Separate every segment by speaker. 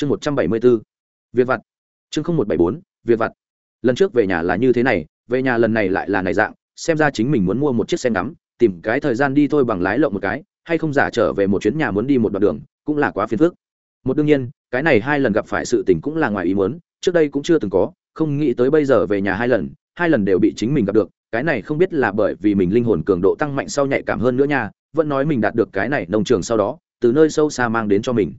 Speaker 1: chương một trăm bảy mươi b ố việc vặt. Chương không một bảy bốn việc vặt. Lần trước về nhà là như thế này, về nhà lần này lại là này dạng, xem ra chính mình muốn mua một chiếc xe ngắm, tìm cái thời gian đi thôi bằng lái lộng một cái, hay không giả trở về một chuyến nhà muốn đi một đoạn đường, cũng là quá phiền phức. Một đương nhiên, cái này hai lần gặp phải sự tình cũng là ngoài ý muốn, trước đây cũng chưa từng có, không nghĩ tới bây giờ về nhà hai lần hai lần đều bị chính mình gặp được, cái này không biết là bởi vì mình linh hồn cường độ tăng mạnh sau nhạy cảm hơn nữa nha, vẫn nói mình đạt được cái này nông trường sau đó, từ nơi sâu xa mang đến cho mình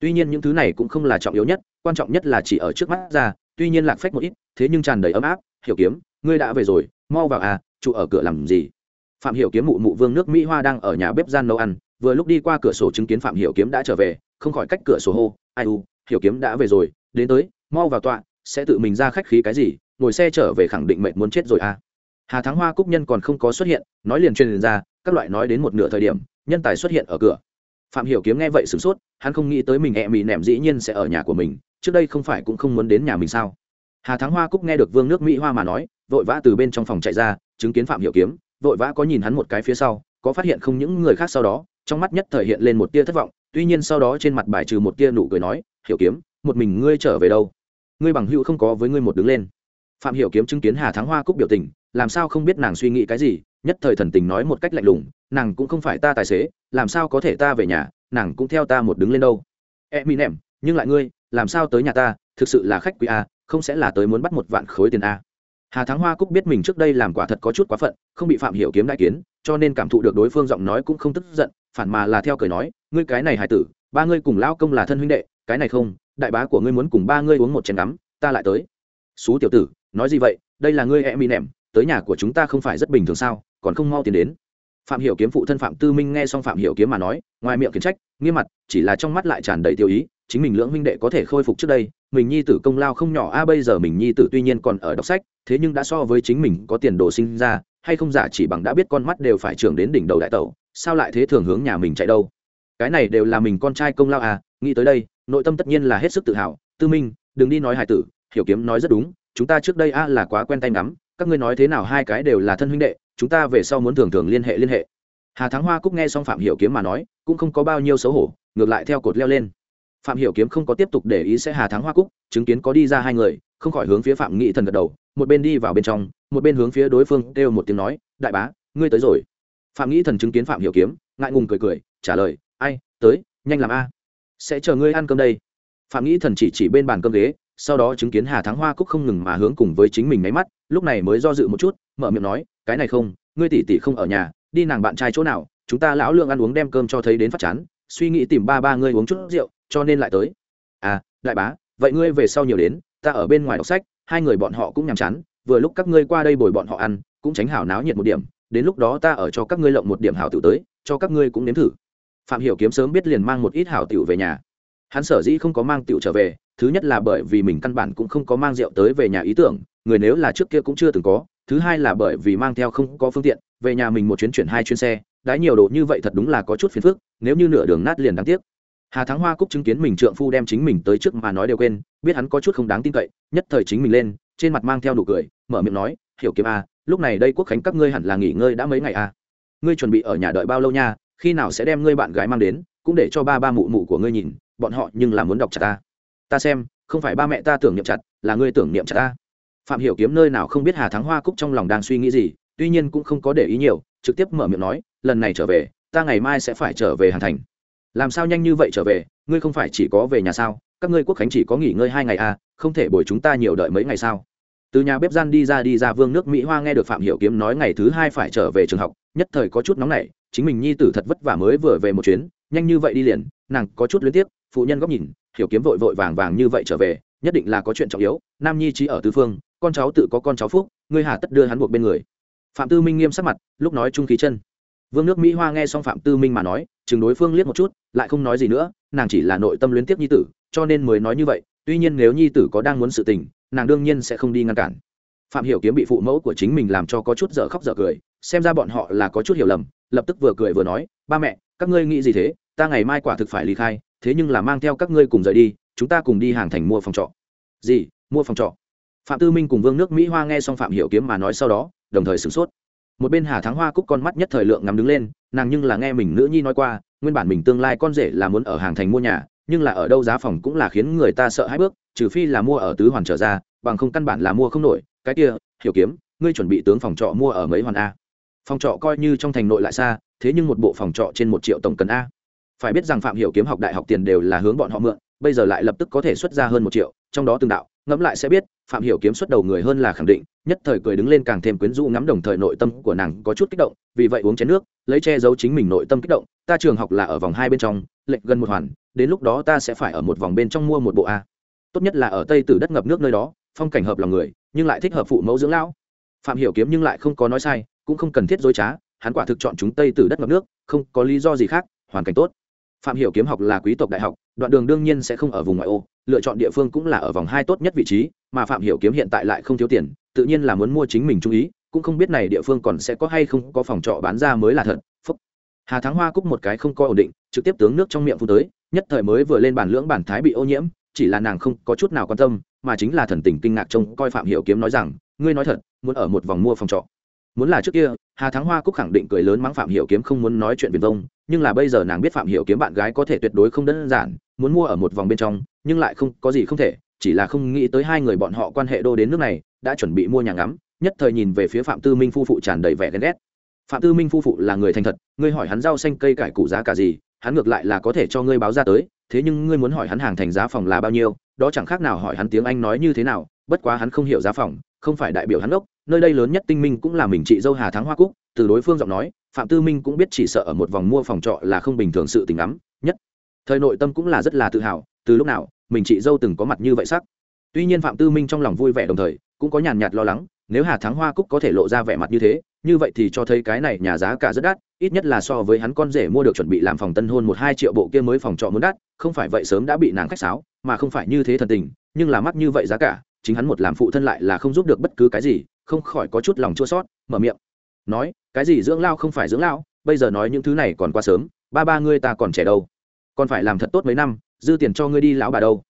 Speaker 1: tuy nhiên những thứ này cũng không là trọng yếu nhất, quan trọng nhất là chỉ ở trước mắt ra, tuy nhiên lạc phách một ít, thế nhưng tràn đầy ấm áp. Hiểu kiếm, ngươi đã về rồi, mau vào à trụ ở cửa làm gì? Phạm hiểu kiếm mụ mụ vương nước mỹ hoa đang ở nhà bếp gian nấu ăn, vừa lúc đi qua cửa sổ chứng kiến phạm hiểu kiếm đã trở về, không khỏi cách cửa sổ hô, ai u, hiểu kiếm đã về rồi, đến tới, mau vào tọa, sẽ tự mình ra khách khí cái gì, ngồi xe trở về khẳng định mệnh muốn chết rồi à. Hà thắng hoa cúc nhân còn không có xuất hiện, nói liền truyền ra, các loại nói đến một nửa thời điểm, nhân tài xuất hiện ở cửa phạm hiểu kiếm nghe vậy sửng sốt, hắn không nghĩ tới mình ẹ mì nẻm dĩ nhiên sẽ ở nhà của mình, trước đây không phải cũng không muốn đến nhà mình sao? Hà thắng hoa cúc nghe được vương nước mỹ hoa mà nói, vội vã từ bên trong phòng chạy ra, chứng kiến phạm hiểu kiếm, vội vã có nhìn hắn một cái phía sau, có phát hiện không những người khác sau đó, trong mắt nhất thời hiện lên một tia thất vọng, tuy nhiên sau đó trên mặt bài trừ một tia nụ cười nói, hiểu kiếm, một mình ngươi trở về đâu? Ngươi bằng hữu không có với ngươi một đứng lên. Phạm hiểu kiếm chứng kiến hà thắng hoa cúc biểu tình, làm sao không biết nàng suy nghĩ cái gì nhất thời thần tình nói một cách lạnh lùng nàng cũng không phải ta tài xế làm sao có thể ta về nhà nàng cũng theo ta một đứng lên đâu. E mi nèm, nhưng lại ngươi làm sao tới nhà ta thực sự là khách quý a không sẽ là tới muốn bắt một vạn khối tiền a. Hà thắng hoa cúc biết mình trước đây làm quả thật có chút quá phận không bị phạm hiểu kiếm đại kiến cho nên cảm thụ được đối phương giọng nói cũng không tức giận phản mà là theo cười nói ngươi cái này hài tử ba ngươi cùng lão công là thân huynh đệ cái này không đại bá của ngươi muốn cùng ba ngươi uống một chén ngắm ta lại tới. Xú tiểu tử nói gì vậy đây là ngươi e mi nèm, tới nhà của chúng ta không phải rất bình thường sao? Còn không mau tiền đến. Phạm hiểu kiếm phụ thân phạm tư minh nghe xong phạm hiểu kiếm mà nói, ngoài miệng khiển trách, nghiêm mặt, chỉ là trong mắt lại tràn đầy tiêu ý, chính mình lưỡng huynh đệ có thể khôi phục trước đây, mình nhi tử công lao không nhỏ, a, bây giờ mình nhi tử tuy nhiên còn ở đọc sách, thế nhưng đã so với chính mình có tiền đồ sinh ra, hay không giả chỉ bằng đã biết con mắt đều phải trưởng đến đỉnh đầu đại tẩu, sao lại thế thường hướng nhà mình chạy đâu? Cái này đều là mình con trai công lao à nghĩ tới đây, nội tâm tất nhiên là hết sức tự hào. Tư minh, đừng đi nói hài tử, hiểu kiếm nói rất đúng, chúng ta trước đây, a, là quá quen tay ngắm các ngươi nói thế nào hai cái đều là thân huynh đệ, chúng ta về sau muốn thường thường liên hệ liên hệ. Hà thắng hoa cúc nghe xong phạm hiểu kiếm mà nói, cũng không có bao nhiêu xấu hổ, ngược lại theo cột leo lên. Phạm hiểu kiếm không có tiếp tục để ý sẽ hà thắng hoa cúc, chứng kiến có đi ra hai người, không khỏi hướng phía phạm nghị thần gật đầu, một bên đi vào bên trong, một bên hướng phía đối phương kêu một tiếng nói, đại bá, ngươi tới rồi. Phạm nghị thần chứng kiến phạm hiểu kiếm, ngại ngùng cười cười, trả lời, ai, tới, nhanh làm a, sẽ chờ ngươi ăn cơm đây. Phạm nghị thần chỉ chỉ bên bàn cơm ghế sau đó chứng kiến hà thắng hoa cúc không ngừng mà hướng cùng với chính mình nháy mắt, lúc này mới do dự một chút, mở miệng nói, cái này không, ngươi tỷ tỷ không ở nhà, đi nàng bạn trai chỗ nào, chúng ta lão lượng ăn uống đem cơm cho thấy đến phát chán, suy nghĩ tìm ba ba ngươi uống chút rượu, cho nên lại tới. À đại bá, vậy ngươi về sau nhiều đến, ta ở bên ngoài đọc sách, hai người bọn họ cũng nhàm chán, vừa lúc các ngươi qua đây bồi bọn họ ăn, cũng tránh hảo náo nhiệt một điểm, đến lúc đó ta ở cho các ngươi lộng một điểm hảo tiểu tới, cho các ngươi cũng nếm thử. Phạm hiểu kiếm sớm biết liền mang một ít hảo tiểu về nhà. Hắn sở dĩ không có mang tiểu trở về thứ nhất là bởi vì mình căn bản cũng không có mang rượu tới về nhà ý tưởng, người nếu là trước kia cũng chưa từng có. Thứ hai là bởi vì mang theo không có phương tiện, về nhà mình một chuyến chuyển hai chuyến xe đái nhiều đồ như vậy thật đúng là có chút phiền phức, nếu như nửa đường nát liền đáng tiếc. Hà thắng hoa cúc chứng kiến mình trượng phu đem chính mình tới trước mà nói đều quên, biết hắn có chút không đáng tin cậy, nhất thời chính mình lên, trên mặt mang theo đủ cười, mở miệng nói, hiểu kiếm a, lúc này đây quốc khánh các ngươi hẳn là nghỉ ngơi đã mấy ngày a ngươi chuẩn bị ở nhà đợi bao lâu nha? Khi nào sẽ đem ngươi bạn gái mang đến, cũng để cho ba ba mụ mụ của ngươi nhìn, bọn họ nhưng là muốn đọc chặt ta ta xem, không phải ba mẹ ta tưởng niệm chặt, là ngươi tưởng niệm chặt ta. Phạm hiểu kiếm nơi nào không biết hà thắng hoa cúc trong lòng đang suy nghĩ gì, tuy nhiên cũng không có để ý nhiều, trực tiếp mở miệng nói, lần này trở về, ta ngày mai sẽ phải trở về hàn thành. Làm sao nhanh như vậy trở về, ngươi không phải chỉ có về nhà sao, các ngươi quốc khánh chỉ có nghỉ ngơi hai ngày à không thể bồi chúng ta nhiều đợi mấy ngày sao? Từ nhà bếp gian đi ra đi ra vương nước mỹ hoa nghe được phạm hiểu kiếm nói ngày thứ hai phải trở về trường học, nhất thời có chút nóng nảy, chính mình nhi tử thật vất vả mới vừa về một chuyến, nhanh như vậy đi liền, nàng có chút luyến tiếc, phụ nhân góc nhìn hiểu kiếm vội vội vàng vàng như vậy trở về, nhất định là có chuyện trọng yếu, nam nhi trí ở tứ phương, con cháu tự có con cháu phúc, ngươi hà tất đưa hắn buộc bên người. Phạm tư minh nghiêm sắc mặt, lúc nói trung khí chân. Vương nước mỹ hoa nghe xong phạm tư minh mà nói, chừng đối phương liếc một chút, lại không nói gì nữa, nàng chỉ là nội tâm luyến tiếp nhi tử, cho nên mới nói như vậy, tuy nhiên nếu nhi tử có đang muốn sự tình, nàng đương nhiên sẽ không đi ngăn cản. Phạm hiểu kiếm bị phụ mẫu của chính mình làm cho có chút dở khóc dở cười, xem ra bọn họ là có chút hiểu lầm, lập tức vừa cười vừa nói, ba mẹ, các ngươi nghĩ gì thế? Ta ngày mai quả thực phải ly khai thế nhưng là mang theo các ngươi cùng rời đi, chúng ta cùng đi hàng thành mua phòng trọ. Gì? Mua phòng trọ? Phạm tư minh cùng vương nước mỹ hoa nghe xong phạm hiểu kiếm mà nói sau đó, đồng thời sửng sốt. Một bên hà thắng hoa cúc con mắt nhất thời lượng ngắm đứng lên, nàng nhưng là nghe mình nữ nhi nói qua, nguyên bản mình tương lai con rể là muốn ở hàng thành mua nhà, nhưng là ở đâu giá phòng cũng là khiến người ta sợ hai bước, trừ phi là mua ở tứ hoàn trở ra, bằng không căn bản là mua không nổi. Cái kia, hiểu kiếm, ngươi chuẩn bị tướng phòng trọ mua ở mấy hoàn a? Phòng trọ coi như trong thành nội lại xa, thế nhưng một bộ phòng trọ trên một triệu tổng cần a? Phải biết rằng phạm hiểu kiếm học đại học tiền đều là hướng bọn họ mượn, bây giờ lại lập tức có thể xuất ra hơn một triệu, trong đó từng đạo, ngẫm lại sẽ biết, phạm hiểu kiếm xuất đầu người hơn là khẳng định, nhất thời cười đứng lên càng thêm quyến rũ ngắm đồng thời nội tâm của nàng có chút kích động, vì vậy uống chén nước, lấy che giấu chính mình nội tâm kích động, ta trường học là ở vòng hai bên trong lệnh gần một hoàn, đến lúc đó ta sẽ phải ở một vòng bên trong mua một bộ a. Tốt nhất là ở tây Tử đất ngập nước nơi đó, phong cảnh hợp lòng người, nhưng lại thích hợp phụ mẫu dưỡng lão. Phạm hiểu kiếm nhưng lại không có nói sai, cũng không cần thiết dối trá, hắn quả thực chọn chúng tây Tử đất ngập nước, không có lý do gì khác, hoàn cảnh tốt phạm hiểu kiếm học là quý tộc đại học, đoạn đường đương nhiên sẽ không ở vùng ngoại ô, lựa chọn địa phương cũng là ở vòng hai tốt nhất vị trí, mà phạm hiểu kiếm hiện tại lại không thiếu tiền, tự nhiên là muốn mua chính mình chú ý, cũng không biết này địa phương còn sẽ có hay không có phòng trọ bán ra mới là thật Phúc. hà thắng hoa cúc một cái không có ổn định, trực tiếp tướng nước trong miệng phun tới, nhất thời mới vừa lên bàn lưỡng bản thái bị ô nhiễm, chỉ là nàng không có chút nào quan tâm, mà chính là thần tình kinh ngạc trông coi phạm hiểu kiếm nói rằng, ngươi nói thật, muốn ở một vòng mua phòng trọ muốn là trước kia, hà thắng hoa cúc khẳng định cười lớn mắng phạm hiểu kiếm không muốn nói chuyện viền vông nhưng là bây giờ nàng biết phạm hiểu kiếm bạn gái có thể tuyệt đối không đơn giản, muốn mua ở một vòng bên trong, nhưng lại không, có gì không thể, chỉ là không nghĩ tới hai người bọn họ quan hệ đô đến nước này, đã chuẩn bị mua nhà ngắm, nhất thời nhìn về phía phạm tư minh phu phụ tràn đầy vẻ ghen ghét. Phạm tư minh phu phụ là người thành thật, ngươi hỏi hắn rau xanh cây cải củ giá cả gì, hắn ngược lại là có thể cho ngươi báo ra tới, thế nhưng ngươi muốn hỏi hắn hàng thành giá phòng là bao nhiêu, đó chẳng khác nào hỏi hắn tiếng anh nói như thế nào, bất quá hắn không hiểu giá phòng, không phải đại biểu hắn ốc, nơi đây lớn nhất tinh minh cũng là mình chị dâu hà thắng hoa cúc, từ đối phương giọng nói phạm tư minh cũng biết chỉ sợ ở một vòng mua phòng trọ là không bình thường sự tình lắm, nhất. Thời nội tâm cũng là rất là tự hào, từ lúc nào, mình chị dâu từng có mặt như vậy sắc. Tuy nhiên phạm tư minh trong lòng vui vẻ đồng thời, cũng có nhàn nhạt lo lắng, nếu hà thắng hoa cúc có thể lộ ra vẻ mặt như thế, như vậy thì cho thấy cái này nhà giá cả rất đắt, ít nhất là so với hắn con rể mua được chuẩn bị làm phòng tân hôn một hai triệu bộ kia mới phòng trọ muốn đắt, không phải vậy sớm đã bị nàng khách sáo, mà không phải như thế thần tình, nhưng là mắc như vậy giá cả, chính hắn một làm phụ thân lại là không giúp được bất cứ cái gì, không khỏi có chút lòng chua sót mở miệng. Nói cái gì dưỡng lao không phải dưỡng lao, bây giờ nói những thứ này còn quá sớm, ba ba ngươi ta còn trẻ đâu còn phải làm thật tốt mấy năm, dư tiền cho ngươi đi lão bà đâu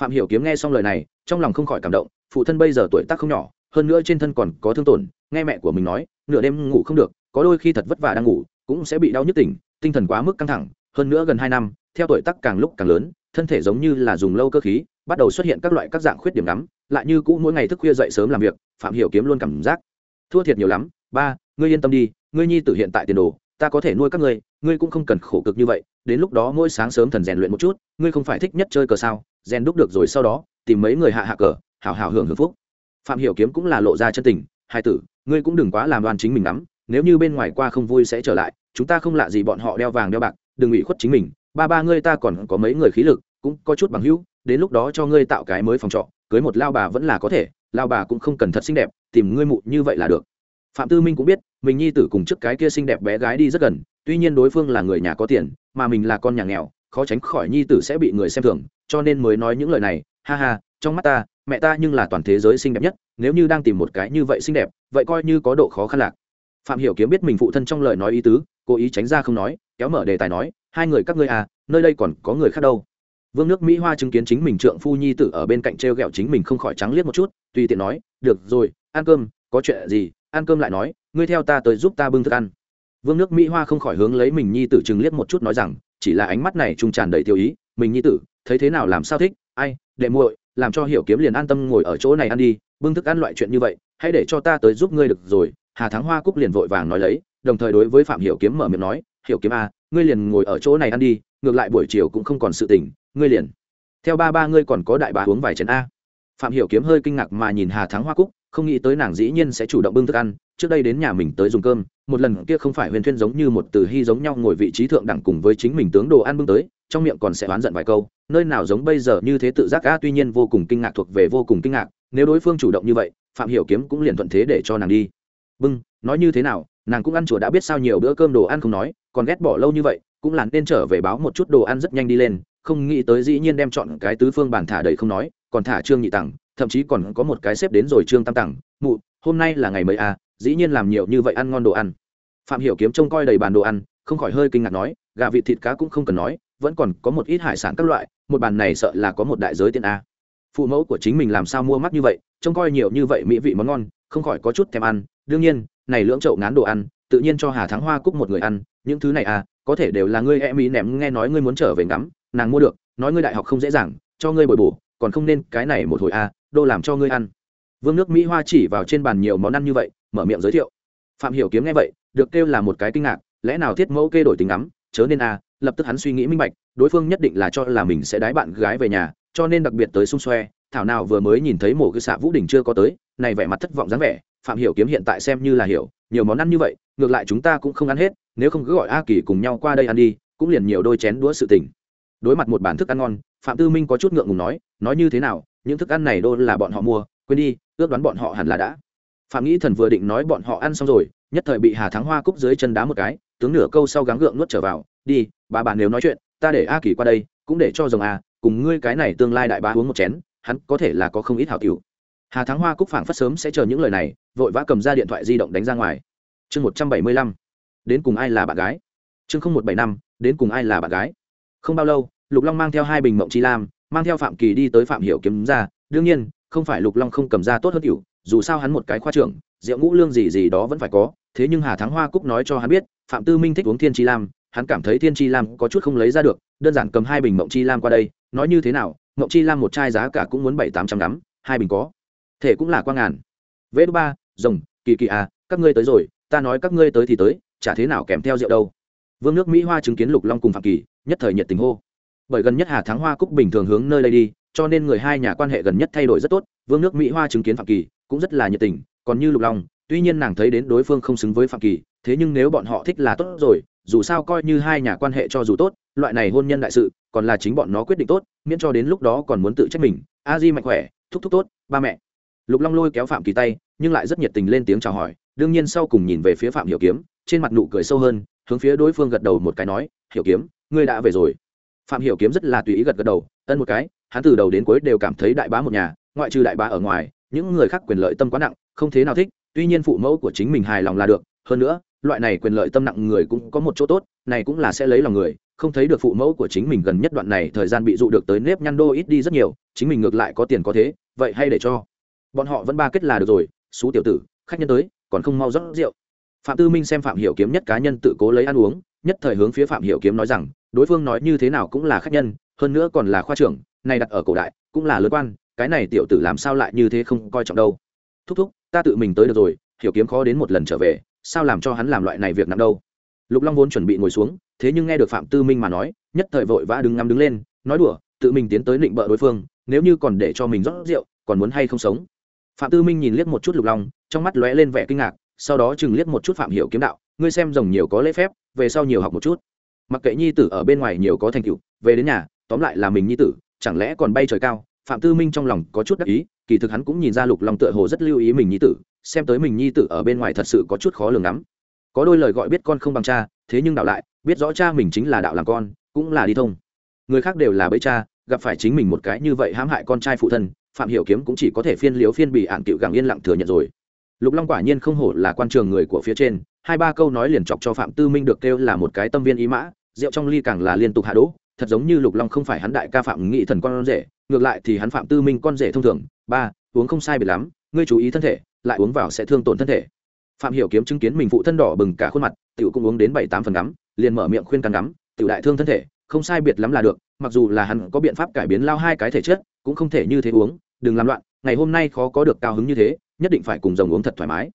Speaker 1: phạm hiểu kiếm nghe xong lời này, trong lòng không khỏi cảm động, phụ thân bây giờ tuổi tác không nhỏ, hơn nữa trên thân còn có thương tổn, nghe mẹ của mình nói, nửa đêm ngủ không được, có đôi khi thật vất vả đang ngủ, cũng sẽ bị đau nhức tỉnh, tinh thần quá mức căng thẳng, hơn nữa gần hai năm, theo tuổi tác càng lúc càng lớn, thân thể giống như là dùng lâu cơ khí, bắt đầu xuất hiện các loại các dạng khuyết điểm lắm. lại như cũ mỗi ngày thức khuya dậy sớm làm việc, phạm hiểu kiếm luôn cảm giác thua thiệt nhiều lắm, ba ngươi yên tâm đi, ngươi nhi tử hiện tại tiền đồ, ta có thể nuôi các ngươi ngươi cũng không cần khổ cực như vậy, đến lúc đó mỗi sáng sớm thần rèn luyện một chút, ngươi không phải thích nhất chơi cờ sao, rèn đúc được rồi sau đó, tìm mấy người hạ hạ cờ, hảo hảo hưởng hưởng phúc. Phạm hiểu kiếm cũng là lộ ra chân tình, hai tử, ngươi cũng đừng quá làm đoan chính mình lắm, nếu như bên ngoài qua không vui sẽ trở lại, chúng ta không lạ gì bọn họ đeo vàng đeo bạc, đừng ủy khuất chính mình, ba ba ngươi ta còn có mấy người khí lực, cũng có chút bằng hữu, đến lúc đó cho ngươi tạo cái mới phòng trọ, cưới một lao bà vẫn là có thể, lao bà cũng không cần thật xinh đẹp, tìm ngươi mụ như vậy là được phạm tư minh cũng biết, mình nhi tử cùng trước cái kia xinh đẹp bé gái đi rất gần, tuy nhiên đối phương là người nhà có tiền, mà mình là con nhà nghèo, khó tránh khỏi nhi tử sẽ bị người xem thường, cho nên mới nói những lời này, ha ha, trong mắt ta, mẹ ta nhưng là toàn thế giới xinh đẹp nhất, nếu như đang tìm một cái như vậy xinh đẹp, vậy coi như có độ khó khăn lạc. Phạm hiểu kiếm biết mình phụ thân trong lời nói ý tứ, cố ý tránh ra không nói, kéo mở đề tài nói, hai người các ngươi à nơi đây còn có người khác đâu. Vương nước mỹ hoa chứng kiến chính mình trượng phu nhi tử ở bên cạnh treo gẹo chính mình không khỏi trắng liếc một chút, tùy tiện nói, được rồi, ăn cơm, có chuyện gì ăn cơm lại nói ngươi theo ta tới giúp ta bưng thức ăn. Vương nước mỹ hoa không khỏi hướng lấy mình nhi tử chừng liếc một chút nói rằng chỉ là ánh mắt này trung tràn đầy tiêu ý mình nhi tử thấy thế nào làm sao thích? Ai đệ muội làm cho hiểu kiếm liền an tâm ngồi ở chỗ này ăn đi bưng thức ăn loại chuyện như vậy hãy để cho ta tới giúp ngươi được rồi. Hà thắng hoa cúc liền vội vàng nói lấy đồng thời đối với phạm hiểu kiếm mở miệng nói hiểu kiếm a ngươi liền ngồi ở chỗ này ăn đi ngược lại buổi chiều cũng không còn sự tỉnh, ngươi liền theo ba ba ngươi còn có đại bá uống vài chén a. Phạm hiểu kiếm hơi kinh ngạc mà nhìn hà thắng hoa cúc không nghĩ tới nàng dĩ nhiên sẽ chủ động bưng thức ăn, trước đây đến nhà mình tới dùng cơm, một lần kia không phải huyền thuyên giống như một từ hy giống nhau ngồi vị trí thượng đẳng cùng với chính mình tướng đồ ăn bưng tới, trong miệng còn sẽ oán giận vài câu, nơi nào giống bây giờ như thế tự giác, a, tuy nhiên vô cùng kinh ngạc thuộc về vô cùng kinh ngạc, nếu đối phương chủ động như vậy, phạm hiểu kiếm cũng liền thuận thế để cho nàng đi. Bưng, nói như thế nào, nàng cũng ăn chùa đã biết sao nhiều bữa cơm đồ ăn không nói, còn ghét bỏ lâu như vậy, cũng là nên trở về báo một chút đồ ăn rất nhanh đi lên, không nghĩ tới dĩ nhiên đem chọn cái tứ phương bản thả đầy không nói, còn thả trương nhị tặng thậm chí còn có một cái xếp đến rồi trương tam tặng mụ, hôm nay là ngày mấy à? Dĩ nhiên làm nhiều như vậy ăn ngon đồ ăn. Phạm hiểu kiếm trông coi đầy bàn đồ ăn, không khỏi hơi kinh ngạc nói, gà vịt thịt cá cũng không cần nói, vẫn còn có một ít hải sản các loại, một bàn này sợ là có một đại giới tiền a à? phụ mẫu của chính mình làm sao mua mắt như vậy, trông coi nhiều như vậy mỹ vị món ngon, không khỏi có chút thèm ăn. Đương nhiên, này lưỡng chậu ngán đồ ăn, tự nhiên cho hà thắng hoa cúc một người ăn, những thứ này à có thể đều là ngươi em ý ném nghe nói ngươi muốn trở về ngắm, nàng mua được, nói ngươi đại học không dễ dàng, cho ngươi bồi bổ, còn không nên cái này một hồi à? Đô làm cho ngươi ăn. Vương nước mỹ hoa chỉ vào trên bàn nhiều món ăn như vậy, mở miệng giới thiệu. Phạm hiểu kiếm nghe vậy, được kêu là một cái kinh ngạc, lẽ nào thiết mẫu kê đổi tính ngắm, chớ nên a lập tức hắn suy nghĩ minh bạch, đối phương nhất định là cho là mình sẽ đái bạn gái về nhà, cho nên đặc biệt tới xung xoe, thảo nào vừa mới nhìn thấy mổ cư xạ vũ đỉnh chưa có tới, này vẻ mặt thất vọng dáng vẻ, phạm hiểu kiếm hiện tại xem như là hiểu, nhiều món ăn như vậy, ngược lại chúng ta cũng không ăn hết, nếu không cứ gọi a kỳ cùng nhau qua đây ăn đi, cũng liền nhiều đôi chén đũa sự tình. Đối mặt một bản thức ăn ngon, phạm tư minh có chút ngượng ngùng nói nói như thế nào những thức ăn này đô là bọn họ mua, quên đi, ước đoán bọn họ hẳn là đã. Phạm nghĩ thần vừa định nói bọn họ ăn xong rồi, nhất thời bị hà thắng hoa cúc dưới chân đá một cái, tướng nửa câu sau gắng gượng nuốt trở vào, đi, bà bạn nếu nói chuyện, ta để a kỳ qua đây, cũng để cho rồng a, cùng ngươi cái này tương lai đại bá uống một chén, hắn có thể là có không ít hảo tiểu. Hà thắng hoa cúc phảng phất sớm sẽ chờ những lời này, vội vã cầm ra điện thoại di động đánh ra ngoài. Chương một trăm bảy mươi lăm, đến cùng ai là bạn gái? Chương không một bảy năm, đến cùng ai là bạn gái? Không bao lâu, lục long mang theo hai bình mộng chi lam mang theo phạm kỳ đi tới phạm hiểu kiếm ra, đương nhiên, không phải lục long không cầm ra tốt hơn tiểu dù sao hắn một cái khoa trưởng, rượu ngũ lương gì gì đó vẫn phải có, thế nhưng hà thắng hoa cúc nói cho hắn biết, phạm tư minh thích uống thiên chi lam, hắn cảm thấy thiên chi lam có chút không lấy ra được, đơn giản cầm hai bình mộng chi lam qua đây, nói như thế nào, mộng chi lam một chai giá cả cũng muốn bảy tám trăm đắm hai bình có. Thể cũng là quang ngàn. Vê ba, rồng, kỳ kỳ à các ngươi tới rồi, ta nói các ngươi tới thì tới, chả thế nào kèm theo rượu đâu. Vương nước mỹ hoa chứng kiến lục long cùng phạm kỳ, nhất thời nhiệt tình hô bởi gần nhất hà thắng hoa cúc bình thường hướng nơi đây đi, cho nên người hai nhà quan hệ gần nhất thay đổi rất tốt, vương nước mỹ hoa chứng kiến phạm kỳ, cũng rất là nhiệt tình, còn như lục long, tuy nhiên nàng thấy đến đối phương không xứng với phạm kỳ, thế nhưng nếu bọn họ thích là tốt rồi, dù sao coi như hai nhà quan hệ cho dù tốt, loại này hôn nhân đại sự, còn là chính bọn nó quyết định tốt, miễn cho đến lúc đó còn muốn tự trách mình, a di mạnh khỏe, thúc thúc tốt, ba mẹ. Lục long lôi kéo phạm kỳ tay, nhưng lại rất nhiệt tình lên tiếng chào hỏi, đương nhiên sau cùng nhìn về phía phạm hiểu kiếm, trên mặt nụ cười sâu hơn, hướng phía đối phương gật đầu một cái nói, hiểu kiếm, ngươi đã về rồi phạm hiểu kiếm rất là tùy ý gật gật đầu, ân một cái, hắn từ đầu đến cuối đều cảm thấy đại bá một nhà, ngoại trừ đại bá ở ngoài, những người khác quyền lợi tâm quá nặng, không thế nào thích, tuy nhiên phụ mẫu của chính mình hài lòng là được, hơn nữa, loại này quyền lợi tâm nặng người cũng có một chỗ tốt, này cũng là sẽ lấy lòng người, không thấy được phụ mẫu của chính mình gần nhất đoạn này thời gian bị dụ được tới nếp nhăn đô ít đi rất nhiều, chính mình ngược lại có tiền có thế, vậy hay để cho. Bọn họ vẫn ba kết là được rồi, xú tiểu tử, khách nhân tới, còn không mau rót rượu. Phạm tư minh xem phạm hiểu kiếm nhất cá nhân tự cố lấy ăn uống nhất thời hướng phía phạm hiểu kiếm nói rằng, đối phương nói như thế nào cũng là khách nhân, hơn nữa còn là khoa trưởng, này đặt ở cổ đại, cũng là lớn quan, cái này tiểu tử làm sao lại như thế không coi trọng đâu. Thúc thúc, ta tự mình tới được rồi, hiểu kiếm khó đến một lần trở về, sao làm cho hắn làm loại này việc nặng đâu? Lục long vốn chuẩn bị ngồi xuống, thế nhưng nghe được phạm tư minh mà nói, nhất thời vội vã đứng ngắm đứng lên, nói đùa, tự mình tiến tới định bợ đối phương, nếu như còn để cho mình rót rượu, còn muốn hay không sống? Phạm tư minh nhìn liếc một chút lục long, trong mắt lóe lên vẻ kinh ngạc, sau đó chừng liếc một chút phạm hiểu kiếm đạo, ngươi xem rồng nhiều có lễ phép về sau nhiều học một chút. Mặc kệ nhi tử ở bên ngoài nhiều có thành tựu, về đến nhà, tóm lại là mình nhi tử, chẳng lẽ còn bay trời cao? Phạm tư minh trong lòng có chút đắc ý, kỳ thực hắn cũng nhìn ra lục long tựa hồ rất lưu ý mình nhi tử, xem tới mình nhi tử ở bên ngoài thật sự có chút khó lường lắm. Có đôi lời gọi biết con không bằng cha, thế nhưng đạo lại, biết rõ cha mình chính là đạo làm con, cũng là đi thông. Người khác đều là bẫy cha, gặp phải chính mình một cái như vậy hãm hại con trai phụ thân, phạm hiểu kiếm cũng chỉ có thể phiên liếu phiên bị ạn cựu gàng yên lặng thừa nhận rồi. Lục long quả nhiên không hổ là quan trường người của phía trên hai ba câu nói liền chọc cho phạm tư minh được kêu là một cái tâm viên ý mã, rượu trong ly càng là liên tục hạ đỗ, thật giống như lục long không phải hắn đại ca phạm nghị thần con rể, ngược lại thì hắn phạm tư minh con rể thông thường, ba, uống không sai biệt lắm, ngươi chú ý thân thể, lại uống vào sẽ thương tổn thân thể. Phạm hiểu kiếm chứng kiến mình phụ thân đỏ bừng cả khuôn mặt, tiểu cũng uống đến bảy tám phần ngắm, liền mở miệng khuyên can ngắm, tiểu đại thương thân thể, không sai biệt lắm là được, mặc dù là hắn có biện pháp cải biến lao hai cái thể chất, cũng không thể như thế uống, đừng làm loạn, ngày hôm nay khó có được cao hứng như thế, nhất định phải cùng rồng uống thật thoải mái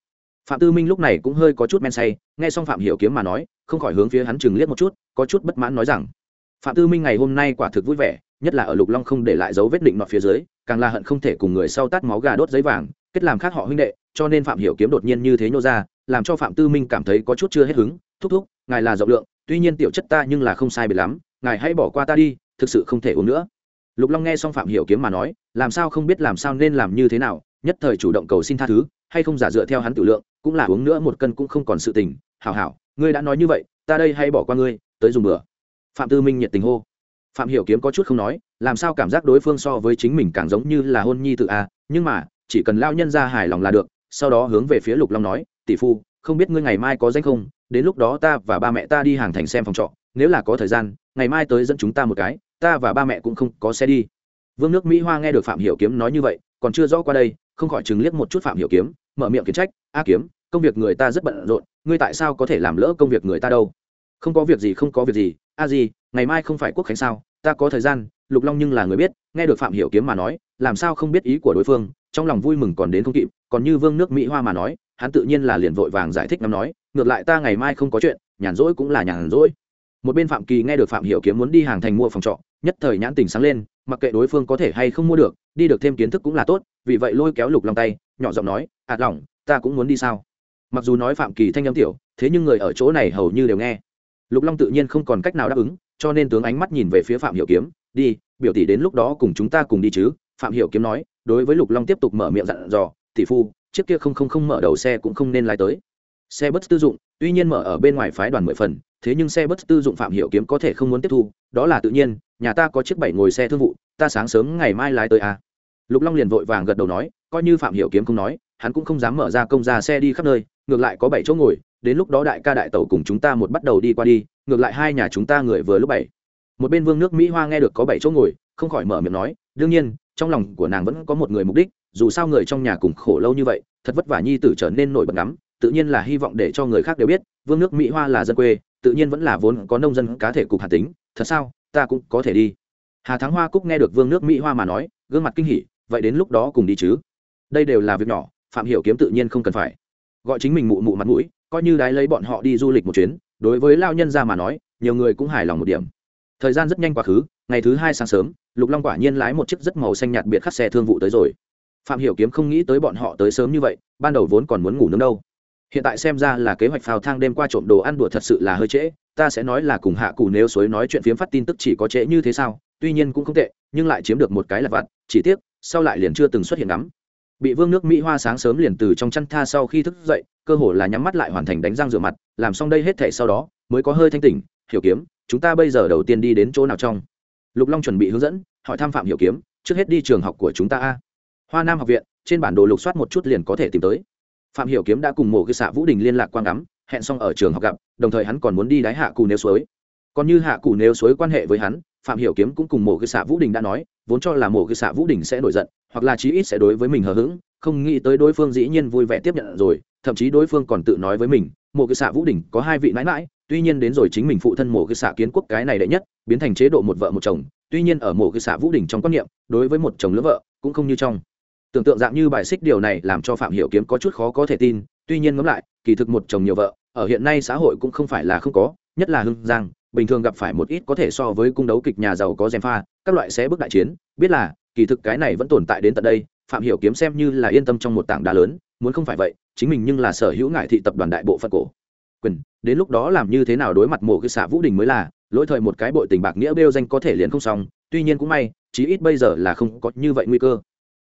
Speaker 1: phạm tư minh lúc này cũng hơi có chút men say, nghe xong phạm hiểu kiếm mà nói, không khỏi hướng phía hắn chừng liếc một chút, có chút bất mãn nói rằng, phạm tư minh ngày hôm nay quả thực vui vẻ, nhất là ở lục long không để lại dấu vết định nọ phía dưới, càng là hận không thể cùng người sau tát máu gà đốt giấy vàng, kết làm khác họ huynh đệ, cho nên phạm hiểu kiếm đột nhiên như thế nhô ra, làm cho phạm tư minh cảm thấy có chút chưa hết hứng, thúc thúc, ngài là rộng lượng, tuy nhiên tiểu chất ta nhưng là không sai biệt lắm, ngài hãy bỏ qua ta đi, thực sự không thể uống nữa. Lục long nghe xong phạm hiểu kiếm mà nói, làm sao không biết làm sao nên làm như thế nào, nhất thời chủ động cầu xin tha thứ hay không giả dựa theo hắn tự lượng, cũng là uống nữa một cân cũng không còn sự tình. Hảo hảo, ngươi đã nói như vậy, ta đây hay bỏ qua ngươi, tới dùng bữa. Phạm tư minh nhiệt tình hô. Phạm hiểu kiếm có chút không nói, làm sao cảm giác đối phương so với chính mình càng giống như là hôn nhi tự a, nhưng mà, chỉ cần lao nhân ra hài lòng là được, sau đó hướng về phía lục long nói, tỷ phu, không biết ngươi ngày mai có danh không? Đến lúc đó ta và ba mẹ ta đi hàng thành xem phòng trọ, nếu là có thời gian, ngày mai tới dẫn chúng ta một cái, ta và ba mẹ cũng không có xe đi. Vương nước mỹ hoa nghe được phạm hiểu kiếm nói như vậy, còn chưa rõ qua đây không khỏi chừng liếc một chút phạm hiểu kiếm, mở miệng kiến trách, a kiếm, công việc người ta rất bận rộn, ngươi tại sao có thể làm lỡ công việc người ta đâu? Không có việc gì, không có việc gì, a gì ngày mai không phải quốc khánh sao, ta có thời gian, lục long nhưng là người biết, nghe được phạm hiểu kiếm mà nói, làm sao không biết ý của đối phương, trong lòng vui mừng còn đến không kịp, còn như vương nước mỹ hoa mà nói, hắn tự nhiên là liền vội vàng giải thích năm nói, ngược lại ta ngày mai không có chuyện, nhàn rỗi cũng là nhàn rỗi. Một bên phạm kỳ nghe được phạm hiểu kiếm muốn đi hàng thành mua phòng trọ, nhất thời nhãn tình sáng lên mặc kệ đối phương có thể hay không mua được đi được thêm kiến thức cũng là tốt vì vậy lôi kéo lục long tay nhỏ giọng nói ạt lỏng, ta cũng muốn đi sao? Mặc dù nói phạm kỳ thanh âm tiểu thế nhưng người ở chỗ này hầu như đều nghe. Lục long tự nhiên không còn cách nào đáp ứng cho nên tướng ánh mắt nhìn về phía phạm hiểu kiếm đi biểu tỷ đến lúc đó cùng chúng ta cùng đi chứ. Phạm hiểu kiếm nói đối với lục long tiếp tục mở miệng dặn dò tỷ phu chiếc kia không không không mở đầu xe cũng không nên lái tới. Xe bất tư dụng tuy nhiên mở ở bên ngoài phái đoàn mười phần thế nhưng xe bất tư dụng phạm hiểu kiếm có thể không muốn tiếp thu, đó là tự nhiên, nhà ta có chiếc bảy ngồi xe thương vụ, ta sáng sớm ngày mai lái tới à. lục long liền vội vàng gật đầu nói, coi như phạm hiểu kiếm không nói, hắn cũng không dám mở ra công ra xe đi khắp nơi, ngược lại có bảy chỗ ngồi, đến lúc đó đại ca đại tẩu cùng chúng ta một bắt đầu đi qua đi, ngược lại hai nhà chúng ta người vừa lúc bảy một bên vương nước mỹ hoa nghe được có bảy chỗ ngồi, không khỏi mở miệng nói, đương nhiên, trong lòng của nàng vẫn có một người mục đích, dù sao người trong nhà cùng khổ lâu như vậy, thật vất vả nhi tử trở nên nổi bật ngắm tự nhiên là hy vọng để cho người khác đều biết, vương nước mỹ hoa là dân quê tự nhiên vẫn là vốn có nông dân cá thể cục hạt tính, thật sao, ta cũng có thể đi. Hà thắng hoa cúc nghe được vương nước mỹ hoa mà nói, gương mặt kinh hỉ, vậy đến lúc đó cùng đi chứ. Đây đều là việc nhỏ, phạm hiểu kiếm tự nhiên không cần phải. Gọi chính mình mụ mụ mặt mũi, coi như đái lấy bọn họ đi du lịch một chuyến, đối với lao nhân ra mà nói, nhiều người cũng hài lòng một điểm. Thời gian rất nhanh quá khứ, ngày thứ hai sáng sớm, lục long quả nhiên lái một chiếc rất màu xanh nhạt biệt khắc xe thương vụ tới rồi. Phạm hiểu kiếm không nghĩ tới bọn họ tới sớm như vậy, ban đầu vốn còn muốn ngủ nướng đâu hiện tại xem ra là kế hoạch phao thang đêm qua trộm đồ ăn đùa thật sự là hơi trễ, ta sẽ nói là cùng hạ cù nếu suối nói chuyện phiếm phát tin tức chỉ có trễ như thế sao, tuy nhiên cũng không tệ, nhưng lại chiếm được một cái là vặt, chỉ tiếc, sau lại liền chưa từng xuất hiện lắm bị vương nước mỹ hoa sáng sớm liền từ trong chăn tha sau khi thức dậy, cơ hồ là nhắm mắt lại hoàn thành đánh răng rửa mặt, làm xong đây hết thể sau đó, mới có hơi thanh tỉnh, hiểu kiếm, chúng ta bây giờ đầu tiên đi đến chỗ nào trong? Lục long chuẩn bị hướng dẫn, hỏi tham phạm hiểu kiếm, trước hết đi trường học của chúng ta a. Hoa nam học viện, trên bản đồ lục soát một chút liền có thể tìm tới phạm hiểu kiếm đã cùng mộ cái xạ vũ đình liên lạc quang ngắm, hẹn xong ở trường học gặp, đồng thời hắn còn muốn đi đái hạ cù nếu suối. Còn như hạ cù nếu suối quan hệ với hắn, phạm hiểu kiếm cũng cùng mộ cái xạ vũ đình đã nói, vốn cho là mộ cái xạ vũ đình sẽ nổi giận, hoặc là chí ít sẽ đối với mình hờ hững, không nghĩ tới đối phương dĩ nhiên vui vẻ tiếp nhận rồi, thậm chí đối phương còn tự nói với mình, mộ cái xạ vũ đình có hai vị mãi mãi tuy nhiên đến rồi chính mình phụ thân mộ cái xạ kiến quốc cái này đệ nhất, biến thành chế độ một vợ một chồng, tuy nhiên ở mộ cái xạ vũ đình trong quan niệm, đối với một chồng lứa vợ cũng không như trong tưởng tượng dạng như bài xích điều này làm cho phạm hiểu kiếm có chút khó có thể tin, tuy nhiên ngẫm lại, kỳ thực một chồng nhiều vợ, ở hiện nay xã hội cũng không phải là không có, nhất là hưng giang, bình thường gặp phải một ít có thể so với cung đấu kịch nhà giàu có gièm pha, các loại sẽ bước đại chiến, biết là, kỳ thực cái này vẫn tồn tại đến tận đây, phạm hiểu kiếm xem như là yên tâm trong một tảng đá lớn, muốn không phải vậy, chính mình nhưng là sở hữu ngại thị tập đoàn đại bộ phận cổ. Quyền, đến lúc đó làm như thế nào đối mặt mộ cái xã vũ đình mới là, lỗi thời một cái bội tình bạc nghĩa bêu danh có thể liền không xong, tuy nhiên cũng may, chí ít bây giờ là không có như vậy nguy cơ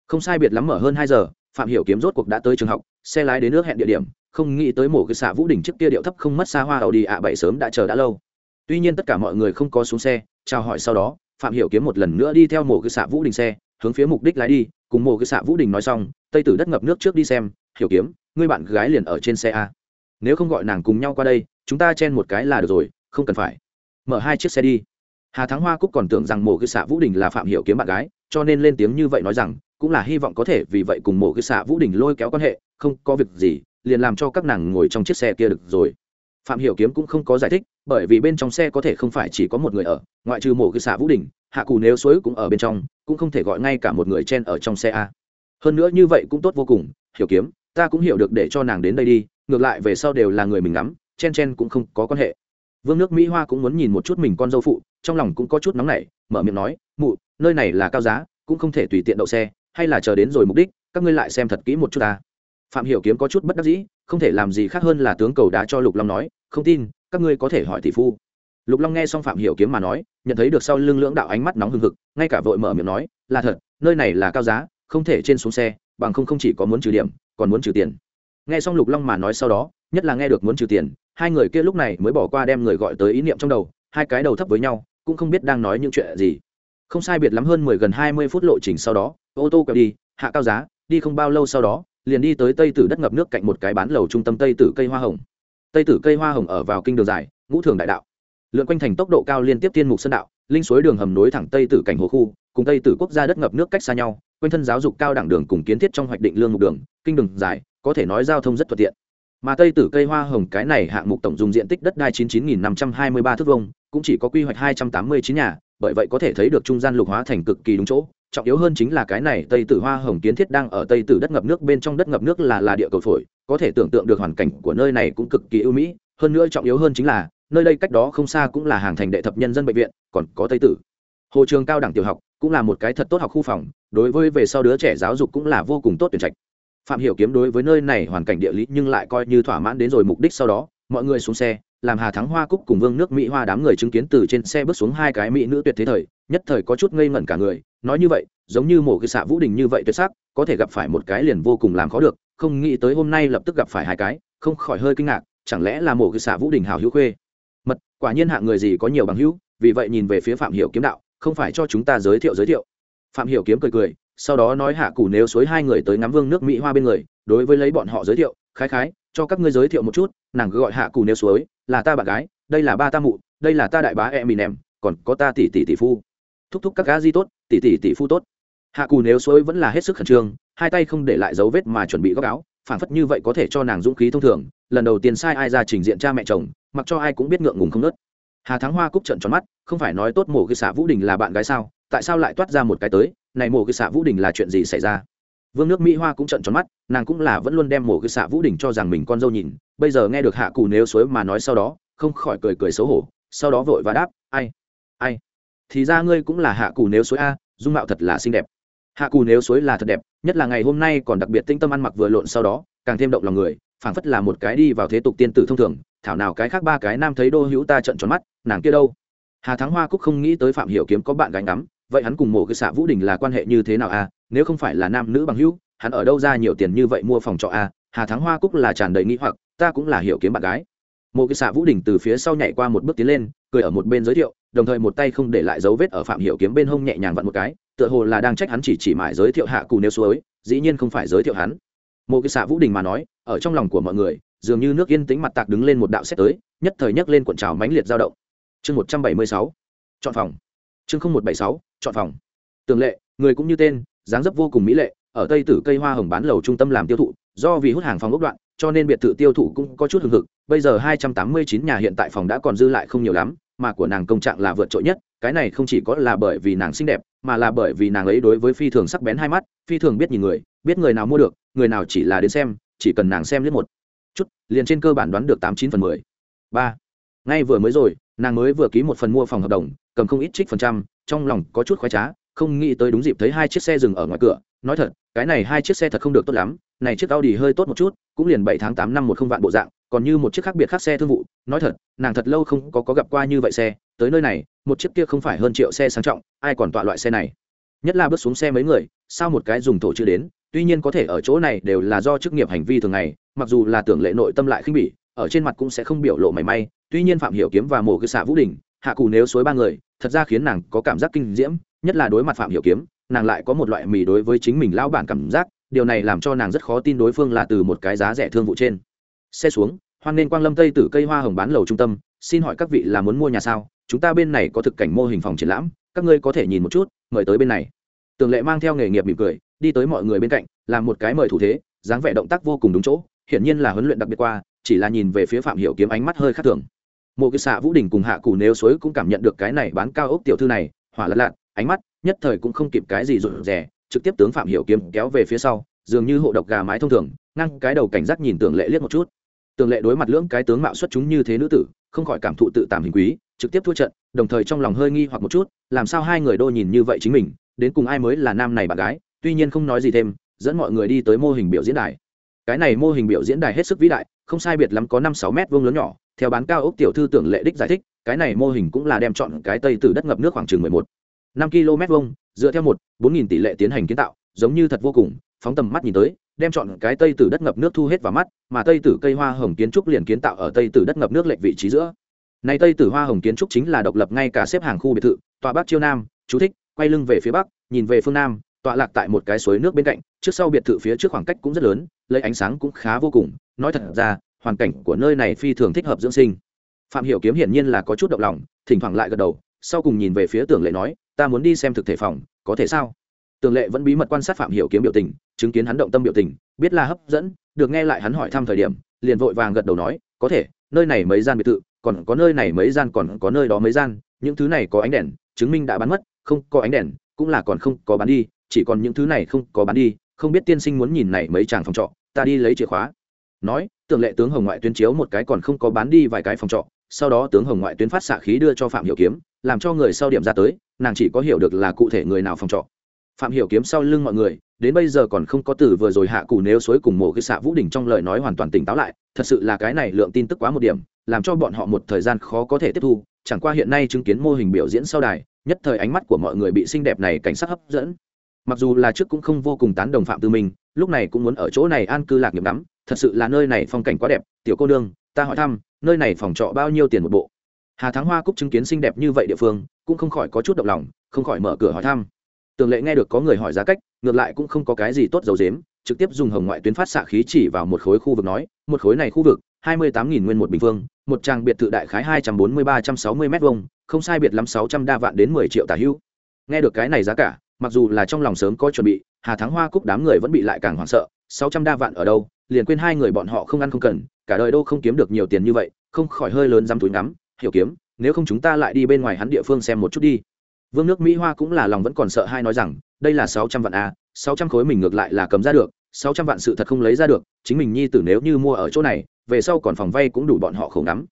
Speaker 1: không sai biệt lắm mở hơn hai giờ, phạm hiểu kiếm rốt cuộc đã tới trường học, xe lái đến nước hẹn địa điểm, không nghĩ tới mổ cái xạ vũ đỉnh trước kia điệu thấp không mất xa hoa đầu đi ạ bảy sớm đã chờ đã lâu. Tuy nhiên tất cả mọi người không có xuống xe, chào hỏi sau đó, phạm hiểu kiếm một lần nữa đi theo mổ cái xạ vũ đình xe, hướng phía mục đích lái đi, cùng mổ cái xạ vũ đình nói xong, tây tử đất ngập nước trước đi xem, hiểu kiếm, ngươi bạn gái liền ở trên xe a. Nếu không gọi nàng cùng nhau qua đây, chúng ta chen một cái là được rồi, không cần phải. Mở hai chiếc xe đi. Hà thắng hoa cúc còn tưởng rằng mổ cái xạ vũ đình là phạm hiểu kiếm bạn gái, cho nên lên tiếng như vậy nói rằng cũng là hy vọng có thể vì vậy cùng mổ cái xạ vũ đình lôi kéo quan hệ, không có việc gì, liền làm cho các nàng ngồi trong chiếc xe kia được rồi. Phạm hiểu kiếm cũng không có giải thích, bởi vì bên trong xe có thể không phải chỉ có một người ở, ngoại trừ mổ cái xạ vũ đình, hạ cù nếu suối cũng ở bên trong, cũng không thể gọi ngay cả một người chen ở trong xe a. Hơn nữa như vậy cũng tốt vô cùng, hiểu kiếm, ta cũng hiểu được để cho nàng đến đây đi, ngược lại về sau đều là người mình ngắm, chen chen cũng không có quan hệ. Vương nước mỹ hoa cũng muốn nhìn một chút mình con dâu phụ, trong lòng cũng có chút nóng nảy, mở miệng nói, mụ, nơi này là cao giá, cũng không thể tùy tiện đậu xe hay là chờ đến rồi mục đích, các ngươi lại xem thật kỹ một chút ta. Phạm hiểu kiếm có chút bất đắc dĩ, không thể làm gì khác hơn là tướng cầu đá cho lục long nói, không tin, các ngươi có thể hỏi tỷ phu. Lục long nghe xong phạm hiểu kiếm mà nói, nhận thấy được sau lưng lưỡng đạo ánh mắt nóng hừng hực, ngay cả vội mở miệng nói, là thật, nơi này là cao giá, không thể trên xuống xe, bằng không không chỉ có muốn trừ điểm, còn muốn trừ tiền. Nghe xong lục long mà nói sau đó, nhất là nghe được muốn trừ tiền, hai người kia lúc này mới bỏ qua đem người gọi tới ý niệm trong đầu, hai cái đầu thấp với nhau, cũng không biết đang nói những chuyện gì. Không sai biệt lắm hơn mười gần hai mươi phút lộ trình sau đó ô tô quẹo đi, hạ cao giá, đi không bao lâu sau đó, liền đi tới tây tử đất ngập nước cạnh một cái bán lầu trung tâm tây tử cây hoa hồng. Tây tử cây hoa hồng ở vào kinh đường dài, ngũ thường đại đạo. Lượn quanh thành tốc độ cao liên tiếp tiên mục sơn đạo, linh suối đường hầm nối thẳng tây tử cảnh hồ khu, cùng tây tử quốc gia đất ngập nước cách xa nhau, quanh thân giáo dục cao đẳng đường cùng kiến thiết trong hoạch định lương mục đường, kinh đường dài, có thể nói giao thông rất thuận tiện. Mà tây tử cây hoa hồng cái này hạng mục tổng dùng diện tích đất đai chín chín nghìn năm trăm hai mươi ba thước vông cũng chỉ có quy hoạch hai trăm tám mươi chín nhà, bởi vậy có thể thấy được trung gian lục hóa thành cực kỳ đúng chỗ trọng yếu hơn chính là cái này tây tử hoa hồng kiến thiết đang ở tây tử đất ngập nước bên trong đất ngập nước là là địa cầu phổi, có thể tưởng tượng được hoàn cảnh của nơi này cũng cực kỳ ưu mỹ. Hơn nữa trọng yếu hơn chính là, nơi đây cách đó không xa cũng là hàng thành đệ thập nhân dân bệnh viện, còn có tây tử. Hồ trường cao đẳng tiểu học cũng là một cái thật tốt học khu phòng, đối với về sau đứa trẻ giáo dục cũng là vô cùng tốt tuyển trạch. Phạm hiểu kiếm đối với nơi này hoàn cảnh địa lý nhưng lại coi như thỏa mãn đến rồi mục đích sau đó, mọi người xuống xe, làm hà thắng hoa cúc cùng vương nước mỹ hoa đám người chứng kiến từ trên xe bước xuống hai cái mỹ nữ tuyệt thế thời nhất thời có chút ngây ngẩn cả người, nói như vậy, giống như một cái xạ vũ đình như vậy tuyệt sắc, có thể gặp phải một cái liền vô cùng làm khó được, không nghĩ tới hôm nay lập tức gặp phải hai cái, không khỏi hơi kinh ngạc, chẳng lẽ là một cái xạ vũ đình hào hữu khuê? Mật, quả nhiên hạng người gì có nhiều bằng hữu, vì vậy nhìn về phía phạm hiểu kiếm đạo, không phải cho chúng ta giới thiệu giới thiệu. Phạm hiểu kiếm cười cười, sau đó nói hạ cù nếu suối hai người tới ngắm vương nước mỹ hoa bên người, đối với lấy bọn họ giới thiệu, khái khái, cho các ngươi giới thiệu một chút, nàng cứ gọi hạ cù nếu suối, là ta bạn gái, đây là ba ta mụ, đây là ta đại bá e mì nèm còn có ta tỷ tỷ tỷ phu thúc thúc các gã di tốt, tỷ tỷ tỷ phu tốt. Hạ cù nếu suối vẫn là hết sức khẩn trương, hai tay không để lại dấu vết mà chuẩn bị góc áo, phản phất như vậy có thể cho nàng dũng khí thông thường, lần đầu tiên sai ai ra trình diện cha mẹ chồng, mặc cho ai cũng biết ngượng ngùng không nớt. Hà thắng hoa cúc trận tròn mắt, không phải nói tốt mổ cái xạ vũ đình là bạn gái sao, tại sao lại toát ra một cái tới, này mổ cái xạ vũ đình là chuyện gì xảy ra? Vương nước mỹ hoa cũng trận tròn mắt, nàng cũng là vẫn luôn đem mổ cái xạ vũ đình cho rằng mình con dâu nhìn, bây giờ nghe được hạ cù nếu suối mà nói sau đó, không khỏi cười cười xấu hổ, sau đó vội và đáp, ai ai? Thì ra ngươi cũng là hạ cù nếu suối a, dung mạo thật là xinh đẹp. Hạ cù nếu suối là thật đẹp, nhất là ngày hôm nay còn đặc biệt tinh tâm ăn mặc vừa lộn sau đó, càng thêm động lòng người, phảng phất là một cái đi vào thế tục tiên tử thông thường, thảo nào cái khác ba cái nam thấy đô hữu ta trận tròn mắt, nàng kia đâu? Hà thắng hoa cúc không nghĩ tới phạm hiểu kiếm có bạn gái ngắm, vậy hắn cùng mộ cái xạ vũ đình là quan hệ như thế nào a? Nếu không phải là nam nữ bằng hữu, hắn ở đâu ra nhiều tiền như vậy mua phòng trọ a? Hà thắng hoa cúc là tràn đầy nghĩ hoặc, ta cũng là hiểu kiếm bạn gái. Mộ cái xạ vũ đình từ phía sau nhảy qua một bước tiến lên, cười ở một bên giới thiệu đồng thời một tay không để lại dấu vết ở phạm hiểu kiếm bên hông nhẹ nhàng vặn một cái, tựa hồ là đang trách hắn chỉ chỉ mãi giới thiệu hạ cù nêu suối, dĩ nhiên không phải giới thiệu hắn. Một cái xạ vũ đình mà nói, ở trong lòng của mọi người, dường như nước yên tĩnh mặt tạc đứng lên một đạo xét tới, nhất thời nhấc lên cuộn trào mãnh liệt dao động. Chương một trăm bảy mươi sáu, chọn phòng. Chương không một bảy sáu, chọn phòng. Tường lệ, người cũng như tên, dáng dấp vô cùng mỹ lệ, ở tây tử cây hoa hồng bán lầu trung tâm làm tiêu thụ, do vì hút hàng phòng ốc đoạn, cho nên biệt thự tiêu thụ cũng có chút hừng hực, bây giờ hai trăm tám mươi chín nhà hiện tại phòng đã còn dư lại không nhiều lắm mà của nàng công trạng là vượt trội nhất, cái này không chỉ có là bởi vì nàng xinh đẹp, mà là bởi vì nàng ấy đối với phi thường sắc bén hai mắt, phi thường biết nhìn người, biết người nào mua được, người nào chỉ là đến xem, chỉ cần nàng xem liếc một chút, liền trên cơ bản đoán được tám chín phần mười. Ba. Ngay vừa mới rồi, nàng mới vừa ký một phần mua phòng hợp đồng, cầm không ít trích phần trăm, trong lòng có chút khoái trá, không nghĩ tới đúng dịp thấy hai chiếc xe dừng ở ngoài cửa. Nói thật, cái này hai chiếc xe thật không được tốt lắm, này chiếc Audi hơi tốt một chút, cũng liền bảy tháng tám năm một không vạn bộ dạng còn như một chiếc khác biệt khác xe thương vụ nói thật nàng thật lâu không có, có gặp qua như vậy xe tới nơi này một chiếc kia không phải hơn triệu xe sang trọng ai còn tọa loại xe này? Nhất là bước xuống xe mấy người sao một cái dùng thổ chưa đến tuy nhiên có thể ở chỗ này đều là do chức nghiệp hành vi thường ngày mặc dù là tưởng lệ nội tâm lại khinh bỉ ở trên mặt cũng sẽ không biểu lộ mảy may tuy nhiên phạm hiểu kiếm và mổ cái xạ vũ đình hạ cù nếu suối ba người thật ra khiến nàng có cảm giác kinh diễm nhất là đối mặt phạm hiểu kiếm nàng lại có một loại mì đối với chính mình lao bản cảm giác điều này làm cho nàng rất khó tin đối phương là từ một cái giá rẻ thương vụ trên xe xuống, hoan nên quang lâm tây tử cây hoa hồng bán lầu trung tâm, xin hỏi các vị là muốn mua nhà sao? Chúng ta bên này có thực cảnh mô hình phòng triển lãm, các ngươi có thể nhìn một chút, mời tới bên này. Tường lệ mang theo nghề nghiệp mỉm cười, đi tới mọi người bên cạnh, làm một cái mời thủ thế, dáng vẻ động tác vô cùng đúng chỗ, hiển nhiên là huấn luyện đặc biệt qua, chỉ là nhìn về phía phạm hiểu kiếm ánh mắt hơi khác thường. Một cái xạ vũ đình cùng hạ cù nếu suối cũng cảm nhận được cái này bán cao ốc tiểu thư này, hỏa lật lạn ánh mắt nhất thời cũng không kịp cái gì rụt rè, trực tiếp tướng phạm hiểu kiếm kéo về phía sau, dường như hộ độc gà mái thông thường, ngang cái đầu cảnh giác nhìn tưởng lệ liếc một chút. Tường lệ đối mặt lưỡng cái tướng mạo xuất chúng như thế nữ tử, không khỏi cảm thụ tự tạm hình quý, trực tiếp thua trận, đồng thời trong lòng hơi nghi hoặc một chút, làm sao hai người đô nhìn như vậy chính mình, đến cùng ai mới là nam này bạn gái, tuy nhiên không nói gì thêm, dẫn mọi người đi tới mô hình biểu diễn đài. Cái này mô hình biểu diễn đài hết sức vĩ đại, không sai biệt lắm có năm sáu mét vuông lớn nhỏ, theo bán cao ốc tiểu thư tưởng lệ đích giải thích, cái này mô hình cũng là đem chọn cái tây từ đất ngập nước khoảng chừng mười một, năm km vuông, dựa theo một, bốn nghìn tỷ lệ tiến hành kiến tạo, giống như thật vô cùng, phóng tầm mắt nhìn tới đem chọn cái tây tử đất ngập nước thu hết vào mắt, mà tây tử cây hoa hồng kiến trúc liền kiến tạo ở tây tử đất ngập nước lệch vị trí giữa. Này tây tử hoa hồng kiến trúc chính là độc lập ngay cả xếp hàng khu biệt thự, tọa bắc chiêu nam, chú thích, quay lưng về phía bắc, nhìn về phương nam, tọa lạc tại một cái suối nước bên cạnh, trước sau biệt thự phía trước khoảng cách cũng rất lớn, lấy ánh sáng cũng khá vô cùng, nói thật ra, hoàn cảnh của nơi này phi thường thích hợp dưỡng sinh. Phạm hiểu kiếm hiển nhiên là có chút động lòng, thỉnh thoảng lại gật đầu, sau cùng nhìn về phía tưởng lệ nói, ta muốn đi xem thực thể phòng, có thể sao? Tưởng lệ vẫn bí mật quan sát phạm hiểu kiếm biểu tình chứng kiến hắn động tâm biểu tình, biết là hấp dẫn, được nghe lại hắn hỏi thăm thời điểm, liền vội vàng gật đầu nói, có thể, nơi này mấy gian biệt thự, còn có nơi này mấy gian còn có nơi đó mấy gian, những thứ này có ánh đèn, chứng minh đã bán mất, không có ánh đèn, cũng là còn không có bán đi, chỉ còn những thứ này không có bán đi, không biết tiên sinh muốn nhìn này mấy chàng phòng trọ, ta đi lấy chìa khóa. Nói, tưởng lệ tướng hồng ngoại tuyến chiếu một cái còn không có bán đi vài cái phòng trọ, sau đó tướng hồng ngoại tuyến phát xạ khí đưa cho phạm hiểu kiếm, làm cho người sau điểm ra tới, nàng chỉ có hiểu được là cụ thể người nào phòng trọ. Phạm hiểu kiếm sau lưng mọi người đến bây giờ còn không có từ vừa rồi hạ cụ nếu suối cùng mổ cái xạ vũ đỉnh trong lời nói hoàn toàn tỉnh táo lại, thật sự là cái này lượng tin tức quá một điểm, làm cho bọn họ một thời gian khó có thể tiếp thu, chẳng qua hiện nay chứng kiến mô hình biểu diễn sau đài, nhất thời ánh mắt của mọi người bị xinh đẹp này cảnh sắc hấp dẫn. Mặc dù là trước cũng không vô cùng tán đồng phạm tư mình lúc này cũng muốn ở chỗ này an cư lạc nghiệp lắm, thật sự là nơi này phong cảnh quá đẹp, tiểu cô nương, ta hỏi thăm, nơi này phòng trọ bao nhiêu tiền một bộ? Hà thắng hoa cúc chứng kiến xinh đẹp như vậy địa phương, cũng không khỏi có chút động lòng, không khỏi mở cửa hỏi thăm tường lệ nghe được có người hỏi giá cách, ngược lại cũng không có cái gì tốt dầu dếm, trực tiếp dùng hồng ngoại tuyến phát xạ khí chỉ vào một khối khu vực nói, một khối này khu vực, hai mươi tám nghìn nguyên một bình phương, một tràng biệt thự đại khái hai trăm bốn mươi ba trăm sáu mươi m hai không sai biệt lắm sáu trăm đa vạn đến mười triệu tả hữu nghe được cái này giá cả, mặc dù là trong lòng sớm có chuẩn bị, hà thắng hoa cúc đám người vẫn bị lại càng hoảng sợ, sáu trăm đa vạn ở đâu, liền quên hai người bọn họ không ăn không cần, cả đời đâu không kiếm được nhiều tiền như vậy, không khỏi hơi lớn dăm túi ngắm, hiểu kiếm, nếu không chúng ta lại đi bên ngoài hắn địa phương xem một chút đi vương nước mỹ hoa cũng là lòng vẫn còn sợ hai nói rằng, đây là sáu trăm vạn a, sáu trăm khối mình ngược lại là cầm ra được, sáu trăm vạn sự thật không lấy ra được, chính mình nhi tử nếu như mua ở chỗ này, về sau còn phòng vay cũng đủ bọn họ khổ ngắm.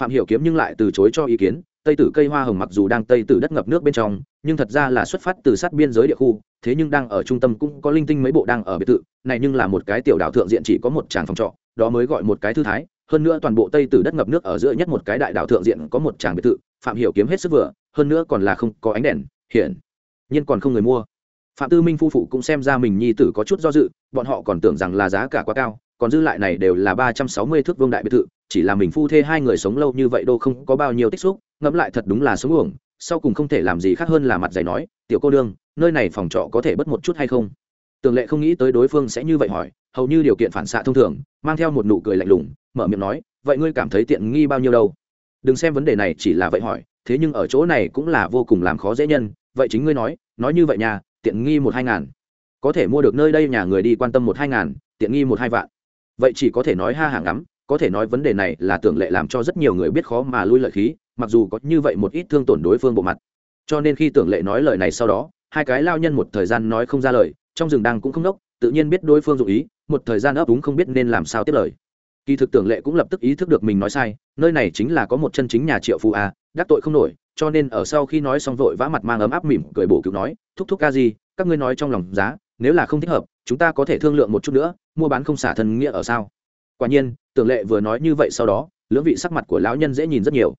Speaker 1: Phạm hiểu kiếm nhưng lại từ chối cho ý kiến, tây tử cây hoa hồng mặc dù đang tây tử đất ngập nước bên trong, nhưng thật ra là xuất phát từ sát biên giới địa khu, thế nhưng đang ở trung tâm cũng có linh tinh mấy bộ đang ở biệt thự, này nhưng là một cái tiểu đảo thượng diện chỉ có một tràng phòng trọ, đó mới gọi một cái thư thái, hơn nữa toàn bộ tây tử đất ngập nước ở giữa nhất một cái đại đảo thượng diện có một tràng biệt thự, phạm hiểu kiếm hết sức vừa hơn nữa còn là không có ánh đèn, hiện nhiên còn không người mua. Phạm tư minh phu phụ cũng xem ra mình nhi tử có chút do dự, bọn họ còn tưởng rằng là giá cả quá cao, còn dư lại này đều là ba trăm sáu mươi thước vương đại biệt thự, chỉ là mình phu thê hai người sống lâu như vậy đâu không có bao nhiêu tích xúc, ngẫm lại thật đúng là sống uổng, sau cùng không thể làm gì khác hơn là mặt dày nói, tiểu cô đương, nơi này phòng trọ có thể bớt một chút hay không? Tường lệ không nghĩ tới đối phương sẽ như vậy hỏi, hầu như điều kiện phản xạ thông thường, mang theo một nụ cười lạnh lùng, mở miệng nói, vậy ngươi cảm thấy tiện nghi bao nhiêu đâu? Đừng xem vấn đề này chỉ là vậy hỏi thế nhưng ở chỗ này cũng là vô cùng làm khó dễ nhân, vậy chính ngươi nói nói như vậy nhà tiện nghi một hai ngàn. Có thể mua được nơi đây nhà người đi quan tâm một hai ngàn, tiện nghi một hai vạn. Vậy chỉ có thể nói ha hàng ngắm, có thể nói vấn đề này là tưởng lệ làm cho rất nhiều người biết khó mà lui lợi khí, mặc dù có như vậy một ít thương tổn đối phương bộ mặt. Cho nên khi tưởng lệ nói lời này sau đó, hai cái lao nhân một thời gian nói không ra lời, trong rừng đang cũng không đốc, tự nhiên biết đối phương dụ ý, một thời gian ấp úng không biết nên làm sao tiếp lời. Kỳ thực tưởng lệ cũng lập tức ý thức được mình nói sai, nơi này chính là có một chân chính nhà triệu phú a đắc tội không nổi, cho nên ở sau khi nói xong vội vã mặt mang ấm áp mỉm cười bổ cứu nói, thúc thúc ca gì các ngươi nói trong lòng giá, nếu là không thích hợp, chúng ta có thể thương lượng một chút nữa, mua bán không xả thân nghĩa ở sao? Quả nhiên, tưởng lệ vừa nói như vậy sau đó, lưỡng vị sắc mặt của lão nhân dễ nhìn rất nhiều.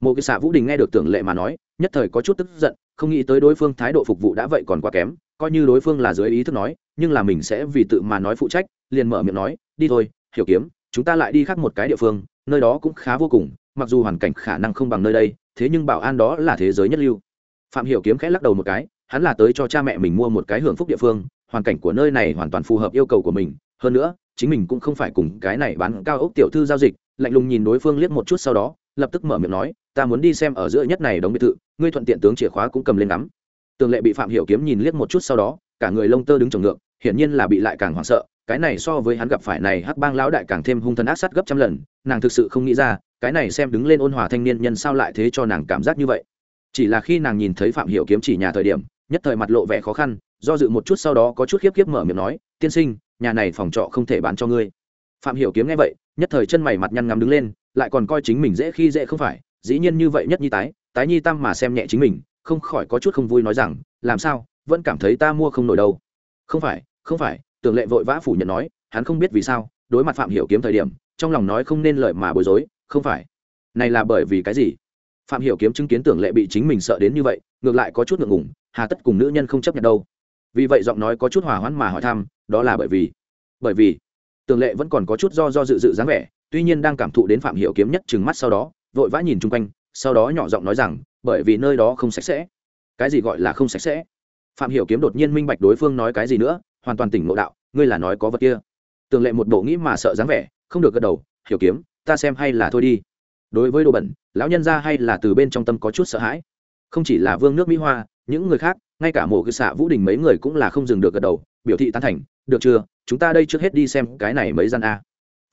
Speaker 1: Một cái xạ vũ đình nghe được tưởng lệ mà nói, nhất thời có chút tức giận, không nghĩ tới đối phương thái độ phục vụ đã vậy còn quá kém, coi như đối phương là dưới ý thức nói, nhưng là mình sẽ vì tự mà nói phụ trách, liền mở miệng nói, đi thôi, hiểu kiếm, chúng ta lại đi khác một cái địa phương, nơi đó cũng khá vô cùng mặc dù hoàn cảnh khả năng không bằng nơi đây, thế nhưng bảo an đó là thế giới nhất lưu phạm hiểu kiếm khẽ lắc đầu một cái, hắn là tới cho cha mẹ mình mua một cái hưởng phúc địa phương, hoàn cảnh của nơi này hoàn toàn phù hợp yêu cầu của mình hơn nữa, chính mình cũng không phải cùng cái này bán cao ốc tiểu thư giao dịch, lạnh lùng nhìn đối phương liếc một chút sau đó, lập tức mở miệng nói, ta muốn đi xem ở giữa nhất này đống biệt thự, ngươi thuận tiện tướng chìa khóa cũng cầm lên nắm. tường lệ bị phạm hiểu kiếm nhìn liếc một chút sau đó, cả người lông tơ đứng trồng ngược hiển nhiên là bị lại càng hoảng sợ, cái này so với hắn gặp phải này hắc bang lão đại càng thêm hung thần ác sát gấp trăm lần, nàng thực sự không nghĩ ra, cái này xem đứng lên ôn hòa thanh niên nhân sao lại thế cho nàng cảm giác như vậy. Chỉ là khi nàng nhìn thấy phạm hiểu kiếm chỉ nhà thời điểm, nhất thời mặt lộ vẻ khó khăn, do dự một chút sau đó có chút khiếp khiếp mở miệng nói, tiên sinh, nhà này phòng trọ không thể bán cho ngươi. Phạm hiểu kiếm nghe vậy, nhất thời chân mày mặt nhăn ngắm đứng lên, lại còn coi chính mình dễ khi dễ không phải, dĩ nhiên như vậy nhất nhi tái tái nhi tam mà xem nhẹ chính mình, không khỏi có chút không vui nói rằng, làm sao, vẫn cảm thấy ta mua không nổi đâu. Không phải không phải tưởng lệ vội vã phủ nhận nói, hắn không biết vì sao, đối mặt phạm hiểu kiếm thời điểm, trong lòng nói không nên lời mà bối rối, không phải. Này là bởi vì cái gì? Phạm hiểu kiếm chứng kiến tưởng lệ bị chính mình sợ đến như vậy, ngược lại có chút ngượng ngùng, hà tất cùng nữ nhân không chấp nhận đâu. Vì vậy giọng nói có chút hòa hoãn mà hỏi thăm, đó là bởi vì? Bởi vì tưởng lệ vẫn còn có chút do do dự dự dáng vẻ, tuy nhiên đang cảm thụ đến phạm hiểu kiếm nhất chừng mắt sau đó, vội vã nhìn chung quanh, sau đó nhỏ giọng nói rằng, bởi vì nơi đó không sạch sẽ. Cái gì gọi là không sạch sẽ? Phạm hiểu kiếm đột nhiên minh bạch đối phương nói cái gì nữa hoàn toàn tỉnh ngộ đạo, ngươi là nói có vật kia. Tường lệ một bộ nghĩ mà sợ dáng vẻ, không được gật đầu, hiểu kiếm, ta xem hay là thôi đi. Đối với đồ bẩn, lão nhân ra hay là từ bên trong tâm có chút sợ hãi. Không chỉ là vương nước mỹ hoa, những người khác, ngay cả mộ cư xạ vũ đình mấy người cũng là không dừng được gật đầu, biểu thị tán thành, được chưa, chúng ta đây trước hết đi xem cái này mấy gian a.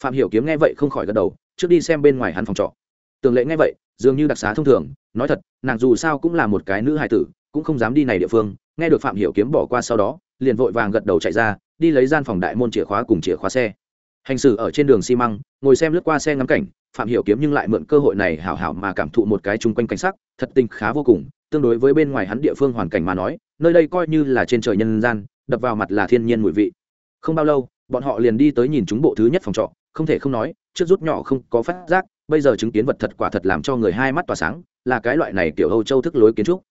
Speaker 1: Phạm hiểu kiếm nghe vậy không khỏi gật đầu, trước đi xem bên ngoài hắn phòng trọ. Tường lệ nghe vậy, dường như đặc xá thông thường, nói thật, nàng dù sao cũng là một cái nữ hài tử, cũng không dám đi này địa phương, nghe được phạm hiểu kiếm bỏ qua sau đó liền vội vàng gật đầu chạy ra, đi lấy gian phòng đại môn chìa khóa cùng chìa khóa xe. Hành xử ở trên đường xi măng, ngồi xem lướt qua xe ngắm cảnh, phạm hiểu kiếm nhưng lại mượn cơ hội này hảo hảo mà cảm thụ một cái chung quanh cảnh sắc, thật tình khá vô cùng, tương đối với bên ngoài hắn địa phương hoàn cảnh mà nói, nơi đây coi như là trên trời nhân gian, đập vào mặt là thiên nhiên mùi vị. Không bao lâu, bọn họ liền đi tới nhìn chúng bộ thứ nhất phòng trọ, không thể không nói, trước rút nhỏ không có phát giác, bây giờ chứng kiến vật thật quả thật làm cho người hai mắt tỏa sáng, là cái loại này kiểu âu châu thức lối kiến trúc.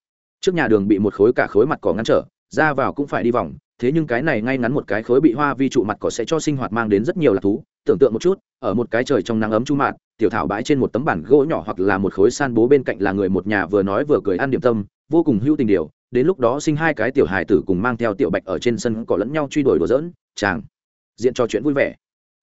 Speaker 1: Trước nhà đường bị một khối cả khối mặt cỏ ngăn trở ra vào cũng phải đi vòng, thế nhưng cái này ngay ngắn một cái khối bị hoa vi trụ mặt cỏ sẽ cho sinh hoạt mang đến rất nhiều lạc thú. Tưởng tượng một chút, ở một cái trời trong nắng ấm chu mạt, tiểu thảo bãi trên một tấm bản gỗ nhỏ hoặc là một khối san bố bên cạnh là người một nhà vừa nói vừa cười ăn điểm tâm, vô cùng hữu tình điều. Đến lúc đó sinh hai cái tiểu hài tử cùng mang theo tiểu bạch ở trên sân cỏ lẫn nhau truy đuổi đùa dỡn chàng diện cho chuyện vui vẻ.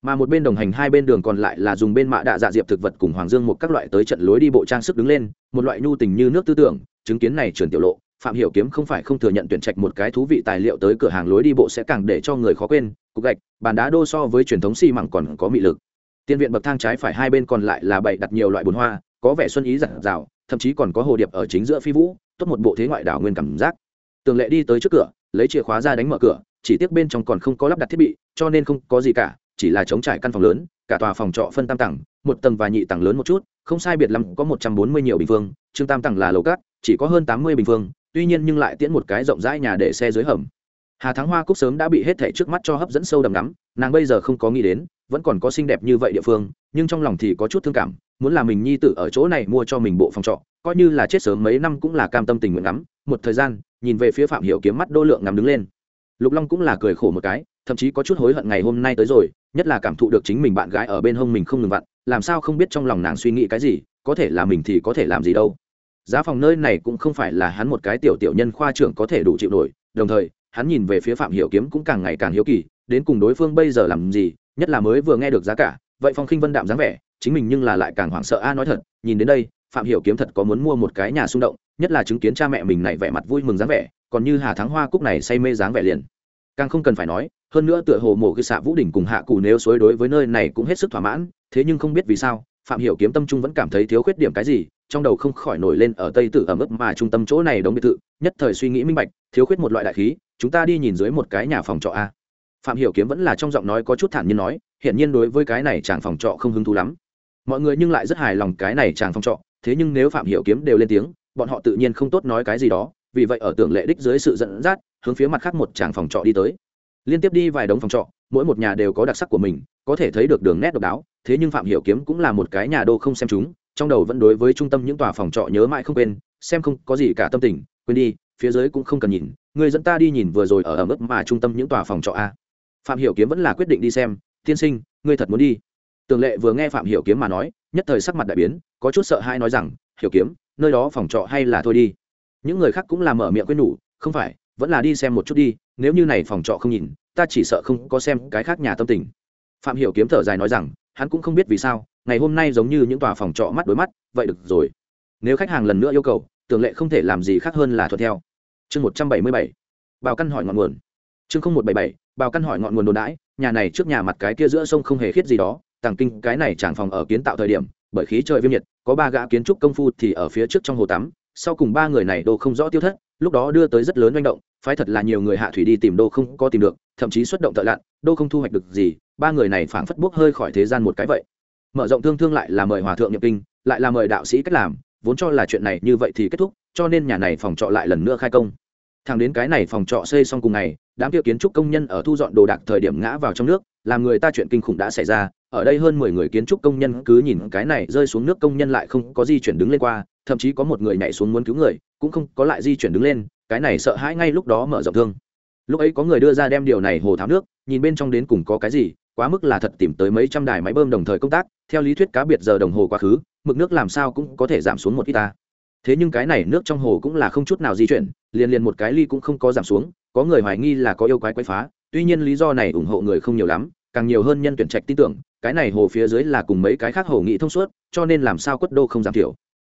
Speaker 1: Mà một bên đồng hành hai bên đường còn lại là dùng bên mạ đạ dạ diệp thực vật cùng hoàng dương một các loại tới trận lối đi bộ trang sức đứng lên, một loại nhu tình như nước tư tưởng, chứng kiến này trường tiểu lộ phạm hiểu kiếm không phải không thừa nhận tuyển trạch một cái thú vị tài liệu tới cửa hàng lối đi bộ sẽ càng để cho người khó quên, cục gạch, bàn đá đô so với truyền thống xi măng còn có mị lực. Tiên viện bậc thang trái phải hai bên còn lại là bày đặt nhiều loại bồn hoa, có vẻ xuân ý giản rào thậm chí còn có hồ điệp ở chính giữa phi vũ, tốt một bộ thế ngoại đảo nguyên cảm giác. Tường lệ đi tới trước cửa, lấy chìa khóa ra đánh mở cửa, chỉ tiếc bên trong còn không có lắp đặt thiết bị, cho nên không có gì cả, chỉ là chống trải căn phòng lớn, cả tòa phòng trọ phân tam tầng, một tầng và nhị tầng lớn một chút, không sai biệt lắm có một trăm bốn mươi nhiều bình phương trương tam tầng là lầu cát, chỉ có hơn tám mươi bình phương tuy nhiên nhưng lại tiễn một cái rộng rãi nhà để xe dưới hầm. Hà thắng hoa cúc sớm đã bị hết thảy trước mắt cho hấp dẫn sâu đầm lắm, nàng bây giờ không có nghĩ đến, vẫn còn có xinh đẹp như vậy địa phương, nhưng trong lòng thì có chút thương cảm, muốn là mình nhi tử ở chỗ này mua cho mình bộ phòng trọ, coi như là chết sớm mấy năm cũng là cam tâm tình nguyện lắm. Một thời gian, nhìn về phía phạm hiểu kiếm mắt đô lượng ngắm đứng lên. Lục long cũng là cười khổ một cái, thậm chí có chút hối hận ngày hôm nay tới rồi, nhất là cảm thụ được chính mình bạn gái ở bên hông mình không ngừng vặn, làm sao không biết trong lòng nàng suy nghĩ cái gì, có thể là mình thì có thể làm gì đâu giá phòng nơi này cũng không phải là hắn một cái tiểu tiểu nhân khoa trưởng có thể đủ chịu nổi, đồng thời, hắn nhìn về phía phạm hiểu kiếm cũng càng ngày càng hiếu kỳ, đến cùng đối phương bây giờ làm gì, nhất là mới vừa nghe được giá cả, vậy phong khinh vân đạm dáng vẻ, chính mình nhưng là lại càng hoảng sợ, a, nói thật, nhìn đến đây, phạm hiểu kiếm thật có muốn mua một cái nhà xung động, nhất là chứng kiến cha mẹ mình này vẻ mặt vui mừng dáng vẻ, còn như hà thắng hoa cúc này say mê dáng vẻ liền. Càng không cần phải nói, hơn nữa tựa hồ mổ cái xạ vũ đỉnh cùng hạ cù nếu suối đối với nơi này cũng hết sức thỏa mãn, thế nhưng không biết vì sao, phạm hiểu kiếm tâm trung vẫn cảm thấy thiếu khuyết điểm cái gì trong đầu không khỏi nổi lên ở tây tử ở mức mà trung tâm chỗ này đóng biệt thự, nhất thời suy nghĩ minh bạch, thiếu khuyết một loại đại khí, chúng ta đi nhìn dưới một cái nhà phòng trọ a. Phạm hiểu kiếm vẫn là trong giọng nói có chút thản nhiên nói hiện nhiên đối với cái này chàng phòng trọ không hứng thú lắm. Mọi người nhưng lại rất hài lòng cái này chàng phòng trọ, thế nhưng nếu phạm hiểu kiếm đều lên tiếng, bọn họ tự nhiên không tốt nói cái gì đó, vì vậy ở tưởng lệ đích dưới sự dẫn dắt, hướng phía mặt khác một chàng phòng trọ đi tới. Liên tiếp đi vài đống phòng trọ, mỗi một nhà đều có đặc sắc của mình, có thể thấy được đường nét độc đáo, thế nhưng phạm hiểu kiếm cũng là một cái nhà đô không xem chúng trong đầu vẫn đối với trung tâm những tòa phòng trọ nhớ mãi không quên, xem không có gì cả tâm tình, quên đi, phía dưới cũng không cần nhìn, người dẫn ta đi nhìn vừa rồi ở ở mức mà trung tâm những tòa phòng trọ a. Phạm hiểu kiếm vẫn là quyết định đi xem, tiên sinh, ngươi thật muốn đi? Tường lệ vừa nghe phạm hiểu kiếm mà nói, nhất thời sắc mặt đại biến, có chút sợ hãi nói rằng, hiểu kiếm, nơi đó phòng trọ hay là thôi đi. Những người khác cũng là mở miệng quên nhủ, không phải, vẫn là đi xem một chút đi, nếu như này phòng trọ không nhìn, ta chỉ sợ không có xem cái khác nhà tâm tình. Phạm hiểu kiếm thở dài nói rằng, hắn cũng không biết vì sao ngày hôm nay giống như những tòa phòng trọ mắt đối mắt, vậy được rồi. Nếu khách hàng lần nữa yêu cầu, tường lệ không thể làm gì khác hơn là thuận theo. Chương một trăm bảy mươi bảy. Bào căn hỏi ngọn nguồn. Chương không một bảy bảy, bào căn hỏi ngọn nguồn đồn đãi, nhà này trước nhà mặt cái kia giữa sông không hề khiết gì đó, tàng kinh cái này tràng phòng ở kiến tạo thời điểm, bởi khí trời viêm nhiệt, có ba gã kiến trúc công phu thì ở phía trước trong hồ tắm, sau cùng ba người này đô không rõ tiêu thất, lúc đó đưa tới rất lớn manh động, phái thật là nhiều người hạ thủy đi tìm đô không có tìm được, thậm chí xuất động thợ lặn đô không thu hoạch được gì, ba người này phảng phất bốc hơi khỏi thế gian một cái vậy mở rộng thương thương lại là mời hòa thượng nhập kinh, lại là mời đạo sĩ cách làm, vốn cho là chuyện này như vậy thì kết thúc, cho nên nhà này phòng trọ lại lần nữa khai công. Thằng đến cái này phòng trọ xây xong cùng ngày, đám kia kiến trúc công nhân ở thu dọn đồ đạc thời điểm ngã vào trong nước, làm người ta chuyện kinh khủng đã xảy ra, ở đây hơn mười người kiến trúc công nhân cứ nhìn cái này rơi xuống nước công nhân lại không có di chuyển đứng lên qua, thậm chí có một người nhảy xuống muốn cứu người, cũng không có lại di chuyển đứng lên, cái này sợ hãi ngay lúc đó mở rộng thương. Lúc ấy có người đưa ra đem điều này hồ tháo nước, nhìn bên trong đến cùng có cái gì quá mức là thật tìm tới mấy trăm đài máy bơm đồng thời công tác, theo lý thuyết cá biệt giờ đồng hồ quá khứ, mực nước làm sao cũng có thể giảm xuống một ít ta. Thế nhưng cái này nước trong hồ cũng là không chút nào di chuyển, liền liền một cái ly cũng không có giảm xuống, có người hoài nghi là có yêu quái quái phá, tuy nhiên lý do này ủng hộ người không nhiều lắm, càng nhiều hơn nhân tuyển trạch tin tưởng, cái này hồ phía dưới là cùng mấy cái khác hồ nghị thông suốt, cho nên làm sao quất đô không giảm thiểu.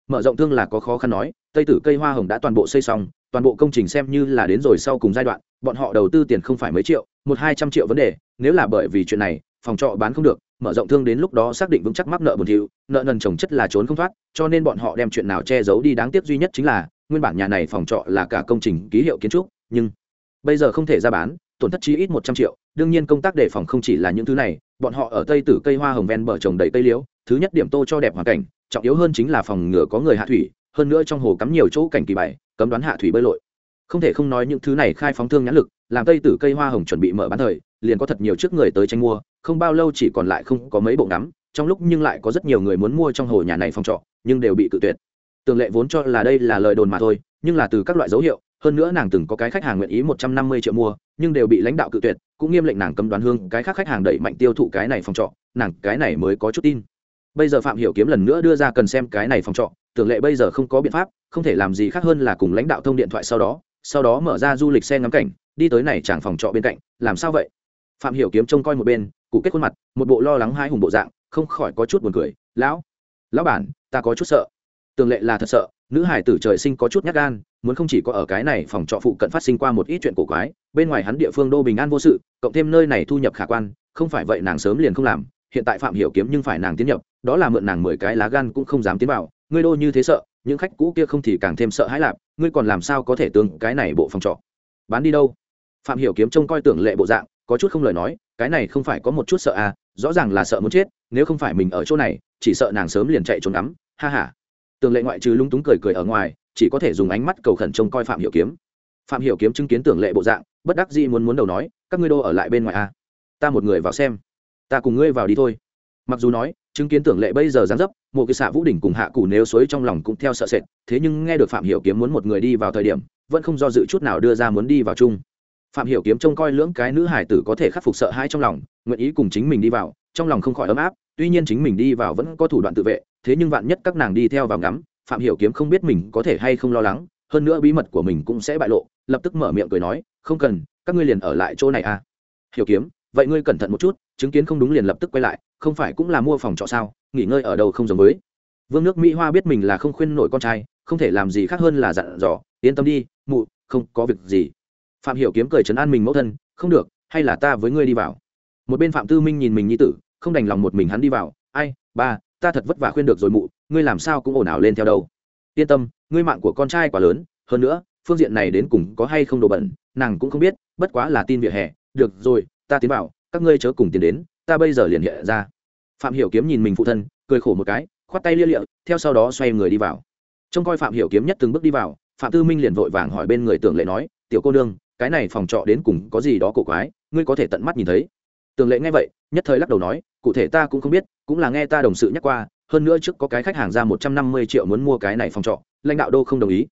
Speaker 1: Mở rộng thương là có khó khăn nói, tây tử cây hoa hồng đã toàn bộ xây xong, toàn bộ công trình xem như là đến rồi sau cùng giai đoạn, bọn họ đầu tư tiền không phải mấy triệu một hai trăm triệu vấn đề, nếu là bởi vì chuyện này, phòng trọ bán không được, mở rộng thương đến lúc đó xác định vững chắc mắc nợ buồn thiu, nợ nần trồng chất là trốn không thoát, cho nên bọn họ đem chuyện nào che giấu đi đáng tiếc duy nhất chính là, nguyên bản nhà này phòng trọ là cả công trình ký hiệu kiến trúc, nhưng bây giờ không thể ra bán, tổn thất chi ít một trăm triệu, đương nhiên công tác đề phòng không chỉ là những thứ này, bọn họ ở tây tử cây hoa hồng ven bờ trồng đầy cây liễu, thứ nhất điểm tô cho đẹp hoàn cảnh, trọng yếu hơn chính là phòng ngừa có người hạ thủy, hơn nữa trong hồ cắm nhiều chỗ cảnh kỳ bảy cấm đoán hạ thủy bơi lội. Không thể không nói những thứ này khai phóng thương nhãn lực làm tây tử cây hoa hồng chuẩn bị mở bán thời, liền có thật nhiều trước người tới tranh mua, không bao lâu chỉ còn lại không có mấy bộ ngắm, trong lúc nhưng lại có rất nhiều người muốn mua trong hồ nhà này phòng trọ, nhưng đều bị cự tuyệt. Tường lệ vốn cho là đây là lời đồn mà thôi, nhưng là từ các loại dấu hiệu, hơn nữa nàng từng có cái khách hàng nguyện ý một trăm năm mươi triệu mua, nhưng đều bị lãnh đạo cự tuyệt, cũng nghiêm lệnh nàng cấm đoán hương, cái khác khách hàng đẩy mạnh tiêu thụ cái này phòng trọ, nàng cái này mới có chút tin. Bây giờ phạm hiểu kiếm lần nữa đưa ra cần xem cái này phòng trọ tưởng lệ bây giờ không có biện pháp, không thể làm gì khác hơn là cùng lãnh đạo thông điện thoại sau đó sau đó mở ra du lịch xe ngắm cảnh, đi tới này chẳng phòng trọ bên cạnh, làm sao vậy? Phạm hiểu kiếm trông coi một bên, cụ kết khuôn mặt, một bộ lo lắng hai hùng bộ dạng, không khỏi có chút buồn cười. Lão lão bản, ta có chút sợ. Tường lệ là thật sợ, nữ hải tử trời sinh có chút nhát gan, muốn không chỉ có ở cái này phòng trọ phụ cận phát sinh qua một ít chuyện cổ quái, bên ngoài hắn địa phương đô bình an vô sự, cộng thêm nơi này thu nhập khả quan, không phải vậy nàng sớm liền không làm, hiện tại phạm hiểu kiếm nhưng phải nàng tiến nhập, đó là mượn nàng mười cái lá gan cũng không dám tiến vào, ngươi đô như thế sợ những khách cũ kia không thì càng thêm sợ hãi lạp ngươi còn làm sao có thể tương cái này bộ phòng trọ? Bán đi đâu? Phạm hiểu kiếm trông coi tưởng lệ bộ dạng, có chút không lời nói, cái này không phải có một chút sợ à rõ ràng là sợ muốn chết, nếu không phải mình ở chỗ này, chỉ sợ nàng sớm liền chạy trốn ngắm ha ha. Tưởng lệ ngoại trừ lung túng cười cười ở ngoài, chỉ có thể dùng ánh mắt cầu khẩn trông coi phạm hiểu kiếm. Phạm hiểu kiếm chứng kiến tưởng lệ bộ dạng, bất đắc dĩ muốn muốn đầu nói, các ngươi đô ở lại bên ngoài à? Ta một người vào xem. Ta cùng ngươi vào đi thôi. Mặc dù nói chứng kiến tưởng lệ bây giờ dáng dấp một cái xạ vũ đỉnh cùng hạ cù nếu suối trong lòng cũng theo sợ sệt, thế nhưng nghe được phạm hiểu kiếm muốn một người đi vào thời điểm, vẫn không do dự chút nào đưa ra muốn đi vào chung. Phạm hiểu kiếm trông coi lưỡng cái nữ hải tử có thể khắc phục sợ hãi trong lòng, nguyện ý cùng chính mình đi vào, trong lòng không khỏi ấm áp, tuy nhiên chính mình đi vào vẫn có thủ đoạn tự vệ, thế nhưng vạn nhất các nàng đi theo vào ngắm, phạm hiểu kiếm không biết mình có thể hay không lo lắng, hơn nữa bí mật của mình cũng sẽ bại lộ, lập tức mở miệng cười nói, không cần, các ngươi liền ở lại chỗ này à. Hiểu kiếm vậy ngươi cẩn thận một chút, chứng kiến không đúng liền lập tức quay lại, không phải cũng là mua phòng trọ sao, nghỉ ngơi ở đâu không giống với. Vương nước mỹ hoa biết mình là không khuyên nổi con trai, không thể làm gì khác hơn là dặn dò, yên tâm đi, mụ, không có việc gì. Phạm hiểu kiếm cười chấn an mình mẫu thân, không được, hay là ta với ngươi đi vào. Một bên phạm tư minh nhìn mình như tử, không đành lòng một mình hắn đi vào, ai, ba, ta thật vất vả khuyên được rồi mụ, ngươi làm sao cũng ồn ào lên theo đâu. Yên tâm, ngươi mạng của con trai quá lớn, hơn nữa, phương diện này đến cùng có hay không đồ bẩn, nàng cũng không biết, bất quá là tin vỉa hè, được rồi ta tiến vào, các ngươi chớ cùng tiến đến, ta bây giờ liền hiện ra. Phạm hiểu kiếm nhìn mình phụ thân, cười khổ một cái, khoát tay lia lịa, theo sau đó xoay người đi vào. Trông coi phạm hiểu kiếm nhất từng bước đi vào, phạm tư minh liền vội vàng hỏi bên người tưởng lệ nói, tiểu cô nương, cái này phòng trọ đến cùng có gì đó cổ quái, ngươi có thể tận mắt nhìn thấy. Tưởng lệ nghe vậy, nhất thời lắc đầu nói, cụ thể ta cũng không biết, cũng là nghe ta đồng sự nhắc qua, hơn nữa trước có cái khách hàng ra một trăm năm mươi triệu muốn mua cái này phòng trọ, lãnh đạo đô không đồng ý.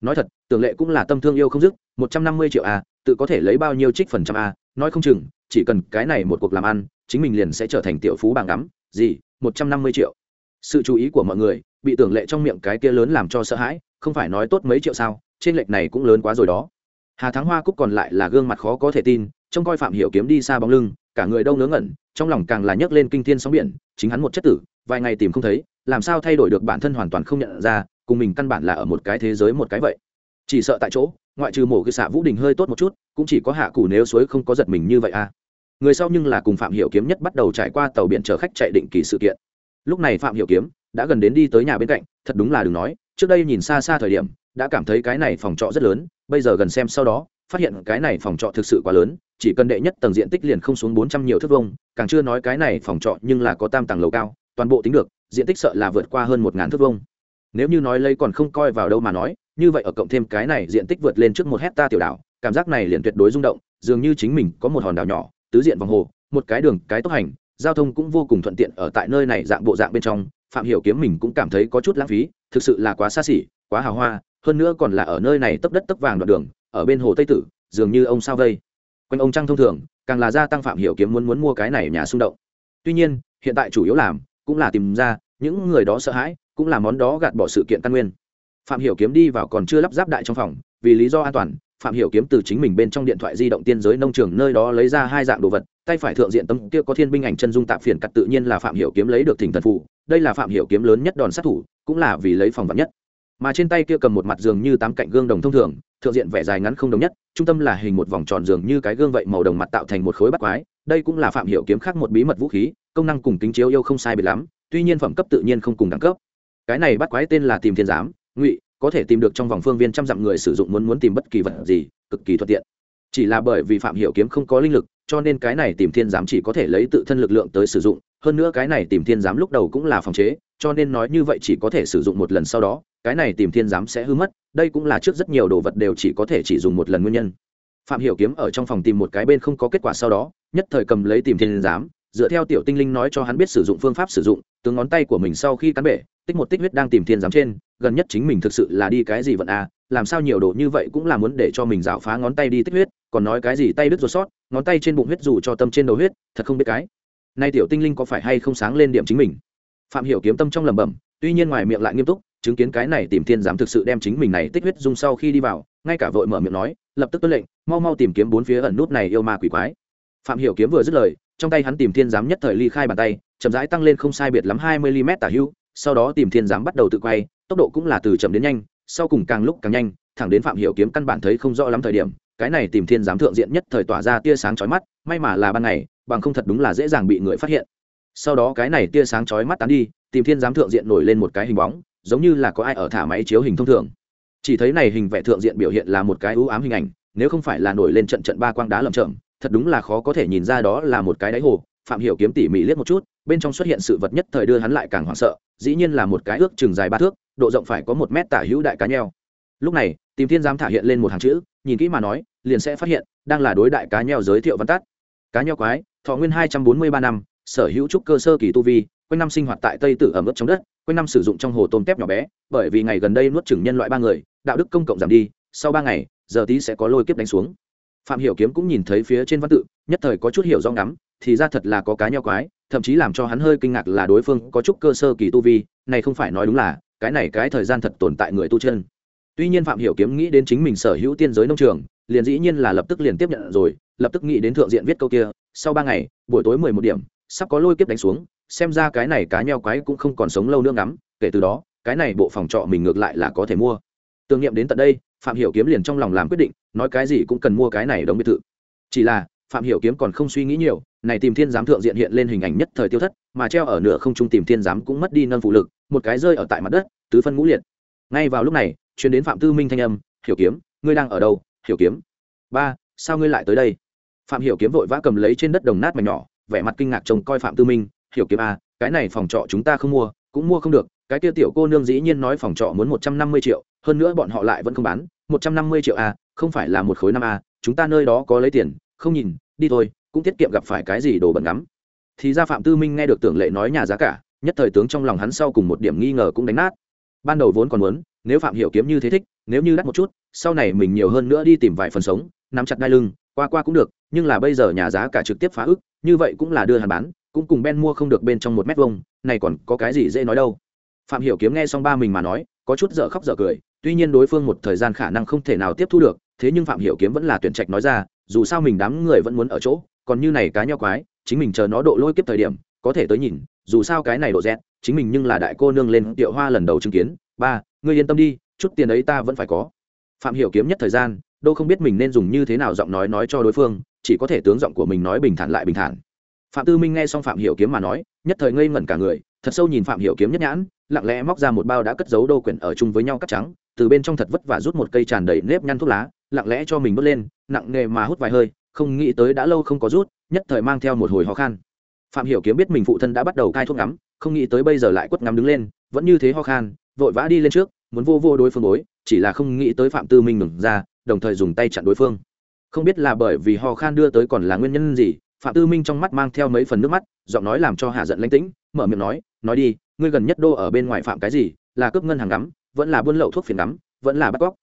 Speaker 1: Nói thật, Tưởng lệ cũng là tâm thương yêu không dứt, một trăm năm mươi triệu a tự có thể lấy bao nhiêu trích phần trăm a nói không chừng chỉ cần cái này một cuộc làm ăn, chính mình liền sẽ trở thành tiểu phú bàng ngắm, gì, một trăm năm mươi triệu. Sự chú ý của mọi người, bị tưởng lệ trong miệng cái kia lớn làm cho sợ hãi, không phải nói tốt mấy triệu sao, trên lệch này cũng lớn quá rồi đó. Hà thắng hoa cúc còn lại là gương mặt khó có thể tin, trông coi phạm hiểu kiếm đi xa bóng lưng, cả người đâu ngớ ngẩn, trong lòng càng là nhấc lên kinh thiên sóng biển, chính hắn một chất tử, vài ngày tìm không thấy, làm sao thay đổi được bản thân hoàn toàn không nhận ra, cùng mình căn bản là ở một cái thế giới một cái vậy. Chỉ sợ tại chỗ, ngoại trừ mổ cái xạ vũ đình hơi tốt một chút, cũng chỉ có hạ củ nếu suối không có giật mình như vậy à người sau nhưng là cùng phạm hiểu kiếm nhất bắt đầu trải qua tàu biển chở khách chạy định kỳ sự kiện lúc này phạm hiểu kiếm đã gần đến đi tới nhà bên cạnh thật đúng là đừng nói trước đây nhìn xa xa thời điểm đã cảm thấy cái này phòng trọ rất lớn bây giờ gần xem sau đó phát hiện cái này phòng trọ thực sự quá lớn chỉ cần đệ nhất tầng diện tích liền không xuống bốn trăm nhiều thước vuông, càng chưa nói cái này phòng trọ nhưng là có tam tầng lầu cao toàn bộ tính được diện tích sợ là vượt qua hơn một ngàn thước vuông. nếu như nói lấy còn không coi vào đâu mà nói như vậy ở cộng thêm cái này diện tích vượt lên trước một hecta tiểu đảo cảm giác này liền tuyệt đối rung động dường như chính mình có một hòn đảo nhỏ tứ diện vòng hồ, một cái đường, cái tốc hành, giao thông cũng vô cùng thuận tiện ở tại nơi này dạng bộ dạng bên trong. Phạm hiểu kiếm mình cũng cảm thấy có chút lãng phí, thực sự là quá xa xỉ, quá hào hoa, hơn nữa còn là ở nơi này tấp đất tấp vàng đoạn đường, ở bên hồ tây tử, dường như ông sao vây. Quanh ông trăng thông thường, càng là gia tăng phạm hiểu kiếm muốn muốn mua cái này nhà xung động. Tuy nhiên, hiện tại chủ yếu làm cũng là tìm ra những người đó sợ hãi, cũng là món đó gạt bỏ sự kiện căn nguyên. Phạm hiểu kiếm đi vào còn chưa lắp ráp đại trong phòng, vì lý do an toàn phạm hiểu kiếm từ chính mình bên trong điện thoại di động tiên giới nông trường nơi đó lấy ra hai dạng đồ vật tay phải thượng diện tâm kia có thiên binh ảnh chân dung tạm phiền cắt tự nhiên là phạm hiểu kiếm lấy được thỉnh thần phụ, đây là phạm hiểu kiếm lớn nhất đòn sát thủ cũng là vì lấy phòng vật nhất. Mà trên tay kia cầm một mặt giường như tám cạnh gương đồng thông thường thượng diện vẻ dài ngắn không đồng nhất trung tâm là hình một vòng tròn giường như cái gương vậy màu đồng mặt tạo thành một khối bắt quái đây cũng là phạm hiểu kiếm khác một bí mật vũ khí công năng cùng kính chiếu yêu không sai biệt lắm tuy nhiên phẩm cấp tự nhiên không cùng đẳng cấp. Cái này bắt quái tên là tìm thiên giám ngụy có thể tìm được trong vòng phương viên trăm dặm người sử dụng muốn muốn tìm bất kỳ vật gì, cực kỳ thuận tiện. Chỉ là bởi vì phạm hiểu kiếm không có linh lực, cho nên cái này tìm thiên giám chỉ có thể lấy tự thân lực lượng tới sử dụng, hơn nữa cái này tìm thiên giám lúc đầu cũng là phòng chế, cho nên nói như vậy chỉ có thể sử dụng một lần sau đó, cái này tìm thiên giám sẽ hư mất, đây cũng là trước rất nhiều đồ vật đều chỉ có thể chỉ dùng một lần nguyên nhân. Phạm hiểu kiếm ở trong phòng tìm một cái bên không có kết quả sau đó, nhất thời cầm lấy tìm thiên giám dựa theo tiểu tinh linh nói cho hắn biết sử dụng phương pháp sử dụng, tướng ngón tay của mình sau khi cắn bể, tích một tích huyết đang tìm thiên giám trên, gần nhất chính mình thực sự là đi cái gì vận à? làm sao nhiều đồ như vậy cũng là muốn để cho mình rảo phá ngón tay đi tích huyết, còn nói cái gì tay đứt ruột sót, ngón tay trên bụng huyết dù cho tâm trên đầu huyết, thật không biết cái nay tiểu tinh linh có phải hay không sáng lên điểm chính mình phạm hiểu kiếm tâm trong lẩm bẩm, tuy nhiên ngoài miệng lại nghiêm túc, chứng kiến cái này tìm thiên giám thực sự đem chính mình này tích huyết dung sau khi đi vào, ngay cả vội mở miệng nói, lập tức tuân lệnh, mau mau tìm kiếm bốn phía ẩn nút này yêu ma quỷ quái phạm hiểu kiếm vừa dứt lời, trong tay hắn tìm thiên giám nhất thời ly khai bàn tay, chậm rãi tăng lên không sai biệt lắm hai mươi mm tả hữu, sau đó tìm thiên giám bắt đầu tự quay, tốc độ cũng là từ chậm đến nhanh, sau cùng càng lúc càng nhanh, thẳng đến phạm hiểu kiếm căn bản thấy không rõ lắm thời điểm, cái này tìm thiên giám thượng diện nhất thời tỏa ra tia sáng chói mắt, may mà là ban ngày, bằng không thật đúng là dễ dàng bị người phát hiện. Sau đó cái này tia sáng chói mắt tán đi, tìm thiên giám thượng diện nổi lên một cái hình bóng, giống như là có ai ở thả máy chiếu hình thông thường. Chỉ thấy này hình vẽ thượng diện biểu hiện là một cái ưu ám hình ảnh, nếu không phải là nổi lên trận trận ba quang đá lầm chậm thật đúng là khó có thể nhìn ra đó là một cái đáy hồ. Phạm hiểu kiếm tỉ mỉ liếc một chút, bên trong xuất hiện sự vật nhất thời đưa hắn lại càng hoảng sợ, dĩ nhiên là một cái ước chừng dài ba thước, độ rộng phải có một mét tả hữu đại cá nheo. Lúc này, tìm thiên giám thả hiện lên một hàng chữ, nhìn kỹ mà nói, liền sẽ phát hiện, đang là đối đại cá nheo giới thiệu văn tắt. Cá nheo quái, thọ nguyên hai trăm bốn mươi ba năm, sở hữu trúc cơ sơ kỳ tu vi, quanh năm sinh hoạt tại tây tử ẩm ướt trong đất, quanh năm sử dụng trong hồ tôm tép nhỏ bé, bởi vì ngày gần đây nuốt chừng nhân loại ba người, đạo đức công cộng giảm đi, sau ba ngày, giờ tí sẽ có lôi kiếp đánh xuống phạm hiểu kiếm cũng nhìn thấy phía trên văn tự, nhất thời có chút hiểu do ngắm, thì ra thật là có cá nheo quái, thậm chí làm cho hắn hơi kinh ngạc là đối phương có chút cơ sơ kỳ tu vi, này không phải nói đúng là, cái này cái thời gian thật tồn tại người tu chân. Tuy nhiên phạm hiểu kiếm nghĩ đến chính mình sở hữu tiên giới nông trường, liền dĩ nhiên là lập tức liền tiếp nhận rồi, lập tức nghĩ đến thượng diện viết câu kia, sau ba ngày, buổi tối mười một điểm, sắp có lôi kiếp đánh xuống, xem ra cái này cá nheo quái cũng không còn sống lâu nữa ngắm, kể từ đó, cái này bộ phòng trọ mình ngược lại là có thể mua. Tưởng niệm đến tận đây phạm hiểu kiếm liền trong lòng làm quyết định nói cái gì cũng cần mua cái này đống biệt thự. Chỉ là phạm hiểu kiếm còn không suy nghĩ nhiều này tìm thiên giám thượng diện hiện lên hình ảnh nhất thời tiêu thất mà treo ở nửa không trung tìm thiên giám cũng mất đi nâng phụ lực một cái rơi ở tại mặt đất tứ phân ngũ liệt. Ngay vào lúc này truyền đến phạm tư minh thanh âm hiểu kiếm ngươi đang ở đâu? Hiểu kiếm. Ba sao ngươi lại tới đây? Phạm hiểu kiếm vội vã cầm lấy trên đất đồng nát mảnh nhỏ vẻ mặt kinh ngạc trông coi phạm tư minh hiểu kiếm a à, cái này phòng trọ chúng ta không mua cũng mua không được cái kia tiểu cô nương dĩ nhiên nói phòng trọ muốn một trăm năm mươi triệu hơn nữa bọn họ lại vẫn không bán. Một trăm năm mươi triệu a à, không phải là một khối năm a à, chúng ta nơi đó có lấy tiền không nhìn đi thôi cũng tiết kiệm gặp phải cái gì đồ bẩn ngắm. Thì ra phạm tư minh nghe được tưởng lệ nói nhà giá cả nhất thời tướng trong lòng hắn sau cùng một điểm nghi ngờ cũng đánh nát. Ban đầu vốn còn muốn nếu phạm hiểu kiếm như thế thích nếu như đắt một chút sau này mình nhiều hơn nữa đi tìm vài phần sống nắm chặt đai lưng qua qua cũng được nhưng là bây giờ nhà giá cả trực tiếp phá ức như vậy cũng là đưa hắn bán cũng cùng ben mua không được bên trong một mét vuông này còn có cái gì dễ nói đâu phạm hiểu kiếm nghe xong ba mình mà nói, có chút dở khóc dở cười, tuy nhiên đối phương một thời gian khả năng không thể nào tiếp thu được, thế nhưng phạm hiểu kiếm vẫn là tuyển trạch nói ra, dù sao mình đám người vẫn muốn ở chỗ, còn như này cá nho quái, chính mình chờ nó độ lôi kiếp thời điểm, có thể tới nhìn, dù sao cái này độ rét chính mình nhưng là đại cô nương lên tiệu hoa lần đầu chứng kiến, ba, ngươi yên tâm đi, chút tiền ấy ta vẫn phải có. Phạm hiểu kiếm nhất thời gian đâu không biết mình nên dùng như thế nào giọng nói nói cho đối phương, chỉ có thể tướng giọng của mình nói bình thản lại bình thản. Phạm tư minh nghe xong phạm hiểu kiếm mà nói, nhất thời ngây ngẩn cả người thật sâu nhìn phạm hiểu kiếm nhất nhãn, lặng lẽ móc ra một bao đã cất giấu đô quyển ở chung với nhau cắt trắng, từ bên trong thật vất vả rút một cây tràn đầy nếp nhăn thuốc lá, lặng lẽ cho mình bớt lên, nặng nề mà hút vài hơi, không nghĩ tới đã lâu không có rút, nhất thời mang theo một hồi ho khan. Phạm hiểu kiếm biết mình phụ thân đã bắt đầu cai thuốc ngắm, không nghĩ tới bây giờ lại quất ngắm đứng lên, vẫn như thế ho khan, vội vã đi lên trước, muốn vô vô đối phương bối chỉ là không nghĩ tới phạm tư minh ngừng ra, đồng thời dùng tay chặn đối phương. Không biết là bởi vì ho khan đưa tới còn là nguyên nhân gì, phạm tư minh trong mắt mang theo mấy phần nước mắt, giọng nói làm cho hạ giận lãnh tĩnh, mở miệng nói nói đi, ngươi gần nhất đô ở bên ngoài phạm cái gì, là cướp ngân hàng ngắm, vẫn là buôn lậu thuốc phiền ngắm, vẫn là bắt cóc.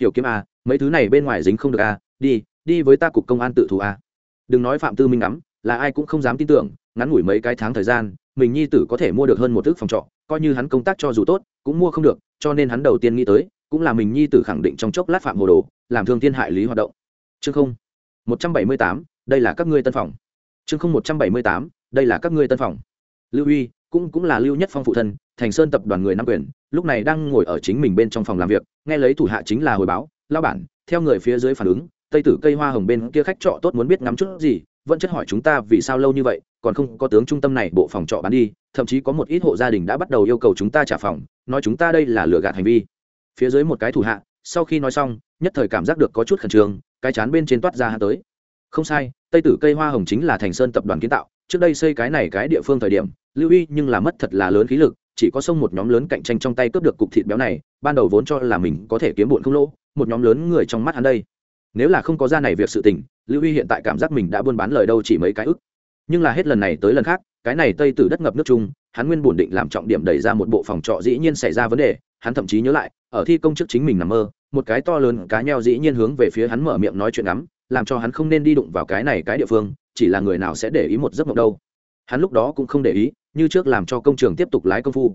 Speaker 1: Hiểu kiếm à mấy thứ này bên ngoài dính không được à đi đi với ta cục công an tự thù à. Đừng nói phạm tư minh ngắm, là ai cũng không dám tin tưởng, ngắn ngủi mấy cái tháng thời gian, mình nhi tử có thể mua được hơn một thước phòng trọ, coi như hắn công tác cho dù tốt, cũng mua không được, cho nên hắn đầu tiên nghĩ tới, cũng là mình nhi tử khẳng định trong chốc lát phạm hồ đồ, làm thương thiên hại lý hoạt động. Chương không, một trăm bảy mươi tám, đây là các ngươi tân phòng. Chương không một trăm bảy mươi tám, đây là các ngươi tân phòng. Lưu huy cũng cũng là lưu nhất phong phụ thân, thành sơn tập đoàn người nam quyền, lúc này đang ngồi ở chính mình bên trong phòng làm việc, nghe lấy thủ hạ chính là hồi báo lao bản, theo người phía dưới phản ứng, tây tử cây hoa hồng bên kia khách trọ tốt muốn biết ngắm chút gì, vẫn chất hỏi chúng ta vì sao lâu như vậy, còn không có tướng trung tâm này bộ phòng trọ bán đi, thậm chí có một ít hộ gia đình đã bắt đầu yêu cầu chúng ta trả phòng, nói chúng ta đây là lừa gạt hành vi. Phía dưới một cái thủ hạ, sau khi nói xong, nhất thời cảm giác được có chút khẩn trương, cái chán bên trên toát ra hạ tới. Không sai, tây tử cây hoa hồng chính là thành sơn tập đoàn kiến tạo, trước đây xây cái này cái địa phương thời điểm lưu y nhưng là mất thật là lớn khí lực, chỉ có sông một nhóm lớn cạnh tranh trong tay cướp được cục thịt béo này, ban đầu vốn cho là mình có thể kiếm bụn không lỗ, một nhóm lớn người trong mắt hắn đây. Nếu là không có ra này việc sự tình, lưu y hiện tại cảm giác mình đã buôn bán lời đâu chỉ mấy cái ức. Nhưng là hết lần này tới lần khác, cái này tây tử đất ngập nước chung, hắn nguyên bổn định làm trọng điểm đẩy ra một bộ phòng trọ dĩ nhiên xảy ra vấn đề, hắn thậm chí nhớ lại, ở thi công chức chính mình nằm mơ, một cái to lớn cá nheo dĩ nhiên hướng về phía hắn mở miệng nói chuyện ngắm, làm cho hắn không nên đi đụng vào cái này cái địa phương, chỉ là người nào sẽ để ý một giấc mộng đâu. Hắn lúc đó cũng không để ý như trước làm cho công trường tiếp tục lái công phu.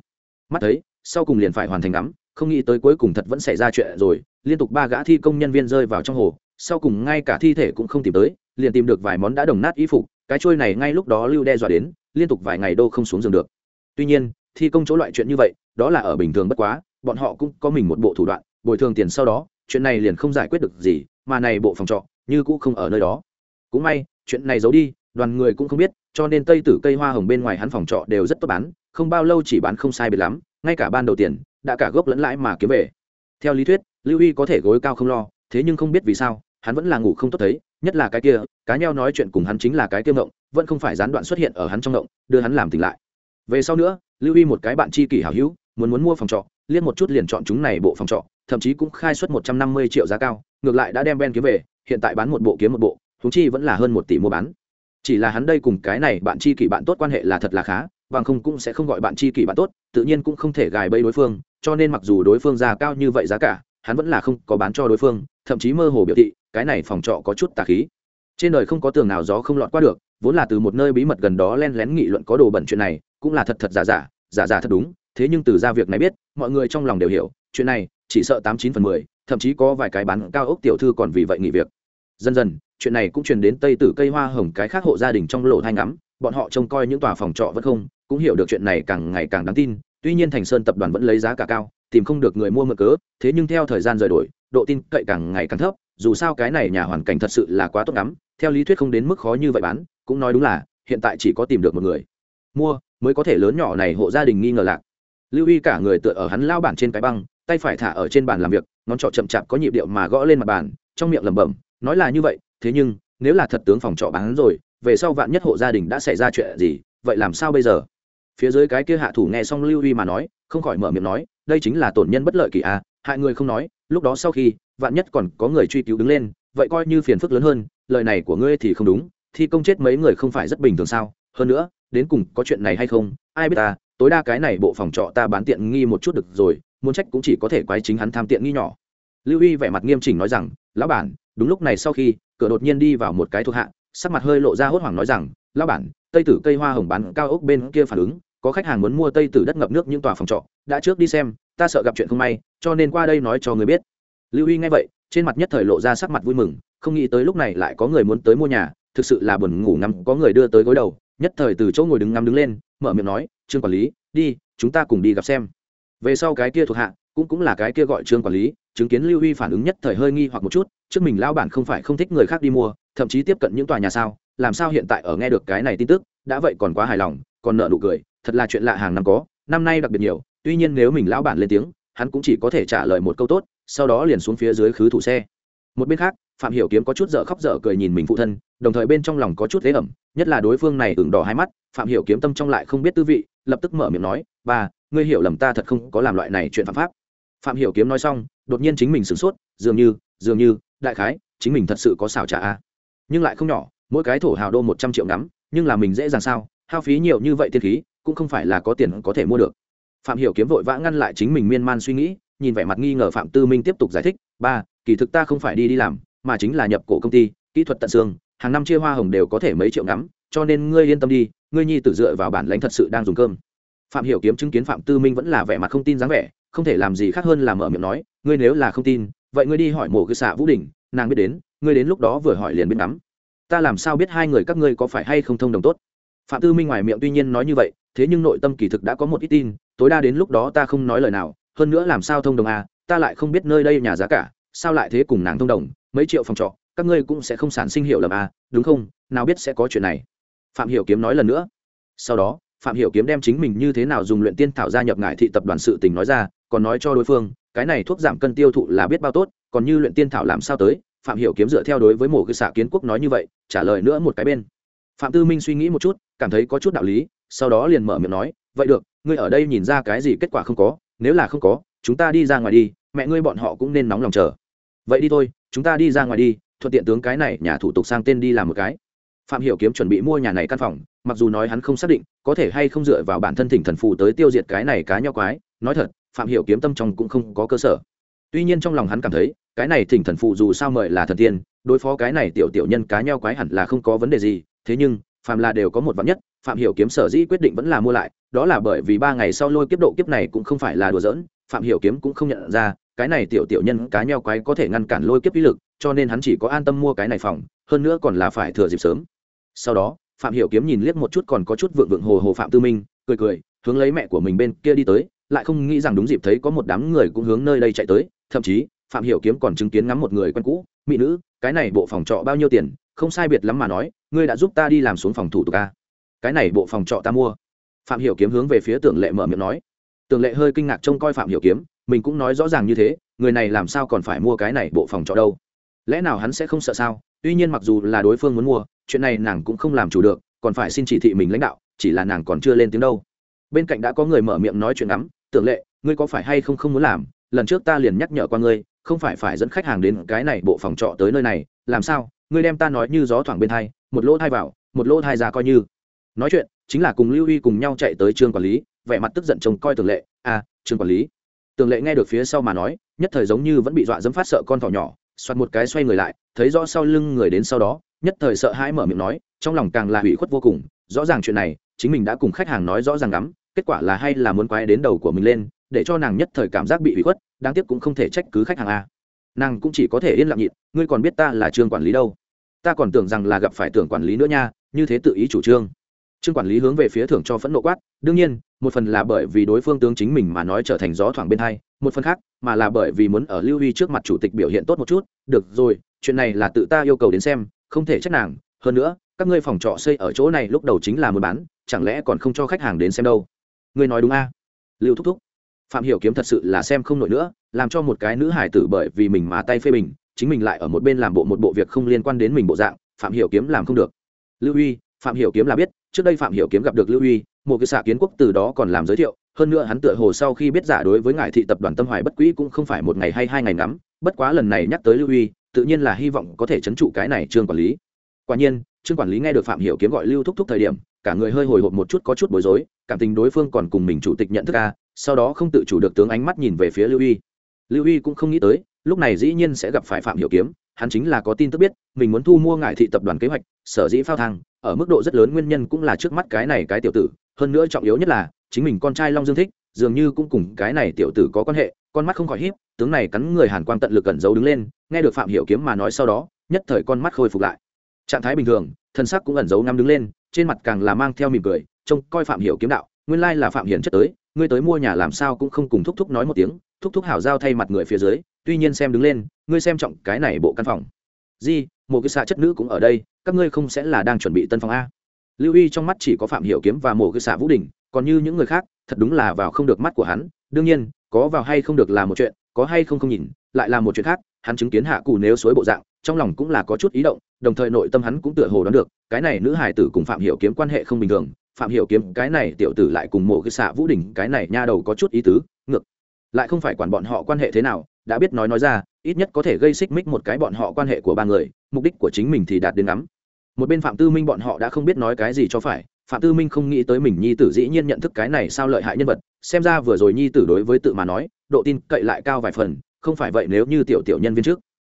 Speaker 1: Mắt thấy, sau cùng liền phải hoàn thành ngắm, không nghĩ tới cuối cùng thật vẫn xảy ra chuyện rồi, liên tục ba gã thi công nhân viên rơi vào trong hồ, sau cùng ngay cả thi thể cũng không tìm tới, liền tìm được vài món đã đồng nát y phục, cái trôi này ngay lúc đó lưu đe dọa đến, liên tục vài ngày đô không xuống giường được. Tuy nhiên, thi công chỗ loại chuyện như vậy, đó là ở bình thường bất quá, bọn họ cũng có mình một bộ thủ đoạn, bồi thường tiền sau đó, chuyện này liền không giải quyết được gì, mà này bộ phòng trọ, như cũ không ở nơi đó. Cũng may, chuyện này giấu đi đoàn người cũng không biết, cho nên tây tử cây hoa hồng bên ngoài hắn phòng trọ đều rất tốt bán, không bao lâu chỉ bán không sai biệt lắm, ngay cả ban đầu tiền, đã cả gốc lẫn lãi mà kiếm về. Theo lý thuyết, lưu huy có thể gối cao không lo, thế nhưng không biết vì sao, hắn vẫn là ngủ không tốt thấy, nhất là cái kia, cá nhau nói chuyện cùng hắn chính là cái kia ngộng, vẫn không phải gián đoạn xuất hiện ở hắn trong ngộng, đưa hắn làm tỉnh lại. Về sau nữa, lưu huy một cái bạn tri kỷ hảo hữu, muốn muốn mua phòng trọ liên một chút liền chọn chúng này bộ phòng trọ, thậm chí cũng khai suất một trăm năm mươi triệu giá cao, ngược lại đã đem ben kiếm về, hiện tại bán một bộ kiếm một bộ thúng chi vẫn là hơn một tỷ mua bán chỉ là hắn đây cùng cái này bạn tri kỷ bạn tốt quan hệ là thật là khá, bằng không cũng sẽ không gọi bạn tri kỷ bạn tốt, tự nhiên cũng không thể gài bẫy đối phương, cho nên mặc dù đối phương giá cao như vậy giá cả, hắn vẫn là không có bán cho đối phương, thậm chí mơ hồ biểu thị, cái này phòng trọ có chút tà khí. Trên đời không có tường nào gió không lọt qua được, vốn là từ một nơi bí mật gần đó len lén nghị luận có đồ bẩn chuyện này, cũng là thật thật giả giả giả giả thật đúng, thế nhưng từ ra việc này biết, mọi người trong lòng đều hiểu, chuyện này chỉ sợ tám chín phần mười, thậm chí có vài cái bán cao ốc tiểu thư còn vì vậy nghỉ việc. Dần dần chuyện này cũng truyền đến tây tử cây hoa hồng cái khác hộ gia đình trong lộ thanh ngắm, bọn họ trông coi những tòa phòng trọ vẫn không, cũng hiểu được chuyện này càng ngày càng đáng tin, tuy nhiên thành sơn tập đoàn vẫn lấy giá cả cao, tìm không được người mua mượn cớ, thế nhưng theo thời gian rời đổi, độ tin cậy càng ngày càng thấp, dù sao cái này nhà hoàn cảnh thật sự là quá tốt lắm, theo lý thuyết không đến mức khó như vậy bán, cũng nói đúng là, hiện tại chỉ có tìm được một người mua, mới có thể lớn nhỏ này hộ gia đình nghi ngờ lạc. Lưu y cả người tựa ở hắn lao bản trên cái băng, tay phải thả ở trên bàn làm việc, ngón trỏ chậm chạp có nhịp điệu mà gõ lên mặt bàn trong miệng lẩm bẩm nói là như vậy thế nhưng nếu là thật tướng phòng trọ bán rồi về sau vạn nhất hộ gia đình đã xảy ra chuyện gì vậy làm sao bây giờ? Phía dưới cái kia hạ thủ nghe xong lưu huy mà nói không khỏi mở miệng nói đây chính là tổn nhân bất lợi kỳ a à, hại người không nói lúc đó sau khi vạn nhất còn có người truy cứu đứng lên vậy coi như phiền phức lớn hơn lời này của ngươi thì không đúng thi công chết mấy người không phải rất bình thường sao? Hơn nữa đến cùng có chuyện này hay không? Ai biết ta tối đa cái này bộ phòng trọ ta bán tiện nghi một chút được rồi muốn trách cũng chỉ có thể quái chính hắn tham tiện nghi nhỏ. Lưu huy vẻ mặt nghiêm chỉnh nói rằng lão bản, đúng lúc này sau khi, cửa đột nhiên đi vào một cái thuộc hạ, sắc mặt hơi lộ ra hốt hoảng nói rằng, lão bản, tây tử cây hoa hồng bán cao ốc bên kia phản ứng, có khách hàng muốn mua tây tử đất ngập nước những tòa phòng trọ, đã trước đi xem, ta sợ gặp chuyện không may, cho nên qua đây nói cho người biết. Lưu huy nghe vậy, trên mặt nhất thời lộ ra sắc mặt vui mừng, không nghĩ tới lúc này lại có người muốn tới mua nhà, thực sự là buồn ngủ ngắm, có người đưa tới gối đầu, nhất thời từ chỗ ngồi đứng ngắm đứng lên, mở miệng nói, trương quản lý, đi, chúng ta cùng đi gặp xem. Về sau cái kia thuộc hạ, cũng cũng là cái kia gọi trương quản lý chứng kiến lưu huy phản ứng nhất thời hơi nghi hoặc một chút trước mình lao bản không phải không thích người khác đi mua thậm chí tiếp cận những tòa nhà sao làm sao hiện tại ở nghe được cái này tin tức đã vậy còn quá hài lòng còn nợ nụ cười thật là chuyện lạ hàng năm có năm nay đặc biệt nhiều tuy nhiên nếu mình lão bản lên tiếng hắn cũng chỉ có thể trả lời một câu tốt sau đó liền xuống phía dưới khứ thủ xe. Một bên khác phạm hiểu kiếm có chút dở khóc dở cười nhìn mình phụ thân đồng thời bên trong lòng có chút thế ẩm nhất là đối phương này ửng đỏ hai mắt phạm hiểu kiếm tâm trong lại không biết tư vị lập tức mở miệng nói bà, ngươi hiểu lầm ta thật không có làm loại này chuyện phạm pháp. Phạm hiểu kiếm nói xong đột nhiên chính mình sửng sốt, dường như dường như, đại khái, chính mình thật sự có xảo trả a. Nhưng lại không nhỏ, mỗi cái thổ hào đô một trăm triệu ngắm, nhưng là mình dễ dàng sao, hao phí nhiều như vậy tiên khí, cũng không phải là có tiền có thể mua được. Phạm hiểu kiếm vội vã ngăn lại chính mình miên man suy nghĩ, nhìn vẻ mặt nghi ngờ phạm tư minh tiếp tục giải thích, ba, kỳ thực ta không phải đi đi làm, mà chính là nhập cổ công ty, kỹ thuật tận xương, hàng năm chia hoa hồng đều có thể mấy triệu ngắm, cho nên ngươi yên tâm đi, ngươi nhi tử dựa vào bản lãnh thật sự đang dùng cơm. Phạm hiểu kiếm chứng kiến phạm tư minh vẫn là vẻ mặt không tin dáng vẻ, không thể làm gì khác hơn là mở miệng nói ngươi nếu là không tin, vậy ngươi đi hỏi mổ cư xạ vũ đình, nàng biết đến, ngươi đến lúc đó vừa hỏi liền biết lắm. ta làm sao biết hai người các ngươi có phải hay không thông đồng tốt? Phạm tư minh ngoài miệng tuy nhiên nói như vậy, thế nhưng nội tâm kỳ thực đã có một ít tin, tối đa đến lúc đó ta không nói lời nào, hơn nữa làm sao thông đồng à ta lại không biết nơi đây nhà giá cả, sao lại thế cùng nàng thông đồng, mấy triệu phòng trọ, các ngươi cũng sẽ không sản sinh hiệu lầm à đúng không? Nào biết sẽ có chuyện này. Phạm hiểu kiếm nói lần nữa. Sau đó, phạm hiểu kiếm đem chính mình như thế nào dùng luyện tiên thảo gia nhập ngải thị tập đoàn sự tình nói ra, còn nói cho đối phương cái này thuốc giảm cân tiêu thụ là biết bao tốt, còn như luyện tiên thảo làm sao tới, phạm hiểu kiếm dựa theo đối với mổ cư xạ kiến quốc nói như vậy, trả lời nữa một cái bên. Phạm tư minh suy nghĩ một chút, cảm thấy có chút đạo lý, sau đó liền mở miệng nói, vậy được, ngươi ở đây nhìn ra cái gì kết quả không có, nếu là không có, chúng ta đi ra ngoài đi, mẹ ngươi bọn họ cũng nên nóng lòng chờ. Vậy đi thôi, chúng ta đi ra ngoài đi, thuận tiện tướng cái này nhà thủ tục sang tên đi làm một cái. Phạm hiểu kiếm chuẩn bị mua nhà này căn phòng, mặc dù nói hắn không xác định, có thể hay không dựa vào bản thân thỉnh thần phù tới tiêu diệt cái này cá nho quái, nói thật phạm hiểu kiếm tâm trong cũng không có cơ sở. Tuy nhiên trong lòng hắn cảm thấy, cái này thỉnh thần phụ dù sao mời là thần tiên, đối phó cái này tiểu tiểu nhân cá nheo quái hẳn là không có vấn đề gì, thế nhưng, phạm là đều có một vạn nhất, phạm hiểu kiếm sở dĩ quyết định vẫn là mua lại, đó là bởi vì ba ngày sau lôi kiếp độ kiếp này cũng không phải là đùa giỡn, phạm hiểu kiếm cũng không nhận ra, cái này tiểu tiểu nhân cá nheo quái có thể ngăn cản lôi kiếp uy lực, cho nên hắn chỉ có an tâm mua cái này phòng, hơn nữa còn là phải thừa dịp sớm. Sau đó, phạm hiểu kiếm nhìn liếc một chút còn có chút vượng vượng hồ hồ phạm tư minh, cười cười, hướng lấy mẹ của mình bên kia đi tới lại không nghĩ rằng đúng dịp thấy có một đám người cũng hướng nơi đây chạy tới, thậm chí, phạm hiểu kiếm còn chứng kiến ngắm một người quen cũ, mỹ nữ, cái này bộ phòng trọ bao nhiêu tiền? Không sai biệt lắm mà nói, ngươi đã giúp ta đi làm xuống phòng thủ tục a cái này bộ phòng trọ ta mua. Phạm hiểu kiếm hướng về phía tưởng lệ mở miệng nói. Tưởng lệ hơi kinh ngạc trông coi phạm hiểu kiếm, mình cũng nói rõ ràng như thế, người này làm sao còn phải mua cái này bộ phòng trọ đâu? Lẽ nào hắn sẽ không sợ sao? Tuy nhiên mặc dù là đối phương muốn mua, chuyện này nàng cũng không làm chủ được, còn phải xin chỉ thị mình lãnh đạo, chỉ là nàng còn chưa lên tiếng đâu. Bên cạnh đã có người mở miệng nói chuyện ngắm tưởng lệ, ngươi có phải hay không không muốn làm? Lần trước ta liền nhắc nhở qua ngươi, không phải phải dẫn khách hàng đến cái này bộ phòng trọ tới nơi này. Làm sao? Ngươi đem ta nói như gió thoảng bên thai một lỗ thai vào, một lỗ thai ra coi như. Nói chuyện, chính là cùng lưu huy cùng nhau chạy tới trường quản lý, vẻ mặt tức giận chồng coi tường lệ. À trường quản lý. Tường lệ nghe được phía sau mà nói, nhất thời giống như vẫn bị dọa dẫm phát sợ con thỏ nhỏ xoặt một cái xoay người lại, thấy rõ sau lưng người đến sau đó, nhất thời sợ hãi mở miệng nói, trong lòng càng là hủy khuất vô cùng. Rõ ràng chuyện này, chính mình đã cùng khách hàng nói rõ ràng lắm kết quả là hay là muốn quay đến đầu của mình lên, để cho nàng nhất thời cảm giác bị hủy khuất, đáng tiếc cũng không thể trách cứ khách hàng a. Nàng cũng chỉ có thể yên lặng nhịn, ngươi còn biết ta là trương quản lý đâu. Ta còn tưởng rằng là gặp phải tưởng quản lý nữa nha, như thế tự ý chủ trương. Trương quản lý hướng về phía thưởng cho phẫn nộ quát, đương nhiên, một phần là bởi vì đối phương tướng chính mình mà nói trở thành gió thoảng bên hai, một phần khác mà là bởi vì muốn ở lưu huy trước mặt chủ tịch biểu hiện tốt một chút, được rồi, chuyện này là tự ta yêu cầu đến xem, không thể trách nàng. Hơn nữa, các ngươi phòng trọ xây ở chỗ này lúc đầu chính là muốn bán, chẳng lẽ còn không cho khách hàng đến xem đâu? Ngươi nói đúng a? Lưu thúc thúc, phạm hiểu kiếm thật sự là xem không nổi nữa, làm cho một cái nữ hải tử bởi vì mình mà tay phê bình, chính mình lại ở một bên làm bộ một bộ việc không liên quan đến mình bộ dạng, phạm hiểu kiếm làm không được. Lưu huy phạm hiểu kiếm là biết, trước đây phạm hiểu kiếm gặp được lưu huy một cái xạ kiến quốc từ đó còn làm giới thiệu, hơn nữa hắn tựa hồ sau khi biết giả đối với ngài thị tập đoàn tâm hoài bất quỹ cũng không phải một ngày hay hai ngày ngắm, bất quá lần này nhắc tới lưu huy tự nhiên là hy vọng có thể chấn trụ cái này trương quản lý. Quả nhiên, trương quản lý nghe được phạm hiểu kiếm gọi lưu thúc thúc thời điểm, cả người hơi hồi hộp một chút có chút bối rối cảm tình đối phương còn cùng mình chủ tịch nhận thức a, sau đó không tự chủ được tướng ánh mắt nhìn về phía lưu y lưu y cũng không nghĩ tới, lúc này dĩ nhiên sẽ gặp phải phạm hiểu kiếm, hắn chính là có tin tức biết, mình muốn thu mua ngải thị tập đoàn kế hoạch, sở dĩ phao thang ở mức độ rất lớn nguyên nhân cũng là trước mắt cái này cái tiểu tử, hơn nữa trọng yếu nhất là, chính mình con trai long dương thích, dường như cũng cùng cái này tiểu tử có quan hệ, con mắt không khỏi híp, tướng này cắn người hàn quang tận lực cẩn giấu đứng lên, nghe được phạm hiểu kiếm mà nói sau đó, nhất thời con mắt khôi phục lại. Trạng thái bình thường, thân sắc cũng ẩn giấu năm đứng lên, trên mặt càng là mang theo mỉm cười trông coi phạm hiểu kiếm đạo, nguyên lai là phạm hiển chất tới, ngươi tới mua nhà làm sao cũng không cùng thúc thúc nói một tiếng, thúc thúc hảo giao thay mặt người phía dưới, tuy nhiên xem đứng lên, ngươi xem trọng cái này bộ căn phòng. Di, một cái xạ chất nữ cũng ở đây, các ngươi không sẽ là đang chuẩn bị tân phòng a. Lưu y trong mắt chỉ có phạm hiểu kiếm và một cái xạ vũ đình, còn như những người khác, thật đúng là vào không được mắt của hắn, đương nhiên, có vào hay không được là một chuyện, có hay không không nhìn, lại là một chuyện khác, hắn chứng kiến hạ cù nếu suối bộ dạng, trong lòng cũng là có chút ý động, đồng thời nội tâm hắn cũng tựa hồ đoán được, cái này nữ hài tử cùng phạm hiểu kiếm quan hệ không bình thường phạm hiểu kiếm, cái này tiểu tử lại cùng mộ cái xạ vũ đình, cái này nha đầu có chút ý tứ, ngược. Lại không phải quản bọn họ quan hệ thế nào, đã biết nói nói ra, ít nhất có thể gây xích mích một cái bọn họ quan hệ của ba người, mục đích của chính mình thì đạt đến ngắm. Một bên phạm tư minh bọn họ đã không biết nói cái gì cho phải, phạm tư minh không nghĩ tới mình nhi tử dĩ nhiên nhận thức cái này sao lợi hại nhân vật, xem ra vừa rồi nhi tử đối với tự mà nói, độ tin cậy lại cao vài phần, không phải vậy nếu như tiểu tiểu nhân viên trước.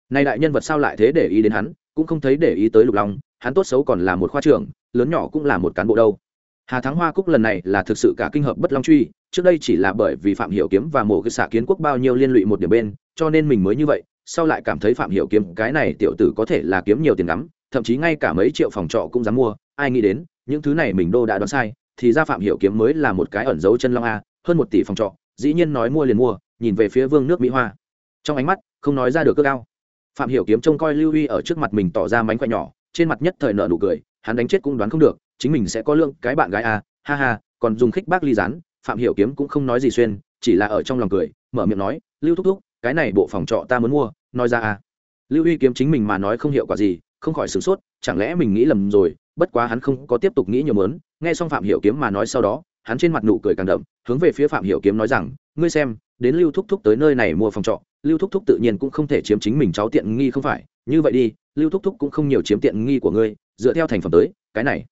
Speaker 1: Nay đại nhân vật sao lại thế để ý đến hắn, cũng không thấy để ý tới lục long, hắn tốt xấu còn là một khoa trưởng, lớn nhỏ cũng là một cán bộ đâu hà thắng hoa cúc lần này là thực sự cả kinh hợp bất long truy, trước đây chỉ là bởi vì phạm hiểu kiếm và mộ cái xạ kiến quốc bao nhiêu liên lụy một điểm bên, cho nên mình mới như vậy, sau lại cảm thấy phạm hiểu kiếm cái này tiểu tử có thể là kiếm nhiều tiền lắm, thậm chí ngay cả mấy triệu phòng trọ cũng dám mua, ai nghĩ đến, những thứ này mình đô đã đoán sai, thì ra phạm hiểu kiếm mới là một cái ẩn giấu chân long a, hơn một tỷ phòng trọ, dĩ nhiên nói mua liền mua, nhìn về phía vương nước mỹ hoa. Trong ánh mắt, không nói ra được cước cao. Phạm hiểu kiếm trông coi lưu huy ở trước mặt mình tỏ ra mánh khoẻ nhỏ, trên mặt nhất thời nợ nụ cười, hắn đánh chết cũng đoán không được chính mình sẽ có lượng cái bạn gái à ha ha, còn dùng khích bác ly rán phạm hiểu kiếm cũng không nói gì xuyên, chỉ là ở trong lòng cười, mở miệng nói, lưu thúc thúc, cái này bộ phòng trọ ta muốn mua, nói ra à. Lưu uy kiếm chính mình mà nói không hiệu quả gì, không khỏi sửng sốt, chẳng lẽ mình nghĩ lầm rồi, bất quá hắn không có tiếp tục nghĩ nhiều mớn nghe xong phạm hiểu kiếm mà nói sau đó, hắn trên mặt nụ cười càng đậm, hướng về phía phạm hiểu kiếm nói rằng, ngươi xem, đến lưu thúc thúc tới nơi này mua phòng trọ, lưu thúc thúc tự nhiên cũng không thể chiếm chính mình cháu tiện nghi không phải. Như vậy đi, lưu thúc thúc cũng không nhiều chiếm tiện nghi của ngươi, dựa theo thành phẩm tới, cái này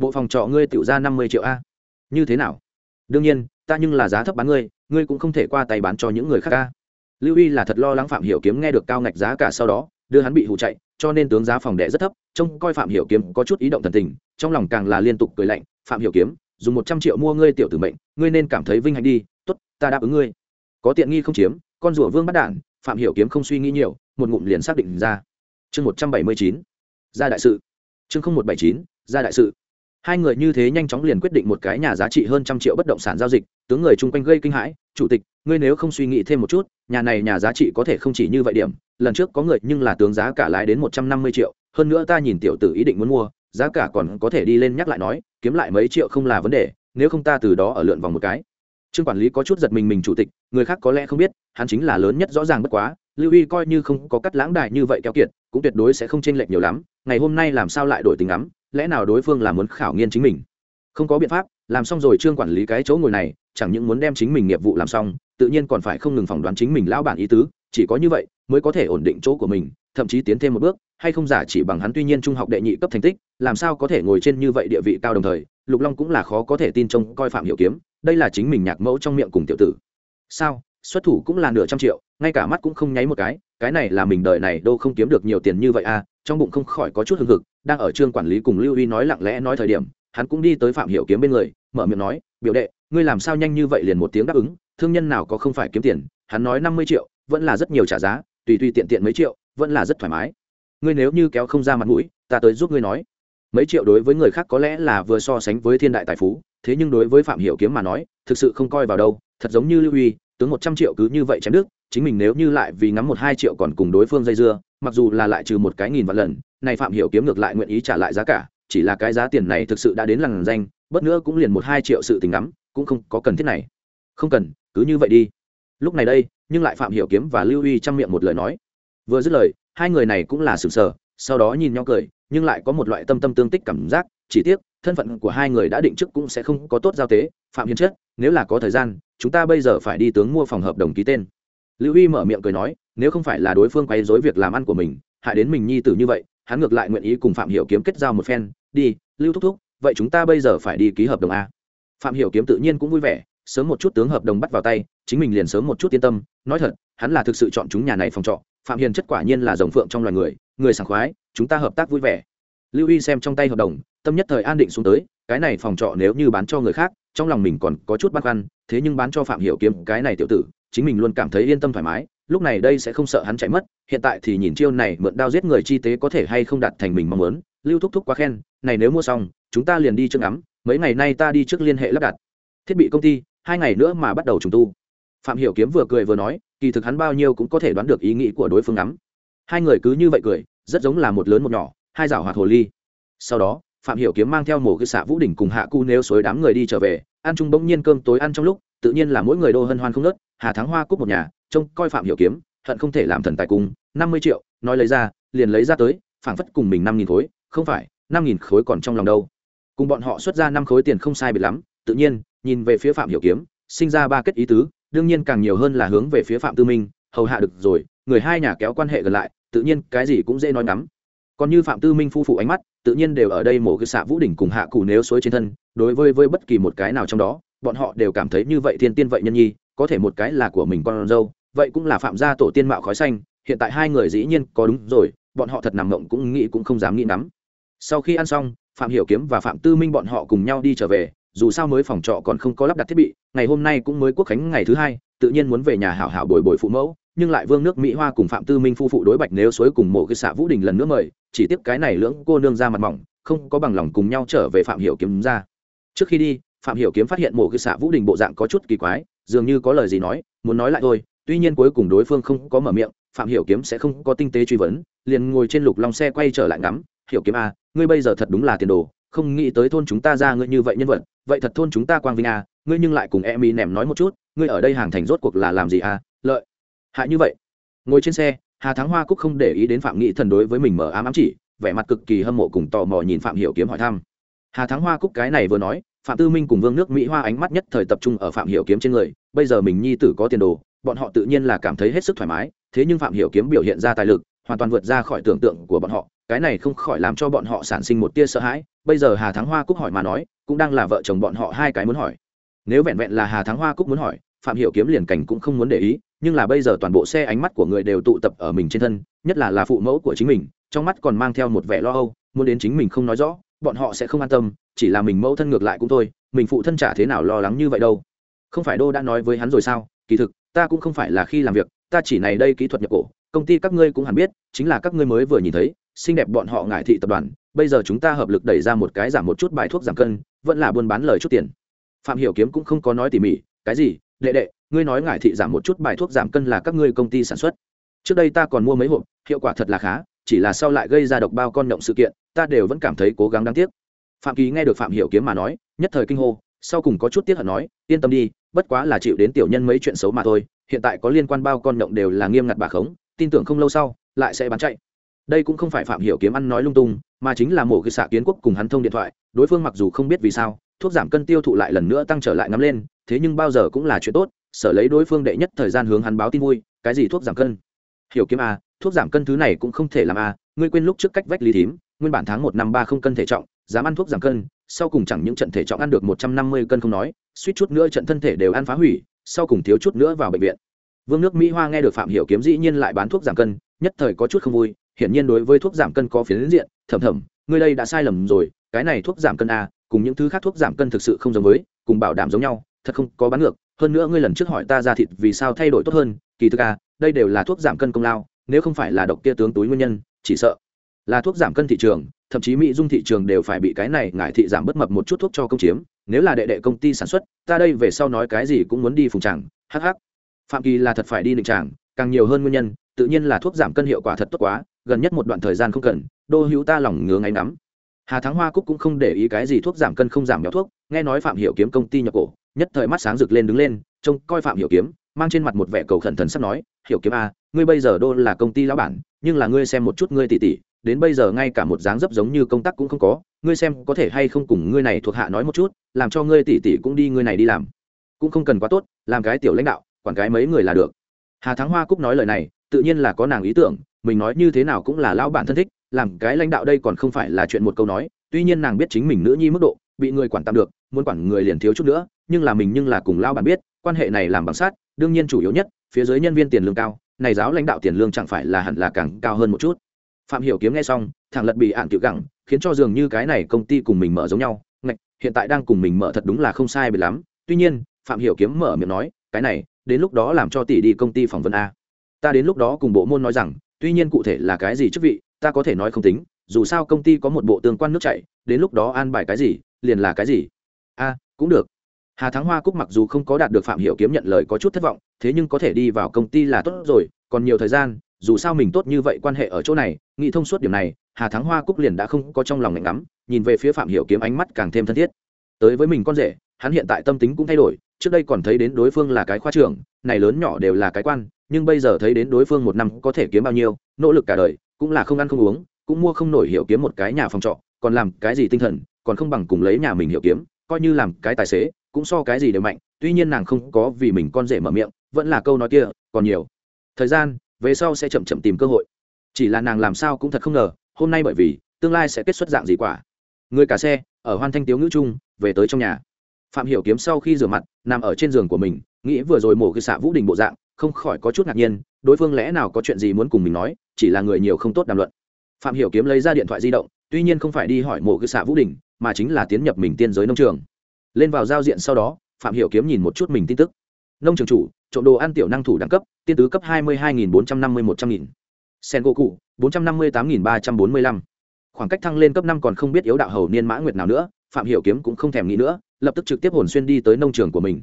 Speaker 1: bộ phòng trọ ngươi tự ra năm mươi triệu a. Như thế nào? Đương nhiên, ta nhưng là giá thấp bán ngươi ngươi cũng không thể qua tay bán cho những người khác a. Lưu y là thật lo lắng phạm hiểu kiếm nghe được cao ngạch giá cả sau đó, đưa hắn bị hù chạy, cho nên tướng giá phòng đệ rất thấp, trông coi phạm hiểu kiếm có chút ý động thần tình, trong lòng càng là liên tục cười lạnh, phạm hiểu kiếm, dùng một trăm triệu mua ngươi tiểu tử mệnh, ngươi nên cảm thấy vinh hạnh đi, tốt, ta đáp ứng ngươi. Có tiện nghi không chiếm, con rùa vương bắt đản phạm hiểu kiếm không suy nghĩ nhiều, một ngụm liền xác định ra. Chương một trăm bảy mươi chín, ra đại sự. Chương không một bảy chín, ra đại sự hai người như thế nhanh chóng liền quyết định một cái nhà giá trị hơn trăm triệu bất động sản giao dịch, tướng người chung quanh gây kinh hãi, chủ tịch, ngươi nếu không suy nghĩ thêm một chút, nhà này nhà giá trị có thể không chỉ như vậy điểm, lần trước có người nhưng là tướng giá cả lái đến một trăm năm mươi triệu, hơn nữa ta nhìn tiểu tử ý định muốn mua, giá cả còn có thể đi lên nhắc lại nói, kiếm lại mấy triệu không là vấn đề, nếu không ta từ đó ở lượn vòng một cái. Trương quản lý có chút giật mình mình chủ tịch, người khác có lẽ không biết, hắn chính là lớn nhất rõ ràng bất quá, lưu y coi như không có cắt lãng đại như vậy keo kiệt, cũng tuyệt đối sẽ không chênh lệch nhiều lắm, ngày hôm nay làm sao lại đổi tình lắm lẽ nào đối phương là muốn khảo nghiên chính mình? Không có biện pháp, làm xong rồi trương quản lý cái chỗ ngồi này, chẳng những muốn đem chính mình nghiệp vụ làm xong, tự nhiên còn phải không ngừng phỏng đoán chính mình lão bản ý tứ, chỉ có như vậy mới có thể ổn định chỗ của mình, thậm chí tiến thêm một bước, hay không giả chỉ bằng hắn tuy nhiên trung học đệ nhị cấp thành tích, làm sao có thể ngồi trên như vậy địa vị cao đồng thời, lục long cũng là khó có thể tin trông coi phạm hiểu kiếm, đây là chính mình nhạc mẫu trong miệng cùng tiểu tử. Sao? Xuất thủ cũng là nửa trăm triệu, ngay cả mắt cũng không nháy một cái cái này là mình đời này đâu không kiếm được nhiều tiền như vậy à trong bụng không khỏi có chút hưng hực, đang ở trương quản lý cùng lưu huy nói lặng lẽ nói thời điểm, hắn cũng đi tới phạm hiểu kiếm bên người, mở miệng nói, biểu đệ, ngươi làm sao nhanh như vậy liền một tiếng đáp ứng, thương nhân nào có không phải kiếm tiền? Hắn nói, năm mươi triệu, vẫn là rất nhiều trả giá, tùy tùy tiện tiện mấy triệu, vẫn là rất thoải mái. Ngươi nếu như kéo không ra mặt mũi, ta tới giúp ngươi nói. Mấy triệu đối với người khác có lẽ là vừa so sánh với thiên đại tài phú, thế nhưng đối với phạm hiểu kiếm mà nói, thực sự không coi vào đâu, thật giống như lưu huy tướng một trăm triệu cứ như vậy chém đức chính mình nếu như lại vì ngắm một hai triệu còn cùng đối phương dây dưa, mặc dù là lại trừ một cái nghìn vạn lần, này phạm hiểu kiếm ngược lại nguyện ý trả lại giá cả, chỉ là cái giá tiền này thực sự đã đến lằn danh, bất nữa cũng liền một hai triệu sự tình ngắm, cũng không có cần thiết này. Không cần, cứ như vậy đi. Lúc này đây, nhưng lại phạm hiểu kiếm và lưu huy trong miệng một lời nói. Vừa dứt lời, hai người này cũng là sửng sờ, sau đó nhìn nhau cười, nhưng lại có một loại tâm tâm tương tích cảm giác, chỉ tiếc, thân phận của hai người đã định trước cũng sẽ không có tốt giao tế, phạm hiền chết nếu là có thời gian chúng ta bây giờ phải đi tướng mua phòng hợp đồng ký tên. Lưu huy mở miệng cười nói, nếu không phải là đối phương quay dối việc làm ăn của mình, hại đến mình nhi tử như vậy, hắn ngược lại nguyện ý cùng phạm hiểu kiếm kết giao một phen. Đi, lưu thúc thúc, vậy chúng ta bây giờ phải đi ký hợp đồng a. Phạm hiểu kiếm tự nhiên cũng vui vẻ, sớm một chút tướng hợp đồng bắt vào tay, chính mình liền sớm một chút yên tâm. Nói thật, hắn là thực sự chọn chúng nhà này phòng trọ, phạm hiền chất quả nhiên là rồng phượng trong loài người người sảng khoái, chúng ta hợp tác vui vẻ. Lưu y xem trong tay hợp đồng, tâm nhất thời an định xuống tới, cái này phòng trọ nếu như bán cho người khác trong lòng mình còn có chút băn khoăn, thế nhưng bán cho phạm hiểu kiếm cái này tiểu tử, chính mình luôn cảm thấy yên tâm thoải mái, lúc này đây sẽ không sợ hắn chạy mất, hiện tại thì nhìn chiêu này mượn đao giết người chi tế có thể hay không đạt thành mình mong muốn, lưu thúc thúc quá khen, này nếu mua xong, chúng ta liền đi trước ngắm, mấy ngày nay ta đi trước liên hệ lắp đặt. Thiết bị công ty, hai ngày nữa mà bắt đầu trùng tu. Phạm hiểu kiếm vừa cười vừa nói, kỳ thực hắn bao nhiêu cũng có thể đoán được ý nghĩ của đối phương ngắm. Hai người cứ như vậy cười, rất giống là một lớn một nhỏ, hai rảo hoạt hồ ly. Sau đó phạm hiểu kiếm mang theo mổ cái xạ vũ đỉnh cùng hạ cu nếu suối đám người đi trở về, ăn chung bỗng nhiên cơm tối ăn trong lúc, tự nhiên là mỗi người đô hân hoan không nớt, hà thắng hoa cúc một nhà, trông coi phạm hiểu kiếm, hận không thể làm thần tài cung năm mươi triệu, nói lấy ra, liền lấy ra tới, phảng phất cùng mình năm nghìn khối, không phải, năm nghìn khối còn trong lòng đâu. Cùng bọn họ xuất ra năm khối tiền không sai biệt lắm, tự nhiên, nhìn về phía phạm hiểu kiếm, sinh ra ba kết ý tứ, đương nhiên càng nhiều hơn là hướng về phía phạm tư minh, hầu hạ được rồi, người hai nhà kéo quan hệ gần lại, tự nhiên cái gì cũng dễ nói nắm còn như phạm tư minh phu phụ ánh mắt tự nhiên đều ở đây mổ cứ xạ vũ đỉnh cùng hạ cụ nếu suối trên thân, đối với với bất kỳ một cái nào trong đó, bọn họ đều cảm thấy như vậy thiên tiên vậy nhân nhi, có thể một cái là của mình con dâu, vậy cũng là phạm gia tổ tiên mạo khói xanh, hiện tại hai người dĩ nhiên có đúng rồi, bọn họ thật nằm ngộng cũng nghĩ cũng không dám nghĩ lắm sau khi ăn xong, phạm hiểu kiếm và phạm tư minh bọn họ cùng nhau đi trở về, dù sao mới phòng trọ còn không có lắp đặt thiết bị, ngày hôm nay cũng mới quốc khánh ngày thứ hai, tự nhiên muốn về nhà hảo hảo bồi bồi phụ mẫu nhưng lại vương nước mỹ hoa cùng phạm tư minh phu phụ đối bạch nếu suối cùng mộ cái xạ vũ đình lần nữa mời, chỉ tiếp cái này lưỡng cô nương ra mặt mỏng, không có bằng lòng cùng nhau trở về phạm hiểu kiếm ra. Trước khi đi, phạm hiểu kiếm phát hiện mộ cái xạ vũ đình bộ dạng có chút kỳ quái, dường như có lời gì nói, muốn nói lại thôi, tuy nhiên cuối cùng đối phương không có mở miệng, phạm hiểu kiếm sẽ không có tinh tế truy vấn, liền ngồi trên lục long xe quay trở lại ngắm, hiểu kiếm a ngươi bây giờ thật đúng là tiền đồ, không nghĩ tới thôn chúng ta ra ngươi như vậy nhân vật, vậy thật thôn chúng ta quang vinh a ngươi nhưng lại cùng em y nèm nói một chút, ngươi ở đây hàng thành rốt cuộc là làm gì a lợi hại như vậy. Ngồi trên xe, hà thắng hoa cúc không để ý đến phạm nghị thần đối với mình mở ám ám chỉ, vẻ mặt cực kỳ hâm mộ cùng tò mò nhìn phạm hiểu kiếm hỏi thăm. Hà thắng hoa cúc cái này vừa nói, phạm tư minh cùng vương nước mỹ hoa ánh mắt nhất thời tập trung ở phạm hiểu kiếm trên người, bây giờ mình nhi tử có tiền đồ, bọn họ tự nhiên là cảm thấy hết sức thoải mái, thế nhưng phạm hiểu kiếm biểu hiện ra tài lực, hoàn toàn vượt ra khỏi tưởng tượng của bọn họ, cái này không khỏi làm cho bọn họ sản sinh một tia sợ hãi, bây giờ hà thắng hoa cúc hỏi mà nói, cũng đang là vợ chồng bọn họ hai cái muốn hỏi. Nếu vẹn vẹn là hà thắng hoa cúc muốn hỏi, phạm hiểu kiếm liền cảnh cũng không muốn để ý nhưng là bây giờ toàn bộ xe ánh mắt của người đều tụ tập ở mình trên thân, nhất là là phụ mẫu của chính mình, trong mắt còn mang theo một vẻ lo âu, muốn đến chính mình không nói rõ, bọn họ sẽ không an tâm, chỉ là mình mẫu thân ngược lại cũng thôi, mình phụ thân trả thế nào lo lắng như vậy đâu. Không phải đô đã nói với hắn rồi sao? Kỳ thực, ta cũng không phải là khi làm việc, ta chỉ này đây kỹ thuật nhập cổ, công ty các ngươi cũng hẳn biết, chính là các ngươi mới vừa nhìn thấy, xinh đẹp bọn họ ngải thị tập đoàn, bây giờ chúng ta hợp lực đẩy ra một cái giảm một chút bài thuốc giảm cân, vẫn là buôn bán lời chút tiền. Phạm hiểu kiếm cũng không có nói tỉ mỉ, cái gì? Đệ đệ ngươi nói ngải thị giảm một chút bài thuốc giảm cân là các ngươi công ty sản xuất. Trước đây ta còn mua mấy hộp, hiệu quả thật là khá, chỉ là sau lại gây ra độc bao con động sự kiện, ta đều vẫn cảm thấy cố gắng đáng tiếc. Phạm Kỳ nghe được phạm hiểu kiếm mà nói, nhất thời kinh hô, sau cùng có chút tiếc hận nói, yên tâm đi, bất quá là chịu đến tiểu nhân mấy chuyện xấu mà thôi, hiện tại có liên quan bao con động đều là nghiêm ngặt bà khống, tin tưởng không lâu sau, lại sẽ bán chạy. Đây cũng không phải phạm hiểu kiếm ăn nói lung tung, mà chính là mổ cái xạ kiến quốc cùng hắn thông điện thoại, đối phương mặc dù không biết vì sao, thuốc giảm cân tiêu thụ lại lần nữa tăng trở lại ngắm lên, thế nhưng bao giờ cũng là chuyện tốt sở lấy đối phương đệ nhất thời gian hướng hắn báo tin vui, cái gì thuốc giảm cân? Hiểu kiếm a, thuốc giảm cân thứ này cũng không thể làm a, ngươi quên lúc trước cách vách lý thím, nguyên bản tháng một năm ba không cân thể trọng, dám ăn thuốc giảm cân, sau cùng chẳng những trận thể trọng ăn được một trăm năm mươi cân không nói, suýt chút nữa trận thân thể đều ăn phá hủy, sau cùng thiếu chút nữa vào bệnh viện. Vương nước mỹ hoa nghe được phạm hiểu kiếm dĩ nhiên lại bán thuốc giảm cân, nhất thời có chút không vui, hiển nhiên đối với thuốc giảm cân có phiến diện, thầm thầm, ngươi đây đã sai lầm rồi, cái này thuốc giảm cân a, cùng những thứ khác thuốc giảm cân thực sự không giống với, cùng bảo đảm giống nhau, thật không có bán ngược hơn nữa ngươi lần trước hỏi ta ra thịt vì sao thay đổi tốt hơn, kỳ thực à đây đều là thuốc giảm cân công lao, nếu không phải là độc kia tướng túi nguyên nhân, chỉ sợ là thuốc giảm cân thị trường, thậm chí mỹ dung thị trường đều phải bị cái này ngại thị giảm bất mập một chút thuốc cho công chiếm. Nếu là đệ đệ công ty sản xuất, ta đây về sau nói cái gì cũng muốn đi phùng tràng hh phạm kỳ là thật phải đi định tràng, càng nhiều hơn nguyên nhân, tự nhiên là thuốc giảm cân hiệu quả thật tốt quá, gần nhất một đoạn thời gian không cần, đô hữu ta lòng ngứa ngáy nắm hà thắng hoa cúc cũng không để ý cái gì thuốc giảm cân không giảm béo thuốc, nghe nói phạm hiểu kiếm công ty nhập cổ nhất thời mắt sáng rực lên đứng lên trông coi phạm hiểu kiếm mang trên mặt một vẻ cầu khẩn thần sắp nói hiểu kiếm a à, ngươi bây giờ đô là công ty lão bản nhưng là ngươi xem một chút ngươi tỷ tỷ đến bây giờ ngay cả một dáng dấp giống như công tác cũng không có ngươi xem có thể hay không cùng ngươi này thuộc hạ nói một chút làm cho ngươi tỷ tỷ cũng đi ngươi này đi làm. Cũng không cần quá tốt làm cái tiểu lãnh đạo quản cái mấy người là được. Hà thắng hoa cúc nói lời này tự nhiên là có nàng ý tưởng mình nói như thế nào cũng là lão bản thân thích làm cái lãnh đạo đây còn không phải là chuyện một câu nói tuy nhiên nàng biết chính mình nữ nhi mức độ bị người quản tạm được muốn quản người liền thiếu chút nữa nhưng là mình nhưng là cùng lao bản biết, quan hệ này làm bằng sát đương nhiên chủ yếu nhất, phía dưới nhân viên tiền lương cao, này giáo lãnh đạo tiền lương chẳng phải là hẳn là càng cao hơn một chút. Phạm hiểu kiếm nghe xong thằng lật bị ạn tiểu gẳng, khiến cho dường như cái này công ty cùng mình mở giống nhau, ngạch, hiện tại đang cùng mình mở thật đúng là không sai biệt lắm. Tuy nhiên, phạm hiểu kiếm mở miệng nói, cái này, đến lúc đó làm cho tỷ đi công ty phỏng vấn a. Ta đến lúc đó cùng bộ môn nói rằng, tuy nhiên cụ thể là cái gì chức vị, ta có thể nói không tính, dù sao công ty có một bộ tương quan nước chảy, đến lúc đó an bài cái gì, liền là cái gì. A, cũng được hà thắng hoa cúc mặc dù không có đạt được phạm hiểu kiếm nhận lời có chút thất vọng, thế nhưng có thể đi vào công ty là tốt rồi, còn nhiều thời gian, dù sao mình tốt như vậy quan hệ ở chỗ này, nghĩ thông suốt điểm này, hà thắng hoa cúc liền đã không có trong lòng ngạnh ngắm, nhìn về phía phạm hiểu kiếm ánh mắt càng thêm thân thiết. Tới với mình con rể, hắn hiện tại tâm tính cũng thay đổi, trước đây còn thấy đến đối phương là cái khoa trưởng, này lớn nhỏ đều là cái quan, nhưng bây giờ thấy đến đối phương một năm có thể kiếm bao nhiêu, nỗ lực cả đời, cũng là không ăn không uống, cũng mua không nổi hiểu kiếm một cái nhà phòng trọ, còn làm cái gì tinh thần, còn không bằng cùng lấy nhà mình hiểu kiếm, coi như làm cái tài xế cũng so cái gì đều mạnh, tuy nhiên nàng không có vì mình con rể mở miệng, vẫn là câu nói kia, còn nhiều. Thời gian, về sau sẽ chậm chậm tìm cơ hội. Chỉ là nàng làm sao cũng thật không ngờ, hôm nay bởi vì, tương lai sẽ kết xuất dạng gì quả. Người cả xe, ở hoan thanh tiếu ngữ Trung, về tới trong nhà. Phạm hiểu kiếm sau khi rửa mặt, nằm ở trên giường của mình, nghĩ vừa rồi mổ cái xạ vũ đình bộ dạng, không khỏi có chút ngạc nhiên, đối phương lẽ nào có chuyện gì muốn cùng mình nói, chỉ là người nhiều không tốt đàm luận. Phạm hiểu kiếm lấy ra điện thoại di động, tuy nhiên không phải đi hỏi mổ cái xạ vũ đình, mà chính là tiến nhập mình tiên giới nông trường lên vào giao diện sau đó, phạm hiểu kiếm nhìn một chút mình tin tức. Nông trường chủ, trộm đồ ăn tiểu năng thủ đẳng cấp, tiên tứ cấp hai mươi hai nghìn bốn trăm năm mươi một trăm nghìn. Sen gỗ cụ bốn trăm năm mươi tám nghìn ba trăm bốn mươi lăm. Khoảng cách thăng lên cấp năm còn không biết yếu đạo hầu niên mã nguyệt nào nữa, phạm hiểu kiếm cũng không thèm nghĩ nữa, lập tức trực tiếp hồn xuyên đi tới nông trường của mình.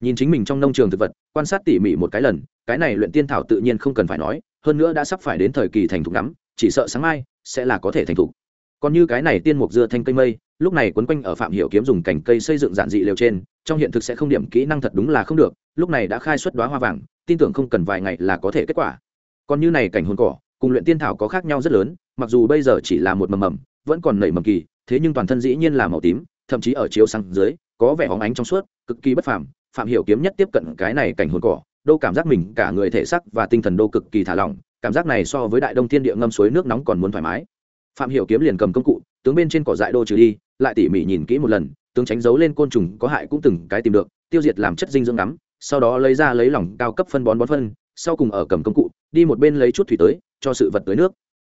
Speaker 1: Nhìn chính mình trong nông trường thực vật, quan sát tỉ mỉ một cái lần, cái này luyện tiên thảo tự nhiên không cần phải nói, hơn nữa đã sắp phải đến thời kỳ thành thục lắm, chỉ sợ sáng mai sẽ là có thể thành thục. Còn như cái này tiên mục dưa thanh cây mây lúc này quấn quanh ở phạm hiểu kiếm dùng cành cây xây dựng giản dị lều trên, trong hiện thực sẽ không điểm kỹ năng thật đúng là không được, lúc này đã khai xuất đóa hoa vàng, tin tưởng không cần vài ngày là có thể kết quả. Còn như này cảnh hồn cỏ, cùng luyện tiên thảo có khác nhau rất lớn, mặc dù bây giờ chỉ là một mầm mầm, vẫn còn nảy mầm kỳ, thế nhưng toàn thân dĩ nhiên là màu tím, thậm chí ở chiếu sáng dưới, có vẻ hóng ánh trong suốt, cực kỳ bất phàm, phạm hiểu kiếm nhất tiếp cận cái này cảnh hồn cỏ, đô cảm giác mình cả người thể xác và tinh thần đô cực kỳ thả lỏng, cảm giác này so với đại đông thiên địa ngâm suối nước nóng còn muốn thoải mái phạm hiểu kiếm liền cầm công cụ, tướng bên trên cỏ dại đô trừ đi, lại tỉ mỉ nhìn kỹ một lần, tướng tránh giấu lên côn trùng có hại cũng từng cái tìm được, tiêu diệt làm chất dinh dưỡng ngắm, sau đó lấy ra lấy lỏng cao cấp phân bón bón phân, sau cùng ở cầm công cụ, đi một bên lấy chút thủy tới, cho sự vật tới nước.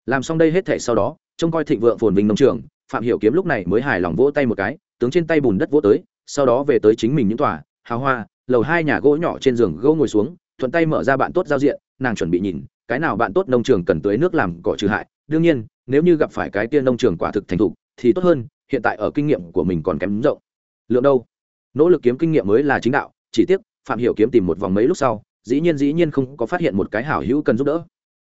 Speaker 1: Làm xong đây hết thể sau đó, trông coi thịnh vượng phồn vinh nông trường, phạm hiểu kiếm lúc này mới hài lòng vỗ tay một cái, tướng trên tay bùn đất vỗ tới, sau đó về tới chính mình những tòa, hào hoa, lầu hai nhà gỗ nhỏ trên giường gỗ ngồi xuống, thuận tay mở ra bạn tốt giao diện, nàng chuẩn bị nhìn, cái nào bạn tốt nông trường cần tưới nước làm cỏ trừ hại, đương nhiên nếu như gặp phải cái kia nông trường quả thực thành thục, thì tốt hơn, hiện tại ở kinh nghiệm của mình còn kém rộng. Lượng đâu? Nỗ lực kiếm kinh nghiệm mới là chính đạo, chỉ tiếc, phạm hiểu kiếm tìm một vòng mấy lúc sau, dĩ nhiên dĩ nhiên không có phát hiện một cái hảo hữu cần giúp đỡ.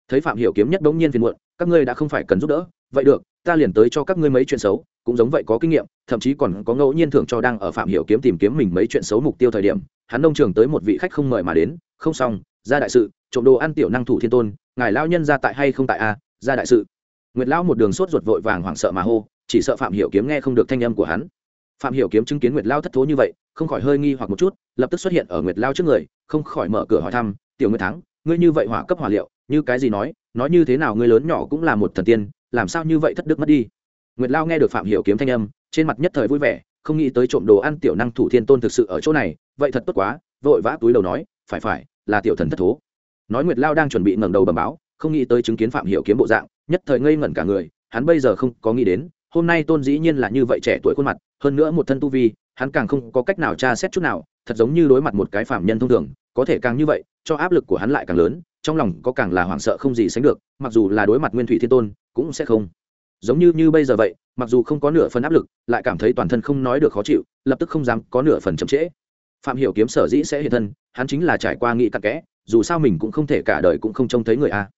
Speaker 1: Thấy phạm hiểu kiếm nhất đống nhiên phiền muộn, các ngươi đã không phải cần giúp đỡ, vậy được, ta liền tới cho các ngươi mấy chuyện xấu, cũng giống vậy có kinh nghiệm, thậm chí còn có ngẫu nhiên thưởng cho đang ở phạm hiểu kiếm tìm kiếm mình mấy chuyện xấu mục tiêu thời điểm, hắn nông trường tới một vị khách không mời mà đến, không xong, ra đại sự, trộm đồ ăn tiểu năng thủ thiên tôn, ngài lão nhân ra tại hay không tại a ra đại sự nguyệt lão một đường sốt ruột vội vàng hoảng sợ mà hô, chỉ sợ phạm hiểu kiếm nghe không được thanh âm của hắn. Phạm hiểu kiếm chứng kiến nguyệt lão thất thố như vậy, không khỏi hơi nghi hoặc một chút, lập tức xuất hiện ở nguyệt lão trước người, không khỏi mở cửa hỏi thăm, tiểu nguyệt thắng, ngươi như vậy hỏa cấp hỏa liệu, như cái gì nói nói như thế nào ngươi lớn nhỏ cũng là một thần tiên, làm sao như vậy thất đức mất đi? Nguyệt lao nghe được phạm hiểu kiếm thanh âm, trên mặt nhất thời vui vẻ, không nghĩ tới trộm đồ ăn tiểu năng thủ thiên tôn thực sự ở chỗ này, vậy thật tốt quá, vội vã túi đầu nói, phải phải, là tiểu thần thất thố. Nói nguyệt lao đang chuẩn bị ngẩng đầu bẩm báo, không nghĩ tới chứng kiến phạm hiểu kiếm bộ dạng nhất thời ngây ngẩn cả người, hắn bây giờ không có nghĩ đến, hôm nay tôn dĩ nhiên là như vậy trẻ tuổi khuôn mặt, hơn nữa một thân tu vi, hắn càng không có cách nào tra xét chút nào, thật giống như đối mặt một cái phạm nhân thông thường, có thể càng như vậy, cho áp lực của hắn lại càng lớn, trong lòng có càng là hoảng sợ không gì sánh được, mặc dù là đối mặt nguyên thủy thiên tôn, cũng sẽ không. Giống như như bây giờ vậy, mặc dù không có nửa phần áp lực, lại cảm thấy toàn thân không nói được khó chịu, lập tức không dám có nửa phần chậm trễ. Phạm hiểu kiếm sở dĩ sẽ hiện thân, hắn chính là trải qua nghị cặn kẽ, dù sao mình cũng không thể cả đời cũng không trông thấy người a.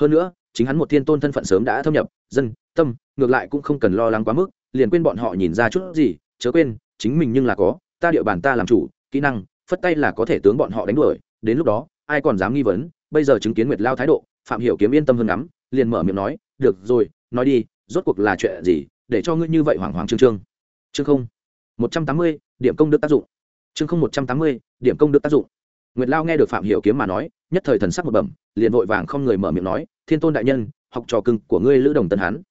Speaker 1: Hơn nữa chính hắn một thiên tôn thân phận sớm đã thâm nhập, dân, tâm, ngược lại cũng không cần lo lắng quá mức, liền quên bọn họ nhìn ra chút gì, chớ quên, chính mình nhưng là có, ta địa bàn ta làm chủ, kỹ năng, phất tay là có thể tướng bọn họ đánh đuổi, đến lúc đó, ai còn dám nghi vấn, bây giờ chứng kiến nguyệt lao thái độ, phạm hiểu kiếm yên tâm hơn ngắm liền mở miệng nói, được rồi, nói đi, rốt cuộc là chuyện gì, để cho ngươi như vậy hoảng hoảng trương trương. Chương không, một trăm tám mươi, điểm công đức tác dụng. Chương không, một trăm tám mươi, điểm công đức tác dụng. Nguyệt lao nghe được phạm hiểu kiếm mà nói, nhất thời thần sắc một bẩm, liền vội vàng không người mở miệng nói thiên tôn đại nhân, học trò cưng của ngươi lữ đồng tân hắn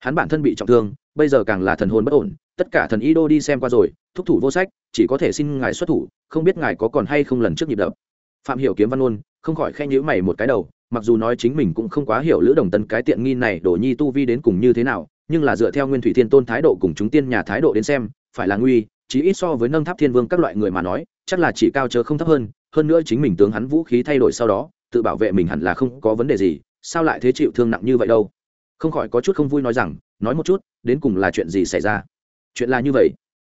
Speaker 1: hắn bản thân bị trọng thương, bây giờ càng là thần hồn bất ổn, tất cả thần y đô đi xem qua rồi, thúc thủ vô sách, chỉ có thể xin ngài xuất thủ, không biết ngài có còn hay không lần trước nhịp đập. Phạm hiểu kiếm văn ôn, không khỏi khen nhíu mày một cái đầu, mặc dù nói chính mình cũng không quá hiểu lữ đồng tân cái tiện nghi này đổ nhi tu vi đến cùng như thế nào, nhưng là dựa theo nguyên thủy thiên tôn thái độ cùng chúng tiên nhà thái độ đến xem, phải là nguy, chí ít so với nâng tháp thiên vương các loại người mà nói, chắc là chỉ cao chớ không thấp hơn hơn nữa chính mình tướng hắn vũ khí thay đổi sau đó, tự bảo vệ mình hẳn là không có vấn đề gì sao lại thế chịu thương nặng như vậy đâu? Không khỏi có chút không vui nói rằng, nói một chút, đến cùng là chuyện gì xảy ra? Chuyện là như vậy.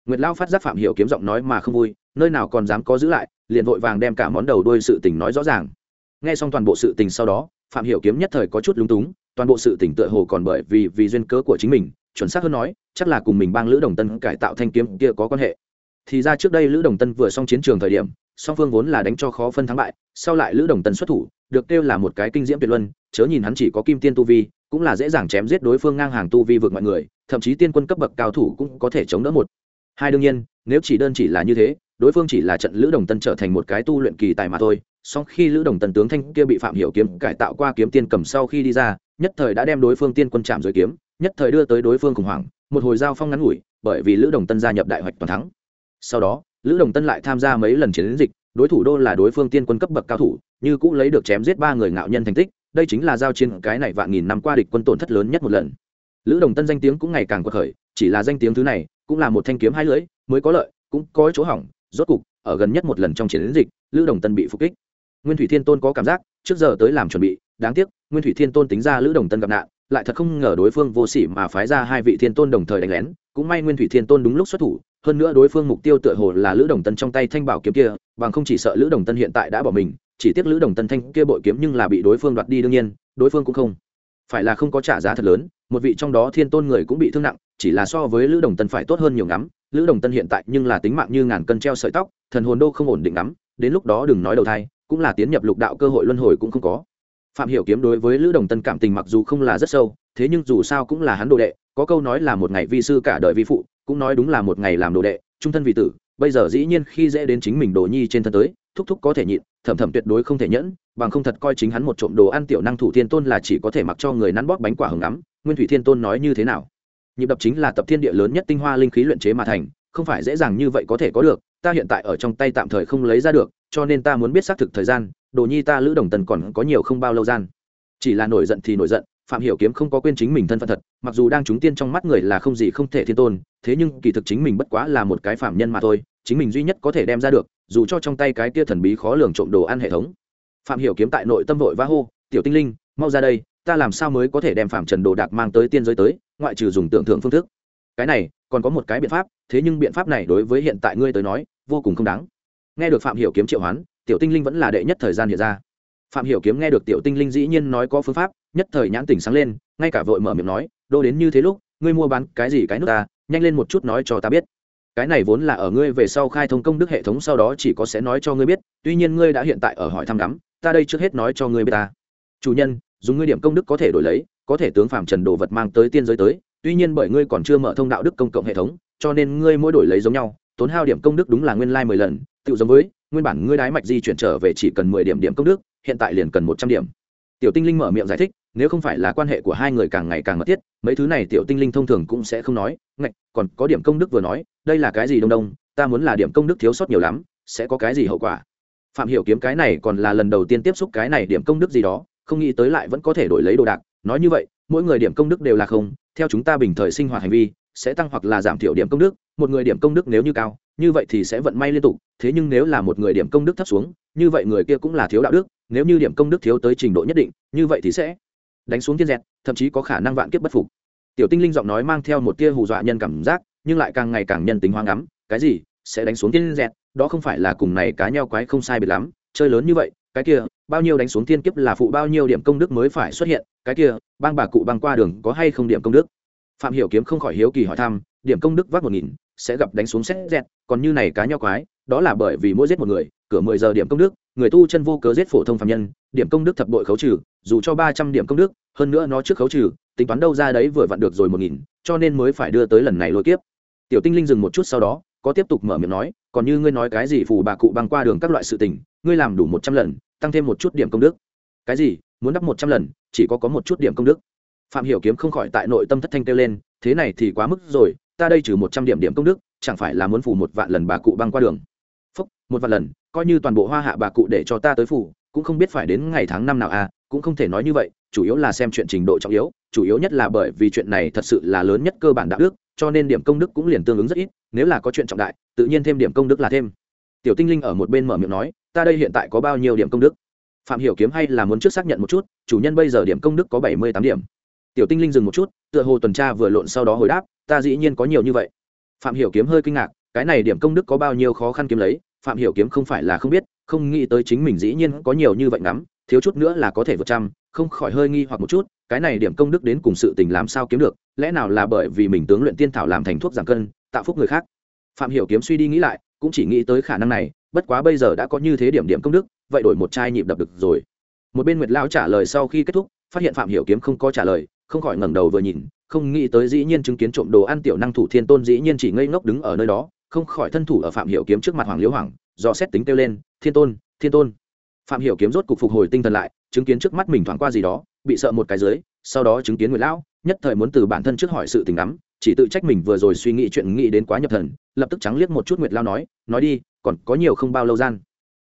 Speaker 1: Nguyệt lao phát giác phạm hiểu kiếm giọng nói mà không vui, nơi nào còn dám có giữ lại, liền vội vàng đem cả món đầu đuôi sự tình nói rõ ràng. Nghe xong toàn bộ sự tình sau đó, phạm hiểu kiếm nhất thời có chút lúng túng, toàn bộ sự tình tựa hồ còn bởi vì vì duyên cớ của chính mình, chuẩn xác hơn nói, chắc là cùng mình bang lữ đồng tân cải tạo thanh kiếm kia có quan hệ. Thì ra trước đây lữ đồng tân vừa xong chiến trường thời điểm song phương vốn là đánh cho khó phân thắng bại, sau lại lữ đồng tân xuất thủ, được kêu là một cái kinh diễm tuyệt luân, chớ nhìn hắn chỉ có kim tiên tu vi, cũng là dễ dàng chém giết đối phương ngang hàng tu vi vượt mọi người, thậm chí tiên quân cấp bậc cao thủ cũng có thể chống đỡ một. Hai đương nhiên, nếu chỉ đơn chỉ là như thế, đối phương chỉ là trận lữ đồng tân trở thành một cái tu luyện kỳ tài mà thôi, song khi lữ đồng tần tướng thanh kia bị phạm hiểu kiếm cải tạo qua kiếm tiên cầm sau khi đi ra, nhất thời đã đem đối phương tiên quân chạm dưới kiếm, nhất thời đưa tới đối phương khủng hoảng, một hồi giao phong ngắn ngủi, bởi vì lữ đồng tân gia nhập đại hoạch toàn thắng. Sau đó lữ đồng tân lại tham gia mấy lần chiến dịch, đối thủ đô là đối phương tiên quân cấp bậc cao thủ, như cũng lấy được chém giết ba người ngạo nhân thành tích, đây chính là giao chiến cái này vạn nghìn năm qua địch quân tổn thất lớn nhất một lần. Lữ đồng tân danh tiếng cũng ngày càng quật khởi, chỉ là danh tiếng thứ này, cũng là một thanh kiếm hai lưỡi, mới có lợi, cũng có chỗ hỏng, rốt cục, ở gần nhất một lần trong chiến dịch, lữ đồng tân bị phục kích. Nguyên thủy thiên tôn có cảm giác, trước giờ tới làm chuẩn bị, đáng tiếc, nguyên thủy thiên tôn tính ra lữ đồng tân gặp nạn, lại thật không ngờ đối phương vô sỉ mà phái ra hai vị thiên tôn đồng thời đánh lén, cũng may nguyên thủy thiên tôn đúng lúc xuất thủ hơn nữa đối phương mục tiêu tựa hồ là lữ đồng tân trong tay thanh bảo kiếm kia, bằng không chỉ sợ lữ đồng tân hiện tại đã bỏ mình, chỉ tiếc lữ đồng tân thanh kia bội kiếm nhưng là bị đối phương đoạt đi đương nhiên, đối phương cũng không phải là không có trả giá thật lớn, một vị trong đó thiên tôn người cũng bị thương nặng, chỉ là so với lữ đồng tân phải tốt hơn nhiều ngắm, lữ đồng tân hiện tại nhưng là tính mạng như ngàn cân treo sợi tóc, thần hồn đô không ổn định lắm đến lúc đó đừng nói đầu thai, cũng là tiến nhập lục đạo cơ hội luân hồi cũng không có phạm hiểu kiếm đối với lữ đồng tân cảm tình mặc dù không là rất sâu, thế nhưng dù sao cũng là hắn đồ đệ, có câu nói là một ngày vi sư cả đời vi phụ, cũng nói đúng là một ngày làm đồ đệ, trung thân vì tử, bây giờ dĩ nhiên khi dễ đến chính mình đồ nhi trên thân tới, thúc thúc có thể nhịn thẩm thẩm tuyệt đối không thể nhẫn, bằng không thật coi chính hắn một trộm đồ ăn tiểu năng thủ thiên tôn là chỉ có thể mặc cho người nắn bóp bánh quả hừng ngắm, nguyên thủy thiên tôn nói như thế nào? Nhịp đập chính là tập thiên địa lớn nhất tinh hoa linh khí luyện chế mà thành, không phải dễ dàng như vậy có thể có được, ta hiện tại ở trong tay tạm thời không lấy ra được, cho nên ta muốn biết xác thực thời gian đồ nhi ta lữ đồng tần còn có nhiều không bao lâu gian. Chỉ là nổi giận thì nổi giận, phạm hiểu kiếm không có quên chính mình thân phận thật, mặc dù đang chúng tiên trong mắt người là không gì không thể thiên tôn, thế nhưng kỳ thực chính mình bất quá là một cái phạm nhân mà thôi, chính mình duy nhất có thể đem ra được, dù cho trong tay cái kia thần bí khó lường trộm đồ ăn hệ thống. Phạm hiểu kiếm tại nội tâm vội vã hô, tiểu tinh linh, mau ra đây, ta làm sao mới có thể đem phạm trần đồ đạc mang tới tiên giới tới, ngoại trừ dùng tưởng tượng phương thức. Cái này, còn có một cái biện pháp, thế nhưng biện pháp này đối với hiện tại ngươi tới nói, vô cùng không đáng. Nghe được phạm hiểu kiếm triệu hoán tiểu tinh linh vẫn là đệ nhất thời gian hiện ra. Phạm hiểu kiếm nghe được tiểu tinh linh dĩ nhiên nói có phương pháp, nhất thời nhãn tỉnh sáng lên, ngay cả vội mở miệng nói, đô đến như thế lúc, ngươi mua bán cái gì cái nước ta, nhanh lên một chút nói cho ta biết. Cái này vốn là ở ngươi về sau khai thông công đức hệ thống sau đó chỉ có sẽ nói cho ngươi biết, tuy nhiên ngươi đã hiện tại ở hỏi thăm đắm ta đây trước hết nói cho ngươi biết ta. Chủ nhân, dùng ngươi điểm công đức có thể đổi lấy, có thể tướng phạm trần đồ vật mang tới tiên giới tới, tuy nhiên bởi ngươi còn chưa mở thông đạo đức công cộng hệ thống, cho nên ngươi mỗi đổi lấy giống nhau, tốn hao điểm công đức đúng là nguyên lai like mười lần tự giống với nguyên bản ngươi đái mạch di chuyển trở về chỉ cần mười điểm điểm công đức, hiện tại liền cần một trăm điểm. Tiểu tinh linh mở miệng giải thích, nếu không phải là quan hệ của hai người càng ngày càng mật thiết, mấy thứ này tiểu tinh linh thông thường cũng sẽ không nói, ngạch, còn có điểm công đức vừa nói, đây là cái gì đông đông, ta muốn là điểm công đức thiếu sót nhiều lắm, sẽ có cái gì hậu quả? Phạm hiểu kiếm cái này còn là lần đầu tiên tiếp xúc cái này điểm công đức gì đó, không nghĩ tới lại vẫn có thể đổi lấy đồ đạc, nói như vậy, mỗi người điểm công đức đều là không, theo chúng ta bình thời sinh hoạt hành vi sẽ tăng hoặc là giảm thiểu điểm công đức, một người điểm công đức nếu như cao, như vậy thì sẽ vận may liên tục, thế nhưng nếu là một người điểm công đức thấp xuống, như vậy người kia cũng là thiếu đạo đức, nếu như điểm công đức thiếu tới trình độ nhất định, như vậy thì sẽ đánh xuống thiên dẹt, thậm chí có khả năng vạn kiếp bất phục. Tiểu tinh linh giọng nói mang theo một tia hù dọa nhân cảm giác, nhưng lại càng ngày càng nhân tính hoang ngắm cái gì? Sẽ đánh xuống thiên dẹt, đó không phải là cùng này cá nheo quái không sai biệt lắm, chơi lớn như vậy, cái kia, bao nhiêu đánh xuống thiên kiếp là phụ bao nhiêu điểm công đức mới phải xuất hiện, cái kia, bang bà cụ băng qua đường có hay không điểm công đức? Phạm hiểu kiếm không khỏi hiếu kỳ hỏi thăm, điểm công đức vác một nghìn, sẽ gặp đánh xuống xét dẹt, còn như này cá nho quái, đó là bởi vì mỗi giết một người, cửa mười giờ điểm công đức, người tu chân vô cớ giết phổ thông phạm nhân, điểm công đức thập bội khấu trừ, dù cho ba trăm điểm công đức, hơn nữa nó trước khấu trừ, tính toán đâu ra đấy vừa vặn được rồi một nghìn, cho nên mới phải đưa tới lần này lôi kiếp. Tiểu tinh linh dừng một chút sau đó, có tiếp tục mở miệng nói, còn như ngươi nói cái gì phù bà cụ băng qua đường các loại sự tình, ngươi làm đủ một trăm lần, tăng thêm một chút điểm công đức. Cái gì? Muốn đắp một trăm lần, chỉ có có một chút điểm công đức phạm hiểu kiếm không khỏi tại nội tâm thất thanh kêu lên, thế này thì quá mức rồi, ta đây trừ một trăm điểm điểm công đức, chẳng phải là muốn phủ một vạn lần bà cụ băng qua đường? Phúc, một vạn lần, coi như toàn bộ hoa hạ bà cụ để cho ta tới phủ cũng không biết phải đến ngày tháng năm nào à cũng không thể nói như vậy, chủ yếu là xem chuyện trình độ trọng yếu, chủ yếu nhất là bởi vì chuyện này thật sự là lớn nhất cơ bản đạo đức, cho nên điểm công đức cũng liền tương ứng rất ít, nếu là có chuyện trọng đại, tự nhiên thêm điểm công đức là thêm. Tiểu tinh linh ở một bên mở miệng nói, ta đây hiện tại có bao nhiêu điểm công đức? Phạm hiểu kiếm hay là muốn trước xác nhận một chút, chủ nhân bây giờ điểm công đức có bảy mươi tám điểm tiểu tinh linh dừng một chút, tựa hồ tuần tra vừa lộn sau đó hồi đáp, ta dĩ nhiên có nhiều như vậy. Phạm hiểu kiếm hơi kinh ngạc, cái này điểm công đức có bao nhiêu khó khăn kiếm lấy, phạm hiểu kiếm không phải là không biết, không nghĩ tới chính mình dĩ nhiên có nhiều như vậy lắm thiếu chút nữa là có thể vượt trăm, không khỏi hơi nghi hoặc một chút, cái này điểm công đức đến cùng sự tình làm sao kiếm được, lẽ nào là bởi vì mình tướng luyện tiên thảo làm thành thuốc giảm cân, tạo phúc người khác? Phạm hiểu kiếm suy đi nghĩ lại, cũng chỉ nghĩ tới khả năng này, bất quá bây giờ đã có như thế điểm điểm công đức, vậy đổi một chai nhịp đập được rồi. Một bên nguyệt lão trả lời sau khi kết thúc, phát hiện phạm hiểu kiếm không có trả lời không khỏi ngẩng đầu vừa nhìn, không nghĩ tới dĩ nhiên chứng kiến trộm đồ ăn tiểu năng thủ thiên tôn dĩ nhiên chỉ ngây ngốc đứng ở nơi đó, không khỏi thân thủ ở phạm hiểu kiếm trước mặt hoàng liễu hoàng, do xét tính kêu lên, thiên tôn thiên tôn. Phạm hiểu kiếm rốt cục phục hồi tinh thần lại, chứng kiến trước mắt mình thoáng qua gì đó, bị sợ một cái dưới, sau đó chứng kiến nguyệt lão, nhất thời muốn từ bản thân trước hỏi sự tình lắm, chỉ tự trách mình vừa rồi suy nghĩ chuyện nghĩ đến quá nhập thần, lập tức trắng liếc một chút nguyệt lão nói nói đi, còn có nhiều không bao lâu gian.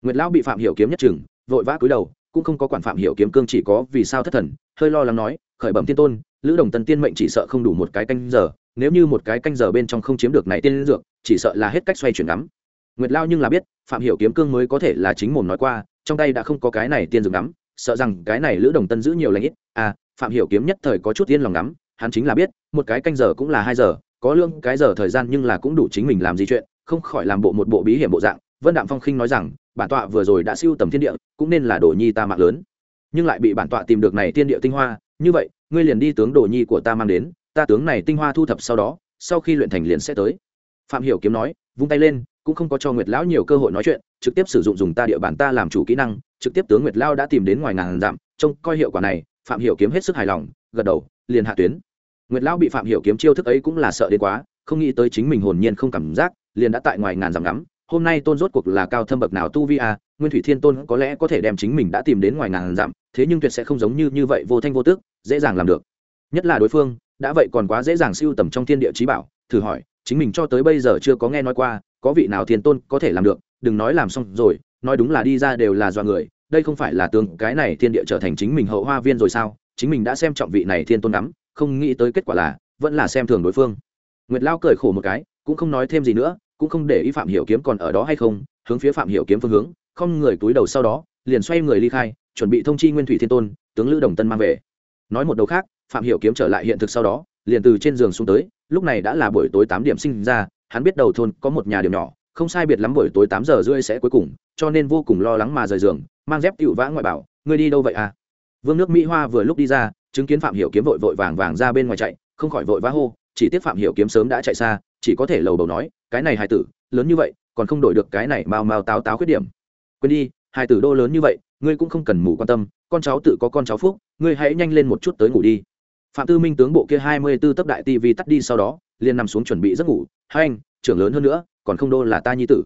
Speaker 1: Nguyệt lão bị phạm hiểu kiếm nhất chừng, vội vã cúi đầu, cũng không có quản phạm hiểu kiếm cương chỉ có vì sao thất thần, hơi lo lắng nói khởi bẩm tiên tôn, lữ đồng tân tiên mệnh chỉ sợ không đủ một cái canh giờ, nếu như một cái canh giờ bên trong không chiếm được này tiên dược, chỉ sợ là hết cách xoay chuyển ngắm. Nguyệt lao nhưng là biết, phạm hiểu kiếm cương mới có thể là chính mồm nói qua, trong tay đã không có cái này tiên dược ngắm, sợ rằng cái này lữ đồng tân giữ nhiều lãnh ít. À phạm hiểu kiếm nhất thời có chút yên lòng ngắm, hắn chính là biết, một cái canh giờ cũng là hai giờ, có lương cái giờ thời gian nhưng là cũng đủ chính mình làm gì chuyện, không khỏi làm bộ một bộ bí hiểm bộ dạng. Vân đạm phong khinh nói rằng, bản tọa vừa rồi đã siêu tầm thiên địa, cũng nên là đồ nhi ta mạng lớn. Nhưng lại bị bản tọa tìm được này thiên địa tinh hoa như vậy, ngươi liền đi tướng đồ nhi của ta mang đến, ta tướng này tinh hoa thu thập sau đó, sau khi luyện thành liền sẽ tới. Phạm hiểu kiếm nói, vung tay lên, cũng không có cho nguyệt lão nhiều cơ hội nói chuyện, trực tiếp sử dụng dùng ta địa bàn ta làm chủ kỹ năng, trực tiếp tướng nguyệt lao đã tìm đến ngoài ngàn dặm, trông coi hiệu quả này, phạm hiểu kiếm hết sức hài lòng, gật đầu, liền hạ tuyến. Nguyệt lão bị phạm hiểu kiếm chiêu thức ấy cũng là sợ đến quá, không nghĩ tới chính mình hồn nhiên không cảm giác, liền đã tại ngoài ngàn dặm ngắm, hôm nay tôn rốt cuộc là cao thâm bậc nào tu vi a nguyên thủy thiên tôn có lẽ có thể đem chính mình đã tìm đến ngoài ngàn dặm thế nhưng tuyệt sẽ không giống như như vậy vô thanh vô tức, dễ dàng làm được. Nhất là đối phương, đã vậy còn quá dễ dàng siêu tầm trong thiên địa trí bảo, thử hỏi, chính mình cho tới bây giờ chưa có nghe nói qua, có vị nào thiên tôn có thể làm được, đừng nói làm xong rồi, nói đúng là đi ra đều là do người, đây không phải là tướng, cái này thiên địa trở thành chính mình hậu hoa viên rồi sao, chính mình đã xem trọng vị này thiên tôn lắm, không nghĩ tới kết quả là, vẫn là xem thường đối phương. Nguyệt lao cười khổ một cái, cũng không nói thêm gì nữa, cũng không để ý phạm hiểu kiếm còn ở đó hay không, hướng phía phạm hiểu kiếm phương hướng, không người túi đầu sau đó, liền xoay người ly khai chuẩn bị thông chi nguyên thủy thiên tôn, tướng lữ đồng tân mang về. Nói một đầu khác, phạm hiểu kiếm trở lại hiện thực sau đó, liền từ trên giường xuống tới, lúc này đã là buổi tối tám điểm sinh ra, hắn biết đầu thôn có một nhà điểm nhỏ, không sai biệt lắm buổi tối tám giờ rưỡi sẽ cuối cùng, cho nên vô cùng lo lắng mà rời giường, mang dép tựu vã ngoại bảo, ngươi đi đâu vậy à? Vương nước mỹ hoa vừa lúc đi ra, chứng kiến phạm hiểu kiếm vội vội vàng vàng ra bên ngoài chạy, không khỏi vội vã hô, chỉ tiếc phạm hiểu kiếm sớm đã chạy xa, chỉ có thể lầu đầu nói, cái này hài tử, lớn như vậy, còn không đổi được cái này mau mau táo táo khuyết điểm. Quên đi, hài tử đô lớn như vậy ngươi cũng không cần mù quan tâm, con cháu tự có con cháu phúc, ngươi hãy nhanh lên một chút tới ngủ đi. Phạm tư minh tướng bộ kia hai mươi b ố tấc đại tv tắt đi sau đó, liền nằm xuống chuẩn bị giấc ngủ. Hai anh, trưởng lớn hơn nữa, còn không đô là ta nhi tử.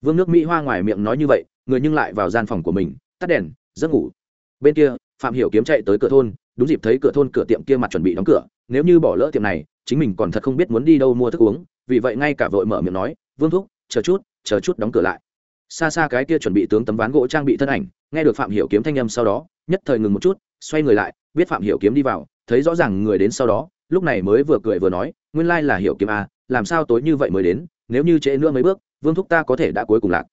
Speaker 1: Vương nước mỹ hoa ngoài miệng nói như vậy, người nhưng lại vào gian phòng của mình, tắt đèn, giấc ngủ. Bên kia, phạm hiểu kiếm chạy tới cửa thôn, đúng dịp thấy cửa thôn cửa tiệm kia mặt chuẩn bị đóng cửa, nếu như bỏ lỡ tiệm này, chính mình còn thật không biết muốn đi đâu mua thức uống, vì vậy ngay cả vội mở miệng nói, vương thúc, chờ chút chờ chút đóng cửa lại xa xa cái kia chuẩn bị tướng tấm ván gỗ trang bị thân ảnh, nghe được phạm hiểu kiếm thanh âm sau đó, nhất thời ngừng một chút, xoay người lại, biết phạm hiểu kiếm đi vào, thấy rõ ràng người đến sau đó, lúc này mới vừa cười vừa nói, nguyên lai là hiểu kiếm a làm sao tối như vậy mới đến, nếu như trễ nữa mấy bước, vương thúc ta có thể đã cuối cùng lạc.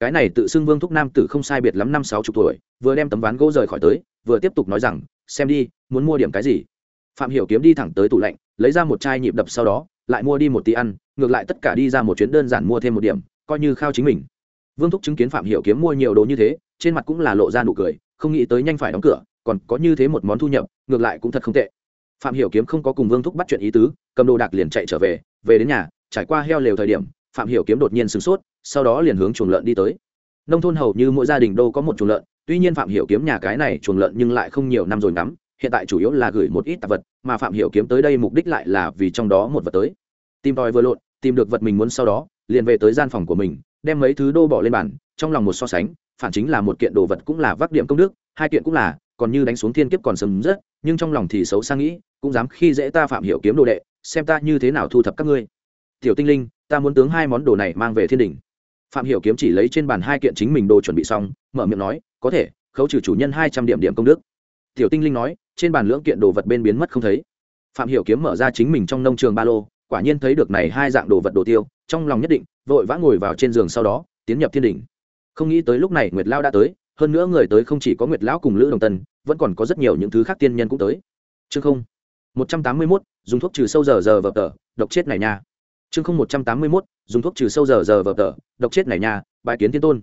Speaker 1: Cái này tự xưng vương thúc nam tử không sai biệt lắm năm sáu chục tuổi, vừa đem tấm ván gỗ rời khỏi tới, vừa tiếp tục nói rằng, xem đi, muốn mua điểm cái gì? Phạm hiểu kiếm đi thẳng tới tủ lạnh, lấy ra một chai nhịp đập sau đó, lại mua đi một tí ăn, ngược lại tất cả đi ra một chuyến đơn giản mua thêm một điểm, coi như khao chính mình vương thúc chứng kiến phạm hiểu kiếm mua nhiều đồ như thế, trên mặt cũng là lộ ra nụ cười, không nghĩ tới nhanh phải đóng cửa, còn có như thế một món thu nhập, ngược lại cũng thật không tệ. Phạm hiểu kiếm không có cùng vương thúc bắt chuyện ý tứ, cầm đồ đạc liền chạy trở về về đến nhà, trải qua heo lều thời điểm, phạm hiểu kiếm đột nhiên sửng sốt, sau đó liền hướng chuồng lợn đi tới. Nông thôn hầu như mỗi gia đình đâu có một chuồng lợn, tuy nhiên phạm hiểu kiếm nhà cái này chuồng lợn nhưng lại không nhiều năm rồi ngắm, hiện tại chủ yếu là gửi một ít tạp vật, mà phạm hiểu kiếm tới đây mục đích lại là vì trong đó một vật tới. Tìm tòi vừa lộn, tìm được vật mình muốn sau đó, liền về tới gian phòng của mình đem mấy thứ đô bỏ lên bàn, trong lòng một so sánh, phản chính là một kiện đồ vật cũng là vác điểm công đức, hai kiện cũng là, còn như đánh xuống thiên kiếp còn sầm rất nhưng trong lòng thì xấu sang nghĩ, cũng dám khi dễ ta phạm hiểu kiếm đồ đệ, xem ta như thế nào thu thập các ngươi. Tiểu tinh linh, ta muốn tướng hai món đồ này mang về thiên đình. Phạm hiểu kiếm chỉ lấy trên bàn hai kiện chính mình đồ chuẩn bị xong, mở miệng nói, có thể, khấu trừ chủ nhân hai trăm điểm điểm công đức. Tiểu tinh linh nói, trên bàn lưỡng kiện đồ vật bên biến mất không thấy. Phạm hiểu kiếm mở ra chính mình trong nông trường ba lô quả nhiên thấy được này hai dạng đồ vật đồ tiêu, trong lòng nhất định, vội vã ngồi vào trên giường sau đó, tiến nhập thiên đình không nghĩ tới lúc này nguyệt lao đã tới, hơn nữa người tới không chỉ có nguyệt lão cùng lữ đồng tân, vẫn còn có rất nhiều những thứ khác tiên nhân cũng tới. Chương không, một trăm tám mươi mốt, dùng thuốc trừ sâu giờ giờ vợp tờ, độc chết này nha. Chương không, một trăm tám mươi mốt, dùng thuốc trừ sâu giờ giờ vợp tờ, độc chết này nha bãi kiến thiên tôn.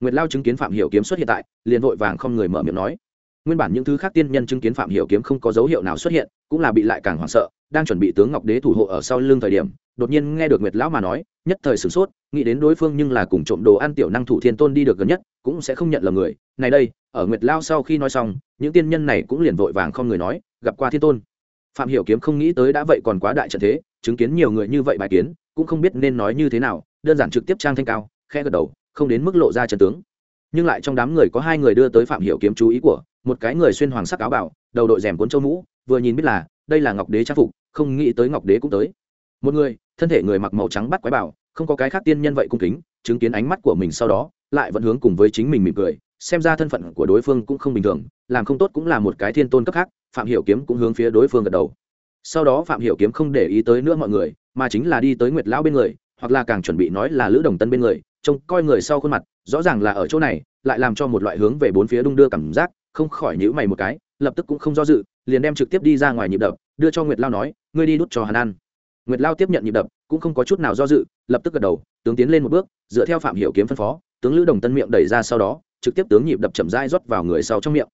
Speaker 1: Nguyệt lao chứng kiến phạm hiểu kiếm xuất hiện tại, liền vội vàng không người mở miệng nói. Nguyên bản những thứ khác tiên nhân chứng kiến phạm hiểu kiếm không có dấu hiệu nào xuất hiện, cũng là bị lại càng hoảng sợ đang chuẩn bị tướng ngọc đế thủ hộ ở sau lưng thời điểm, đột nhiên nghe được nguyệt lão mà nói, nhất thời sửng sốt, nghĩ đến đối phương nhưng là cùng trộm đồ ăn tiểu năng thủ thiên tôn đi được gần nhất, cũng sẽ không nhận lầm người. Này đây, ở nguyệt lao sau khi nói xong, những tiên nhân này cũng liền vội vàng không người nói, gặp qua thiên tôn. Phạm hiểu kiếm không nghĩ tới đã vậy còn quá đại trận thế, chứng kiến nhiều người như vậy bài kiến, cũng không biết nên nói như thế nào, đơn giản trực tiếp trang thanh cao, khẽ gật đầu, không đến mức lộ ra trận tướng. Nhưng lại trong đám người có hai người đưa tới phạm hiểu kiếm chú ý của, một cái người xuyên hoàng sắc áo bảo đầu đội rèm cuốn châu mũ, vừa nhìn biết là, đây là ngọc đế trang phục không nghĩ tới ngọc đế cũng tới. Một người, thân thể người mặc màu trắng bắt quái bảo, không có cái khác tiên nhân vậy cung kính, chứng kiến ánh mắt của mình sau đó, lại vẫn hướng cùng với chính mình mỉm cười, xem ra thân phận của đối phương cũng không bình thường, làm không tốt cũng là một cái thiên tôn cấp khác, phạm hiểu kiếm cũng hướng phía đối phương gật đầu. Sau đó phạm hiểu kiếm không để ý tới nữa mọi người, mà chính là đi tới nguyệt lão bên người, hoặc là càng chuẩn bị nói là lữ đồng tân bên người, trông coi người sau khuôn mặt, rõ ràng là ở chỗ này, lại làm cho một loại hướng về bốn phía đung đưa cảm giác, không khỏi nhíu mày một cái, lập tức cũng không do dự, liền đem trực tiếp đi ra ngoài nhịp đập, đưa cho nguyệt lao nói ngươi đi đút cho hắn ăn. Nguyệt lao tiếp nhận nhịp đập, cũng không có chút nào do dự, lập tức gật đầu, tướng tiến lên một bước, dựa theo phạm hiểu kiếm phân phó, tướng lữ đồng tân miệng đẩy ra sau đó, trực tiếp tướng nhịp đập chậm rãi rót vào người sau trong miệng.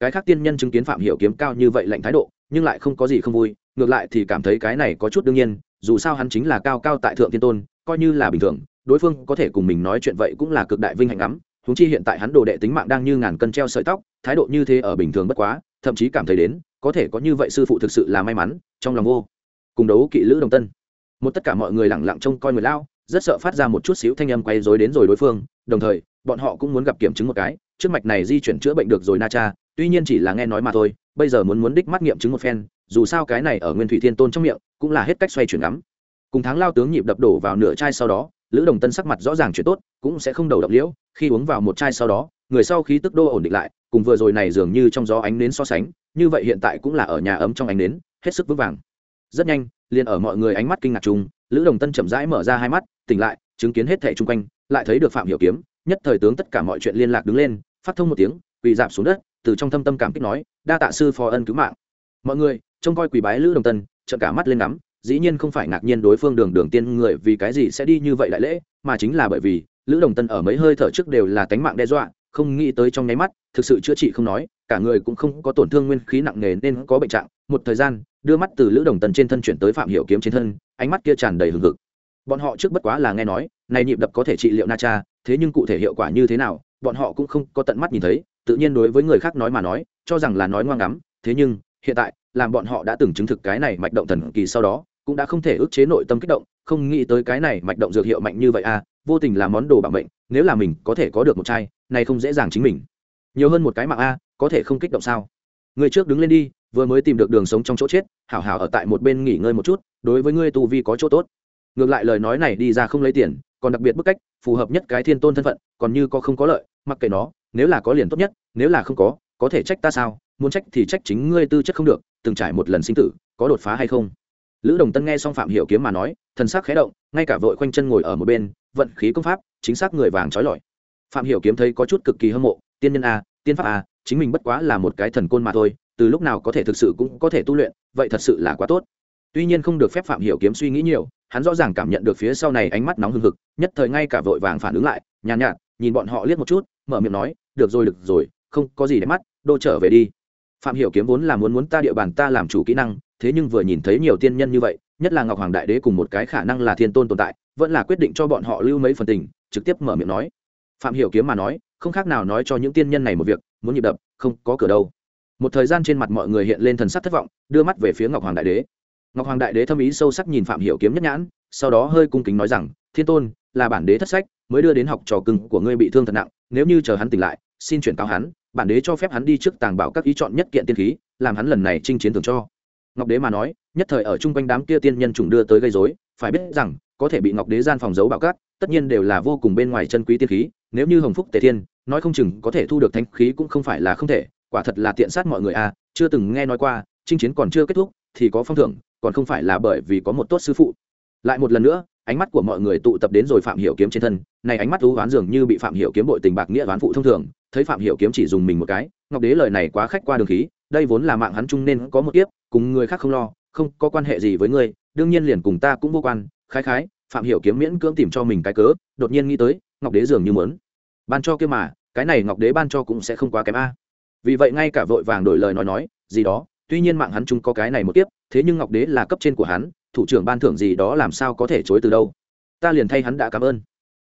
Speaker 1: Cái khác tiên nhân chứng kiến phạm hiểu kiếm cao như vậy lạnh thái độ, nhưng lại không có gì không vui, ngược lại thì cảm thấy cái này có chút đương nhiên, dù sao hắn chính là cao cao tại thượng thiên tôn, coi như là bình thường, đối phương có thể cùng mình nói chuyện vậy cũng là cực đại vinh hạnh lắm, huống chi hiện tại hắn đồ đệ tính mạng đang như ngàn cân treo sợi tóc, thái độ như thế ở bình thường bất quá, thậm chí cảm thấy đến có thể có như vậy sư phụ thực sự là may mắn, trong lòng vô. Cùng đấu kỵ lữ đồng tân. Một tất cả mọi người lặng lặng trông coi người lao, rất sợ phát ra một chút xíu thanh âm quay dối đến rồi đối phương, đồng thời, bọn họ cũng muốn gặp kiểm chứng một cái, trước mạch này di chuyển chữa bệnh được rồi na cha, tuy nhiên chỉ là nghe nói mà thôi, bây giờ muốn muốn đích mắt nghiệm chứng một phen, dù sao cái này ở nguyên thủy thiên tôn trong miệng, cũng là hết cách xoay chuyển ngắm cùng tháng lao tướng nhịp đập đổ vào nửa chai sau đó, lữ đồng tân sắc mặt rõ ràng chuyện tốt, cũng sẽ không đầu độc liễu, khi uống vào một chai sau đó, người sau khí tức đô ổn định lại cùng vừa rồi này dường như trong gió ánh nến so sánh, như vậy hiện tại cũng là ở nhà ấm trong ánh nến, hết sức vững vàng. Rất nhanh, liền ở mọi người ánh mắt kinh ngạc chung, lữ đồng tân chậm rãi mở ra hai mắt, tỉnh lại, chứng kiến hết thẻ chung quanh, lại thấy được phạm hiểu kiếm, nhất thời tướng tất cả mọi chuyện liên lạc đứng lên, phát thông một tiếng, quỳ giảm xuống đất, từ trong thâm tâm cảm kích nói, đa tạ sư phó ân cứu mạng. Mọi người, trông coi quỳ bái lữ đồng tân, trợn cả mắt lên ngắm, dĩ nhiên không phải ngạc nhiên đối phương đường đường tiên người vì cái gì sẽ đi như vậy đại lễ, mà chính là bởi vì lữ đồng tân ở mấy hơi thở trước đều là tánh mạng đe dọa không nghĩ tới trong nháy mắt, thực sự chữa trị không nói, cả người cũng không có tổn thương nguyên khí nặng nề nên có bệnh trạng. Một thời gian, đưa mắt từ lữ đồng tần trên thân chuyển tới phạm hiểu kiếm trên thân, ánh mắt kia tràn đầy hừng hực. Bọn họ trước bất quá là nghe nói, này nhịp đập có thể trị liệu na cha, thế nhưng cụ thể hiệu quả như thế nào, bọn họ cũng không có tận mắt nhìn thấy, tự nhiên đối với người khác nói mà nói, cho rằng là nói ngoan ngắm. Thế nhưng, hiện tại, làm bọn họ đã từng chứng thực cái này mạch động thần kỳ sau đó, cũng đã không thể ức chế nội tâm kích động. Không nghĩ tới cái này mạch động dược hiệu mạnh như vậy à vô tình là món đồ bảo mệnh, nếu là mình có thể có được một chai, này không dễ dàng chính mình. Nhiều hơn một cái mạng a, có thể không kích động sao? Người trước đứng lên đi, vừa mới tìm được đường sống trong chỗ chết, hảo hảo ở tại một bên nghỉ ngơi một chút, đối với ngươi tu vi có chỗ tốt. Ngược lại lời nói này đi ra không lấy tiền, còn đặc biệt bức cách, phù hợp nhất cái thiên tôn thân phận, còn như có không có lợi, mặc kệ nó, nếu là có liền tốt nhất, nếu là không có có thể trách ta sao? Muốn trách thì trách chính ngươi tư chất không được, từng trải một lần sinh tử, có đột phá hay không? Lữ đồng tân nghe xong phạm hiểu kiếm mà nói thần sắc khẽ động ngay cả vội quanh chân ngồi ở một bên vận khí công pháp chính xác người vàng trói lọi. Phạm hiểu kiếm thấy có chút cực kỳ hâm mộ tiên nhân a tiên pháp a chính mình bất quá là một cái thần côn mà thôi từ lúc nào có thể thực sự cũng có thể tu luyện vậy thật sự là quá tốt. Tuy nhiên không được phép phạm hiểu kiếm suy nghĩ nhiều hắn rõ ràng cảm nhận được phía sau này ánh mắt nóng hừng hực nhất thời ngay cả vội vàng phản ứng lại nhàn nhạt, nhạt nhìn bọn họ liếc một chút mở miệng nói được rồi được rồi không có gì để mắt đô trở về đi. Phạm hiểu kiếm vốn là muốn muốn ta địa bàn ta làm chủ kỹ năng thế nhưng vừa nhìn thấy nhiều tiên nhân như vậy, nhất là ngọc hoàng đại đế cùng một cái khả năng là thiên tôn tồn tại, vẫn là quyết định cho bọn họ lưu mấy phần tình, trực tiếp mở miệng nói. Phạm hiểu kiếm mà nói, không khác nào nói cho những tiên nhân này một việc, muốn nhịp đập, không có cửa đâu. Một thời gian trên mặt mọi người hiện lên thần sắc thất vọng, đưa mắt về phía ngọc hoàng đại đế. Ngọc hoàng đại đế thâm ý sâu sắc nhìn phạm hiểu kiếm nhất nhãn, sau đó hơi cung kính nói rằng, thiên tôn, là bản đế thất sách, mới đưa đến học trò cưng của ngươi bị thương thật nặng, nếu như chờ hắn tỉnh lại, xin chuyển cáo hắn, bản đế cho phép hắn đi trước tàng bảo các ý chọn nhất kiện tiên khí, làm hắn lần này chinh chiến thường cho ngọc đế mà nói, nhất thời ở chung quanh đám kia tiên nhân chủng đưa tới gây rối, phải biết rằng, có thể bị ngọc đế gian phòng giấu bảo cát, tất nhiên đều là vô cùng bên ngoài chân quý tiên khí, nếu như hồng phúc tề thiên, nói không chừng có thể thu được thanh khí cũng không phải là không thể, quả thật là tiện sát mọi người à? chưa từng nghe nói qua, chinh chiến còn chưa kết thúc, thì có phong thưởng, còn không phải là bởi vì có một tốt sư phụ lại một lần nữa, ánh mắt của mọi người tụ tập đến rồi phạm hiểu kiếm trên thân, này ánh mắt thú oán dường như bị phạm hiểu kiếm bội tình bạc nghĩa oán phụ thông thường, thấy phạm hiểu kiếm chỉ dùng mình một cái, ngọc đế lời này quá khách qua đường khí đây vốn là mạng hắn chung nên có một kiếp, cùng người khác không lo, không có quan hệ gì với ngươi, đương nhiên liền cùng ta cũng vô quan. Khái khái, phạm hiểu kiếm miễn cưỡng tìm cho mình cái cớ, đột nhiên nghĩ tới, ngọc đế dường như muốn ban cho kia mà, cái này ngọc đế ban cho cũng sẽ không quá kém a. Vì vậy ngay cả vội vàng đổi lời nói nói, gì đó, tuy nhiên mạng hắn chung có cái này một kiếp, thế nhưng ngọc đế là cấp trên của hắn, thủ trưởng ban thưởng gì đó làm sao có thể chối từ đâu. Ta liền thay hắn đã cảm ơn.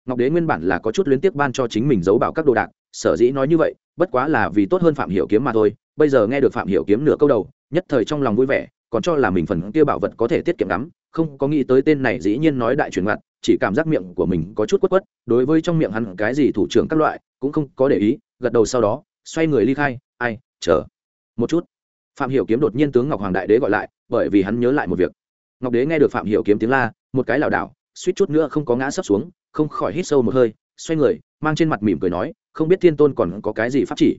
Speaker 1: Ngọc đế nguyên bản là có chút luyến tiếc ban cho chính mình giấu bảo các đồ đạc, sở dĩ nói như vậy, bất quá là vì tốt hơn phạm hiểu kiếm mà thôi bây giờ nghe được phạm hiểu kiếm nửa câu đầu, nhất thời trong lòng vui vẻ, còn cho là mình phần kia bảo vật có thể tiết kiệm lắm, không có nghĩ tới tên này dĩ nhiên nói đại truyền ngặt chỉ cảm giác miệng của mình có chút quất quất, đối với trong miệng hắn cái gì thủ trưởng các loại, cũng không có để ý, gật đầu sau đó, xoay người ly khai, ai, chờ một chút. Phạm hiểu kiếm đột nhiên tướng ngọc hoàng đại đế gọi lại, bởi vì hắn nhớ lại một việc. Ngọc đế nghe được phạm hiểu kiếm tiếng la, một cái lảo đảo, suýt chút nữa không có ngã sấp xuống, không khỏi hít sâu một hơi, xoay người, mang trên mặt mỉm cười nói, không biết thiên tôn còn có cái gì pháp chỉ?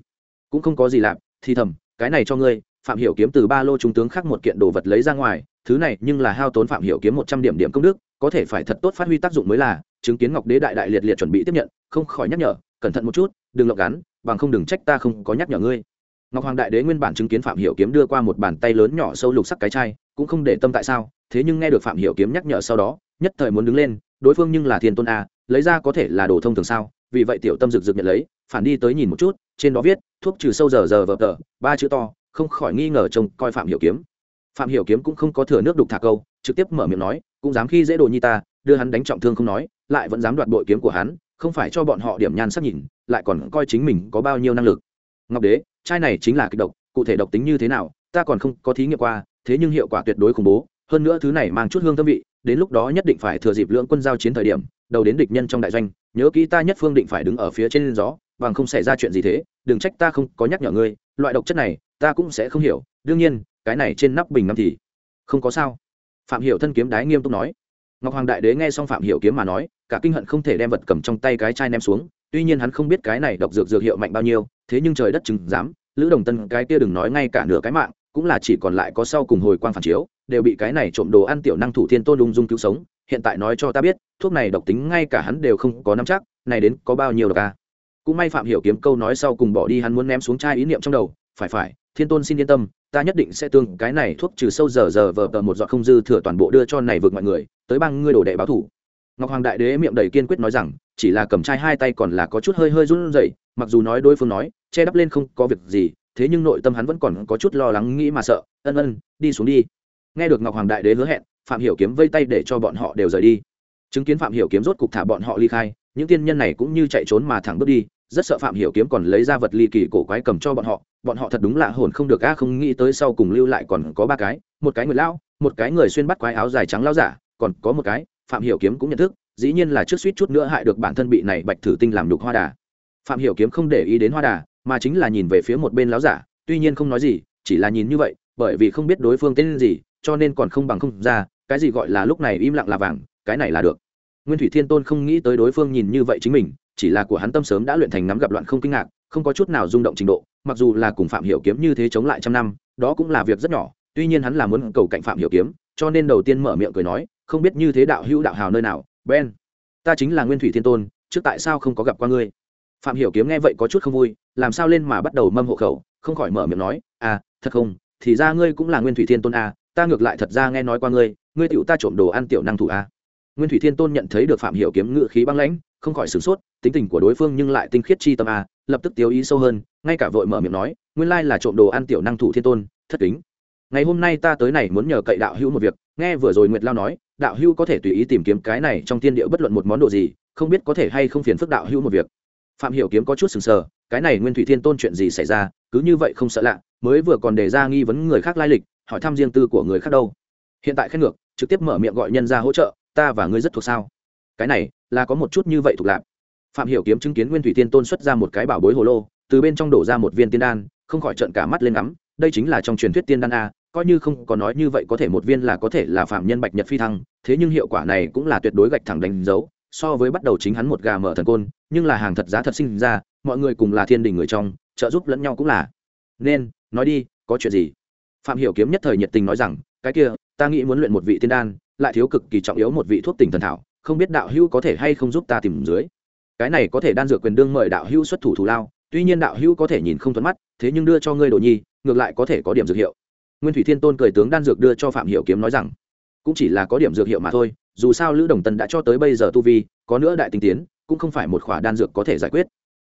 Speaker 1: Cũng không có gì lạ thì thầm, cái này cho ngươi, phạm hiểu kiếm từ ba lô trung tướng khác một kiện đồ vật lấy ra ngoài, thứ này nhưng là hao tốn phạm hiểu kiếm một trăm điểm điểm công đức, có thể phải thật tốt phát huy tác dụng mới là, chứng kiến ngọc đế đại đại liệt liệt chuẩn bị tiếp nhận, không khỏi nhắc nhở, cẩn thận một chút, đừng lộng gắn, bằng không đừng trách ta không có nhắc nhở ngươi. Ngọc hoàng đại đế nguyên bản chứng kiến phạm hiểu kiếm đưa qua một bàn tay lớn nhỏ sâu lục sắc cái chai, cũng không để tâm tại sao, thế nhưng nghe được phạm hiểu kiếm nhắc nhở sau đó, nhất thời muốn đứng lên đối phương nhưng là thiên tôn a, lấy ra có thể là đồ thông thường sao? Vì vậy tiểu tâm rực rực nhận lấy, phản đi tới nhìn một chút, trên đó viết, thuốc trừ sâu giờ giờ vờ tờ, ba chữ to, không khỏi nghi ngờ trông coi phạm hiểu kiếm. Phạm hiểu kiếm cũng không có thừa nước đục thả câu, trực tiếp mở miệng nói, cũng dám khi dễ đồ như ta, đưa hắn đánh trọng thương không nói, lại vẫn dám đoạt bội kiếm của hắn, không phải cho bọn họ điểm nhan sắc nhìn, lại còn coi chính mình có bao nhiêu năng lực. Ngọc đế chai này chính là kịch độc, cụ thể độc tính như thế nào, ta còn không có thí nghiệm qua, thế nhưng hiệu quả tuyệt đối khủng bố, hơn nữa thứ này mang chút hương thơm vị đến lúc đó nhất định phải thừa dịp lượng quân giao chiến thời điểm đầu đến địch nhân trong đại doanh nhớ kỹ ta nhất phương định phải đứng ở phía trên gió bằng không xảy ra chuyện gì thế đừng trách ta không có nhắc nhở ngươi loại độc chất này ta cũng sẽ không hiểu đương nhiên cái này trên nắp bình năm thì không có sao. Phạm hiểu thân kiếm đái nghiêm túc nói. Ngọc hoàng đại đế nghe xong phạm hiểu kiếm mà nói cả kinh hận không thể đem vật cầm trong tay cái chai ném xuống tuy nhiên hắn không biết cái này độc dược dược hiệu mạnh bao nhiêu thế nhưng trời đất chứng, dám lữ đồng tân cái kia đừng nói ngay cả nửa cái mạng cũng là chỉ còn lại có sau cùng hồi quang phản chiếu đều bị cái này trộm đồ ăn tiểu năng thủ thiên tôn ung dung cứu sống, hiện tại nói cho ta biết, thuốc này độc tính ngay cả hắn đều không có nắm chắc, này đến có bao nhiêu độc à? Cũng may phạm hiểu kiếm câu nói sau cùng bỏ đi hắn muốn ném xuống chai ý niệm trong đầu, phải phải, thiên tôn xin yên tâm, ta nhất định sẽ tương cái này thuốc trừ sâu giờ giờ vờ tờ một giọt không dư thừa toàn bộ đưa cho này vượt mọi người, tới băng ngươi đổ đệ báo thủ. Ngọc hoàng đại đế miệng đầy kiên quyết nói rằng, chỉ là cầm chai hai tay còn là có chút hơi hơi run rẩy, mặc dù nói đối phương nói, che đắp lên không có việc gì, thế nhưng nội tâm hắn vẫn còn có chút lo lắng nghĩ mà sợ, ân ân, đi xuống đi nghe được ngọc hoàng đại đế hứa hẹn, phạm hiểu kiếm vây tay để cho bọn họ đều rời đi. Chứng kiến phạm hiểu kiếm rốt cục thả bọn họ ly khai, những tiên nhân này cũng như chạy trốn mà thẳng bước đi, rất sợ phạm hiểu kiếm còn lấy ra vật ly kỳ cổ quái cầm cho bọn họ bọn họ thật đúng là hồn không được a không nghĩ tới sau cùng lưu lại còn có ba cái, một cái người lão, một cái người xuyên bắt quái áo dài trắng lão giả, còn có một cái, phạm hiểu kiếm cũng nhận thức, dĩ nhiên là trước suýt chút nữa hại được bản thân bị này bạch thử tinh làm đục hoa đà. Phạm hiểu kiếm không để ý đến hoa đà, mà chính là nhìn về phía một bên lão giả, tuy nhiên không nói gì, chỉ là nhìn như vậy, bởi vì không biết đối phương tên gì cho nên còn không bằng không ra, cái gì gọi là lúc này im lặng là vàng, cái này là được. Nguyên thủy thiên tôn không nghĩ tới đối phương nhìn như vậy chính mình, chỉ là của hắn tâm sớm đã luyện thành nắm gặp loạn không kinh ngạc, không có chút nào rung động trình độ, mặc dù là cùng phạm hiểu kiếm như thế chống lại trăm năm, đó cũng là việc rất nhỏ, tuy nhiên hắn là muốn cầu cạnh phạm hiểu kiếm, cho nên đầu tiên mở miệng cười nói, không biết như thế đạo hữu đạo hào nơi nào, ben, ta chính là nguyên thủy thiên tôn, trước tại sao không có gặp qua ngươi? Phạm hiểu kiếm nghe vậy có chút không vui, làm sao lên mà bắt đầu mâm hộ khẩu, không khỏi mở miệng nói à thật không, thì ra ngươi cũng là nguyên thủy thiên tôn à ta ngược lại thật ra nghe nói qua ngươi ngươi tiểu ta trộm đồ ăn tiểu năng thủ à nguyên thủy thiên tôn nhận thấy được phạm hiểu kiếm ngự khí băng lãnh, không khỏi sửng sốt, tính tình của đối phương nhưng lại tinh khiết chi tâm à lập tức tiêu ý sâu hơn, ngay cả vội mở miệng nói, nguyên lai là trộm đồ ăn tiểu năng thủ thiên tôn, thất kính. Ngày hôm nay ta tới này muốn nhờ cậy đạo hữu một việc, nghe vừa rồi nguyệt lao nói, đạo hữu có thể tùy ý tìm kiếm cái này trong thiên địa bất luận một món đồ gì, không biết có thể hay không phiền phức đạo hữu một việc. Phạm hiểu kiếm có chút sừng sờ, cái này nguyên thủy thiên tôn chuyện gì xảy ra, cứ như vậy không sợ lạ, mới vừa còn đề ra nghi vấn người khác lai lịch hỏi thăm riêng tư của người khác đâu. Hiện tại khen ngược trực tiếp mở miệng gọi nhân ra hỗ trợ, ta và ngươi rất thuộc sao? Cái này là có một chút như vậy thuộc lạc phạm hiểu kiếm chứng kiến nguyên thủy Tiên tôn xuất ra một cái bảo bối hồ lô, từ bên trong đổ ra một viên tiên đan, không khỏi trợn cả mắt lên ngắm, đây chính là trong truyền thuyết tiên đan a, coi như không có nói như vậy có thể một viên là có thể là phạm nhân bạch nhật phi thăng, thế nhưng hiệu quả này cũng là tuyệt đối gạch thẳng đánh dấu, so với bắt đầu chính hắn một gà mở thần côn, nhưng là hàng thật giá thật sinh ra, mọi người cùng là thiên đình người trong, trợ giúp lẫn nhau cũng là. Nên, nói đi, có chuyện gì? Phạm hiểu kiếm nhất thời nhiệt tình nói rằng, cái kia, ta nghĩ muốn luyện một vị tiên đan, lại thiếu cực kỳ trọng yếu một vị thuốc tình thần thảo, không biết đạo hưu có thể hay không giúp ta tìm dưới. Cái này có thể đan dược quyền đương mời đạo hưu xuất thủ thủ lao, tuy nhiên đạo hưu có thể nhìn không thuận mắt, thế nhưng đưa cho ngươi đồ nhi, ngược lại có thể có điểm dược hiệu. Nguyên thủy thiên tôn cười tướng đan dược đưa cho phạm hiểu kiếm nói rằng, cũng chỉ là có điểm dược hiệu mà thôi, dù sao lữ đồng tân đã cho tới bây giờ tu vi, có nữa đại tinh tiến, cũng không phải một khỏa đan dược có thể giải quyết.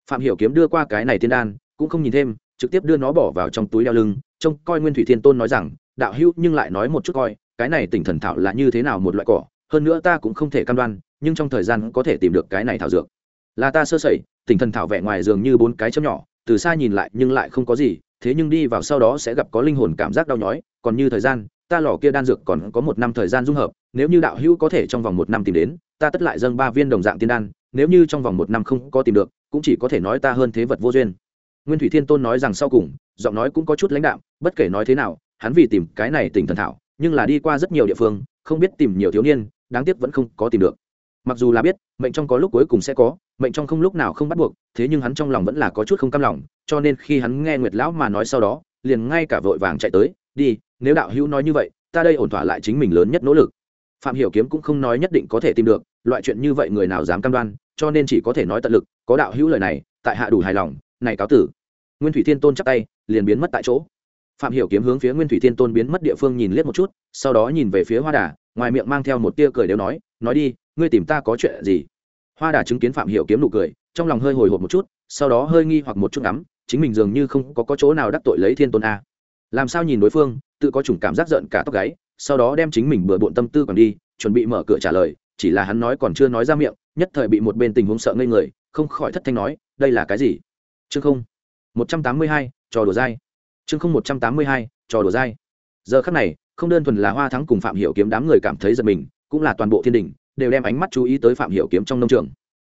Speaker 1: Phạm hiểu kiếm đưa qua cái này tiên đan, cũng không nhìn thêm trực tiếp đưa nó bỏ vào trong túi đeo lưng, trông coi nguyên thủy thiên tôn nói rằng, đạo hữu, nhưng lại nói một chút coi, cái này tỉnh thần thảo là như thế nào một loại cỏ, hơn nữa ta cũng không thể cam đoan, nhưng trong thời gian có thể tìm được cái này thảo dược. Là ta sơ sẩy, tỉnh thần thảo vẽ ngoài dường như bốn cái chấm nhỏ, từ xa nhìn lại nhưng lại không có gì, thế nhưng đi vào sau đó sẽ gặp có linh hồn cảm giác đau nhói, còn như thời gian, ta lò kia đan dược còn có một năm thời gian dung hợp, nếu như đạo hữu có thể trong vòng một năm tìm đến, ta tất lại dâng ba viên đồng dạng tiên đan, nếu như trong vòng một năm không có tìm được, cũng chỉ có thể nói ta hơn thế vật vô duyên nguyên thủy thiên tôn nói rằng sau cùng, giọng nói cũng có chút lãnh đạm, bất kể nói thế nào, hắn vì tìm cái này tỉnh thần thảo, nhưng là đi qua rất nhiều địa phương, không biết tìm nhiều thiếu niên, đáng tiếc vẫn không có tìm được. Mặc dù là biết, mệnh trong có lúc cuối cùng sẽ có, mệnh trong không lúc nào không bắt buộc, thế nhưng hắn trong lòng vẫn là có chút không cam lòng, cho nên khi hắn nghe nguyệt lão mà nói sau đó, liền ngay cả vội vàng chạy tới, đi, nếu đạo hữu nói như vậy, ta đây ổn thỏa lại chính mình lớn nhất nỗ lực. Phạm hiểu kiếm cũng không nói nhất định có thể tìm được, loại chuyện như vậy người nào dám cam đoan, cho nên chỉ có thể nói tận lực, có đạo hữu lời này, tại hạ đủ hài lòng, này cáo tử nguyên thủy thiên tôn chắp tay liền biến mất tại chỗ. Phạm hiểu kiếm hướng phía nguyên thủy thiên tôn biến mất địa phương nhìn liếc một chút sau đó nhìn về phía hoa đà ngoài miệng mang theo một tia cười đều nói nói đi ngươi tìm ta có chuyện gì? Hoa đà chứng kiến phạm hiểu kiếm nụ cười trong lòng hơi hồi hộp một chút sau đó hơi nghi hoặc một chút ngắm chính mình dường như không có, có chỗ nào đắc tội lấy thiên tôn a. Làm sao nhìn đối phương tự có chủng cảm giác giận cả tóc gáy sau đó đem chính mình bừa bộn tâm tư còn đi chuẩn bị mở cửa trả lời chỉ là hắn nói còn chưa nói ra miệng nhất thời bị một bên tình huống sợ ngây người không khỏi thất thanh nói đây là cái gì? Chứ không một trăm tám mươi hai, trò đùa dai. Chương không một trăm tám mươi hai, trò đùa dai. Giờ khắc này, không đơn thuần là hoa thắng cùng phạm hiểu kiếm đám người cảm thấy giật mình, cũng là toàn bộ thiên đình đều đem ánh mắt chú ý tới phạm hiểu kiếm trong nông trường.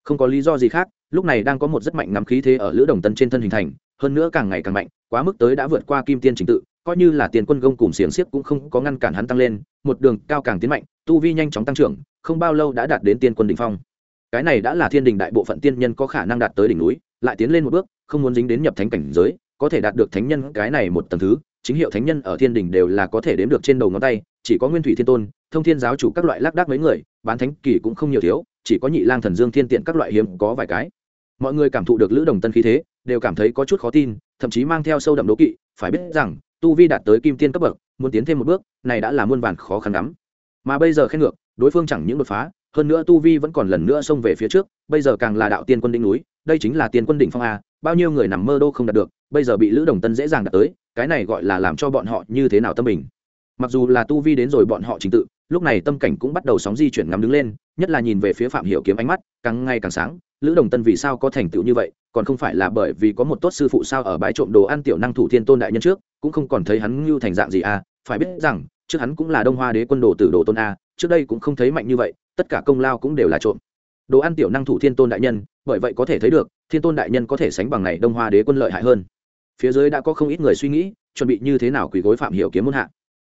Speaker 1: Không có lý do gì khác, lúc này đang có một rất mạnh nắm khí thế ở lữ đồng tân trên thân hình thành, hơn nữa càng ngày càng mạnh, quá mức tới đã vượt qua kim tiên trình tự, coi như là tiền quân gông cùng xiềng xiếc cũng không có ngăn cản hắn tăng lên, một đường cao càng tiến mạnh, tu vi nhanh chóng tăng trưởng, không bao lâu đã đạt đến tiên quân đỉnh phong. Cái này đã là thiên đình đại bộ phận tiên nhân có khả năng đạt tới đỉnh núi, lại tiến lên một bước không muốn dính đến nhập thánh cảnh giới, có thể đạt được thánh nhân cái này một tầng thứ, chính hiệu thánh nhân ở thiên đình đều là có thể đếm được trên đầu ngón tay, chỉ có nguyên thủy thiên tôn, thông thiên giáo chủ các loại lác đác mấy người, bán thánh kỳ cũng không nhiều thiếu, chỉ có nhị lang thần dương thiên tiện các loại hiếm có vài cái. Mọi người cảm thụ được lữ đồng tân khí thế, đều cảm thấy có chút khó tin, thậm chí mang theo sâu đậm đố kỵ, phải biết rằng, tu vi đạt tới kim tiên cấp bậc, muốn tiến thêm một bước, này đã là muôn vàn khó khăn lắm. Mà bây giờ khen ngược, đối phương chẳng những đột phá, hơn nữa tu vi vẫn còn lần nữa xông về phía trước, bây giờ càng là đạo tiên quân đỉnh núi đây chính là tiền quân đỉnh phong a, bao nhiêu người nằm mơ đô không đạt được, bây giờ bị lữ đồng tân dễ dàng đạt tới, cái này gọi là làm cho bọn họ như thế nào tâm bình. Mặc dù là tu vi đến rồi bọn họ trình tự, lúc này tâm cảnh cũng bắt đầu sóng di chuyển ngắm đứng lên, nhất là nhìn về phía phạm hiểu kiếm ánh mắt, càng ngày càng sáng, lữ đồng tân vì sao có thành tựu như vậy, còn không phải là bởi vì có một tốt sư phụ sao ở bãi trộm đồ ăn tiểu năng thủ thiên tôn đại nhân trước, cũng không còn thấy hắn như thành dạng gì à phải biết rằng, trước hắn cũng là đông hoa đế quân đồ tử đồ tôn a, trước đây cũng không thấy mạnh như vậy, tất cả công lao cũng đều là trộm đồ ăn tiểu năng thủ thiên tôn đại nhân, bởi vậy có thể thấy được, thiên tôn đại nhân có thể sánh bằng này đông hoa đế quân lợi hại hơn. Phía dưới đã có không ít người suy nghĩ, chuẩn bị như thế nào quỳ gối phạm hiểu kiếm môn hạ.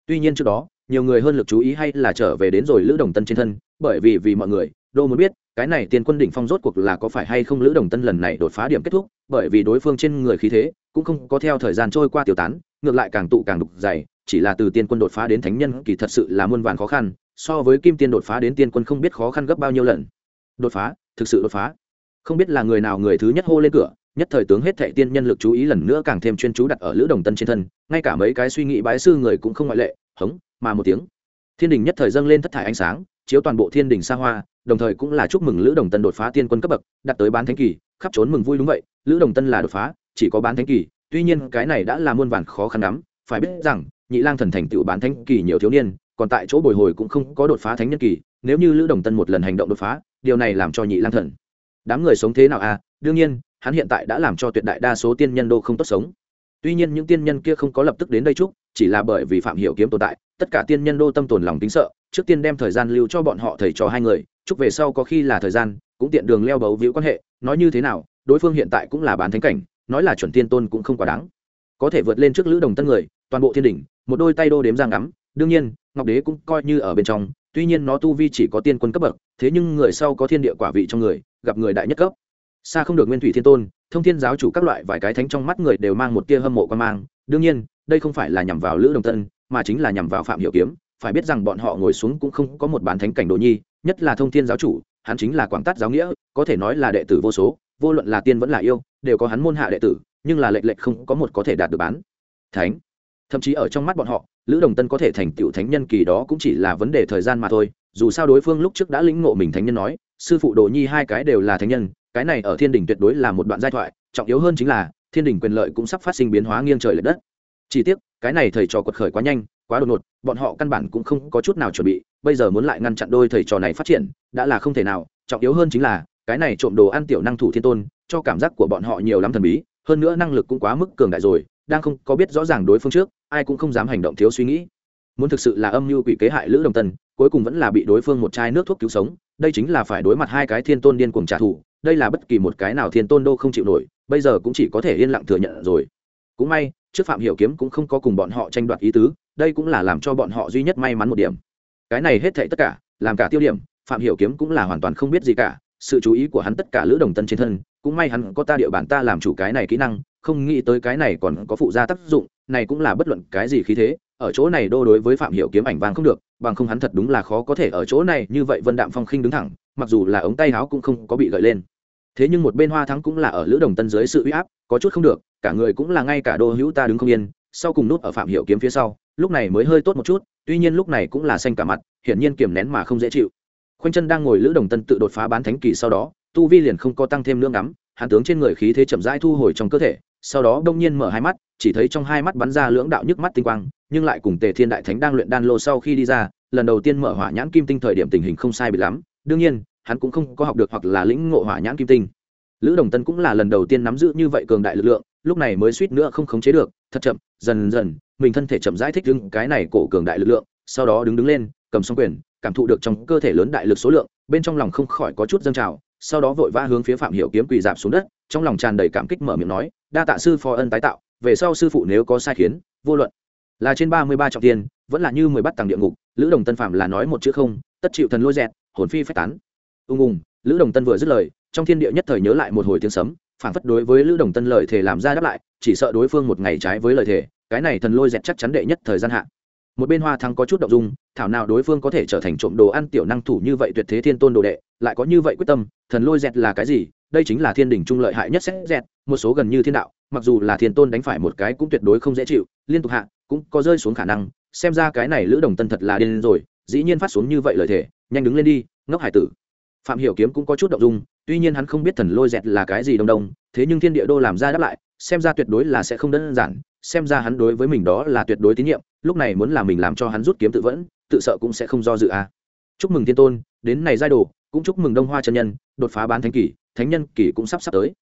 Speaker 1: Tuy nhiên trước đó, nhiều người hơn lực chú ý hay là trở về đến rồi lữ đồng tân trên thân, bởi vì vì mọi người, đô muốn biết, cái này tiền quân đỉnh phong rốt cuộc là có phải hay không lữ đồng tân lần này đột phá điểm kết thúc, bởi vì đối phương trên người khí thế, cũng không có theo thời gian trôi qua tiêu tán, ngược lại càng tụ càng đục dày, chỉ là từ tiên quân đột phá đến thánh nhân kỳ thật sự là muôn vàn khó khăn, so với kim tiên đột phá đến tiên quân không biết khó khăn gấp bao nhiêu lần đột phá, thực sự đột phá. Không biết là người nào người thứ nhất hô lên cửa, nhất thời tướng hết thệ tiên nhân lực chú ý lần nữa càng thêm chuyên chú đặt ở lữ đồng tân trên thân, ngay cả mấy cái suy nghĩ bái sư người cũng không ngoại lệ, hống, mà một tiếng. Thiên đình nhất thời dâng lên thất thải ánh sáng, chiếu toàn bộ thiên đình xa hoa, đồng thời cũng là chúc mừng lữ đồng tân đột phá tiên quân cấp bậc, đặt tới bán thánh kỳ, khắp trốn mừng vui đúng vậy, lữ đồng tân là đột phá, chỉ có bán thánh kỳ, tuy nhiên cái này đã là muôn vàn khó khăn lắm, phải biết rằng, nhị lang thần thành tựu bán thánh kỳ nhiều thiếu niên, còn tại chỗ bồi hồi cũng không có đột phá thánh nhân kỳ nếu như lữ đồng tân một lần hành động đột phá, điều này làm cho nhị lang thần. Đám người sống thế nào à? Đương nhiên, hắn hiện tại đã làm cho tuyệt đại đa số tiên nhân đô không tốt sống. Tuy nhiên những tiên nhân kia không có lập tức đến đây chúc, chỉ là bởi vì phạm hiểu kiếm tồn tại, tất cả tiên nhân đô tâm tồn lòng tính sợ, trước tiên đem thời gian lưu cho bọn họ thầy trò hai người, chúc về sau có khi là thời gian, cũng tiện đường leo bấu víu quan hệ, nói như thế nào, đối phương hiện tại cũng là bán thánh cảnh, nói là chuẩn tiên tôn cũng không quá đáng. Có thể vượt lên trước lữ đồng tân người, toàn bộ thiên đỉnh, một đôi tay đô đếm giang ngắm, đương nhiên, ngọc đế cũng coi như ở bên trong tuy nhiên nó tu vi chỉ có tiên quân cấp bậc, thế nhưng người sau có thiên địa quả vị trong người, gặp người đại nhất cấp. Xa không được nguyên thủy thiên tôn, thông thiên giáo chủ các loại vài cái thánh trong mắt người đều mang một tia hâm mộ quan mang. Đương nhiên, đây không phải là nhằm vào lữ đồng tân, mà chính là nhằm vào phạm hiểu kiếm. Phải biết rằng bọn họ ngồi xuống cũng không có một bán thánh cảnh đồ nhi, nhất là thông thiên giáo chủ, hắn chính là quảng tát giáo nghĩa, có thể nói là đệ tử vô số, vô luận là tiên vẫn là yêu, đều có hắn môn hạ đệ tử, nhưng là lệch lệch không có một có thể đạt được bán thánh thậm chí ở trong mắt bọn họ, lữ đồng tân có thể thành tựu thánh nhân kỳ đó cũng chỉ là vấn đề thời gian mà thôi, dù sao đối phương lúc trước đã lĩnh ngộ mình thánh nhân nói, sư phụ đồ nhi hai cái đều là thánh nhân, cái này ở thiên đình tuyệt đối là một đoạn giai thoại, trọng yếu hơn chính là, thiên đình quyền lợi cũng sắp phát sinh biến hóa nghiêng trời l ệ đất. Chỉ tiếc, cái này thầy trò quật khởi quá nhanh, quá đột ngột, bọn họ căn bản cũng không có chút nào chuẩn bị, bây giờ muốn lại ngăn chặn đôi thầy trò này phát triển, đã là không thể nào, trọng yếu hơn chính là, cái này trộm đồ ăn tiểu năng thủ thiên tôn, cho cảm giác của bọn họ nhiều lắm thần bí, hơn nữa năng lực cũng quá mức cường đại rồi đang không có biết rõ ràng đối phương trước, ai cũng không dám hành động thiếu suy nghĩ. Muốn thực sự là âm mưu quỷ kế hại lữ đồng tân, cuối cùng vẫn là bị đối phương một chai nước thuốc cứu sống, đây chính là phải đối mặt hai cái thiên tôn điên cuồng trả thù, đây là bất kỳ một cái nào thiên tôn đô không chịu nổi, bây giờ cũng chỉ có thể yên lặng thừa nhận rồi. Cũng may, trước phạm hiểu kiếm cũng không có cùng bọn họ tranh đoạt ý tứ, đây cũng là làm cho bọn họ duy nhất may mắn một điểm. Cái này hết thảy tất cả, làm cả tiêu điểm, phạm hiểu kiếm cũng là hoàn toàn không biết gì cả, sự chú ý của hắn tất cả lữ đồng tân trên thân, cũng may hắn có ta địa bản ta làm chủ cái này kỹ năng không nghĩ tới cái này còn có phụ gia tác dụng, này cũng là bất luận cái gì khí thế, ở chỗ này đô đối với phạm hiểu kiếm ảnh vàng không được, bằng không hắn thật đúng là khó có thể ở chỗ này như vậy vân đạm phong khinh đứng thẳng, mặc dù là ống tay áo cũng không có bị gợi lên. Thế nhưng một bên hoa thắng cũng là ở lữ đồng tân dưới sự uy áp, có chút không được, cả người cũng là ngay cả đô hữu ta đứng không yên, sau cùng nút ở phạm hiểu kiếm phía sau, lúc này mới hơi tốt một chút, tuy nhiên lúc này cũng là xanh cả mặt, hiển nhiên kiềm nén mà không dễ chịu. Khoanh chân đang ngồi lữ đồng tân tự đột phá bán thánh kỳ sau đó, tu vi liền không có tăng thêm lương ngắm hắn tướng trên người khí thế chậm rãi thu hồi trong cơ thể sau đó đông nhiên mở hai mắt, chỉ thấy trong hai mắt bắn ra lưỡng đạo nhức mắt tinh quang, nhưng lại cùng tề thiên đại thánh đang luyện đan lô sau khi đi ra, lần đầu tiên mở hỏa nhãn kim tinh thời điểm tình hình không sai bị lắm, đương nhiên, hắn cũng không có học được hoặc là lĩnh ngộ hỏa nhãn kim tinh. Lữ đồng tân cũng là lần đầu tiên nắm giữ như vậy cường đại lực lượng, lúc này mới suýt nữa không khống chế được, thật chậm, dần dần, mình thân thể chậm rãi thích ứng cái này cổ cường đại lực lượng, sau đó đứng đứng lên, cầm xong quyền, cảm thụ được trong cơ thể lớn đại lực số lượng, bên trong lòng không khỏi có chút dâng trào, sau đó vội vã hướng phía phạm hiểu kiếm quỳ dạp xuống đất, trong lòng tràn đầy cảm kích mở miệng nói đa tạ sư phó ân tái tạo, về sau sư phụ nếu có sai khiến, vô luận là trên ba mươi ba trọng tiền, vẫn là như mười bắt tàng địa ngục, lữ đồng tân phạm là nói một chữ không, tất chịu thần lôi dẹt, hồn phi phách tán ung ung, lữ đồng tân vừa dứt lời, trong thiên địa nhất thời nhớ lại một hồi tiếng sấm phản phất đối với lữ đồng tân lời thể làm ra đáp lại, chỉ sợ đối phương một ngày trái với lời thể cái này thần lôi dẹt chắc chắn đệ nhất thời gian hạn. một bên hoa thắng có chút động dung, thảo nào đối phương có thể trở thành trộm đồ ăn tiểu năng thủ như vậy tuyệt thế thiên tôn đồ đệ, lại có như vậy quyết tâm, thần lôi dẹt là cái gì đây chính là thiên đình trung lợi hại nhất xét dẹt, một số gần như thiên đạo, mặc dù là thiên tôn đánh phải một cái cũng tuyệt đối không dễ chịu, liên tục hạ, cũng có rơi xuống khả năng, xem ra cái này lữ đồng tân thật là điên rồi, dĩ nhiên phát xuống như vậy lời thể nhanh đứng lên đi, ngốc hải tử phạm hiểu kiếm cũng có chút động dung, tuy nhiên hắn không biết thần lôi dẹt là cái gì đông đông, thế nhưng thiên địa đô làm ra đáp lại, xem ra tuyệt đối là sẽ không đơn giản, xem ra hắn đối với mình đó là tuyệt đối tín nhiệm, lúc này muốn là mình làm cho hắn rút kiếm tự vẫn, tự sợ cũng sẽ không do dự à. chúc mừng thiên tôn, đến này giai đồ cũng chúc mừng đông hoa chân nhân, đột phá bán thánh kỳ, thánh nhân kỳ cũng sắp sắp tới.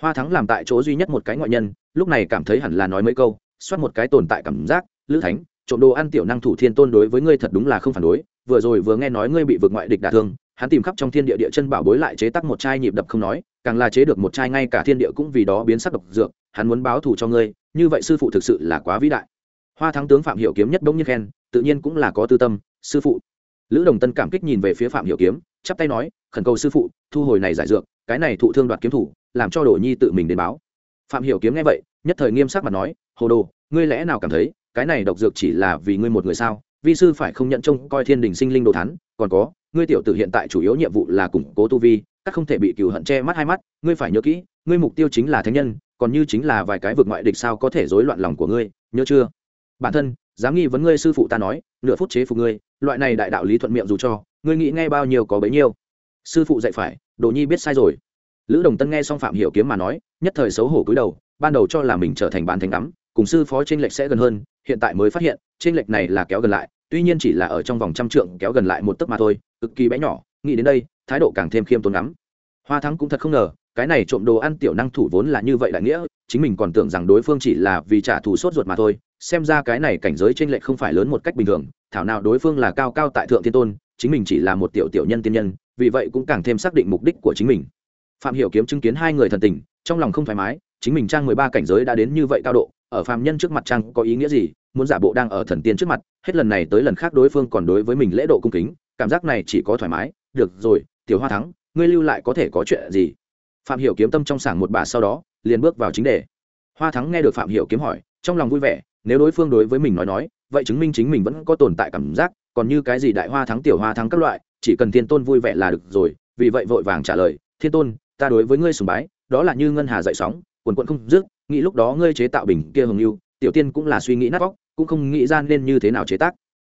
Speaker 1: Hoa thắng làm tại chỗ duy nhất một cái ngoại nhân, lúc này cảm thấy hẳn là nói mấy câu, xoát một cái tồn tại cảm giác, lữ thánh, trộm đồ ăn tiểu năng thủ thiên tôn đối với ngươi thật đúng là không phản đối, vừa rồi vừa nghe nói ngươi bị vượt ngoại địch đả thương, hắn tìm khắp trong thiên địa địa chân bảo bối lại chế tắc một chai nhịp đập không nói, càng là chế được một chai ngay cả thiên địa cũng vì đó biến sắc độc dược, hắn muốn báo thù cho ngươi, như vậy sư phụ thực sự là quá vĩ đại. Hoa thắng tướng phạm hiểu kiếm nhất bỗng nhiên khen, tự nhiên cũng là có tư tâm, sư phụ. Lữ đồng tân cảm kích nhìn về phía phạm hiểu kiếm chắp tay nói khẩn cầu sư phụ thu hồi này giải dược cái này thụ thương đoạt kiếm thủ làm cho đồ nhi tự mình đến báo. Phạm hiểu kiếm nghe vậy nhất thời nghiêm sắc mà nói hồ đồ ngươi lẽ nào cảm thấy cái này độc dược chỉ là vì ngươi một người sao? Vi sư phải không nhận trông coi thiên đình sinh linh đồ thán, còn có ngươi tiểu tử hiện tại chủ yếu nhiệm vụ là củng cố tu vi các không thể bị cừu hận che mắt hai mắt ngươi phải nhớ kỹ ngươi mục tiêu chính là thánh nhân còn như chính là vài cái vực ngoại địch sao có thể rối loạn lòng của ngươi nhớ chưa? Bản thân dám nghi vấn ngươi sư phụ ta nói nửa phút chế phục ngươi loại này đại đạo lý thuận miệng dù cho ngươi nghĩ nghe bao nhiêu có bấy nhiêu. Sư phụ dạy phải, đồ nhi biết sai rồi. Lữ đồng tân nghe xong phạm hiểu kiếm mà nói, nhất thời xấu hổ cúi đầu, ban đầu cho là mình trở thành bán thánh đắm cùng sư phó trên lệch sẽ gần hơn, hiện tại mới phát hiện trên lệch này là kéo gần lại, tuy nhiên chỉ là ở trong vòng trăm trượng kéo gần lại một tấc mà thôi, cực kỳ bé nhỏ, nghĩ đến đây, thái độ càng thêm khiêm tốn lắm. Hoa thắng cũng thật không ngờ, cái này trộm đồ ăn tiểu năng thủ vốn là như vậy đại nghĩa, chính mình còn tưởng rằng đối phương chỉ là vì trả thù sốt ruột mà thôi, xem ra cái này cảnh giới trên lệch không phải lớn một cách bình thường, thảo nào đối phương là cao cao tại thượng thiên tôn chính mình chỉ là một tiểu tiểu nhân tiên nhân, vì vậy cũng càng thêm xác định mục đích của chính mình. Phạm hiểu kiếm chứng kiến hai người thần tình, trong lòng không thoải mái, chính mình trang mười ba cảnh giới đã đến như vậy cao độ, ở phàm nhân trước mặt trang có ý nghĩa gì, muốn giả bộ đang ở thần tiên trước mặt, hết lần này tới lần khác đối phương còn đối với mình lễ độ cung kính, cảm giác này chỉ có thoải mái, được rồi, tiểu hoa thắng, ngươi lưu lại có thể có chuyện gì? Phạm hiểu kiếm tâm trong sảng một bà sau đó, liền bước vào chính đề. Hoa thắng nghe được phạm hiểu kiếm hỏi, trong lòng vui vẻ, nếu đối phương đối với mình nói nói, vậy chứng minh chính mình vẫn có tồn tại cảm giác còn như cái gì đại hoa thắng tiểu hoa thắng các loại, chỉ cần thiên tôn vui vẻ là được rồi, vì vậy vội vàng trả lời, thiên tôn, ta đối với ngươi sùng bái, đó là như ngân hà dậy sóng, quần quận không dứt, nghĩ lúc đó ngươi chế tạo bình kia hồng lưu tiểu tiên cũng là suy nghĩ nát vóc cũng không nghĩ ra nên như thế nào chế tác.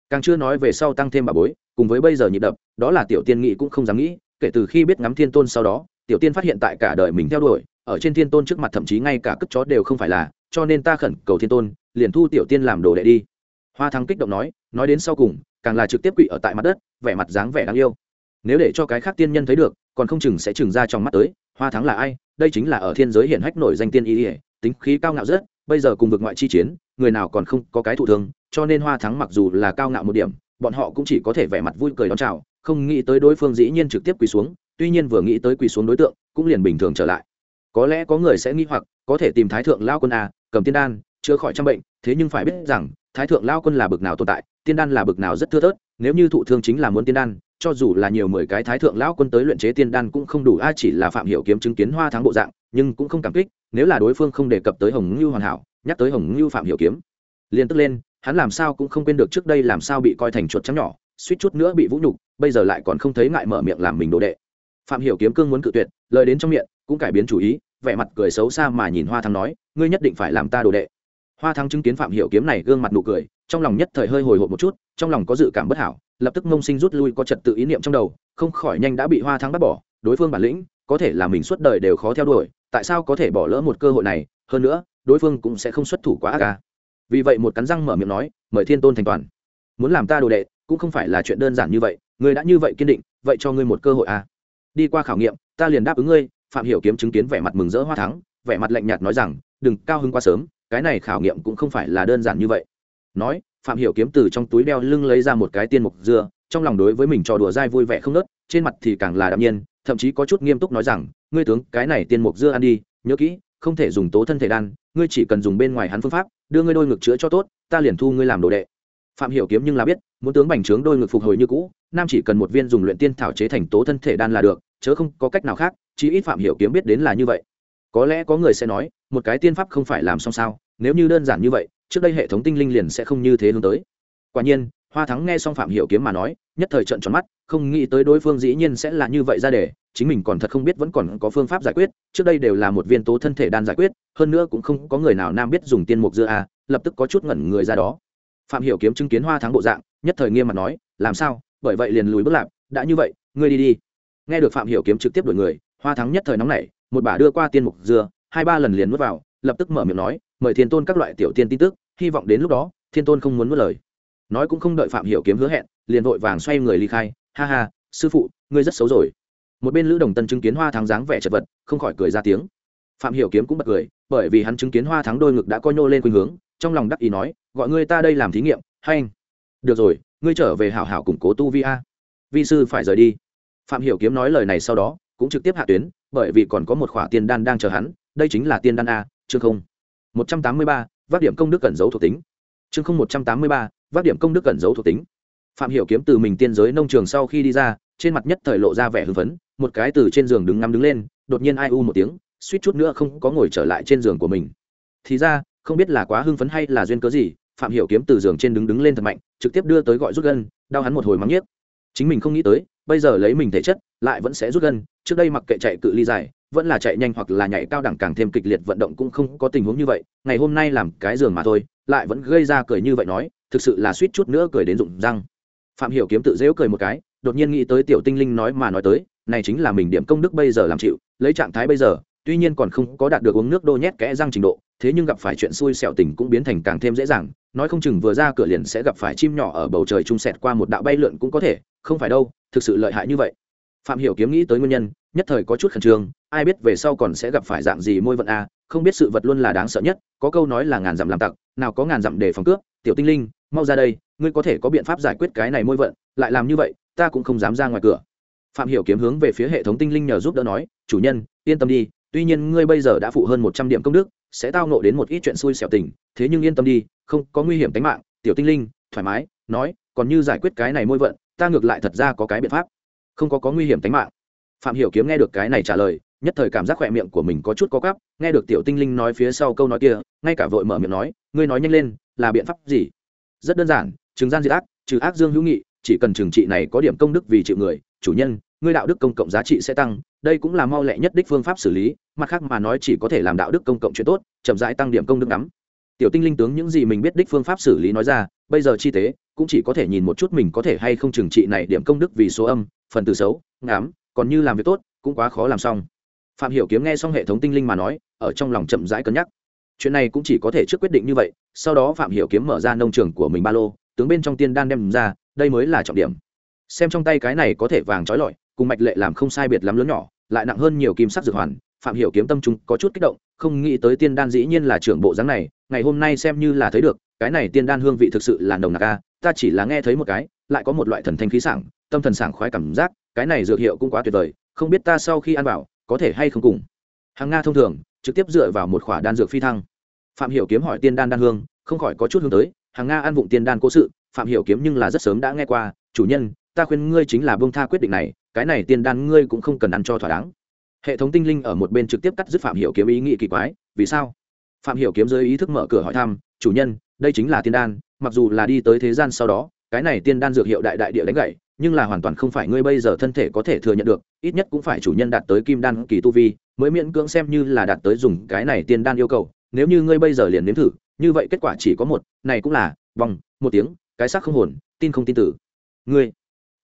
Speaker 1: Càng chưa nói về sau tăng thêm bà bối, cùng với bây giờ nhịp đập, đó là tiểu tiên nghĩ cũng không dám nghĩ, kể từ khi biết ngắm thiên tôn sau đó, tiểu tiên phát hiện tại cả đời mình theo đuổi, ở trên thiên tôn trước mặt thậm chí ngay cả cất chó đều không phải là, cho nên ta khẩn cầu thiên tôn, liền thu tiểu tiên làm đồ đệ đi. Hoa thắng kích động nói nói đến sau cùng càng là trực tiếp quỵ ở tại mặt đất, vẻ mặt dáng vẻ đáng yêu. Nếu để cho cái khác tiên nhân thấy được, còn không chừng sẽ chừng ra trong mắt tới, hoa thắng là ai, đây chính là ở thiên giới hiển hách nổi danh tiên y ỉa tính khí cao ngạo rất, bây giờ cùng vực ngoại chi chiến, người nào còn không có cái thụ thương, cho nên hoa thắng mặc dù là cao ngạo một điểm, bọn họ cũng chỉ có thể vẻ mặt vui cười đón chào, không nghĩ tới đối phương dĩ nhiên trực tiếp quỳ xuống, tuy nhiên vừa nghĩ tới quỳ xuống đối tượng, cũng liền bình thường trở lại. Có lẽ có người sẽ nghĩ hoặc, có thể tìm thái thượng lao quân a, cầm tiên đan, chữa khỏi trăm bệnh, thế nhưng phải biết rằng thái thượng lao quân là bực nào tồn tại, tiên đan là bực nào rất thưa thớt, nếu như thụ thương chính là muốn tiên đan, cho dù là nhiều mười cái thái thượng lão quân tới luyện chế tiên đan cũng không đủ a chỉ là phạm hiểu kiếm chứng kiến hoa thắng bộ dạng, nhưng cũng không cảm kích, nếu là đối phương không đề cập tới hồng ngưu hoàn hảo, nhắc tới hồng ngưu phạm hiểu kiếm, liền tức lên, hắn làm sao cũng không quên được trước đây làm sao bị coi thành chuột trắng nhỏ, suýt chút nữa bị vũ nhục, bây giờ lại còn không thấy ngại mở miệng làm mình đồ đệ. Phạm hiểu kiếm cương muốn cự tuyệt, lời đến trong miệng, cũng cải biến chủ ý, vẻ mặt cười xấu xa mà nhìn hoa thắng nói, ngươi nhất định phải làm ta đồ đệ hoa thắng chứng kiến phạm hiểu kiếm này gương mặt nụ cười, trong lòng nhất thời hơi hồi hộp một chút, trong lòng có dự cảm bất hảo, lập tức mông sinh rút lui có trật tự ý niệm trong đầu, không khỏi nhanh đã bị hoa thắng bắt bỏ, đối phương bản lĩnh, có thể là mình suốt đời đều khó theo đuổi, tại sao có thể bỏ lỡ một cơ hội này, hơn nữa, đối phương cũng sẽ không xuất thủ quá ác ca vì vậy một cắn răng mở miệng nói, mời thiên tôn thành toàn. Muốn làm ta đồ đệ, cũng không phải là chuyện đơn giản như vậy, ngươi đã như vậy kiên định, vậy cho ngươi một cơ hội à. Đi qua khảo nghiệm, ta liền đáp ứng ngươi. Phạm hiểu kiếm chứng kiến vẻ mặt mừng rỡ hoa thắng, vẻ mặt lạnh nhạt nói rằng, đừng cao hứng quá sớm cái này khảo nghiệm cũng không phải là đơn giản như vậy. Nói, phạm hiểu kiếm từ trong túi đeo lưng lấy ra một cái tiên mục dưa, trong lòng đối với mình trò đùa dai vui vẻ không nớt trên mặt thì càng là đạm nhiên, thậm chí có chút nghiêm túc nói rằng, ngươi tướng, cái này tiên mục dưa ăn đi, nhớ kỹ, không thể dùng tố thân thể đan, ngươi chỉ cần dùng bên ngoài hắn phương pháp, đưa ngươi đôi ngực chữa cho tốt, ta liền thu ngươi làm đồ đệ. Phạm hiểu kiếm nhưng là biết, muốn tướng bành trướng đôi ngực phục hồi như cũ, nam chỉ cần một viên dùng luyện tiên thảo chế thành tố thân thể đan là được, chớ không có cách nào khác, chí ít phạm hiểu kiếm biết đến là như vậy. Có lẽ có người sẽ nói, một cái tiên pháp không phải làm xong sao? Nếu như đơn giản như vậy, trước đây hệ thống tinh linh liền sẽ không như thế hướng tới. Quả nhiên, hoa thắng nghe xong phạm hiểu kiếm mà nói, nhất thời trận tròn mắt, không nghĩ tới đối phương dĩ nhiên sẽ là như vậy ra để chính mình còn thật không biết vẫn còn có phương pháp giải quyết, trước đây đều là một viên tố thân thể đan giải quyết, hơn nữa cũng không có người nào nam biết dùng tiên mục dưa a lập tức có chút ngẩn người ra đó. Phạm hiểu kiếm chứng kiến hoa thắng bộ dạng, nhất thời nghiêm mặt nói, làm sao? Bởi vậy liền lùi bước lại, đã như vậy, ngươi đi đi. Nghe được phạm hiểu kiếm trực tiếp đuổi người, hoa thắng nhất thời nóng nảy, một bà đưa qua tiên mục dưa, hai ba lần liền nuốt vào, lập tức mở miệng nói mời thiên tôn các loại tiểu tiên tin tức, hy vọng đến lúc đó, thiên tôn không muốn mất lời. Nói cũng không đợi phạm hiểu kiếm hứa hẹn, liền vội vàng xoay người ly khai. Ha ha, sư phụ, ngươi rất xấu rồi. Một bên lữ đồng tân chứng kiến hoa thắng dáng vẻ chật vật, không khỏi cười ra tiếng. Phạm hiểu kiếm cũng bật cười, bởi vì hắn chứng kiến hoa thắng đôi ngực đã coi nhô lên khuynh hướng, trong lòng đắc ý nói, gọi ngươi ta đây làm thí nghiệm, hay anh. Được rồi, ngươi trở về hảo hảo củng cố tu vi a. Vi sư phải rời đi. Phạm hiểu kiếm nói lời này sau đó, cũng trực tiếp hạ tuyến, bởi vì còn có một khỏa tiên đan đang chờ hắn, đây chính là tiên đan a chương không? Một trăm tám mươi ba, vác điểm công đức cẩn giấu thuộc tính. Chương không một trăm tám mươi ba, vác điểm công đức cẩn giấu thuộc tính. Phạm hiểu kiếm từ mình tiên giới nông trường sau khi đi ra, trên mặt nhất thời lộ ra vẻ hưng phấn, một cái từ trên giường đứng ngắm đứng lên, đột nhiên ai u một tiếng, suýt chút nữa không có ngồi trở lại trên giường của mình. Thì ra, không biết là quá hưng phấn hay là duyên cớ gì, phạm hiểu kiếm từ giường trên đứng đứng lên thật mạnh, trực tiếp đưa tới gọi rút gân, đau hắn một hồi mắng nhiếc. Chính mình không nghĩ tới, bây giờ lấy mình thể chất, lại vẫn sẽ rút gân, trước đây mặc kệ chạy cự ly dài vẫn là chạy nhanh hoặc là nhảy cao đẳng càng thêm kịch liệt vận động cũng không có tình huống như vậy. Ngày hôm nay làm cái giường mà thôi, lại vẫn gây ra cười như vậy nói, thực sự là suýt chút nữa cười đến rụng răng. Phạm hiểu kiếm tự dễu cười một cái, đột nhiên nghĩ tới tiểu tinh linh nói mà nói tới, này chính là mình điểm công đức bây giờ làm chịu, lấy trạng thái bây giờ, tuy nhiên còn không có đạt được uống nước đô nhét kẽ răng trình độ, thế nhưng gặp phải chuyện xui xẻo tình cũng biến thành càng thêm dễ dàng, nói không chừng vừa ra cửa liền sẽ gặp phải chim nhỏ ở bầu trời trung sẹt qua một đạo bay lượn cũng có thể, không phải đâu, thực sự lợi hại như vậy phạm hiểu kiếm nghĩ tới nguyên nhân, nhất thời có chút khẩn trương, ai biết về sau còn sẽ gặp phải dạng gì môi vận a, không biết sự vật luôn là đáng sợ nhất, có câu nói là ngàn dặm làm tặc, nào có ngàn dặm để phòng cướp, tiểu tinh linh, mau ra đây, ngươi có thể có biện pháp giải quyết cái này môi vận, lại làm như vậy, ta cũng không dám ra ngoài cửa. Phạm hiểu kiếm hướng về phía hệ thống tinh linh nhờ giúp đỡ nói, chủ nhân, yên tâm đi, tuy nhiên ngươi bây giờ đã phụ hơn một trăm điểm công đức, sẽ tao nộ đến một ít chuyện xui xẻo tình, thế nhưng yên tâm đi, không có nguy hiểm tính mạng, tiểu tinh linh, thoải mái, nói, còn như giải quyết cái này môi vận, ta ngược lại thật ra có cái biện pháp không có có nguy hiểm tính mạng phạm hiểu kiếm nghe được cái này trả lời, nhất thời cảm giác khỏe miệng của mình có chút có cắp nghe được tiểu tinh linh nói phía sau câu nói kia, ngay cả vội mở miệng nói, ngươi nói nhanh lên, là biện pháp gì rất đơn giản, trừng gian diệt ác, trừ ác dương hữu nghị, chỉ cần trừng trị này có điểm công đức vì chịu người, chủ nhân, ngươi đạo đức công cộng giá trị sẽ tăng, đây cũng là mau lẹ nhất đích phương pháp xử lý, mặt khác mà nói chỉ có thể làm đạo đức công cộng chuyện tốt, chậm rãi tăng điểm công đức lắm. tiểu tinh linh tướng những gì mình biết đích phương pháp xử lý nói ra, bây giờ chi tế cũng chỉ có thể nhìn một chút mình có thể hay không trừng trị này điểm công đức vì số âm, phần từ xấu, ngám, còn như làm việc tốt, cũng quá khó làm xong. Phạm hiểu kiếm nghe xong hệ thống tinh linh mà nói, ở trong lòng chậm rãi cân nhắc. Chuyện này cũng chỉ có thể trước quyết định như vậy, sau đó phạm hiểu kiếm mở ra nông trường của mình ba lô, tướng bên trong tiên đan đem ra, đây mới là trọng điểm. Xem trong tay cái này có thể vàng trói lọi, cùng mạch lệ làm không sai biệt lắm lớn nhỏ, lại nặng hơn nhiều kim sắc dược hoàn, phạm hiểu kiếm tâm trung có chút kích động, không nghĩ tới tiên đan dĩ nhiên là trưởng bộ dáng này, ngày hôm nay xem như là thấy được, cái này tiên đan hương vị thực sự là nồng nặc a ta chỉ là nghe thấy một cái, lại có một loại thần thanh khí sảng, tâm thần sảng khoái cảm giác, cái này dược hiệu cũng quá tuyệt vời, không biết ta sau khi ăn vào, có thể hay không cùng. Hàng nga thông thường, trực tiếp dựa vào một khỏa đan dược phi thăng. Phạm hiểu kiếm hỏi tiên đan đan hương, không khỏi có chút hướng tới, hàng nga ăn vụng tiên đan cố sự, phạm hiểu kiếm nhưng là rất sớm đã nghe qua, chủ nhân, ta khuyên ngươi chính là buông tha quyết định này, cái này tiên đan ngươi cũng không cần ăn cho thỏa đáng. Hệ thống tinh linh ở một bên trực tiếp cắt dứt phạm hiểu kiếm ý nghĩ kỳ quái, vì sao? Phạm hiểu kiếm dưới ý thức mở cửa hỏi thăm, chủ nhân đây chính là tiên đan mặc dù là đi tới thế gian sau đó cái này tiên đan dược hiệu đại đại địa đánh gậy nhưng là hoàn toàn không phải ngươi bây giờ thân thể có thể thừa nhận được ít nhất cũng phải chủ nhân đạt tới kim đan kỳ tu vi mới miễn cưỡng xem như là đạt tới dùng cái này tiên đan yêu cầu nếu như ngươi bây giờ liền nếm thử như vậy kết quả chỉ có một này cũng là vòng một tiếng cái xác không hồn tin không tin tử. Ngươi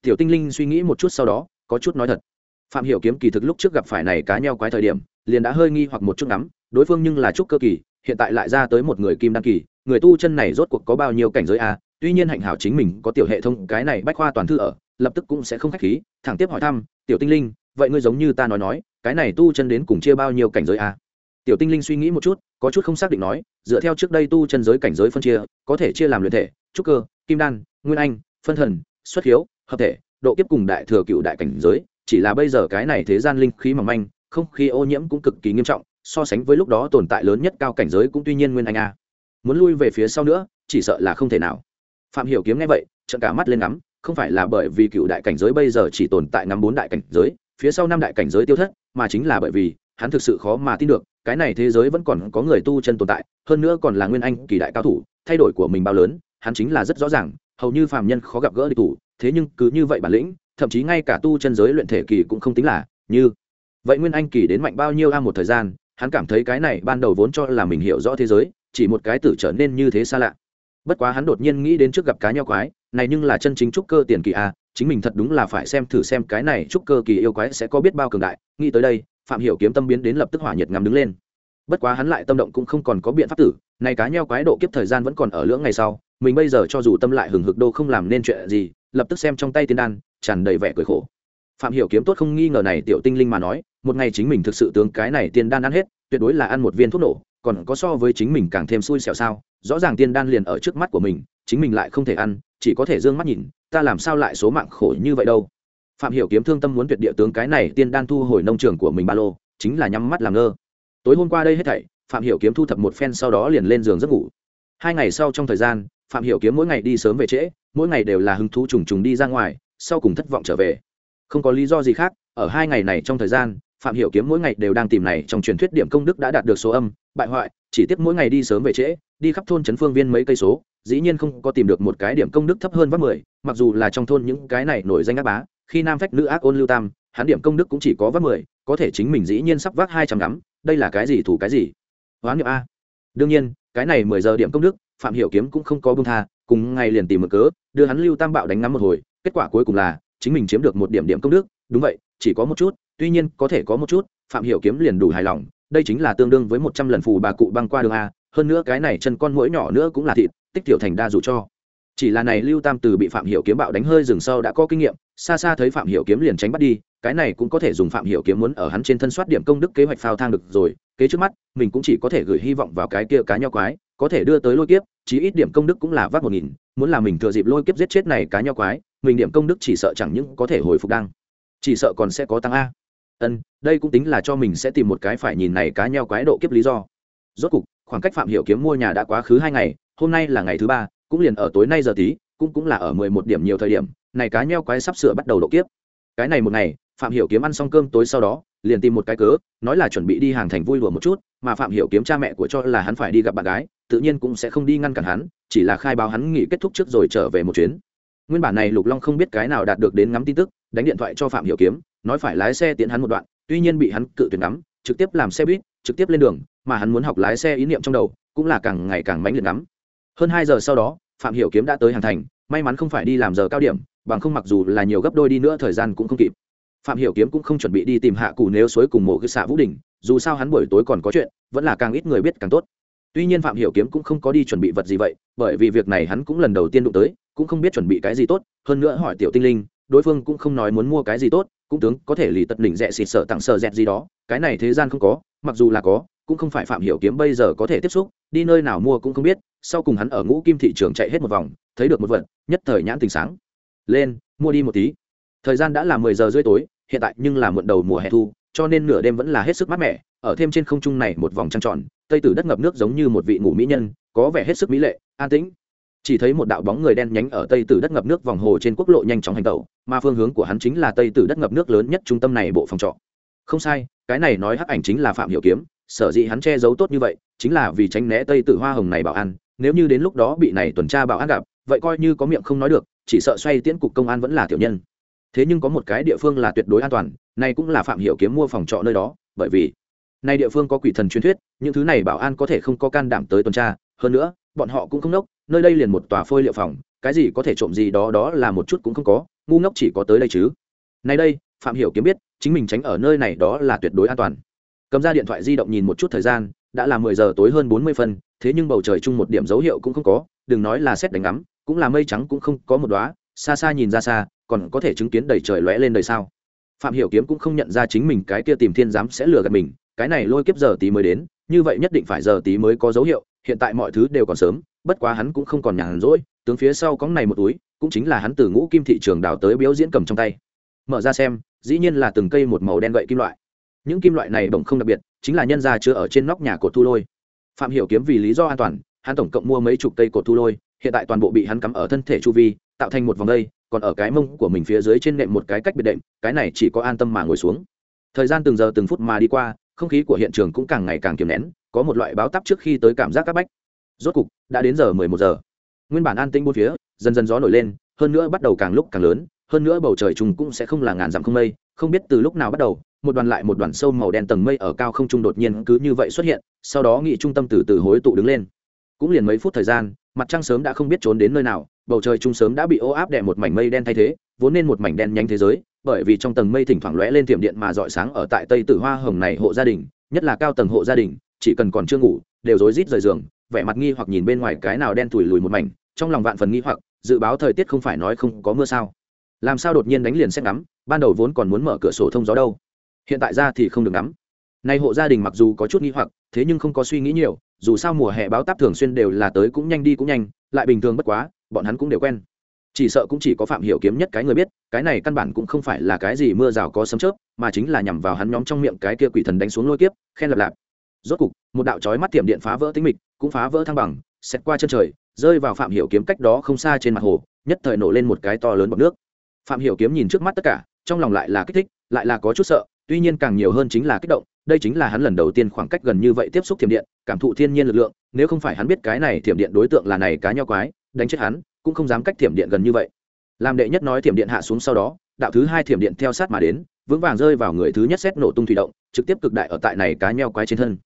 Speaker 1: tiểu tinh linh suy nghĩ một chút sau đó có chút nói thật. Phạm hiểu kiếm kỳ thực lúc trước gặp phải này cá nheo quái thời điểm liền đã hơi nghi hoặc một chút lắm, đối phương nhưng là trúc cơ kỳ hiện tại lại ra tới một người kim đan kỳ người tu chân này rốt cuộc có bao nhiêu cảnh giới a tuy nhiên hạnh hảo chính mình có tiểu hệ thống cái này bách khoa toàn thư ở, lập tức cũng sẽ không khách khí, thẳng tiếp hỏi thăm, tiểu tinh linh, vậy ngươi giống như ta nói nói, cái này tu chân đến cùng chia bao nhiêu cảnh giới a tiểu tinh linh suy nghĩ một chút, có chút không xác định nói, dựa theo trước đây tu chân giới cảnh giới phân chia, có thể chia làm luyện thể, trúc cơ, kim đan, nguyên anh, phân thần, xuất hiếu, hợp thể, độ kiếp cùng đại thừa cựu đại cảnh giới, chỉ là bây giờ cái này thế gian linh khí mỏng manh, không khí ô nhiễm cũng cực kỳ nghiêm trọng, so sánh với lúc đó tồn tại lớn nhất cao cảnh giới cũng tuy nhiên nguyên anh a muốn lui về phía sau nữa, chỉ sợ là không thể nào. Phạm hiểu kiếm nghe vậy, trợn cả mắt lên ngắm, không phải là bởi vì cựu đại cảnh giới bây giờ chỉ tồn tại ngắm bốn đại cảnh giới, phía sau năm đại cảnh giới tiêu thất, mà chính là bởi vì, hắn thực sự khó mà tin được, cái này thế giới vẫn còn có người tu chân tồn tại, hơn nữa còn là nguyên anh, kỳ đại cao thủ, thay đổi của mình bao lớn, hắn chính là rất rõ ràng, hầu như phàm nhân khó gặp gỡ địch thủ, thế nhưng cứ như vậy bản lĩnh, thậm chí ngay cả tu chân giới luyện thể kỳ cũng không tính là như. Vậy nguyên anh kỳ đến mạnh bao nhiêu a một thời gian, hắn cảm thấy cái này ban đầu vốn cho là mình hiểu rõ thế giới chỉ một cái tử trở nên như thế xa lạ. Bất quá hắn đột nhiên nghĩ đến trước gặp cá nhau quái, này nhưng là chân chính trúc cơ tiền kỳ a, chính mình thật đúng là phải xem thử xem cái này trúc cơ kỳ yêu quái sẽ có biết bao cường đại. Nghĩ tới đây, phạm hiểu kiếm tâm biến đến lập tức hỏa nhiệt ngắm đứng lên. Bất quá hắn lại tâm động cũng không còn có biện pháp tử, này cá nhau quái độ kiếp thời gian vẫn còn ở lưỡng ngày sau, mình bây giờ cho dù tâm lại hừng hực đô không làm nên chuyện gì, lập tức xem trong tay tiên đan, tràn đầy vẻ cười khổ. Phạm hiểu kiếm tốt không nghi ngờ này tiểu tinh linh mà nói, một ngày chính mình thực sự tướng cái này tiên đan ăn hết, tuyệt đối là ăn một viên thuốc nổ còn có so với chính mình càng thêm xui xẻo sao? Rõ ràng tiên đan liền ở trước mắt của mình, chính mình lại không thể ăn, chỉ có thể dương mắt nhìn, ta làm sao lại số mạng khổ như vậy đâu? Phạm hiểu kiếm thương tâm muốn tuyệt địa tướng cái này tiên đan thu hồi nông trường của mình ba lô, chính là nhắm mắt làm ngơ. Tối hôm qua đây hết thảy, phạm hiểu kiếm thu thập một phen sau đó liền lên giường giấc ngủ. Hai ngày sau trong thời gian, phạm hiểu kiếm mỗi ngày đi sớm về trễ, mỗi ngày đều là hứng thú trùng trùng đi ra ngoài, sau cùng thất vọng trở về. Không có lý do gì khác, ở hai ngày này trong thời gian phạm hiểu kiếm mỗi ngày đều đang tìm này trong truyền thuyết điểm công đức đã đạt được số âm, bại hoại, chỉ tiếp mỗi ngày đi sớm về trễ, đi khắp thôn trấn phương viên mấy cây số, dĩ nhiên không có tìm được một cái điểm công đức thấp hơn vắt mười, mặc dù là trong thôn những cái này nổi danh ác bá, khi nam phách nữ ác ôn lưu tam, hắn điểm công đức cũng chỉ có vắt mười, có thể chính mình dĩ nhiên sắp vác hai trăm lắm đây là cái gì thủ cái gì? Hoán niệm a. Đương nhiên, cái này mười giờ điểm công đức, phạm hiểu kiếm cũng không có buông tha, cùng ngày liền tìm một cớ, đưa hắn lưu tam bạo đánh ngắm một hồi, kết quả cuối cùng là, chính mình chiếm được một điểm điểm công đức, đúng vậy chỉ có một chút, tuy nhiên có thể có một chút, phạm hiểu kiếm liền đủ hài lòng, đây chính là tương đương với một trăm lần phù bà cụ băng qua đường a, hơn nữa cái này chân con mũi nhỏ nữa cũng là thịt, tích tiểu thành đa dù cho chỉ là này lưu tam từ bị phạm hiểu kiếm bạo đánh hơi rừng sâu đã có kinh nghiệm, xa xa thấy phạm hiểu kiếm liền tránh bắt đi, cái này cũng có thể dùng phạm hiểu kiếm muốn ở hắn trên thân soát điểm công đức kế hoạch phao thang được rồi, kế trước mắt, mình cũng chỉ có thể gửi hy vọng vào cái kia cá nhau quái, có thể đưa tới lôi kiếp, chí ít điểm công đức cũng là vác một nghìn, muốn là mình thừa dịp lôi kiếp giết chết này cá nhau quái, mình điểm công đức chỉ sợ chẳng những có thể hồi phục đang chỉ sợ còn sẽ có tăng a. Ân, đây cũng tính là cho mình sẽ tìm một cái phải nhìn này cá nhau quái độ kiếp lý do. Rốt cục, khoảng cách phạm hiểu kiếm mua nhà đã quá khứ hai ngày, hôm nay là ngày thứ ba, cũng liền ở tối nay giờ tí, cũng cũng là ở mười một điểm nhiều thời điểm, này cá nheo quái sắp sửa bắt đầu độ kiếp. Cái này một ngày, phạm hiểu kiếm ăn xong cơm tối sau đó, liền tìm một cái cớ, nói là chuẩn bị đi hàng thành vui đùa một chút, mà phạm hiểu kiếm cha mẹ của cho là hắn phải đi gặp bạn gái, tự nhiên cũng sẽ không đi ngăn cản hắn, chỉ là khai báo hắn nghỉ kết thúc trước rồi trở về một chuyến. Nguyên bản này lục long không biết cái nào đạt được đến ngắm tin tức đánh điện thoại cho phạm hiểu kiếm, nói phải lái xe tiện hắn một đoạn, tuy nhiên bị hắn cự tuyệt ngắm, trực tiếp làm xe buýt, trực tiếp lên đường, mà hắn muốn học lái xe ý niệm trong đầu, cũng là càng ngày càng mãnh liệt ngắm. Hơn hai giờ sau đó, phạm hiểu kiếm đã tới hàng thành, may mắn không phải đi làm giờ cao điểm, bằng không mặc dù là nhiều gấp đôi đi nữa thời gian cũng không kịp. Phạm hiểu kiếm cũng không chuẩn bị đi tìm hạ cù nếu suối cùng mộ cứ xạ vũ đỉnh dù sao hắn buổi tối còn có chuyện, vẫn là càng ít người biết càng tốt. Tuy nhiên phạm hiểu kiếm cũng không có đi chuẩn bị vật gì vậy, bởi vì việc này hắn cũng lần đầu tiên đụng tới, cũng không biết chuẩn bị cái gì tốt, hơn nữa hỏi tiểu tinh linh đối phương cũng không nói muốn mua cái gì tốt, cũng tướng có thể lì tật đỉnh rẻ xịt sợ tặng sợ dẹt gì đó, cái này thế gian không có, mặc dù là có, cũng không phải phạm hiểu kiếm bây giờ có thể tiếp xúc, đi nơi nào mua cũng không biết, sau cùng hắn ở ngũ kim thị trường chạy hết một vòng, thấy được một vật, nhất thời nhãn tình sáng. Lên, mua đi một tí. Thời gian đã là mười giờ rưỡi tối, hiện tại nhưng là muộn đầu mùa hè thu, cho nên nửa đêm vẫn là hết sức mát mẻ, ở thêm trên không trung này một vòng trăng tròn, tây tử đất ngập nước giống như một vị ngủ mỹ nhân, có vẻ hết sức mỹ lệ, an tĩnh chỉ thấy một đạo bóng người đen nhánh ở tây tử đất ngập nước vòng hồ trên quốc lộ nhanh chóng hành tẩu, mà phương hướng của hắn chính là tây tử đất ngập nước lớn nhất trung tâm này bộ phòng trọ. Không sai, cái này nói hắc ảnh chính là phạm hiểu kiếm, sở dĩ hắn che giấu tốt như vậy, chính là vì tránh né tây tử hoa hồng này bảo an, nếu như đến lúc đó bị này tuần tra bảo an gặp, vậy coi như có miệng không nói được, chỉ sợ xoay tiễn cục công an vẫn là tiểu nhân. Thế nhưng có một cái địa phương là tuyệt đối an toàn, này cũng là phạm hiểu kiếm mua phòng trọ nơi đó, bởi vì này địa phương có quỷ thần truyền thuyết, những thứ này bảo an có thể không có can đảm tới tuần tra hơn nữa, bọn họ cũng không nốc, nơi đây liền một tòa phôi liệu phòng, cái gì có thể trộm gì đó đó là một chút cũng không có, ngu ngốc chỉ có tới đây chứ. Nay đây, phạm hiểu kiếm biết, chính mình tránh ở nơi này đó là tuyệt đối an toàn. Cầm ra điện thoại di động nhìn một chút thời gian, đã là mười giờ tối hơn bốn mươi phân, thế nhưng bầu trời chung một điểm dấu hiệu cũng không có, đừng nói là xét đánh ngắm, cũng là mây trắng cũng không có một đóa, xa xa nhìn ra xa, còn có thể chứng kiến đầy trời lóe lên đời sao. Phạm hiểu kiếm cũng không nhận ra chính mình cái kia tìm thiên giám sẽ lừa gạt mình, cái này lôi kiếp giờ tí mới đến, như vậy nhất định phải giờ tí mới có dấu hiệu hiện tại mọi thứ đều còn sớm, bất quá hắn cũng không còn nhàn rỗi, tướng phía sau cóng này một túi, cũng chính là hắn từ ngũ kim thị trường đào tới biểu diễn cầm trong tay. Mở ra xem, dĩ nhiên là từng cây một màu đen gậy kim loại. Những kim loại này bỗng không đặc biệt, chính là nhân ra chưa ở trên nóc nhà cột thu lôi. Phạm hiểu kiếm vì lý do an toàn, hắn tổng cộng mua mấy chục cây cột thu lôi, hiện tại toàn bộ bị hắn cắm ở thân thể chu vi, tạo thành một vòng đây, còn ở cái mông của mình phía dưới trên nệm một cái cách biệt đệm, cái này chỉ có an tâm mà ngồi xuống. Thời gian từng giờ từng phút mà đi qua không khí của hiện trường cũng càng ngày càng kiềm nén, có một loại báo tắp trước khi tới cảm giác các bách. Rốt cục, đã đến giờ mười một giờ. Nguyên bản an tĩnh bốn phía, dần dần gió nổi lên, hơn nữa bắt đầu càng lúc càng lớn, hơn nữa bầu trời trùng cũng sẽ không là ngàn dặm không mây, không biết từ lúc nào bắt đầu, một đoàn lại một đoàn sâu màu đen tầng mây ở cao không trung đột nhiên cứ như vậy xuất hiện, sau đó nghị trung tâm từ từ hối tụ đứng lên. Cũng liền mấy phút thời gian mặt trăng sớm đã không biết trốn đến nơi nào, bầu trời trung sớm đã bị ô áp đè một mảnh mây đen thay thế, vốn nên một mảnh đen nhanh thế giới, bởi vì trong tầng mây thỉnh thoảng lóe lên tiệm điện mà rọi sáng ở tại tây tử hoa hồng này hộ gia đình, nhất là cao tầng hộ gia đình, chỉ cần còn chưa ngủ, đều rối rít rời giường, vẻ mặt nghi hoặc nhìn bên ngoài cái nào đen thủi lùi một mảnh, trong lòng vạn phần nghi hoặc, dự báo thời tiết không phải nói không có mưa sao. Làm sao đột nhiên đánh liền xét ngắm, ban đầu vốn còn muốn mở cửa sổ thông gió đâu, hiện tại ra thì không được ngắm nay hộ gia đình mặc dù có chút nghi hoặc, thế nhưng không có suy nghĩ nhiều, dù sao mùa hè báo táp thường xuyên đều là tới cũng nhanh đi cũng nhanh, lại bình thường bất quá, bọn hắn cũng đều quen. Chỉ sợ cũng chỉ có phạm hiểu kiếm nhất cái người biết, cái này căn bản cũng không phải là cái gì mưa rào có sấm chớp, mà chính là nhằm vào hắn nhóm trong miệng cái kia quỷ thần đánh xuống lôi kiếp, khen lập lạp. Rốt cục, một đạo chói mắt tiệm điện phá vỡ tĩnh mịch, cũng phá vỡ thăng bằng xét qua chân trời, rơi vào phạm hiểu kiếm cách đó không xa trên mặt hồ, nhất thời nổ lên một cái to lớn bọt nước. Phạm hiểu kiếm nhìn trước mắt tất cả, trong lòng lại là kích thích, lại là có chút sợ, tuy nhiên càng nhiều hơn chính là kích động đây chính là hắn lần đầu tiên khoảng cách gần như vậy tiếp xúc thiểm điện, cảm thụ thiên nhiên lực lượng, nếu không phải hắn biết cái này thiểm điện đối tượng là này cá nho quái, đánh chết hắn, cũng không dám cách thiểm điện gần như vậy. Làm đệ nhất nói thiểm điện hạ xuống sau đó, đạo thứ hai thiểm điện theo sát mà đến, vững vàng rơi vào người thứ nhất xét nổ tung thủy động, trực tiếp cực đại ở tại này cá neo quái trên thân.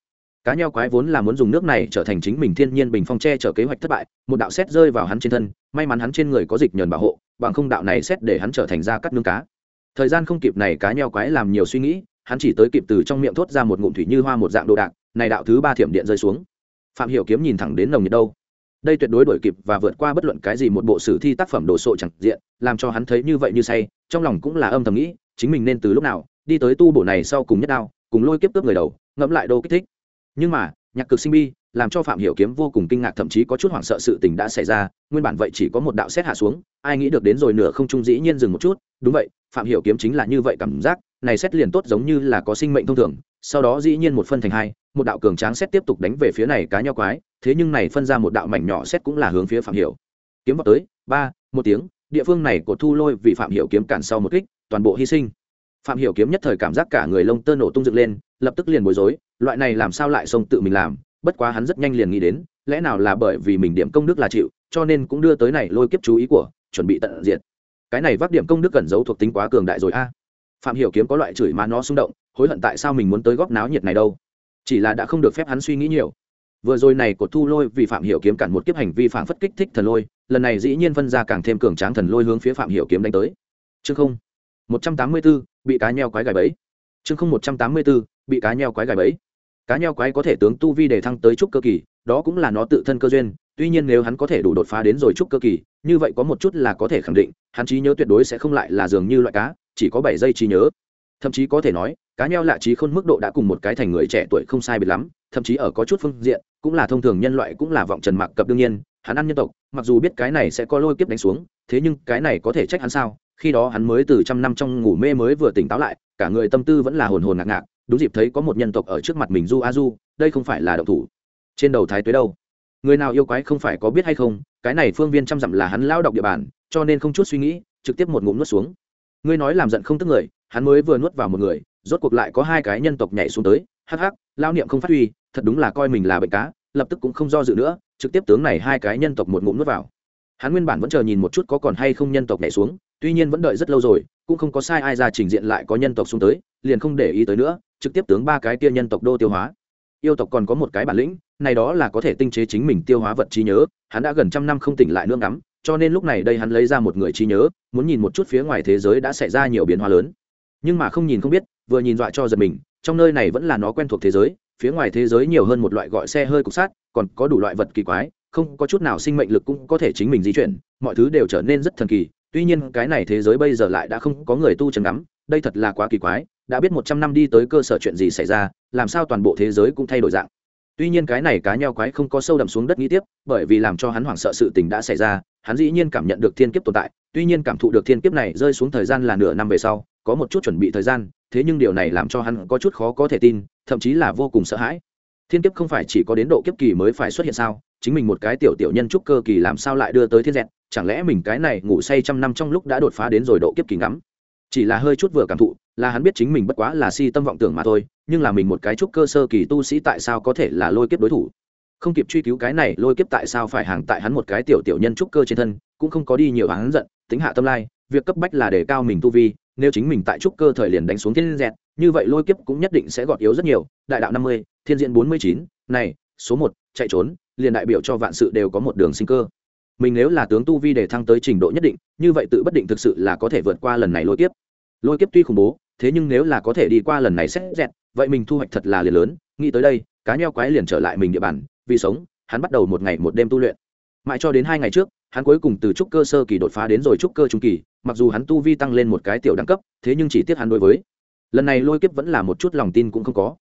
Speaker 1: Cá neo quái vốn là muốn dùng nước này trở thành chính mình thiên nhiên bình phong tre chở kế hoạch thất bại, một đạo xét rơi vào hắn trên thân, may mắn hắn trên người có dịch nhờn bảo hộ, bằng không đạo này xét để hắn trở thành ra cắt nương cá. Thời gian không kịp này cá neo quái làm nhiều suy nghĩ hắn chỉ tới kịp từ trong miệng thốt ra một ngụm thủy như hoa một dạng đồ đạc, này đạo thứ ba thiểm điện rơi xuống. Phạm hiểu kiếm nhìn thẳng đến nồng nhiệt đâu. Đây tuyệt đối đổi kịp và vượt qua bất luận cái gì một bộ sử thi tác phẩm đồ sộ chẳng diện, làm cho hắn thấy như vậy như say, trong lòng cũng là âm thầm nghĩ, chính mình nên từ lúc nào đi tới tu bổ này sau cùng nhất đao, cùng lôi kiếp cướp người đầu, ngẫm lại đô kích thích. Nhưng mà, nhạc cực sinh bi làm cho phạm hiểu kiếm vô cùng kinh ngạc, thậm chí có chút hoảng sợ sự tình đã xảy ra. Nguyên bản vậy chỉ có một đạo xét hạ xuống, ai nghĩ được đến rồi nửa không trung dĩ nhiên dừng một chút. Đúng vậy, phạm hiểu kiếm chính là như vậy cảm giác, này xét liền tốt giống như là có sinh mệnh thông thường, sau đó dĩ nhiên một phân thành hai, một đạo cường tráng xét tiếp tục đánh về phía này cá nho quái, thế nhưng này phân ra một đạo mảnh nhỏ xét cũng là hướng phía phạm hiểu kiếm vào tới. Ba, một tiếng, địa phương này của thu lôi vì phạm hiểu kiếm cản sau một kích, toàn bộ hy sinh. Phạm hiểu kiếm nhất thời cảm giác cả người lông tơ nổ tung dựng lên, lập tức liền bối rối, loại này làm sao lại xông tự mình làm? Bất quá hắn rất nhanh liền nghĩ đến lẽ nào là bởi vì mình điểm công đức là chịu cho nên cũng đưa tới này lôi kiếp chú ý của chuẩn bị tận diệt. Cái này vác điểm công đức cẩn giấu thuộc tính quá cường đại rồi a. Phạm hiểu kiếm có loại chửi mà nó xung động hối hận tại sao mình muốn tới góp náo nhiệt này đâu. Chỉ là đã không được phép hắn suy nghĩ nhiều. Vừa rồi này của thu lôi vì phạm hiểu kiếm cản một kiếp hành vi phạm phất kích thích thần lôi lần này dĩ nhiên phân ra càng thêm cường tráng thần lôi hướng phía phạm hiểu kiếm đánh tới. Chương không một trăm tám mươi 184, bị cá nheo quái gài bẫy. Chương không một trăm tám mươi 184, bị cá nheo quái gài bẫy cá nheo quái có thể tướng tu vi để thăng tới trúc cơ kỳ, đó cũng là nó tự thân cơ duyên, tuy nhiên nếu hắn có thể đủ đột phá đến rồi trúc cơ kỳ, như vậy có một chút là có thể khẳng định, hắn trí nhớ tuyệt đối sẽ không lại là dường như loại cá, chỉ có bảy giây trí nhớ. Thậm chí có thể nói, cá nheo lạ trí khôn mức độ đã cùng một cái thành người trẻ tuổi không sai biệt lắm, thậm chí ở có chút phương diện, cũng là thông thường nhân loại cũng là vọng trần mạc cập đương nhiên, hắn ăn nhân tộc, mặc dù biết cái này sẽ có lôi kiếp đánh xuống, thế nhưng cái này có thể trách hắn sao? Khi đó hắn mới từ trăm năm trong ngủ mê mới vừa tỉnh táo lại, cả người tâm tư vẫn là hồn hồn ngạc ngạc đúng dịp thấy có một nhân tộc ở trước mặt mình du a du, đây không phải là động thủ. Trên đầu thái tuế đâu? Người nào yêu quái không phải có biết hay không, cái này phương viên trăm dặm là hắn lao độc địa bàn, cho nên không chút suy nghĩ, trực tiếp một ngụm nuốt xuống. Ngươi nói làm giận không tức người, hắn mới vừa nuốt vào một người, rốt cuộc lại có hai cái nhân tộc nhảy xuống tới, hắc hắc lao niệm không phát huy, thật đúng là coi mình là bệnh cá, lập tức cũng không do dự nữa, trực tiếp tướng này hai cái nhân tộc một ngụm nuốt vào. Hắn nguyên bản vẫn chờ nhìn một chút có còn hay không nhân tộc nhảy xuống tuy nhiên vẫn đợi rất lâu rồi, cũng không có sai ai ra trình diện lại có nhân tộc xuống tới, liền không để ý tới nữa, trực tiếp tướng ba cái kia nhân tộc đô tiêu hóa. Yêu tộc còn có một cái bản lĩnh, này đó là có thể tinh chế chính mình tiêu hóa vật trí nhớ, hắn đã gần trăm năm không tỉnh lại nương ngắm, cho nên lúc này đây hắn lấy ra một người trí nhớ, muốn nhìn một chút phía ngoài thế giới đã xảy ra nhiều biến hóa lớn. Nhưng mà không nhìn không biết, vừa nhìn dọa cho giật mình, trong nơi này vẫn là nó quen thuộc thế giới, phía ngoài thế giới nhiều hơn một loại gọi xe hơi cục sát còn có đủ loại vật kỳ quái, không có chút nào sinh mệnh lực cũng có thể chính mình di chuyển, mọi thứ đều trở nên rất thần kỳ tuy nhiên, cái này thế giới bây giờ lại đã không có người tu chân ngắm, đây thật là quá kỳ quái, đã biết một trăm năm đi tới cơ sở chuyện gì xảy ra, làm sao toàn bộ thế giới cũng thay đổi dạng. Tuy nhiên cái này cá nheo quái không có sâu đậm xuống đất nghĩ tiếp, bởi vì làm cho hắn hoảng sợ sự tình đã xảy ra, hắn dĩ nhiên cảm nhận được thiên kiếp tồn tại, tuy nhiên cảm thụ được thiên kiếp này rơi xuống thời gian là nửa năm về sau, có một chút chuẩn bị thời gian, thế nhưng điều này làm cho hắn có chút khó có thể tin, thậm chí là vô cùng sợ hãi. Thiên kiếp không phải chỉ có đến độ kiếp kỳ mới phải xuất hiện sao? Chính mình một cái tiểu tiểu nhân trúc cơ kỳ làm sao lại đưa tới thiên dẹn chẳng lẽ mình cái này ngủ say trăm năm trong lúc đã đột phá đến rồi độ kiếp kỳ ngắm? Chỉ là hơi chút vừa cảm thụ, là hắn biết chính mình bất quá là si tâm vọng tưởng mà thôi, nhưng là mình một cái chút cơ sơ kỳ tu sĩ tại sao có thể là lôi kiếp đối thủ? Không kịp truy cứu cái này lôi kiếp tại sao phải hàng tại hắn một cái tiểu tiểu nhân trúc cơ trên thân, cũng không có đi nhiều hắn giận, tính hạ tâm lai, việc cấp bách là để cao mình tu vi, nếu chính mình tại trúc cơ thời liền đánh xuống thiên dẹt, như vậy lôi kiếp cũng nhất định sẽ gọt yếu rất nhiều. Đại đạo năm mươi, thiên diện bốn mươi chín, này, số một, chạy trốn, liền đại biểu cho vạn sự đều có một đường sinh cơ mình nếu là tướng tu vi để thăng tới trình độ nhất định, như vậy tự bất định thực sự là có thể vượt qua lần này lôi kiếp. Lôi kiếp tuy khủng bố, thế nhưng nếu là có thể đi qua lần này xét dẹt, vậy mình thu hoạch thật là liền lớn. Nghĩ tới đây, cá nheo quái liền trở lại mình địa bàn, vì sống, hắn bắt đầu một ngày một đêm tu luyện. Mãi cho đến hai ngày trước, hắn cuối cùng từ trúc cơ sơ kỳ đột phá đến rồi trúc cơ trung kỳ, mặc dù hắn tu vi tăng lên một cái tiểu đẳng cấp, thế nhưng chỉ tiếc hắn đối với. Lần này lôi kiếp vẫn là một chút lòng tin cũng không có.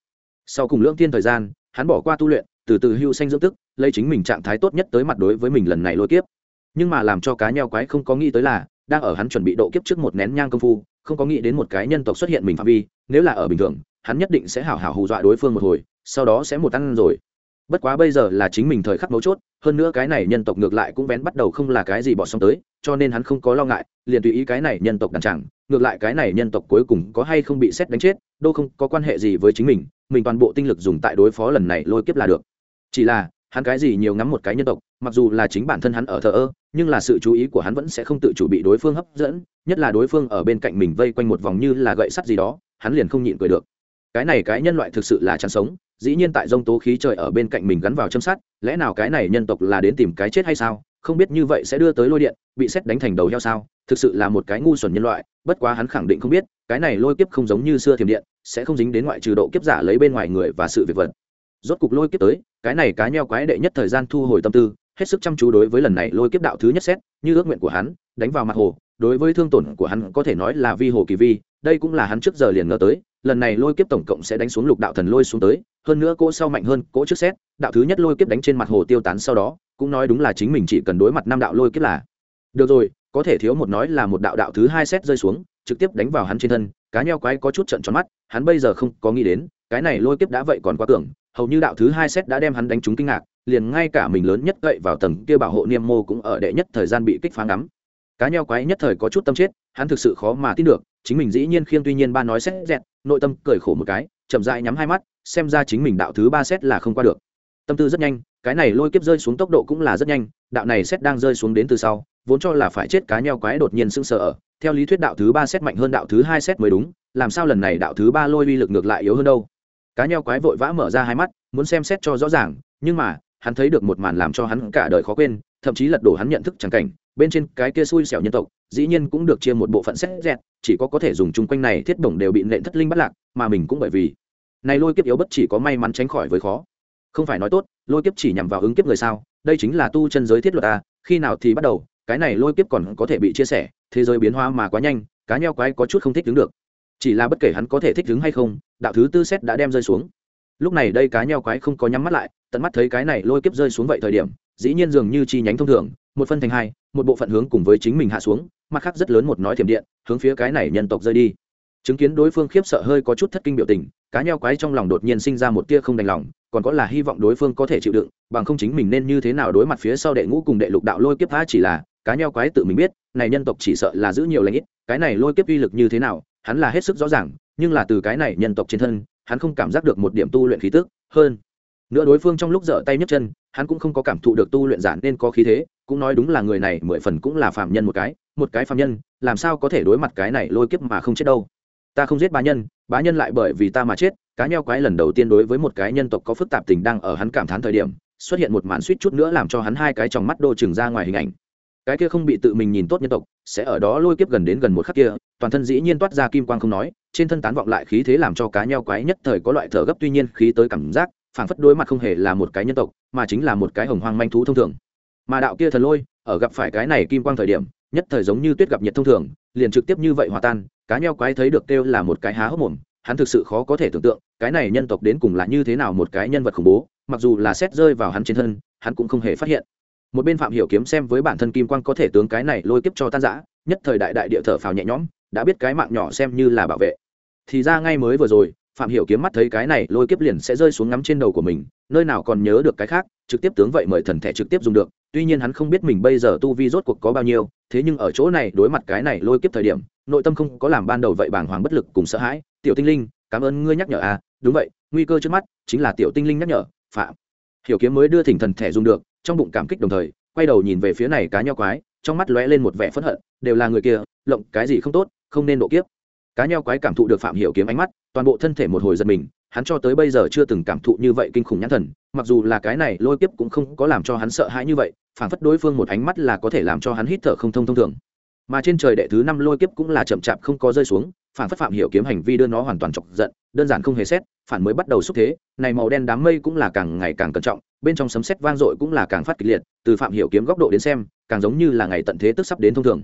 Speaker 1: Sau cùng lưỡng thiên thời gian, hắn bỏ qua tu luyện, từ từ hưu xanh dưỡng tức lấy chính mình trạng thái tốt nhất tới mặt đối với mình lần này lôi kiếp. Nhưng mà làm cho cá nheo quái không có nghĩ tới là, đang ở hắn chuẩn bị độ kiếp trước một nén nhang công phu, không có nghĩ đến một cái nhân tộc xuất hiện mình phạm vi, nếu là ở bình thường, hắn nhất định sẽ hảo hảo hù dọa đối phương một hồi, sau đó sẽ một ăn rồi. Bất quá bây giờ là chính mình thời khắc mấu chốt, hơn nữa cái này nhân tộc ngược lại cũng vén bắt đầu không là cái gì bỏ xong tới, cho nên hắn không có lo ngại, liền tùy ý cái này nhân tộc đàn chẳng, ngược lại cái này nhân tộc cuối cùng có hay không bị xét đánh chết, đâu không có quan hệ gì với chính mình mình toàn bộ tinh lực dùng tại đối phó lần này lôi kiếp là được. Chỉ là hắn cái gì nhiều ngắm một cái nhân tộc, mặc dù là chính bản thân hắn ở thờ ơ, nhưng là sự chú ý của hắn vẫn sẽ không tự chủ bị đối phương hấp dẫn, nhất là đối phương ở bên cạnh mình vây quanh một vòng như là gậy sắt gì đó, hắn liền không nhịn cười được. Cái này cái nhân loại thực sự là chăn sống, dĩ nhiên tại dông tố khí trời ở bên cạnh mình gắn vào châm sát lẽ nào cái này nhân tộc là đến tìm cái chết hay sao? Không biết như vậy sẽ đưa tới lôi điện, bị xét đánh thành đầu heo sao? Thực sự là một cái ngu xuẩn nhân loại, bất quá hắn khẳng định không biết, cái này lôi kiếp không giống như xưa thiểm điện, sẽ không dính đến ngoại trừ độ kiếp giả lấy bên ngoài người và sự việc vật rốt cục lôi kiếp tới, cái này cá nheo quái đệ nhất thời gian thu hồi tâm tư, hết sức chăm chú đối với lần này lôi kiếp đạo thứ nhất xét, như ước nguyện của hắn, đánh vào mặt hồ. Đối với thương tổn của hắn có thể nói là vi hồ kỳ vi, đây cũng là hắn trước giờ liền ngờ tới, lần này lôi kiếp tổng cộng sẽ đánh xuống lục đạo thần lôi xuống tới, hơn nữa cỗ sau mạnh hơn, cỗ trước xét, đạo thứ nhất lôi kiếp đánh trên mặt hồ tiêu tán sau đó, cũng nói đúng là chính mình chỉ cần đối mặt năm đạo lôi kiếp là được rồi, có thể thiếu một nói là một đạo đạo thứ hai xét rơi xuống, trực tiếp đánh vào hắn trên thân, cá nheo quái có chút trận tròn mắt, hắn bây giờ không có nghĩ đến, cái này lôi kiếp đã vậy còn quá tưởng hầu như đạo thứ hai xét đã đem hắn đánh trúng kinh ngạc, liền ngay cả mình lớn nhất cậy vào tầng kia bảo hộ niêm mô cũng ở đệ nhất thời gian bị kích phá ngắm. Cá nheo quái nhất thời có chút tâm chết, hắn thực sự khó mà tin được, chính mình dĩ nhiên khiêng tuy nhiên ba nói xét dẹt, nội tâm cười khổ một cái, chậm dại nhắm hai mắt, xem ra chính mình đạo thứ ba xét là không qua được. Tâm tư rất nhanh, cái này lôi kiếp rơi xuống tốc độ cũng là rất nhanh, đạo này xét đang rơi xuống đến từ sau, vốn cho là phải chết cá nheo quái đột nhiên sưng sờ theo lý thuyết đạo thứ ba xét mạnh hơn đạo thứ hai xét mới đúng, làm sao lần này đạo thứ ba lôi uy lực ngược lại yếu hơn đâu? Cá nheo quái vội vã mở ra hai mắt, muốn xem xét cho rõ ràng, nhưng mà, hắn thấy được một màn làm cho hắn cả đời khó quên, thậm chí lật đổ hắn nhận thức chẳng cảnh, bên trên cái kia xui xẻo nhân tộc, dĩ nhiên cũng được chia một bộ phận xét dẹt, chỉ có có thể dùng chung quanh này thiết bổng đều bị nện thất linh bắt lạc, mà mình cũng bởi vì này lôi kiếp yếu bất chỉ có may mắn tránh khỏi với khó không phải nói tốt, lôi kiếp chỉ nhằm vào ứng kiếp người sao, đây chính là tu chân giới thiết luật à? khi nào thì bắt đầu, cái này lôi kiếp còn có thể bị chia sẻ, thế giới biến hóa mà quá nhanh, cá nheo quái có chút không thích đứng được chỉ là bất kể hắn có thể thích đứng hay không, đạo thứ tư xét đã đem rơi xuống. Lúc này đây cá nheo quái không có nhắm mắt lại, tận mắt thấy cái này lôi kiếp rơi xuống vậy thời điểm, dĩ nhiên dường như chi nhánh thông thường, một phân thành hai, một bộ phận hướng cùng với chính mình hạ xuống, mặt khác rất lớn một nói thiểm điện, hướng phía cái này nhân tộc rơi đi. Chứng kiến đối phương khiếp sợ hơi có chút thất kinh biểu tình, cá nheo quái trong lòng đột nhiên sinh ra một tia không đành lòng, còn có là hy vọng đối phương có thể chịu đựng, bằng không chính mình nên như thế nào đối mặt phía sau đệ ngũ cùng đệ lục đạo lôi kiếp phá chỉ là, cá nheo quái tự mình biết, này nhân tộc chỉ sợ là giữ nhiều lãnh ít, cái này lôi kiếp uy lực như thế nào hắn là hết sức rõ ràng, nhưng là từ cái này nhân tộc trên thân, hắn không cảm giác được một điểm tu luyện khí tức, hơn nữa đối phương trong lúc dở tay nhấc chân, hắn cũng không có cảm thụ được tu luyện giản nên có khí thế, cũng nói đúng là người này mười phần cũng là phạm nhân một cái một cái phạm nhân, làm sao có thể đối mặt cái này lôi kiếp mà không chết đâu. Ta không giết bá nhân bá nhân lại bởi vì ta mà chết, cá nheo quái lần đầu tiên đối với một cái nhân tộc có phức tạp tình đang ở hắn cảm thán thời điểm, xuất hiện một màn suýt chút nữa làm cho hắn hai cái trong mắt đô trừng ra ngoài hình ảnh. Cái kia không bị tự mình nhìn tốt nhân tộc, sẽ ở đó lôi kiếp gần đến gần một khắc kia toàn thân dĩ nhiên toát ra kim quang không nói, trên thân tán vọng lại khí thế làm cho cá nheo quái nhất thời có loại thở gấp tuy nhiên khí tới cảm giác, phảng phất đối mặt không hề là một cái nhân tộc, mà chính là một cái hồng hoang manh thú thông thường. Mà đạo kia thần lôi, ở gặp phải cái này kim quang thời điểm, nhất thời giống như tuyết gặp nhiệt thông thường, liền trực tiếp như vậy hòa tan, cá nheo quái thấy được kêu là một cái há hốc mồm, hắn thực sự khó có thể tưởng tượng, cái này nhân tộc đến cùng là như thế nào một cái nhân vật khủng bố, mặc dù là xét rơi vào hắn trên thân, hắn cũng không hề phát hiện. Một bên phạm hiểu kiếm xem với bản thân kim quang có thể tướng cái này lôi kiếp cho tan rã, nhất thời đại đại địa thở phào nhẹ nhõm đã biết cái mạng nhỏ xem như là bảo vệ. Thì ra ngay mới vừa rồi, phạm hiểu kiếm mắt thấy cái này lôi kiếp liền sẽ rơi xuống ngắm trên đầu của mình, nơi nào còn nhớ được cái khác, trực tiếp tướng vậy mời thần thể trực tiếp dùng được, tuy nhiên hắn không biết mình bây giờ tu vi rốt cuộc có bao nhiêu, thế nhưng ở chỗ này đối mặt cái này lôi kiếp thời điểm, nội tâm không có làm ban đầu vậy bàng hoàng bất lực cùng sợ hãi. Tiểu tinh linh, cảm ơn ngươi nhắc nhở à đúng vậy, nguy cơ trước mắt chính là tiểu tinh linh nhắc nhở, phạm hiểu kiếm mới đưa thỉnh thần thể dùng được, trong bụng cảm kích đồng thời, quay đầu nhìn về phía này cá nho quái, trong mắt lóe lên một vẻ phẫn hận, đều là người kia, lộng cái gì không tốt không nên độ kiếp. Cá nheo quái cảm thụ được phạm hiểu kiếm ánh mắt, toàn bộ thân thể một hồi giật mình, hắn cho tới bây giờ chưa từng cảm thụ như vậy kinh khủng nhãn thần, mặc dù là cái này lôi kiếp cũng không có làm cho hắn sợ hãi như vậy, phảng phất đối phương một ánh mắt là có thể làm cho hắn hít thở không thông thông thường. Mà trên trời đệ thứ năm lôi kiếp cũng là chậm chạp không có rơi xuống phản phất phạm hiểu kiếm hành vi đưa nó hoàn toàn chọc giận, đơn giản không hề xét, phản mới bắt đầu xúc thế, này màu đen đám mây cũng là càng ngày càng cẩn trọng, bên trong sấm sét vang dội cũng là càng phát kịch liệt, từ phạm hiểu kiếm góc độ đến xem, càng giống như là ngày tận thế tức sắp đến thông thường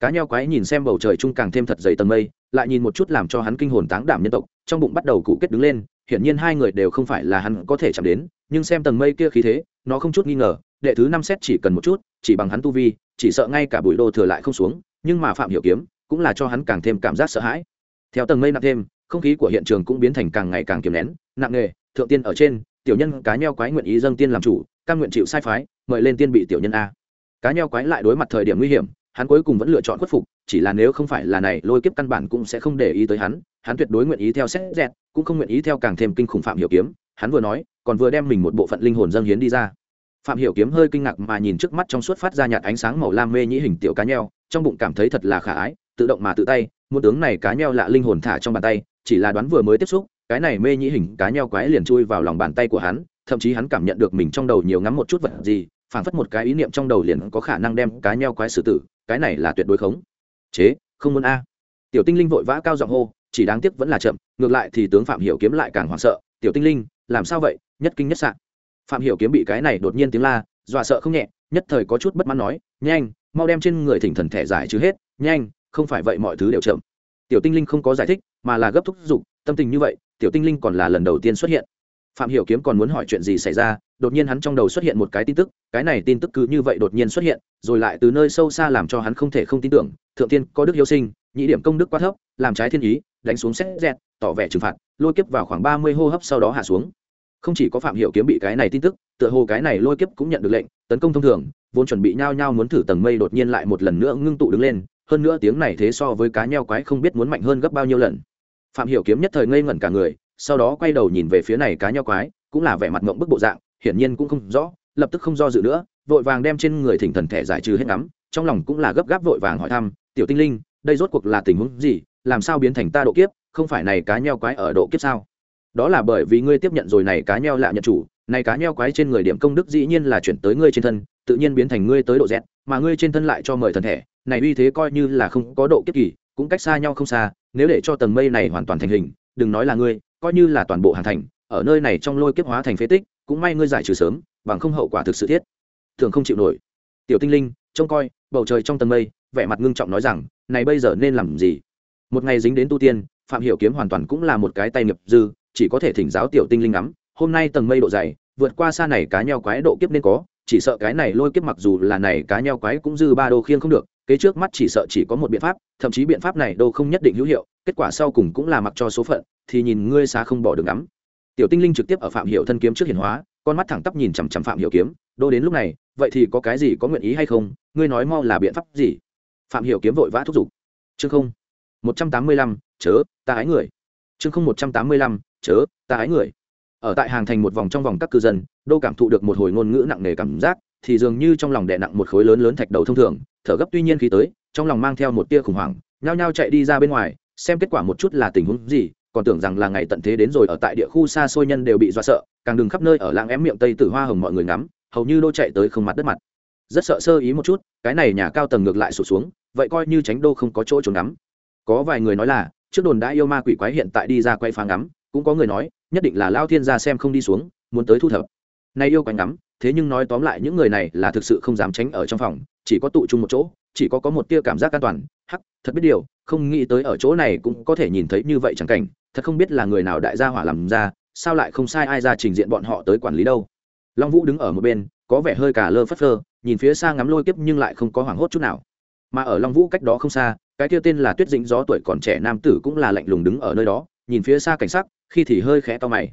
Speaker 1: cá nheo quái nhìn xem bầu trời trung càng thêm thật dày tầng mây, lại nhìn một chút làm cho hắn kinh hồn táng đảm nhân tộc, trong bụng bắt đầu cụ kết đứng lên, hiển nhiên hai người đều không phải là hắn có thể chạm đến, nhưng xem tầng mây kia khí thế, nó không chút nghi ngờ, đệ thứ năm xét chỉ cần một chút, chỉ bằng hắn tu vi, chỉ sợ ngay cả bụi đô thừa lại không xuống, nhưng mà phạm hiểu kiếm cũng là cho hắn càng thêm cảm giác sợ hãi. Theo tầng mây nặng thêm, không khí của hiện trường cũng biến thành càng ngày càng kiềm nén, nặng nề, thượng tiên ở trên, tiểu nhân cá nheo quái nguyện ý dâng tiên làm chủ căn nguyện chịu sai phái, mời lên tiên bị tiểu nhân a. Cá nheo quái lại đối mặt thời điểm nguy hiểm hắn cuối cùng vẫn lựa chọn khuất phục, chỉ là nếu không phải là này, lôi kiếp căn bản cũng sẽ không để ý tới hắn hắn tuyệt đối nguyện ý theo xét dẹt, cũng không nguyện ý theo càng thêm kinh khủng phạm hiểu kiếm. Hắn vừa nói, còn vừa đem mình một bộ phận linh hồn dâng hiến đi ra. Phạm hiểu kiếm hơi kinh ngạc mà nhìn trước mắt trong suốt phát ra nhạt ánh sáng màu lam mê nhĩ hình tiểu cá nheo, trong bụng cảm thấy thật là khả ái, tự động mà tự tay một tướng này cá nheo lạ linh hồn thả trong bàn tay, chỉ là đoán vừa mới tiếp xúc, cái này mê nhĩ hình cá nheo quái liền chui vào lòng bàn tay của hắn, thậm chí hắn cảm nhận được mình trong đầu nhiều ngắm một chút vật gì phản phất một cái ý niệm trong đầu liền có khả năng đem cá nheo quái xử tử cái này là tuyệt đối khống. Chế, không muốn a. Tiểu tinh linh vội vã cao giọng hô, chỉ đáng tiếc vẫn là chậm, ngược lại thì tướng phạm hiểu kiếm lại càng hoảng sợ. Tiểu tinh linh, làm sao vậy? Nhất kinh nhất sạn. Phạm hiểu kiếm bị cái này đột nhiên tiếng la, dọa sợ không nhẹ, nhất thời có chút bất mãn nói, nhanh, mau đem trên người thỉnh thần thẻ giải trừ hết, nhanh, không phải vậy mọi thứ đều chậm. Tiểu tinh linh không có giải thích, mà là gấp thúc giục, tâm tình như vậy, tiểu tinh linh còn là lần đầu tiên xuất hiện phạm hiểu kiếm còn muốn hỏi chuyện gì xảy ra, đột nhiên hắn trong đầu xuất hiện một cái tin tức, cái này tin tức cứ như vậy đột nhiên xuất hiện, rồi lại từ nơi sâu xa làm cho hắn không thể không tin tưởng, thượng tiên có đức hiếu sinh nhị điểm công đức quá thấp, làm trái thiên ý, đánh xuống xét dẹt, tỏ vẻ trừng phạt, lôi kiếp vào khoảng ba mươi hô hấp sau đó hạ xuống. Không chỉ có phạm hiểu kiếm bị cái này tin tức, tựa hồ cái này lôi kiếp cũng nhận được lệnh, tấn công thông thường, vốn chuẩn bị nhao nhao muốn thử tầng mây đột nhiên lại một lần nữa ngưng tụ đứng lên, hơn nữa tiếng này thế so với cá nheo quái không biết muốn mạnh hơn gấp bao nhiêu lần. Phạm hiểu kiếm nhất thời ngây ngẩn cả người sau đó quay đầu nhìn về phía này cá nho quái, cũng là vẻ mặt ngậm bức bộ dạng, hiển nhiên cũng không rõ, lập tức không do dự nữa, vội vàng đem trên người thỉnh thần thẻ giải trừ hết ngắm, trong lòng cũng là gấp gáp vội vàng hỏi thăm, tiểu tinh linh, đây rốt cuộc là tình huống gì? Làm sao biến thành ta độ kiếp? Không phải này cá nheo quái ở độ kiếp sao? Đó là bởi vì ngươi tiếp nhận rồi này cá nheo lạ nhận chủ, này cá nheo quái trên người điểm công đức dĩ nhiên là chuyển tới ngươi trên thân, tự nhiên biến thành ngươi tới độ dẹt, mà ngươi trên thân lại cho mời thần thể này uy thế coi như là không có độ kiếp kỳ, cũng cách xa nhau không xa, nếu để cho tầng mây này hoàn toàn thành hình, đừng nói là ngươi coi như là toàn bộ hàng thành, ở nơi này trong lôi kiếp hóa thành phế tích, cũng may ngươi giải trừ sớm, bằng không hậu quả thực sự thiết. Thường không chịu nổi. Tiểu tinh linh, trông coi, bầu trời trong tầng mây, vẻ mặt ngưng trọng nói rằng, này bây giờ nên làm gì? Một ngày dính đến tu tiên, phạm hiểu kiếm hoàn toàn cũng là một cái tay nghiệp dư, chỉ có thể thỉnh giáo tiểu tinh linh ngắm. Hôm nay tầng mây độ dày, vượt qua xa này cá nheo quái độ kiếp nên có chỉ sợ cái này lôi kiếp mặc dù là này cá nheo quái cũng dư ba đô khiêng không được, kế trước mắt chỉ sợ chỉ có một biện pháp, thậm chí biện pháp này đô không nhất định hữu hiệu, kết quả sau cùng cũng là mặc cho số phận, thì nhìn ngươi xa không bỏ được ngắm. Tiểu tinh linh trực tiếp ở phạm hiệu thân kiếm trước hiển hóa, con mắt thẳng tắp nhìn chằm chằm phạm hiệu kiếm, đô đến lúc này, vậy thì có cái gì có nguyện ý hay không, ngươi nói mau là biện pháp gì? Phạm hiệu kiếm vội vã thúc giục. Chương không, một trăm tám mươi lăm, chớ, ta ái người. Chương không, một trăm tám mươi lăm, chớ, ta ái người ở tại hàng thành một vòng trong vòng các cư dân, đô cảm thụ được một hồi ngôn ngữ nặng nề cảm giác, thì dường như trong lòng đè nặng một khối lớn lớn thạch đầu thông thường, thở gấp tuy nhiên khi tới, trong lòng mang theo một tia khủng hoảng, nhao nhao chạy đi ra bên ngoài, xem kết quả một chút là tình huống gì, còn tưởng rằng là ngày tận thế đến rồi ở tại địa khu xa xôi nhân đều bị do sợ, càng đừng khắp nơi ở làng ém miệng tây tử hoa hồng mọi người ngắm, hầu như đô chạy tới không mặt đất mặt. Rất sợ sơ ý một chút, cái này nhà cao tầng ngược lại sụt xuống, vậy coi như tránh đô không có chỗ trốn ngắm. Có vài người nói là, trước đồn đã yêu ma quỷ quái hiện tại đi ra quay phá ngắm, cũng có người nói nhất định là lao thiên gia xem không đi xuống, muốn tới thu thập. Nay yêu quái ngắm, thế nhưng nói tóm lại những người này là thực sự không dám tránh ở trong phòng, chỉ có tụ chung một chỗ, chỉ có có một tia cảm giác an toàn. Hắc, thật biết điều, không nghĩ tới ở chỗ này cũng có thể nhìn thấy như vậy chẳng cảnh, thật không biết là người nào đại gia hỏa làm ra, sao lại không sai ai ra trình diện bọn họ tới quản lý đâu. Long vũ đứng ở một bên, có vẻ hơi cả lơ phất phơ, nhìn phía xa ngắm lôi kiếp nhưng lại không có hoảng hốt chút nào. Mà ở long vũ cách đó không xa, cái kia tên là tuyết dĩnh gió tuổi còn trẻ nam tử cũng là lạnh lùng đứng ở nơi đó, nhìn phía xa cảnh sắc khi thì hơi khẽ to mày.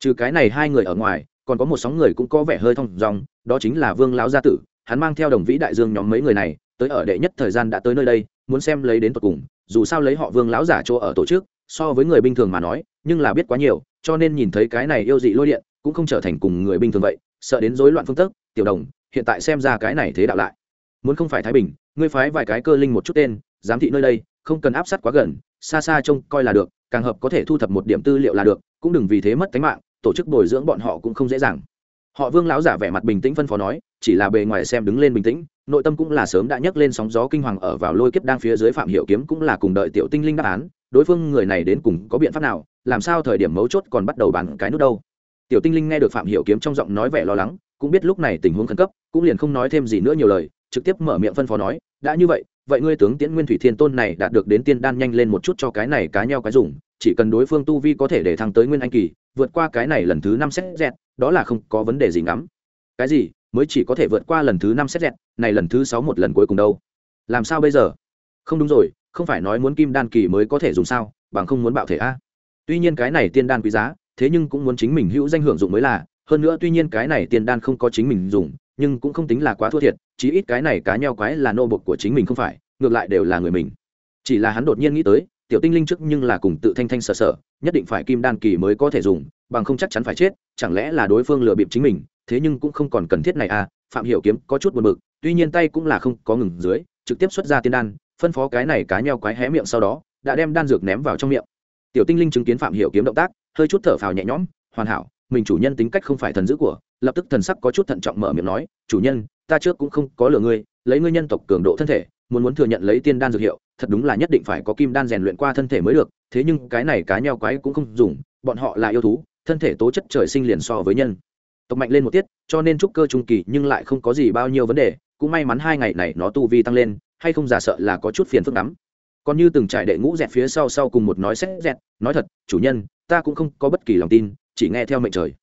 Speaker 1: Trừ cái này hai người ở ngoài, còn có một sóng người cũng có vẻ hơi thong dong, đó chính là vương lão gia tử, hắn mang theo đồng vĩ đại dương nhóm mấy người này, tới ở đệ nhất thời gian đã tới nơi đây, muốn xem lấy đến tột cùng, dù sao lấy họ vương lão giả chỗ ở tổ chức, so với người bình thường mà nói, nhưng là biết quá nhiều, cho nên nhìn thấy cái này yêu dị lôi điện, cũng không trở thành cùng người bình thường vậy, sợ đến rối loạn phương tức tiểu đồng, hiện tại xem ra cái này thế đạo lại. Muốn không phải thái bình, ngươi phái vài cái cơ linh một chút tên, giám thị nơi đây, không cần áp sát quá gần, xa xa trông coi là được càng hợp có thể thu thập một điểm tư liệu là được, cũng đừng vì thế mất tính mạng, tổ chức bồi dưỡng bọn họ cũng không dễ dàng. Họ vương lão giả vẻ mặt bình tĩnh phân phó nói, chỉ là bề ngoài xem đứng lên bình tĩnh, nội tâm cũng là sớm đã nhấc lên sóng gió kinh hoàng ở vào lôi kiếp đang phía dưới phạm hiệu kiếm cũng là cùng đợi tiểu tinh linh đáp án, đối phương người này đến cùng có biện pháp nào, làm sao thời điểm mấu chốt còn bắt đầu bàn cái nút đâu. Tiểu tinh linh nghe được phạm hiệu kiếm trong giọng nói vẻ lo lắng, cũng biết lúc này tình huống khẩn cấp, cũng liền không nói thêm gì nữa nhiều lời, trực tiếp mở miệng phân phó nói, đã như vậy vậy ngươi tướng tiễn nguyên thủy thiên tôn này đạt được đến tiên đan nhanh lên một chút cho cái này cá nhau cái dùng, chỉ cần đối phương tu vi có thể để thăng tới nguyên anh kỳ, vượt qua cái này lần thứ năm xét dẹt, đó là không có vấn đề gì ngắm. Cái gì? Mới chỉ có thể vượt qua lần thứ năm xét dẹt, này lần thứ sáu một lần cuối cùng đâu. Làm sao bây giờ? Không đúng rồi, không phải nói muốn kim đan kỳ mới có thể dùng sao, bằng không muốn bạo thể a. Tuy nhiên cái này tiên đan quý giá, thế nhưng cũng muốn chính mình hữu danh hưởng dụng mới là. Hơn nữa tuy nhiên cái này tiên đan không có chính mình dùng, nhưng cũng không tính là quá thua thiệt chí ít cái này cá nheo quái là nô bộc của chính mình không phải, ngược lại đều là người mình. Chỉ là hắn đột nhiên nghĩ tới, tiểu tinh linh trước nhưng là cùng tự thanh thanh sợ sợ, nhất định phải kim đan kỳ mới có thể dùng, bằng không chắc chắn phải chết, chẳng lẽ là đối phương lừa bịp chính mình, thế nhưng cũng không còn cần thiết này à phạm hiểu kiếm có chút buồn bực, tuy nhiên tay cũng là không có ngừng dưới, trực tiếp xuất ra tiên đan, phân phó cái này cá nheo quái hé miệng sau đó, đã đem đan dược ném vào trong miệng. Tiểu tinh linh chứng kiến phạm hiểu kiếm động tác, hơi chút thở phào nhẹ nhõm, hoàn hảo, mình chủ nhân tính cách không phải thần dữ của lập tức thần sắc có chút thận trọng mở miệng nói, chủ nhân, ta trước cũng không có lừa ngươi, lấy ngươi nhân tộc cường độ thân thể, muốn muốn thừa nhận lấy tiên đan dược hiệu, thật đúng là nhất định phải có kim đan rèn luyện qua thân thể mới được, thế nhưng cái này cá nheo quái cũng không dùng, bọn họ là yêu thú, thân thể tố chất trời sinh liền so với nhân. Tộc mạnh lên một tiết, cho nên trúc cơ trung kỳ nhưng lại không có gì bao nhiêu vấn đề, cũng may mắn hai ngày này nó tu vi tăng lên, hay không giả sợ là có chút phiền phức lắm. Còn như từng trải đệ ngũ dẹt phía sau sau cùng một nói xét dẹt, nói thật, chủ nhân, ta cũng không có bất kỳ lòng tin, chỉ nghe theo mệnh trời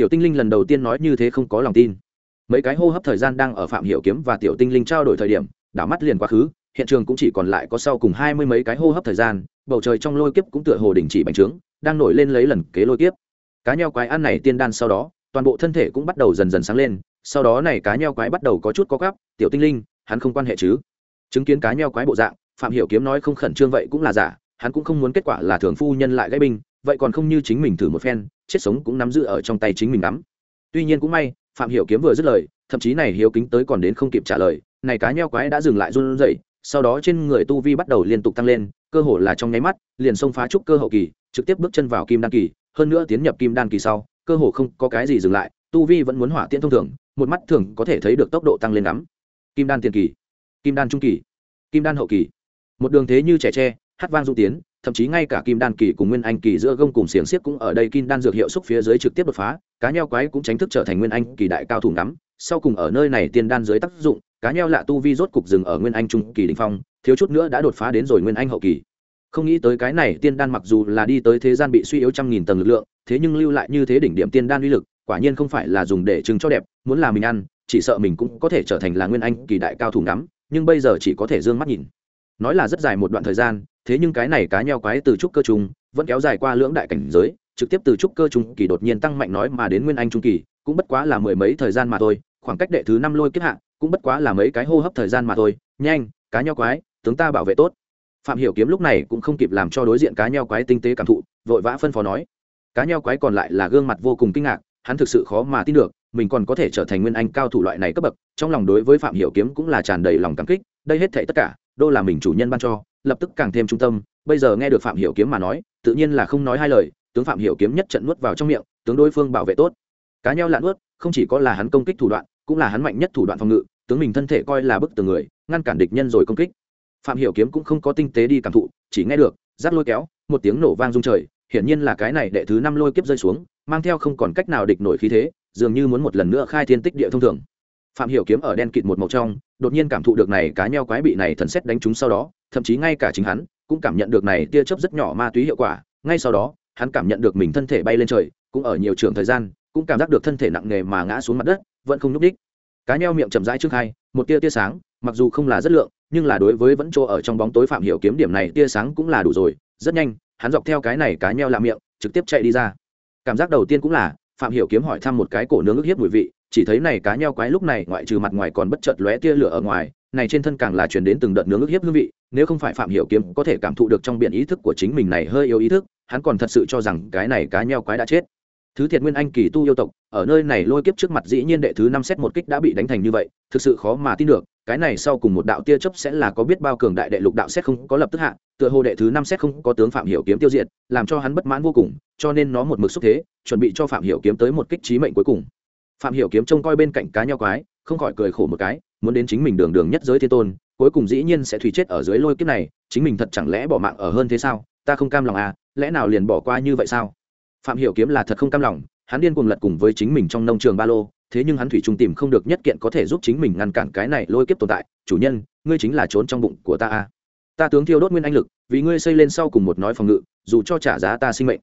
Speaker 1: tiểu tinh linh lần đầu tiên nói như thế không có lòng tin. Mấy cái hô hấp thời gian đang ở phạm hiểu kiếm và tiểu tinh linh trao đổi thời điểm, đảo mắt liền quá khứ, hiện trường cũng chỉ còn lại có sau cùng hai mươi mấy cái hô hấp thời gian, bầu trời trong lôi kiếp cũng tựa hồ đình chỉ bành trướng, đang nổi lên lấy lần kế lôi kiếp. Cá nheo quái ăn này tiên đan sau đó, toàn bộ thân thể cũng bắt đầu dần dần sáng lên, sau đó này cá nheo quái bắt đầu có chút có gắp tiểu tinh linh, hắn không quan hệ chứ? Chứng kiến cá nheo quái bộ dạng, phạm hiểu kiếm nói không khẩn trương vậy cũng là giả, hắn cũng không muốn kết quả là thường phu nhân lại gãy binh vậy còn không như chính mình thử một phen, chết sống cũng nắm giữ ở trong tay chính mình nắm tuy nhiên cũng may, phạm hiểu kiếm vừa dứt lời, thậm chí này hiếu kính tới còn đến không kịp trả lời, này cá nheo quái đã dừng lại run rẩy, sau đó trên người tu vi bắt đầu liên tục tăng lên, cơ hồ là trong nháy mắt, liền xông phá trúc cơ hậu kỳ, trực tiếp bước chân vào kim đan kỳ, hơn nữa tiến nhập kim đan kỳ sau, cơ hồ không có cái gì dừng lại, tu vi vẫn muốn hỏa tiễn thông thường, một mắt thường có thể thấy được tốc độ tăng lên lắm. Kim đan tiền kỳ, kim đan trung kỳ, kim đan hậu kỳ. Một đường thế như trẻ tre hát vang du tiến, thậm chí ngay cả kim đan kỳ cùng nguyên anh kỳ giữa gông cùng xiềng xiếc cũng ở đây kim đan dược hiệu xúc phía dưới trực tiếp đột phá, cá nheo quái cũng tránh thức trở thành nguyên anh kỳ đại cao thủ ngắm. Sau cùng ở nơi này tiên đan dưới tác dụng, cá nheo lạ tu vi rốt cục dừng ở nguyên anh trung kỳ đình phong, thiếu chút nữa đã đột phá đến rồi nguyên anh hậu kỳ. Không nghĩ tới cái này tiên đan mặc dù là đi tới thế gian bị suy yếu trăm nghìn tầng lực lượng, thế nhưng lưu lại như thế đỉnh điểm tiên đan uy lực, quả nhiên không phải là dùng để chứng cho đẹp, muốn là mình ăn, chỉ sợ mình cũng có thể trở thành là nguyên anh kỳ đại cao thủ ngắm, nhưng bây giờ chỉ có thể d ư ơ n g mắt nhìn nói là rất dài một đoạn thời gian, thế nhưng cái này cá nheo quái từ trúc cơ trung vẫn kéo dài qua lưỡng đại cảnh giới, trực tiếp từ trúc cơ trung kỳ đột nhiên tăng mạnh nói mà đến nguyên anh trung kỳ, cũng bất quá là mười mấy thời gian mà thôi, khoảng cách đệ thứ năm lôi kiếp hạ, cũng bất quá là mấy cái hô hấp thời gian mà thôi. Nhanh, cá nheo quái, tướng ta bảo vệ tốt. Phạm hiểu kiếm lúc này cũng không kịp làm cho đối diện cá nheo quái tinh tế cảm thụ, vội vã phân phó nói. Cá nheo quái còn lại là gương mặt vô cùng kinh ngạc, hắn thực sự khó mà tin được, mình còn có thể trở thành nguyên anh cao thủ loại này cấp bậc, trong lòng đối với phạm hiểu kiếm cũng là tràn đầy lòng cảm kích, đây hết thảy tất cả đô là mình chủ nhân ban cho, lập tức càng thêm trung tâm, bây giờ nghe được phạm hiểu kiếm mà nói, tự nhiên là không nói hai lời, tướng phạm hiểu kiếm nhất trận nuốt vào trong miệng, tướng đối phương bảo vệ tốt. Cá nhau lạn nuốt, không chỉ có là hắn công kích thủ đoạn, cũng là hắn mạnh nhất thủ đoạn phòng ngự, tướng mình thân thể coi là bức tường người, ngăn cản địch nhân rồi công kích. Phạm hiểu kiếm cũng không có tinh tế đi cảm thụ, chỉ nghe được rác lôi kéo, một tiếng nổ vang rung trời, hiển nhiên là cái này đệ thứ năm lôi kiếp rơi xuống, mang theo không còn cách nào địch nổi khí thế, dường như muốn một lần nữa khai thiên tích địa thông thường phạm hiểu kiếm ở đen kịt một màu trong, đột nhiên cảm thụ được này cá nheo quái bị này thần xét đánh trúng sau đó, thậm chí ngay cả chính hắn, cũng cảm nhận được này tia chớp rất nhỏ ma túy hiệu quả. Ngay sau đó, hắn cảm nhận được mình thân thể bay lên trời, cũng ở nhiều trường thời gian, cũng cảm giác được thân thể nặng nề mà ngã xuống mặt đất, vẫn không nhúc đích cá nheo miệng chậm rãi trước hai, một tia tia sáng, mặc dù không là rất lượng, nhưng là đối với vẫn chỗ ở trong bóng tối phạm hiểu kiếm điểm này tia sáng cũng là đủ rồi. Rất nhanh, hắn dọc theo cái này cá nheo làm miệng, trực tiếp chạy đi ra. Cảm giác đầu tiên cũng là, phạm hiểu kiếm hỏi thăm một cái cổ nướng ức hiếp mùi vị chỉ thấy này cá nheo quái lúc này ngoại trừ mặt ngoài còn bất chợt lóe tia lửa ở ngoài, này trên thân càng là truyền đến từng đợt nướng ức hiếp hương vị, nếu không phải phạm hiểu kiếm có thể cảm thụ được trong biển ý thức của chính mình này hơi yếu ý thức, hắn còn thật sự cho rằng cái này cá nheo quái đã chết. Thứ thiệt nguyên anh kỳ tu yêu tộc, ở nơi này lôi kiếp trước mặt dĩ nhiên đệ thứ năm xét một kích đã bị đánh thành như vậy, thực sự khó mà tin được, cái này sau cùng một đạo tia chấp sẽ là có biết bao cường đại đệ lục đạo xét không có lập tức hạ, tựa hồ đệ thứ năm xét không có tướng phạm hiểu kiếm tiêu diệt, làm cho hắn bất mãn vô cùng, cho nên nó một mực xúc thế, chuẩn bị cho phạm hiểu kiếm tới một kích trí mệnh cuối cùng phạm hiểu kiếm trông coi bên cạnh cá nhau quái, không khỏi cười khổ một cái, muốn đến chính mình đường đường nhất giới thiên tôn, cuối cùng dĩ nhiên sẽ thủy chết ở dưới lôi kiếp này, chính mình thật chẳng lẽ bỏ mạng ở hơn thế sao? Ta không cam lòng à lẽ nào liền bỏ qua như vậy sao? Phạm hiểu kiếm là thật không cam lòng, hắn điên cuồng lật cùng với chính mình trong nông trường ba lô, thế nhưng hắn thủy trung tìm không được nhất kiện có thể giúp chính mình ngăn cản cái này lôi kiếp tồn tại. Chủ nhân, ngươi chính là trốn trong bụng của ta à. Ta tướng thiêu đốt nguyên anh lực, vì ngươi xây lên sau cùng một nói phòng ngự, dù cho trả giá ta sinh mệnh.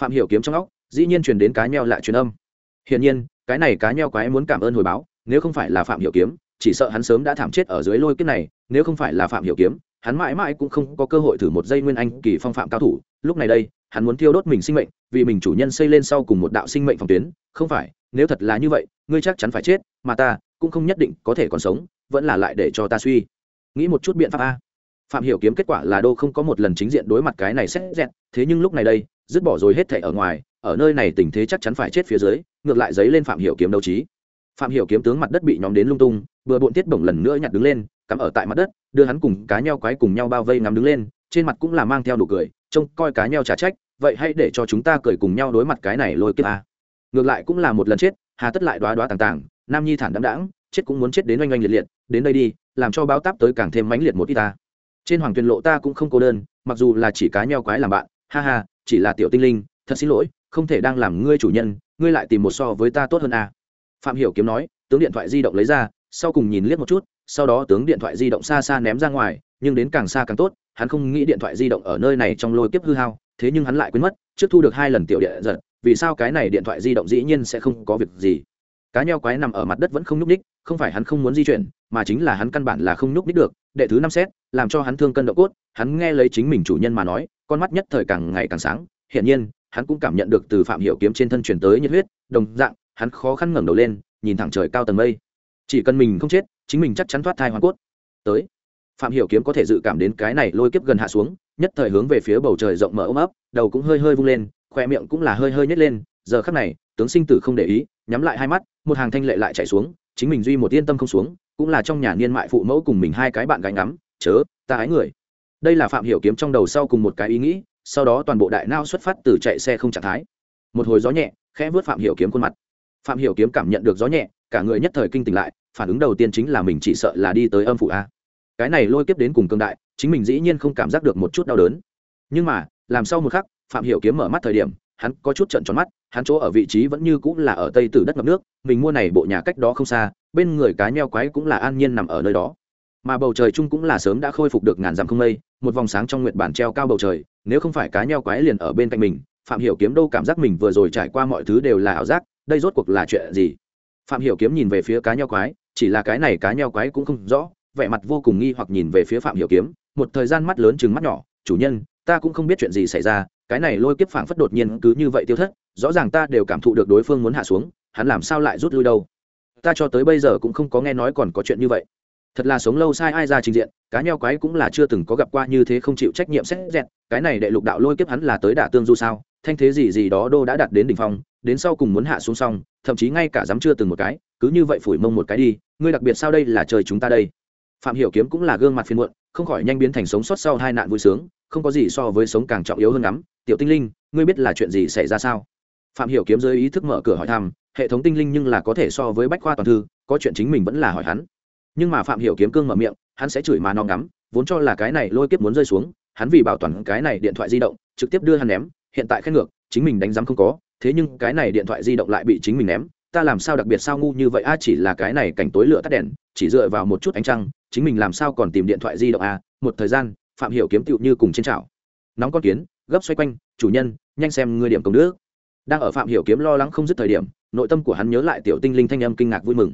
Speaker 1: Phạm hiểu kiếm trong óc, dĩ nhiên truyền đến cá nheo lại truyền âm. Hiển nhiên cái này cá nheo quái muốn cảm ơn hồi báo, nếu không phải là phạm hiểu kiếm, chỉ sợ hắn sớm đã thảm chết ở dưới lôi kiếp này, nếu không phải là phạm hiểu kiếm, hắn mãi mãi cũng không có cơ hội thử một giây nguyên anh kỳ phong phạm cao thủ. Lúc này đây, hắn muốn thiêu đốt mình sinh mệnh, vì mình chủ nhân xây lên sau cùng một đạo sinh mệnh phòng tuyến. Không phải, nếu thật là như vậy, ngươi chắc chắn phải chết, mà ta cũng không nhất định có thể còn sống, vẫn là lại để cho ta suy. Nghĩ một chút biện pháp a. Phạm hiểu kiếm kết quả là đô không có một lần chính diện đối mặt cái này xét dẹt, thế nhưng lúc này đây, dứt bỏ rồi hết thảy ở ngoài, ở nơi này tình thế chắc chắn phải chết phía dưới ngược lại giấy lên phạm hiểu kiếm đấu trí. Phạm hiểu kiếm tướng mặt đất bị nhóm đến lung tung, vừa bộn tiết bổng lần nữa nhặt đứng lên, cắm ở tại mặt đất, đưa hắn cùng cá nheo quái cùng nhau bao vây ngắm đứng lên, trên mặt cũng là mang theo nụ cười, trông coi cá nheo trả trách, vậy hãy để cho chúng ta cười cùng nhau đối mặt cái này lôi kiếp a. Ngược lại cũng là một lần chết, hà tất lại đoá đoá tàng tàng, nam nhi thản đãng đãng, chết cũng muốn chết đến oanh oanh liệt liệt, đến đây đi, làm cho báo táp tới càng thêm mãnh liệt một ít ta. Trên hoàng tuyền lộ ta cũng không cô đơn, mặc dù là chỉ cá nheo quái làm bạn, ha ha, chỉ là tiểu tinh linh, thật xin lỗi, không thể đang làm ngươi chủ nhân ngươi lại tìm một so với ta tốt hơn a phạm hiểu kiếm nói, tướng điện thoại di động lấy ra, sau cùng nhìn liếc một chút, sau đó tướng điện thoại di động xa xa ném ra ngoài, nhưng đến càng xa càng tốt, hắn không nghĩ điện thoại di động ở nơi này trong lôi kiếp hư hao, thế nhưng hắn lại quên mất, trước thu được hai lần tiểu địa giật, vì sao cái này điện thoại di động dĩ nhiên sẽ không có việc gì? Cá nheo quái nằm ở mặt đất vẫn không nhúc ních không phải hắn không muốn di chuyển, mà chính là hắn căn bản là không nhúc ních được, đệ thứ năm xét, làm cho hắn thương cân độ cốt, hắn nghe lấy chính mình chủ nhân mà nói, con mắt nhất thời càng ngày càng sáng, hiển nhiên hắn cũng cảm nhận được từ phạm hiểu kiếm trên thân truyền tới nhiệt huyết, đồng dạng, hắn khó khăn ngẩng đầu lên, nhìn thẳng trời cao tầng mây. Chỉ cần mình không chết, chính mình chắc chắn thoát thai hoàn cốt. Tới, phạm hiểu kiếm có thể dự cảm đến cái này lôi kiếp gần hạ xuống, nhất thời hướng về phía bầu trời rộng mở ôm ấp, đầu cũng hơi hơi vung lên khoe miệng cũng là hơi hơi nhếch lên, giờ khắc này, tướng sinh tử không để ý, nhắm lại hai mắt, một hàng thanh lệ lại chạy xuống, chính mình duy một yên tâm không xuống, cũng là trong nhà niên mại phụ mẫu cùng mình hai cái bạn gái ngắm, chớ, ta ái người. Đây là phạm hiểu kiếm trong đầu sau cùng một cái ý nghĩ sau đó toàn bộ đại nao xuất phát từ chạy xe không trạng thái. Một hồi gió nhẹ, khẽ vớt phạm hiểu kiếm khuôn mặt. Phạm hiểu kiếm cảm nhận được gió nhẹ, cả người nhất thời kinh tỉnh lại, phản ứng đầu tiên chính là mình chỉ sợ là đi tới âm phủ a. Cái này lôi kiếp đến cùng cương đại, chính mình dĩ nhiên không cảm giác được một chút đau đớn. Nhưng mà, làm sau một khắc, phạm hiểu kiếm mở mắt thời điểm, hắn có chút trận tròn mắt, hắn chỗ ở vị trí vẫn như cũng là ở tây tử đất ngập nước, mình mua này bộ nhà cách đó không xa, bên người cá nheo quái cũng là an nhiên nằm ở nơi đó. Mà bầu trời chung cũng là sớm đã khôi phục được ngàn dặm không mây, một vòng sáng trong nguyệt bản treo cao bầu trời nếu không phải cá nheo quái liền ở bên cạnh mình, phạm hiểu kiếm đâu cảm giác mình vừa rồi trải qua mọi thứ đều là ảo giác, đây rốt cuộc là chuyện gì? Phạm hiểu kiếm nhìn về phía cá nheo quái, chỉ là cái này cá nheo quái cũng không rõ, vẻ mặt vô cùng nghi hoặc nhìn về phía phạm hiểu kiếm, một thời gian mắt lớn chừng mắt nhỏ, chủ nhân, ta cũng không biết chuyện gì xảy ra, cái này lôi kiếp phảng phất đột nhiên cứ như vậy tiêu thất, rõ ràng ta đều cảm thụ được đối phương muốn hạ xuống, hắn làm sao lại rút lui đâu? Ta cho tới bây giờ cũng không có nghe nói còn có chuyện như vậy thật là sống lâu sai ai ra trình diện, cá nheo quái cũng là chưa từng có gặp qua như thế không chịu trách nhiệm xét dẹt, cái này đệ lục đạo lôi kiếp hắn là tới đả tương du sao, thanh thế gì gì đó đô đã đạt đến đỉnh phong, đến sau cùng muốn hạ xuống xong, thậm chí ngay cả dám chưa từng một cái, cứ như vậy phủi mông một cái đi, ngươi đặc biệt sao đây là trời chúng ta đây? Phạm hiểu kiếm cũng là gương mặt phiền muộn, không khỏi nhanh biến thành sống sót sau hai nạn vui sướng, không có gì so với sống càng trọng yếu hơn lắm. Tiểu tinh linh, ngươi biết là chuyện gì xảy ra sao? Phạm hiểu kiếm dưới ý thức mở cửa hỏi thăm, hệ thống tinh linh nhưng là có thể so với bách khoa toàn thư, có chuyện chính mình vẫn là hỏi hắn nhưng mà phạm hiểu kiếm cương mở miệng, hắn sẽ chửi mà non ngắm, vốn cho là cái này lôi kiếp muốn rơi xuống, hắn vì bảo toàn cái này điện thoại di động, trực tiếp đưa hắn ném, hiện tại khét ngược, chính mình đánh giám không có, thế nhưng cái này điện thoại di động lại bị chính mình ném, ta làm sao đặc biệt sao ngu như vậy? A, chỉ là cái này cảnh tối lửa tắt đèn, chỉ dựa vào một chút ánh trăng, chính mình làm sao còn tìm điện thoại di động a? Một thời gian, phạm hiểu kiếm tựu như cùng trên chảo. Nóng con kiến, gấp xoay quanh, chủ nhân, nhanh xem ngươi điểm công đức. Đang ở phạm hiểu kiếm lo lắng không dứt thời điểm, nội tâm của hắn nhớ lại tiểu tinh linh thanh âm kinh ngạc vui mừng.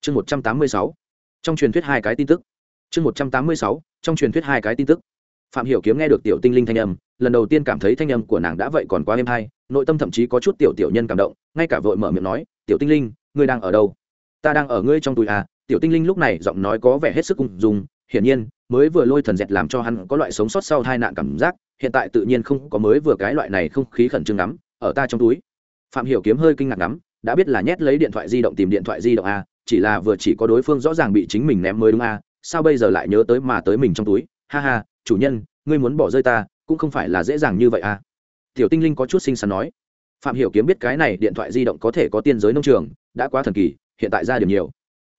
Speaker 1: Chương một trăm tám mươi sáu trong truyền thuyết hai cái tin tức. Chương một trăm tám mươi sáu, trong truyền thuyết hai cái tin tức. Phạm hiểu kiếm nghe được tiểu tinh linh thanh âm, lần đầu tiên cảm thấy thanh âm của nàng đã vậy còn quá êm hay, nội tâm thậm chí có chút tiểu tiểu nhân cảm động, ngay cả vội mở miệng nói, tiểu tinh linh, ngươi đang ở đâu? Ta đang ở ngươi trong túi à tiểu tinh linh lúc này giọng nói có vẻ hết sức ung dung, hiển nhiên, mới vừa lôi thần dẹt làm cho hắn có loại sống sót sau tai nạn cảm giác, hiện tại tự nhiên không có mới vừa cái loại này không khí khẩn trương lắm, ở ta trong túi. Phạm hiểu kiếm hơi kinh ngạc lắm, đã biết là nhét lấy điện thoại di động tìm điện thoại di động à? Chỉ là vừa chỉ có đối phương rõ ràng bị chính mình ném mới đúng a, sao bây giờ lại nhớ tới mà tới mình trong túi? Ha ha, chủ nhân, ngươi muốn bỏ rơi ta, cũng không phải là dễ dàng như vậy a. Tiểu tinh linh có chút xinh xắn nói. Phạm hiểu kiếm biết cái này điện thoại di động có thể có tiên giới nông trường, đã quá thần kỳ, hiện tại ra điểm nhiều.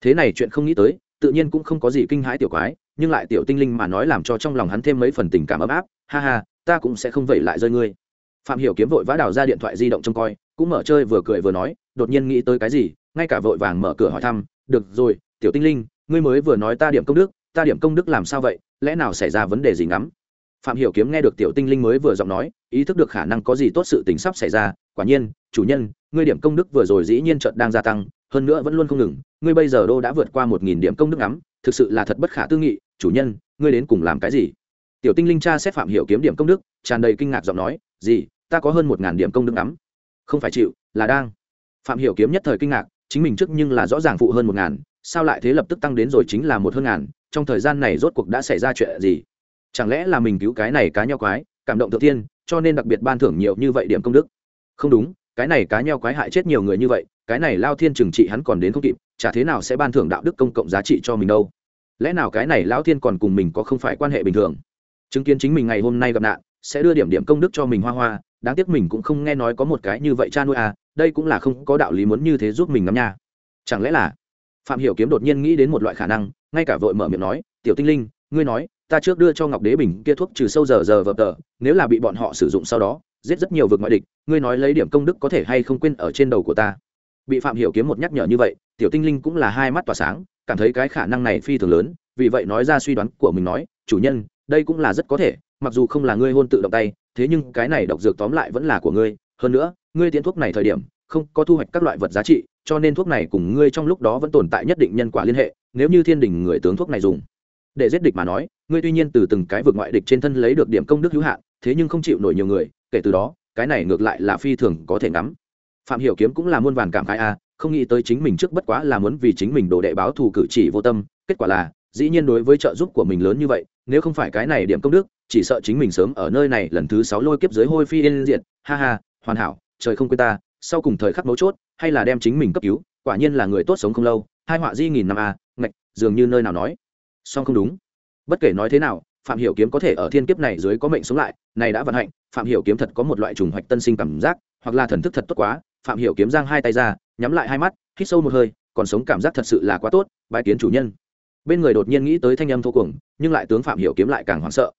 Speaker 1: Thế này chuyện không nghĩ tới, tự nhiên cũng không có gì kinh hãi tiểu quái, nhưng lại tiểu tinh linh mà nói làm cho trong lòng hắn thêm mấy phần tình cảm ấm áp. Ha ha, ta cũng sẽ không vậy lại rơi ngươi. Phạm hiểu kiếm vội vã đào ra điện thoại di động trông coi, cũng mở chơi vừa cười vừa nói, đột nhiên nghĩ tới cái gì ngay cả vội vàng mở cửa hỏi thăm, được rồi, tiểu tinh linh, ngươi mới vừa nói ta điểm công đức, ta điểm công đức làm sao vậy? Lẽ nào xảy ra vấn đề gì ngắm? Phạm hiểu kiếm nghe được tiểu tinh linh mới vừa giọng nói, ý thức được khả năng có gì tốt sự tình sắp xảy ra, quả nhiên, chủ nhân, ngươi điểm công đức vừa rồi dĩ nhiên trận đang gia tăng, hơn nữa vẫn luôn không ngừng, ngươi bây giờ đô đã vượt qua một nghìn điểm công đức ngắm, thực sự là thật bất khả tư nghị, chủ nhân, ngươi đến cùng làm cái gì? Tiểu tinh linh cha xét phạm hiểu kiếm điểm công đức, tràn đầy kinh ngạc giọng nói, gì, ta có hơn một ngàn điểm công đức ngắm. Không phải chịu, là đang. Phạm hiểu kiếm nhất thời kinh ngạc chính mình trước nhưng là rõ ràng phụ hơn một ngàn, sao lại thế lập tức tăng đến rồi chính là một hơn ngàn, trong thời gian này rốt cuộc đã xảy ra chuyện gì? Chẳng lẽ là mình cứu cái này cá nhau quái, cảm động tự tiên cho nên đặc biệt ban thưởng nhiều như vậy điểm công đức? Không đúng, cái này cá nhau quái hại chết nhiều người như vậy, cái này lao thiên trừng trị hắn còn đến không kịp, chả thế nào sẽ ban thưởng đạo đức công cộng giá trị cho mình đâu? Lẽ nào cái này lao thiên còn cùng mình có không phải quan hệ bình thường? Chứng kiến chính mình ngày hôm nay gặp nạn, sẽ đưa điểm điểm công đức cho mình hoa hoa đáng tiếc mình cũng không nghe nói có một cái như vậy cha nuôi à đây cũng là không có đạo lý muốn như thế giúp mình ngắm nha. Chẳng lẽ là phạm hiểu kiếm đột nhiên nghĩ đến một loại khả năng, ngay cả vội mở miệng nói, tiểu tinh linh, ngươi nói, ta trước đưa cho ngọc đế bình kia thuốc trừ sâu giờ giờ vợp tờ, nếu là bị bọn họ sử dụng sau đó, giết rất nhiều vực ngoại địch, ngươi nói lấy điểm công đức có thể hay không quên ở trên đầu của ta? Bị phạm hiểu kiếm một nhắc nhở như vậy, tiểu tinh linh cũng là hai mắt tỏa sáng, cảm thấy cái khả năng này phi thường lớn, vì vậy nói ra suy đoán của mình nói, chủ nhân đây cũng là rất có thể, mặc dù không là ngươi hôn tự động tay, thế nhưng cái này độc dược tóm lại vẫn là của ngươi. Hơn nữa, ngươi tiến thuốc này thời điểm, không có thu hoạch các loại vật giá trị, cho nên thuốc này cùng ngươi trong lúc đó vẫn tồn tại nhất định nhân quả liên hệ, nếu như thiên đình người tướng thuốc này dùng. Để giết địch mà nói, ngươi tuy nhiên từ từng cái vực ngoại địch trên thân lấy được điểm công đức hữu hạn, thế nhưng không chịu nổi nhiều người, kể từ đó, cái này ngược lại là phi thường có thể ngắm. Phạm hiểu kiếm cũng là muôn vàn cảm khái a không nghĩ tới chính mình trước bất quá là muốn vì chính mình đồ đệ báo thù cử chỉ vô tâm, kết quả là dĩ nhiên đối với trợ giúp của mình lớn như vậy, nếu không phải cái này điểm công đức, chỉ sợ chính mình sớm ở nơi này lần thứ sáu lôi kiếp dưới hôi phi yên diện ha ha, hoàn hảo, trời không quên ta, sau cùng thời khắc mấu chốt, hay là đem chính mình cấp cứu, quả nhiên là người tốt sống không lâu, hai họa di nghìn năm a, ngạch, dường như nơi nào nói. Song không đúng. Bất kể nói thế nào, phạm hiểu kiếm có thể ở thiên kiếp này dưới có mệnh sống lại, này đã vận hạnh, phạm hiểu kiếm thật có một loại trùng hoạch tân sinh cảm giác, hoặc là thần thức thật tốt quá, phạm hiểu kiếm giang hai tay ra, nhắm lại hai mắt, hít sâu một hơi, còn sống cảm giác thật sự là quá tốt bài kiến chủ nhân bên người đột nhiên nghĩ tới thanh âm thô cuồng, nhưng lại tướng phạm hiểu kiếm lại càng hoảng sợ.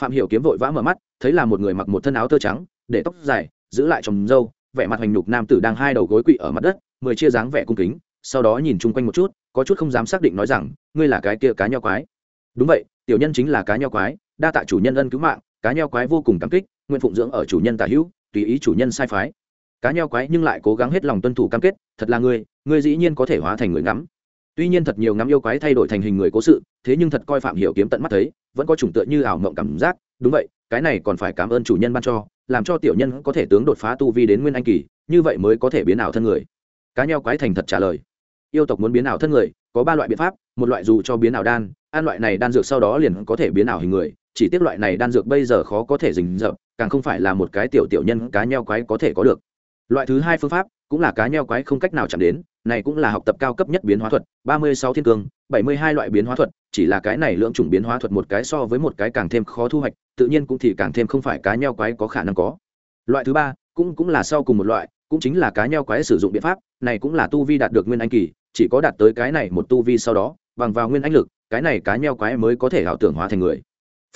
Speaker 1: Phạm hiểu kiếm vội vã mở mắt, thấy là một người mặc một thân áo tơ trắng, để tóc dài, giữ lại trong râu, vẻ mặt hoành nhục nam tử đang hai đầu gối quỵ ở mặt đất, mười chia dáng vẻ cung kính, sau đó nhìn chung quanh một chút, có chút không dám xác định nói rằng, ngươi là cái kia cá nho quái. Đúng vậy, tiểu nhân chính là cá nho quái, đa tạ chủ nhân ân cứu mạng, cá nho quái vô cùng cảm kích, nguyện phụng dưỡng ở chủ nhân tả hữu, tùy ý chủ nhân sai phái. Cá nho quái nhưng lại cố gắng hết lòng tuân thủ cam kết, thật là ngươi ngươi dĩ nhiên có thể hóa thành người ngắm tuy nhiên thật nhiều ngắm yêu quái thay đổi thành hình người cố sự, thế nhưng thật coi phạm hiểu kiếm tận mắt thấy, vẫn có chủng tựa như ảo mộng cảm giác. Đúng vậy, cái này còn phải cảm ơn chủ nhân ban cho, làm cho tiểu nhân có thể tướng đột phá tu vi đến nguyên anh kỳ, như vậy mới có thể biến ảo thân người. Cá nheo quái thành thật trả lời. Yêu tộc muốn biến ảo thân người, có ba loại biện pháp, một loại dù cho biến ảo đan, ăn loại này đan dược sau đó liền có thể biến ảo hình người, chỉ tiếc loại này đan dược bây giờ khó có thể dình dập càng không phải là một cái tiểu tiểu nhân cá nheo quái có thể có được. Loại thứ hai phương pháp cũng là cá nheo quái không cách nào chạm đến, này cũng là học tập cao cấp nhất biến hóa thuật, ba mươi sáu thiên cương bảy mươi hai loại biến hóa thuật, chỉ là cái này lượng chủng biến hóa thuật một cái so với một cái càng thêm khó thu hoạch, tự nhiên cũng thì càng thêm không phải cá nheo quái có khả năng có. Loại thứ ba, cũng cũng là sau cùng một loại, cũng chính là cá nheo quái sử dụng biện pháp, này cũng là tu vi đạt được nguyên anh kỳ, chỉ có đạt tới cái này một tu vi sau đó, bằng vào nguyên anh lực, cái này cá nheo quái mới có thể ảo tưởng hóa thành người.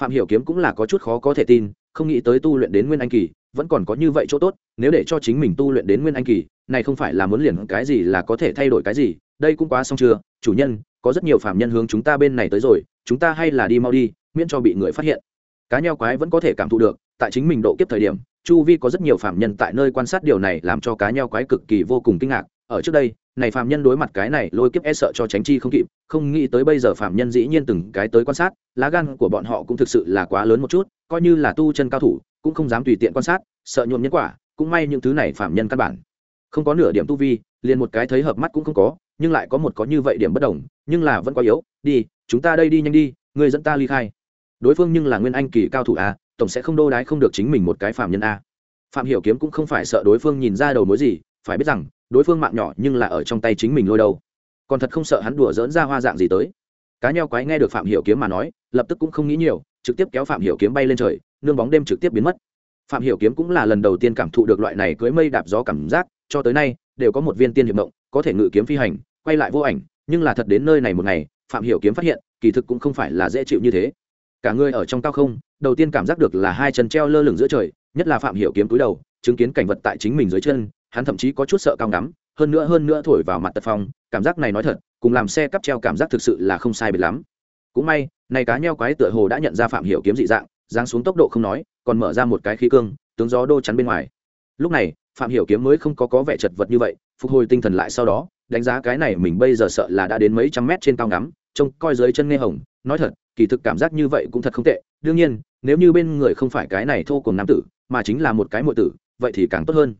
Speaker 1: Phạm hiểu kiếm cũng là có chút khó có thể tin, không nghĩ tới tu luyện đến nguyên anh kỳ vẫn còn có như vậy chỗ tốt, nếu để cho chính mình tu luyện đến nguyên anh kỳ, này không phải là muốn liền cái gì là có thể thay đổi cái gì, đây cũng quá xong chưa? Chủ nhân, có rất nhiều phạm nhân hướng chúng ta bên này tới rồi, chúng ta hay là đi mau đi, miễn cho bị người phát hiện. Cá nheo quái vẫn có thể cảm thụ được, tại chính mình độ kiếp thời điểm, chu vi có rất nhiều phạm nhân tại nơi quan sát điều này làm cho cá nheo quái cực kỳ vô cùng kinh ngạc ở trước đây, này phạm nhân đối mặt cái này lôi kiếp e sợ cho tránh chi không kịp, không nghĩ tới bây giờ phạm nhân dĩ nhiên từng cái tới quan sát, lá gan của bọn họ cũng thực sự là quá lớn một chút, coi như là tu chân cao thủ, cũng không dám tùy tiện quan sát, sợ nhuộm nhân quả, cũng may những thứ này phạm nhân căn bản không có nửa điểm tu vi, liền một cái thấy hợp mắt cũng không có, nhưng lại có một có như vậy điểm bất đồng, nhưng là vẫn quá yếu, đi, chúng ta đây đi nhanh đi người dẫn ta ly khai. Đối phương nhưng là nguyên anh kỳ cao thủ a tổng sẽ không đô đái không được chính mình một cái phạm nhân a phạm hiểu kiếm cũng không phải sợ đối phương nhìn ra đầu mối gì, phải biết rằng đối phương mạng nhỏ nhưng là ở trong tay chính mình lôi đâu. Còn thật không sợ hắn đùa dỡn ra hoa dạng gì tới. Cá nheo quái nghe được phạm hiểu kiếm mà nói, lập tức cũng không nghĩ nhiều, trực tiếp kéo phạm hiểu kiếm bay lên trời, nương bóng đêm trực tiếp biến mất. Phạm hiểu kiếm cũng là lần đầu tiên cảm thụ được loại này cưới mây đạp gió cảm giác, cho tới nay, đều có một viên tiên hiệp động, có thể ngự kiếm phi hành, quay lại vô ảnh, nhưng là thật đến nơi này một ngày, phạm hiểu kiếm phát hiện, kỳ thực cũng không phải là dễ chịu như thế. Cả người ở trong cao không, đầu tiên cảm giác được là hai chân treo lơ lửng giữa trời, nhất là phạm hiểu kiếm túi đầu, chứng kiến cảnh vật tại chính mình dưới chân hắn thậm chí có chút sợ cao ngắm, hơn nữa hơn nữa thổi vào mặt tật phong, cảm giác này nói thật, cùng làm xe cắp treo cảm giác thực sự là không sai biệt lắm. Cũng may, này cá nheo quái tựa hồ đã nhận ra phạm hiểu kiếm dị dạng, giáng xuống tốc độ không nói, còn mở ra một cái khí cương, tướng gió đô chắn bên ngoài. Lúc này, phạm hiểu kiếm mới không có có vẻ chật vật như vậy, phục hồi tinh thần lại sau đó, đánh giá cái này mình bây giờ sợ là đã đến mấy trăm mét trên cao ngắm, trông coi dưới chân nghe hồng, nói thật, kỳ thực cảm giác như vậy cũng thật không tệ. Đương nhiên, nếu như bên người không phải cái này thô cùng nam tử, mà chính là một cái muội tử, vậy thì càng tốt hơn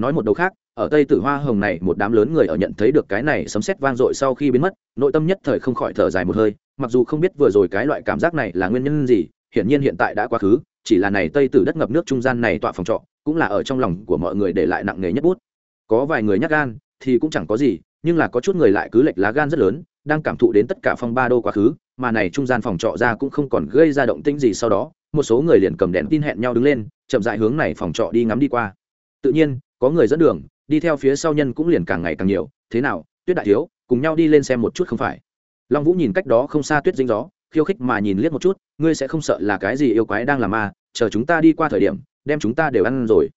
Speaker 1: nói một đầu khác, ở tây tử hoa hồng này, một đám lớn người ở nhận thấy được cái này sấm sét vang dội sau khi biến mất, nội tâm nhất thời không khỏi thở dài một hơi, mặc dù không biết vừa rồi cái loại cảm giác này là nguyên nhân gì, hiển nhiên hiện tại đã quá khứ, chỉ là này tây tử đất ngập nước trung gian này tọa phòng trọ, cũng là ở trong lòng của mọi người để lại nặng nề nhất bút. Có vài người nhắc gan, thì cũng chẳng có gì, nhưng là có chút người lại cứ lệch lá gan rất lớn, đang cảm thụ đến tất cả phong ba đô quá khứ, mà này trung gian phòng trọ ra cũng không còn gây ra động tĩnh gì sau đó, một số người liền cầm đèn tin hẹn nhau đứng lên, chậm dại hướng này phòng trọ đi ngắm đi qua. Tự nhiên có người dẫn đường, đi theo phía sau nhân cũng liền càng ngày càng nhiều, thế nào, tuyết đại thiếu, cùng nhau đi lên xem một chút không phải? Long vũ nhìn cách đó không xa tuyết dính gió, khiêu khích mà nhìn liếc một chút, ngươi sẽ không sợ là cái gì yêu quái đang làm ma, chờ chúng ta đi qua thời điểm, đem chúng ta đều ăn rồi.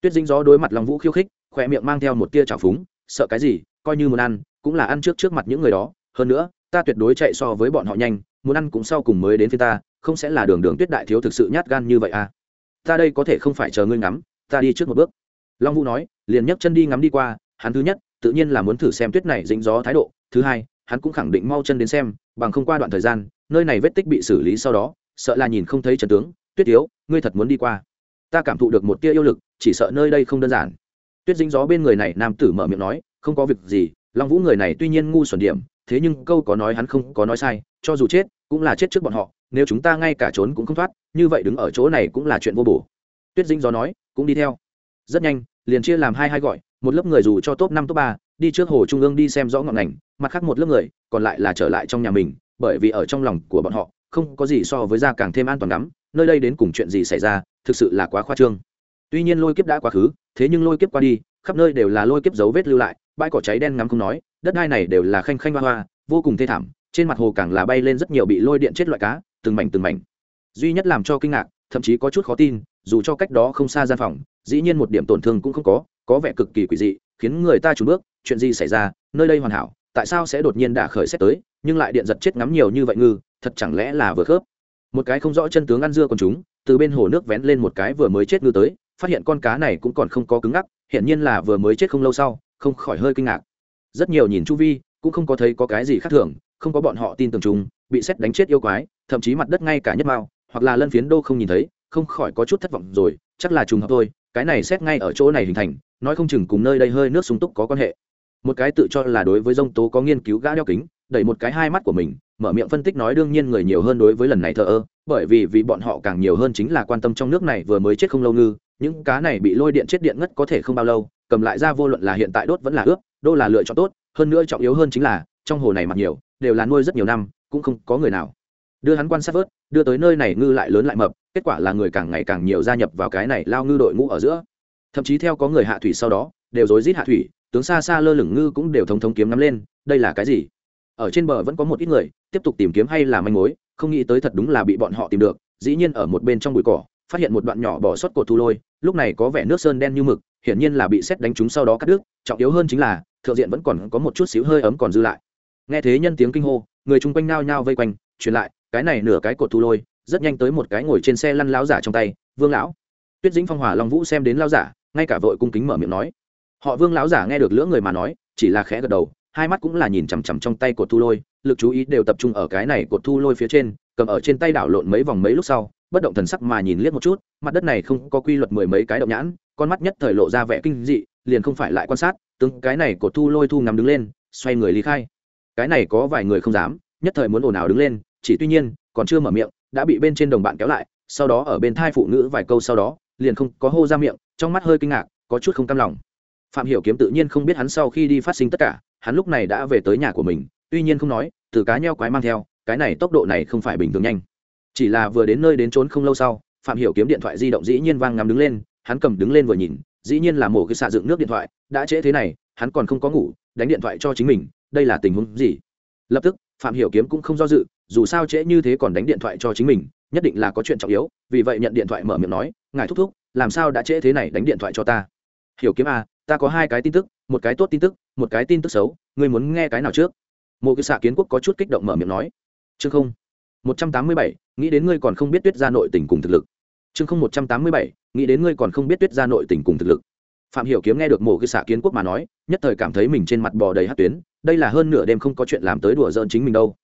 Speaker 1: Tuyết dính gió đối mặt long vũ khiêu khích khỏe miệng mang theo một tia trào phúng, sợ cái gì, coi như muốn ăn, cũng là ăn trước trước mặt những người đó, hơn nữa, ta tuyệt đối chạy so với bọn họ nhanh, muốn ăn cũng sau cùng mới đến phía ta, không sẽ là đường đường tuyết đại thiếu thực sự nhát gan như vậy à. Ta đây có thể không phải chờ ngươi ngắm, ta đi trước một bước long vũ nói, liền nhấc chân đi ngắm đi qua, hắn thứ nhất, tự nhiên là muốn thử xem tuyết này dính gió thái độ. Thứ hai, hắn cũng khẳng định mau chân đến xem, bằng không qua đoạn thời gian, nơi này vết tích bị xử lý sau đó, sợ là nhìn không thấy trần tướng. Tuyết thiếu ngươi thật muốn đi qua. Ta cảm thụ được một tia yêu lực, chỉ sợ nơi đây không đơn giản. Tuyết dính gió bên người này, nam tử mở miệng nói, không có việc gì. Long vũ người này tuy nhiên ngu xuẩn điểm, thế nhưng câu có nói hắn không có nói sai, cho dù chết, cũng là chết trước bọn họ. Nếu chúng ta ngay cả trốn cũng không thoát, như vậy đứng ở chỗ này cũng là chuyện vô bổ. Tuyết dính gió nói, cũng đi theo rất nhanh, liền chia làm hai hai gọi, một lớp người dù cho top năm, top ba, đi trước hồ trung ương đi xem rõ ngọn ngành, mặt khác một lớp người, còn lại là trở lại trong nhà mình, bởi vì ở trong lòng của bọn họ, không có gì so với ra càng thêm an toàn lắm, nơi đây đến cùng chuyện gì xảy ra, thực sự là quá khoa trương. Tuy nhiên lôi kiếp đã quá khứ, thế nhưng lôi kiếp qua đi, khắp nơi đều là lôi kiếp dấu vết lưu lại, bãi cỏ cháy đen ngắm không nói, đất đai này đều là khanh khanh hoa hoa, vô cùng thê thảm, trên mặt hồ càng là bay lên rất nhiều bị lôi điện chết loại cá, từng mảnh từng mảnh. Duy nhất làm cho kinh ngạc, thậm chí có chút khó tin, dù cho cách đó không xa gian phòng dĩ nhiên một điểm tổn thương cũng không có có vẻ cực kỳ quỷ dị, khiến người ta trùn bước, chuyện gì xảy ra, nơi đây hoàn hảo, tại sao sẽ đột nhiên đả khởi xét tới, nhưng lại điện giật chết ngắm nhiều như vậy ngư, thật chẳng lẽ là vừa khớp? Một cái không rõ chân tướng ăn dưa còn chúng, từ bên hồ nước vén lên một cái vừa mới chết ngư tới, phát hiện con cá này cũng còn không có cứng ngắc hiện nhiên là vừa mới chết không lâu sau, không khỏi hơi kinh ngạc. Rất nhiều nhìn chu vi, cũng không có thấy có cái gì khác thường, không có bọn họ tin tưởng chúng, bị xét đánh chết yêu quái, thậm chí mặt đất ngay cả nhất mao, hoặc là lân phiến đô không nhìn thấy, không khỏi có chút thất vọng rồi chắc là trùng hợp thôi, cái này xét ngay ở chỗ này hình thành, nói không chừng cùng nơi đây hơi nước sung túc có quan hệ. Một cái tự cho là đối với dông tố có nghiên cứu gã đeo kính, đẩy một cái hai mắt của mình, mở miệng phân tích nói đương nhiên người nhiều hơn đối với lần này thờ ơ, bởi vì vì bọn họ càng nhiều hơn chính là quan tâm trong nước này vừa mới chết không lâu ngư, những cá này bị lôi điện chết điện ngất có thể không bao lâu, cầm lại ra vô luận là hiện tại đốt vẫn là ướp, đô là lựa chọn tốt, hơn nữa trọng yếu hơn chính là, trong hồ này mặc nhiều, đều là nuôi rất nhiều năm, cũng không có người nào đưa hắn quan sát vớt, đưa tới nơi này ngư lại lớn lại mập, kết quả là người càng ngày càng nhiều gia nhập vào cái này lao ngư đội ngũ ở giữa. Thậm chí theo có người hạ thủy sau đó, đều rối rít hạ thủy, tướng xa xa lơ lửng ngư cũng đều thống thống kiếm nắm lên, đây là cái gì? Ở trên bờ vẫn có một ít người, tiếp tục tìm kiếm hay là manh mối, không nghĩ tới thật đúng là bị bọn họ tìm được, dĩ nhiên ở một bên trong bụi cỏ, phát hiện một đoạn nhỏ bỏ sót cột thu lôi, lúc này có vẻ nước sơn đen như mực, hiển nhiên là bị xét đánh trúng sau đó cắt đứt, trọng yếu hơn chính là, thượng diện vẫn còn có một chút xíu hơi ấm còn dư lại. Nghe thế nhân tiếng kinh hô, người chung quanh nao nhao vây quanh, truyền lại cái này nửa cái cột thu lôi, rất nhanh tới một cái ngồi trên xe lăn lão giả trong tay, vương lão. Tuyết dĩnh phong hòa long vũ xem đến lão giả, ngay cả vội cung kính mở miệng nói. Họ vương lão giả nghe được lưỡng người mà nói, chỉ là khẽ gật đầu, hai mắt cũng là nhìn chằm chằm trong tay cột thu lôi, lực chú ý đều tập trung ở cái này cột thu lôi phía trên, cầm ở trên tay đảo lộn mấy vòng mấy lúc sau, bất động thần sắc mà nhìn liếc một chút, mặt đất này không có quy luật mười mấy cái động nhãn, con mắt nhất thời lộ ra vẻ kinh dị, liền không phải lại quan sát, tướng cái này cột thu lôi thu ngắm đứng lên, xoay người ly khai. Cái này có vài người không dám, nhất thời muốn ồn ào đứng lên chỉ tuy nhiên, còn chưa mở miệng, đã bị bên trên đồng bạn kéo lại, sau đó ở bên thai phụ nữ vài câu sau đó, liền không có hô ra miệng, trong mắt hơi kinh ngạc, có chút không cam lòng. Phạm hiểu kiếm tự nhiên không biết hắn sau khi đi phát sinh tất cả, hắn lúc này đã về tới nhà của mình, tuy nhiên không nói, từ cá nheo quái mang theo, cái này tốc độ này không phải bình thường nhanh. Chỉ là vừa đến nơi đến trốn không lâu sau, phạm hiểu kiếm điện thoại di động dĩ nhiên vang ngắm đứng lên, hắn cầm đứng lên vừa nhìn, dĩ nhiên là mổ cái xạ dựng nước điện thoại, đã trễ thế này, hắn còn không có ngủ, đánh điện thoại cho chính mình, đây là tình huống gì? Lập tức, phạm hiểu kiếm cũng không do dự dù sao trễ như thế còn đánh điện thoại cho chính mình, nhất định là có chuyện trọng yếu, vì vậy nhận điện thoại mở miệng nói, ngài thúc thúc, làm sao đã trễ thế này đánh điện thoại cho ta? Hiểu kiếm à ta có hai cái tin tức, một cái tốt tin tức, một cái tin tức xấu, ngươi muốn nghe cái nào trước? Mộ cái xạ kiến quốc có chút kích động mở miệng nói, chương không, một trăm tám mươi bảy, nghĩ đến ngươi còn không biết tuyết ra nội tình cùng thực lực. Chương không, một trăm tám mươi bảy, nghĩ đến ngươi còn không biết tuyết ra nội tình cùng thực lực. Phạm hiểu kiếm nghe được mộ cái xạ kiến quốc mà nói, nhất thời cảm thấy mình trên mặt bò đầy hát tuyến, đây là hơn nửa đêm không có chuyện làm tới đùa dỡn chính mình đâu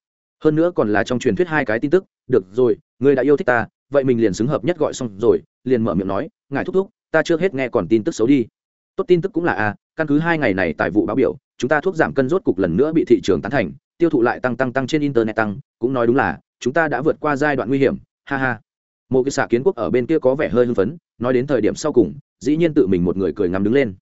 Speaker 1: hơn nữa còn là trong truyền thuyết hai cái tin tức, được rồi, ngươi đã yêu thích ta, vậy mình liền xứng hợp nhất gọi xong rồi. Liền mở miệng nói, ngài thúc thúc, ta chưa hết nghe còn tin tức xấu đi. Tốt tin tức cũng là a, căn cứ hai ngày này tại vụ báo biểu, chúng ta thuốc giảm cân rốt cục lần nữa bị thị trường tán thành, tiêu thụ lại tăng tăng tăng trên internet tăng, cũng nói đúng là, chúng ta đã vượt qua giai đoạn nguy hiểm, ha ha. Một cái xạ kiến quốc ở bên kia có vẻ hơi hưng phấn, nói đến thời điểm sau cùng, dĩ nhiên tự mình một người cười ngắm đứng lên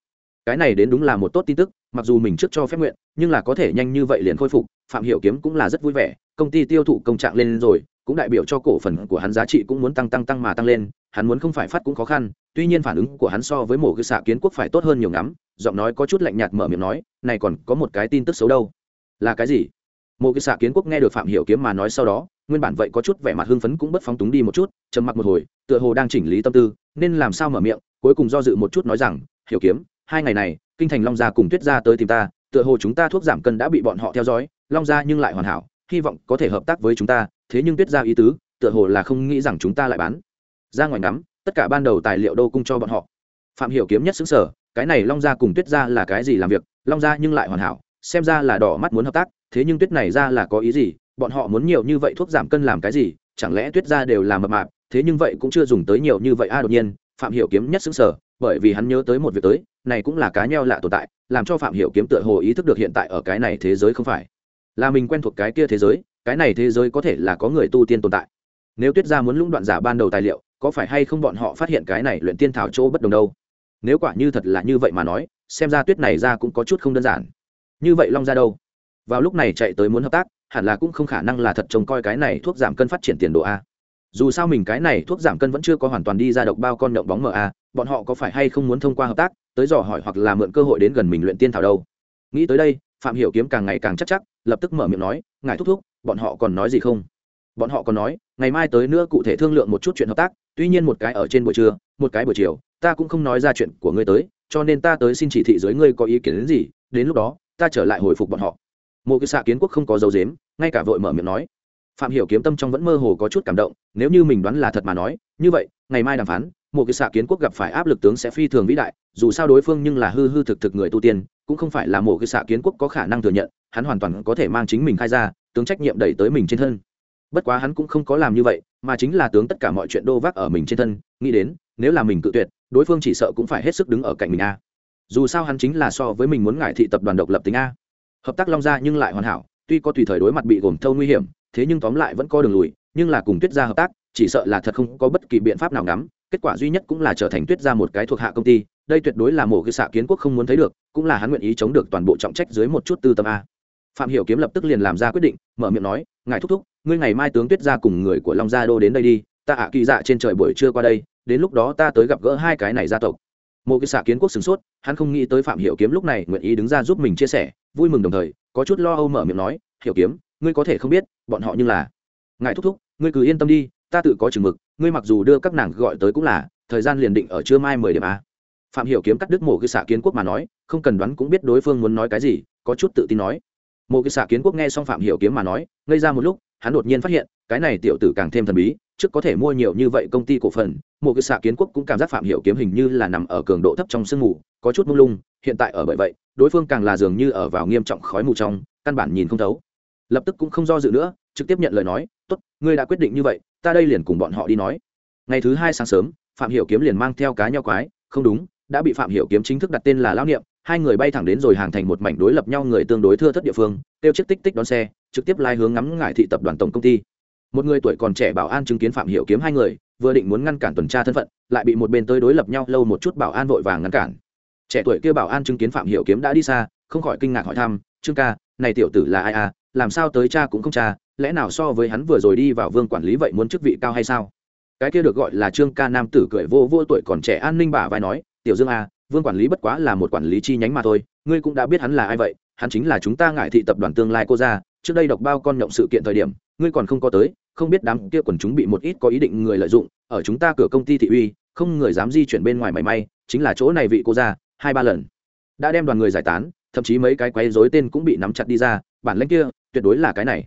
Speaker 1: cái này đến đúng là một tốt tin tức, mặc dù mình trước cho phép nguyện, nhưng là có thể nhanh như vậy liền khôi phục, phạm hiểu kiếm cũng là rất vui vẻ, công ty tiêu thụ công trạng lên rồi, cũng đại biểu cho cổ phần của hắn giá trị cũng muốn tăng tăng tăng mà tăng lên, hắn muốn không phải phát cũng khó khăn, tuy nhiên phản ứng của hắn so với mổ cư xạ kiến quốc phải tốt hơn nhiều lắm, giọng nói có chút lạnh nhạt mở miệng nói, này còn có một cái tin tức xấu đâu. Là cái gì? Mổ cư xạ kiến quốc nghe được phạm hiểu kiếm mà nói sau đó, nguyên bản vậy có chút vẻ mặt hưng phấn cũng bất phóng túng đi một chút, trầm mặc một hồi, tựa hồ đang chỉnh lý tâm tư, nên làm sao mở miệng, cuối cùng do dự một chút nói rằng, hiểu kiếm hai ngày này, kinh thành long gia cùng tuyết gia tới tìm ta, tựa hồ chúng ta thuốc giảm cân đã bị bọn họ theo dõi, long gia nhưng lại hoàn hảo, hy vọng có thể hợp tác với chúng ta, thế nhưng tuyết gia ý tứ, tựa hồ là không nghĩ rằng chúng ta lại bán. Ra ngoài ngắm, tất cả ban đầu tài liệu đô cung cho bọn họ. Phạm hiểu kiếm nhất xứng sở, cái này long gia cùng tuyết gia là cái gì làm việc, long gia nhưng lại hoàn hảo, xem ra là đỏ mắt muốn hợp tác, thế nhưng tuyết này ra là có ý gì, bọn họ muốn nhiều như vậy thuốc giảm cân làm cái gì, chẳng lẽ tuyết gia đều là mập mạp, thế nhưng vậy cũng chưa dùng tới nhiều như vậy. A, đột nhiên, phạm hiểu kiếm nhất xứng sở bởi vì hắn nhớ tới một việc tới, này cũng là cá nheo lạ tồn tại, làm cho phạm hiểu kiếm tựa hồ ý thức được hiện tại ở cái này thế giới không phải. Là mình quen thuộc cái kia thế giới, cái này thế giới có thể là có người tu tiên tồn tại. Nếu tuyết gia muốn lũng đoạn giả ban đầu tài liệu, có phải hay không bọn họ phát hiện cái này luyện tiên thảo chỗ bất đồng đâu? Nếu quả như thật là như vậy mà nói, xem ra tuyết này ra cũng có chút không đơn giản. Như vậy long ra đâu? Vào lúc này chạy tới muốn hợp tác, hẳn là cũng không khả năng là thật trông coi cái này thuốc giảm cân phát triển tiền độ a. Dù sao mình cái này thuốc giảm cân vẫn chưa có hoàn toàn đi ra độc bao con nhộng bóng ma bọn họ có phải hay không muốn thông qua hợp tác, tới dò hỏi hoặc là mượn cơ hội đến gần mình luyện tiên thảo đâu? Nghĩ tới đây, phạm hiểu kiếm càng ngày càng chắc chắc, lập tức mở miệng nói, ngài thúc thúc, bọn họ còn nói gì không? Bọn họ còn nói, ngày mai tới nữa cụ thể thương lượng một chút chuyện hợp tác, tuy nhiên một cái ở trên buổi trưa, một cái buổi chiều, ta cũng không nói ra chuyện của ngươi tới, cho nên ta tới xin chỉ thị dưới ngươi có ý kiến đến gì, đến lúc đó, ta trở lại hồi phục bọn họ. Một cái xạ kiến quốc không có dấu dếm ngay cả vội mở miệng nói, phạm hiểu kiếm tâm trong vẫn mơ hồ có chút cảm động, nếu như mình đoán là thật mà nói, như vậy, ngày mai đàm phán một cái xạ kiến quốc gặp phải áp lực tướng sẽ phi thường vĩ đại, dù sao đối phương nhưng là hư hư thực thực người tu tiên, cũng không phải là một cái xạ kiến quốc có khả năng thừa nhận, hắn hoàn toàn có thể mang chính mình khai ra, tướng trách nhiệm đẩy tới mình trên thân. Bất quá hắn cũng không có làm như vậy, mà chính là tướng tất cả mọi chuyện đô vác ở mình trên thân, nghĩ đến, nếu là mình cự tuyệt, đối phương chỉ sợ cũng phải hết sức đứng ở cạnh mình a. Dù sao hắn chính là so với mình muốn ngại thị tập đoàn độc lập tính a. Hợp tác long gia nhưng lại hoàn hảo, tuy có tùy thời đối mặt bị gồm thâu nguy hiểm, thế nhưng tóm lại vẫn có đường lùi, nhưng là cùng tuyết gia hợp tác, chỉ sợ là thật không có bất kỳ biện pháp nào ngắm kết quả duy nhất cũng là trở thành tuyết gia một cái thuộc hạ công ty, đây tuyệt đối là một cái xạ kiến quốc không muốn thấy được, cũng là hắn nguyện ý chống được toàn bộ trọng trách dưới một chút tư tâm a. Phạm hiểu kiếm lập tức liền làm ra quyết định, mở miệng nói, ngài thúc thúc, ngươi ngày mai tướng tuyết gia cùng người của long gia đô đến đây đi, ta ạ kỳ dạ trên trời buổi trưa qua đây, đến lúc đó ta tới gặp gỡ hai cái này gia tộc. Một cái xạ kiến quốc sửng sốt, hắn không nghĩ tới phạm hiểu kiếm lúc này nguyện ý đứng ra giúp mình chia sẻ, vui mừng đồng thời, có chút lo âu mở miệng nói, hiểu kiếm, ngươi có thể không biết, bọn họ như là ngài thúc thúc, ngươi cứ yên tâm đi ta tự có chừng mực, ngươi mặc dù đưa các nàng gọi tới cũng là, thời gian liền định ở trưa mai mười điểm a. Phạm hiểu kiếm cắt đứt mổ cái xạ kiến quốc mà nói, không cần đoán cũng biết đối phương muốn nói cái gì, có chút tự tin nói. Mổ cái xạ kiến quốc nghe xong phạm hiểu kiếm mà nói, ngây ra một lúc, hắn đột nhiên phát hiện, cái này tiểu tử càng thêm thần bí, trước có thể mua nhiều như vậy công ty cổ phần một cái xạ kiến quốc cũng cảm giác phạm hiểu kiếm hình như là nằm ở cường độ thấp trong sương mù, có chút mông lung, hiện tại ở bởi vậy, đối phương càng là dường như ở vào nghiêm trọng khói mù trong, căn bản nhìn không thấu. Lập tức cũng không do dự nữa, trực tiếp nhận lời nói, tốt, ngươi đã quyết định như vậy ta đây liền cùng bọn họ đi nói. Ngày thứ hai sáng sớm, phạm hiểu kiếm liền mang theo cá nhau quái, không đúng, đã bị phạm hiểu kiếm chính thức đặt tên là lão niệm, hai người bay thẳng đến rồi hàng thành một mảnh đối lập nhau người tương đối thưa thất địa phương tiêu chiếc tích tích đón xe, trực tiếp lai hướng ngắm ngải thị tập đoàn tổng công ty. Một người tuổi còn trẻ bảo an chứng kiến phạm hiểu kiếm hai người, vừa định muốn ngăn cản tuần tra thân phận, lại bị một bên tới đối lập nhau lâu một chút bảo an vội vàng ngăn cản. Trẻ tuổi kia bảo an chứng kiến phạm hiểu kiếm đã đi xa, không khỏi kinh ngạc hỏi thăm, trương ca, này tiểu tử là ai à? Làm sao tới cha cũng không cha lẽ nào so với hắn vừa rồi đi vào vương quản lý vậy muốn chức vị cao hay sao? Cái kia được gọi là trương ca nam tử cười vô vô tuổi còn trẻ an ninh bả vai nói tiểu dương a, vương quản lý bất quá là một quản lý chi nhánh mà thôi ngươi cũng đã biết hắn là ai vậy hắn chính là chúng ta ngại thị tập đoàn tương lai cô ra trước đây đọc bao con nhộng sự kiện thời điểm ngươi còn không có tới không biết đám kia quần chúng bị một ít có ý định người lợi dụng ở chúng ta cửa công ty thị uy không người dám di chuyển bên ngoài mảy may chính là chỗ này vị cô ra hai ba lần đã đem đoàn người giải tán thậm chí mấy cái quấy rối tên cũng bị nắm chặt đi ra bản lãnh kia tuyệt đối là cái này.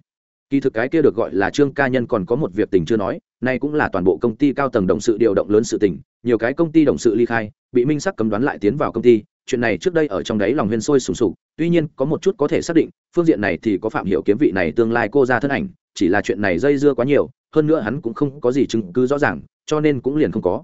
Speaker 1: Kỳ thực cái kia được gọi là trương ca nhân còn có một việc tình chưa nói, nay cũng là toàn bộ công ty cao tầng đồng sự điều động lớn sự tình, nhiều cái công ty đồng sự ly khai, bị minh sắc cấm đoán lại tiến vào công ty, chuyện này trước đây ở trong đấy lòng huyên sôi sùng sục, tuy nhiên có một chút có thể xác định, phương diện này thì có phạm hiểu kiếm vị này tương lai cô ra thân ảnh, chỉ là chuyện này dây dưa quá nhiều, hơn nữa hắn cũng không có gì chứng cứ rõ ràng, cho nên cũng liền không có.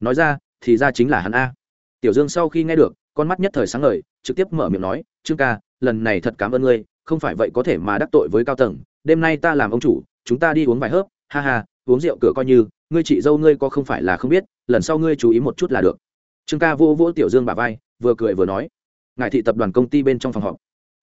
Speaker 1: Nói ra, thì ra chính là hắn a. Tiểu dương sau khi nghe được, con mắt nhất thời sáng ngời, trực tiếp mở miệng nói, trương ca, lần này thật cảm ơn ngươi không phải vậy có thể mà đắc tội với cao tầng, đêm nay ta làm ông chủ, chúng ta đi uống vài hớp, ha ha, uống rượu cửa coi như, ngươi chị dâu ngươi có không phải là không biết, lần sau ngươi chú ý một chút là được. Trương ca vô vỗ tiểu dương bà vai, vừa cười vừa nói, ngài thị tập đoàn công ty bên trong phòng họp.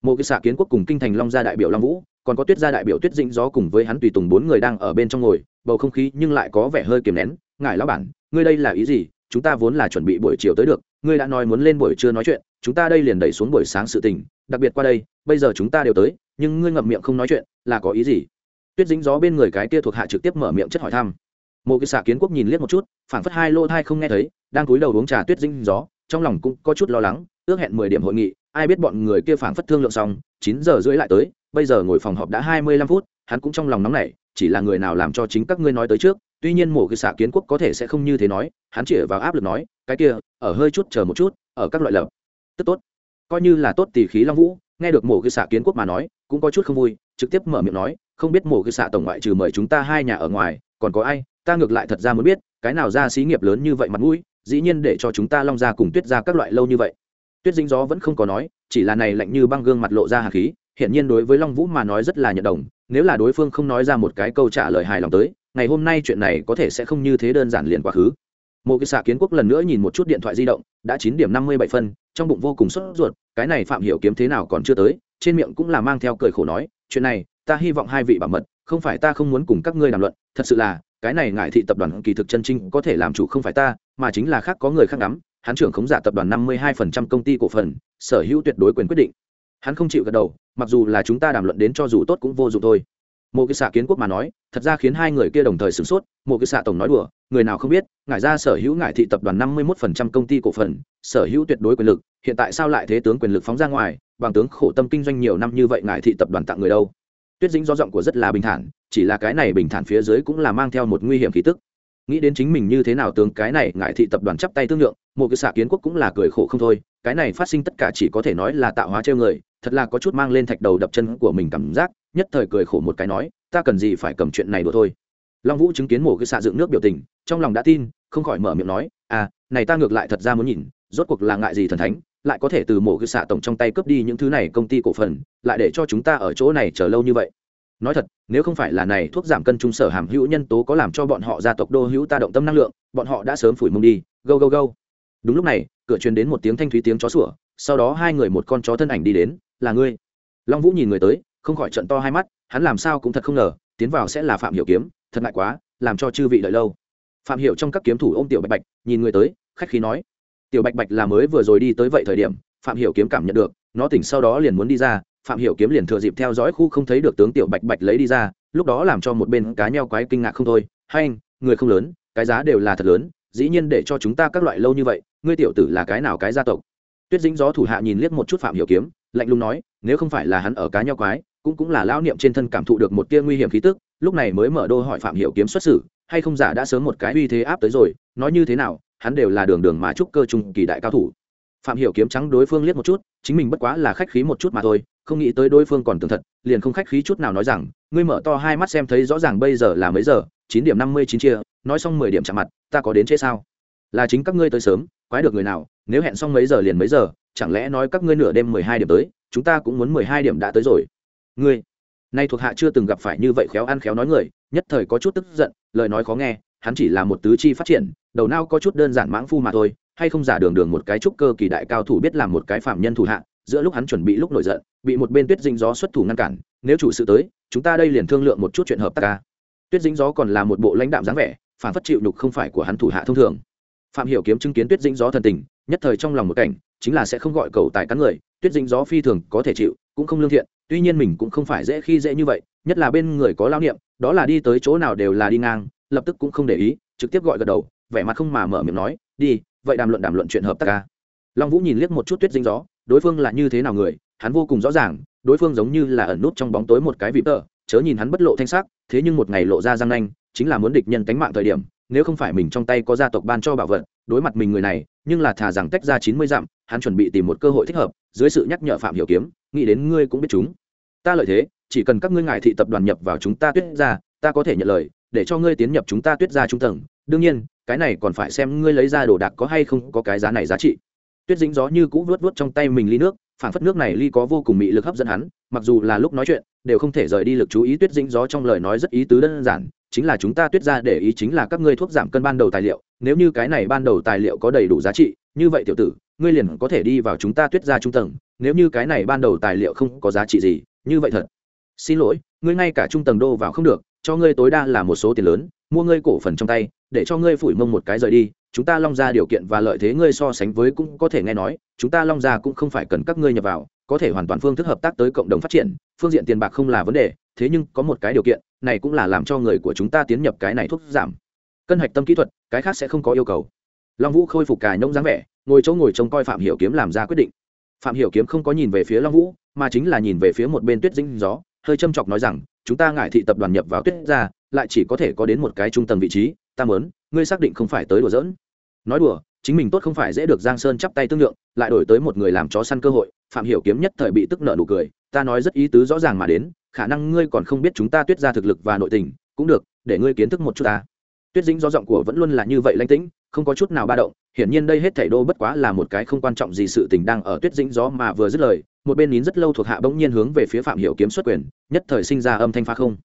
Speaker 1: Một cái xạ kiến quốc cùng kinh thành long gia đại biểu long vũ, còn có tuyết gia đại biểu tuyết dĩnh gió cùng với hắn tùy tùng bốn người đang ở bên trong ngồi, bầu không khí nhưng lại có vẻ hơi kiềm nén. Ngài lão bản, ngươi đây là ý gì? Chúng ta vốn là chuẩn bị buổi chiều tới được, ngươi đã nói muốn lên buổi trưa nói chuyện, chúng ta đây liền đẩy xuống buổi sáng sự tình đặc biệt qua đây, bây giờ chúng ta đều tới, nhưng ngươi ngậm miệng không nói chuyện, là có ý gì? Tuyết dính gió bên người cái kia thuộc hạ trực tiếp mở miệng chất hỏi thăm. Một cái xạ kiến quốc nhìn liếc một chút, phảng phất hai lô thai không nghe thấy, đang cúi đầu uống trà tuyết dính gió, trong lòng cũng có chút lo lắng, ước hẹn mười điểm hội nghị, ai biết bọn người kia phảng phất thương lượng xong, chín giờ rưỡi lại tới, bây giờ ngồi phòng họp đã hai mươi lăm phút, hắn cũng trong lòng nóng nảy, chỉ là người nào làm cho chính các ngươi nói tới trước, tuy nhiên mổ cái xạ kiến quốc có thể sẽ không như thế nói, hắn chỉ vào áp lực nói, cái kia, ở hơi chút chờ một chút, ở các loại lập. Tức tốt coi như là tốt tỷ khí long vũ, nghe được mổ cư xạ kiến quốc mà nói, cũng có chút không vui, trực tiếp mở miệng nói, không biết mổ cư xạ tổng ngoại trừ mời chúng ta hai nhà ở ngoài, còn có ai, ta ngược lại thật ra muốn biết, cái nào ra xí nghiệp lớn như vậy mặt mũi, dĩ nhiên để cho chúng ta long ra cùng tuyết ra các loại lâu như vậy. Tuyết dính gió vẫn không có nói, chỉ là này lạnh như băng gương mặt lộ ra hà khí hiện nhiên đối với long vũ mà nói rất là nhận đồng, nếu là đối phương không nói ra một cái câu trả lời hài lòng tới, ngày hôm nay chuyện này có thể sẽ không như thế đơn giản liền quá khứ một cái xạ kiến quốc lần nữa nhìn một chút điện thoại di động, đã chín điểm năm mươi bảy phân, trong bụng vô cùng sốt ruột, cái này phạm hiểu kiếm thế nào còn chưa tới, trên miệng cũng là mang theo cười khổ nói, chuyện này, ta hy vọng hai vị bảo mật, không phải ta không muốn cùng các ngươi đàm luận, thật sự là, cái này ngại thị tập đoàn kỳ thực chân trinh có thể làm chủ không phải ta, mà chính là khác có người khác nắm hắn trưởng khống giả tập đoàn năm mươi hai phần trăm công ty cổ phần, sở hữu tuyệt đối quyền quyết định. Hắn không chịu gật đầu, mặc dù là chúng ta đàm luận đến cho dù tốt cũng vô dụng thôi một cái xạ kiến quốc mà nói, thật ra khiến hai người kia đồng thời sửng sốt một cái xạ tổng nói đùa, người nào không biết, ngải ra sở hữu ngải thị tập đoàn năm mươi một phần trăm công ty cổ phần, sở hữu tuyệt đối quyền lực, hiện tại sao lại thế tướng quyền lực phóng ra ngoài, bằng tướng khổ tâm kinh doanh nhiều năm như vậy ngải thị tập đoàn tặng người đâu? Tuyết dính do giọng của rất là bình thản, chỉ là cái này bình thản phía dưới cũng là mang theo một nguy hiểm khí tức. Nghĩ đến chính mình như thế nào tướng cái này ngải thị tập đoàn chắp tay tương lượng một cái xạ kiến quốc cũng là cười khổ không thôi, cái này phát sinh tất cả chỉ có thể nói là tạo hóa treo người thật là có chút mang lên thạch đầu đập chân của mình cảm giác, nhất thời cười khổ một cái nói, ta cần gì phải cầm chuyện này đùa thôi? Long vũ chứng kiến mổ cái xạ dựng nước biểu tình, trong lòng đã tin, không khỏi mở miệng nói à này ta ngược lại thật ra muốn nhìn, rốt cuộc là ngại gì thần thánh, lại có thể từ mổ cái xạ tổng trong tay cướp đi những thứ này công ty cổ phần, lại để cho chúng ta ở chỗ này chờ lâu như vậy? Nói thật, nếu không phải là này thuốc giảm cân trung sở hàm hữu nhân tố có làm cho bọn họ gia tộc đô hữu ta động tâm năng lượng, bọn họ đã sớm phủi mông đi, go go go. Đúng lúc này, cửa truyền đến một tiếng thanh thúy tiếng chó sủa sau đó hai người một con chó thân ảnh đi đến, là ngươi. Long vũ nhìn người tới, không khỏi trận to hai mắt, hắn làm sao cũng thật không ngờ, tiến vào sẽ là phạm hiểu kiếm, thật ngại quá, làm cho chư vị đợi lâu. Phạm hiểu trong các kiếm thủ ôm tiểu bạch bạch, nhìn người tới, khách khí nói, tiểu bạch bạch là mới vừa rồi đi tới vậy thời điểm, phạm hiểu kiếm cảm nhận được, nó tỉnh sau đó liền muốn đi ra, phạm hiểu kiếm liền thừa dịp theo dõi khu không thấy được tướng tiểu bạch bạch lấy đi ra, lúc đó làm cho một bên cá nheo quái kinh ngạc không thôi, hay anh người không lớn, cái giá đều là thật lớn, dĩ nhiên để cho chúng ta các loại lâu như vậy, ngươi tiểu tử là cái nào cái gia tộc? Tuyết dính gió thủ hạ nhìn liếc một chút phạm hiểu kiếm, lạnh lùng nói, nếu không phải là hắn ở cá nheo quái, cũng cũng là lão niệm trên thân cảm thụ được một tia nguy hiểm khí tức, lúc này mới mở đô hỏi phạm hiểu kiếm xuất xử, hay không giả đã sớm một cái uy thế áp tới rồi, nói như thế nào, hắn đều là đường đường mà trúc cơ trung kỳ đại cao thủ. Phạm hiểu kiếm trắng đối phương liếc một chút, chính mình bất quá là khách khí một chút mà thôi, không nghĩ tới đối phương còn tưởng thật, liền không khách khí chút nào nói rằng, ngươi mở to hai mắt xem thấy rõ ràng bây giờ là mấy giờ, chín điểm năm mươi chín chia, nói xong mười điểm chạm mặt, ta có đến chế sao? Là chính các ngươi tới sớm, quái được người nào nếu hẹn xong mấy giờ liền mấy giờ, chẳng lẽ nói các ngươi nửa đêm mười hai điểm tới, chúng ta cũng muốn mười hai điểm đã tới rồi. Ngươi, nay thuộc hạ chưa từng gặp phải như vậy khéo ăn khéo nói người, nhất thời có chút tức giận, lời nói khó nghe, hắn chỉ là một tứ chi phát triển, đầu não có chút đơn giản mãng phu mà thôi, hay không giả đường đường một cái trúc cơ kỳ đại cao thủ biết làm một cái phạm nhân thủ hạ, giữa lúc hắn chuẩn bị lúc nổi giận, bị một bên tuyết dính gió xuất thủ ngăn cản, nếu chủ sự tới, chúng ta đây liền thương lượng một chút chuyện hợp tác ca. Tuyết dính gió còn là một bộ lãnh đạm dáng vẻ, phản phất chịu nhục không phải của hắn thủ hạ thông thường. Phạm hiểu kiếm chứng kiến tuyết dính gió thần tình nhất thời trong lòng một cảnh, chính là sẽ không gọi cầu tài cắn người, tuyết dính gió phi thường có thể chịu, cũng không lương thiện, tuy nhiên mình cũng không phải dễ khi dễ như vậy, nhất là bên người có lao niệm, đó là đi tới chỗ nào đều là đi ngang, lập tức cũng không để ý, trực tiếp gọi gật đầu, vẻ mặt không mà mở miệng nói, đi, vậy đàm luận đàm luận chuyện hợp tác ca long vũ nhìn liếc một chút tuyết dính gió, đối phương là như thế nào người, hắn vô cùng rõ ràng, đối phương giống như là ẩn nút trong bóng tối một cái vị tờ, chớ nhìn hắn bất lộ thanh sắc, thế nhưng một ngày lộ ra răng nanh, chính là muốn địch nhân cánh mạng thời điểm, nếu không phải mình trong tay có gia tộc ban cho bảo vật đối mặt mình người này, nhưng là thà rằng tách ra chín mươi dặm, hắn chuẩn bị tìm một cơ hội thích hợp, dưới sự nhắc nhở phạm hiểu kiếm, nghĩ đến ngươi cũng biết chúng. Ta lợi thế, chỉ cần các ngươi ngài thị tập đoàn nhập vào chúng ta tuyết ra, ta có thể nhận lời, để cho ngươi tiến nhập chúng ta tuyết ra trung tầng. Đương nhiên, cái này còn phải xem ngươi lấy ra đồ đạc có hay không có cái giá này giá trị. Tuyết dính gió như cũ vớt vớt trong tay mình ly nước phản phất nước này ly có vô cùng mị lực hấp dẫn hắn, mặc dù là lúc nói chuyện, đều không thể rời đi lực chú ý tuyết dính gió trong lời nói rất ý tứ đơn giản, chính là chúng ta tuyết ra để ý chính là các ngươi thuốc giảm cân ban đầu tài liệu nếu như cái này ban đầu tài liệu có đầy đủ giá trị, như vậy tiểu tử, ngươi liền có thể đi vào chúng ta tuyết ra trung tầng, nếu như cái này ban đầu tài liệu không có giá trị gì, như vậy thật. Xin lỗi, ngươi ngay cả trung tầng đô vào không được, cho ngươi tối đa là một số tiền lớn, mua ngươi cổ phần trong tay, để cho ngươi phủi mông một cái rời đi, chúng ta long ra điều kiện và lợi thế ngươi so sánh với cũng có thể nghe nói, chúng ta long ra cũng không phải cần các ngươi nhập vào, có thể hoàn toàn phương thức hợp tác tới cộng đồng phát triển, phương diện tiền bạc không là vấn đề, thế nhưng có một cái điều kiện, này cũng là làm cho người của chúng ta tiến nhập cái này thuốc giảm cân hạch tâm kỹ thuật, cái khác sẽ không có yêu cầu. Long vũ khôi phục cài nông dáng vẻ, ngồi chỗ ngồi trông coi phạm hiểu kiếm làm ra quyết định. Phạm hiểu kiếm không có nhìn về phía long vũ, mà chính là nhìn về phía một bên tuyết dinh gió, hơi châm chọc nói rằng, chúng ta ngại thị tập đoàn nhập vào tuyết ra lại chỉ có thể có đến một cái trung tâm vị trí, ta muốn, ngươi xác định không phải tới đùa giỡn. Nói đùa, chính mình tốt không phải dễ được giang sơn chắp tay tương lượng, lại đổi tới một người làm chó săn cơ hội, phạm hiểu kiếm nhất thời bị tức nợ nụ cười, ta nói rất ý tứ rõ ràng mà đến, khả năng ngươi còn không biết chúng ta tuyết ra thực lực và nội tình, cũng được, để ngươi kiến thức một chút ta tuyết dĩnh do giọng của vẫn luôn là như vậy lanh tĩnh, không có chút nào ba động, hiển nhiên đây hết thảy đô bất quá là một cái không quan trọng gì sự tình đang ở tuyết dĩnh gió mà vừa dứt lời, một bên nín rất lâu thuộc hạ bỗng nhiên hướng về phía phạm hiểu kiếm xuất quyền, nhất thời sinh ra âm thanh phá không.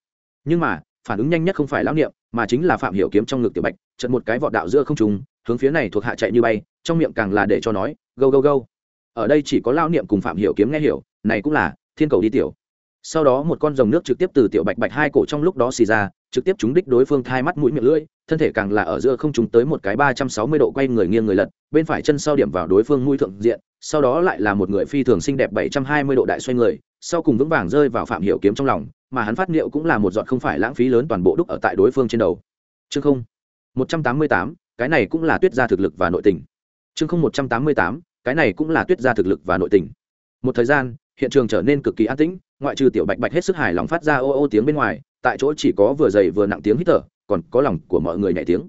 Speaker 1: Nhưng mà, phản ứng nhanh nhất không phải lão niệm, mà chính là phạm hiểu kiếm trong ngực tiểu bạch, chợt một cái vọt đạo giữa không trung, hướng phía này thuộc hạ chạy như bay, trong miệng càng là để cho nói go go go ở đây chỉ có lão niệm cùng phạm hiểu kiếm nghe hiểu, này cũng là, thiên cầu đi tiểu. Sau đó một con rồng nước trực tiếp từ tiểu bạch bạch hai cổ trong lúc đó xì ra, trực tiếp trúng đích đối phương thai mắt mũi miệng lưỡi thân thể càng là ở giữa không trúng tới một cái ba trăm sáu mươi độ quay người nghiêng người lật, bên phải chân sau điểm vào đối phương mũi thượng diện, sau đó lại là một người phi thường xinh đẹp bảy trăm hai mươi độ đại xoay người, sau cùng vững vàng rơi vào phạm hiểu kiếm trong lòng, mà hắn phát liệu cũng là một giọt không phải lãng phí lớn toàn bộ đúc ở tại đối phương trên đầu. Chương không, một trăm tám mươi tám, cái này cũng là tuyết gia thực lực và nội tình. Chương không, một trăm tám mươi tám, cái này cũng là tuyết gia thực lực và nội tình. Một thời gian, hiện trường trở nên cực kỳ an tĩnh, ngoại trừ tiểu bạch bạch hết sức hài lòng phát ra ô ô tiếng bên ngoài, tại chỗ chỉ có vừa dày vừa nặng tiếng hít thở còn có lòng của mọi người nhảy tiếng.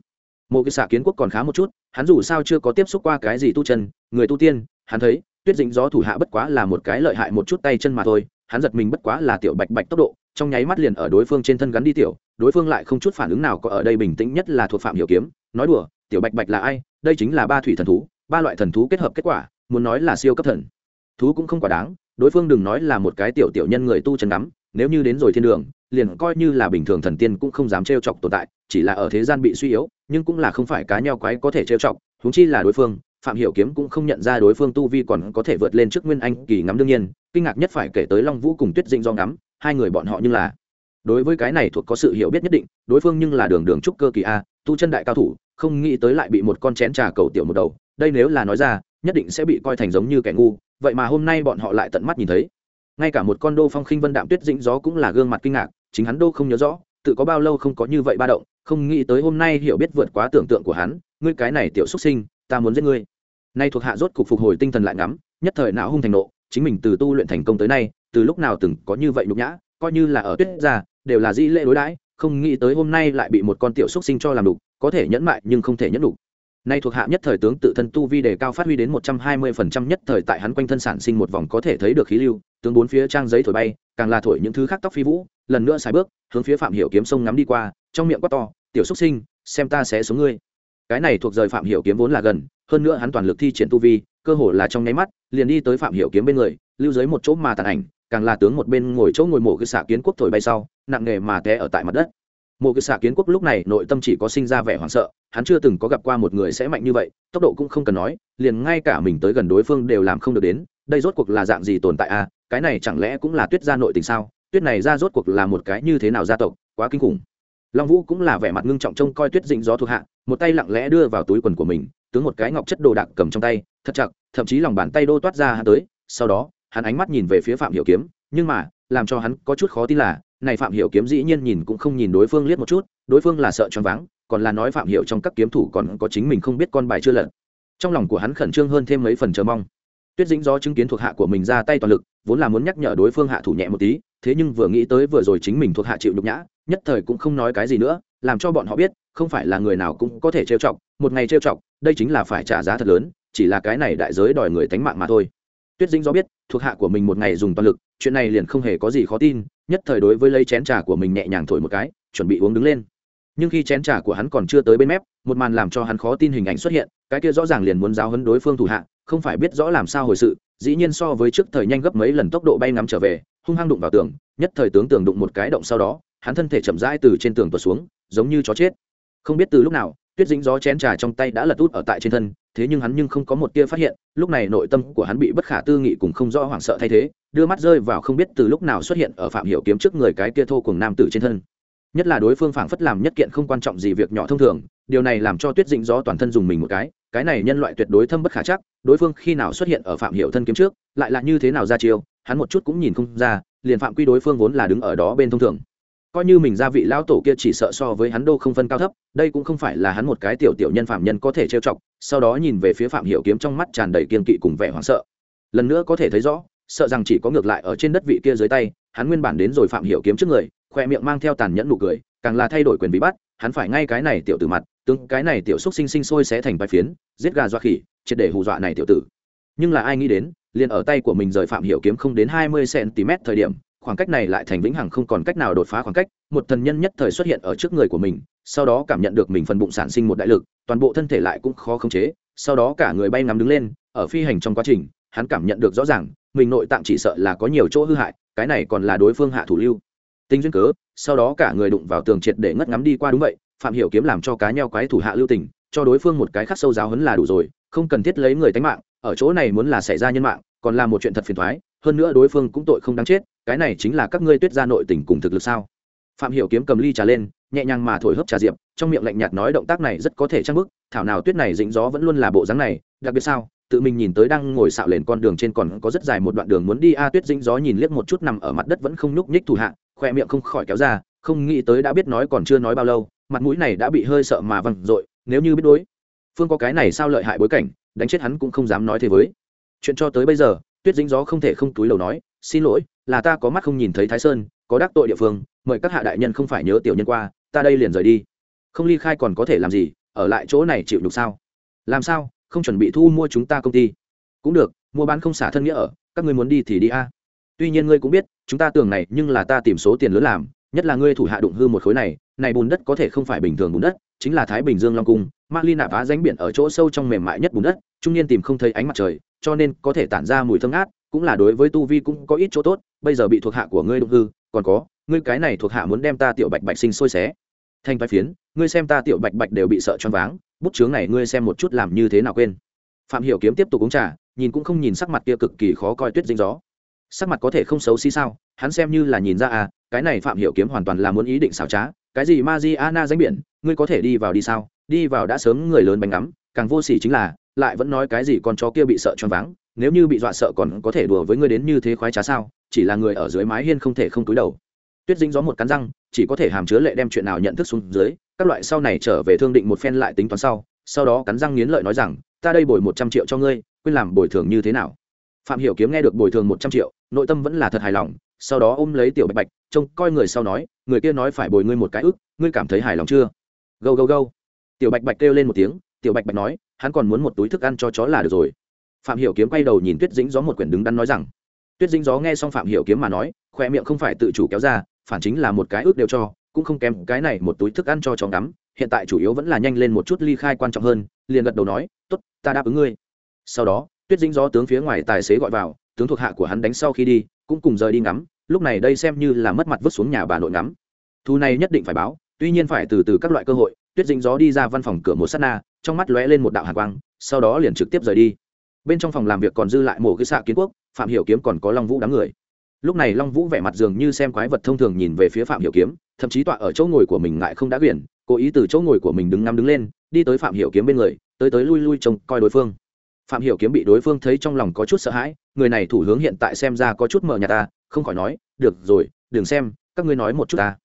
Speaker 1: Một cái xạ kiến quốc còn khá một chút, hắn dù sao chưa có tiếp xúc qua cái gì tu chân, người tu tiên, hắn thấy, tuyết dĩnh gió thủ hạ bất quá là một cái lợi hại một chút tay chân mà thôi, hắn giật mình bất quá là tiểu bạch bạch tốc độ, trong nháy mắt liền ở đối phương trên thân gắn đi tiểu, đối phương lại không chút phản ứng nào có ở đây bình tĩnh nhất là thuộc phạm hiểu kiếm, nói đùa, tiểu bạch bạch là ai, đây chính là ba thủy thần thú, ba loại thần thú kết hợp kết quả, muốn nói là siêu cấp thần thú cũng không quá đáng, đối phương đừng nói là một cái tiểu tiểu nhân người tu chân ngắm, nếu như đến rồi thiên đường liền coi như là bình thường thần tiên cũng không dám trêu chọc tồn tại, chỉ là ở thế gian bị suy yếu, nhưng cũng là không phải cá nheo quái có thể trêu chọc, huống chi là đối phương, phạm hiểu kiếm cũng không nhận ra đối phương tu vi còn có thể vượt lên trước nguyên anh kỳ ngắm đương nhiên, kinh ngạc nhất phải kể tới long vũ cùng tuyết dĩnh do ngắm, hai người bọn họ nhưng là đối với cái này thuộc có sự hiểu biết nhất định, đối phương nhưng là đường đường trúc cơ kỳ a, tu chân đại cao thủ, không nghĩ tới lại bị một con chén trà cầu tiểu một đầu, đây nếu là nói ra, nhất định sẽ bị coi thành giống như kẻ ngu, vậy mà hôm nay bọn họ lại tận mắt nhìn thấy. Ngay cả một con đô phong khinh vân đạm tuyết dĩnh gió cũng là gương mặt kinh ngạc chính hắn đô không nhớ rõ, tự có bao lâu không có như vậy ba động, không nghĩ tới hôm nay hiểu biết vượt quá tưởng tượng của hắn, ngươi cái này tiểu xuất sinh, ta muốn giết ngươi. Nay thuộc hạ rốt cục phục hồi tinh thần lại ngắm, nhất thời não hung thành nộ, chính mình từ tu luyện thành công tới nay, từ lúc nào từng có như vậy nhục nhã, coi như là ở tuyết gia, đều là di lễ đối đãi, không nghĩ tới hôm nay lại bị một con tiểu xuất sinh cho làm đục, có thể nhẫn mại nhưng không thể nhẫn đục nay thuộc hạ nhất thời tướng tự thân tu vi đề cao phát huy đến một trăm hai mươi phần trăm nhất thời tại hắn quanh thân sản sinh một vòng có thể thấy được khí lưu, tướng bốn phía trang giấy thổi bay, càng là thổi những thứ khác tóc phi vũ, lần nữa xài bước, hướng phía phạm hiểu kiếm sông ngắm đi qua, trong miệng quát to, tiểu xuất sinh, xem ta sẽ xuống ngươi. Cái này thuộc rời phạm hiểu kiếm vốn là gần, hơn nữa hắn toàn lực thi triển tu vi, cơ hồ là trong nháy mắt, liền đi tới phạm hiểu kiếm bên người, lưu dưới một chỗ mà tàn ảnh, càng là tướng một bên ngồi chỗ ngồi mổ cái xạ kiến quốc thổi bay sau, nặng nghề mà té ở tại mặt đất mộ cái xạ kiến quốc lúc này nội tâm chỉ có sinh ra vẻ hoảng sợ, hắn chưa từng có gặp qua một người sẽ mạnh như vậy, tốc độ cũng không cần nói, liền ngay cả mình tới gần đối phương đều làm không được đến, đây rốt cuộc là dạng gì tồn tại a à? cái này chẳng lẽ cũng là tuyết gia nội tình sao tuyết này ra rốt cuộc là một cái như thế nào gia tộc, quá kinh khủng long vũ cũng là vẻ mặt ngưng trọng trông coi tuyết dịnh gió thuộc hạ, một tay lặng lẽ đưa vào túi quần của mình, tướng một cái ngọc chất đồ đạc cầm trong tay, thật chặt, thậm chí lòng bàn tay đô toát ra hắn tới, sau đó, hắn ánh mắt nhìn về phía phạm hiểu kiếm, nhưng mà, làm cho hắn có chút khó tin là này phạm hiểu kiếm dĩ nhiên nhìn cũng không nhìn đối phương liếc một chút, đối phương là sợ choáng váng, còn là nói phạm hiểu trong các kiếm thủ còn có chính mình không biết con bài chưa lật. Trong lòng của hắn khẩn trương hơn thêm mấy phần chờ mong. Tuyết dĩnh do chứng kiến thuộc hạ của mình ra tay toàn lực, vốn là muốn nhắc nhở đối phương hạ thủ nhẹ một tí, thế nhưng vừa nghĩ tới vừa rồi chính mình thuộc hạ chịu nhục nhã, nhất thời cũng không nói cái gì nữa, làm cho bọn họ biết, không phải là người nào cũng có thể trêu chọc, một ngày trêu chọc, đây chính là phải trả giá thật lớn, chỉ là cái này đại giới đòi người tánh mạng mà thôi tuyết dĩnh do biết, thuộc hạ của mình một ngày dùng toàn lực, chuyện này liền không hề có gì khó tin, nhất thời đối với lấy chén trà của mình nhẹ nhàng thổi một cái, chuẩn bị uống đứng lên. Nhưng khi chén trà của hắn còn chưa tới bên mép, một màn làm cho hắn khó tin hình ảnh xuất hiện, cái kia rõ ràng liền muốn giáo hấn đối phương thủ hạ, không phải biết rõ làm sao hồi sự, dĩ nhiên so với trước thời nhanh gấp mấy lần tốc độ bay ngắm trở về, hung hăng đụng vào tường, nhất thời tướng tường đụng một cái động sau đó, hắn thân thể chậm rãi từ trên tường tuột xuống, giống như chó chết. Không biết từ lúc nào, tuyết dính gió chén trà trong tay đã lật út ở tại trên thân thế nhưng hắn nhưng không có một tia phát hiện, lúc này nội tâm của hắn bị bất khả tư nghị cùng không rõ hoảng sợ thay thế, đưa mắt rơi vào không biết từ lúc nào xuất hiện ở phạm hiểu kiếm trước người cái kia thô cùng nam tử trên thân. Nhất là đối phương phảng phất làm nhất kiện không quan trọng gì việc nhỏ thông thường, điều này làm cho tuyết dĩnh gió toàn thân dùng mình một cái cái này nhân loại tuyệt đối thâm bất khả chắc, đối phương khi nào xuất hiện ở phạm hiểu thân kiếm trước, lại là như thế nào ra chiêu, hắn một chút cũng nhìn không ra, liền phạm quy đối phương vốn là đứng ở đó bên thông thường coi như mình gia vị lão tổ kia chỉ sợ so với hắn đô không phân cao thấp, đây cũng không phải là hắn một cái tiểu tiểu nhân phạm nhân có thể trêu chọc, sau đó nhìn về phía phạm hiểu kiếm trong mắt tràn đầy kiên kỵ cùng vẻ hoảng sợ. Lần nữa có thể thấy rõ, sợ rằng chỉ có ngược lại ở trên đất vị kia dưới tay, hắn nguyên bản đến rồi phạm hiểu kiếm trước người, khoe miệng mang theo tàn nhẫn nụ cười, càng là thay đổi quyền bị bắt, hắn phải ngay cái này tiểu tử mặt, tướng, cái này tiểu xúc sinh sinh sôi xé thành bài phiến, giết gà dọa khỉ, triệt để hù dọa này tiểu tử. Nhưng là ai nghĩ đến, liền ở tay của mình rời phạm hiểu kiếm không đến hai mươi cm thời điểm khoảng cách này lại thành vĩnh hằng không còn cách nào đột phá khoảng cách, một thần nhân nhất thời xuất hiện ở trước người của mình, sau đó cảm nhận được mình phần bụng sản sinh một đại lực, toàn bộ thân thể lại cũng khó khống chế, sau đó cả người bay ngắm đứng lên, ở phi hành trong quá trình, hắn cảm nhận được rõ ràng, mình nội tạng chỉ sợ là có nhiều chỗ hư hại, cái này còn là đối phương hạ thủ lưu. Tinh duyên cớ, sau đó cả người đụng vào tường triệt để ngất ngắm đi qua đúng vậy, phạm hiểu kiếm làm cho cá nheo quái thủ hạ lưu tình, cho đối phương một cái khắc sâu giáo hấn là đủ rồi, không cần thiết lấy người tánh mạng, ở chỗ này muốn là xảy ra nhân mạng, còn là một chuyện thật phiền toái hơn nữa đối phương cũng tội không đáng chết, cái này chính là các ngươi tuyết gia nội tình cùng thực lực sao? Phạm hiểu kiếm cầm ly trà lên, nhẹ nhàng mà thổi hớp trà diệp, trong miệng lạnh nhạt nói động tác này rất có thể trang bức, thảo nào tuyết này dính gió vẫn luôn là bộ dáng này, đặc biệt sao? Tự mình nhìn tới đang ngồi xạo lên con đường trên còn có rất dài một đoạn đường muốn đi, a, tuyết dính gió nhìn liếc một chút nằm ở mặt đất vẫn không nhúc nhích thủ hạ, khoe miệng không khỏi kéo ra, không nghĩ tới đã biết nói còn chưa nói bao lâu, mặt mũi này đã bị hơi sợ mà văng dội, nếu như biết đối, phương có cái này sao lợi hại bối cảnh, đánh chết hắn cũng không dám nói thế với. Chuyện cho tới bây giờ tuyết dính gió không thể không túi lầu nói, xin lỗi, là ta có mắt không nhìn thấy thái sơn, có đắc tội địa phương, mời các hạ đại nhân không phải nhớ tiểu nhân qua, ta đây liền rời đi. Không ly khai còn có thể làm gì, ở lại chỗ này chịu nhục sao? Làm sao, không chuẩn bị thu mua chúng ta công ty? Cũng được, mua bán không xả thân nghĩa ở, các ngươi muốn đi thì đi a. Tuy nhiên ngươi cũng biết, chúng ta tưởng này, nhưng là ta tìm số tiền lớn làm, nhất là ngươi thủ hạ đụng hư một khối này này bùn đất có thể không phải bình thường bùn đất, chính là thái bình dương long cung ma ly nạp vá ránh biển ở chỗ sâu trong mềm mại nhất bùn đất, trung niên tìm không thấy ánh mặt trời cho nên có thể tản ra mùi thơm ngát, cũng là đối với tu vi cũng có ít chỗ tốt, bây giờ bị thuộc hạ của ngươi đụng hư, còn có, ngươi cái này thuộc hạ muốn đem ta tiểu bạch bạch sinh sôi xé. Thanh vai phiến, ngươi xem ta tiểu bạch bạch đều bị sợ choáng váng, bút chướng này ngươi xem một chút làm như thế nào quên. Phạm hiểu kiếm tiếp tục uống trà, nhìn cũng không nhìn sắc mặt kia cực kỳ khó coi tuyết dính gió. Sắc mặt có thể không xấu xí sao, hắn xem như là nhìn ra à cái này phạm hiểu kiếm hoàn toàn là muốn ý định xảo trá, cái gì Mariana danh biển, ngươi có thể đi vào đi sao? Đi vào đã sớm người lớn bánh ngắm, càng vô sỉ chính là lại vẫn nói cái gì con chó kia bị sợ choáng váng, nếu như bị dọa sợ còn có thể đùa với ngươi đến như thế khoái trá sao, chỉ là người ở dưới mái hiên không thể không túi đầu. Tuyết dính gió một cắn răng, chỉ có thể hàm chứa lệ đem chuyện nào nhận thức xuống dưới, các loại sau này trở về thương định một phen lại tính toán sau sau đó cắn răng nghiến lợi nói rằng, ta đây bồi một trăm triệu cho ngươi, quên làm bồi thường như thế nào. Phạm hiểu kiếm nghe được bồi thường một trăm triệu, nội tâm vẫn là thật hài lòng, sau đó ôm lấy tiểu bạch bạch, trông coi người sau nói, người kia nói phải bồi ngươi một cái ức, ngươi cảm thấy hài lòng chưa? Gâu gâu gâu. Tiểu bạch bạch kêu lên một tiếng, tiểu bạch bạch nói hắn còn muốn một túi thức ăn cho chó là được rồi. Phạm hiểu kiếm quay đầu nhìn tuyết dĩnh gió một quyển đứng đắn nói rằng, tuyết dĩnh gió nghe xong phạm hiểu kiếm mà nói khoe miệng không phải tự chủ kéo ra, phản chính là một cái ước đều cho, cũng không kém cái này một túi thức ăn cho chó ngắm, hiện tại chủ yếu vẫn là nhanh lên một chút ly khai quan trọng hơn, liền gật đầu nói, tốt, ta đáp ứng ngươi. Sau đó, tuyết dĩnh gió tướng phía ngoài tài xế gọi vào, tướng thuộc hạ của hắn đánh sau khi đi, cũng cùng rời đi ngắm, lúc này đây xem như là mất mặt vứt xuống nhà bà nội ngắm. Thu này nhất định phải báo, tuy nhiên phải từ từ các loại cơ hội, tuyết dĩnh gió đi ra văn phòng cửa một sát na trong mắt lóe lên một đạo hạ quang, sau đó liền trực tiếp rời đi. Bên trong phòng làm việc còn dư lại mổ cái xạ kiến quốc, phạm hiểu kiếm còn có long vũ đám người. Lúc này long vũ vẻ mặt dường như xem quái vật thông thường nhìn về phía phạm hiểu kiếm, thậm chí tọa ở chỗ ngồi của mình ngại không đã quyển, cố ý từ chỗ ngồi của mình đứng ngắm đứng lên, đi tới phạm hiểu kiếm bên người, tới tới lui lui trông coi đối phương. Phạm hiểu kiếm bị đối phương thấy trong lòng có chút sợ hãi, người này thủ hướng hiện tại xem ra có chút mờ nhạt ta, không khỏi nói, được rồi, đừng xem, các ngươi nói một chút ta.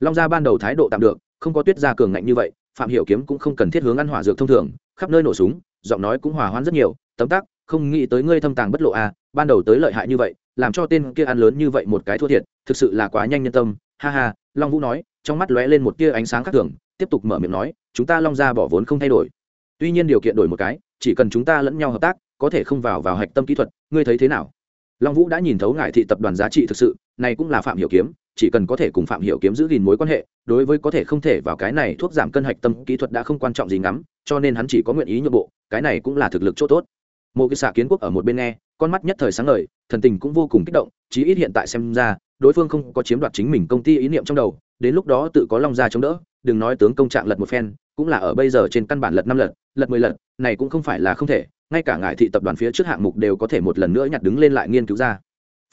Speaker 1: Long gia ban đầu thái độ tạm được, không có tuyết gia cường ngạnh như vậy phạm hiểu kiếm cũng không cần thiết hướng ăn hỏa dược thông thường, khắp nơi nổ súng, giọng nói cũng hòa hoãn rất nhiều, tấm tắc, không nghĩ tới ngươi thâm tàng bất lộ à ban đầu tới lợi hại như vậy, làm cho tên kia ăn lớn như vậy một cái thua thiệt, thực sự là quá nhanh nhân tâm. Ha ha, long vũ nói, trong mắt lóe lên một tia ánh sáng khác thường, tiếp tục mở miệng nói, chúng ta long gia bỏ vốn không thay đổi. Tuy nhiên điều kiện đổi một cái, chỉ cần chúng ta lẫn nhau hợp tác, có thể không vào vào hạch tâm kỹ thuật, ngươi thấy thế nào? Long vũ đã nhìn thấu ngải thị tập đoàn giá trị thực sự, này cũng là phạm hiểu kiếm chỉ cần có thể cùng phạm hiểu kiếm giữ gìn mối quan hệ, đối với có thể không thể vào cái này thuốc giảm cân hạch tâm kỹ thuật đã không quan trọng gì ngắm, cho nên hắn chỉ có nguyện ý nhượng bộ, cái này cũng là thực lực chỗ tốt. Một cái xạ kiến quốc ở một bên nghe, con mắt nhất thời sáng ngời, thần tình cũng vô cùng kích động, chí ít hiện tại xem ra, đối phương không có chiếm đoạt chính mình công ty ý niệm trong đầu, đến lúc đó tự có long ra chống đỡ, đừng nói tướng công trạng lật một phen, cũng là ở bây giờ trên căn bản lật năm lật lật mười lần này cũng không phải là không thể, ngay cả ngài thị tập đoàn phía trước hạng mục đều có thể một lần nữa nhặt đứng lên lại nghiên cứu ra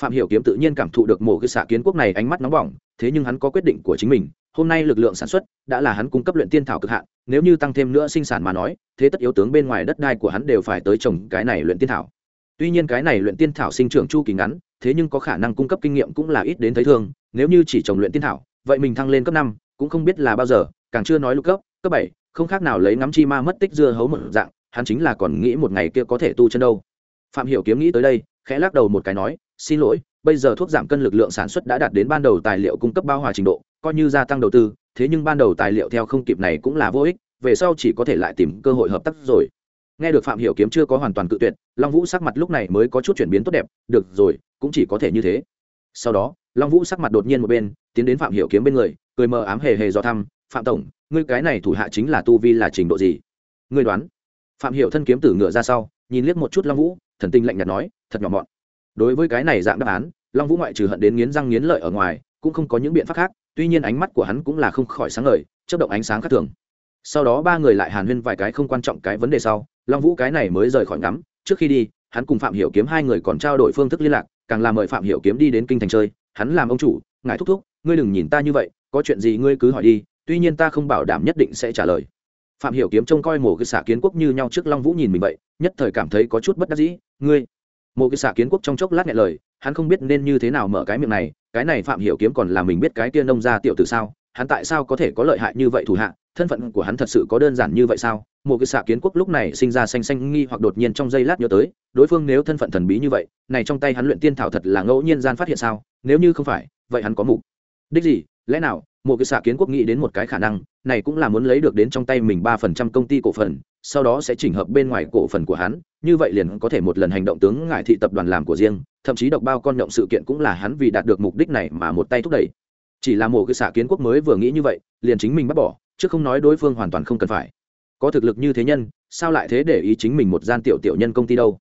Speaker 1: phạm hiểu kiếm tự nhiên cảm thụ được mổ cái xạ kiến quốc này ánh mắt nóng bỏng, thế nhưng hắn có quyết định của chính mình. Hôm nay lực lượng sản xuất đã là hắn cung cấp luyện tiên thảo cực hạn, nếu như tăng thêm nữa sinh sản mà nói, thế tất yếu tướng bên ngoài đất đai của hắn đều phải tới trồng cái này luyện tiên thảo. Tuy nhiên cái này luyện tiên thảo sinh trưởng chu kỳ ngắn, thế nhưng có khả năng cung cấp kinh nghiệm cũng là ít đến thấy thương nếu như chỉ trồng luyện tiên thảo, vậy mình thăng lên cấp năm, cũng không biết là bao giờ, càng chưa nói lục cấp cấp bảy, không khác nào lấy ngắm chi ma mất tích dưa hấu một dạng, hắn chính là còn nghĩ một ngày kia có thể tu chân đâu. Phạm hiểu kiếm nghĩ tới đây, khẽ lắc đầu một cái nói xin lỗi, bây giờ thuốc giảm cân lực lượng sản xuất đã đạt đến ban đầu tài liệu cung cấp bao hòa trình độ, coi như gia tăng đầu tư, thế nhưng ban đầu tài liệu theo không kịp này cũng là vô ích, về sau chỉ có thể lại tìm cơ hội hợp tác rồi. Nghe được phạm hiểu kiếm chưa có hoàn toàn cự tuyệt, long vũ sắc mặt lúc này mới có chút chuyển biến tốt đẹp, được rồi, cũng chỉ có thể như thế. Sau đó, long vũ sắc mặt đột nhiên một bên, tiến đến phạm hiểu kiếm bên người, cười mờ ám hề hề do thăm, phạm tổng, ngươi cái này thủ hạ chính là tu vi là trình độ gì? Ngươi đoán. Phạm hiểu thân kiếm tử ngựa ra sau, nhìn liếc một chút long vũ, thần tinh lạnh nhạt nói, thật nhỏ mọn đối với cái này dạng đáp án, long vũ ngoại trừ hận đến nghiến răng nghiến lợi ở ngoài, cũng không có những biện pháp khác, tuy nhiên ánh mắt của hắn cũng là không khỏi sáng ngời, chớp động ánh sáng khác thường. Sau đó ba người lại hàn huyên vài cái không quan trọng cái vấn đề sau, long vũ cái này mới rời khỏi ngắm, trước khi đi, hắn cùng phạm hiểu kiếm hai người còn trao đổi phương thức liên lạc, càng làm mời phạm hiểu kiếm đi đến kinh thành chơi, hắn làm ông chủ, ngài thúc thúc, ngươi đừng nhìn ta như vậy, có chuyện gì ngươi cứ hỏi đi, tuy nhiên ta không bảo đảm nhất định sẽ trả lời. Phạm hiểu kiếm trông coi mổ cái xả kiến quốc như nhau trước long vũ nhìn mình vậy, nhất thời cảm thấy có chút bất đắc dĩ, ngươi mộ cái xạ kiến quốc trong chốc lát nhẹ lời, hắn không biết nên như thế nào mở cái miệng này, cái này phạm hiểu kiếm còn là mình biết cái kia nông gia tiểu tử sao, hắn tại sao có thể có lợi hại như vậy thủ hạ, thân phận của hắn thật sự có đơn giản như vậy sao? Một cái xạ kiến quốc lúc này sinh ra xanh xanh nghi hoặc đột nhiên trong giây lát nhớ tới, đối phương nếu thân phận thần bí như vậy, này trong tay hắn luyện tiên thảo thật là ngẫu nhiên gian phát hiện sao? Nếu như không phải, vậy hắn có mục đích gì? Lẽ nào một cái xạ kiến quốc nghĩ đến một cái khả năng, này cũng là muốn lấy được đến trong tay mình ba phần trăm công ty cổ phần, sau đó sẽ chỉnh hợp bên ngoài cổ phần của hắn như vậy liền có thể một lần hành động tướng ngại thị tập đoàn làm của riêng, thậm chí độc bao con động sự kiện cũng là hắn vì đạt được mục đích này mà một tay thúc đẩy. Chỉ là một cái xạ kiến quốc mới vừa nghĩ như vậy, liền chính mình bắt bỏ, chứ không nói đối phương hoàn toàn không cần phải. Có thực lực như thế nhân, sao lại thế để ý chính mình một gian tiểu tiểu nhân công ty đâu?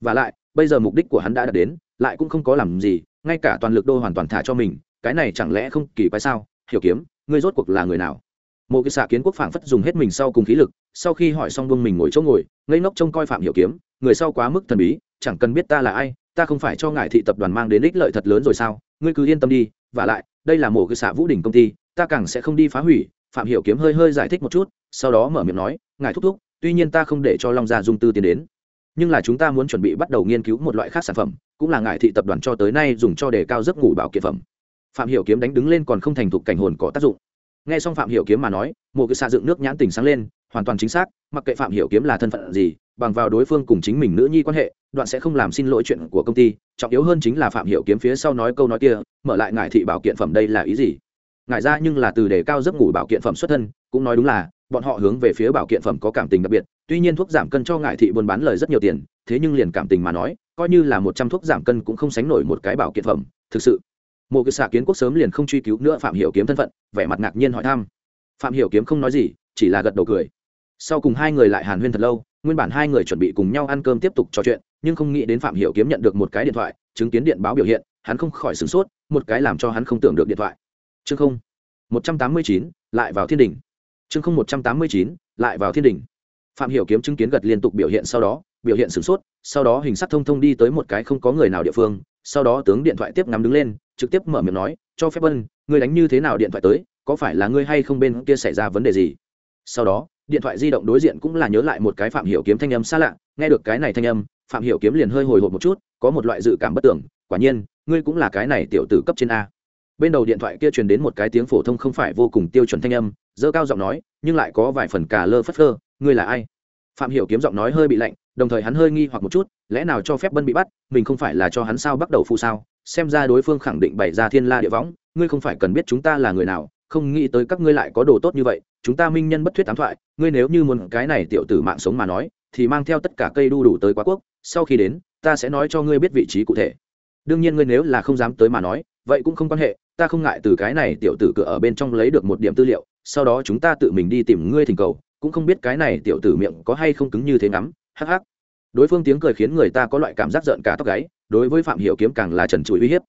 Speaker 1: Và lại, bây giờ mục đích của hắn đã đạt đến, lại cũng không có làm gì, ngay cả toàn lực đô hoàn toàn thả cho mình, cái này chẳng lẽ không kỳ quái sao? Hiểu kiếm, ngươi rốt cuộc là người nào? Mộ cái xạ kiến quốc phảng phất dùng hết mình sau cùng khí lực, sau khi hỏi xong vương mình ngồi chỗ ngồi, ngây ngốc trông coi phạm hiểu kiếm, người sau quá mức thần bí, chẳng cần biết ta là ai, ta không phải cho ngài thị tập đoàn mang đến ích lợi thật lớn rồi sao, ngươi cứ yên tâm đi, và lại, đây là mộ cái xạ vũ đỉnh công ty, ta càng sẽ không đi phá hủy. Phạm hiểu kiếm hơi hơi giải thích một chút, sau đó mở miệng nói, ngài thúc thúc, tuy nhiên ta không để cho long gia dung tư tiến đến, nhưng là chúng ta muốn chuẩn bị bắt đầu nghiên cứu một loại khác sản phẩm, cũng là ngài thị tập đoàn cho tới nay dùng cho đề cao giấc ngủ bảo kiện phẩm. Phạm hiểu kiếm đánh đứng lên còn không thành thục cảnh hồn có tác dụng nghe xong phạm hiểu kiếm mà nói một cái xạ dựng nước nhãn tình sáng lên, hoàn toàn chính xác, mặc kệ phạm hiểu kiếm là thân phận gì, bằng vào đối phương cùng chính mình nữ nhi quan hệ, đoạn sẽ không làm xin lỗi chuyện của công ty, trọng yếu hơn chính là phạm hiểu kiếm phía sau nói câu nói kia, mở lại ngải thị bảo kiện phẩm đây là ý gì? Ngải ra nhưng là từ đề cao giấc ngủ bảo kiện phẩm xuất thân, cũng nói đúng là, bọn họ hướng về phía bảo kiện phẩm có cảm tình đặc biệt, tuy nhiên thuốc giảm cân cho ngải thị buôn bán lời rất nhiều tiền, thế nhưng liền cảm tình mà nói, coi như là một trăm thuốc giảm cân cũng không sánh nổi một cái bảo kiện phẩm, thực sự một cái xạ kiến quốc sớm liền không truy cứu nữa phạm hiểu kiếm thân phận, vẻ mặt ngạc nhiên hỏi thăm. Phạm hiểu kiếm không nói gì, chỉ là gật đầu cười. Sau cùng hai người lại hàn huyên thật lâu, nguyên bản hai người chuẩn bị cùng nhau ăn cơm tiếp tục trò chuyện, nhưng không nghĩ đến phạm hiểu kiếm nhận được một cái điện thoại, chứng kiến điện báo biểu hiện, hắn không khỏi sửng sốt, một cái làm cho hắn không tưởng được điện thoại. Chương không, một trăm tám mươi chín, lại vào thiên đình chương không, một trăm tám mươi chín, lại vào thiên đình phạm hiểu kiếm chứng kiến gật liên tục biểu hiện sau đó, biểu hiện sửng sốt, sau đó hình sắc thông thông đi tới một cái không có người nào địa phương, sau đó tướng điện thoại tiếp ngắm đứng lên trực tiếp mở miệng nói, cho phép bân người đánh như thế nào điện thoại tới, có phải là ngươi hay không bên kia xảy ra vấn đề gì? Sau đó, điện thoại di động đối diện cũng là nhớ lại một cái phạm hiểu kiếm thanh âm xa lạ, nghe được cái này thanh âm, phạm hiểu kiếm liền hơi hồi hộp một chút, có một loại dự cảm bất tưởng, quả nhiên, ngươi cũng là cái này tiểu tử cấp trên a. Bên đầu điện thoại kia truyền đến một cái tiếng phổ thông không phải vô cùng tiêu chuẩn thanh âm, dơ cao giọng nói, nhưng lại có vài phần cả lơ phất lơ ngươi là ai? Phạm hiểu kiếm giọng nói hơi bị lạnh, đồng thời hắn hơi nghi hoặc một chút, lẽ nào cho phép bân bị bắt, mình không phải là cho hắn sao bắt đầu phụ sao? Xem ra đối phương khẳng định bày ra thiên la địa võng, ngươi không phải cần biết chúng ta là người nào, không nghĩ tới các ngươi lại có đồ tốt như vậy, chúng ta minh nhân bất thuyết tán thoại, ngươi nếu như muốn cái này tiểu tử mạng sống mà nói, thì mang theo tất cả cây đu đủ tới quá quốc, sau khi đến, ta sẽ nói cho ngươi biết vị trí cụ thể. Đương nhiên ngươi nếu là không dám tới mà nói, vậy cũng không quan hệ, ta không ngại từ cái này tiểu tử cửa ở bên trong lấy được một điểm tư liệu, sau đó chúng ta tự mình đi tìm ngươi thỉnh cầu, cũng không biết cái này tiểu tử miệng có hay không cứng như thế ngắm, hắc hắc đối phương tiếng cười khiến người ta có loại cảm giác giận cả tóc gáy, đối với phạm hiểu kiếm càng là trần trụi uy hiếp.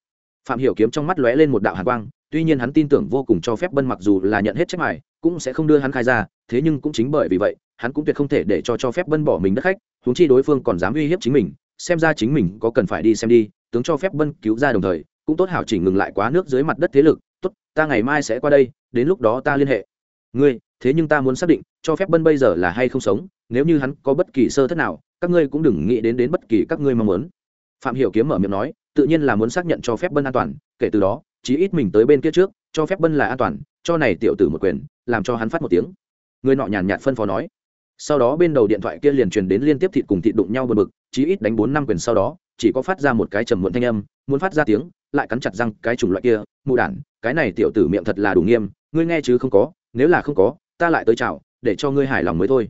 Speaker 1: Phạm hiểu kiếm trong mắt lóe lên một đạo hàn quang, tuy nhiên hắn tin tưởng vô cùng cho phép bân mặc dù là nhận hết trách mài, cũng sẽ không đưa hắn khai ra, thế nhưng cũng chính bởi vì vậy, hắn cũng tuyệt không thể để cho cho phép bân bỏ mình đất khách, huống chi đối phương còn dám uy hiếp chính mình, xem ra chính mình có cần phải đi xem đi, tướng cho phép bân cứu ra đồng thời, cũng tốt hảo chỉnh ngừng lại quá nước dưới mặt đất thế lực, tốt, ta ngày mai sẽ qua đây, đến lúc đó ta liên hệ. Ngươi, thế nhưng ta muốn xác định, cho phép bân bây giờ là hay không sống, nếu như hắn có bất kỳ sơ thất nào các ngươi cũng đừng nghĩ đến đến bất kỳ các ngươi mong muốn. Phạm hiểu kiếm mở miệng nói, tự nhiên là muốn xác nhận cho phép bân an toàn, kể từ đó, chí ít mình tới bên kia trước, cho phép bân là an toàn, cho này tiểu tử một quyền, làm cho hắn phát một tiếng. Người nọ nhàn nhạt phân phó nói. Sau đó bên đầu điện thoại kia liền truyền đến liên tiếp thịt cùng thịt đụng nhau bật bực, chí ít đánh bốn năm quyền sau đó, chỉ có phát ra một cái trầm muộn thanh âm, muốn phát ra tiếng, lại cắn chặt răng cái chủng loại kia, mụ đản, cái này tiểu tử miệng thật là đủ nghiêm, ngươi nghe chứ không có, nếu là không có, ta lại tới chào, để cho ngươi hài lòng mới thôi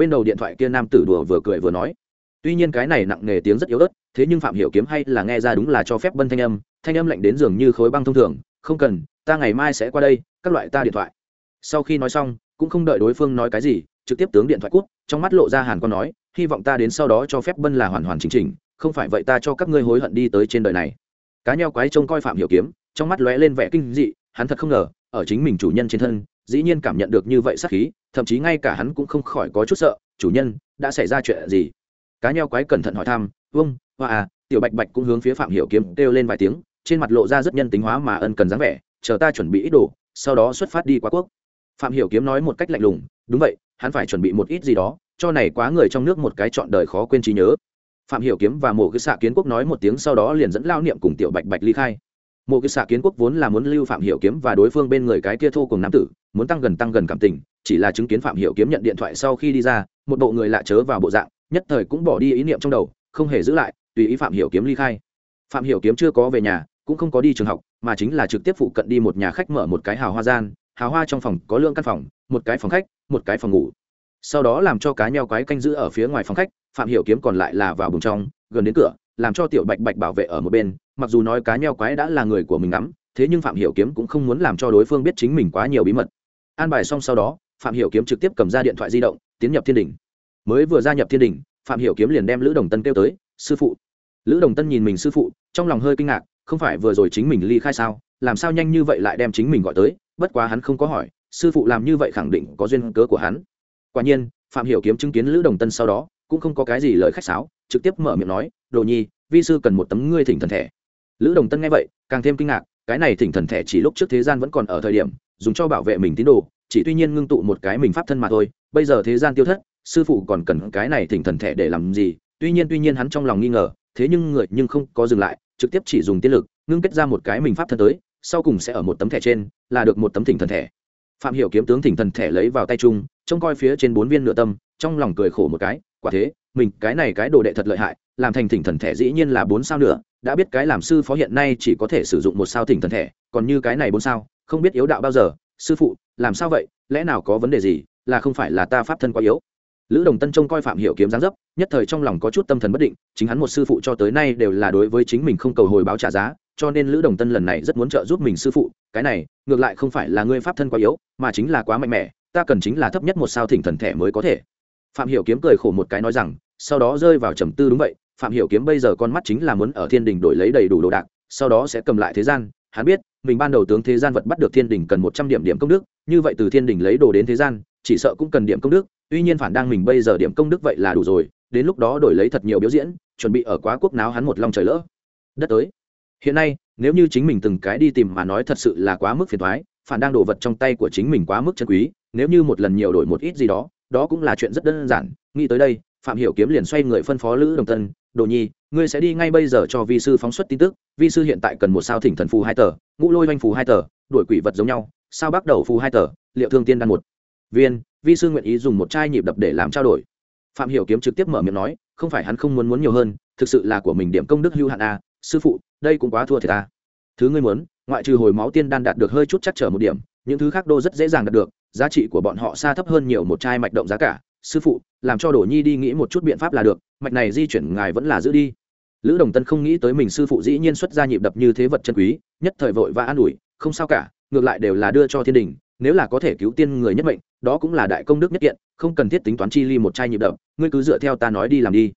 Speaker 1: bên đầu điện thoại kia nam tử đùa vừa cười vừa nói. Tuy nhiên cái này nặng nề tiếng rất yếu ớt, thế nhưng phạm hiểu kiếm hay là nghe ra đúng là cho phép bân thanh âm thanh âm lạnh đến dường như khối băng thông thường, không cần, ta ngày mai sẽ qua đây, các loại ta điện thoại. Sau khi nói xong, cũng không đợi đối phương nói cái gì, trực tiếp tướng điện thoại cút, trong mắt lộ ra hàn con nói, hy vọng ta đến sau đó cho phép bân là hoàn hoàn chính trình không phải vậy ta cho các ngươi hối hận đi tới trên đời này. Cá nheo quái trông coi phạm hiểu kiếm, trong mắt lóe lên vẻ kinh dị, hắn thật không ngờ, ở chính mình chủ nhân trên thân dĩ nhiên cảm nhận được như vậy sát khí, thậm chí ngay cả hắn cũng không khỏi có chút sợ, chủ nhân, đã xảy ra chuyện gì? Cá nheo quái cẩn thận hỏi thăm vâng hoa à tiểu bạch bạch cũng hướng phía phạm hiểu kiếm kêu lên vài tiếng, trên mặt lộ ra rất nhân tính hóa mà ân cần dáng vẻ, chờ ta chuẩn bị ít đồ, sau đó xuất phát đi qua quốc. Phạm hiểu kiếm nói một cách lạnh lùng, đúng vậy, hắn phải chuẩn bị một ít gì đó, cho này quá người trong nước một cái chọn đời khó quên trí nhớ. Phạm hiểu kiếm và mộ cái xạ kiến quốc nói một tiếng sau đó liền dẫn lao niệm cùng tiểu bạch bạch ly khai mộ cái xạ kiến quốc vốn là muốn lưu phạm hiểu kiếm và đối phương bên người cái kia thô cùng nam tử, muốn tăng gần tăng gần cảm tình, chỉ là chứng kiến phạm hiểu kiếm nhận điện thoại sau khi đi ra, một bộ người lạ chớ vào bộ dạng, nhất thời cũng bỏ đi ý niệm trong đầu, không hề giữ lại, tùy ý phạm hiểu kiếm ly khai. Phạm hiểu kiếm chưa có về nhà, cũng không có đi trường học, mà chính là trực tiếp phụ cận đi một nhà khách mở một cái hào hoa gian, hào hoa trong phòng có lượng căn phòng, một cái phòng khách, một cái phòng ngủ. Sau đó làm cho cá nheo quái canh giữ ở phía ngoài phòng khách, phạm hiểu kiếm còn lại là vào bùng trong, gần đến cửa làm cho tiểu bạch bạch bảo vệ ở một bên, mặc dù nói cá nheo quái đã là người của mình ngắm, thế nhưng phạm hiểu kiếm cũng không muốn làm cho đối phương biết chính mình quá nhiều bí mật. An bài xong sau đó, phạm hiểu kiếm trực tiếp cầm ra điện thoại di động, tiến nhập thiên đình mới vừa gia nhập thiên đình phạm hiểu kiếm liền đem lữ đồng tân kêu tới, sư phụ. Lữ đồng tân nhìn mình sư phụ, trong lòng hơi kinh ngạc, không phải vừa rồi chính mình ly khai sao, làm sao nhanh như vậy lại đem chính mình gọi tới, bất quá hắn không có hỏi, sư phụ làm như vậy khẳng định có duyên cớ của hắn. Quả nhiên, phạm hiểu kiếm chứng kiến lữ đồng tân sau đó, cũng không có cái gì lời khách sáo, trực tiếp mở miệng nói đồ nhi, vi sư cần một tấm ngươi thỉnh thần thẻ. Lữ đồng tân nghe vậy, càng thêm kinh ngạc, cái này thỉnh thần thẻ chỉ lúc trước thế gian vẫn còn ở thời điểm, dùng cho bảo vệ mình tín đồ, chỉ tuy nhiên ngưng tụ một cái mình pháp thân mà thôi, bây giờ thế gian tiêu thất, sư phụ còn cần cái này thỉnh thần thẻ để làm gì? Tuy nhiên tuy nhiên hắn trong lòng nghi ngờ, thế nhưng người nhưng không có dừng lại, trực tiếp chỉ dùng tiên lực, ngưng kết ra một cái mình pháp thân tới, sau cùng sẽ ở một tấm thẻ trên, là được một tấm thỉnh thần thẻ. Phạm hiểu kiếm tướng thỉnh thần thẻ lấy vào tay chung, trông coi phía trên bốn viên nửa tâm, trong lòng cười khổ một cái, quả thế, mình cái này cái đồ đệ thật lợi hại làm thành thỉnh thần thẻ dĩ nhiên là bốn sao nữa, đã biết cái làm sư phó hiện nay chỉ có thể sử dụng một sao thỉnh thần thẻ, còn như cái này bốn sao, không biết yếu đạo bao giờ. Sư phụ, làm sao vậy? Lẽ nào có vấn đề gì? Là không phải là ta pháp thân quá yếu? Lữ đồng tân trông coi phạm hiểu kiếm giáng dấp, nhất thời trong lòng có chút tâm thần bất định, chính hắn một sư phụ cho tới nay đều là đối với chính mình không cầu hồi báo trả giá, cho nên lữ đồng tân lần này rất muốn trợ giúp mình sư phụ. Cái này, ngược lại không phải là ngươi pháp thân quá yếu, mà chính là quá mạnh mẽ, ta cần chính là thấp nhất một sao thỉnh thần thẻ mới có thể. Phạm hiểu kiếm cười khổ một cái nói rằng, sau đó rơi vào trầm tư đúng vậy phạm hiểu kiếm bây giờ con mắt chính là muốn ở thiên đình đổi lấy đầy đủ đồ đạc, sau đó sẽ cầm lại thế gian. Hắn biết, mình ban đầu tướng thế gian vật bắt được thiên đình cần một trăm điểm điểm công đức, như vậy từ thiên đình lấy đồ đến thế gian, chỉ sợ cũng cần điểm công đức. Tuy nhiên phản đang mình bây giờ điểm công đức vậy là đủ rồi, đến lúc đó đổi lấy thật nhiều biểu diễn, chuẩn bị ở quá quốc náo hắn một long trời lỡ. Đất tới. Hiện nay, nếu như chính mình từng cái đi tìm mà nói thật sự là quá mức phiền thoái phản đang đồ vật trong tay của chính mình quá mức chân quý, nếu như một lần nhiều đổi một ít gì đó đó cũng là chuyện rất đơn giản. Nghĩ tới đây, phạm hiểu kiếm liền xoay người phân phó lữ đồng tân đồ nhi, ngươi sẽ đi ngay bây giờ cho vi sư phóng xuất tin tức. Vi sư hiện tại cần một sao thỉnh thần phù hai tờ, ngũ lôi oanh phù hai tờ, đuổi quỷ vật giống nhau, sao bắt đầu phù hai tờ, liệu thương tiên đan một. Viên, vi sư nguyện ý dùng một chai nhịp đập để làm trao đổi. Phạm hiểu kiếm trực tiếp mở miệng nói, không phải hắn không muốn muốn nhiều hơn, thực sự là của mình điểm công đức hưu hạn a, sư phụ, đây cũng quá thua thiệt ta thứ ngươi muốn, ngoại trừ hồi máu tiên đan đạt được hơi chút chắc trở một điểm, những thứ khác đô rất dễ dàng đạt được, giá trị của bọn họ xa thấp hơn nhiều một chai mạch động giá cả. Sư phụ, làm cho đổ nhi đi nghĩ một chút biện pháp là được mạch này di chuyển ngài vẫn là giữ đi. Lữ đồng tân không nghĩ tới mình sư phụ dĩ nhiên xuất ra nhịp đập như thế vật chân quý, nhất thời vội và an ủi, không sao cả, ngược lại đều là đưa cho thiên đình, nếu là có thể cứu tiên người nhất mệnh, đó cũng là đại công đức nhất kiện, không cần thiết tính toán chi ly một chai nhịp đập, ngươi cứ dựa theo ta nói đi làm đi.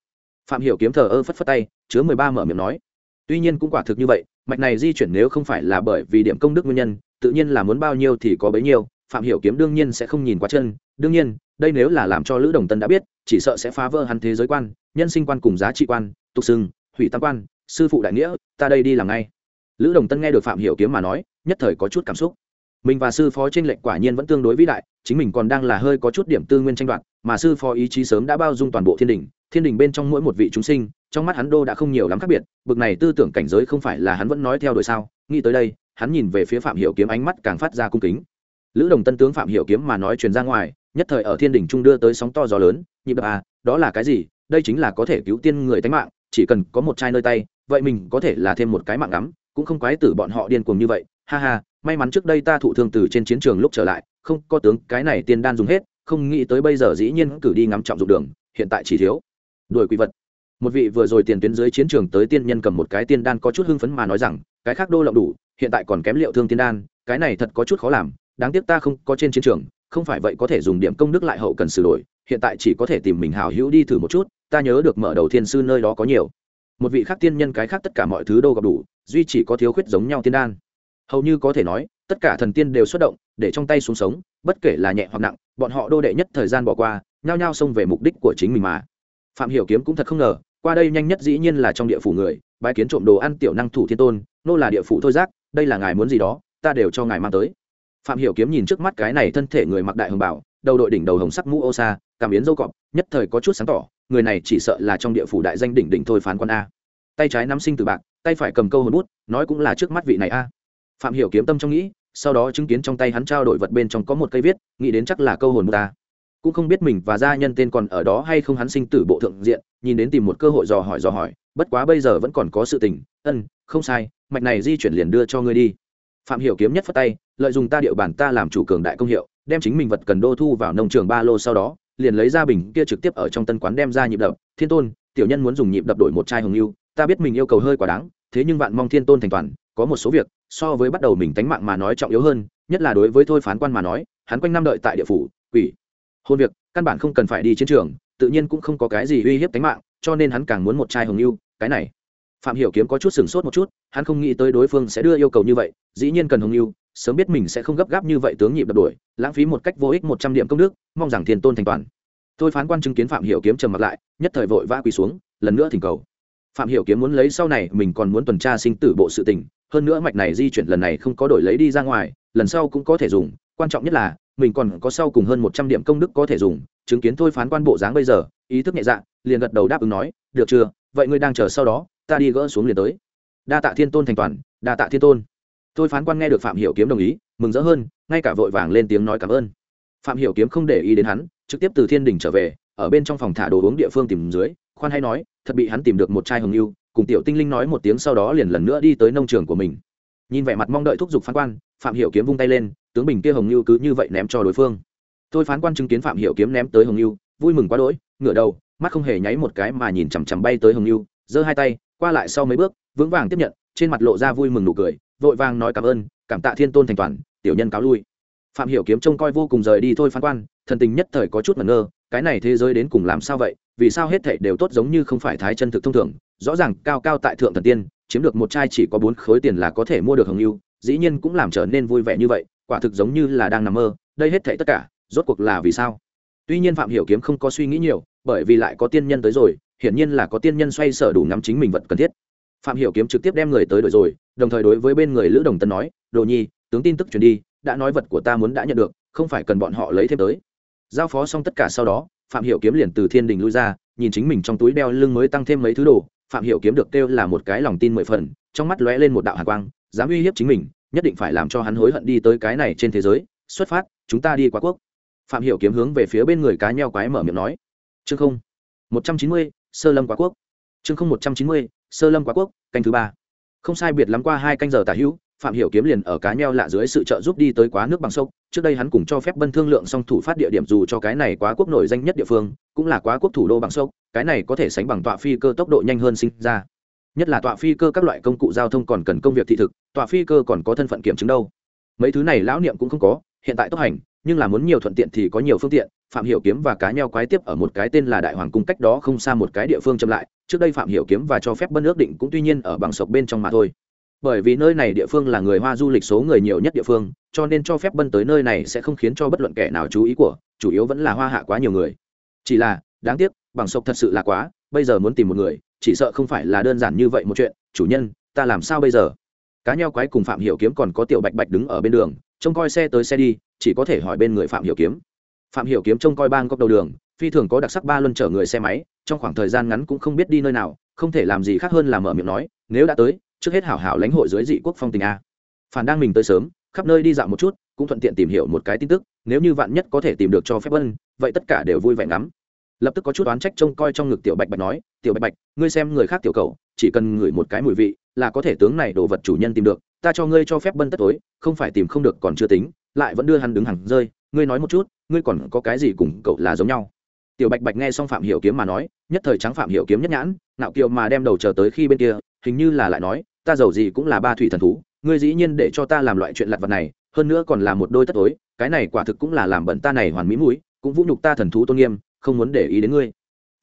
Speaker 1: Phạm hiểu kiếm thờ ơ phất phất tay, chứa mười ba mở miệng nói. Tuy nhiên cũng quả thực như vậy, mạch này di chuyển nếu không phải là bởi vì điểm công đức nguyên nhân, tự nhiên là muốn bao nhiêu thì có bấy nhiêu phạm hiểu kiếm đương nhiên sẽ không nhìn quá chân. Đương nhiên, đây nếu là làm cho lữ đồng tân đã biết, chỉ sợ sẽ phá vỡ hắn thế giới quan, nhân sinh quan cùng giá trị quan, tục sưng hủy tam quan, sư phụ đại nghĩa, ta đây đi làm ngay. Lữ đồng tân nghe được phạm hiểu kiếm mà nói, nhất thời có chút cảm xúc. Mình và sư phó tranh lệnh quả nhiên vẫn tương đối vĩ đại, chính mình còn đang là hơi có chút điểm tư nguyên tranh đoạt, mà sư phó ý chí sớm đã bao dung toàn bộ thiên đình thiên đình bên trong mỗi một vị chúng sinh, trong mắt hắn đô đã không nhiều lắm khác biệt, bực này tư tưởng cảnh giới không phải là hắn vẫn nói theo đuổi sao? Nghĩ tới đây, hắn nhìn về phía phạm hiểu kiếm ánh mắt càng phát ra cung kính lữ đồng tân tướng phạm hiểu kiếm mà nói truyền ra ngoài, nhất thời ở thiên đình trung đưa tới sóng to gió lớn, nhịp đập à đó là cái gì? Đây chính là có thể cứu tiên người tánh mạng, chỉ cần có một chai nơi tay, vậy mình có thể là thêm một cái mạng ngắm, cũng không quái tử bọn họ điên cuồng như vậy. Ha ha, may mắn trước đây ta thụ thương từ trên chiến trường lúc trở lại, không có tướng, cái này tiên đan dùng hết, không nghĩ tới bây giờ dĩ nhiên cử đi ngắm trọng dụng đường, hiện tại chỉ thiếu. Đuổi quỷ vật. Một vị vừa rồi tiền tuyến dưới chiến trường tới tiên nhân cầm một cái tiên đan có chút hưng phấn mà nói rằng, cái khác đô lộng đủ, hiện tại còn kém liệu thương tiên đan, cái này thật có chút khó làm đáng tiếc ta không có trên chiến trường, không phải vậy có thể dùng điểm công đức lại hậu cần sửa đổi, hiện tại chỉ có thể tìm mình hào hữu đi thử một chút, ta nhớ được mở đầu thiên sư nơi đó có nhiều. Một vị khác tiên nhân cái khác tất cả mọi thứ đâu gặp đủ, duy chỉ có thiếu khuyết giống nhau tiên đan. Hầu như có thể nói, tất cả thần tiên đều xuất động, để trong tay xuống sống, bất kể là nhẹ hoặc nặng, bọn họ đô đệ nhất thời gian bỏ qua, nhao nhao xông về mục đích của chính mình mà. Phạm hiểu kiếm cũng thật không ngờ, qua đây nhanh nhất dĩ nhiên là trong địa phủ người, bái kiến trộm đồ ăn tiểu năng thủ thiên tôn, nô là địa phủ thôi giác, đây là ngài muốn gì đó, ta đều cho ngài mang tới phạm hiểu kiếm nhìn trước mắt cái này thân thể người mặc đại hồng bảo, đầu đội đỉnh đầu hồng sắc mũ ô sa, cảm biến dâu cọp, nhất thời có chút sáng tỏ, người này chỉ sợ là trong địa phủ đại danh đỉnh đỉnh thôi phán quan a. Tay trái nắm sinh từ bạc, tay phải cầm câu hồn bút, nói cũng là trước mắt vị này a. Phạm hiểu kiếm tâm trong nghĩ, sau đó chứng kiến trong tay hắn trao đổi vật bên trong có một cây viết, nghĩ đến chắc là câu hồn bút ta cũng không biết mình và gia nhân tên còn ở đó hay không hắn sinh tử bộ thượng diện, nhìn đến tìm một cơ hội dò hỏi dò hỏi, bất quá bây giờ vẫn còn có sự tình, ân, không sai, mạch này di chuyển liền đưa cho ngươi đi. Phạm hiểu kiếm nhất phất tay lợi dụng ta điệu bản ta làm chủ cường đại công hiệu, đem chính mình vật cần đô thu vào nông trường ba lô sau đó, liền lấy ra bình kia trực tiếp ở trong tân quán đem ra nhịp đập. Thiên tôn, tiểu nhân muốn dùng nhịp đập đổi một chai hồng lưu ta biết mình yêu cầu hơi quá đáng, thế nhưng vạn mong thiên tôn thành toàn, có một số việc, so với bắt đầu mình tánh mạng mà nói trọng yếu hơn, nhất là đối với thôi phán quan mà nói, hắn quanh năm đợi tại địa phủ, quỷ. Hôn việc, căn bản không cần phải đi chiến trường, tự nhiên cũng không có cái gì uy hiếp tánh mạng, cho nên hắn càng muốn một chai hồng lưu cái này. Phạm hiểu kiếm có chút sừng sốt một chút, hắn không nghĩ tới đối phương sẽ đưa yêu cầu như vậy, dĩ nhiên cần hồng lưu sớm biết mình sẽ không gấp gáp như vậy tướng nhịp đập đuổi, lãng phí một cách vô ích một trăm điểm công đức, mong rằng thiên tôn thành toàn. Thôi phán quan chứng kiến phạm hiểu kiếm trầm mặt lại, nhất thời vội vã quỳ xuống, lần nữa thỉnh cầu. Phạm hiểu kiếm muốn lấy sau này, mình còn muốn tuần tra sinh tử bộ sự tình, hơn nữa mạch này di chuyển lần này không có đổi lấy đi ra ngoài, lần sau cũng có thể dùng, quan trọng nhất là, mình còn có sau cùng hơn một trăm điểm công đức có thể dùng, chứng kiến thôi phán quan bộ dáng bây giờ, ý thức nhẹ dạ liền gật đầu đáp ứng nói, được chưa? Vậy ngươi đang chờ sau đó, ta đi gỡ xuống liền tới. Đa tạ thiên tôn thành toàn, đa tạ thiên tôn thôi phán quan nghe được phạm hiểu kiếm đồng ý, mừng rỡ hơn, ngay cả vội vàng lên tiếng nói cảm ơn. Phạm hiểu kiếm không để ý đến hắn, trực tiếp từ thiên đình trở về, ở bên trong phòng thả đồ uống địa phương tìm dưới, khoan hay nói, thật bị hắn tìm được một chai hồng lưu cùng tiểu tinh linh nói một tiếng sau đó liền lần nữa đi tới nông trường của mình. Nhìn vẻ mặt mong đợi thúc giục phán quan, phạm hiểu kiếm vung tay lên, tướng bình kia hồng lưu cứ như vậy ném cho đối phương. Tôi phán quan chứng kiến phạm hiểu kiếm ném tới hồng lưu vui mừng quá đỗi, ngửa đầu, mắt không hề nháy một cái mà nhìn chằm chằm bay tới hồng lưu giơ hai tay, qua lại sau mấy bước, vững vàng tiếp nhận, trên mặt lộ ra vui mừng nụ cười vội vàng nói cảm ơn, cảm tạ thiên tôn thành toàn, tiểu nhân cáo lui. Phạm hiểu kiếm trông coi vô cùng rời đi thôi phán quan, thần tình nhất thời có chút mẩn ngơ, cái này thế giới đến cùng làm sao vậy, vì sao hết thảy đều tốt giống như không phải thái chân thực thông thường, rõ ràng cao cao tại thượng thần tiên, chiếm được một chai chỉ có bốn khối tiền là có thể mua được hồng lưu dĩ nhiên cũng làm trở nên vui vẻ như vậy, quả thực giống như là đang nằm mơ, đây hết thảy tất cả, rốt cuộc là vì sao? Tuy nhiên phạm hiểu kiếm không có suy nghĩ nhiều, bởi vì lại có tiên nhân tới rồi, hiển nhiên là có tiên nhân xoay sở đủ nắm chính mình vật cần thiết. Phạm hiểu kiếm trực tiếp đem người tới đổi rồi đồng thời đối với bên người lữ đồng tân nói, đồ nhi, tướng tin tức truyền đi, đã nói vật của ta muốn đã nhận được, không phải cần bọn họ lấy thêm tới. Giao phó xong tất cả sau đó, phạm hiểu kiếm liền từ thiên đình lui ra, nhìn chính mình trong túi đeo lưng mới tăng thêm mấy thứ đồ, phạm hiểu kiếm được kêu là một cái lòng tin mười phần, trong mắt lóe lên một đạo hàn quang, dám uy hiếp chính mình, nhất định phải làm cho hắn hối hận đi tới cái này trên thế giới, xuất phát, chúng ta đi qua quốc. Phạm hiểu kiếm hướng về phía bên người cá nheo quái mở miệng nói. Chương không, một trăm chín mươi, sơ lâm quá quốc. Chương không, một trăm chín mươi, sơ lâm quá quốc, canh thứ ba không sai biệt lắm qua hai canh giờ tả hữu, phạm hiểu kiếm liền ở cá nheo lạ dưới sự trợ giúp đi tới quá nước bằng sông. Trước đây hắn cùng cho phép bân thương lượng song thủ phát địa điểm dù cho cái này quá quốc nổi danh nhất địa phương, cũng là quá quốc thủ đô bằng sông, cái này có thể sánh bằng tọa phi cơ tốc độ nhanh hơn sinh ra. Nhất là tọa phi cơ các loại công cụ giao thông còn cần công việc thị thực, tọa phi cơ còn có thân phận kiểm chứng đâu. Mấy thứ này lão niệm cũng không có, hiện tại tốc hành, nhưng là muốn nhiều thuận tiện thì có nhiều phương tiện phạm hiểu kiếm và cá nheo quái tiếp ở một cái tên là đại hoàng cung cách đó không xa một cái địa phương chậm lại. Trước đây phạm hiểu kiếm và cho phép bân ước định cũng tuy nhiên ở bằng sộc bên trong mà thôi. Bởi vì nơi này địa phương là người hoa du lịch số người nhiều nhất địa phương, cho nên cho phép bân tới nơi này sẽ không khiến cho bất luận kẻ nào chú ý của, chủ yếu vẫn là hoa hạ quá nhiều người. Chỉ là, đáng tiếc, bằng sộc thật sự là quá, bây giờ muốn tìm một người, chỉ sợ không phải là đơn giản như vậy một chuyện. Chủ nhân, ta làm sao bây giờ? Cá nheo quái cùng phạm hiểu kiếm còn có tiểu bạch bạch đứng ở bên đường, trông coi xe tới xe đi, chỉ có thể hỏi bên người phạm hiểu kiếm phạm hiểu kiếm trông coi bang góc đầu đường phi thường có đặc sắc ba luân chở người xe máy trong khoảng thời gian ngắn cũng không biết đi nơi nào không thể làm gì khác hơn là mở miệng nói nếu đã tới trước hết hảo hảo lãnh hội dưới dị quốc phong tình a. Phản đang mình tới sớm khắp nơi đi dạo một chút cũng thuận tiện tìm hiểu một cái tin tức nếu như vạn nhất có thể tìm được cho phép vân vậy tất cả đều vui vẻ lắm lập tức có chút oán trách trông coi trong ngực tiểu bạch bạch nói tiểu bạch bạch ngươi xem người khác tiểu cầu chỉ cần ngửi một cái mùi vị là có thể tướng này đồ vật chủ nhân tìm được ta cho ngươi cho phép bân tất tối không phải tìm không được còn chưa tính lại vẫn đưa hắn đứng hẳn, rơi ngươi nói một chút ngươi còn có cái gì cùng cậu là giống nhau? Tiểu bạch bạch nghe xong phạm hiểu kiếm mà nói, nhất thời trắng phạm hiểu kiếm nhất nhãn, nạo kiều mà đem đầu chờ tới khi bên kia, hình như là lại nói, ta giàu gì cũng là ba thủy thần thú, ngươi dĩ nhiên để cho ta làm loại chuyện lặt vặt này, hơn nữa còn là một đôi tất tối, cái này quả thực cũng là làm bận ta này hoàn mỹ mũi, cũng vũ nhục ta thần thú tôn nghiêm, không muốn để ý đến ngươi.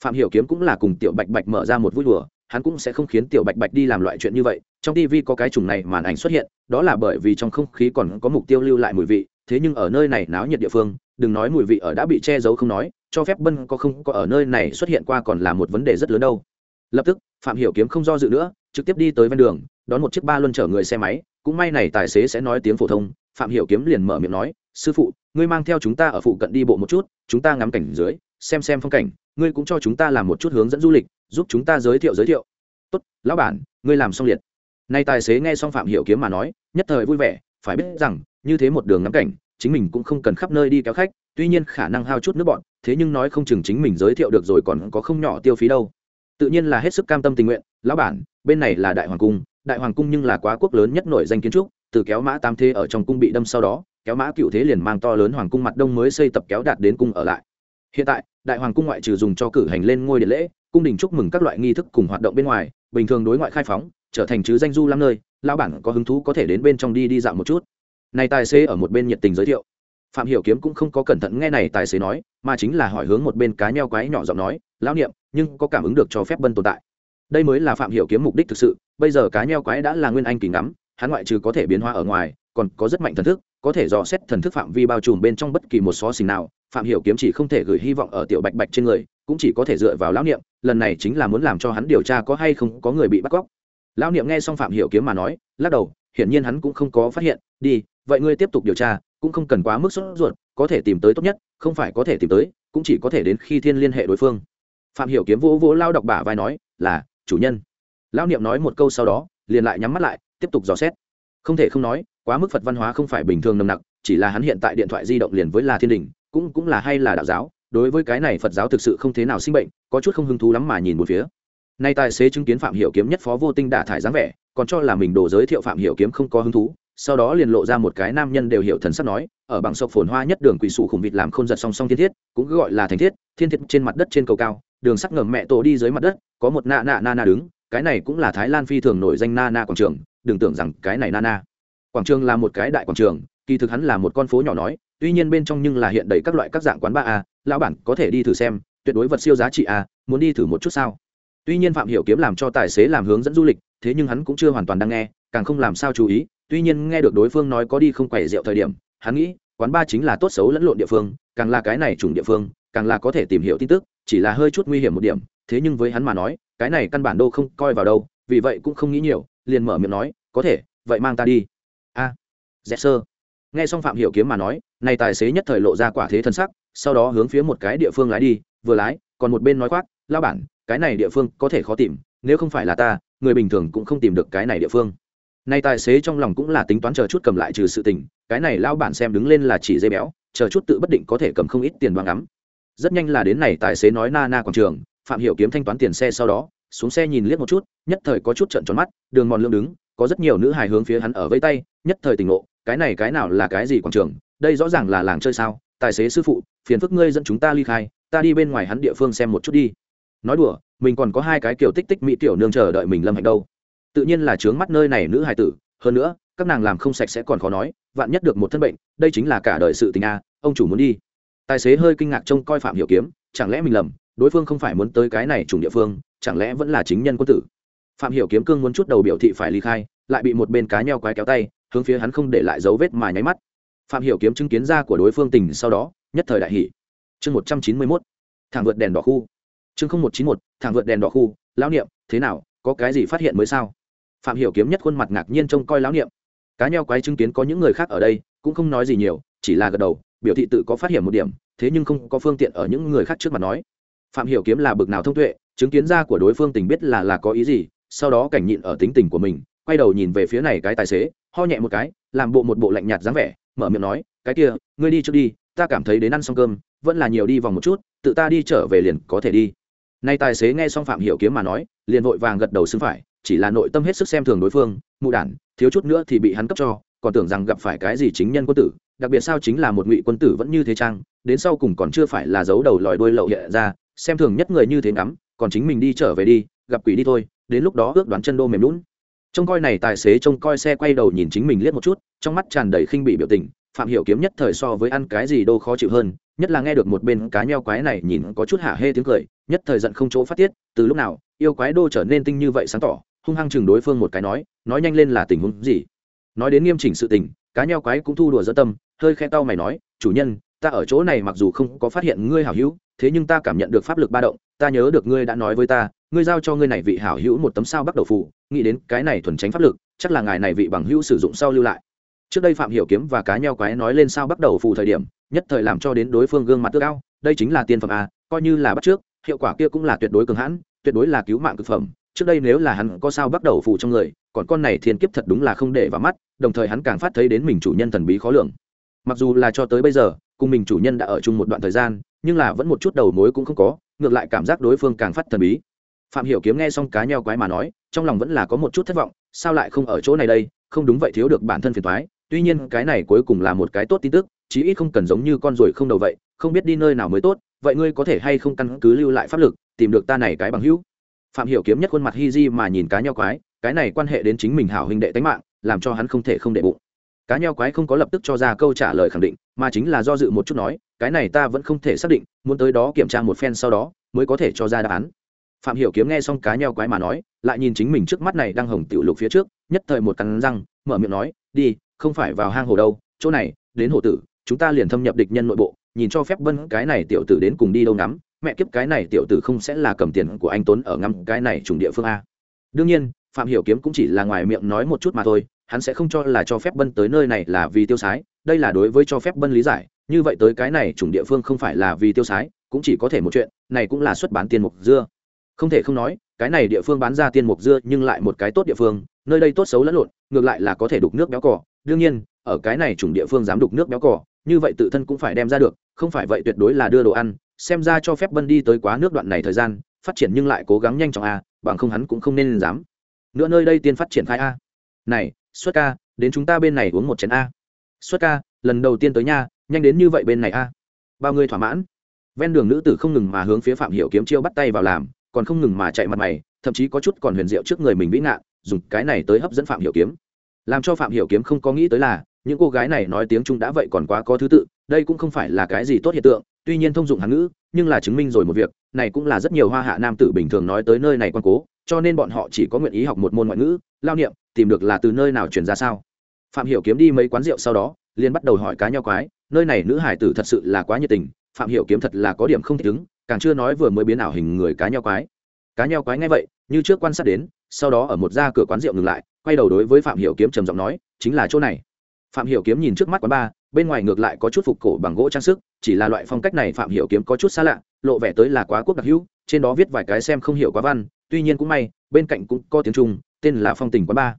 Speaker 1: Phạm hiểu kiếm cũng là cùng tiểu bạch bạch mở ra một vui đùa, hắn cũng sẽ không khiến tiểu bạch bạch đi làm loại chuyện như vậy, trong tv có cái trùng này màn ảnh xuất hiện, đó là bởi vì trong không khí còn có mục tiêu lưu lại mùi vị, thế nhưng ở nơi này náo nhiệt địa phương đừng nói mùi vị ở đã bị che giấu không nói, cho phép bân có không có ở nơi này xuất hiện qua còn là một vấn đề rất lớn đâu. Lập tức, phạm hiểu kiếm không do dự nữa, trực tiếp đi tới ven đường, đón một chiếc ba luân chở người xe máy, cũng may này tài xế sẽ nói tiếng phổ thông, phạm hiểu kiếm liền mở miệng nói, sư phụ, ngươi mang theo chúng ta ở phụ cận đi bộ một chút, chúng ta ngắm cảnh dưới, xem xem phong cảnh, ngươi cũng cho chúng ta làm một chút hướng dẫn du lịch, giúp chúng ta giới thiệu giới thiệu. Tốt, lão bản, ngươi làm xong liệt nay tài xế nghe xong phạm hiểu kiếm mà nói, nhất thời vui vẻ, phải biết rằng, như thế một đường ngắm cảnh chính mình cũng không cần khắp nơi đi kéo khách, tuy nhiên khả năng hao chút nước bọn, thế nhưng nói không chừng chính mình giới thiệu được rồi còn có không nhỏ tiêu phí đâu. Tự nhiên là hết sức cam tâm tình nguyện, lão bản, bên này là đại hoàng cung, đại hoàng cung nhưng là quá quốc lớn nhất nổi danh kiến trúc, từ kéo mã tam thế ở trong cung bị đâm sau đó, kéo mã cựu thế liền mang to lớn hoàng cung mặt đông mới xây tập kéo đạt đến cung ở lại. Hiện tại, đại hoàng cung ngoại trừ dùng cho cử hành lên ngôi điện lễ, cung đình chúc mừng các loại nghi thức cùng hoạt động bên ngoài, bình thường đối ngoại khai phóng, trở thành chứ danh du lắm nơi, lão bản có hứng thú có thể đến bên trong đi đi dạo một chút này tài xế ở một bên nhiệt tình giới thiệu. Phạm hiểu kiếm cũng không có cẩn thận nghe này tài xế nói, mà chính là hỏi hướng một bên cá nheo quái nhỏ giọng nói, lão niệm, nhưng có cảm ứng được cho phép bân tồn tại? Đây mới là phạm hiểu kiếm mục đích thực sự, bây giờ cá nheo quái đã là nguyên anh kỳ ngắm, hắn ngoại trừ có thể biến hóa ở ngoài, còn có rất mạnh thần thức, có thể dò xét thần thức phạm vi bao trùm bên trong bất kỳ một xó xình nào, phạm hiểu kiếm chỉ không thể gửi hy vọng ở tiểu bạch bạch trên người, cũng chỉ có thể dựa vào lão niệm, lần này chính là muốn làm cho hắn điều tra có hay không có người bị bắt cóc. Lão niệm nghe xong phạm hiểu kiếm mà nói, lắc đầu, hiển nhiên hắn cũng không có phát hiện, đi vậy ngươi tiếp tục điều tra, cũng không cần quá mức sốt ruột, có thể tìm tới tốt nhất, không phải có thể tìm tới, cũng chỉ có thể đến khi thiên liên hệ đối phương. Phạm hiểu kiếm vỗ vỗ lao đọc bả vai nói, là, chủ nhân. Lão niệm nói một câu sau đó, liền lại nhắm mắt lại, tiếp tục dò xét. Không thể không nói, quá mức phật văn hóa không phải bình thường nồng nặc, chỉ là hắn hiện tại điện thoại di động liền với là thiên đình, cũng cũng là hay là đạo giáo, đối với cái này phật giáo thực sự không thế nào sinh bệnh, có chút không hứng thú lắm mà nhìn một phía. Nay tài xế chứng kiến phạm hiểu kiếm nhất phó vô tinh đả thải dáng vẻ, còn cho là mình đồ giới thiệu phạm hiểu kiếm không có hứng thú sau đó liền lộ ra một cái nam nhân đều hiểu thần sắc nói, ở bằng sộc phồn hoa nhất đường quỷ sủ khủng vịt làm không giật song song thiên thiết, cũng gọi là thành thiết, thiên thiết trên mặt đất trên cầu cao, đường sắc ngầm mẹ tổ đi dưới mặt đất, có một na na na na đứng, cái này cũng là thái lan phi thường nổi danh na na quảng trường, đừng tưởng rằng cái này na na. Quảng trường là một cái đại quảng trường, kỳ thực hắn là một con phố nhỏ nói, tuy nhiên bên trong nhưng là hiện đầy các loại các dạng quán ba a, lão bản có thể đi thử xem, tuyệt đối vật siêu giá trị a, muốn đi thử một chút sao? Tuy nhiên phạm hiểu kiếm làm cho tài xế làm hướng dẫn du lịch, thế nhưng hắn cũng chưa hoàn toàn đang nghe, càng không làm sao chú ý tuy nhiên nghe được đối phương nói có đi không quẩy rượu thời điểm hắn nghĩ quán ba chính là tốt xấu lẫn lộn địa phương càng là cái này trùng địa phương càng là có thể tìm hiểu tin tức chỉ là hơi chút nguy hiểm một điểm. Thế nhưng với hắn mà nói cái này căn bản đâu không coi vào đâu vì vậy cũng không nghĩ nhiều liền mở miệng nói có thể vậy mang ta đi. A à, dẹp sơ. Nghe xong phạm hiểu kiếm mà nói này tài xế nhất thời lộ ra quả thế thân sắc sau đó hướng phía một cái địa phương lái đi vừa lái còn một bên nói khoác lao bản cái này địa phương có thể khó tìm nếu không phải là ta người bình thường cũng không tìm được cái này địa phương nay tài xế trong lòng cũng là tính toán chờ chút cầm lại trừ sự tình, cái này lao bản xem đứng lên là chỉ dây béo, chờ chút tự bất định có thể cầm không ít tiền đoán ngắm. Rất nhanh là đến này tài xế nói na na quảng trường, phạm hiểu kiếm thanh toán tiền xe sau đó, xuống xe nhìn liếc một chút, nhất thời có chút trợn tròn mắt, đường mòn lương đứng, có rất nhiều nữ hài hướng phía hắn ở vây tay, nhất thời tỉnh ngộ, cái này cái nào là cái gì quảng trường, đây rõ ràng là làng chơi sao, tài xế sư phụ, phiền phức ngươi dẫn chúng ta ly khai, ta đi bên ngoài hắn địa phương xem một chút đi. Nói đùa, mình còn có hai cái kiểu tích tích mỹ tiểu nương chờ đợi mình lâm hạnh đâu tự nhiên là trướng mắt nơi này nữ hài tử, hơn nữa, các nàng làm không sạch sẽ còn khó nói, vạn nhất được một thân bệnh, đây chính là cả đời sự tình a, ông chủ muốn đi. Tài xế hơi kinh ngạc trông coi phạm hiểu kiếm, chẳng lẽ mình lầm, đối phương không phải muốn tới cái này chủng địa phương, chẳng lẽ vẫn là chính nhân quân tử? Phạm hiểu kiếm cương muốn chút đầu biểu thị phải ly khai, lại bị một bên cá nheo quái kéo tay, hướng phía hắn không để lại dấu vết mà nháy mắt. Phạm hiểu kiếm chứng kiến ra của đối phương tình sau đó, nhất thời đại hỉ. Chương một trăm chín mươi 191 thẳng vượt đèn đỏ khu. Chương không một chín một thẳng vượt đèn đỏ khu, lão niệm, thế nào, có cái gì phát hiện mới sao? Phạm hiểu kiếm nhất khuôn mặt ngạc nhiên trông coi lão niệm. Cá nheo quái chứng kiến có những người khác ở đây, cũng không nói gì nhiều, chỉ là gật đầu, biểu thị tự có phát hiện một điểm, thế nhưng không có phương tiện ở những người khác trước mặt nói. Phạm hiểu kiếm là bực nào thông tuệ, chứng kiến ra của đối phương tình biết là là có ý gì, sau đó cảnh nhịn ở tính tình của mình, quay đầu nhìn về phía này cái tài xế, ho nhẹ một cái, làm bộ một bộ lạnh nhạt dáng vẻ, mở miệng nói, cái kia, ngươi đi trước đi, ta cảm thấy đến ăn xong cơm, vẫn là nhiều đi vòng một chút, tự ta đi trở về liền có thể đi. Nay tài xế nghe xong phạm hiểu kiếm mà nói, liền vội vàng gật đầu xứng phải chỉ là nội tâm hết sức xem thường đối phương, mụ đản, thiếu chút nữa thì bị hắn cấp cho, còn tưởng rằng gặp phải cái gì chính nhân quân tử, đặc biệt sao chính là một ngụy quân tử vẫn như thế trang đến sau cùng còn chưa phải là giấu đầu lòi đuôi lậu hiện ra, xem thường nhất người như thế ngắm, còn chính mình đi trở về đi, gặp quỷ đi thôi, đến lúc đó ước đoán chân đô mềm lún trông coi này tài xế trông coi xe quay đầu nhìn chính mình liếc một chút, trong mắt tràn đầy khinh bị biểu tình, phạm hiểu kiếm nhất thời so với ăn cái gì đô khó chịu hơn, nhất là nghe được một bên cá nheo quái này nhìn có chút hả hê tiếng cười, nhất thời giận không chỗ phát tiết, từ lúc nào, yêu quái đô trở nên tinh như vậy sáng tỏ hung hăng chừng đối phương một cái nói nói nhanh lên là tình huống gì? Nói đến nghiêm chỉnh sự tình, cá nheo quái cũng thu đùa dỡ tâm, hơi khe tao mày nói, chủ nhân, ta ở chỗ này mặc dù không có phát hiện ngươi hảo hữu, thế nhưng ta cảm nhận được pháp lực ba động, ta nhớ được ngươi đã nói với ta, ngươi giao cho ngươi này vị hảo hữu một tấm sao bắt đầu phù, nghĩ đến cái này thuần tránh pháp lực, chắc là ngài này vị bằng hữu sử dụng sau lưu lại. Trước đây phạm hiểu kiếm và cá nheo quái nói lên sao bắt đầu phù thời điểm, nhất thời làm cho đến đối phương gương mặt tước ao, đây chính là tiên phẩm a coi như là bắt trước, hiệu quả kia cũng là tuyệt đối cường hãn, tuyệt đối là cứu mạng cực phẩm trước đây nếu là hắn có sao bắt đầu phù trong người, còn con này thiên kiếp thật đúng là không để vào mắt, đồng thời hắn càng phát thấy đến mình chủ nhân thần bí khó lường. Mặc dù là cho tới bây giờ, cùng mình chủ nhân đã ở chung một đoạn thời gian, nhưng là vẫn một chút đầu mối cũng không có, ngược lại cảm giác đối phương càng phát thần bí. Phạm hiểu kiếm nghe xong cá nheo quái mà nói, trong lòng vẫn là có một chút thất vọng, sao lại không ở chỗ này đây, không đúng vậy thiếu được bản thân phiền toái, tuy nhiên cái này cuối cùng là một cái tốt tin tức, chí ít không cần giống như con ruồi không đầu vậy, không biết đi nơi nào mới tốt, vậy ngươi có thể hay không căn cứ lưu lại pháp lực, tìm được ta này cái bằng hữu? Phạm hiểu kiếm nhất khuôn mặt hi di mà nhìn cá nheo quái, cái này quan hệ đến chính mình hảo huynh đệ tánh mạng, làm cho hắn không thể không đệ bụng. Cá nheo quái không có lập tức cho ra câu trả lời khẳng định, mà chính là do dự một chút nói, cái này ta vẫn không thể xác định, muốn tới đó kiểm tra một phen sau đó, mới có thể cho ra đáp án. Phạm hiểu kiếm nghe xong cá nheo quái mà nói, lại nhìn chính mình trước mắt này đang hồng tiểu lục phía trước, nhất thời một cắn răng, mở miệng nói, đi, không phải vào hang hồ đâu, chỗ này, đến hồ tử, chúng ta liền thâm nhập địch nhân nội bộ, nhìn cho phép vân, cái này tiểu tử đến cùng đi đâu ngắm mẹ kiếp cái này tiểu tử không sẽ là cầm tiền của anh tốn ở ngắm cái này trùng địa phương a. Đương nhiên, phạm hiểu kiếm cũng chỉ là ngoài miệng nói một chút mà thôi, hắn sẽ không cho là cho phép bân tới nơi này là vì tiêu sái, đây là đối với cho phép bân lý giải, như vậy tới cái này chủng địa phương không phải là vì tiêu sái, cũng chỉ có thể một chuyện, này cũng là xuất bán tiền mục dưa. Không thể không nói, cái này địa phương bán ra tiên mục dưa nhưng lại một cái tốt địa phương, nơi đây tốt xấu lẫn lộn, ngược lại là có thể đục nước béo cỏ đương nhiên, ở cái này chủng địa phương dám đục nước béo cỏ như vậy tự thân cũng phải đem ra được, không phải vậy tuyệt đối là đưa đồ ăn xem ra cho phép bân đi tới quá nước đoạn này thời gian, phát triển nhưng lại cố gắng nhanh chóng a, bằng không hắn cũng không nên dám. Nữa nơi đây tiên phát triển khai a. Này, xuất ca, đến chúng ta bên này uống một chén a. Xuất ca, lần đầu tiên tới nha, nhanh đến như vậy bên này a. Bao người thỏa mãn. Ven đường nữ tử không ngừng mà hướng phía phạm hiểu kiếm chiêu bắt tay vào làm, còn không ngừng mà chạy mặt mày, thậm chí có chút còn huyền diệu trước người mình vĩ ngạn dùng cái này tới hấp dẫn phạm hiểu kiếm. Làm cho phạm hiểu kiếm không có nghĩ tới là, những cô gái này nói tiếng trung đã vậy còn quá có thứ tự, đây cũng không phải là cái gì tốt hiện tượng tuy nhiên thông dụng hán ngữ, nhưng là chứng minh rồi một việc, này cũng là rất nhiều hoa hạ nam tử bình thường nói tới nơi này quan cố, cho nên bọn họ chỉ có nguyện ý học một môn ngoại ngữ, lao niệm, tìm được là từ nơi nào truyền ra sao. Phạm hiểu kiếm đi mấy quán rượu sau đó, liền bắt đầu hỏi cá nhau quái, nơi này nữ hải tử thật sự là quá nhiệt tình, phạm hiểu kiếm thật là có điểm không thích ứng, càng chưa nói vừa mới biến ảo hình người cá nhau quái. Cá nhau quái ngay vậy, như trước quan sát đến, sau đó ở một ra cửa quán rượu ngừng lại, quay đầu đối với phạm hiểu kiếm trầm giọng nói, chính là chỗ này. Phạm hiểu kiếm nhìn trước mắt quán ba bên ngoài ngược lại có chút phục cổ bằng gỗ trang sức chỉ là loại phong cách này phạm hiểu kiếm có chút xa lạ lộ vẻ tới là quá quốc đặc hữu trên đó viết vài cái xem không hiểu quá văn tuy nhiên cũng may bên cạnh cũng có tiếng trung tên là phong tình quán ba.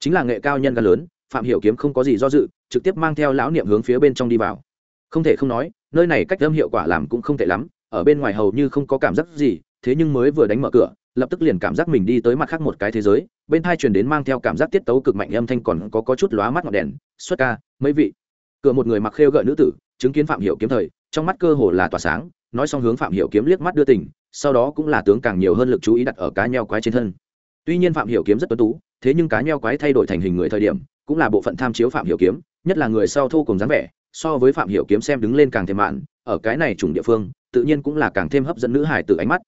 Speaker 1: Chính là nghệ cao nhân gan lớn phạm hiểu kiếm không có gì do dự trực tiếp mang theo lão niệm hướng phía bên trong đi vào. Không thể không nói nơi này cách âm hiệu quả làm cũng không tệ lắm ở bên ngoài hầu như không có cảm giác gì thế nhưng mới vừa đánh mở cửa lập tức liền cảm giác mình đi tới mặt khác một cái thế giới bên thai truyền đến mang theo cảm giác tiết tấu cực mạnh âm thanh còn có, có chút lóa mắt ngọn đèn xuất ca mấy vị? Cửa một người mặc khêu gợi nữ tử, chứng kiến phạm hiểu kiếm thời, trong mắt cơ hồ là tỏa sáng, nói xong hướng phạm hiểu kiếm liếc mắt đưa tình, sau đó cũng là tướng càng nhiều hơn lực chú ý đặt ở cá nheo quái trên thân. Tuy nhiên phạm hiểu kiếm rất tuấn tú, thế nhưng cá nheo quái thay đổi thành hình người thời điểm, cũng là bộ phận tham chiếu phạm hiểu kiếm, nhất là người sau thu cùng dáng vẻ, so với phạm hiểu kiếm xem đứng lên càng thêm mạn, ở cái này trùng địa phương, tự nhiên cũng là càng thêm hấp dẫn nữ hải từ ánh mắt.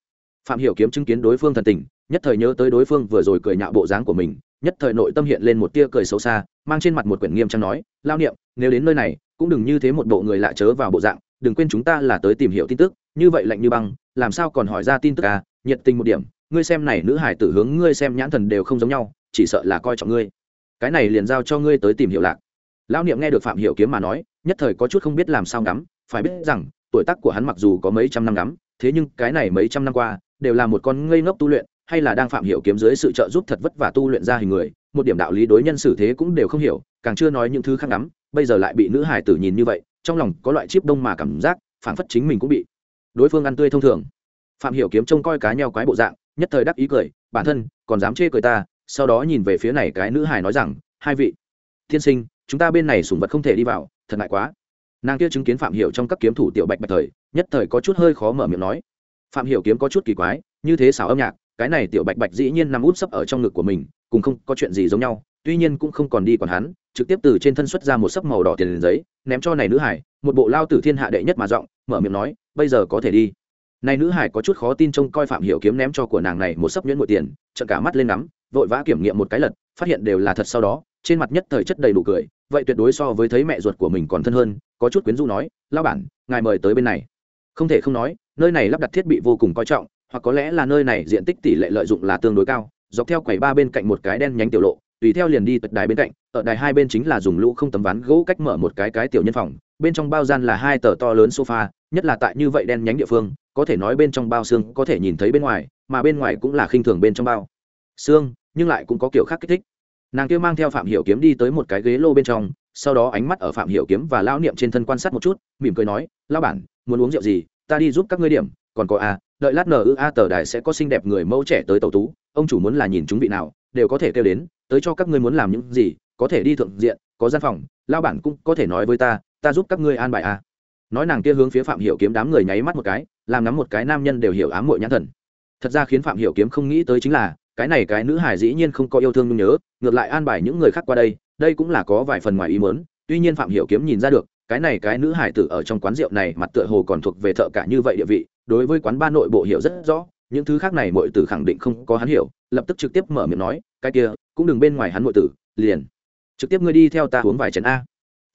Speaker 1: Phạm hiểu kiếm chứng kiến đối phương thần tình, nhất thời nhớ tới đối phương vừa rồi cười nhạo bộ dáng của mình nhất thời nội tâm hiện lên một tia cười xấu xa, mang trên mặt một quyển nghiêm trang nói lao niệm, nếu đến nơi này, cũng đừng như thế một bộ người lạ chớ vào bộ dạng, đừng quên chúng ta là tới tìm hiểu tin tức, như vậy lạnh như băng, làm sao còn hỏi ra tin tức à nhiệt tình một điểm, ngươi xem này nữ hải tử hướng ngươi xem nhãn thần đều không giống nhau, chỉ sợ là coi trọng ngươi. Cái này liền giao cho ngươi tới tìm hiểu lạc. Lão niệm nghe được phạm hiểu kiếm mà nói, nhất thời có chút không biết làm sao ngắm, phải biết rằng, tuổi tác của hắn mặc dù có mấy trăm năm ngắm, thế nhưng cái này mấy trăm năm qua, đều là một con ngây ngốc tu luyện hay là đang phạm hiểu kiếm dưới sự trợ giúp thật vất vả tu luyện ra hình người một điểm đạo lý đối nhân xử thế cũng đều không hiểu càng chưa nói những thứ khác lắm, bây giờ lại bị nữ hải tử nhìn như vậy trong lòng có loại chip đông mà cảm giác phản phất chính mình cũng bị đối phương ăn tươi thông thường. Phạm hiểu kiếm trông coi cá nheo quái bộ dạng nhất thời đắc ý cười bản thân còn dám chê cười ta? Sau đó nhìn về phía này cái nữ hải nói rằng hai vị thiên sinh chúng ta bên này sủng vật không thể đi vào thật ngại quá. Nàng kia chứng kiến phạm hiểu trong các kiếm thủ tiểu bạch bạch thời nhất thời có chút hơi khó mở miệng nói. Phạm hiểu kiếm có chút kỳ quái như thế xảo âm nhạc cái này tiểu bạch bạch dĩ nhiên nằm út sấp ở trong ngực của mình, cùng không có chuyện gì giống nhau, tuy nhiên cũng không còn đi còn hắn, trực tiếp từ trên thân xuất ra một sấp màu đỏ tiền giấy, ném cho này nữ hải, một bộ lao tử thiên hạ đệ nhất mà giọng, mở miệng nói, bây giờ có thể đi. Này nữ hải có chút khó tin trông coi phạm hiểu kiếm ném cho của nàng này một sấp nhuyễn một tiền, trợn cả mắt lên nắm vội vã kiểm nghiệm một cái lật, phát hiện đều là thật sau đó, trên mặt nhất thời chất đầy đủ cười, vậy tuyệt đối so với thấy mẹ ruột của mình còn thân hơn, có chút quyến rũ nói lao bản, ngài mời tới bên này. Không thể không nói, nơi này lắp đặt thiết bị vô cùng coi trọng hoặc có lẽ là nơi này diện tích tỷ lệ lợi dụng là tương đối cao, dọc theo quầy ba bên cạnh một cái đen nhánh tiểu lộ, tùy theo liền đi tật đài bên cạnh ở đài hai bên chính là dùng lũ không tấm ván gỗ cách mở một cái cái tiểu nhân phòng, bên trong bao gian là hai tờ to lớn sofa, nhất là tại như vậy đen nhánh địa phương, có thể nói bên trong bao xương có thể nhìn thấy bên ngoài, mà bên ngoài cũng là khinh thường bên trong bao xương, nhưng lại cũng có kiểu khác kích thích nàng kia mang theo phạm hiểu kiếm đi tới một cái ghế lô bên trong, sau đó ánh mắt ở phạm hiểu kiếm và lão niệm trên thân quan sát một chút, mỉm cười nói, lão bản, muốn uống rượu gì, ta đi giúp các ngươi điểm, còn có à? Đợi lát nở ư a tờ đài sẽ có xinh đẹp người mẫu trẻ tới tàu tú, ông chủ muốn là nhìn chúng vị nào, đều có thể kêu đến, tới cho các ngươi muốn làm những gì, có thể đi thượng diện, có gian phòng lao bản cũng có thể nói với ta ta giúp các ngươi an bài a. Nói nàng kia hướng phía phạm hiểu kiếm đám người nháy mắt một cái, làm nắm một cái nam nhân đều hiểu ám muội nhãn thần. Thật ra khiến phạm hiểu kiếm không nghĩ tới chính là, cái này cái nữ hải dĩ nhiên không có yêu thương nhung nhớ, ngược lại an bài những người khác qua đây đây cũng là có vài phần ngoài ý muốn, tuy nhiên phạm hiểu kiếm nhìn ra được, cái này cái nữ hải tử ở trong quán rượu này mặt tựa hồ còn thuộc về thợ cả như vậy địa vị đối với quán ba nội bộ hiểu rất rõ, những thứ khác này mọi tử khẳng định không có hắn hiểu, lập tức trực tiếp mở miệng nói, cái kia, cũng đừng bên ngoài hắn mọi tử, liền, trực tiếp ngươi đi theo ta uống vài chén a.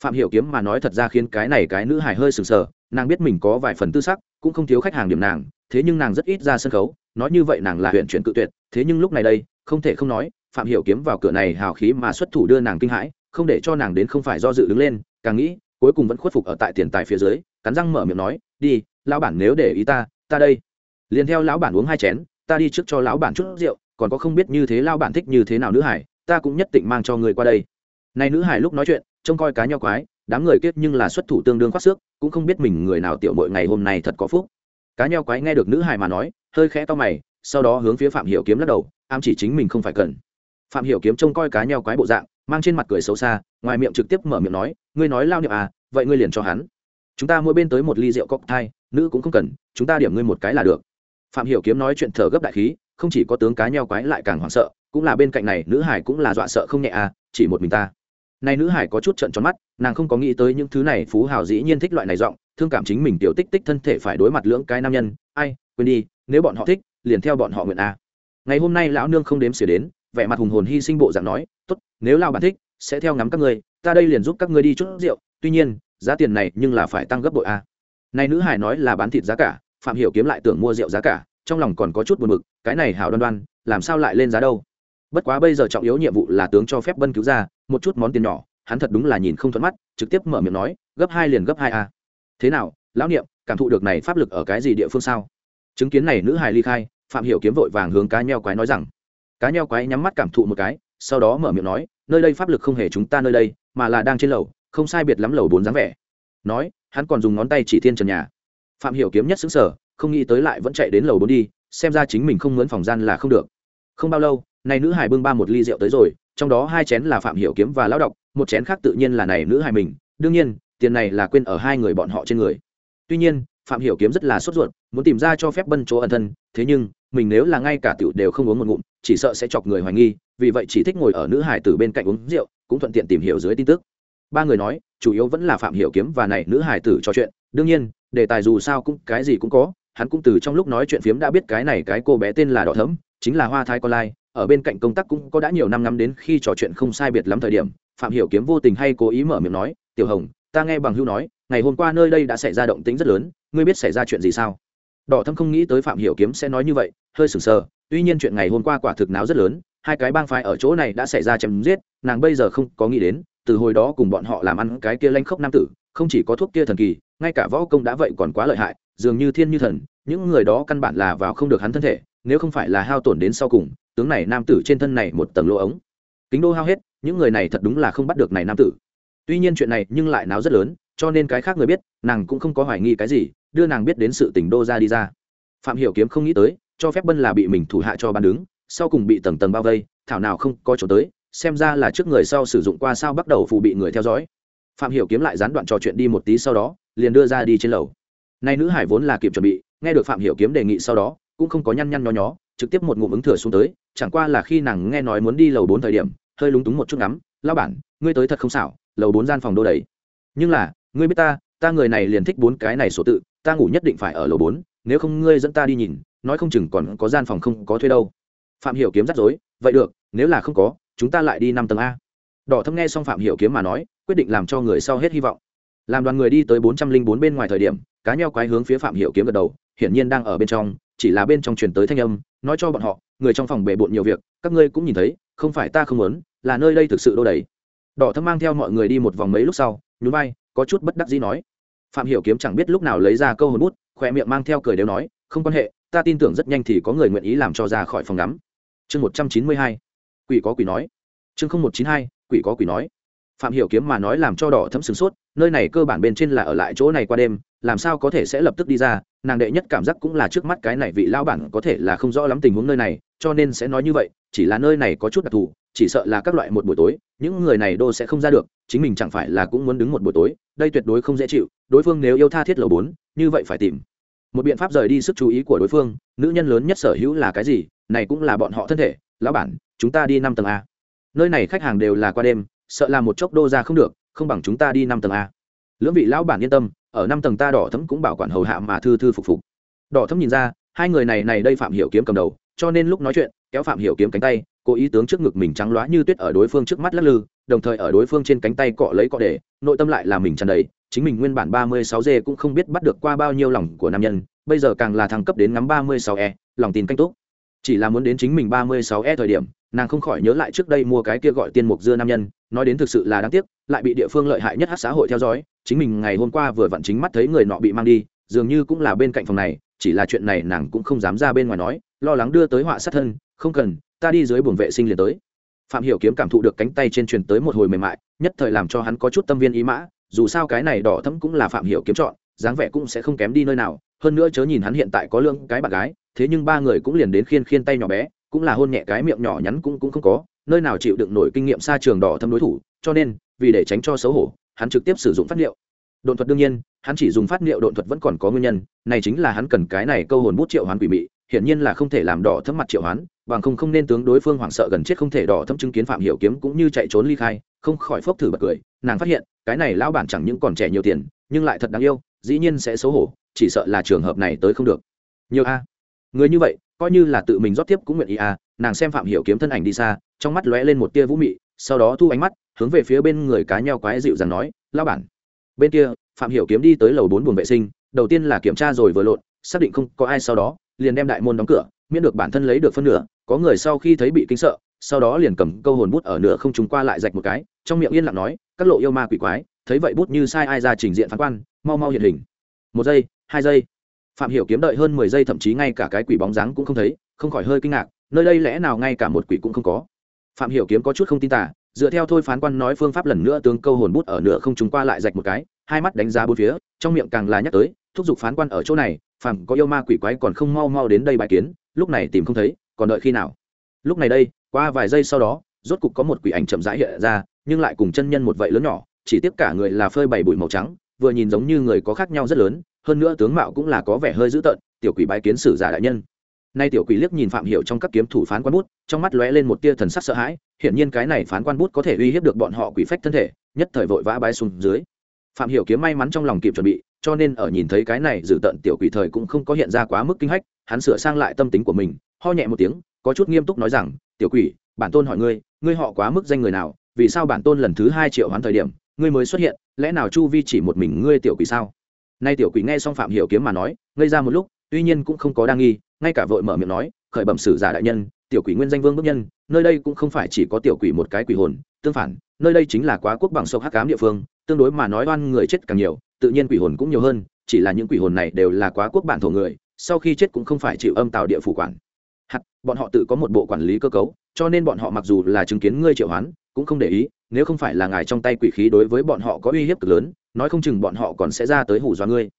Speaker 1: Phạm hiểu kiếm mà nói thật ra khiến cái này cái nữ hài hơi sừng sờ, nàng biết mình có vài phần tư sắc, cũng không thiếu khách hàng điểm nàng, thế nhưng nàng rất ít ra sân khấu, nói như vậy nàng là huyện chuyển cự tuyệt, thế nhưng lúc này đây, không thể không nói, phạm hiểu kiếm vào cửa này hào khí mà xuất thủ đưa nàng kinh hãi, không để cho nàng đến không phải do dự đứng lên, càng nghĩ, cuối cùng vẫn khuất phục ở tại tiền tài phía dưới, cắn răng mở miệng nói, đi lão bản nếu để ý ta ta đây. Liền theo lão bản uống hai chén, ta đi trước cho lão bản chút rượu, còn có không biết như thế lão bản thích như thế nào nữ hải, ta cũng nhất định mang cho người qua đây. Này nữ hải lúc nói chuyện, trông coi cá nho quái, đám người kết nhưng là xuất thủ tương đương khoác xước, cũng không biết mình người nào tiểu mội ngày hôm nay thật có phúc. Cá nho quái nghe được nữ hải mà nói, hơi khẽ to mày, sau đó hướng phía phạm hiểu kiếm lắc đầu am chỉ chính mình không phải cần. Phạm hiểu kiếm trông coi cá nho quái bộ dạng, mang trên mặt cười xấu xa, ngoài miệng trực tiếp mở miệng nói, ngươi nói lao niệm à vậy ngươi liền cho hắn. Chúng ta mỗi bên tới một ly rượu cocktail nữ cũng không cần, chúng ta điểm ngươi một cái là được. Phạm hiểu kiếm nói chuyện thở gấp đại khí, không chỉ có tướng cá nheo quái lại càng hoảng sợ, cũng là bên cạnh này, nữ hải cũng là dọa sợ không nhẹ à chỉ một mình ta. Này nữ hải có chút trợn tròn mắt, nàng không có nghĩ tới những thứ này phú hào dĩ nhiên thích loại này giọng, thương cảm chính mình tiểu tích tích thân thể phải đối mặt lưỡng cái nam nhân, ai, quên đi, nếu bọn họ thích, liền theo bọn họ nguyện a à. ngày hôm nay lão nương không đếm xỉa đến, vẻ mặt hùng hồn hy sinh bộ dạng nói, tốt, nếu lao bản thích, sẽ theo ngắm các ngươi, ta đây liền giúp các ngươi đi chút rượu, tuy nhiên, giá tiền này nhưng là phải tăng gấp bội a này nữ hải nói là bán thịt giá cả, phạm hiểu kiếm lại tưởng mua rượu giá cả, trong lòng còn có chút buồn bực, cái này hảo đoan đoan, làm sao lại lên giá đâu? Bất quá bây giờ trọng yếu nhiệm vụ là tướng cho phép bân cứu ra, một chút món tiền nhỏ, hắn thật đúng là nhìn không thuận mắt, trực tiếp mở miệng nói, gấp hai liền gấp hai a. Thế nào, lão niệm, cảm thụ được này pháp lực ở cái gì địa phương sao? Chứng kiến này nữ hài ly khai, phạm hiểu kiếm vội vàng hướng cá nheo quái nói rằng, cá nheo quái nhắm mắt cảm thụ một cái, sau đó mở miệng nói, nơi đây pháp lực không hề chúng ta nơi đây, mà là đang trên lầu, không sai biệt lắm lầu bốn dáng vẻ. Nói hắn còn dùng ngón tay chỉ thiên trần nhà. Phạm hiểu kiếm nhất xứng sở không nghĩ tới lại vẫn chạy đến lầu bốn đi, xem ra chính mình không mướn phòng gian là không được. Không bao lâu, này nữ hải bưng ba một ly rượu tới rồi, trong đó hai chén là phạm hiểu kiếm và lão độc một chén khác tự nhiên là này nữ hải mình. Đương nhiên, tiền này là quên ở hai người bọn họ trên người. Tuy nhiên, phạm hiểu kiếm rất là sốt ruột, muốn tìm ra cho phép bân chỗ ẩn thân, thế nhưng, mình nếu là ngay cả tiểu đều không uống một ngụm, chỉ sợ sẽ chọc người hoài nghi, vì vậy chỉ thích ngồi ở nữ hải tử bên cạnh uống rượu, cũng thuận tiện tìm hiểu dưới tin tức ba người nói, chủ yếu vẫn là phạm hiểu kiếm và này nữ hải tử trò chuyện. Đương nhiên, đề tài dù sao cũng, cái gì cũng có. Hắn cũng từ trong lúc nói chuyện phiếm đã biết cái này cái cô bé tên là đỏ thấm, chính là hoa thái con lai. Ở bên cạnh công tác cũng có đã nhiều năm năm đến khi trò chuyện không sai biệt lắm thời điểm, phạm hiểu kiếm vô tình hay cố ý mở miệng nói, tiểu hồng, ta nghe bằng hữu nói, ngày hôm qua nơi đây đã xảy ra động tĩnh rất lớn, ngươi biết xảy ra chuyện gì sao? Đỏ thâm không nghĩ tới phạm hiểu kiếm sẽ nói như vậy, hơi sừng sờ. Tuy nhiên chuyện ngày hôm qua quả thực náo rất lớn, hai cái bang phái ở chỗ này đã xảy ra chém giết, nàng bây giờ không có nghĩ đến từ hồi đó cùng bọn họ làm ăn cái kia lanh khốc nam tử, không chỉ có thuốc kia thần kỳ, ngay cả võ công đã vậy còn quá lợi hại, dường như thiên như thần, những người đó căn bản là vào không được hắn thân thể, nếu không phải là hao tổn đến sau cùng, tướng này nam tử trên thân này một tầng lỗ ống. Kính đô hao hết, những người này thật đúng là không bắt được này nam tử. Tuy nhiên chuyện này nhưng lại náo rất lớn, cho nên cái khác người biết, nàng cũng không có hoài nghi cái gì, đưa nàng biết đến sự tình đô ra đi ra. Phạm hiểu kiếm không nghĩ tới, cho phép bân là bị mình thủ hạ cho ban đứng, sau cùng bị tầng tầng bao vây, thảo nào không có chỗ tới xem ra là trước người sau sử dụng qua sao bắt đầu phụ bị người theo dõi. Phạm hiểu kiếm lại gián đoạn trò chuyện đi một tí sau đó, liền đưa ra đi trên lầu. Nay nữ hải vốn là kịp chuẩn bị, nghe được phạm hiểu kiếm đề nghị sau đó, cũng không có nhăn nhăn nhó nhó, trực tiếp một ngụm ứng thừa xuống tới, chẳng qua là khi nàng nghe nói muốn đi lầu bốn thời điểm, hơi lúng túng một chút ngắm lao bản, ngươi tới thật không xảo, lầu bốn gian phòng đô đấy nhưng là, ngươi biết ta ta người này liền thích bốn cái này số tự, ta ngủ nhất định phải ở lầu bốn, nếu không ngươi dẫn ta đi nhìn, nói không chừng còn có gian phòng không có thuê đâu. Phạm hiểu kiếm rắc rối, vậy được, nếu là không có chúng ta lại đi năm tầng a. Đỏ thâm nghe xong phạm hiểu kiếm mà nói, quyết định làm cho người sau hết hy vọng. Làm đoàn người đi tới bốn trăm linh bốn bên ngoài thời điểm, cá nheo quái hướng phía phạm hiểu kiếm gật đầu, hiển nhiên đang ở bên trong, chỉ là bên trong truyền tới thanh âm, nói cho bọn họ, người trong phòng bề bộn nhiều việc, các ngươi cũng nhìn thấy, không phải ta không muốn, là nơi đây thực sự đô đầy đỏ thâm mang theo mọi người đi một vòng mấy lúc sau, nhún vai, có chút bất đắc dĩ nói. Phạm hiểu kiếm chẳng biết lúc nào lấy ra câu hồn bút khoe miệng mang theo cười đều nói, không quan hệ, ta tin tưởng rất nhanh thì có người nguyện ý làm cho ra khỏi phòng ngắm. Chương một trăm chín mươi hai quỷ có quỷ nói. Chương không một chín hai, quỷ có quỷ nói. Phạm hiểu kiếm mà nói làm cho đỏ thấm sửng sốt, nơi này cơ bản bên trên là ở lại chỗ này qua đêm, làm sao có thể sẽ lập tức đi ra, nàng đệ nhất cảm giác cũng là trước mắt cái này vị lão bản có thể là không rõ lắm tình huống nơi này, cho nên sẽ nói như vậy, chỉ là nơi này có chút đặc thù, chỉ sợ là các loại một buổi tối, những người này đô sẽ không ra được, chính mình chẳng phải là cũng muốn đứng một buổi tối, đây tuyệt đối không dễ chịu, đối phương nếu yêu tha thiết lầu bốn, như vậy phải tìm. Một biện pháp rời đi sức chú ý của đối phương, nữ nhân lớn nhất sở hữu là cái gì, này cũng là bọn họ thân thể, lão bản chúng ta đi năm tầng a. Nơi này khách hàng đều là qua đêm, sợ là một chốc đô ra không được, không bằng chúng ta đi năm tầng a. Lưỡng vị lão bản yên tâm, ở năm tầng ta đỏ thấm cũng bảo quản hầu hạ mà thư thư phục phục. Đỏ thấm nhìn ra, hai người này này đây phạm hiểu kiếm cầm đầu, cho nên lúc nói chuyện, kéo phạm hiểu kiếm cánh tay, cố ý tướng trước ngực mình trắng loá như tuyết ở đối phương trước mắt lắc lư, đồng thời ở đối phương trên cánh tay cọ lấy cọ để, nội tâm lại là mình tràn đầy, chính mình nguyên bản ba mươi sáu d cũng không biết bắt được qua bao nhiêu lòng của nam nhân, bây giờ càng là thăng cấp đến ngắm ba mươi sáu e lòng tin canh tốt chỉ là muốn đến chính mình ba mươi sáu e thời điểm, nàng không khỏi nhớ lại trước đây mua cái kia gọi tiên mục dưa nam nhân, nói đến thực sự là đáng tiếc, lại bị địa phương lợi hại nhất hát xã hội theo dõi, chính mình ngày hôm qua vừa vặn chính mắt thấy người nọ bị mang đi, dường như cũng là bên cạnh phòng này, chỉ là chuyện này nàng cũng không dám ra bên ngoài nói, lo lắng đưa tới họa sát thân, không cần, ta đi dưới buồng vệ sinh liền tới. Phạm hiểu kiếm cảm thụ được cánh tay trên truyền tới một hồi mềm mại, nhất thời làm cho hắn có chút tâm viên ý mã, dù sao cái này đỏ thẫm cũng là phạm hiểu kiếm chọn, dáng vẻ cũng sẽ không kém đi nơi nào, hơn nữa chớ nhìn hắn hiện tại có lương cái bạn gái thế nhưng ba người cũng liền đến khiên khiên tay nhỏ bé, cũng là hôn nhẹ cái miệng nhỏ nhắn cũng cũng không có, nơi nào chịu đựng nổi kinh nghiệm xa trường đỏ thâm đối thủ, cho nên, vì để tránh cho xấu hổ, hắn trực tiếp sử dụng phát liệu độn thuật đương nhiên, hắn chỉ dùng phát liệu độn thuật vẫn còn có nguyên nhân, này chính là hắn cần cái này câu hồn bút triệu hoán quỷ mị, hiển nhiên là không thể làm đỏ thâm mặt triệu hoán, bằng không không nên tướng đối phương hoảng sợ gần chết không thể đỏ thâm chứng kiến phạm hiểu kiếm cũng như chạy trốn ly khai, không khỏi phốc thử bật cười, nàng phát hiện, cái này lão bản chẳng những còn trẻ nhiều tiền, nhưng lại thật đáng yêu, dĩ nhiên sẽ xấu hổ, chỉ sợ là trường hợp này tới không được. Nhiều a người như vậy, coi như là tự mình rót tiếp cũng nguyện ý à nàng xem phạm hiểu kiếm thân ảnh đi xa, trong mắt lóe lên một tia vũ mị, sau đó thu ánh mắt, hướng về phía bên người cá nheo quái dịu dàng nói, lão bản. Bên kia, phạm hiểu kiếm đi tới lầu bốn buồng vệ sinh, đầu tiên là kiểm tra rồi vừa lộn, xác định không có ai sau đó, liền đem đại môn đóng cửa, miễn được bản thân lấy được phân nửa, có người sau khi thấy bị kinh sợ, sau đó liền cầm câu hồn bút ở nửa không trùng qua lại rạch một cái, trong miệng yên lặng nói, các lộ yêu ma quỷ quái, thấy vậy bút như sai ai ra trình diện phán quan, mau mau hiện hình. Một giây, hai giây phạm hiểu kiếm đợi hơn mười giây thậm chí ngay cả cái quỷ bóng dáng cũng không thấy, không khỏi hơi kinh ngạc, nơi đây lẽ nào ngay cả một quỷ cũng không có? Phạm hiểu kiếm có chút không tin tả dựa theo thôi phán quan nói phương pháp lần nữa tướng câu hồn bút ở nửa không trùng qua lại rạch một cái, hai mắt đánh giá bốn phía, trong miệng càng là nhắc tới, thúc giục phán quan ở chỗ này phàm có yêu ma quỷ quái còn không mau mau đến đây bài kiến, lúc này tìm không thấy, còn đợi khi nào? Lúc này đây, qua vài giây sau đó, rốt cục có một quỷ ảnh chậm rãi hiện ra, nhưng lại cùng chân nhân một vậy lớn nhỏ, chỉ tiếp cả người là phơi bảy bụi màu trắng, vừa nhìn giống như người có khác nhau rất lớn hơn nữa tướng mạo cũng là có vẻ hơi dữ tợn, tiểu quỷ bái kiến sử giả đại nhân. Nay tiểu quỷ liếc nhìn phạm hiểu trong các kiếm thủ phán quan bút, trong mắt lóe lên một tia thần sắc sợ hãi hiện nhiên cái này phán quan bút có thể uy hiếp được bọn họ quỷ phách thân thể, nhất thời vội vã bái xuống dưới. Phạm hiểu kiếm may mắn trong lòng kịp chuẩn bị, cho nên ở nhìn thấy cái này dự tận tiểu quỷ thời cũng không có hiện ra quá mức kinh hách, hắn sửa sang lại tâm tính của mình, ho nhẹ một tiếng, có chút nghiêm túc nói rằng, tiểu quỷ, bản tôn hỏi ngươi ngươi họ quá mức danh người nào, vì sao bản tôn lần thứ hai triệu hoán thời điểm, ngươi mới xuất hiện, lẽ nào chu vi chỉ một mình ngươi tiểu quỷ sao? Nay tiểu quỷ nghe xong phạm hiểu kiếm mà nói, ngây ra một lúc, tuy nhiên cũng không có đa nghi, ngay cả vội mở miệng nói, khởi bẩm sử giả đại nhân, tiểu quỷ nguyên danh vương bước nhân, nơi đây cũng không phải chỉ có tiểu quỷ một cái quỷ hồn, tương phản, nơi đây chính là quá quốc bằng sông hắc cám địa phương, tương đối mà nói oan người chết càng nhiều, tự nhiên quỷ hồn cũng nhiều hơn, chỉ là những quỷ hồn này đều là quá quốc bản thổ người, sau khi chết cũng không phải chịu âm tạo địa phủ quản. Hạt, bọn họ tự có một bộ quản lý cơ cấu, cho nên bọn họ mặc dù là chứng kiến ngươi triệu hoán, cũng không để ý, nếu không phải là ngài trong tay quỷ khí đối với bọn họ có uy hiếp cực lớn nói không chừng bọn họ còn sẽ ra tới hủ do ngươi.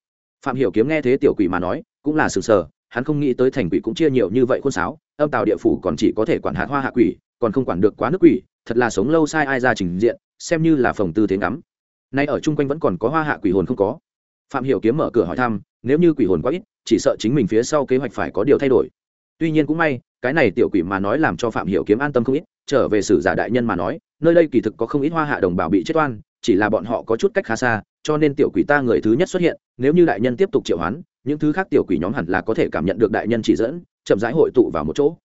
Speaker 1: Phạm hiểu kiếm nghe thế tiểu quỷ mà nói, cũng là sừng sờ, hắn không nghĩ tới thành quỷ cũng chia nhiều như vậy khuôn sáo, âm tào địa phủ còn chỉ có thể quản hạt hoa hạ quỷ, còn không quản được quá nước quỷ, thật là sống lâu sai ai ra trình diện, xem như là phòng tư thế ngắm. Nay ở chung quanh vẫn còn có hoa hạ quỷ hồn không có. Phạm hiểu kiếm mở cửa hỏi thăm, nếu như quỷ hồn quá ít, chỉ sợ chính mình phía sau kế hoạch phải có điều thay đổi. Tuy nhiên cũng may, cái này tiểu quỷ mà nói làm cho phạm hiểu kiếm an tâm không ít, trở về sử giả đại nhân mà nói, nơi đây kỳ thực có không ít hoa hạ đồng bào bị chết oan chỉ là bọn họ có chút cách khá xa, cho nên tiểu quỷ ta người thứ nhất xuất hiện, nếu như đại nhân tiếp tục triệu hoán, những thứ khác tiểu quỷ nhóm hẳn là có thể cảm nhận được đại nhân chỉ dẫn, chậm rãi hội tụ vào một chỗ.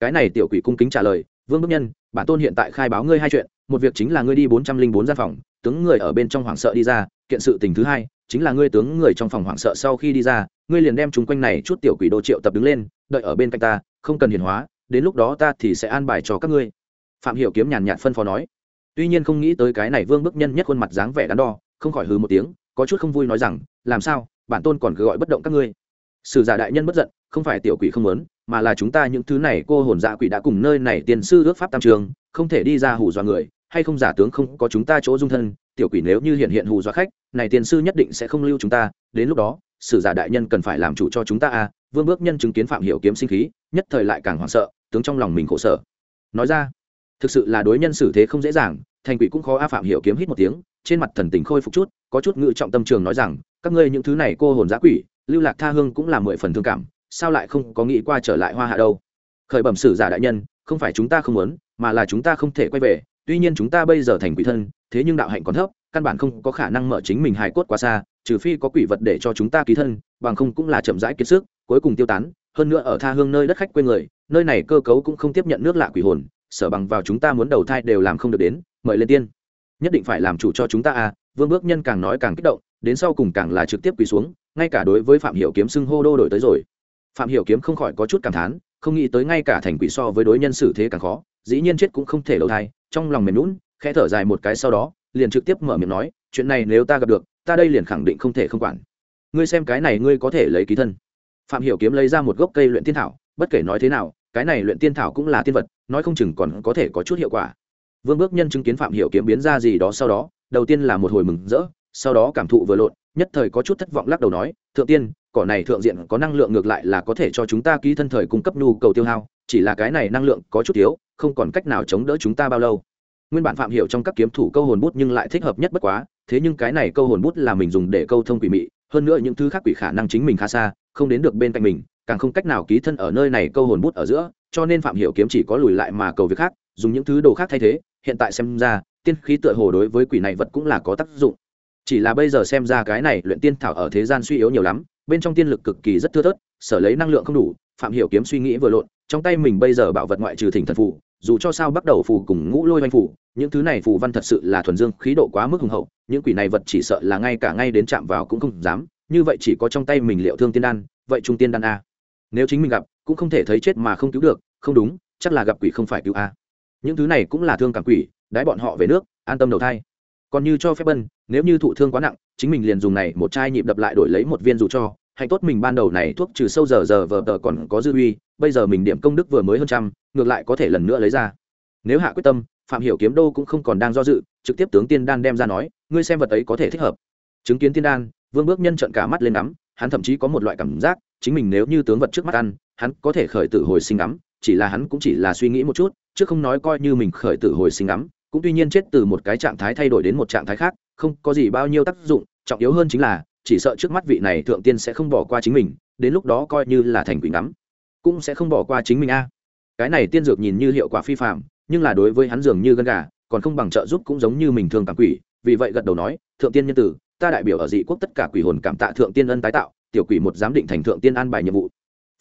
Speaker 1: Cái này tiểu quỷ cung kính trả lời, vương bức nhân, bản tôn hiện tại khai báo ngươi hai chuyện, một việc chính là ngươi đi bốn trăm linh bốn gian phòng, tướng người ở bên trong hoảng sợ đi ra, kiện sự tình thứ hai, chính là ngươi tướng người trong phòng hoảng sợ sau khi đi ra, ngươi liền đem chúng quanh này chút tiểu quỷ đô triệu tập đứng lên, đợi ở bên cạnh ta, không cần hiền hóa, đến lúc đó ta thì sẽ an bài cho các ngươi. Phạm hiểu kiếm nhàn nhạt phân phó nói tuy nhiên không nghĩ tới cái này vương bức nhân nhất khuôn mặt dáng vẻ đắn đo, không khỏi hừ một tiếng, có chút không vui nói rằng, làm sao? Bản tôn còn cứ gọi bất động các ngươi. Sử giả đại nhân bất giận, không phải tiểu quỷ không muốn, mà là chúng ta những thứ này cô hồn dạ quỷ đã cùng nơi này tiền sư ước pháp tam trường, không thể đi ra hù dọa người, hay không giả tướng không có chúng ta chỗ dung thân, tiểu quỷ nếu như hiện hiện hù dọa khách, này tiền sư nhất định sẽ không lưu chúng ta, đến lúc đó, sử giả đại nhân cần phải làm chủ cho chúng ta à vương bước nhân chứng kiến phạm hiểu kiếm sinh khí, nhất thời lại càng hoảng sợ, tướng trong lòng mình khổ sở. Nói ra thực sự là đối nhân xử thế không dễ dàng, thành quỷ cũng khó a phạm hiểu kiếm hít một tiếng, trên mặt thần tình khôi phục chút, có chút ngự trọng tâm trường nói rằng, các ngươi những thứ này cô hồn giã quỷ, lưu lạc tha hương cũng là mười phần thương cảm, sao lại không có nghĩ qua trở lại hoa hạ đâu? Khởi bẩm sử giả đại nhân, không phải chúng ta không muốn, mà là chúng ta không thể quay về, tuy nhiên chúng ta bây giờ thành quỷ thân, thế nhưng đạo hạnh còn thấp, căn bản không có khả năng mở chính mình hài cốt quá xa, trừ phi có quỷ vật để cho chúng ta ký thân, bằng không cũng là chậm rãi kiệt sức, cuối cùng tiêu tán, hơn nữa ở tha hương nơi đất khách quê người, nơi này cơ cấu cũng không tiếp nhận nước lạ quỷ hồn sở bằng vào chúng ta muốn đầu thai đều làm không được đến, mời lên tiên. Nhất định phải làm chủ cho chúng ta à vương bước nhân càng nói càng kích động, đến sau cùng càng là trực tiếp quỳ xuống, ngay cả đối với phạm hiểu kiếm xưng hô đô đổi tới rồi. Phạm hiểu kiếm không khỏi có chút cảm thán, không nghĩ tới ngay cả thành quỷ so với đối nhân xử thế càng khó, dĩ nhiên chết cũng không thể đầu thai, trong lòng mềm lún khẽ thở dài một cái sau đó, liền trực tiếp mở miệng nói, chuyện này nếu ta gặp được, ta đây liền khẳng định không thể không quản. Ngươi xem cái này ngươi có thể lấy ký thân. Phạm hiểu kiếm lấy ra một gốc cây luyện tiên thảo, bất kể nói thế nào, cái này luyện tiên thảo cũng là tiên vật nói không chừng còn có thể có chút hiệu quả. Vương bước nhân chứng kiến phạm hiểu kiếm biến ra gì đó sau đó, đầu tiên là một hồi mừng rỡ, sau đó cảm thụ vừa lộn, nhất thời có chút thất vọng lắc đầu nói, thượng tiên, cỏ này thượng diện có năng lượng ngược lại là có thể cho chúng ta ký thân thời cung cấp nhu cầu tiêu hao, chỉ là cái này năng lượng có chút thiếu không còn cách nào chống đỡ chúng ta bao lâu. Nguyên bản phạm hiểu trong các kiếm thủ câu hồn bút nhưng lại thích hợp nhất bất quá, thế nhưng cái này câu hồn bút là mình dùng để câu thông quỷ mị, hơn nữa những thứ khác quỷ khả năng chính mình khá xa, không đến được bên cạnh mình, càng không cách nào ký thân ở nơi này câu hồn bút ở giữa cho nên phạm hiểu kiếm chỉ có lùi lại mà cầu việc khác, dùng những thứ đồ khác thay thế, hiện tại xem ra, tiên khí tựa hồ đối với quỷ này vật cũng là có tác dụng. Chỉ là bây giờ xem ra cái này luyện tiên thảo ở thế gian suy yếu nhiều lắm, bên trong tiên lực cực kỳ rất thưa thớt, sở lấy năng lượng không đủ, phạm hiểu kiếm suy nghĩ vừa lộn, trong tay mình bây giờ bảo vật ngoại trừ thỉnh thần phù, dù cho sao bắt đầu phù cùng ngũ lôi oanh phù, những thứ này phù văn thật sự là thuần dương, khí độ quá mức hùng hậu, những quỷ này vật chỉ sợ là ngay cả ngay đến chạm vào cũng không dám, như vậy chỉ có trong tay mình liệu thương tiên đan, vậy trung tiên đan a. Nếu chính mình gặp, cũng không thể thấy chết mà không cứu được không đúng, chắc là gặp quỷ không phải cứu a. Những thứ này cũng là thương cảm quỷ, đái bọn họ về nước, an tâm đầu thai. Còn như cho phép bân, nếu như thụ thương quá nặng, chính mình liền dùng này một chai nhịp đập lại đổi lấy một viên dù cho. Hạnh tốt mình ban đầu này thuốc trừ sâu giờ giờ vờ tờ còn có dư uy, bây giờ mình điểm công đức vừa mới hơn trăm, ngược lại có thể lần nữa lấy ra. Nếu hạ quyết tâm, phạm hiểu kiếm đô cũng không còn đang do dự, trực tiếp tướng tiên đan đem ra nói, ngươi xem vật ấy có thể thích hợp. Chứng kiến tiên đan, vương bước nhân trận cả mắt lên ngắm, hắn thậm chí có một loại cảm giác, chính mình nếu như tướng vật trước mắt ăn, hắn có thể khởi tử hồi sinh ngắm chỉ là hắn cũng chỉ là suy nghĩ một chút, chứ không nói coi như mình khởi tử hồi sinh ngắm cũng tuy nhiên chết từ một cái trạng thái thay đổi đến một trạng thái khác, không có gì bao nhiêu tác dụng, trọng yếu hơn chính là, chỉ sợ trước mắt vị này thượng tiên sẽ không bỏ qua chính mình, đến lúc đó coi như là thành quỷ ngắm, cũng sẽ không bỏ qua chính mình a. Cái này tiên dược nhìn như hiệu quả phi phạm nhưng là đối với hắn dường như gân gà, còn không bằng trợ giúp cũng giống như mình thường cảm quỷ, vì vậy gật đầu nói, thượng tiên nhân tử, ta đại biểu ở dị quốc tất cả quỷ hồn cảm tạ thượng tiên ân tái tạo, tiểu quỷ một giám định thành thượng tiên an bài nhiệm vụ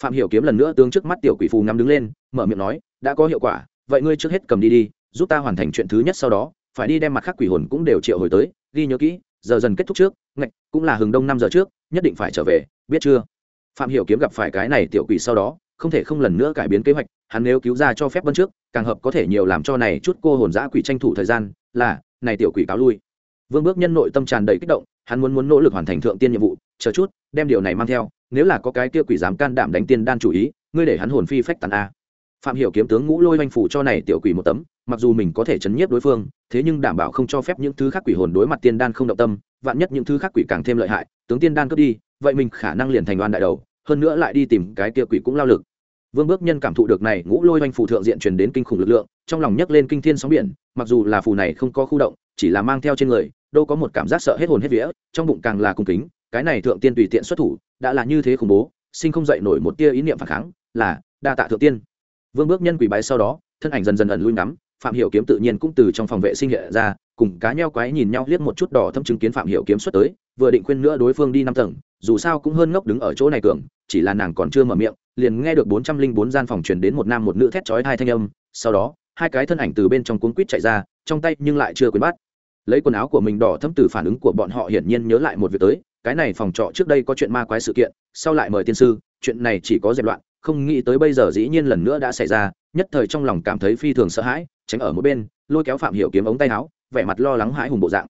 Speaker 1: phạm hiểu kiếm lần nữa tướng trước mắt tiểu quỷ phù nắm đứng lên, mở miệng nói, đã có hiệu quả, vậy ngươi trước hết cầm đi đi, giúp ta hoàn thành chuyện thứ nhất sau đó, phải đi đem mặt khác quỷ hồn cũng đều triệu hồi tới, ghi nhớ kỹ, giờ dần kết thúc trước, ngạch, cũng là hừng đông năm giờ trước, nhất định phải trở về, biết chưa? Phạm hiểu kiếm gặp phải cái này tiểu quỷ sau đó, không thể không lần nữa cải biến kế hoạch, hắn nếu cứu ra cho phép bân trước, càng hợp có thể nhiều làm cho này chút cô hồn dã quỷ tranh thủ thời gian, là, này tiểu quỷ cáo lui. Vương bước nhân nội tâm tràn đầy kích động, hắn muốn muốn nỗ lực hoàn thành thượng tiên nhiệm vụ, chờ chút, đem điều này mang theo nếu là có cái kia quỷ dám can đảm đánh tiên đan chủ ý, ngươi để hắn hồn phi phách tàn a. Phạm hiểu kiếm tướng ngũ lôi oanh phủ cho này tiểu quỷ một tấm, mặc dù mình có thể chấn nhiếp đối phương, thế nhưng đảm bảo không cho phép những thứ khác quỷ hồn đối mặt tiên đan không động tâm, vạn nhất những thứ khác quỷ càng thêm lợi hại, tướng tiên đan cướp đi, vậy mình khả năng liền thành đoan đại đầu, hơn nữa lại đi tìm cái kia quỷ cũng lao lực. Vương bước nhân cảm thụ được này, ngũ lôi oanh phủ thượng diện truyền đến kinh khủng lực lượng, trong lòng nhấc lên kinh thiên sóng biển, mặc dù là phù này không có khu động, chỉ là mang theo trên người, đâu có một cảm giác sợ hết hồn hết vía, trong bụng càng là cung kính cái này thượng tiên tùy tiện xuất thủ, đã là như thế khủng bố, sinh không dậy nổi một tia ý niệm phản kháng, là, đa tạ thượng tiên. Vương bước nhân quỷ bái sau đó, thân ảnh dần dần ẩn lui ngắm, phạm hiểu kiếm tự nhiên cũng từ trong phòng vệ sinh hiện ra, cùng cá nheo quái nhìn nhau liếc một chút đỏ thâm chứng kiến phạm hiểu kiếm xuất tới, vừa định khuyên nữa đối phương đi năm tầng, dù sao cũng hơn ngốc đứng ở chỗ này cường, chỉ là nàng còn chưa mở miệng, liền nghe được bốn trăm linh bốn gian phòng truyền đến một nam một nữ thét chói hai thanh âm, sau đó, hai cái thân ảnh từ bên trong cuốn quýt chạy ra, trong tay nhưng lại chưa quên bắt. Lấy quần áo của mình đỏ thâm từ phản ứng của bọn họ hiển nhiên nhớ lại một việc tới cái này phòng trọ trước đây có chuyện ma quái sự kiện, sau lại mời tiên sư, chuyện này chỉ có dẹp loạn, không nghĩ tới bây giờ dĩ nhiên lần nữa đã xảy ra, nhất thời trong lòng cảm thấy phi thường sợ hãi, tránh ở một bên, lôi kéo phạm hiểu kiếm ống tay áo, vẻ mặt lo lắng hãi hùng bộ dạng.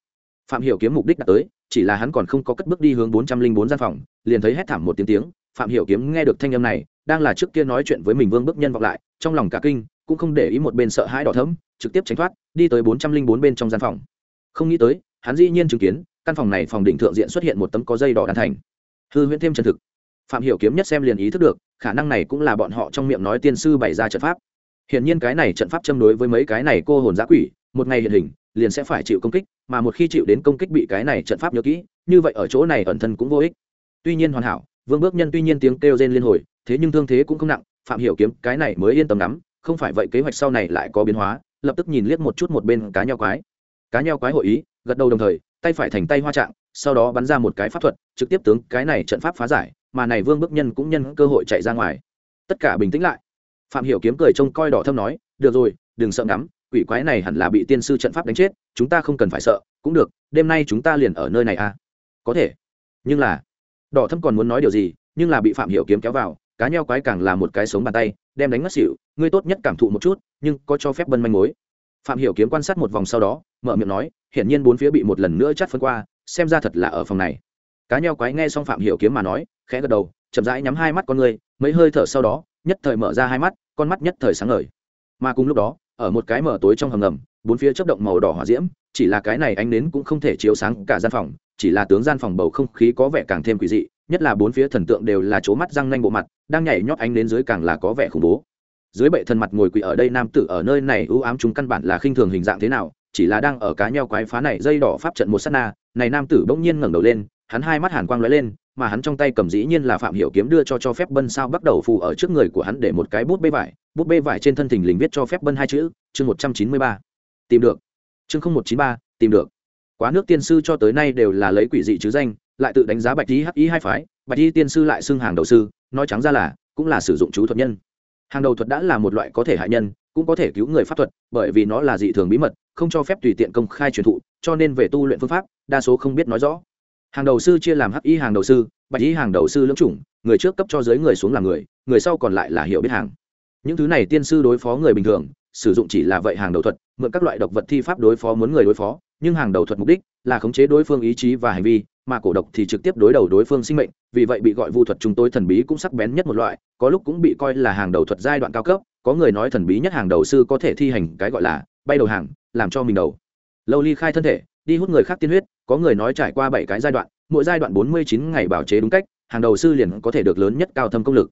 Speaker 1: Phạm hiểu kiếm mục đích đã tới, chỉ là hắn còn không có cất bước đi hướng bốn trăm linh bốn gian phòng, liền thấy hét thảm một tiếng tiếng, phạm hiểu kiếm nghe được thanh âm này, đang là trước kia nói chuyện với mình vương bước nhân vọng lại, trong lòng cả kinh, cũng không để ý một bên sợ hãi đỏ thẫm, trực tiếp tránh thoát, đi tới bốn trăm linh bốn bên trong gian phòng. Không nghĩ tới, hắn dĩ nhiên chứng kiến căn phòng này phòng đỉnh thượng diện xuất hiện một tấm có dây đỏ đan thành. Hư huyễn thêm chân thực. Phạm hiểu kiếm nhất xem liền ý thức được, khả năng này cũng là bọn họ trong miệng nói tiên sư bày ra trận pháp. Hiện nhiên cái này trận pháp châm đối với mấy cái này cô hồn giã quỷ, một ngày hiện hình, liền sẽ phải chịu công kích, mà một khi chịu đến công kích bị cái này trận pháp nhớ kỹ, như vậy ở chỗ này ẩn thân cũng vô ích. Tuy nhiên hoàn hảo, vương bước nhân tuy nhiên tiếng kêu rên liên hồi, thế nhưng thương thế cũng không nặng, phạm hiểu kiếm cái này mới yên tâm lắm, không phải vậy kế hoạch sau này lại có biến hóa, lập tức nhìn liếc một chút một bên cá nhau quái cá nheo quái hội ý, gật đầu đồng thời, tay phải thành tay hoa trạng, sau đó bắn ra một cái pháp thuật, trực tiếp tướng cái này trận pháp phá giải, mà này vương bước nhân cũng nhân cơ hội chạy ra ngoài. Tất cả bình tĩnh lại. Phạm hiểu kiếm cười trông coi đỏ thâm nói, được rồi, đừng sợ ngắm, quỷ quái này hẳn là bị tiên sư trận pháp đánh chết, chúng ta không cần phải sợ, cũng được, đêm nay chúng ta liền ở nơi này à. Có thể. Nhưng là đỏ thâm còn muốn nói điều gì, nhưng là bị phạm hiểu kiếm kéo vào, cá nheo quái càng là một cái sống bàn tay, đem đánh ngất xỉu, ngươi tốt nhất cảm thụ một chút, nhưng có cho phép bân manh mối phạm hiểu kiếm quan sát một vòng sau đó, mở miệng nói, hiển nhiên bốn phía bị một lần nữa chắt phân qua, xem ra thật là ở phòng này. Cá nheo quái nghe xong phạm hiểu kiếm mà nói, khẽ gật đầu, chậm rãi nhắm hai mắt con người, mấy hơi thở sau đó, nhất thời mở ra hai mắt, con mắt nhất thời sáng ngời. Mà cùng lúc đó, ở một cái mở tối trong hầm ngầm, bốn phía chớp động màu đỏ hỏa diễm, chỉ là cái này ánh nến cũng không thể chiếu sáng cả gian phòng, chỉ là tướng gian phòng bầu không khí có vẻ càng thêm quỷ dị, nhất là bốn phía thần tượng đều là chỗ mắt răng nanh bộ mặt, đang nhảy nhót ánh đến dưới càng là có vẻ khủng bố dưới bệ thần mặt ngồi quỳ ở đây nam tử ở nơi này ưu ám chúng căn bản là khinh thường hình dạng thế nào, chỉ là đang ở cá nheo quái phá này dây đỏ pháp trận một sát na, này nam tử bỗng nhiên ngẩng đầu lên, hắn hai mắt hàn quang lóe lên, mà hắn trong tay cầm dĩ nhiên là phạm hiểu kiếm đưa cho cho phép bân sao bắt đầu phù ở trước người của hắn để một cái bút bê vải, bút bê vải trên thân thình lình viết cho phép bân hai chữ, chương một trăm chín mươi ba. Tìm được. Chương không một chín ba, tìm được. Quá nước tiên sư cho tới nay đều là lấy quỷ dị chứ danh, lại tự đánh giá bạch y hắc y hai phái, bạch y tiên sư lại xưng hàng đầu sư, nói trắng ra là, cũng là sử dụng chú thuật nhân hàng đầu thuật đã là một loại có thể hại nhân, cũng có thể cứu người pháp thuật, bởi vì nó là dị thường bí mật, không cho phép tùy tiện công khai truyền thụ, cho nên về tu luyện phương pháp, đa số không biết nói rõ. Hàng đầu sư chia làm hắc y hàng đầu sư, bạch y hàng đầu sư lưỡng chủng, người trước cấp cho dưới người xuống là người người sau còn lại là hiểu biết hàng. Những thứ này tiên sư đối phó người bình thường, sử dụng chỉ là vậy hàng đầu thuật, mượn các loại độc vật thi pháp đối phó muốn người đối phó, nhưng hàng đầu thuật mục đích là khống chế đối phương ý chí và hành vi mà cổ độc thì trực tiếp đối đầu đối phương sinh mệnh, vì vậy bị gọi vu thuật chúng tôi thần bí cũng sắc bén nhất một loại, có lúc cũng bị coi là hàng đầu thuật giai đoạn cao cấp, có người nói thần bí nhất hàng đầu sư có thể thi hành cái gọi là bay đầu hàng, làm cho mình đầu. Lâu ly khai thân thể, đi hút người khác tiên huyết, có người nói trải qua bảy cái giai đoạn, mỗi giai đoạn bốn mươi chín ngày bảo chế đúng cách, hàng đầu sư liền có thể được lớn nhất cao thâm công lực.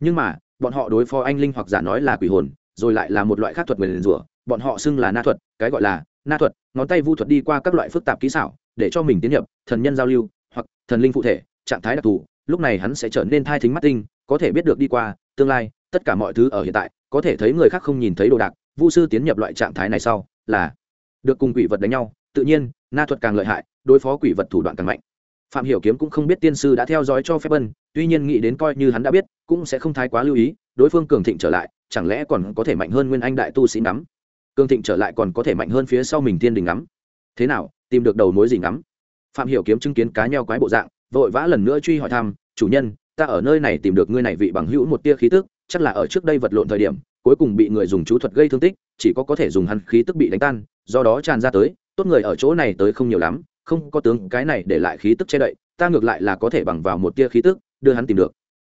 Speaker 1: Nhưng mà, bọn họ đối phó anh linh hoặc giả nói là quỷ hồn, rồi lại là một loại khác thuật nguyền rủa, bọn họ xưng là na thuật, cái gọi là na thuật, ngón tay vu thuật đi qua các loại phức tạp kỹ xảo để cho mình tiến nhập thần nhân giao lưu hoặc thần linh phụ thể, trạng thái đặc thù, lúc này hắn sẽ trở nên thai thính mắt tinh, có thể biết được đi qua, tương lai, tất cả mọi thứ ở hiện tại, có thể thấy người khác không nhìn thấy đồ đạc, vu sư tiến nhập loại trạng thái này sau, là được cùng quỷ vật đánh nhau, tự nhiên, na thuật càng lợi hại, đối phó quỷ vật thủ đoạn càng mạnh. Phạm hiểu kiếm cũng không biết tiên sư đã theo dõi cho phép bân tuy nhiên nghĩ đến coi như hắn đã biết, cũng sẽ không thái quá lưu ý, đối phương cường thịnh trở lại, chẳng lẽ còn có thể mạnh hơn nguyên anh đại tu sĩ nắm cường thịnh trở lại còn có thể mạnh hơn phía sau mình tiên đình ngắm. Thế nào tìm được đầu mối gì ngắm. Phạm hiểu kiếm chứng kiến cá nheo quái bộ dạng, vội vã lần nữa truy hỏi thăm, chủ nhân, ta ở nơi này tìm được ngươi này vị bằng hữu một tia khí tức, chắc là ở trước đây vật lộn thời điểm, cuối cùng bị người dùng chú thuật gây thương tích, chỉ có có thể dùng hắn khí tức bị đánh tan, do đó tràn ra tới, tốt người ở chỗ này tới không nhiều lắm, không có tướng cái này để lại khí tức che đậy, ta ngược lại là có thể bằng vào một tia khí tức, đưa hắn tìm được.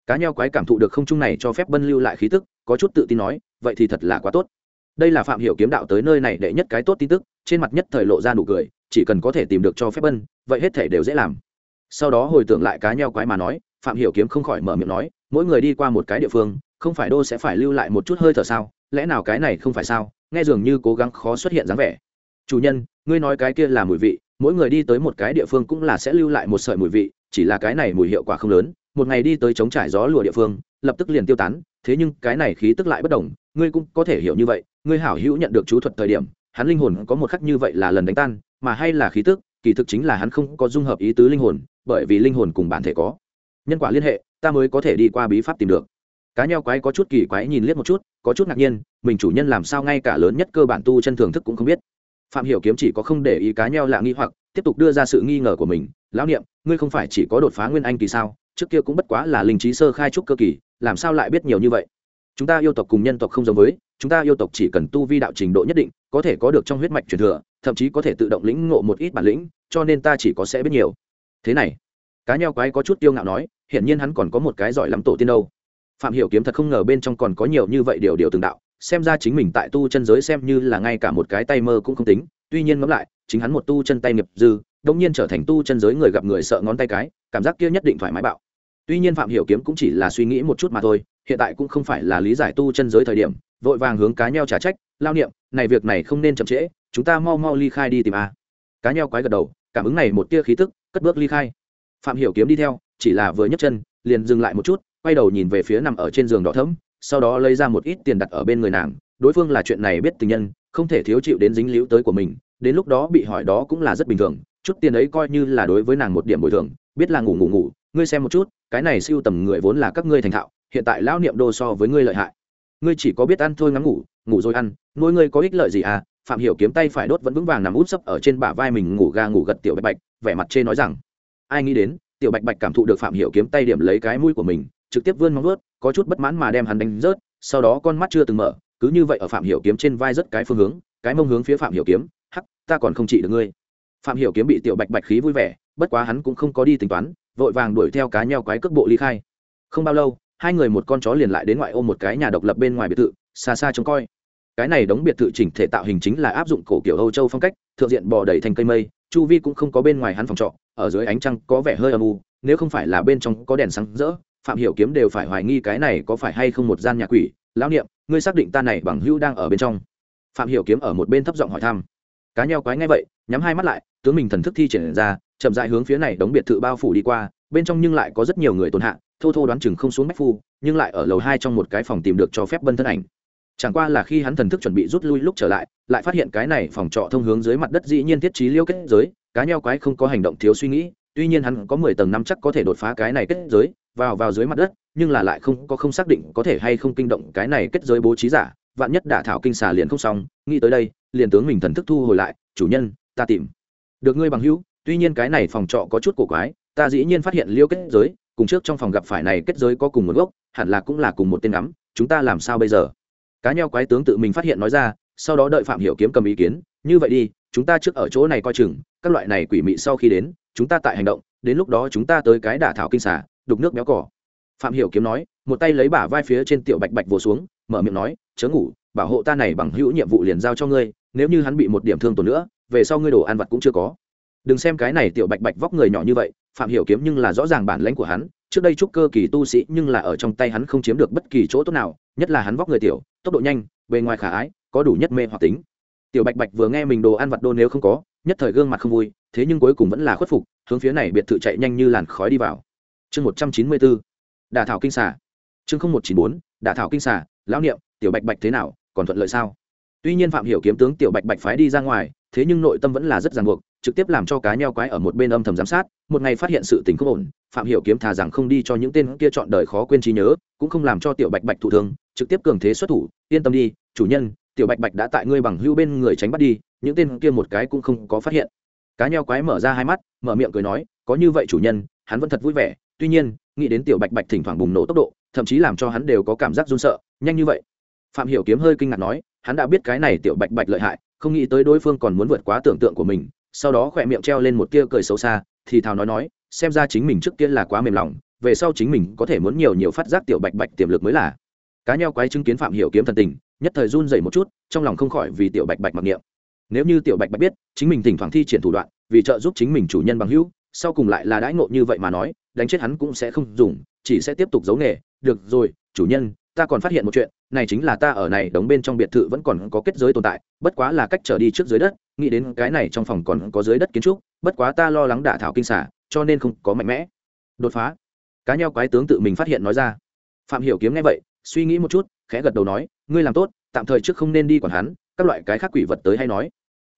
Speaker 1: Cá nheo quái cảm thụ được không trung này cho phép bân lưu lại khí tức, có chút tự tin nói, vậy thì thật là quá tốt. Đây là phạm hiểu kiếm đạo tới nơi này để nhất cái tốt tin tức, trên mặt nhất thời lộ ra nụ cười chỉ cần có thể tìm được cho phép bân, vậy hết thể đều dễ làm. Sau đó hồi tưởng lại cá nheo quái mà nói, phạm hiểu kiếm không khỏi mở miệng nói, mỗi người đi qua một cái địa phương, không phải đô sẽ phải lưu lại một chút hơi thở sao, lẽ nào cái này không phải sao, nghe dường như cố gắng khó xuất hiện dáng vẻ. Chủ nhân, ngươi nói cái kia là mùi vị, mỗi người đi tới một cái địa phương cũng là sẽ lưu lại một sợi mùi vị, chỉ là cái này mùi hiệu quả không lớn, một ngày đi tới chống trải gió lùa địa phương, lập tức liền tiêu tán, thế nhưng cái này khí tức lại bất đồng, ngươi cũng có thể hiểu như vậy, ngươi hảo hữu nhận được chú thuật thời điểm, hắn linh hồn có một khắc như vậy là lần đánh tan mà hay là khí tức, kỳ thực chính là hắn không có dung hợp ý tứ linh hồn, bởi vì linh hồn cùng bản thể có. Nhân quả liên hệ, ta mới có thể đi qua bí pháp tìm được. Cá nheo quái có chút kỳ quái nhìn liếc một chút, có chút ngạc nhiên, mình chủ nhân làm sao ngay cả lớn nhất cơ bản tu chân thường thức cũng không biết. Phạm hiểu kiếm chỉ có không để ý cá nheo lạ nghi hoặc, tiếp tục đưa ra sự nghi ngờ của mình. Lão niệm, ngươi không phải chỉ có đột phá nguyên anh kỳ sao? Trước kia cũng bất quá là linh trí sơ khai trúc cơ kỳ, làm sao lại biết nhiều như vậy? Chúng ta yêu tộc cùng nhân tộc không giống với chúng ta yêu tộc chỉ cần tu vi đạo trình độ nhất định, có thể có được trong huyết mạch truyền thừa, thậm chí có thể tự động lĩnh ngộ một ít bản lĩnh, cho nên ta chỉ có sẽ biết nhiều. Thế này, cá nheo quái có chút tiêu ngạo nói, hiển nhiên hắn còn có một cái giỏi lắm tổ tiên đâu. Phạm hiểu kiếm thật không ngờ bên trong còn có nhiều như vậy điều điều từng đạo, xem ra chính mình tại tu chân giới xem như là ngay cả một cái tay mơ cũng không tính. Tuy nhiên ngẫm lại, chính hắn một tu chân tay nghiệp dư đống nhiên trở thành tu chân giới người gặp người sợ ngón tay cái, cảm giác kia nhất định thoải mái bạo tuy nhiên phạm hiểu kiếm cũng chỉ là suy nghĩ một chút mà thôi, hiện tại cũng không phải là lý giải tu chân giới thời điểm, vội vàng hướng cá nheo trả trách, lao niệm, này việc này không nên chậm trễ, chúng ta mau mau ly khai đi tìm a. Cá nheo quái gật đầu, cảm ứng này một tia khí tức, cất bước ly khai. Phạm hiểu kiếm đi theo, chỉ là vừa nhấc chân, liền dừng lại một chút, quay đầu nhìn về phía nằm ở trên giường đỏ thẫm, sau đó lấy ra một ít tiền đặt ở bên người nàng. Đối phương là chuyện này biết tình nhân, không thể thiếu chịu đến dính liễu tới của mình, đến lúc đó bị hỏi đó cũng là rất bình thường, chút tiền ấy coi như là đối với nàng một điểm bồi thường, biết là ngủ ngủ ngủ, ngươi xem một chút cái này siêu tầm người vốn là các ngươi thành thạo, hiện tại lão niệm đô so với ngươi lợi hại. Ngươi chỉ có biết ăn thôi ngắm ngủ ngủ rồi ăn, nuôi ngươi có ích lợi gì à? Phạm hiểu kiếm tay phải đốt vẫn vững vàng nằm út sấp ở trên bả vai mình ngủ ga ngủ gật tiểu bạch bạch, vẻ mặt chê nói rằng, ai nghĩ đến, tiểu bạch bạch cảm thụ được phạm hiểu kiếm tay điểm lấy cái mũi của mình, trực tiếp vươn móng vuốt, có chút bất mãn mà đem hắn đánh rớt, sau đó con mắt chưa từng mở, cứ như vậy ở phạm hiểu kiếm trên vai rất cái phương hướng, cái mông hướng phía phạm hiểu kiếm, hắc, ta còn không trị được ngươi. Phạm hiểu kiếm bị tiểu bạch bạch khí vui vẻ, bất quá hắn cũng không có đi tính toán vội vàng đuổi theo cá nheo quái cước bộ ly khai. Không bao lâu, hai người một con chó liền lại đến ngoại ô một cái nhà độc lập bên ngoài biệt thự, xa xa trông coi. Cái này đóng biệt thự chỉnh thể tạo hình chính là áp dụng cổ kiểu âu châu phong cách, thượng diện bò đầy thành cây mây, chu vi cũng không có bên ngoài hắn phòng trọ, ở dưới ánh trăng có vẻ hơi âm u, nếu không phải là bên trong có đèn sáng rỡ, phạm hiểu kiếm đều phải hoài nghi cái này có phải hay không một gian nhà quỷ. Lão niệm, ngươi xác định ta này bằng hữu đang ở bên trong. Phạm hiểu kiếm ở một bên thấp giọng hỏi thăm. Cá nheo quái nghe vậy, nhắm hai mắt lại tướng mình thần thức thi triển ra, chậm rãi hướng phía này đóng biệt thự bao phủ đi qua, bên trong nhưng lại có rất nhiều người tồn hạ, thô thô đoán chừng không xuống bách phu, nhưng lại ở lầu hai trong một cái phòng tìm được cho phép bân thân ảnh. Chẳng qua là khi hắn thần thức chuẩn bị rút lui lúc trở lại lại phát hiện cái này phòng trọ thông hướng dưới mặt đất dĩ nhiên thiết trí liêu kết giới, cá nheo quái không có hành động thiếu suy nghĩ, tuy nhiên hắn có mười tầng năm chắc có thể đột phá cái này kết giới, vào vào dưới mặt đất, nhưng là lại không, có không xác định có thể hay không kinh động cái này kết giới bố trí giả, vạn nhất đả thảo kinh xà liền không xong, nghĩ tới đây, liền tướng mình thần thức thu hồi lại, chủ nhân, ta tìm được ngươi bằng hữu, tuy nhiên cái này phòng trọ có chút cổ quái, ta dĩ nhiên phát hiện liêu kết giới, cùng trước trong phòng gặp phải này kết giới có cùng một gốc, hẳn là cũng là cùng một tên ngắm, chúng ta làm sao bây giờ? Cá nheo quái tướng tự mình phát hiện nói ra, sau đó đợi phạm hiểu kiếm cầm ý kiến, như vậy đi, chúng ta trước ở chỗ này coi chừng, các loại này quỷ mị sau khi đến, chúng ta tại hành động, đến lúc đó chúng ta tới cái đả thảo kinh xả đục nước béo cỏ. Phạm hiểu kiếm nói, một tay lấy bả vai phía trên tiểu bạch bạch vồ xuống, mở miệng nói, chớ ngủ, bảo hộ ta này bằng hữu nhiệm vụ liền giao cho ngươi, nếu như hắn bị một điểm thương tổn nữa về sau ngươi đồ ăn vặt cũng chưa có. Đừng xem cái này tiểu bạch bạch vóc người nhỏ như vậy, phạm hiểu kiếm nhưng là rõ ràng bản lãnh của hắn, trước đây trúc cơ kỳ tu sĩ nhưng là ở trong tay hắn không chiếm được bất kỳ chỗ tốt nào, nhất là hắn vóc người tiểu, tốc độ nhanh, bề ngoài khả ái, có đủ nhất mê hoặc tính. Tiểu bạch bạch vừa nghe mình đồ ăn vặt đô nếu không có, nhất thời gương mặt không vui, thế nhưng cuối cùng vẫn là khuất phục, hướng phía này biệt thự chạy nhanh như làn khói đi vào. Chương một trăm chín mươi bốn, đả thảo kinh xà. Chương không một chín bốn, đả thảo kinh xà, lão niệm, tiểu bạch bạch thế nào, còn thuận lợi sao? Tuy nhiên phạm hiểu kiếm tướng tiểu bạch bạch phái đi ra ngoài thế nhưng nội tâm vẫn là rất ràng buộc, trực tiếp làm cho cá nheo quái ở một bên âm thầm giám sát, một ngày phát hiện sự tình không ổn, phạm hiểu kiếm thà rằng không đi cho những tên kia chọn đời khó quên trí nhớ, cũng không làm cho tiểu bạch bạch thụ thương, trực tiếp cường thế xuất thủ, yên tâm đi, chủ nhân, tiểu bạch bạch đã tại ngươi bằng hữu bên người tránh bắt đi, những tên kia một cái cũng không có phát hiện. Cá nheo quái mở ra hai mắt, mở miệng cười nói, có như vậy chủ nhân, hắn vẫn thật vui vẻ, tuy nhiên, nghĩ đến tiểu bạch bạch thỉnh thoảng bùng nổ tốc độ, thậm chí làm cho hắn đều có cảm giác run sợ, nhanh như vậy. Phạm hiểu kiếm hơi kinh ngạc nói, hắn đã biết cái này tiểu bạch bạch lợi hại không nghĩ tới đối phương còn muốn vượt quá tưởng tượng của mình, sau đó khỏe miệng treo lên một tia cười xấu xa, thì thào nói nói, xem ra chính mình trước kia là quá mềm lòng, về sau chính mình có thể muốn nhiều nhiều phát giác tiểu bạch bạch tiềm lực mới là. Cá nheo quái chứng kiến phạm hiểu kiếm thần tình, nhất thời run rẩy một chút, trong lòng không khỏi vì tiểu bạch bạch mặc niệm. Nếu như tiểu bạch bạch biết, chính mình thỉnh thoảng thi triển thủ đoạn, vì trợ giúp chính mình chủ nhân bằng hữu, sau cùng lại là đãi ngộ như vậy mà nói, đánh chết hắn cũng sẽ không dùng, chỉ sẽ tiếp tục giấu nghề. Được rồi, chủ nhân, ta còn phát hiện một chuyện này chính là ta ở này đóng bên trong biệt thự vẫn còn có kết giới tồn tại, bất quá là cách trở đi trước dưới đất, nghĩ đến cái này trong phòng còn có dưới đất kiến trúc, bất quá ta lo lắng đả thảo kinh xả, cho nên không có mạnh mẽ. Đột phá. Cá nheo quái tướng tự mình phát hiện nói ra. Phạm hiểu kiếm nghe vậy, suy nghĩ một chút, khẽ gật đầu nói, ngươi làm tốt, tạm thời trước không nên đi quản hắn, các loại cái khác quỷ vật tới hay nói.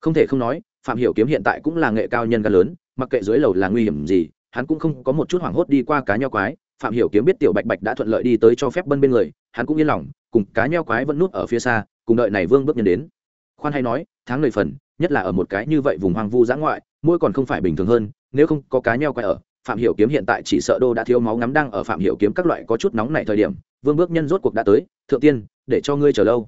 Speaker 1: Không thể không nói, phạm hiểu kiếm hiện tại cũng là nghệ cao nhân gan lớn, mặc kệ dưới lầu là nguy hiểm gì, hắn cũng không có một chút hoảng hốt đi qua cá nheo quái. Phạm hiểu kiếm biết tiểu bạch bạch đã thuận lợi đi tới cho phép bân bên người, hắn cũng yên lòng cùng cá nheo quái vẫn núp ở phía xa, cùng đợi này vương bước nhân đến. Khoan hay nói, tháng lời phần, nhất là ở một cái như vậy vùng hoang vu giã ngoại, mỗi còn không phải bình thường hơn, nếu không có cá nheo quái ở, phạm hiểu kiếm hiện tại chỉ sợ đô đã thiếu máu ngắm đang ở phạm hiểu kiếm các loại có chút nóng này thời điểm, vương bước nhân rốt cuộc đã tới, thượng tiên, để cho ngươi chờ lâu.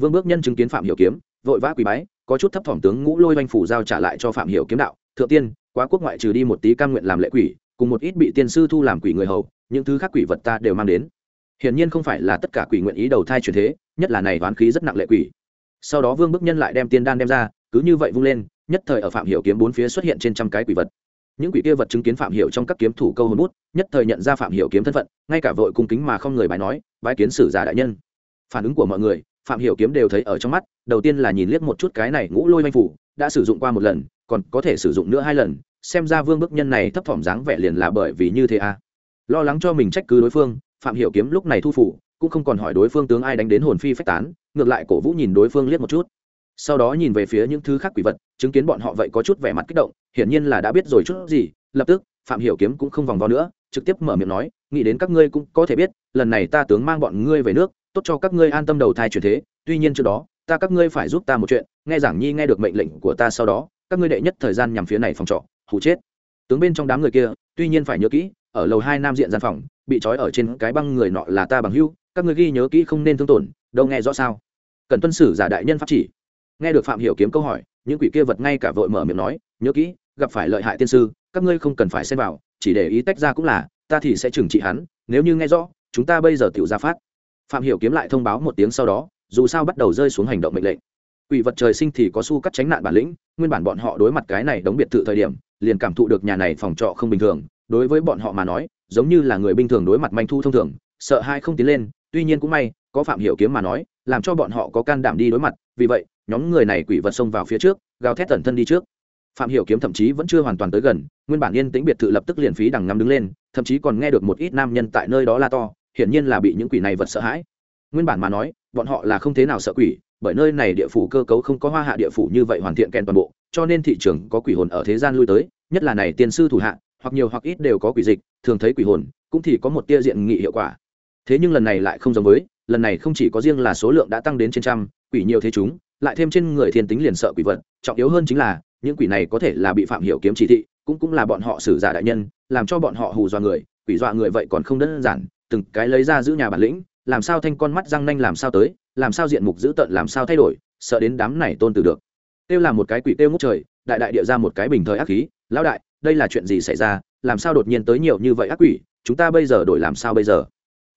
Speaker 1: Vương bước nhân chứng kiến phạm hiểu kiếm, vội vã quỳ bái, có chút thấp thỏm tướng ngũ lôi vanh phủ giao trả lại cho phạm hiểu kiếm đạo, thượng tiên, quá quốc ngoại trừ đi một tí cam nguyện làm lệ quỷ, cùng một ít bị tiên sư thu làm quỷ người hầu, những thứ khác quỷ vật ta đều mang đến hiển nhiên không phải là tất cả quỷ nguyện ý đầu thai chuyển thế, nhất là này đoán khí rất nặng lệ quỷ. Sau đó vương bức nhân lại đem tiên đan đem ra, cứ như vậy vung lên, nhất thời ở phạm hiểu kiếm bốn phía xuất hiện trên trăm cái quỷ vật. Những quỷ kia vật chứng kiến phạm hiểu trong các kiếm thủ câu hồn bút, nhất thời nhận ra phạm hiểu kiếm thân phận, ngay cả vội cung kính mà không người bài nói, bái kiến sử giả đại nhân. Phản ứng của mọi người, phạm hiểu kiếm đều thấy ở trong mắt, đầu tiên là nhìn liếc một chút cái này ngũ lôi manh phủ, đã sử dụng qua một lần, còn có thể sử dụng nữa hai lần, xem ra vương bức nhân này thấp thỏm dáng vẻ liền là bởi vì như thế à. Lo lắng cho mình trách cứ đối phương phạm hiểu kiếm lúc này thu phủ, cũng không còn hỏi đối phương tướng ai đánh đến hồn phi phách tán, ngược lại cổ vũ nhìn đối phương liếc một chút. Sau đó nhìn về phía những thứ khác quỷ vật, chứng kiến bọn họ vậy có chút vẻ mặt kích động, hiển nhiên là đã biết rồi chút gì, lập tức, phạm hiểu kiếm cũng không vòng vo nữa, trực tiếp mở miệng nói, nghĩ đến các ngươi cũng có thể biết, lần này ta tướng mang bọn ngươi về nước, tốt cho các ngươi an tâm đầu thai chuyển thế, tuy nhiên trước đó, ta các ngươi phải giúp ta một chuyện, nghe giảng nhi nghe được mệnh lệnh của ta sau đó, các ngươi đệ nhất thời gian nhằm phía này phòng trọ hụ chết. Tướng bên trong đám người kia, tuy nhiên phải nhớ kỹ, ở lầu hai nam diện gian phòng bị trói ở trên cái băng người nọ là ta bằng hưu các ngươi ghi nhớ kỹ không nên thương tổn, đâu nghe rõ sao? Cần tuân sử giả đại nhân pháp chỉ. Nghe được phạm hiểu kiếm câu hỏi, những quỷ kia vật ngay cả vội mở miệng nói, nhớ kỹ, gặp phải lợi hại tiên sư, các ngươi không cần phải xen vào, chỉ để ý tách ra cũng là, ta thì sẽ trừng trị hắn, nếu như nghe rõ, chúng ta bây giờ tiểu ra phát. Phạm hiểu kiếm lại thông báo một tiếng sau đó, dù sao bắt đầu rơi xuống hành động mệnh lệnh. Quỷ vật trời sinh thì có su cắt tránh nạn bản lĩnh, nguyên bản bọn họ đối mặt cái này đóng biệt thự thời điểm, liền cảm thụ được nhà này phòng trọ không bình thường, đối với bọn họ mà nói giống như là người bình thường đối mặt manh thu thông thường, sợ hai không tiến lên, tuy nhiên cũng may, có phạm hiểu kiếm mà nói, làm cho bọn họ có can đảm đi đối mặt, vì vậy, nhóm người này quỷ vật xông vào phía trước, gào thét tẩn thân đi trước. Phạm hiểu kiếm thậm chí vẫn chưa hoàn toàn tới gần, nguyên bản yên tĩnh biệt thự lập tức liền phí đằng ngắm đứng lên, thậm chí còn nghe được một ít nam nhân tại nơi đó la to, hiển nhiên là bị những quỷ này vật sợ hãi. Nguyên bản mà nói, bọn họ là không thế nào sợ quỷ, bởi nơi này địa phủ cơ cấu không có hoa hạ địa phủ như vậy hoàn thiện kèn toàn bộ, cho nên thị trường có quỷ hồn ở thế gian lui tới, nhất là này tiên sư thủ hạ hoặc nhiều hoặc ít đều có quỷ dịch, thường thấy quỷ hồn, cũng thì có một tia diện nghị hiệu quả. Thế nhưng lần này lại không giống với, lần này không chỉ có riêng là số lượng đã tăng đến trên trăm, quỷ nhiều thế chúng, lại thêm trên người thiên tính liền sợ quỷ vật, trọng yếu hơn chính là, những quỷ này có thể là bị phạm hiểu kiếm chỉ thị, cũng cũng là bọn họ xử giả đại nhân, làm cho bọn họ hù dọa người, quỷ dọa người vậy còn không đơn giản, từng cái lấy ra giữ nhà bản lĩnh, làm sao thanh con mắt răng nanh làm sao tới, làm sao diện mục giữ tận làm sao thay đổi, sợ đến đám này tôn từ được. Tiêu là một cái quỷ tiêu ngút trời, đại đại địa ra một cái bình thời ác khí, lão đại đây là chuyện gì xảy ra, làm sao đột nhiên tới nhiều như vậy ác quỷ, chúng ta bây giờ đổi làm sao bây giờ?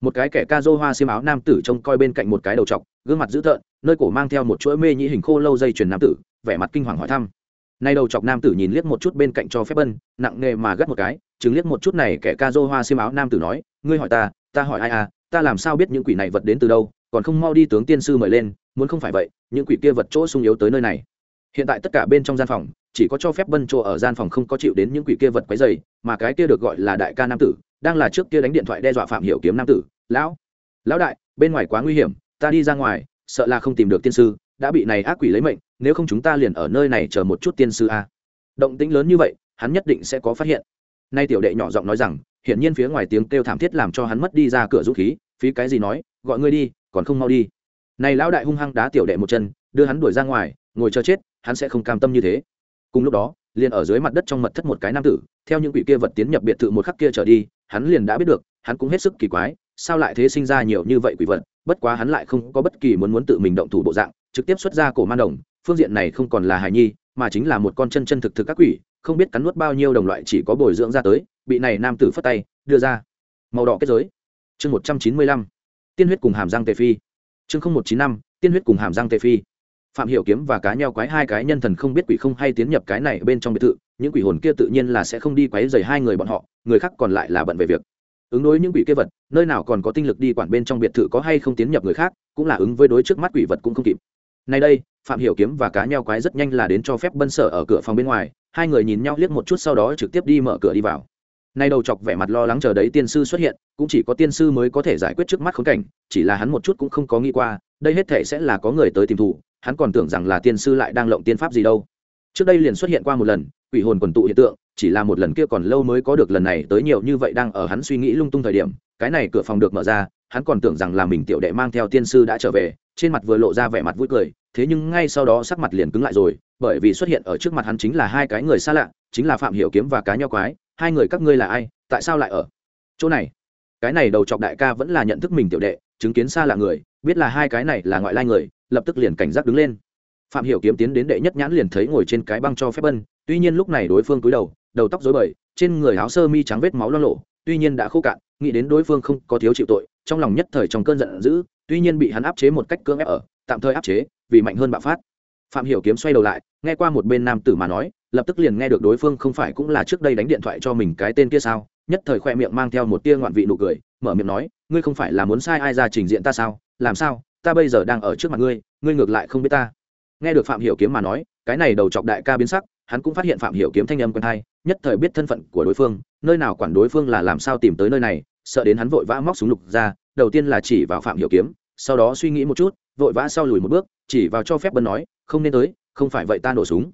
Speaker 1: Một cái kẻ ca dô hoa xiêm áo nam tử trông coi bên cạnh một cái đầu trọc, gương mặt dữ tợn, nơi cổ mang theo một chuỗi mê nhĩ hình khô lâu dây chuyền nam tử, vẻ mặt kinh hoàng hỏi thăm. Nay đầu chọc nam tử nhìn liếc một chút bên cạnh cho phép bân, nặng nề mà gắt một cái chứng liếc một chút này kẻ ca dô hoa xiêm áo nam tử nói, ngươi hỏi ta ta hỏi ai à ta làm sao biết những quỷ này vật đến từ đâu, còn không mau đi tướng tiên sư mời lên, muốn không phải vậy, những quỷ kia vật chỗ sung yếu tới nơi này hiện tại tất cả bên trong gian phòng, chỉ có cho phép bân chỗ ở gian phòng không có chịu đến những quỷ kia vật quấy dày mà cái kia được gọi là đại ca nam tử, đang là trước kia đánh điện thoại đe dọa phạm hiểu kiếm nam tử. Lão lão đại, bên ngoài quá nguy hiểm, ta đi ra ngoài, sợ là không tìm được tiên sư, đã bị này ác quỷ lấy mệnh, nếu không chúng ta liền ở nơi này chờ một chút tiên sư a. Động tĩnh lớn như vậy, hắn nhất định sẽ có phát hiện. Nay tiểu đệ nhỏ giọng nói rằng, hiển nhiên phía ngoài tiếng kêu thảm thiết làm cho hắn mất đi ra cửa dũng khí, phí cái gì nói, gọi ngươi đi, còn không mau đi. Này lão đại hung hăng đá tiểu đệ một chân, đưa hắn đuổi ra ngoài, ngồi chờ chết hắn sẽ không cam tâm như thế. Cùng lúc đó, liền ở dưới mặt đất trong mật thất một cái nam tử, theo những quỷ kia vật tiến nhập biệt thự một khắc kia trở đi, hắn liền đã biết được, hắn cũng hết sức kỳ quái, sao lại thế sinh ra nhiều như vậy quỷ vật, bất quá hắn lại không có bất kỳ muốn muốn tự mình động thủ bộ dạng, trực tiếp xuất ra cổ man đồng, phương diện này không còn là hài nhi, mà chính là một con chân chân thực thực các quỷ, không biết cắn nuốt bao nhiêu đồng loại chỉ có bồi dưỡng ra tới, bị này nam tử phất tay, đưa ra. Màu đỏ kết giới. Chương một trăm chín mươi lăm. Tiên huyết cùng hàm răng tề phi. Chương không một chín năm, tiên huyết cùng hàm răng tề phi phạm hiểu kiếm và cá nheo quái hai cái nhân thần không biết quỷ không hay tiến nhập cái này bên trong biệt thự, những quỷ hồn kia tự nhiên là sẽ không đi quấy rầy hai người bọn họ, người khác còn lại là bận về việc. Ứng đối những quỷ kia vật, nơi nào còn có tinh lực đi quản bên trong biệt thự có hay không tiến nhập người khác, cũng là ứng với đối trước mắt quỷ vật cũng không kịp. Nay đây, phạm hiểu kiếm và cá nheo quái rất nhanh là đến cho phép bân sở ở cửa phòng bên ngoài, hai người nhìn nhau liếc một chút sau đó trực tiếp đi mở cửa đi vào. Nay đầu chọc vẻ mặt lo lắng chờ đấy tiên sư xuất hiện, cũng chỉ có tiên sư mới có thể giải quyết trước mắt khốn cảnh, chỉ là hắn một chút cũng không có nghĩ qua, đây hết thể sẽ là có người tới tìm thủ hắn còn tưởng rằng là tiên sư lại đang lộng tiên pháp gì đâu. Trước đây liền xuất hiện qua một lần, quỷ hồn quần tụ hiện tượng, chỉ là một lần kia còn lâu mới có được lần này, tới nhiều như vậy đang ở hắn suy nghĩ lung tung thời điểm, cái này cửa phòng được mở ra, hắn còn tưởng rằng là mình tiểu đệ mang theo tiên sư đã trở về, trên mặt vừa lộ ra vẻ mặt vui cười, thế nhưng ngay sau đó sắc mặt liền cứng lại rồi, bởi vì xuất hiện ở trước mặt hắn chính là hai cái người xa lạ, chính là phạm hiểu kiếm và cá nho quái, hai người các ngươi là ai, tại sao lại ở? Chỗ này, cái này đầu chọc đại ca vẫn là nhận thức mình tiểu đệ, chứng kiến xa lạ người, biết là hai cái này là ngoại lai người lập tức liền cảnh giác đứng lên. Phạm hiểu kiếm tiến đến đệ nhất nhãn liền thấy ngồi trên cái băng cho phép bân, tuy nhiên lúc này đối phương cúi đầu đầu tóc rối bời, trên người áo sơ mi trắng vết máu loang lộ, tuy nhiên đã khô cạn, nghĩ đến đối phương không có thiếu chịu tội, trong lòng nhất thời trong cơn giận dữ, tuy nhiên bị hắn áp chế một cách cưỡng ép ở, tạm thời áp chế, vì mạnh hơn bạo phát. Phạm hiểu kiếm xoay đầu lại, nghe qua một bên nam tử mà nói, lập tức liền nghe được đối phương không phải cũng là trước đây đánh điện thoại cho mình cái tên kia sao, nhất thời khoe miệng mang theo một tia ngoạn vị nụ cười, mở miệng nói, ngươi không phải là muốn sai ai ra trình diện ta sao, làm sao ta bây giờ đang ở trước mặt ngươi ngươi ngược lại không biết ta. Nghe được phạm hiểu kiếm mà nói cái này đầu chọc đại ca biến sắc hắn cũng phát hiện phạm hiểu kiếm thanh âm quen tai, nhất thời biết thân phận của đối phương nơi nào quản đối phương là làm sao tìm tới nơi này sợ đến hắn vội vã móc súng lục ra đầu tiên là chỉ vào phạm hiểu kiếm sau đó suy nghĩ một chút vội vã sau lùi một bước chỉ vào cho phép bân nói không nên tới không phải vậy ta nổ súng.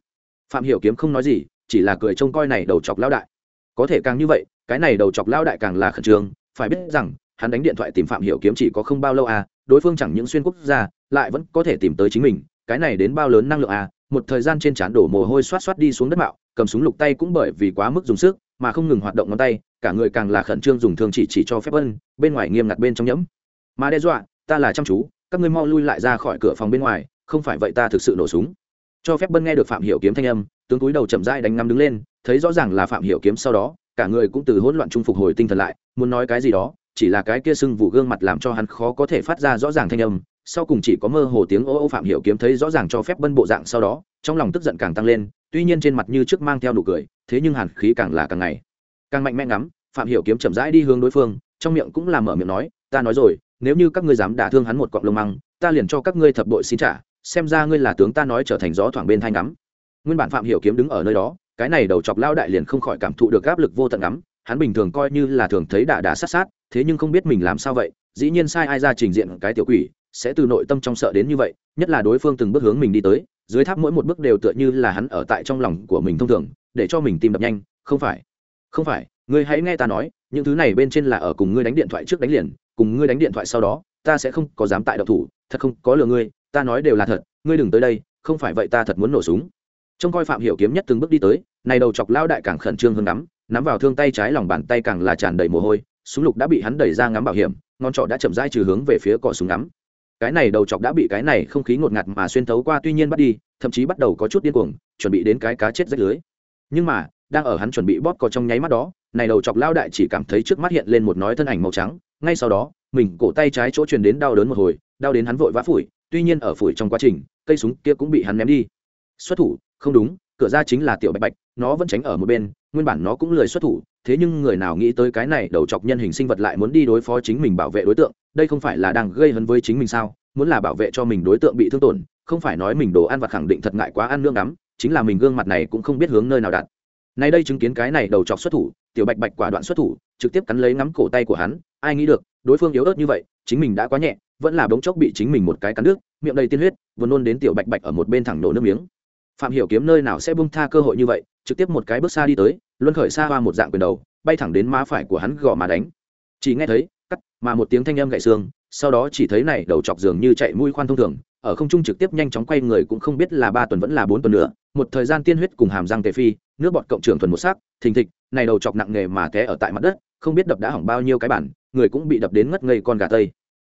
Speaker 1: Phạm hiểu kiếm không nói gì chỉ là cười trông coi này đầu chọc lão đại. Có thể càng như vậy cái này đầu chọc lão đại càng là khẩn trương phải biết rằng hắn đánh điện thoại tìm phạm hiểu kiếm chỉ có không bao lâu à đối phương chẳng những xuyên quốc gia, lại vẫn có thể tìm tới chính mình. Cái này đến bao lớn năng lượng à? Một thời gian trên trán đổ mồ hôi xoát xoát đi xuống đất mạo, cầm súng lục tay cũng bởi vì quá mức dùng sức, mà không ngừng hoạt động ngón tay, cả người càng là khẩn trương dùng thương chỉ chỉ cho phép ân bên ngoài nghiêm ngặt bên trong nhẫm. Mà đe dọa, ta là chăm chú, các ngươi mau lui lại ra khỏi cửa phòng bên ngoài, không phải vậy ta thực sự nổ súng. Cho phép bân nghe được phạm hiểu kiếm thanh âm, tướng túi đầu chậm rãi đánh ngắm đứng lên, thấy rõ ràng là phạm hiểu kiếm sau đó, cả người cũng từ hỗn loạn trung phục hồi tinh thần lại, muốn nói cái gì đó chỉ là cái kia sưng vụ gương mặt làm cho hắn khó có thể phát ra rõ ràng thanh âm, sau cùng chỉ có mơ hồ tiếng ô ô phạm hiểu kiếm thấy rõ ràng cho phép bân bộ dạng sau đó, trong lòng tức giận càng tăng lên, tuy nhiên trên mặt như trước mang theo nụ cười, thế nhưng hàn khí càng là càng ngày. Càng mạnh mẽ ngắm, phạm hiểu kiếm chậm rãi đi hướng đối phương, trong miệng cũng là mở miệng nói, ta nói rồi, nếu như các ngươi dám đả thương hắn một cọng lông măng, ta liền cho các ngươi thập bội xin trả, xem ra ngươi là tướng ta nói trở thành gió thoảng bên thanh ngắm. Nguyên bản phạm hiểu kiếm đứng ở nơi đó, cái này đầu chọc lao đại liền không khỏi cảm thụ được áp lực vô tận ngắm, hắn bình thường coi như là thường thấy đả đả sát sát thế nhưng không biết mình làm sao vậy, dĩ nhiên sai ai ra trình diện cái tiểu quỷ, sẽ từ nội tâm trong sợ đến như vậy, nhất là đối phương từng bước hướng mình đi tới, dưới tháp mỗi một bước đều tựa như là hắn ở tại trong lòng của mình thông thường, để cho mình tìm đập nhanh, không phải không phải, ngươi hãy nghe ta nói, những thứ này bên trên là ở cùng ngươi đánh điện thoại trước đánh liền, cùng ngươi đánh điện thoại sau đó, ta sẽ không có dám tại độc thủ, thật không, có lừa ngươi, ta nói đều là thật, ngươi đừng tới đây, không phải vậy ta thật muốn nổ súng. Trông coi phạm hiểu kiếm nhất từng bước đi tới, này đầu chọc lao đại càng khẩn trương hơn nắm nắm vào thương tay trái lòng bàn tay càng là tràn đầy mồ hôi súng lục đã bị hắn đẩy ra ngắm bảo hiểm, ngón trỏ đã chậm rãi trừ hướng về phía cỏ súng ngắm. Cái này đầu chọc đã bị cái này không khí ngột ngạt mà xuyên thấu qua tuy nhiên bắt đi, thậm chí bắt đầu có chút điên cuồng, chuẩn bị đến cái cá chết rách lưới. Nhưng mà, đang ở hắn chuẩn bị bóp cò trong nháy mắt đó, này đầu chọc lao đại chỉ cảm thấy trước mắt hiện lên một nói thân ảnh màu trắng, ngay sau đó, mình cổ tay trái chỗ truyền đến đau đớn một hồi, đau đến hắn vội vã phủi, tuy nhiên ở phủi trong quá trình, cây súng kia cũng bị hắn ném đi. Xuất thủ, không đúng, cửa ra chính là tiểu bạch bạch, nó vẫn tránh ở một bên, nguyên bản nó cũng lười xuất thủ thế nhưng người nào nghĩ tới cái này đầu chọc nhân hình sinh vật lại muốn đi đối phó chính mình bảo vệ đối tượng, đây không phải là đang gây hấn với chính mình sao? Muốn là bảo vệ cho mình đối tượng bị thương tổn, không phải nói mình đồ ăn vặt khẳng định thật ngại quá ăn nương đắm chính là mình gương mặt này cũng không biết hướng nơi nào đặt. Nay đây chứng kiến cái này đầu chọc xuất thủ, tiểu bạch bạch quả đoạn xuất thủ, trực tiếp cắn lấy ngắm cổ tay của hắn, ai nghĩ được, đối phương yếu ớt như vậy, chính mình đã quá nhẹ, vẫn là bỗng chốc bị chính mình một cái cắn nước miệng đầy tiên huyết vừa nôn đến tiểu bạch bạch ở một bên thẳng nổ nước miếng phạm hiểu kiếm nơi nào sẽ bung tha cơ hội như vậy, trực tiếp một cái bước xa đi tới, luân khởi xa hoa một dạng quyền đầu, bay thẳng đến má phải của hắn gò mà đánh. Chỉ nghe thấy, cắt, mà một tiếng thanh âm gãy xương, sau đó chỉ thấy này đầu chọc dường như chạy mũi khoan thông thường, ở không trung trực tiếp nhanh chóng quay người cũng không biết là ba tuần vẫn là bốn tuần nữa, một thời gian tiên huyết cùng hàm răng tề phi, nước bọt cộng trưởng thuần một sắc, thình thịch, này đầu chọc nặng nghề mà té ở tại mặt đất, không biết đập đã hỏng bao nhiêu cái bản, người cũng bị đập đến ngất ngây con gà tây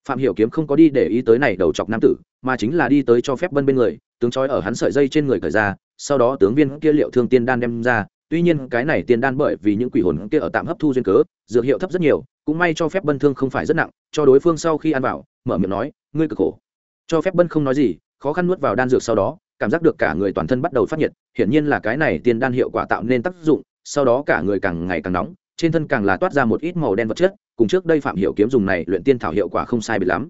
Speaker 1: phạm hiểu kiếm không có đi để ý tới này đầu chọc nam tử, mà chính là đi tới cho phép bân bên người, tướng trói ở hắn sợi dây trên người cởi ra, sau đó tướng viên kia liệu thương tiên đan đem ra. Tuy nhiên cái này tiên đan bởi vì những quỷ hồn kia ở tạm hấp thu duyên cớ, dược hiệu thấp rất nhiều, cũng may cho phép bân thương không phải rất nặng, cho đối phương sau khi ăn vào, mở miệng nói, ngươi cực khổ. Cho phép bân không nói gì, khó khăn nuốt vào đan dược sau đó, cảm giác được cả người toàn thân bắt đầu phát nhiệt, hiển nhiên là cái này tiên đan hiệu quả tạo nên tác dụng, sau đó cả người càng ngày càng nóng, trên thân càng là toát ra một ít màu đen vật chất cùng trước đây phạm hiểu kiếm dùng này luyện tiên thảo hiệu quả không sai biệt lắm.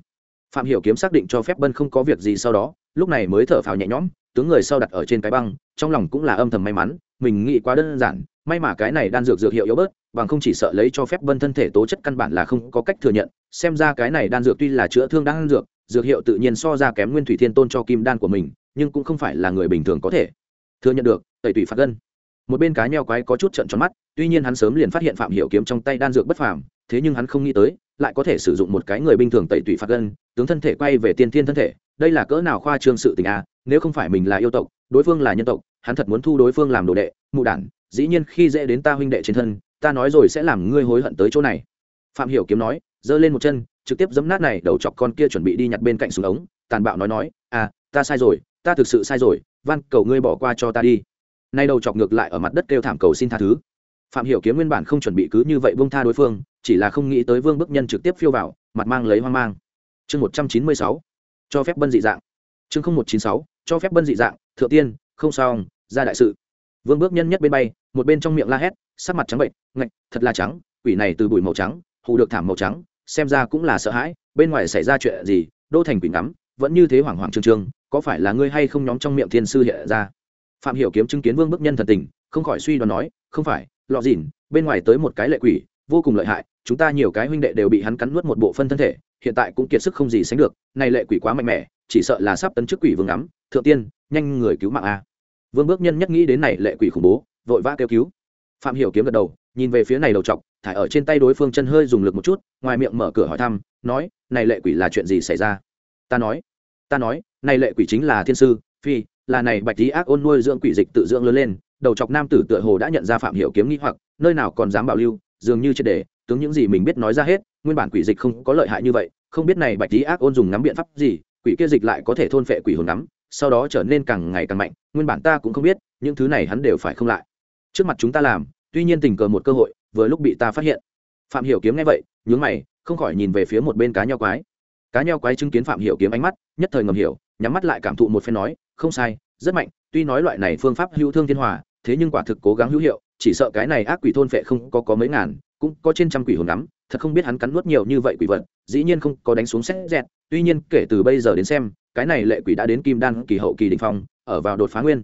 Speaker 1: Phạm hiểu kiếm xác định cho phép bân không có việc gì sau đó, lúc này mới thở phào nhẹ nhõm, tướng người sau đặt ở trên cái băng, trong lòng cũng là âm thầm may mắn, mình nghĩ quá đơn giản, may mà cái này đan dược dược hiệu yếu bớt, bằng không chỉ sợ lấy cho phép bân thân thể tố chất căn bản là không có cách thừa nhận, xem ra cái này đan dược tuy là chữa thương đan dược dược hiệu tự nhiên so ra kém nguyên thủy thiên tôn cho kim đan của mình, nhưng cũng không phải là người bình thường có thể thừa nhận được, tẩy tủy phạt gân. Một bên cái neo quái có chút trận tròn mắt, tuy nhiên hắn sớm liền phát hiện phạm hiểu kiếm trong tay đan dược bất phàm thế nhưng hắn không nghĩ tới, lại có thể sử dụng một cái người bình thường tẩy tùy phạt gân, tướng thân thể quay về tiên thiên thân thể, đây là cỡ nào khoa trương sự tình a, nếu không phải mình là yêu tộc, đối phương là nhân tộc, hắn thật muốn thu đối phương làm đồ đệ, mụ đản, dĩ nhiên khi dễ đến ta huynh đệ trên thân, ta nói rồi sẽ làm ngươi hối hận tới chỗ này. Phạm hiểu kiếm nói, giơ lên một chân, trực tiếp giẫm nát này, đầu chọc con kia chuẩn bị đi nhặt bên cạnh xuống ống, tàn bạo nói nói à ta sai rồi, ta thực sự sai rồi, van, cầu ngươi bỏ qua cho ta đi. Nay đầu chọc ngược lại ở mặt đất kêu thảm cầu xin tha thứ. Phạm hiểu kiếm nguyên bản không chuẩn bị cứ như vậy buông tha đối phương chỉ là không nghĩ tới vương bức nhân trực tiếp phiêu vào, mặt mang lấy hoang mang. Chương một trăm chín mươi sáu, cho phép bân dị dạng. Chương không một chín sáu, cho phép bân dị dạng, thượng tiên, không sao ra đại sự. Vương bước nhân nhất bên bay, một bên trong miệng la hét, sắc mặt trắng bệnh, ngạch, thật là trắng, quỷ này từ bụi màu trắng, hù được thảm màu trắng, xem ra cũng là sợ hãi, bên ngoài xảy ra chuyện gì, đô thành quỷ ngắm, vẫn như thế hoảng hoảng trương trương, có phải là ngươi hay không nhóm trong miệng thiên sư hiện ra? Phạm hiểu kiếm chứng kiến vương bước nhân thần tình, không khỏi suy đoán nói, không phải, lọ dỉn bên ngoài tới một cái lệ quỷ, vô cùng lợi hại chúng ta nhiều cái huynh đệ đều bị hắn cắn nuốt một bộ phân thân thể, hiện tại cũng kiệt sức không gì sánh được, này lệ quỷ quá mạnh mẽ, chỉ sợ là sắp tấn chức quỷ vương ngắm, thượng tiên, nhanh người cứu mạng a. Vương bước nhân nhất nghĩ đến này lệ quỷ khủng bố, vội vã kêu cứu. Phạm hiểu kiếm gật đầu, nhìn về phía này đầu trọc, thải ở trên tay đối phương chân hơi dùng lực một chút, ngoài miệng mở cửa hỏi thăm, nói, này lệ quỷ là chuyện gì xảy ra? Ta nói ta nói, này lệ quỷ chính là thiên sư, phi, là này bạch tí ác ôn nuôi dưỡng quỷ dịch tự dưỡng lớn lên, đầu chọc nam tử tựa hồ đã nhận ra phạm hiểu kiếm nghi hoặc, nơi nào còn dám bảo lưu, dường như chưa để tướng những gì mình biết nói ra hết nguyên bản quỷ dịch không có lợi hại như vậy không biết này bạch tí ác ôn dùng ngắm biện pháp gì quỷ kia dịch lại có thể thôn phệ quỷ hồn ngắm, sau đó trở nên càng ngày càng mạnh nguyên bản ta cũng không biết những thứ này hắn đều phải không lại. Trước mặt chúng ta làm tuy nhiên tình cờ một cơ hội vừa lúc bị ta phát hiện. Phạm hiểu kiếm nghe vậy nhướng mày không khỏi nhìn về phía một bên cá neo quái. Cá neo quái chứng kiến phạm hiểu kiếm ánh mắt nhất thời ngầm hiểu nhắm mắt lại cảm thụ một phen nói không sai rất mạnh tuy nói loại này phương pháp hữu thương thiên hòa thế nhưng quả thực cố gắng hữu hiệu chỉ sợ cái này ác quỷ thôn phệ không có có mấy ngàn cũng có trên trăm quỷ hồn nắm thật không biết hắn cắn nuốt nhiều như vậy quỷ vật, dĩ nhiên không có đánh xuống xét dẹt, tuy nhiên kể từ bây giờ đến xem, cái này lệ quỷ đã đến kim đan kỳ hậu kỳ đỉnh phong, ở vào đột phá nguyên.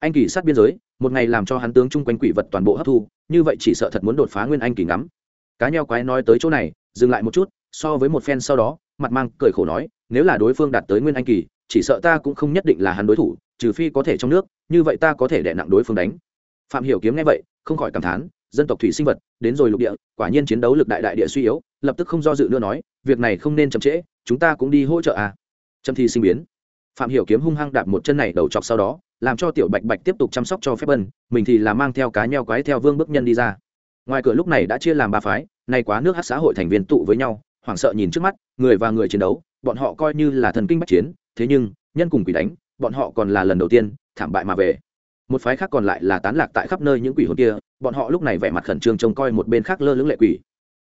Speaker 1: Anh kỳ sát biên giới, một ngày làm cho hắn tướng chung quanh quỷ vật toàn bộ hấp thu, như vậy chỉ sợ thật muốn đột phá nguyên anh kỳ ngắm. Cá nheo quái nói tới chỗ này, dừng lại một chút, so với một phen sau đó, mặt mang cười khổ nói, nếu là đối phương đạt tới nguyên anh kỳ, chỉ sợ ta cũng không nhất định là hắn đối thủ, trừ phi có thể trong nước, như vậy ta có thể đè nặng đối phương đánh. Phạm hiểu kiếm nghe vậy, không khỏi cảm thán dân tộc thủy sinh vật, đến rồi lục địa, quả nhiên chiến đấu lực đại đại địa suy yếu, lập tức không do dự nữa nói, việc này không nên chậm trễ, chúng ta cũng đi hỗ trợ à. Trâm thi sinh biến. Phạm hiểu kiếm hung hăng đạp một chân này đầu chọc sau đó, làm cho tiểu bạch bạch tiếp tục chăm sóc cho phép bân mình thì là mang theo cá nheo quái theo vương bước nhân đi ra. Ngoài cửa lúc này đã chia làm ba phái, nay quá nước hát xã hội thành viên tụ với nhau, hoảng sợ nhìn trước mắt, người và người chiến đấu, bọn họ coi như là thần kinh bách chiến, thế nhưng, nhân cùng quỷ đánh, bọn họ còn là lần đầu tiên thảm bại mà về một phái khác còn lại là tán lạc tại khắp nơi những quỷ hồn kia, bọn họ lúc này vẻ mặt khẩn trương trông coi một bên khác lơ lưỡng lệ quỷ.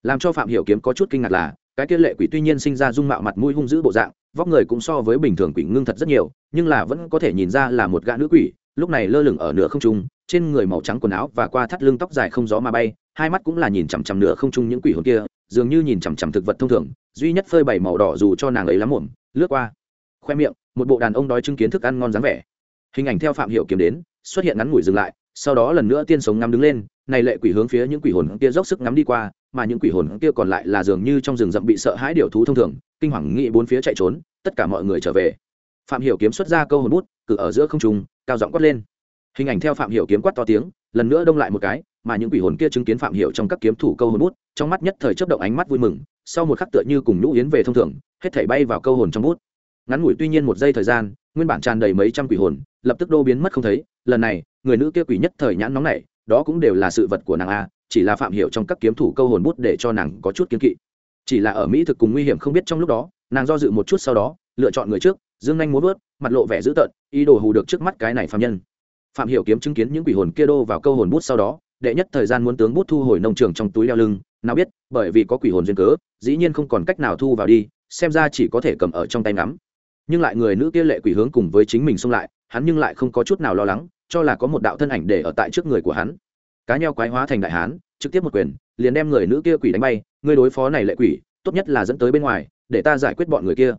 Speaker 1: Làm cho phạm hiểu kiếm có chút kinh ngạc là, cái kia lệ quỷ tuy nhiên sinh ra dung mạo mặt mũi hung dữ bộ dạng, vóc người cũng so với bình thường quỷ ngưng thật rất nhiều, nhưng là vẫn có thể nhìn ra là một gã nữ quỷ, lúc này lơ lửng ở nửa không trung, trên người màu trắng quần áo và qua thắt lưng tóc dài không gió mà bay, hai mắt cũng là nhìn chằm chằm nửa không trung những quỷ hồn kia, dường như nhìn chằm chằm thực vật thông thường, duy nhất phơi bảy màu đỏ dù cho nàng ấy lắm muộn, lướt qua, khoe miệng, một bộ đàn ông đói chứng kiến thức ăn ngon dáng vẻ hình ảnh theo phạm hiệu kiếm đến, xuất hiện ngắn ngủi dừng lại, sau đó lần nữa tiên sống ngắm đứng lên, này lệ quỷ hướng phía những quỷ hồn kia dốc sức ngắm đi qua, mà những quỷ hồn kia còn lại là dường như trong rừng rậm bị sợ hãi điều thú thông thường, kinh hoàng nghĩ bốn phía chạy trốn, tất cả mọi người trở về. Phạm hiểu kiếm xuất ra câu hồn bút, cử ở giữa không trung, cao giọng quát lên. Hình ảnh theo phạm hiểu kiếm quát to tiếng, lần nữa đông lại một cái, mà những quỷ hồn kia chứng kiến phạm hiểu trong các kiếm thủ câu hồn bút, trong mắt nhất thời chớp động ánh mắt vui mừng, sau một khắc tựa như cùng nhũ yến về thông thường, hết thảy bay vào câu hồn trong bút. Ngắn ngủi tuy nhiên một giây thời gian, nguyên bản tràn đầy mấy trăm quỷ hồn lập tức đô biến mất không thấy, lần này, người nữ kia quỷ nhất thời nhãn nóng này đó cũng đều là sự vật của nàng a, chỉ là phạm hiểu trong các kiếm thủ câu hồn bút để cho nàng có chút kiến kỵ. Chỉ là ở mỹ thực cùng nguy hiểm không biết trong lúc đó, nàng do dự một chút sau đó, lựa chọn người trước, dương nhanh muốn vớt, mặt lộ vẻ dữ tợn, ý đồ hù được trước mắt cái này phạm nhân. Phạm hiểu kiếm chứng kiến những quỷ hồn kia đô vào câu hồn bút sau đó, đệ nhất thời gian muốn tướng bút thu hồi nông trường trong túi đeo lưng, nào biết, bởi vì có quỷ hồn duyên cớ, dĩ nhiên không còn cách nào thu vào đi, xem ra chỉ có thể cầm ở trong tay nắm nhưng lại người nữ kia lệ quỷ hướng cùng với chính mình xông lại hắn nhưng lại không có chút nào lo lắng, cho là có một đạo thân ảnh để ở tại trước người của hắn. Cá nheo quái hóa thành đại hán, trực tiếp một quyền, liền đem người nữ kia quỷ đánh bay, người đối phó này lệ quỷ, tốt nhất là dẫn tới bên ngoài, để ta giải quyết bọn người kia.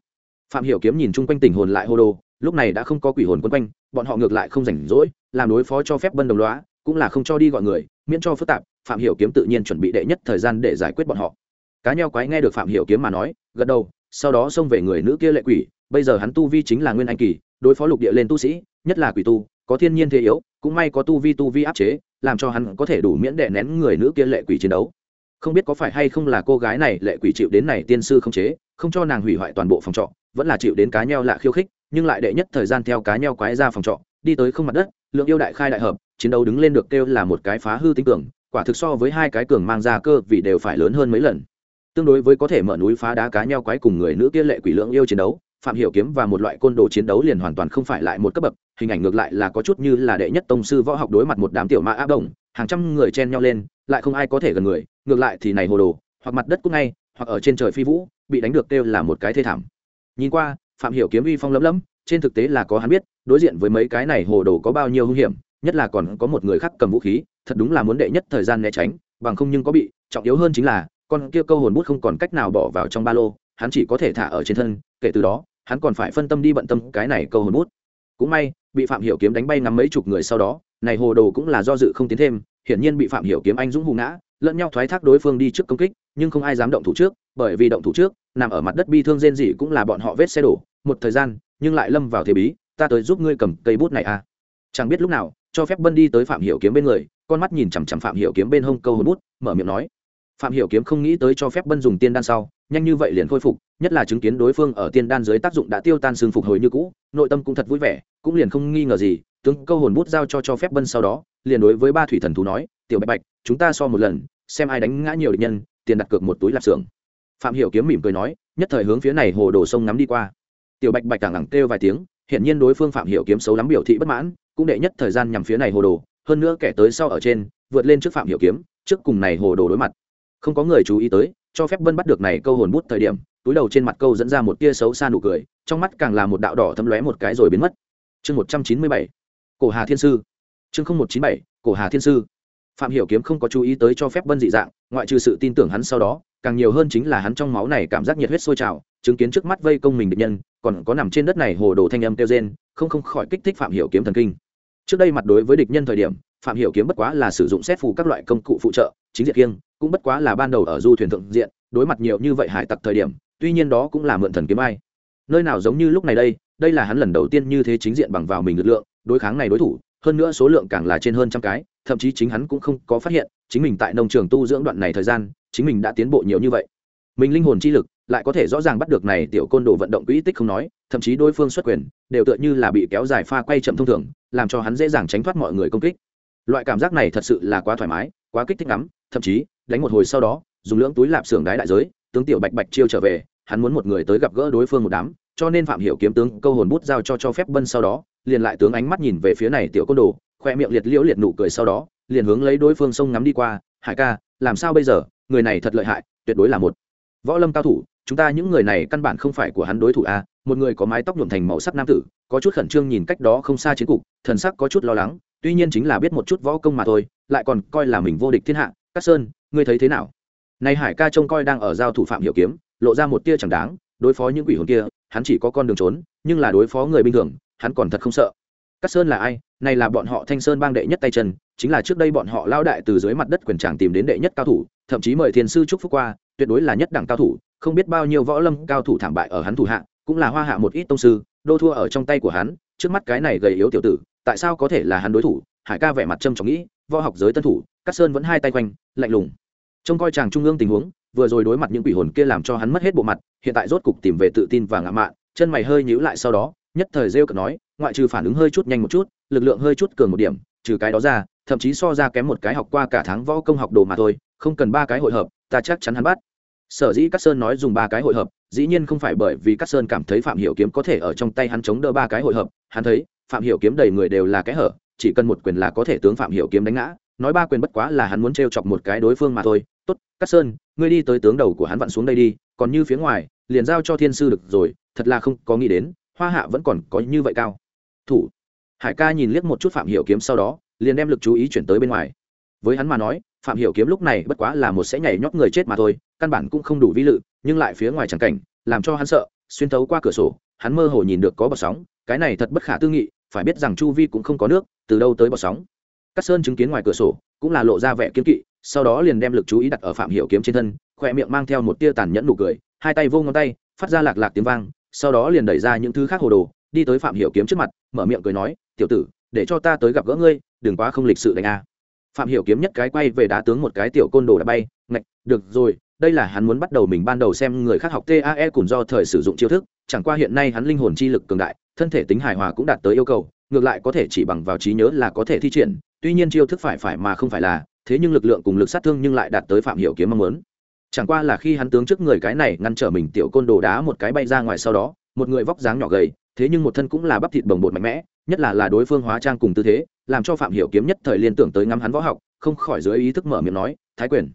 Speaker 1: Phạm hiểu kiếm nhìn chung quanh tình hồn lại hô đồ, lúc này đã không có quỷ hồn quấn quanh, bọn họ ngược lại không rảnh rỗi, làm đối phó cho phép bân đồng loá cũng là không cho đi gọi người, miễn cho phức tạp, phạm hiểu kiếm tự nhiên chuẩn bị đệ nhất thời gian để giải quyết bọn họ. Cá nheo quái nghe được phạm hiểu kiếm mà nói, gật đầu, sau đó xông về người nữ kia lệ quỷ, bây giờ hắn tu vi chính là nguyên anh kỳ đối phó lục địa lên tu sĩ, nhất là quỷ tu, có thiên nhiên thế yếu, cũng may có tu vi tu vi áp chế, làm cho hắn có thể đủ miễn đệ nén người nữ kia lệ quỷ chiến đấu. Không biết có phải hay không là cô gái này lệ quỷ chịu đến này tiên sư không chế, không cho nàng hủy hoại toàn bộ phòng trọ, vẫn là chịu đến cá nheo lạ khiêu khích, nhưng lại đệ nhất thời gian theo cá nheo quái ra phòng trọ, đi tới không mặt đất, lượng yêu đại khai đại hợp, chiến đấu đứng lên được kêu là một cái phá hư tinh cường, quả thực so với hai cái cường mang ra cơ vì đều phải lớn hơn mấy lần. Tương đối với có thể mở núi phá đá cá nheo quái cùng người nữ kia lệ quỷ lượng yêu chiến đấu phạm hiểu kiếm và một loại côn đồ chiến đấu liền hoàn toàn không phải lại một cấp bậc, hình ảnh ngược lại là có chút như là đệ nhất tông sư võ học đối mặt một đám tiểu mã áp động hàng trăm người chen nhau lên, lại không ai có thể gần người, ngược lại thì này hồ đồ, hoặc mặt đất cũng ngay, hoặc ở trên trời phi vũ, bị đánh được kêu là một cái thê thảm. Nhìn qua, phạm hiểu kiếm uy phong lấm lấm trên thực tế là có hắn biết, đối diện với mấy cái này hồ đồ có bao nhiêu hung hiểm, nhất là còn có một người khác cầm vũ khí, thật đúng là muốn đệ nhất thời gian né tránh, bằng không nhưng có bị, trọng yếu hơn chính là, con kia câu hồn bút không còn cách nào bỏ vào trong ba lô, hắn chỉ có thể thả ở trên thân, kể từ đó hắn còn phải phân tâm đi bận tâm cái này câu hồn bút. Cũng may, bị phạm hiểu kiếm đánh bay ngắm mấy chục người sau đó, này hồ đồ cũng là do dự không tiến thêm, hiển nhiên bị phạm hiểu kiếm anh dũng hù ngã, lẫn nhau thoái thác đối phương đi trước công kích, nhưng không ai dám động thủ trước, bởi vì động thủ trước, nằm ở mặt đất bi thương rên rỉ cũng là bọn họ vết xe đổ, một thời gian, nhưng lại lâm vào thế bí, ta tới giúp ngươi cầm cây bút này à. Chẳng biết lúc nào, cho phép bân đi tới phạm hiểu kiếm bên người, con mắt nhìn chằm chằm phạm hiểu kiếm bên hông câu hồn bút, mở miệng nói. Phạm hiểu kiếm không nghĩ tới cho phép bân dùng tiên đan sau nhanh như vậy liền khôi phục, nhất là chứng kiến đối phương ở tiên đan dưới tác dụng đã tiêu tan xương phục hồi như cũ, nội tâm cũng thật vui vẻ, cũng liền không nghi ngờ gì, tướng câu hồn bút giao cho cho phép bân sau đó, liền đối với ba thủy thần thú nói, tiểu bạch bạch, chúng ta so một lần, xem ai đánh ngã nhiều địch nhân, tiền đặt cược một túi lạp xưởng. Phạm hiểu kiếm mỉm cười nói, nhất thời hướng phía này hồ đồ sông ngắm đi qua. Tiểu bạch bạch càng lẳng kêu vài tiếng hiện nhiên đối phương phạm hiểu kiếm xấu lắm biểu thị bất mãn, cũng đệ nhất thời gian nhằm phía này hồ đồ, hơn nữa kẻ tới sau ở trên, vượt lên trước phạm hiểu kiếm, trước cùng này hồ đồ đối mặt. Không có người chú ý tới cho phép bân bắt được này câu hồn bút thời điểm, túi đầu trên mặt câu dẫn ra một tia xấu xa nụ cười, trong mắt càng là một đạo đỏ thâm lóe một cái rồi biến mất. Chương một trăm chín mươi bảy, cổ hà thiên sư. Chương không một chín bảy, cổ hà thiên sư. Phạm hiểu kiếm không có chú ý tới cho phép bân dị dạng, ngoại trừ sự tin tưởng hắn sau đó, càng nhiều hơn chính là hắn trong máu này cảm giác nhiệt huyết sôi trào, chứng kiến trước mắt vây công mình địch nhân, còn có nằm trên đất này hồ đồ thanh âm kêu rên, không không khỏi kích thích phạm hiểu kiếm thần kinh. Trước đây mặt đối với địch nhân thời điểm, phạm hiểu kiếm bất quá là sử dụng xét phù các loại công cụ phụ trợ, chính diện kiêng cũng bất quá là ban đầu ở du thuyền thượng diện, đối mặt nhiều như vậy hải tặc thời điểm, tuy nhiên đó cũng là mượn thần kiếm ai. Nơi nào giống như lúc này đây đây là hắn lần đầu tiên như thế chính diện bằng vào mình lực lượng, đối kháng này đối thủ, hơn nữa số lượng càng là trên hơn trăm cái, thậm chí chính hắn cũng không có phát hiện, chính mình tại nông trường tu dưỡng đoạn này thời gian, chính mình đã tiến bộ nhiều như vậy. Mình linh hồn chi lực, lại có thể rõ ràng bắt được này tiểu côn đồ vận động quỹ tích không nói, thậm chí đối phương xuất quyền, đều tựa như là bị kéo dài pha quay chậm thông thường, làm cho hắn dễ dàng tránh thoát mọi người công kích. Loại cảm giác này thật sự là quá thoải mái, quá kích thích lắm, thậm chí đánh một hồi sau đó, dùng lưỡng túi lạp xưởng đái đại giới, tướng tiểu bạch bạch chiêu trở về, hắn muốn một người tới gặp gỡ đối phương một đám, cho nên phạm hiểu kiếm tướng câu hồn bút giao cho cho phép bân sau đó, liền lại tướng ánh mắt nhìn về phía này tiểu côn đồ, khoe miệng liệt liễu liệt nụ cười sau đó, liền hướng lấy đối phương sông ngắm đi qua, hải ca, làm sao bây giờ người này thật lợi hại, tuyệt đối là một võ lâm cao thủ, chúng ta những người này căn bản không phải của hắn đối thủ a à? một người có mái tóc nhuộm thành màu sắc nam tử, có chút khẩn trương nhìn cách đó không xa chiến cục, thần sắc có chút lo lắng, tuy nhiên chính là biết một chút võ công mà thôi, lại còn coi là mình vô địch thiên hạ, cát sơn ngươi thấy thế nào? Nay hải ca trông coi đang ở giao thủ phạm hiệu kiếm, lộ ra một tia chẳng đáng, đối phó những quỷ hồn kia, hắn chỉ có con đường trốn, nhưng là đối phó người bình thường, hắn còn thật không sợ. Cát sơn là ai? Này là bọn họ thanh sơn bang đệ nhất tay chân, chính là trước đây bọn họ lao đại từ dưới mặt đất quyền tràng tìm đến đệ nhất cao thủ, thậm chí mời thiền sư trúc phúc qua, tuyệt đối là nhất đẳng cao thủ, không biết bao nhiêu võ lâm cao thủ thảm bại ở hắn thủ hạ, cũng là hoa hạ một ít tông sư, đô thua ở trong tay của hắn, trước mắt cái này gầy yếu tiểu tử, tại sao có thể là hắn đối thủ? Hải ca vẻ mặt trâm trọng nghĩ, võ học giới tân thủ, cát sơn vẫn hai tay quanh, lạnh lùng trông coi chàng trung ương tình huống, vừa rồi đối mặt những quỷ hồn kia làm cho hắn mất hết bộ mặt, hiện tại rốt cục tìm về tự tin và ngã mạn, chân mày hơi nhíu lại sau đó, nhất thời rêu cợt nói, ngoại trừ phản ứng hơi chút nhanh một chút, lực lượng hơi chút cường một điểm, trừ cái đó ra, thậm chí so ra kém một cái học qua cả tháng võ công học đồ mà thôi, không cần ba cái hội hợp, ta chắc chắn hắn bắt. Sở dĩ cát sơn nói dùng ba cái hội hợp, dĩ nhiên không phải bởi vì cát sơn cảm thấy phạm hiểu kiếm có thể ở trong tay hắn chống đỡ ba cái hội hợp, hắn thấy, phạm hiểu kiếm đầy người đều là cái hở, chỉ cần một quyền là có thể tướng phạm hiểu kiếm đánh ngã nói ba quyền bất quá là hắn muốn trêu chọc một cái đối phương mà thôi. Tốt, cát sơn, ngươi đi tới tướng đầu của hắn vặn xuống đây đi, còn như phía ngoài, liền giao cho thiên sư được rồi, thật là không có nghĩ đến, hoa hạ vẫn còn có như vậy cao. Thủ. Hải ca nhìn liếc một chút phạm hiểu kiếm sau đó, liền đem lực chú ý chuyển tới bên ngoài. Với hắn mà nói, phạm hiểu kiếm lúc này bất quá là một sẽ nhảy nhót người chết mà thôi, căn bản cũng không đủ vi lự, nhưng lại phía ngoài chẳng cảnh, làm cho hắn sợ, xuyên thấu qua cửa sổ, hắn mơ hồ nhìn được có bọt sóng, cái này thật bất khả tư nghị, phải biết rằng chu vi cũng không có nước, từ đâu tới bọt sóng cát sơn chứng kiến ngoài cửa sổ, cũng là lộ ra vẻ kiên kỵ, sau đó liền đem lực chú ý đặt ở phạm hiểu kiếm trên thân khoe miệng mang theo một tia tàn nhẫn nụ cười, hai tay vô ngón tay, phát ra lạc lạc tiếng vang, sau đó liền đẩy ra những thứ khác hồ đồ, đi tới phạm hiểu kiếm trước mặt, mở miệng cười nói, tiểu tử, để cho ta tới gặp gỡ ngươi, đừng quá không lịch sự đánh a. Phạm hiểu kiếm nhất cái quay về đá tướng một cái tiểu côn đồ đã bay, ngạch, được rồi, đây là hắn muốn bắt đầu mình ban đầu xem người khác học tae cùng do thời sử dụng chiêu thức, chẳng qua hiện nay hắn linh hồn chi lực cường đại, thân thể tính hài hòa cũng đạt tới yêu cầu ngược lại có thể chỉ bằng vào trí nhớ là có thể thi triển tuy nhiên chiêu thức phải phải mà không phải là thế nhưng lực lượng cùng lực sát thương nhưng lại đạt tới phạm hiểu kiếm mong muốn. Chẳng qua là khi hắn tướng trước người cái này ngăn trở mình tiểu côn đồ đá một cái bay ra ngoài sau đó một người vóc dáng nhỏ gầy thế nhưng một thân cũng là bắp thịt bồng bột mạnh mẽ nhất là là đối phương hóa trang cùng tư thế làm cho phạm hiểu kiếm nhất thời liên tưởng tới ngắm hắn võ học không khỏi dưới ý thức mở miệng nói thái quyền.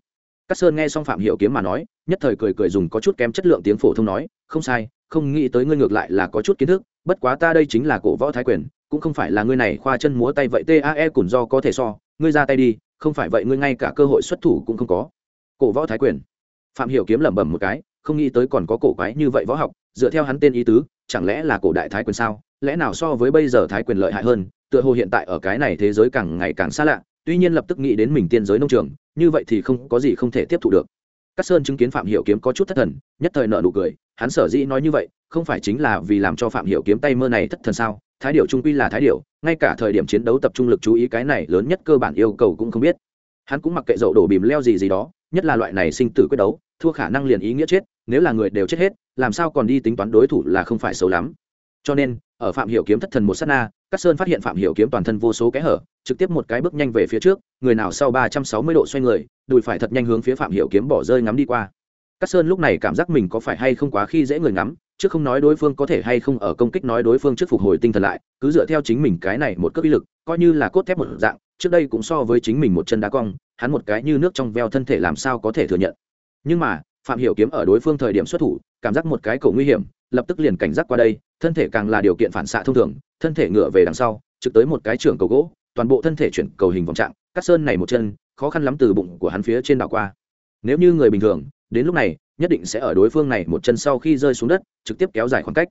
Speaker 1: Cát Sơn nghe xong Phạm Hiểu Kiếm mà nói, nhất thời cười cười dùng có chút kém chất lượng tiếng phổ thông nói, không sai, không nghĩ tới ngươi ngược lại là có chút kiến thức, bất quá ta đây chính là cổ võ thái quyền, cũng không phải là ngươi này khoa chân múa tay vậy TAE cũng do có thể so, ngươi ra tay đi, không phải vậy ngươi ngay cả cơ hội xuất thủ cũng không có. Cổ võ thái quyền. Phạm Hiểu Kiếm lẩm bẩm một cái, không nghĩ tới còn có cổ quái như vậy võ học, dựa theo hắn tên ý tứ, chẳng lẽ là cổ đại thái quyền sao? Lẽ nào so với bây giờ thái quyền lợi hại hơn? Tựa hồ hiện tại ở cái này thế giới càng ngày càng xa lạ, tuy nhiên lập tức nghĩ đến mình tiên giới nông trường như vậy thì không có gì không thể tiếp thu được Cát Sơn chứng kiến Phạm Hiểu Kiếm có chút thất thần, nhất thời nở nụ cười, hắn sở dĩ nói như vậy, không phải chính là vì làm cho Phạm Hiểu Kiếm tay mơ này thất thần sao? Thái điệu trung quy là thái điệu. ngay cả thời điểm chiến đấu tập trung lực chú ý cái này lớn nhất cơ bản yêu cầu cũng không biết. Hắn cũng mặc kệ dậu đổ bìm leo gì gì đó, nhất là loại này sinh tử quyết đấu, thua khả năng liền ý nghĩa chết, nếu là người đều chết hết, làm sao còn đi tính toán đối thủ là không phải xấu lắm. Cho nên, ở Phạm Hiểu Kiếm thất thần một sát na, Cát Sơn phát hiện Phạm Hiểu Kiếm toàn thân vô số kẽ hở, trực tiếp một cái bước nhanh về phía trước, người nào sau ba trăm sáu mươi độ xoay người, đùi phải thật nhanh hướng phía Phạm Hiểu Kiếm bỏ rơi ngắm đi qua. Cát Sơn lúc này cảm giác mình có phải hay không quá khi dễ người ngắm, chứ không nói đối phương có thể hay không ở công kích nói đối phương trước phục hồi tinh thần lại, cứ dựa theo chính mình cái này một cấp uy lực, coi như là cốt thép một dạng, trước đây cũng so với chính mình một chân đá cong, hắn một cái như nước trong veo thân thể làm sao có thể thừa nhận. Nhưng mà, Phạm Hiểu kiếm ở đối phương thời điểm xuất thủ, cảm giác một cái cổ nguy hiểm, lập tức liền cảnh giác qua đây, thân thể càng là điều kiện phản xạ thông thường, thân thể ngựa về đằng sau, trực tới một cái trưởng cầu gỗ, toàn bộ thân thể chuyển cầu hình vòng trạng, cắt Sơn này một chân, khó khăn lắm từ bụng của hắn phía trên đảo qua. Nếu như người bình thường, đến lúc này nhất định sẽ ở đối phương này một chân sau khi rơi xuống đất, trực tiếp kéo dài khoảng cách.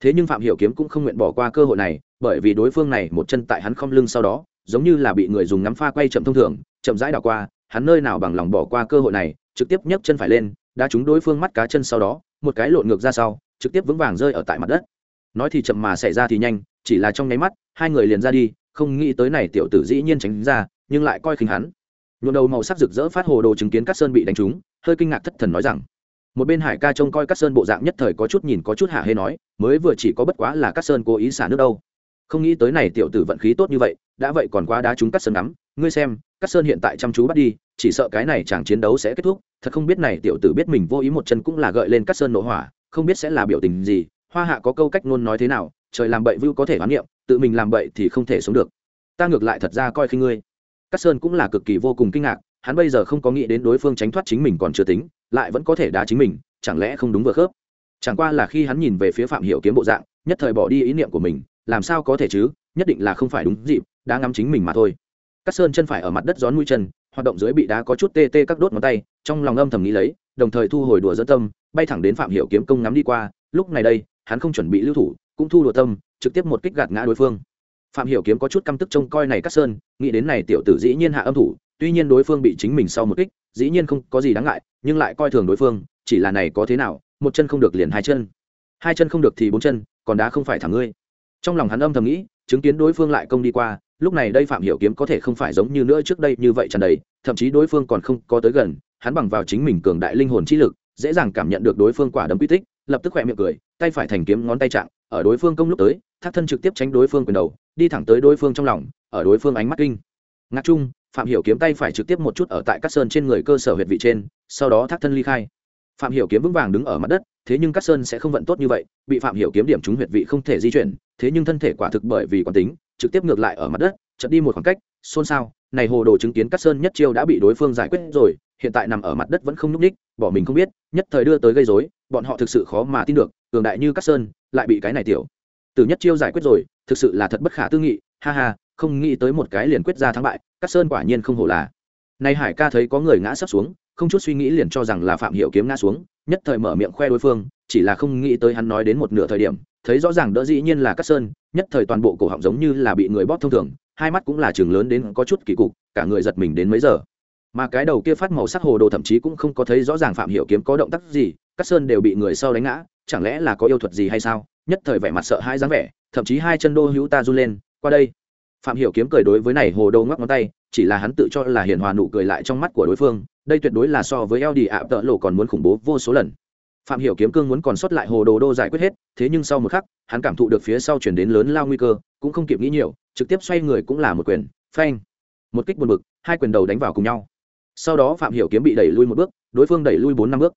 Speaker 1: Thế nhưng phạm hiểu kiếm cũng không nguyện bỏ qua cơ hội này, bởi vì đối phương này một chân tại hắn không lưng sau đó, giống như là bị người dùng ngắm pha quay chậm thông thường, chậm rãi đảo qua, hắn nơi nào bằng lòng bỏ qua cơ hội này, trực tiếp nhấc chân phải lên đã trúng đối phương mắt cá chân sau đó, một cái lộn ngược ra sau, trực tiếp vững vàng rơi ở tại mặt đất. Nói thì chậm mà xảy ra thì nhanh, chỉ là trong nháy mắt, hai người liền ra đi, không nghĩ tới này tiểu tử dĩ nhiên tránh ra, nhưng lại coi khinh hắn. Nhuộm đầu màu sắc rực rỡ phát hồ đồ chứng kiến cát sơn bị đánh trúng, hơi kinh ngạc thất thần nói rằng một bên hải ca trông coi cát sơn bộ dạng nhất thời có chút nhìn có chút hạ hê nói mới vừa chỉ có bất quá là cát sơn cố ý xả nước đâu. Không nghĩ tới này tiểu tử vận khí tốt như vậy đã vậy còn quá đá chúng cát sơn ngắm. Ngươi xem cát sơn hiện tại chăm chú bắt đi chỉ sợ cái này chẳng chiến đấu sẽ kết thúc. Thật không biết này tiểu tử biết mình vô ý một chân cũng là gợi lên cát sơn nổ hỏa không biết sẽ là biểu tình gì. Hoa hạ có câu cách ngôn nói thế nào trời làm bậy vưu có thể hoán niệm tự mình làm bậy thì không thể sống được. Ta ngược lại thật ra coi khi ngươi. Cát Sơn cũng là cực kỳ vô cùng kinh ngạc, hắn bây giờ không có nghĩ đến đối phương tránh thoát chính mình còn chưa tính, lại vẫn có thể đá chính mình, chẳng lẽ không đúng vừa khớp. Chẳng qua là khi hắn nhìn về phía Phạm Hiểu Kiếm bộ dạng, nhất thời bỏ đi ý niệm của mình, làm sao có thể chứ, nhất định là không phải đúng dịp, đã ngắm chính mình mà thôi. Cát Sơn chân phải ở mặt đất gión mũi chân, hoạt động dưới bị đá có chút tê tê các đốt ngón tay, trong lòng âm thầm nghĩ lấy, đồng thời thu hồi đùa dẫn tâm, bay thẳng đến Phạm Hiểu Kiếm công ngắm đi qua, lúc này đây, hắn không chuẩn bị lưu thủ, cũng thu đùa tâm, trực tiếp một kích gạt ngã đối phương phạm hiểu kiếm có chút căm tức trông coi này cắt sơn nghĩ đến này tiểu tử dĩ nhiên hạ âm thủ tuy nhiên đối phương bị chính mình sau một kích dĩ nhiên không có gì đáng ngại, nhưng lại coi thường đối phương, chỉ là này có thế nào, một chân không được liền hai chân. Hai chân không được thì bốn chân, còn đá không phải thẳng ngươi. Trong lòng hắn âm thầm nghĩ, chứng kiến đối phương lại công đi qua, lúc này đây phạm hiểu kiếm có thể không phải giống như nữa trước đây như vậy tràn đầy, thậm chí đối phương còn không có tới gần, hắn bằng vào chính mình cường đại linh hồn chi lực, dễ dàng cảm nhận được đối phương quả đấm quy tích, lập tức khoe miệng cười, tay phải thành kiếm ngón tay chạm, ở đối phương công lúc tới thác thân trực tiếp tránh đối phương quyền đầu, đi thẳng tới đối phương trong lòng, ở đối phương ánh mắt kinh. Ngạc chung phạm hiểu kiếm tay phải trực tiếp một chút ở tại các sơn trên người cơ sở huyệt vị trên, sau đó thác thân ly khai. Phạm hiểu kiếm vững vàng đứng ở mặt đất, thế nhưng các sơn sẽ không vận tốt như vậy, bị phạm hiểu kiếm điểm trúng huyệt vị không thể di chuyển, thế nhưng thân thể quả thực bởi vì quán tính, trực tiếp ngược lại ở mặt đất chật đi một khoảng cách, xôn xao. Này hồ đồ chứng kiến các sơn nhất chiêu đã bị đối phương giải quyết rồi, hiện tại nằm ở mặt đất vẫn không nhúc ních bỏ mình không biết, nhất thời đưa tới gây rối, bọn họ thực sự khó mà tin được, cường đại như các sơn, lại bị cái này tiểu. Từ nhất chiêu giải quyết rồi, thực sự là thật bất khả tư nghị, ha ha không nghĩ tới một cái liền quyết ra thắng bại các sơn quả nhiên không hổ là. Nay hải ca thấy có người ngã sắp xuống, không chút suy nghĩ liền cho rằng là phạm hiệu kiếm ngã xuống, nhất thời mở miệng khoe đối phương, chỉ là không nghĩ tới hắn nói đến một nửa thời điểm, thấy rõ ràng đỡ dĩ nhiên là các sơn, nhất thời toàn bộ cổ họng giống như là bị người bóp thông thường, hai mắt cũng là trường lớn đến có chút kỳ cục, cả người giật mình đến mấy giờ. Mà cái đầu kia phát màu sắc hồ đồ thậm chí cũng không có thấy rõ ràng phạm hiệu kiếm có động tác gì các sơn đều bị người sau đánh ngã, chẳng lẽ là có yêu thuật gì hay sao? Nhất thời vẻ mặt sợ hãi dáng vẻ, thậm chí hai chân đô hữu ta run lên, qua đây phạm hiểu kiếm cười đối với này hồ đồ ngoắc ngón tay, chỉ là hắn tự cho là hiền hòa nụ cười lại trong mắt của đối phương, đây tuyệt đối là so với eo đi ạ tợ lộ còn muốn khủng bố vô số lần. Phạm hiểu kiếm cương muốn còn sót lại hồ đồ đô giải quyết hết, thế nhưng sau một khắc, hắn cảm thụ được phía sau chuyển đến lớn lao nguy cơ, cũng không kịp nghĩ nhiều, trực tiếp xoay người cũng là một quyền, phanh. Một kích buồn bực, hai quyền đầu đánh vào cùng nhau. Sau đó phạm hiểu kiếm bị đẩy lui một bước, đối phương đẩy lui bốn năm bước.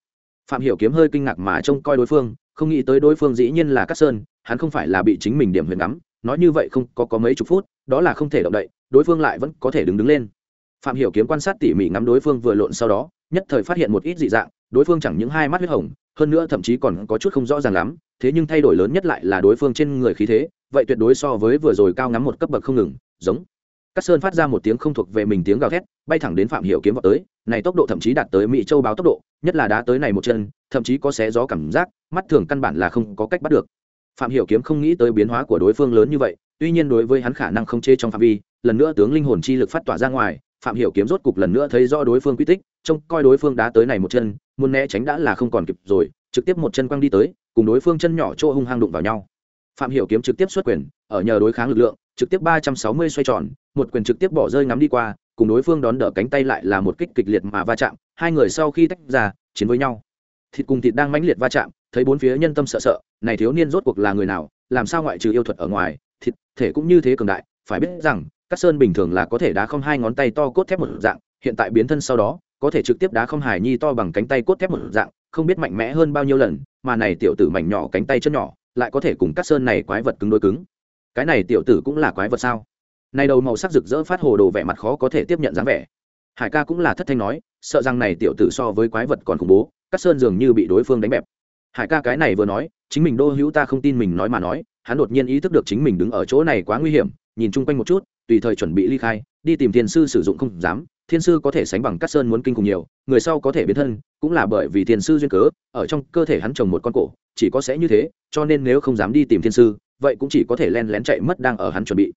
Speaker 1: Phạm hiểu kiếm hơi kinh ngạc mà trông coi đối phương, không nghĩ tới đối phương dĩ nhiên là cát sơn, hắn không phải là bị chính mình điểm huyền ngắm, nói như vậy không có có mấy chục phút đó là không thể động đậy đối phương lại vẫn có thể đứng đứng lên phạm hiểu kiếm quan sát tỉ mỉ ngắm đối phương vừa lộn sau đó nhất thời phát hiện một ít dị dạng đối phương chẳng những hai mắt huyết hồng hơn nữa thậm chí còn có chút không rõ ràng lắm thế nhưng thay đổi lớn nhất lại là đối phương trên người khí thế vậy tuyệt đối so với vừa rồi cao ngắm một cấp bậc không ngừng giống Cát Sơn phát ra một tiếng không thuộc về mình tiếng gào thét, bay thẳng đến Phạm Hiểu kiếm vào tới, này tốc độ thậm chí đạt tới Mỹ Châu báo tốc độ, nhất là đá tới này một chân, thậm chí có xé gió cảm giác, mắt thường căn bản là không có cách bắt được. Phạm Hiểu kiếm không nghĩ tới biến hóa của đối phương lớn như vậy, tuy nhiên đối với hắn khả năng không chế trong phạm vi, lần nữa tướng linh hồn chi lực phát tỏa ra ngoài, Phạm Hiểu kiếm rốt cục lần nữa thấy rõ đối phương quy tích, trông coi đối phương đá tới này một chân, muốn né tránh đã là không còn kịp rồi, trực tiếp một chân quăng đi tới, cùng đối phương chân nhỏ chỗ hung hăng đụng vào nhau. Phạm Hiểu kiếm trực tiếp xuất quyền, ở nhờ đối kháng lực lượng, trực tiếp ba trăm sáu mươi xoay tròn, một quyền trực tiếp bỏ rơi ngắm đi qua, cùng đối phương đón đỡ cánh tay lại là một kích kịch liệt mà va chạm, hai người sau khi tách ra, chiến với nhau. Thịt cùng thịt đang mãnh liệt va chạm, thấy bốn phía nhân tâm sợ sợ, này thiếu niên rốt cuộc là người nào, làm sao ngoại trừ yêu thuật ở ngoài, thể cũng như thế cường đại, phải biết rằng, Cát Sơn bình thường là có thể đá không hai ngón tay to cốt thép một dạng, hiện tại biến thân sau đó, có thể trực tiếp đá không hải nhi to bằng cánh tay cốt thép một dạng, không biết mạnh mẽ hơn bao nhiêu lần mà này tiểu tử mảnh nhỏ cánh tay chân nhỏ lại có thể cùng cắt sơn này quái vật cứng đôi cứng. Cái này tiểu tử cũng là quái vật sao? Này đầu màu sắc rực rỡ phát hồ đồ vẻ mặt khó có thể tiếp nhận dáng vẻ. Hải ca cũng là thất thanh nói sợ rằng này tiểu tử so với quái vật còn khủng bố cắt sơn dường như bị đối phương đánh bẹp. Hải ca cái này vừa nói chính mình đô hữu ta không tin mình nói mà nói hắn đột nhiên ý thức được chính mình đứng ở chỗ này quá nguy hiểm, nhìn chung quanh một chút, tùy thời chuẩn bị ly khai, đi tìm thiên sư sử dụng không dám, thiên sư có thể sánh bằng cắt sơn muốn kinh cùng nhiều, người sau có thể biến thân, cũng là bởi vì thiên sư duyên cớ, ở trong cơ thể hắn trồng một con cổ, chỉ có sẽ như thế, cho nên nếu không dám đi tìm thiên sư, vậy cũng chỉ có thể len lén chạy mất đang ở hắn chuẩn bị.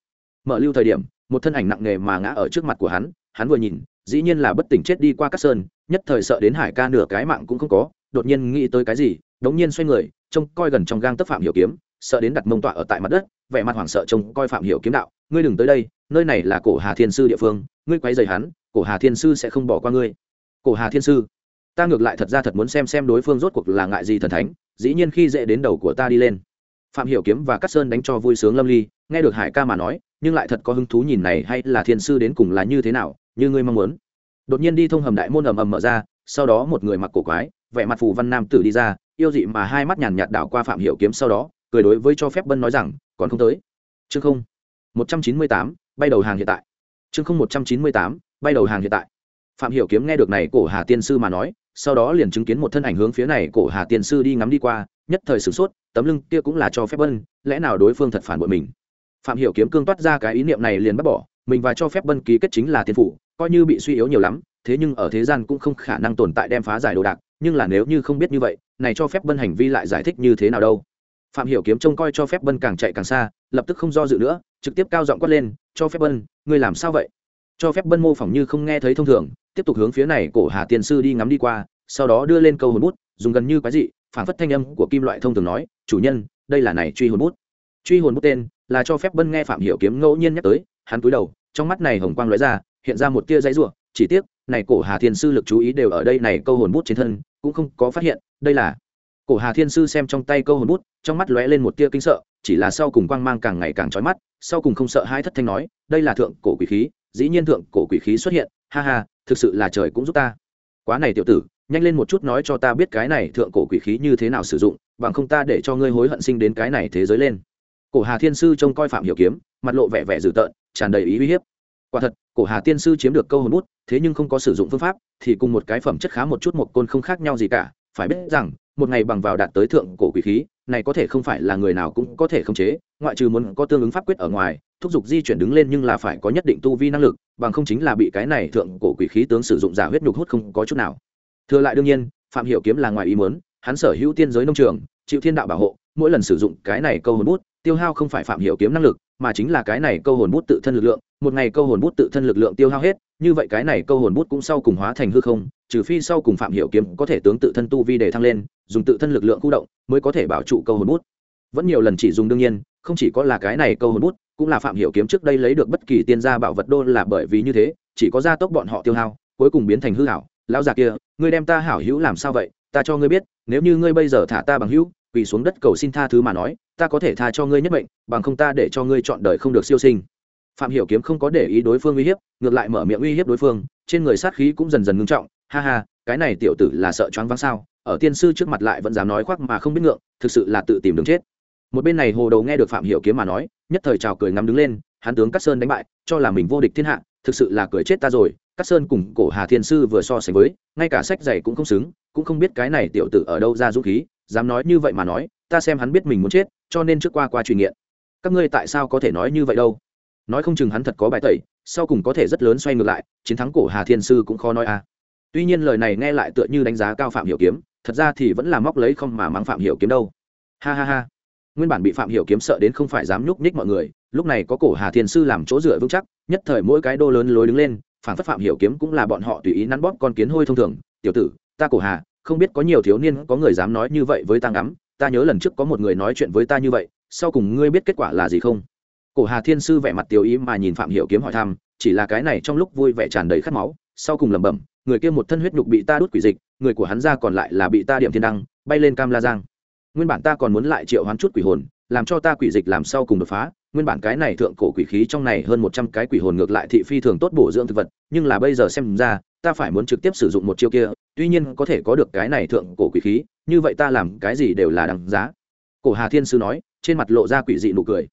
Speaker 1: Mở lưu thời điểm, một thân ảnh nặng nề mà ngã ở trước mặt của hắn hắn vừa nhìn, dĩ nhiên là bất tỉnh chết đi qua các sơn, nhất thời sợ đến hải ca nửa cái mạng cũng không có, đột nhiên nghĩ tới cái gì, đống nhiên xoay người, trông coi gần trong gang tấp phạm hiểu kiếm sợ đến đặt mông tọa ở tại mặt đất, vẻ mặt hoảng sợ trông coi phạm hiểu kiếm đạo, ngươi đừng tới đây, nơi này là cổ hà thiên sư địa phương, ngươi quấy rầy hắn, cổ hà thiên sư sẽ không bỏ qua ngươi. Cổ hà thiên sư? Ta ngược lại thật ra thật muốn xem xem đối phương rốt cuộc là ngại gì thần thánh, dĩ nhiên khi dễ đến đầu của ta đi lên. Phạm hiểu kiếm và cát sơn đánh cho vui sướng lâm ly, nghe được hải ca mà nói, nhưng lại thật có hứng thú nhìn này hay là thiên sư đến cùng là như thế nào, như ngươi mong muốn. Đột nhiên đi thông hầm đại môn ầm ầm mở ra, sau đó một người mặc cổ quái, vẻ mặt phù văn nam tử đi ra, yêu dị mà hai mắt nhàn nhạt đảo qua phạm hiểu kiếm sau đó cười đối với cho phép bân nói rằng, còn không tới. Chương không, một trăm chín mươi tám, bay đầu hàng hiện tại. Chương không, một trăm chín mươi tám, bay đầu hàng hiện tại. Phạm hiểu kiếm nghe được này cổ hà tiên sư mà nói, sau đó liền chứng kiến một thân ảnh hướng phía này cổ hà tiên sư đi ngắm đi qua, nhất thời sửng sốt, tấm lưng kia cũng là cho phép bân, lẽ nào đối phương thật phản bội mình? Phạm hiểu kiếm cương toát ra cái ý niệm này liền bắt bỏ, mình và cho phép bân ký kết chính là tiên phủ, coi như bị suy yếu nhiều lắm, thế nhưng ở thế gian cũng không khả năng tồn tại đem phá giải đồ đạc, nhưng là nếu như không biết như vậy, này cho phép bân hành vi lại giải thích như thế nào đâu? Phạm hiểu kiếm trông coi cho phép bân càng chạy càng xa, lập tức không do dự nữa, trực tiếp cao giọng quát lên, cho phép bân, ngươi làm sao vậy? Cho phép bân mô phỏng như không nghe thấy thông thường, tiếp tục hướng phía này cổ hà tiên sư đi ngắm đi qua, sau đó đưa lên câu hồn bút, dùng gần như cái gì phản phất thanh âm của kim loại thông thường nói, chủ nhân, đây là này truy hồn bút. Truy hồn bút tên là cho phép bân nghe phạm hiểu kiếm ngẫu nhiên nhắc tới, hắn cúi đầu, trong mắt này hồng quang lóe ra, hiện ra một tia dãy rủa, chỉ tiếc, này cổ hà thiên sư lực chú ý đều ở đây này câu hồn bút trên thân, cũng không có phát hiện, đây là cổ hà thiên sư xem trong tay câu hồn bút, trong mắt lóe lên một tia kinh sợ, chỉ là sau cùng quang mang càng ngày càng chói mắt, sau cùng không sợ hai thất thanh nói, đây là thượng cổ quỷ khí, dĩ nhiên thượng cổ quỷ khí xuất hiện, ha ha, thực sự là trời cũng giúp ta. Quá này tiểu tử, nhanh lên một chút nói cho ta biết cái này thượng cổ quỷ khí như thế nào sử dụng, bằng không ta để cho ngươi hối hận sinh đến cái này thế giới lên. Cổ hà thiên sư trông coi phạm hiểu kiếm, mặt lộ vẻ vẻ dữ tợn, tràn đầy ý uy hiếp. Quả thật, cổ hà tiên sư chiếm được câu hồn bút, thế nhưng không có sử dụng phương pháp, thì cùng một cái phẩm chất khá một chút một côn không khác nhau gì cả, phải biết rằng một ngày bằng vào đạt tới thượng cổ quỷ khí, này có thể không phải là người nào cũng có thể khống chế, ngoại trừ muốn có tương ứng pháp quyết ở ngoài, thúc giục di chuyển đứng lên nhưng là phải có nhất định tu vi năng lực, bằng không chính là bị cái này thượng cổ quỷ khí tướng sử dụng giả huyết nhục hút không có chút nào. Thừa lại đương nhiên, phạm hiểu kiếm là ngoài ý muốn, hắn sở hữu tiên giới nông trường, chịu thiên đạo bảo hộ, mỗi lần sử dụng cái này câu hồn bút, tiêu hao không phải phạm hiểu kiếm năng lực, mà chính là cái này câu hồn bút tự thân lực lượng, một ngày câu hồn bút tự thân lực lượng tiêu hao hết, như vậy cái này câu hồn bút cũng sau cùng hóa thành hư không, trừ phi sau cùng phạm hiểu kiếm có thể tướng tự thân tu vi để thăng lên dùng tự thân lực lượng khu động mới có thể bảo trụ câu hồn bút. Vẫn nhiều lần chỉ dùng đương nhiên, không chỉ có là cái này câu hồn bút, cũng là phạm hiểu kiếm trước đây lấy được bất kỳ tiên gia bảo vật đô là bởi vì như thế, chỉ có gia tốc bọn họ tiêu hao, cuối cùng biến thành hư hảo. Lão già kia, ngươi đem ta hảo hữu làm sao vậy? Ta cho ngươi biết, nếu như ngươi bây giờ thả ta bằng hữu, quỳ xuống đất cầu xin tha thứ mà nói, ta có thể tha cho ngươi nhất mệnh, bằng không ta để cho ngươi chọn đời không được siêu sinh. Phạm hiểu kiếm không có để ý đối phương uy hiếp, ngược lại mở miệng uy hiếp đối phương, trên người sát khí cũng dần dần ngưng trọng. Ha ha cái này tiểu tử là sợ choáng váng sao? Ở tiên sư trước mặt lại vẫn dám nói khoác mà không biết ngượng, thực sự là tự tìm đường chết. Một bên này hồ đầu nghe được phạm hiểu kiếm mà nói, nhất thời chào cười ngắm đứng lên, hắn tướng cát sơn đánh bại, cho là mình vô địch thiên hạ, thực sự là cười chết ta rồi. Cát sơn cùng cổ hà thiên sư vừa so sánh với, ngay cả sách giày cũng không xứng, cũng không biết cái này tiểu tử ở đâu ra dũng khí, dám nói như vậy mà nói, ta xem hắn biết mình muốn chết, cho nên trước qua qua truyền nghiện. Các ngươi tại sao có thể nói như vậy đâu? Nói không chừng hắn thật có bài tẩy, sau cùng có thể rất lớn xoay ngược lại, chiến thắng cổ hà thiên sư cũng khó nói à tuy nhiên lời này nghe lại tựa như đánh giá cao phạm hiểu kiếm, thật ra thì vẫn là móc lấy không mà mang phạm hiểu kiếm đâu. Ha ha ha. Nguyên bản bị phạm hiểu kiếm sợ đến không phải dám nhúc nhích mọi người, lúc này có cổ hà thiên sư làm chỗ dựa vững chắc, nhất thời mỗi cái đô lớn lối đứng lên, phản phất phạm hiểu kiếm cũng là bọn họ tùy ý nắn bóp con kiến hôi thông thường. Tiểu tử, ta cổ hà, không biết có nhiều thiếu niên có người dám nói như vậy với ta ngắm, ta nhớ lần trước có một người nói chuyện với ta như vậy, sau cùng ngươi biết kết quả là gì không? Cổ hà thiên sư vẻ mặt tiêu ý mà nhìn phạm hiểu kiếm hỏi thăm, chỉ là cái này trong lúc vui vẻ tràn đầy khát máu, sau cùng lẩm bẩm người kia một thân huyết nhục bị ta đốt quỷ dịch, người của hắn ra còn lại là bị ta điểm thiên đăng, bay lên cam la giang. Nguyên bản ta còn muốn lại triệu hoán chút quỷ hồn, làm cho ta quỷ dịch làm sau cùng đột phá, nguyên bản cái này thượng cổ quỷ khí trong này hơn một trăm cái quỷ hồn ngược lại thị phi thường tốt bổ dưỡng thực vật, nhưng là bây giờ xem ra, ta phải muốn trực tiếp sử dụng một chiêu kia, tuy nhiên có thể có được cái này thượng cổ quỷ khí, như vậy ta làm cái gì đều là đằng giá. Cổ hà thiên sư nói, trên mặt lộ ra quỷ dị nụ cười.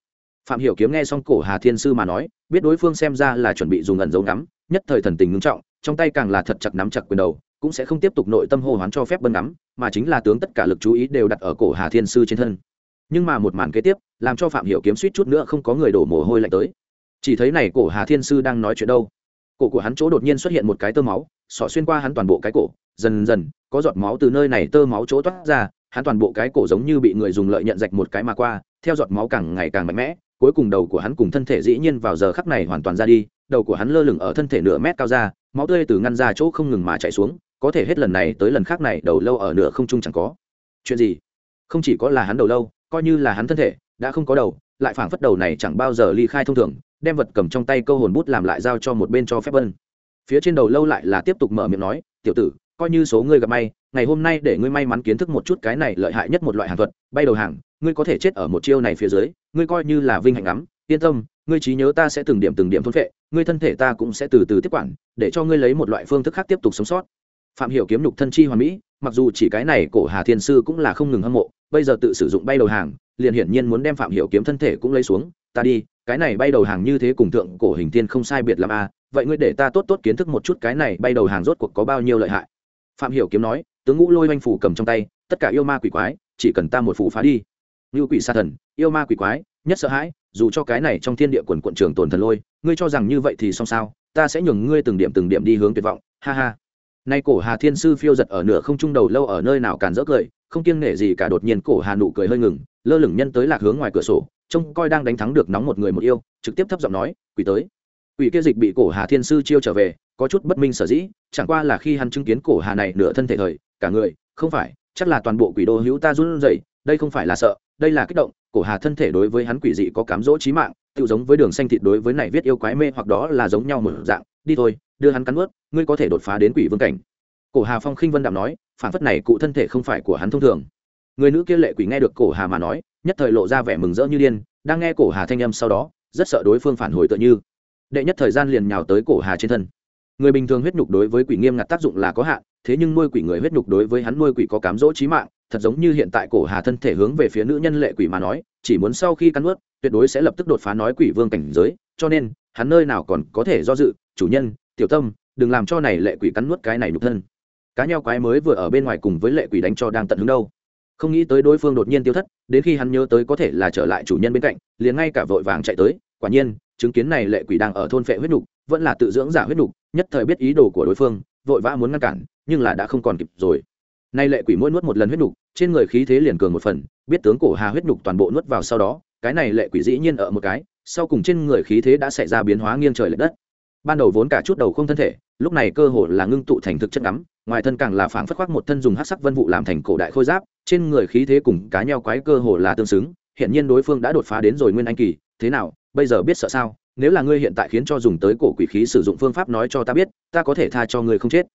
Speaker 1: Phạm hiểu kiếm nghe xong cổ hà thiên sư mà nói, biết đối phương xem ra là chuẩn bị dùng ẩn dấu ngắm, nhất thời thần tình ngưng trọng trong tay càng là thật chặt nắm chặt quyền đầu, cũng sẽ không tiếp tục nội tâm hô hoán cho phép bân ngắm, mà chính là tướng tất cả lực chú ý đều đặt ở cổ hà thiên sư trên thân. Nhưng mà một màn kế tiếp, làm cho phạm hiểu kiếm suýt chút nữa không có người đổ mồ hôi lạnh tới. Chỉ thấy này cổ hà thiên sư đang nói chuyện đâu? Cổ của hắn chỗ đột nhiên xuất hiện một cái tơ máu, xỏ xuyên qua hắn toàn bộ cái cổ, dần dần, có giọt máu từ nơi này tơ máu chỗ toát ra, hắn toàn bộ cái cổ giống như bị người dùng lợi nhận rạch một cái mà qua, theo giọt máu càng ngày càng mạnh mẽ, cuối cùng đầu của hắn cùng thân thể dĩ nhiên vào giờ khắc này hoàn toàn ra đi, đầu của hắn lơ lửng ở thân thể nửa mét cao ra máu tươi từ ngăn ra chỗ không ngừng mà chảy xuống, có thể hết lần này tới lần khác này đầu lâu ở nửa không trung chẳng có. Chuyện gì? Không chỉ có là hắn đầu lâu, coi như là hắn thân thể, đã không có đầu, lại phảng phất đầu này chẳng bao giờ ly khai thông thường, đem vật cầm trong tay câu hồn bút làm lại giao cho một bên cho phép vân. Phía trên đầu lâu lại là tiếp tục mở miệng nói, tiểu tử, coi như số ngươi gặp may, ngày hôm nay để ngươi may mắn kiến thức một chút cái này lợi hại nhất một loại hàng thuật, bay đầu hàng, ngươi có thể chết ở một chiêu này phía dưới, ngươi coi như là vinh hạnh lắm, yên tâm, ngươi trí nhớ ta sẽ từng điểm từng điểm thôn phệ ngươi thân thể ta cũng sẽ từ từ tiếp quản, để cho ngươi lấy một loại phương thức khác tiếp tục sống sót. Phạm hiểu kiếm nhục thân chi hoàn mỹ, mặc dù chỉ cái này cổ hà thiên sư cũng là không ngừng hâm mộ, bây giờ tự sử dụng bay đầu hàng, liền hiển nhiên muốn đem phạm hiểu kiếm thân thể cũng lấy xuống. Ta đi, cái này bay đầu hàng như thế cùng thượng cổ hình tiên không sai biệt lắm à vậy ngươi để ta tốt tốt kiến thức một chút cái này bay đầu hàng rốt cuộc có bao nhiêu lợi hại? Phạm hiểu kiếm nói, tướng ngũ lôi oanh phủ cầm trong tay, tất cả yêu ma quỷ quái, chỉ cần ta một phủ phá đi như quỷ sa thần, yêu ma quỷ quái, nhất sợ hãi, dù cho cái này trong thiên địa quần quận trường tồn thần lôi, ngươi cho rằng như vậy thì xong sao? Ta sẽ nhường ngươi từng điểm từng điểm đi hướng tuyệt vọng, ha ha. Nay cổ hà thiên sư phiêu giật ở nửa không trung đầu lâu ở nơi nào càn rỡ cười, không kiêng nể gì cả đột nhiên cổ hà nụ cười hơi ngừng, lơ lửng nhân tới lạc hướng ngoài cửa sổ, trông coi đang đánh thắng được nóng một người một yêu, trực tiếp thấp giọng nói, quỷ tới. Quỷ kia dịch bị cổ hà thiên sư chiêu trở về, có chút bất minh sở dĩ, chẳng qua là khi hắn chứng kiến cổ hà này nửa thân thể thời, cả người, không phải, chắc là toàn bộ quỷ đô hữu ta run rẩy, đây không phải là sợ đây là kích động, cổ hà thân thể đối với hắn quỷ dị có cám dỗ trí mạng tự giống với đường xanh thịt đối với này viết yêu quái mê hoặc đó là giống nhau một dạng, đi thôi, đưa hắn cắn ướt ngươi có thể đột phá đến quỷ vương cảnh. Cổ hà phong khinh vân đạm nói, phản phất này cụ thân thể không phải của hắn thông thường. Người nữ kia lệ quỷ nghe được cổ hà mà nói, nhất thời lộ ra vẻ mừng rỡ như điên, đang nghe cổ hà thanh âm sau đó, rất sợ đối phương phản hồi tựa như. Đệ nhất thời gian liền nhào tới cổ hà trên thân. Người bình thường huyết nhục đối với quỷ nghiêm ngặt tác dụng là có hạn, thế nhưng nuôi quỷ người huyết nhục đối với hắn nuôi quỷ có cám dỗ trí mạng thật giống như hiện tại cổ hà thân thể hướng về phía nữ nhân lệ quỷ mà nói, chỉ muốn sau khi cắn ướt tuyệt đối sẽ lập tức đột phá nói quỷ vương cảnh giới, cho nên, hắn nơi nào còn có thể do dự, chủ nhân, tiểu tâm, đừng làm cho này lệ quỷ cắn nuốt cái này nhục thân. Cá nheo quái mới vừa ở bên ngoài cùng với lệ quỷ đánh cho đang tận hứng đâu. Không nghĩ tới đối phương đột nhiên tiêu thất, đến khi hắn nhớ tới có thể là trở lại chủ nhân bên cạnh, liền ngay cả vội vàng chạy tới, quả nhiên, chứng kiến này lệ quỷ đang ở thôn phệ huyết nhục, vẫn là tự dưỡng giả huyết nhục, nhất thời biết ý đồ của đối phương, vội vã muốn ngăn cản, nhưng là đã không còn kịp rồi nay lệ quỷ mỗi nuốt một lần huyết nhục, trên người khí thế liền cường một phần, biết tướng cổ hà huyết nhục toàn bộ nuốt vào sau đó, cái này lệ quỷ dĩ nhiên ở một cái, sau cùng trên người khí thế đã xảy ra biến hóa nghiêng trời l ệ đất. Ban đầu vốn cả chút đầu không thân thể, lúc này cơ hồ là ngưng tụ thành thực chất ngắm, ngoài thân càng là phảng phất khoác một thân dùng hát sắc vân vụ làm thành cổ đại khôi giáp, trên người khí thế cùng cá nheo quái cơ hồ là tương xứng, hiện nhiên đối phương đã đột phá đến rồi nguyên anh kỳ, thế nào, bây giờ biết sợ sao? Nếu là ngươi hiện tại khiến cho dùng tới cổ quỷ khí sử dụng phương pháp nói cho ta biết, ta có thể tha cho ngươi không chết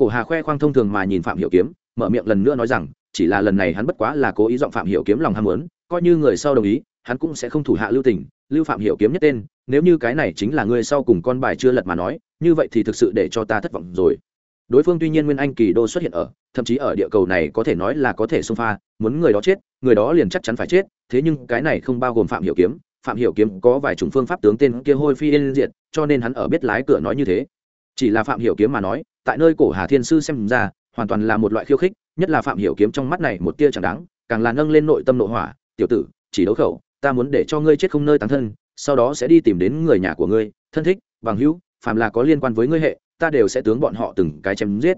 Speaker 1: cổ hà khoe khoang thông thường mà nhìn phạm hiểu kiếm, mở miệng lần nữa nói rằng, chỉ là lần này hắn bất quá là cố ý giọng phạm hiểu kiếm lòng ham muốn, coi như người sau đồng ý, hắn cũng sẽ không thủ hạ lưu tình, lưu phạm hiểu kiếm nhất tên, nếu như cái này chính là người sau cùng con bài chưa lật mà nói, như vậy thì thực sự để cho ta thất vọng rồi. Đối phương tuy nhiên nguyên anh kỳ đô xuất hiện ở, thậm chí ở địa cầu này có thể nói là có thể xông pha, muốn người đó chết, người đó liền chắc chắn phải chết, thế nhưng cái này không bao gồm phạm hiểu kiếm, phạm hiểu kiếm có vài chủng phương pháp tướng tên kia hôi phi yên diệt, cho nên hắn ở biết lái cửa nói như thế chỉ là phạm hiểu kiếm mà nói, tại nơi cổ hà thiên sư xem ra, hoàn toàn là một loại khiêu khích, nhất là phạm hiểu kiếm trong mắt này một tia chẳng đáng, càng là nâng lên nội tâm nội hỏa. Tiểu tử, chỉ đấu khẩu, ta muốn để cho ngươi chết không nơi tán thân, sau đó sẽ đi tìm đến người nhà của ngươi, thân thích, bằng hữu phạm là có liên quan với ngươi hệ, ta đều sẽ tướng bọn họ từng cái chém giết.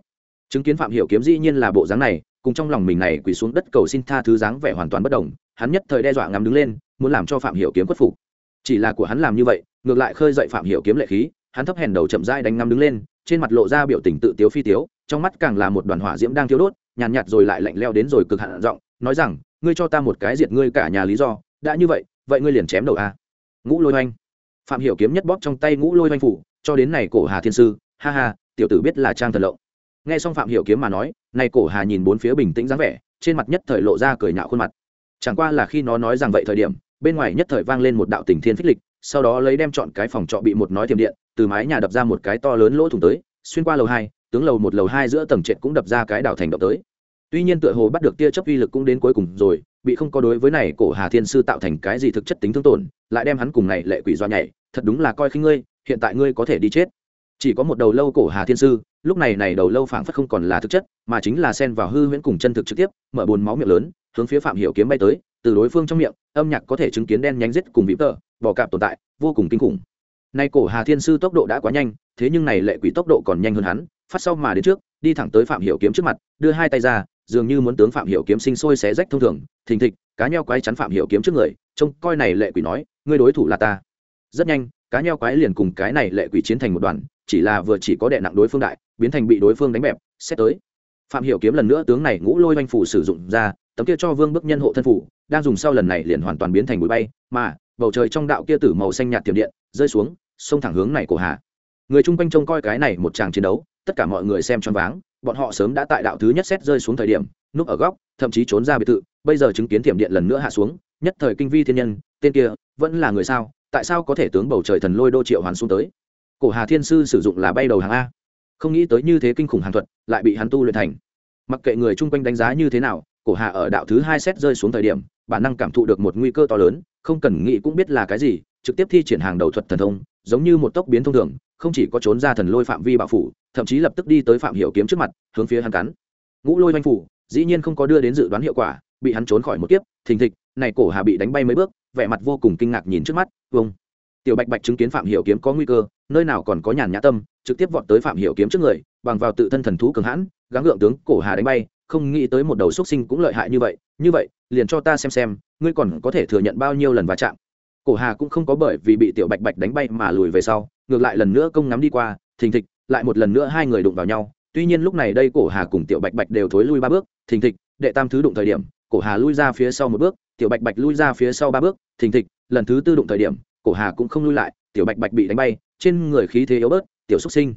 Speaker 1: Chứng kiến phạm hiểu kiếm dĩ nhiên là bộ dáng này, cùng trong lòng mình này quỳ xuống đất cầu xin tha thứ dáng vẻ hoàn toàn bất động hắn nhất thời đe dọa ngắm đứng lên, muốn làm cho phạm hiểu kiếm khuất phục. Chỉ là của hắn làm như vậy, ngược lại khơi dậy phạm hiểu kiếm lệ khí hắn thấp hèn đầu chậm rãi đánh ngắm đứng lên trên mặt lộ ra biểu tình tự tiếu phi tiếu trong mắt càng là một đoàn hỏa diễm đang thiêu đốt nhàn nhạt, nhạt rồi lại lạnh leo đến rồi cực hạn giọng nói rằng ngươi cho ta một cái diệt ngươi cả nhà lý do đã như vậy vậy ngươi liền chém đầu a. Ngũ lôi oanh phạm hiểu kiếm nhất bóp trong tay ngũ lôi oanh phủ cho đến này cổ hà thiên sư ha ha tiểu tử biết là trang thần lộng. Nghe xong phạm hiểu kiếm mà nói này cổ hà nhìn bốn phía bình tĩnh dáng vẻ trên mặt nhất thời lộ ra cười nhạo khuôn mặt. Chẳng qua là khi nó nói rằng vậy thời điểm bên ngoài nhất thời vang lên một đạo tình thiên phích lịch sau đó lấy đem chọn cái phòng trọ bị một nói thiểm điện, từ mái nhà đập ra một cái to lớn lỗ thủng tới, xuyên qua lầu hai, tướng lầu một, lầu hai giữa tầng trệt cũng đập ra cái đảo thành động tới. Tuy nhiên tựa hồ bắt được tia chấp uy lực cũng đến cuối cùng rồi, bị không có đối với này cổ hà thiên sư tạo thành cái gì thực chất tính thương tổn, lại đem hắn cùng này lệ quỷ do nhảy, thật đúng là coi khinh ngươi, hiện tại ngươi có thể đi chết. Chỉ có một đầu lâu cổ hà thiên sư, lúc này này đầu lâu phảng phất không còn là thực chất, mà chính là xen vào hư huyễn cùng chân thực trực tiếp, mở bồn máu miệng lớn, hướng phía phạm hiểu kiếm bay tới từ đối phương trong miệng, âm nhạc có thể chứng kiến đen nhánh giết cùng vĩ tờ bò cạp tồn tại, vô cùng kinh khủng. Nay cổ hà thiên sư tốc độ đã quá nhanh, thế nhưng này lệ quỷ tốc độ còn nhanh hơn hắn, phát sau mà đến trước, đi thẳng tới phạm hiểu kiếm trước mặt, đưa hai tay ra, dường như muốn tướng phạm hiểu kiếm sinh sôi xé rách thông thường, thình thịch, cá nheo quái chắn phạm hiểu kiếm trước người, trông coi này lệ quỷ nói, ngươi đối thủ là ta. Rất nhanh, cá nheo quái liền cùng cái này lệ quỷ chiến thành một đoàn, chỉ là vừa chỉ có đệ nặng đối phương đại, biến thành bị đối phương đánh bẹp xét tới. Phạm hiểu kiếm lần nữa tướng này ngũ lôi oanh phủ sử dụng ra, tấm kia cho vương bức nhân hộ thân phủ đang dùng sau lần này liền hoàn toàn biến thành bụi bay, mà, bầu trời trong đạo kia tử màu xanh nhạt tiềm điện, rơi xuống, xông thẳng hướng này của hà. Người chung quanh trông coi cái này một tràng chiến đấu, tất cả mọi người xem choáng váng, bọn họ sớm đã tại đạo thứ nhất xét rơi xuống thời điểm, núp ở góc, thậm chí trốn ra biệt thự, bây giờ chứng kiến tiềm điện lần nữa hạ xuống, nhất thời kinh vi thiên nhân, tên kia, vẫn là người sao, tại sao có thể tướng bầu trời thần lôi đô triệu hoàn xuống tới? Cổ hà thiên sư sử dụng là bay đầu hàng a. Không nghĩ tới như thế kinh khủng hàng thuật, lại bị hắn tu luyện thành. Mặc kệ người chung quanh đánh giá như thế nào, cổ hà ở đạo thứ hai xét rơi xuống thời điểm bản năng cảm thụ được một nguy cơ to lớn, không cần nghĩ cũng biết là cái gì, trực tiếp thi triển hàng đầu thuật thần thông, giống như một tốc biến thông thường, không chỉ có trốn ra thần lôi phạm vi bạo phủ, thậm chí lập tức đi tới phạm hiểu kiếm trước mặt, hướng phía hắn cắn. Ngũ lôi oanh phủ, dĩ nhiên không có đưa đến dự đoán hiệu quả, bị hắn trốn khỏi một kiếp, thình thịch, này cổ hà bị đánh bay mấy bước, vẻ mặt vô cùng kinh ngạc nhìn trước mắt vông tiểu bạch bạch chứng kiến phạm hiểu kiếm có nguy cơ, nơi nào còn có nhàn nhã tâm, trực tiếp vọt tới phạm hiểu kiếm trước người, bằng vào tự thân thần thú cường hãn, gắng gượng tướng cổ hà đánh bay, không nghĩ tới một đầu xuất sinh cũng lợi hại như vậy như vậy liền cho ta xem xem, ngươi còn có thể thừa nhận bao nhiêu lần va chạm. Cổ hà cũng không có bởi vì bị tiểu bạch bạch đánh bay mà lùi về sau, ngược lại lần nữa công ngắm đi qua, thình thịch, lại một lần nữa hai người đụng vào nhau. Tuy nhiên lúc này đây cổ hà cùng tiểu bạch bạch đều thối lui ba bước, thình thịch, đệ tam thứ đụng thời điểm, cổ hà lui ra phía sau một bước, tiểu bạch bạch lui ra phía sau ba bước, thình thịch, lần thứ tư đụng thời điểm, cổ hà cũng không lui lại, tiểu bạch bạch bị đánh bay, trên người khí thế yếu bớt, tiểu xúc sinh,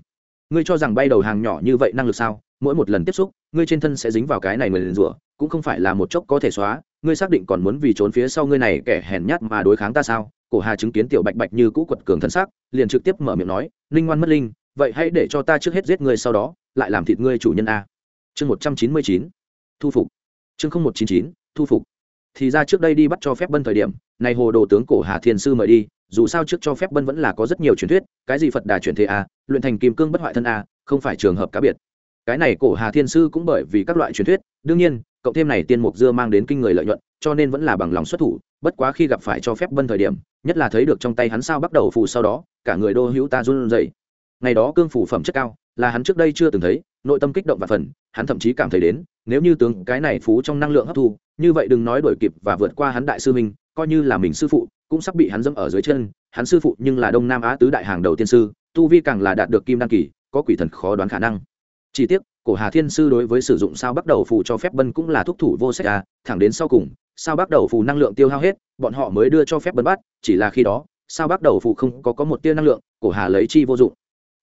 Speaker 1: ngươi cho rằng bay đầu hàng nhỏ như vậy năng lực sao? Mỗi một lần tiếp xúc ngươi trên thân sẽ dính vào cái này người liền rủa cũng không phải là một chốc có thể xóa, ngươi xác định còn muốn vì trốn phía sau ngươi này kẻ hèn nhát mà đối kháng ta sao? Cổ hà chứng kiến tiểu bạch bạch như cũ quật cường thân xác, liền trực tiếp mở miệng nói, linh ngoan mất linh, vậy hãy để cho ta trước hết giết ngươi sau đó, lại làm thịt ngươi chủ nhân a. Chương một trăm chín mươi chín, thu phục. Chương không một chín chín, thu phục. Thì ra trước đây đi bắt cho phép bân thời điểm, này hồ đồ tướng cổ hà thiên sư mời đi, dù sao trước cho phép bân vẫn là có rất nhiều truyền thuyết, cái gì phật đà truyền thế a, luyện thành kim cương bất hoại thân a, không phải trường hợp cá biệt cái này cổ hà thiên sư cũng bởi vì các loại truyền thuyết, đương nhiên, cộng thêm này tiên mục dưa mang đến kinh người lợi nhuận, cho nên vẫn là bằng lòng xuất thủ, bất quá khi gặp phải cho phép bân thời điểm, nhất là thấy được trong tay hắn sao bắt đầu phù sau đó, cả người đô hữu ta run dậy ngày đó cương phủ phẩm chất cao, là hắn trước đây chưa từng thấy, nội tâm kích động và phần, hắn thậm chí cảm thấy đến, nếu như tướng cái này phú trong năng lượng hấp thu, như vậy đừng nói đổi kịp và vượt qua hắn đại sư minh coi như là mình sư phụ, cũng sắp bị hắn dẫm ở dưới chân, hắn sư phụ nhưng là đông nam á tứ đại hàng đầu tiên sư, tu vi càng là đạt được kim đăng kỳ, có quỷ thần khó đoán khả năng chi tiết cổ hà thiên sư đối với sử dụng sao bắt đầu phù cho phép bân cũng là thúc thủ vô sách à thẳng đến sau cùng, sao bắt đầu phù năng lượng tiêu hao hết, bọn họ mới đưa cho phép bân bắt, chỉ là khi đó, sao bắt đầu phù không có có một tia năng lượng, cổ hà lấy chi vô dụng.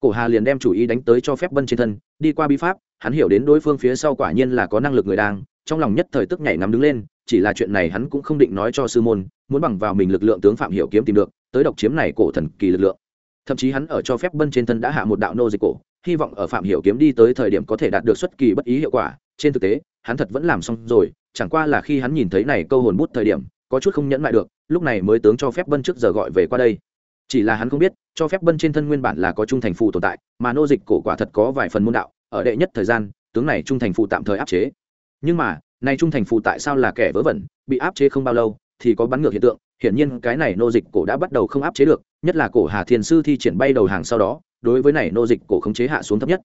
Speaker 1: Cổ hà liền đem chủ ý đánh tới cho phép bân trên thân, đi qua bi pháp, hắn hiểu đến đối phương phía sau quả nhiên là có năng lực người đang, trong lòng nhất thời tức nhảy ngắm đứng lên, chỉ là chuyện này hắn cũng không định nói cho sư môn, muốn bằng vào mình lực lượng tướng phạm hiểu kiếm tìm được, tới độc chiếm này cổ thần kỳ lực lượng. Thậm chí hắn ở cho phép bân trên thân đã hạ một đạo nô dịch cổ hy vọng ở phạm hiểu kiếm đi tới thời điểm có thể đạt được xuất kỳ bất ý hiệu quả. Trên thực tế, hắn thật vẫn làm xong rồi, chẳng qua là khi hắn nhìn thấy này câu hồn bút thời điểm, có chút không nhẫn lại được, lúc này mới tướng cho phép bân trước giờ gọi về qua đây. Chỉ là hắn không biết, cho phép bân trên thân nguyên bản là có trung thành phụ tồn tại, mà nô dịch cổ quả thật có vài phần môn đạo, ở đệ nhất thời gian, tướng này trung thành phụ tạm thời áp chế. Nhưng mà, này trung thành phụ tại sao là kẻ vớ vẩn, bị áp chế không bao lâu, thì có bắn ngược hiện tượng, hiển nhiên cái này nô dịch cổ đã bắt đầu không áp chế được, nhất là cổ hà thiên sư thi triển bay đầu hàng sau đó đối với này nô dịch cổ khống chế hạ xuống thấp nhất.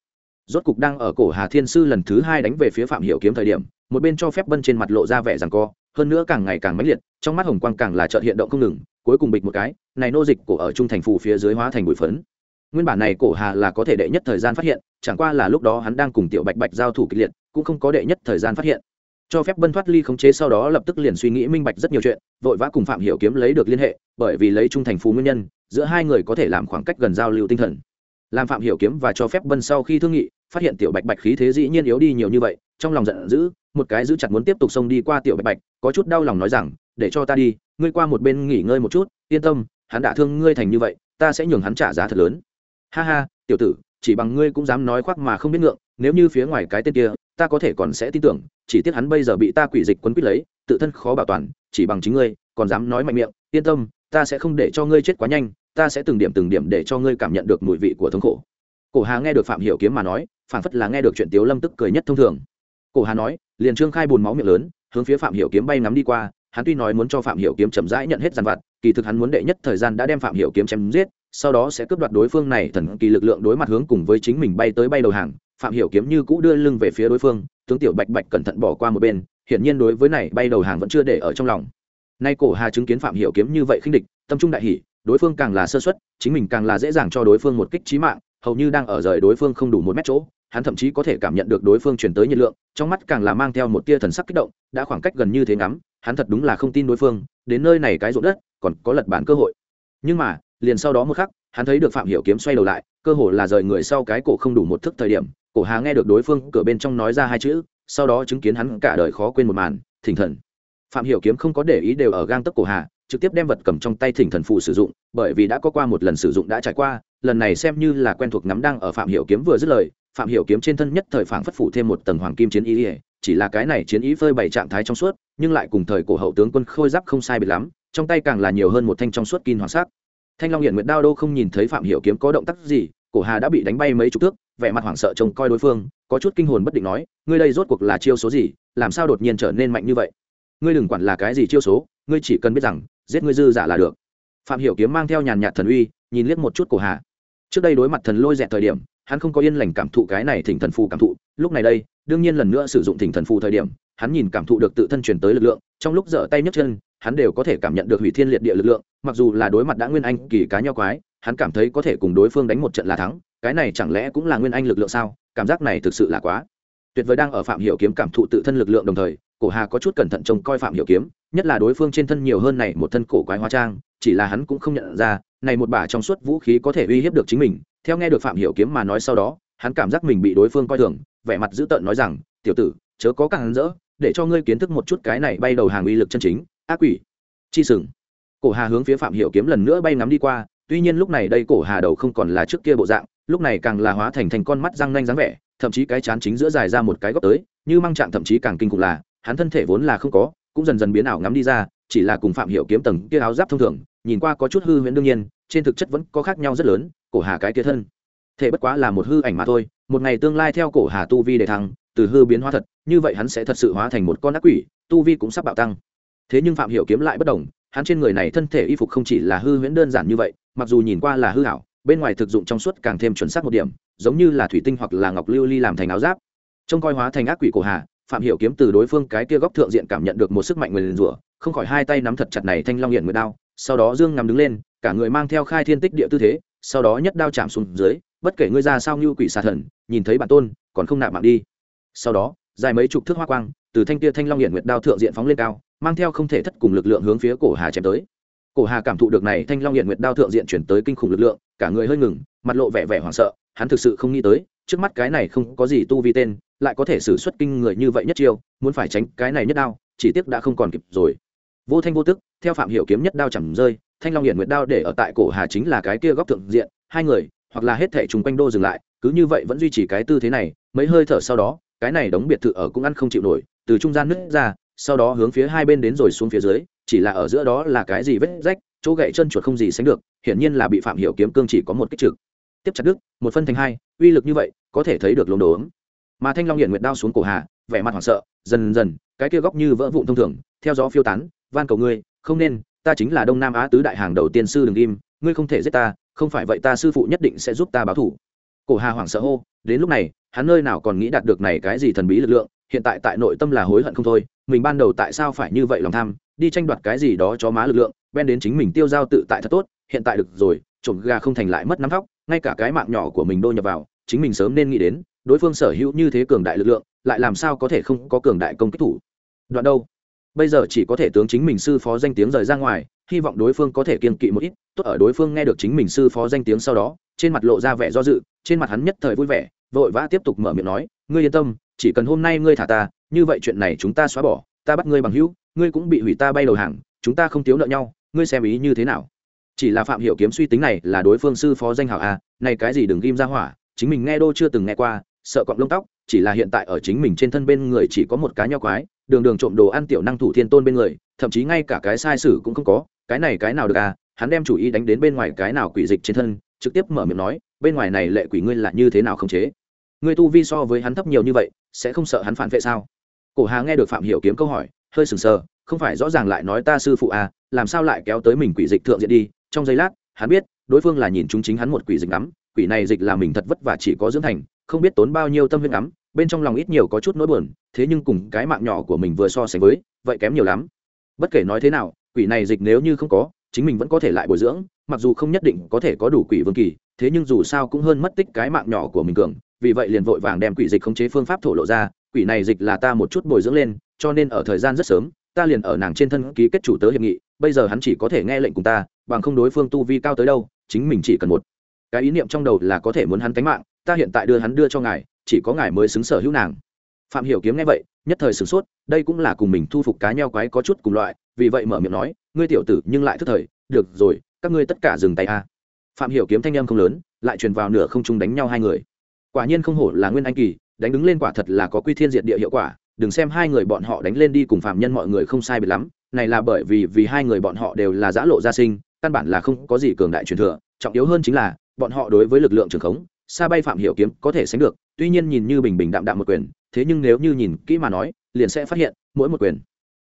Speaker 1: Rốt cục đang ở cổ hà thiên sư lần thứ hai đánh về phía phạm hiểu kiếm thời điểm, một bên cho phép bân trên mặt lộ ra vẻ rằng co, hơn nữa càng ngày càng mãnh liệt, trong mắt hồng quang càng là chợt hiện động không ngừng, cuối cùng bịch một cái, này nô dịch cổ ở trung thành Phủ phía dưới hóa thành bụi phấn. Nguyên bản này cổ hà là có thể đệ nhất thời gian phát hiện, chẳng qua là lúc đó hắn đang cùng tiểu bạch bạch giao thủ kịch liệt, cũng không có đệ nhất thời gian phát hiện. Cho phép bân thoát ly khống chế sau đó lập tức liền suy nghĩ minh bạch rất nhiều chuyện, vội vã cùng phạm hiểu kiếm lấy được liên hệ, bởi vì lấy trung thành Phủ nguyên nhân, giữa hai người có thể làm khoảng cách gần giao lưu tinh thần làm phạm hiểu kiếm và cho phép bân sau khi thương nghị, phát hiện tiểu bạch bạch khí thế dĩ nhiên yếu đi nhiều như vậy, trong lòng giận dữ, một cái giữ chặt muốn tiếp tục xông đi qua tiểu bạch bạch, có chút đau lòng nói rằng, để cho ta đi, ngươi qua một bên nghỉ ngơi một chút, yên tâm, hắn đã thương ngươi thành như vậy, ta sẽ nhường hắn trả giá thật lớn. Ha ha, tiểu tử, chỉ bằng ngươi cũng dám nói khoác mà không biết ngượng, nếu như phía ngoài cái tên kia, ta có thể còn sẽ tin tưởng, chỉ tiếc hắn bây giờ bị ta quỷ dịch quấn quýt lấy, tự thân khó bảo toàn, chỉ bằng chính ngươi, còn dám nói mạnh miệng, yên tâm, ta sẽ không để cho ngươi chết quá nhanh ta sẽ từng điểm từng điểm để cho ngươi cảm nhận được mùi vị của thống khổ. Cổ hà nghe được phạm hiểu kiếm mà nói phản phất là nghe được chuyện tiếu lâm tức cười nhất thông thường. Cổ hà nói, liền trương khai bùn máu miệng lớn, hướng phía phạm hiểu kiếm bay ngắm đi qua, hắn tuy nói muốn cho phạm hiểu kiếm chậm rãi nhận hết giàn vặt, kỳ thực hắn muốn đệ nhất thời gian đã đem phạm hiểu kiếm chém giết, sau đó sẽ cướp đoạt đối phương này thần kỳ lực lượng đối mặt hướng cùng với chính mình bay tới bay đầu hàng. Phạm hiểu kiếm như cũ đưa lưng về phía đối phương, tướng tiểu bạch bạch cẩn thận bỏ qua một bên, hiển nhiên đối với này bay đầu hàng vẫn chưa để ở trong lòng. Nay cổ hà chứng kiến phạm hiểu kiếm như vậy khinh địch, tâm trung đại hỉ đối phương càng là sơ suất chính mình càng là dễ dàng cho đối phương một kích trí mạng, hầu như đang ở rời đối phương không đủ một mét chỗ, hắn thậm chí có thể cảm nhận được đối phương chuyển tới nhiệt lượng, trong mắt càng là mang theo một tia thần sắc kích động, đã khoảng cách gần như thế ngắm, hắn thật đúng là không tin đối phương, đến nơi này cái ruộng đất, còn có lật bản cơ hội. Nhưng mà, liền sau đó một khắc, hắn thấy được phạm hiểu kiếm xoay đầu lại, cơ hồ là rời người sau cái cổ không đủ một thức thời điểm, cổ hà nghe được đối phương cửa bên trong nói ra hai chữ, sau đó chứng kiến hắn cả đời khó quên một màn, thỉnh thần. Phạm hiểu kiếm không có để ý đều ở gang tấc cổ hà trực tiếp đem vật cầm trong tay thỉnh thần phù sử dụng, bởi vì đã có qua một lần sử dụng đã trải qua, lần này xem như là quen thuộc nắm đang ở phạm hiểu kiếm vừa dứt lời, phạm hiểu kiếm trên thân nhất thời phảng phất phủ thêm một tầng hoàng kim chiến ý ỉa chỉ là cái này chiến ý phơi bày trạng thái trong suốt, nhưng lại cùng thời cổ hậu tướng quân khôi giáp không sai biệt lắm, trong tay càng là nhiều hơn một thanh trong suốt kim hoàng sắc. Thanh long hiển nguyệt đao đô không nhìn thấy phạm hiểu kiếm có động tác gì, cổ hà đã bị đánh bay mấy chục thước, vẻ mặt hoảng sợ trông coi đối phương, có chút kinh hồn bất định nói, ngươi đây rốt cuộc là chiêu số gì, làm sao đột nhiên trở nên mạnh như vậy? Ngươi đừng quản là cái gì chiêu số, ngươi chỉ cần biết rằng giết ngươi dư giả là được. Phạm hiểu kiếm mang theo nhàn nhạt thần uy, nhìn liếc một chút cổ hà. Trước đây đối mặt thần lôi dẹt thời điểm, hắn không có yên lành cảm thụ cái này thỉnh thần phù cảm thụ. Lúc này đây, đương nhiên lần nữa sử dụng thỉnh thần phù thời điểm, hắn nhìn cảm thụ được tự thân truyền tới lực lượng, trong lúc dở tay nhấc chân, hắn đều có thể cảm nhận được hủy thiên liệt địa lực lượng, mặc dù là đối mặt đã nguyên anh kỳ cá nho quái, hắn cảm thấy có thể cùng đối phương đánh một trận là thắng, cái này chẳng lẽ cũng là nguyên anh lực lượng sao? Cảm giác này thực sự là quá tuyệt vời đang ở phạm hiểu kiếm cảm thụ tự thân lực lượng đồng thời, cổ hà có chút cẩn thận trông coi phạm hiểu kiếm, nhất là đối phương trên thân nhiều hơn này một thân cổ quái hóa trang, chỉ là hắn cũng không nhận ra, này một bả trong suốt vũ khí có thể uy hiếp được chính mình. Theo nghe được phạm hiểu kiếm mà nói sau đó, hắn cảm giác mình bị đối phương coi thường, vẻ mặt dữ tợn nói rằng, tiểu tử, chớ có càng rỡ, để cho ngươi kiến thức một chút cái này bay đầu hàng uy lực chân chính, ác quỷ. Chi sừng. Cổ hà hướng phía phạm hiểu kiếm lần nữa bay ngắm đi qua, tuy nhiên lúc này đây cổ hà đầu không còn là trước kia bộ dạng, lúc này càng là hóa thành thành con mắt răng nanh dáng vẻ thậm chí cái chán chính giữa dài ra một cái góc tới, như mang trạng thậm chí càng kinh khủng là, hắn thân thể vốn là không có, cũng dần dần biến ảo ngắm đi ra, chỉ là cùng phạm hiểu kiếm tầng kia áo giáp thông thường, nhìn qua có chút hư huyễn đương nhiên, trên thực chất vẫn có khác nhau rất lớn, cổ hà cái kia thân. Thể bất quá là một hư ảnh mà thôi, một ngày tương lai theo cổ hà tu vi để thăng, từ hư biến hóa thật, như vậy hắn sẽ thật sự hóa thành một con ác quỷ, tu vi cũng sắp bạo tăng. Thế nhưng phạm hiểu kiếm lại bất đồng, hắn trên người này thân thể y phục không chỉ là hư huyễn đơn giản như vậy, mặc dù nhìn qua là hư hảo bên ngoài thực dụng trong suốt càng thêm chuẩn xác một điểm, giống như là thủy tinh hoặc là ngọc lưu ly làm thành áo giáp. Trông coi hóa thành ác quỷ cổ hà phạm hiểu kiếm từ đối phương cái kia góc thượng diện cảm nhận được một sức mạnh người liền rủa, không khỏi hai tay nắm thật chặt này thanh long hiện nguyệt đao, sau đó dương ngắm đứng lên, cả người mang theo khai thiên tích địa tư thế, sau đó nhất đao chạm xuống dưới, bất kể ngươi ra sao như quỷ xà thần, nhìn thấy bản tôn, còn không nạp mạng đi. Sau đó, dài mấy chục thước hoa quang, từ thanh kia thanh long hiện nguyệt đao thượng diện phóng lên cao, mang theo không thể thất cùng lực lượng hướng phía cổ hà chém tới cổ hà cảm thụ được này thanh long hiện nguyệt đao thượng diện chuyển tới kinh khủng lực lượng, cả người hơi ngừng, mặt lộ vẻ vẻ hoảng sợ, hắn thực sự không nghĩ tới, trước mắt cái này không có gì tu vi tên, lại có thể xử xuất kinh người như vậy nhất chiêu, muốn phải tránh cái này nhất đao, chỉ tiếc đã không còn kịp rồi. Vô thanh vô tức, theo phạm hiểu kiếm nhất đao chẳng rơi, thanh long hiện nguyệt đao để ở tại cổ hà chính là cái kia góc thượng diện, hai người, hoặc là hết thảy trùng quanh đô dừng lại, cứ như vậy vẫn duy trì cái tư thế này, mấy hơi thở sau đó, cái này đóng biệt thự ở cũng ăn không chịu nổi, từ trung gian nứt ra, sau đó hướng phía hai bên đến rồi xuống phía dưới chỉ là ở giữa đó là cái gì vết rách chỗ gậy chân chuột không gì sánh được hiển nhiên là bị phạm hiểu kiếm cương chỉ có một kích trực. Tiếp chặt đứt một phân thành hai uy lực như vậy có thể thấy được lốm đốm. Mà thanh long hiển nguyệt đao xuống cổ hà vẻ mặt hoảng sợ dần dần cái kia góc như vỡ vụn thông thường theo gió phiêu tán van cầu ngươi không nên ta chính là đông nam á tứ đại hàng đầu tiên sư đừng im, ngươi không thể giết ta không phải vậy ta sư phụ nhất định sẽ giúp ta báo thủ. Cổ hà hoảng sợ hô đến lúc này hắn nơi nào còn nghĩ đạt được này cái gì thần bí lực lượng hiện tại tại nội tâm là hối hận không thôi mình ban đầu tại sao phải như vậy lòng tham đi tranh đoạt cái gì đó cho má lực lượng ven đến chính mình tiêu giao tự tại thật tốt, hiện tại được rồi, trộm gà không thành lại mất nắm tóc ngay cả cái mạng nhỏ của mình đô nhập vào, chính mình sớm nên nghĩ đến, đối phương sở hữu như thế cường đại lực lượng, lại làm sao có thể không có cường đại công kích thủ. Đoạn đâu? Bây giờ chỉ có thể tướng chính mình sư phó danh tiếng rời ra ngoài, hy vọng đối phương có thể kiên kỵ một ít, tốt ở đối phương nghe được chính mình sư phó danh tiếng sau đó, trên mặt lộ ra vẻ do dự, trên mặt hắn nhất thời vui vẻ, vội vã tiếp tục mở miệng nói, ngươi yên tâm, chỉ cần hôm nay ngươi thả ta, như vậy chuyện này chúng ta xóa bỏ ta bắt ngươi bằng hữu, ngươi cũng bị hủy ta bay đầu hàng, chúng ta không thiếu nợ nhau, ngươi xem ý như thế nào? Chỉ là phạm hiểu kiếm suy tính này là đối phương sư phó danh hảo a này cái gì đừng ghim ra hỏa, chính mình nghe đô chưa từng nghe qua, sợ cọng lông tóc, chỉ là hiện tại ở chính mình trên thân bên người chỉ có một cái nho quái, đường đường trộm đồ ăn tiểu năng thủ thiên tôn bên người, thậm chí ngay cả cái sai sử cũng không có, cái này cái nào được à hắn đem chủ ý đánh đến bên ngoài cái nào quỷ dịch trên thân, trực tiếp mở miệng nói, bên ngoài này lệ quỷ ngươi là như thế nào không chế? Ngươi tu vi so với hắn thấp nhiều như vậy, sẽ không sợ hắn phản vệ sao? Cổ hà nghe được phạm hiểu kiếm câu hỏi, hơi sừng sờ, không phải rõ ràng lại nói ta sư phụ à làm sao lại kéo tới mình quỷ dịch thượng diện đi? Trong giây lát, hắn biết, đối phương là nhìn chúng chính hắn một quỷ dịch ngắm, quỷ này dịch là mình thật vất vả chỉ có dưỡng thành, không biết tốn bao nhiêu tâm huyết ngắm, bên trong lòng ít nhiều có chút nỗi buồn, thế nhưng cùng cái mạng nhỏ của mình vừa so sánh với, vậy kém nhiều lắm. Bất kể nói thế nào, quỷ này dịch nếu như không có, chính mình vẫn có thể lại bồi dưỡng, mặc dù không nhất định có thể có đủ quỷ vương kỳ, thế nhưng dù sao cũng hơn mất tích cái mạng nhỏ của mình cường, vì vậy liền vội vàng đem quỷ dịch khống chế phương pháp thổ lộ ra quỷ này dịch là ta một chút bồi dưỡng lên, cho nên ở thời gian rất sớm, ta liền ở nàng trên thân ký kết chủ tớ hiệp nghị, bây giờ hắn chỉ có thể nghe lệnh cùng ta, bằng không đối phương tu vi cao tới đâu, chính mình chỉ cần một cái ý niệm trong đầu là có thể muốn hắn tánh mạng, ta hiện tại đưa hắn đưa cho ngài, chỉ có ngài mới xứng sở hữu nàng. Phạm hiểu kiếm nghe vậy, nhất thời sửng sốt, đây cũng là cùng mình thu phục cá nheo quái có chút cùng loại, vì vậy mở miệng nói, ngươi tiểu tử, nhưng lại thức thời, được rồi, các ngươi tất cả dừng tay a. Phạm hiểu kiếm thanh âm không lớn, lại truyền vào nửa không trung đánh nhau hai người. Quả nhiên không hổ là nguyên anh kỳ đánh đứng lên quả thật là có quy thiên diệt địa hiệu quả, đừng xem hai người bọn họ đánh lên đi cùng phạm nhân mọi người không sai biệt lắm, này là bởi vì vì hai người bọn họ đều là giã lộ gia sinh, căn bản là không có gì cường đại truyền thừa, trọng yếu hơn chính là, bọn họ đối với lực lượng trường khống, xa bay phạm hiểu kiếm có thể sánh được, tuy nhiên nhìn như bình bình đạm đạm một quyền, thế nhưng nếu như nhìn kỹ mà nói, liền sẽ phát hiện, mỗi một quyền,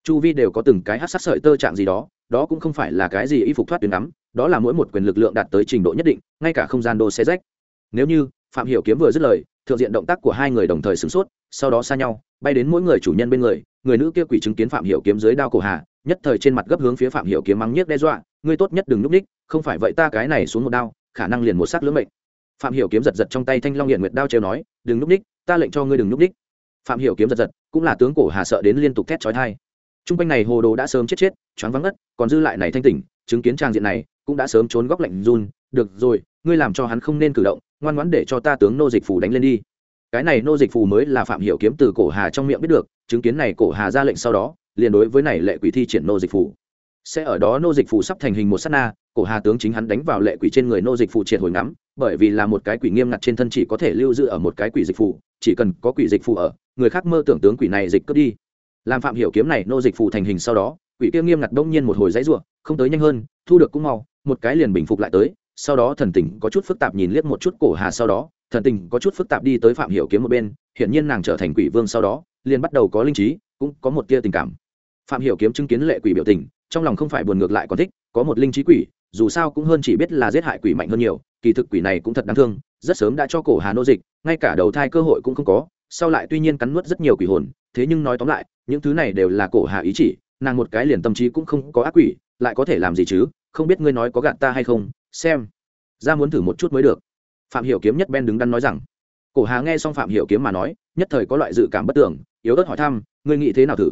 Speaker 1: chu vi đều có từng cái hát sát sợi tơ trạng gì đó đó cũng không phải là cái gì y phục thoát tuyến ngắm, đó là mỗi một quyền lực lượng đạt tới trình độ nhất định, ngay cả không gian đô xe rách. Nếu như, phạm hiểu kiếm vừa dứt lời thượng diện động tác của hai người đồng thời sửng sốt, sau đó xa nhau, bay đến mỗi người chủ nhân bên người người nữ kia quỷ chứng kiến phạm hiểu kiếm dưới đao cổ hà, nhất thời trên mặt gấp hướng phía phạm hiểu kiếm mắng nhiếc đe dọa, ngươi tốt nhất đừng núp ních, không phải vậy ta cái này xuống một đao, khả năng liền một sắc lưỡng mệnh. Phạm hiểu kiếm giật giật trong tay thanh long hiện nguyệt đao treo nói, đừng núp ních, ta lệnh cho ngươi đừng núp ních. Phạm hiểu kiếm giật giật, cũng là tướng cổ hà sợ đến liên tục thét chói tai. Trung quanh này hồ đồ đã sớm chết chết, choáng vắng ngất, còn dư lại này thanh tỉnh, chứng kiến trang diện này, cũng đã sớm trốn góc lạnh run, được rồi, ngươi làm cho hắn không nên cử động ngoan ngoãn để cho ta tướng nô dịch phù đánh lên đi. Cái này nô dịch phù mới là phạm hiểu kiếm từ cổ hà trong miệng biết được, chứng kiến này cổ hà ra lệnh sau đó, liền đối với này lệ quỷ thi triển nô dịch phù. Sẽ ở đó nô dịch phù sắp thành hình một sát na, cổ hà tướng chính hắn đánh vào lệ quỷ trên người nô dịch phù triệt hồi ngắm, bởi vì là một cái quỷ nghiêm ngặt trên thân chỉ có thể lưu giữ ở một cái quỷ dịch phù, chỉ cần có quỷ dịch phù ở, người khác mơ tưởng tướng quỷ này dịch cướp đi. Làm phạm hiểu kiếm này nô dịch phù thành hình sau đó, quỷ kia nghiêm ngặt đông nhiên một hồi dãy rủa, không tới nhanh hơn, thu được cũng mau, một cái liền bình phục lại tới sau đó thần tình có chút phức tạp nhìn liếc một chút cổ hà sau đó, thần tình có chút phức tạp đi tới phạm hiểu kiếm một bên hiện nhiên nàng trở thành quỷ vương sau đó, liền bắt đầu có linh trí, cũng có một tia tình cảm. Phạm hiểu kiếm chứng kiến lệ quỷ biểu tình, trong lòng không phải buồn ngược lại còn thích, có một linh trí quỷ, dù sao cũng hơn chỉ biết là giết hại quỷ mạnh hơn nhiều, kỳ thực quỷ này cũng thật đáng thương, rất sớm đã cho cổ hà nô dịch, ngay cả đầu thai cơ hội cũng không có, sau lại tuy nhiên cắn nuốt rất nhiều quỷ hồn, thế nhưng nói tóm lại, những thứ này đều là cổ hà ý chỉ, nàng một cái liền tâm trí cũng không có ác quỷ, lại có thể làm gì chứ, không biết ngươi nói có gạt ta hay không xem. Ra muốn thử một chút mới được. Phạm hiểu kiếm nhất ben đứng đắn nói rằng. Cổ hà nghe xong phạm hiểu kiếm mà nói, nhất thời có loại dự cảm bất tưởng yếu ớt hỏi thăm, ngươi nghĩ thế nào thử?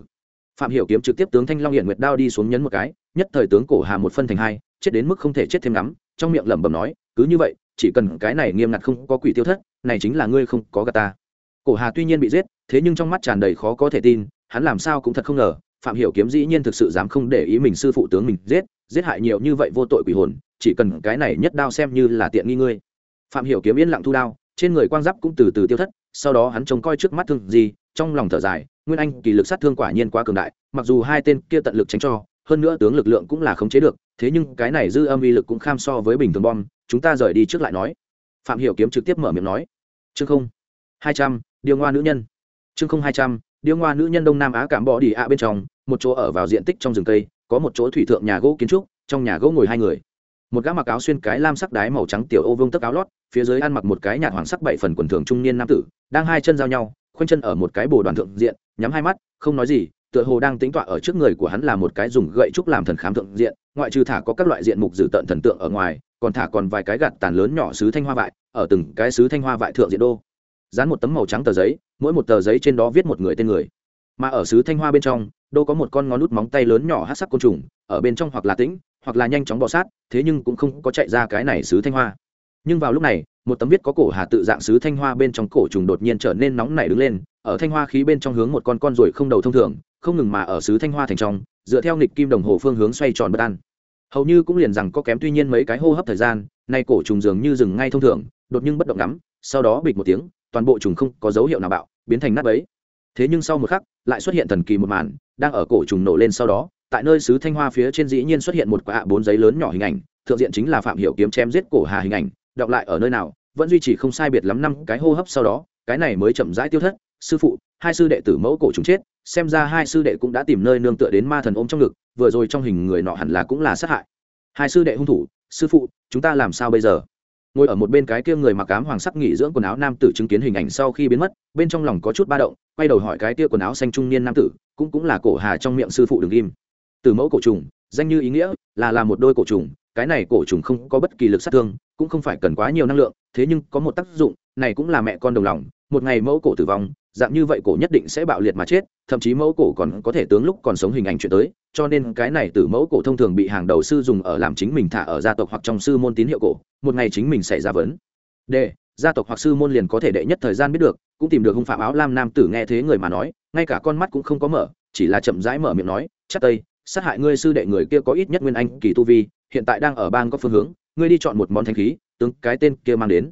Speaker 1: Phạm hiểu kiếm trực tiếp tướng thanh long hiện nguyệt đao đi xuống nhấn một cái, nhất thời tướng cổ hà một phân thành hai, chết đến mức không thể chết thêm lắm trong miệng lẩm bẩm nói, cứ như vậy, chỉ cần cái này nghiêm ngặt không có quỷ tiêu thất, này chính là ngươi không có gạt ta. Cổ hà tuy nhiên bị giết, thế nhưng trong mắt tràn đầy khó có thể tin, hắn làm sao cũng thật không ngờ, phạm hiểu kiếm dĩ nhiên thực sự dám không để ý mình sư phụ tướng mình giết giết hại nhiều như vậy vô tội quỷ hồn chỉ cần cái này nhất đao xem như là tiện nghi ngươi. Phạm hiểu kiếm yên lặng thu đao, trên người quang giáp cũng từ từ tiêu thất, sau đó hắn trông coi trước mắt thương gì, trong lòng thở dài, nguyên anh kỳ lực sát thương quả nhiên quá cường đại, mặc dù hai tên kia tận lực tránh cho, hơn nữa tướng lực lượng cũng là khống chế được, thế nhưng cái này dư âm uy lực cũng kham so với bình thường bom, chúng ta rời đi trước lại nói. Phạm hiểu kiếm trực tiếp mở miệng nói. Chương không, hai trăm điêu ngoa nữ nhân. Chương không, hai trăm điêu ngoa nữ nhân đông nam á cảm bỏ đi ạ bên trong, một chỗ ở vào diện tích trong rừng cây, có một chỗ thủy thượng nhà gỗ kiến trúc, trong nhà gỗ ngồi hai người một gã mặc áo xuyên cái lam sắc đái màu trắng tiểu ô vương tấc áo lót, phía dưới ăn mặc một cái nhạt hoàng sắc bảy phần quần thường trung niên nam tử, đang hai chân giao nhau, khoanh chân ở một cái bồ đoàn thượng diện, nhắm hai mắt, không nói gì, tựa hồ đang tính tọa ở trước người của hắn là một cái dùng gậy trúc làm thần khám thượng diện, ngoại trừ thả có các loại diện mục dử tận thần tượng ở ngoài, còn thả còn vài cái gạt tàn lớn nhỏ sứ thanh hoa vại ở từng cái sứ thanh hoa vại thượng diện đô. Dán một tấm màu trắng tờ giấy, mỗi một tờ giấy trên đó viết một người tên người. Mà ở sứ thanh hoa bên trong, đô có một con ngón nút móng tay lớn nhỏ hát sắc côn trùng, ở bên trong hoặc là tĩnh hoặc là nhanh chóng bỏ sát, thế nhưng cũng không có chạy ra cái này sứ thanh hoa. Nhưng vào lúc này, một tấm viết có cổ hà tự dạng sứ thanh hoa bên trong cổ trùng đột nhiên trở nên nóng nảy đứng lên, ở thanh hoa khí bên trong hướng một con con ruồi không đầu thông thường, không ngừng mà ở sứ thanh hoa thành trong, dựa theo nghịch kim đồng hồ phương hướng xoay tròn bất an. Hầu như cũng liền rằng có kém tuy nhiên mấy cái hô hấp thời gian, nay cổ trùng dường như dừng ngay thông thường, đột nhưng bất động lắm sau đó bịch một tiếng, toàn bộ trùng không có dấu hiệu nào bạo, biến thành nát bấy. Thế nhưng sau một khắc, lại xuất hiện thần kỳ một màn, đang ở cổ trùng nổ lên sau đó tại nơi xứ thanh hoa phía trên dĩ nhiên xuất hiện một quả bốn giấy lớn nhỏ hình ảnh, thượng diện chính là phạm hiểu kiếm chém giết cổ hà hình ảnh, đọc lại ở nơi nào, vẫn duy trì không sai biệt lắm năm cái hô hấp sau đó, cái này mới chậm rãi tiêu thất, sư phụ, hai sư đệ tử mẫu cổ chúng chết, xem ra hai sư đệ cũng đã tìm nơi nương tựa đến ma thần ôm trong ngực, vừa rồi trong hình người nọ hẳn là cũng là sát hại. Hai sư đệ hung thủ, sư phụ, chúng ta làm sao bây giờ? Ngồi ở một bên cái kia người mặc ám hoàng sắc nghỉ dưỡng quần áo nam tử chứng kiến hình ảnh sau khi biến mất, bên trong lòng có chút ba động, quay đầu hỏi cái kia quần áo xanh trung niên nam tử, cũng cũng là cổ hà trong miệng sư phụ đừng im từ mẫu cổ trùng, danh như ý nghĩa là là một đôi cổ trùng, cái này cổ trùng không có bất kỳ lực sát thương, cũng không phải cần quá nhiều năng lượng, thế nhưng có một tác dụng, này cũng là mẹ con đồng lòng, một ngày mẫu cổ tử vong, dạng như vậy cổ nhất định sẽ bạo liệt mà chết, thậm chí mẫu cổ còn có thể tướng lúc còn sống hình ảnh chuyển tới, cho nên cái này từ mẫu cổ thông thường bị hàng đầu sư dùng ở làm chính mình thả ở gia tộc hoặc trong sư môn tín hiệu cổ, một ngày chính mình xảy ra vấn đề, gia tộc hoặc sư môn liền có thể đệ nhất thời gian biết được, cũng tìm được hung phạm áo lam nam tử nghe thế người mà nói, ngay cả con mắt cũng không có mở, chỉ là chậm rãi mở miệng nói, chắc tây sát hại ngươi sư đệ người kia có ít nhất nguyên anh kỳ tu vi, hiện tại đang ở bang có phương hướng, ngươi đi chọn một món thanh khí, tướng cái tên kia mang đến.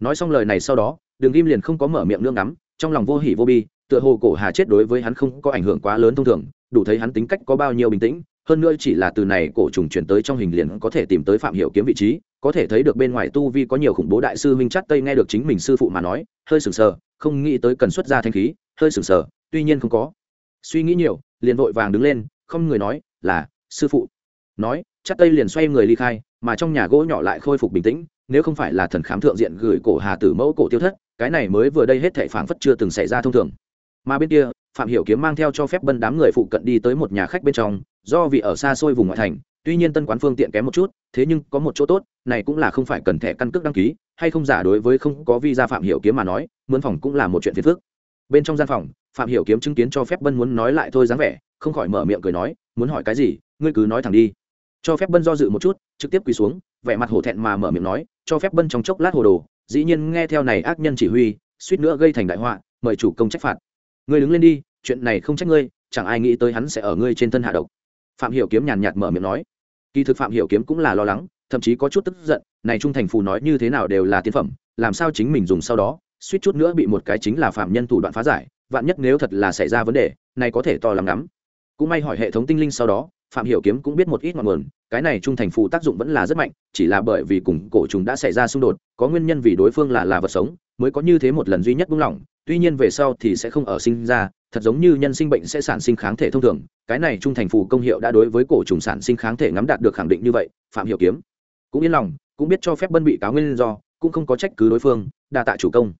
Speaker 1: Nói xong lời này sau đó, đường kim liền không có mở miệng nương ngắm, trong lòng vô hỉ vô bi, tựa hồ cổ hà chết đối với hắn không có ảnh hưởng quá lớn thông thường, đủ thấy hắn tính cách có bao nhiêu bình tĩnh, hơn nữa chỉ là từ này cổ trùng chuyển tới trong hình liền có thể tìm tới phạm hiểu kiếm vị trí, có thể thấy được bên ngoài tu vi có nhiều khủng bố đại sư minh chát tây nghe được chính mình sư phụ mà nói, hơi sừng sờ, không nghĩ tới cần xuất ra thanh khí, hơi sừng sờ, tuy nhiên không có. Suy nghĩ nhiều, liền vội vàng đứng lên không người nói, là, sư phụ. Nói, chắc tây liền xoay người ly khai, mà trong nhà gỗ nhỏ lại khôi phục bình tĩnh, nếu không phải là thần khám thượng diện gửi cổ hà tử mẫu cổ tiêu thất, cái này mới vừa đây hết thảy phảng phất chưa từng xảy ra thông thường. Mà bên kia, phạm hiểu kiếm mang theo cho phép bân đám người phụ cận đi tới một nhà khách bên trong, do vì ở xa xôi vùng ngoại thành, tuy nhiên tân quán phương tiện kém một chút, thế nhưng có một chỗ tốt, này cũng là không phải cần thẻ căn cước đăng ký, hay không giả đối với không có visa phạm hiểu kiếm mà nói, mướn phòng cũng là một chuyện phiền phức. Bên trong gian phòng, phạm hiểu kiếm chứng kiến cho phép bân muốn nói lại thôi dáng vẻ không khỏi mở miệng cười nói, muốn hỏi cái gì, ngươi cứ nói thẳng đi. Cho phép bân do dự một chút, trực tiếp quỳ xuống, vẻ mặt hổ thẹn mà mở miệng nói, cho phép bân trong chốc lát hồ đồ. Dĩ nhiên nghe theo này ác nhân chỉ huy, suýt nữa gây thành đại họa, mời chủ công trách phạt. Ngươi đứng lên đi, chuyện này không trách ngươi, chẳng ai nghĩ tới hắn sẽ ở ngươi trên thân hạ độc. Phạm hiểu kiếm nhàn nhạt mở miệng nói. Kỳ thực phạm hiểu kiếm cũng là lo lắng, thậm chí có chút tức giận, này trung thành phù nói như thế nào đều là tiên phẩm, làm sao chính mình dùng sau đó, suýt chút nữa bị một cái chính là phạm nhân thủ đoạn phá giải, vạn nhất nếu thật là xảy ra vấn đề, này có thể to lắm lắm cũng may hỏi hệ thống tinh linh sau đó, phạm hiểu kiếm cũng biết một ít ngọn nguồn, cái này trung thành phù tác dụng vẫn là rất mạnh, chỉ là bởi vì cùng cổ trùng đã xảy ra xung đột, có nguyên nhân vì đối phương là là vật sống, mới có như thế một lần duy nhất buông lỏng, tuy nhiên về sau thì sẽ không ở sinh ra, thật giống như nhân sinh bệnh sẽ sản sinh kháng thể thông thường, cái này trung thành phù công hiệu đã đối với cổ trùng sản sinh kháng thể ngắm đạt được khẳng định như vậy, phạm hiểu kiếm cũng yên lòng, cũng biết cho phép bân bị cáo nguyên do, cũng không có trách cứ đối phương, đa tạ chủ công.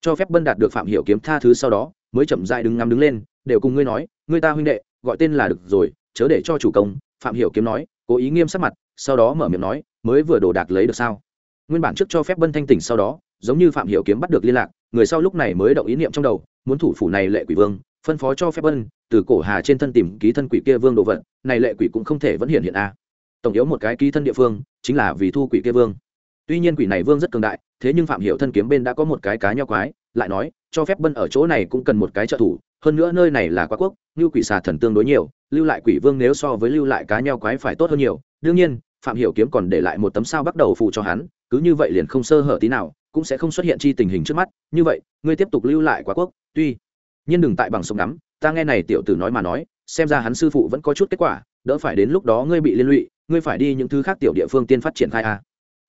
Speaker 1: Cho phép bân đạt được phạm hiểu kiếm tha thứ sau đó, mới chậm rãi đứng ngắm đứng lên, đều cùng ngươi nói, ngươi ta huynh đệ gọi tên là được rồi, chớ để cho chủ công, phạm hiểu kiếm nói, cố ý nghiêm sắc mặt, sau đó mở miệng nói, mới vừa đồ đạc lấy được sao? Nguyên bản trước cho phép bân thanh tỉnh sau đó, giống như phạm hiểu kiếm bắt được liên lạc, người sau lúc này mới động ý niệm trong đầu, muốn thủ phủ này lệ quỷ vương, phân phó cho phép bân, từ cổ hà trên thân tìm ký thân quỷ kia vương đồ vật, này lệ quỷ cũng không thể vẫn hiện hiện a. Tổng yếu một cái ký thân địa phương, chính là vì thu quỷ kia vương. Tuy nhiên quỷ này vương rất cường đại, thế nhưng phạm hiểu thân kiếm bên đã có một cái cá nho quái, lại nói cho phép bân ở chỗ này cũng cần một cái trợ thủ, hơn nữa nơi này là quá quốc, như quỷ xà thần tương đối nhiều, lưu lại quỷ vương nếu so với lưu lại cá nheo quái phải tốt hơn nhiều. Đương nhiên, phạm hiểu kiếm còn để lại một tấm sao bắt đầu phụ cho hắn, cứ như vậy liền không sơ hở tí nào, cũng sẽ không xuất hiện chi tình hình trước mắt. Như vậy, ngươi tiếp tục lưu lại quá quốc, tuy nhiên đừng tại bằng sông đắm ta nghe này tiểu tử nói mà nói, xem ra hắn sư phụ vẫn có chút kết quả, đỡ phải đến lúc đó ngươi bị liên lụy, ngươi phải đi những thứ khác tiểu địa phương tiên phát triển khai a.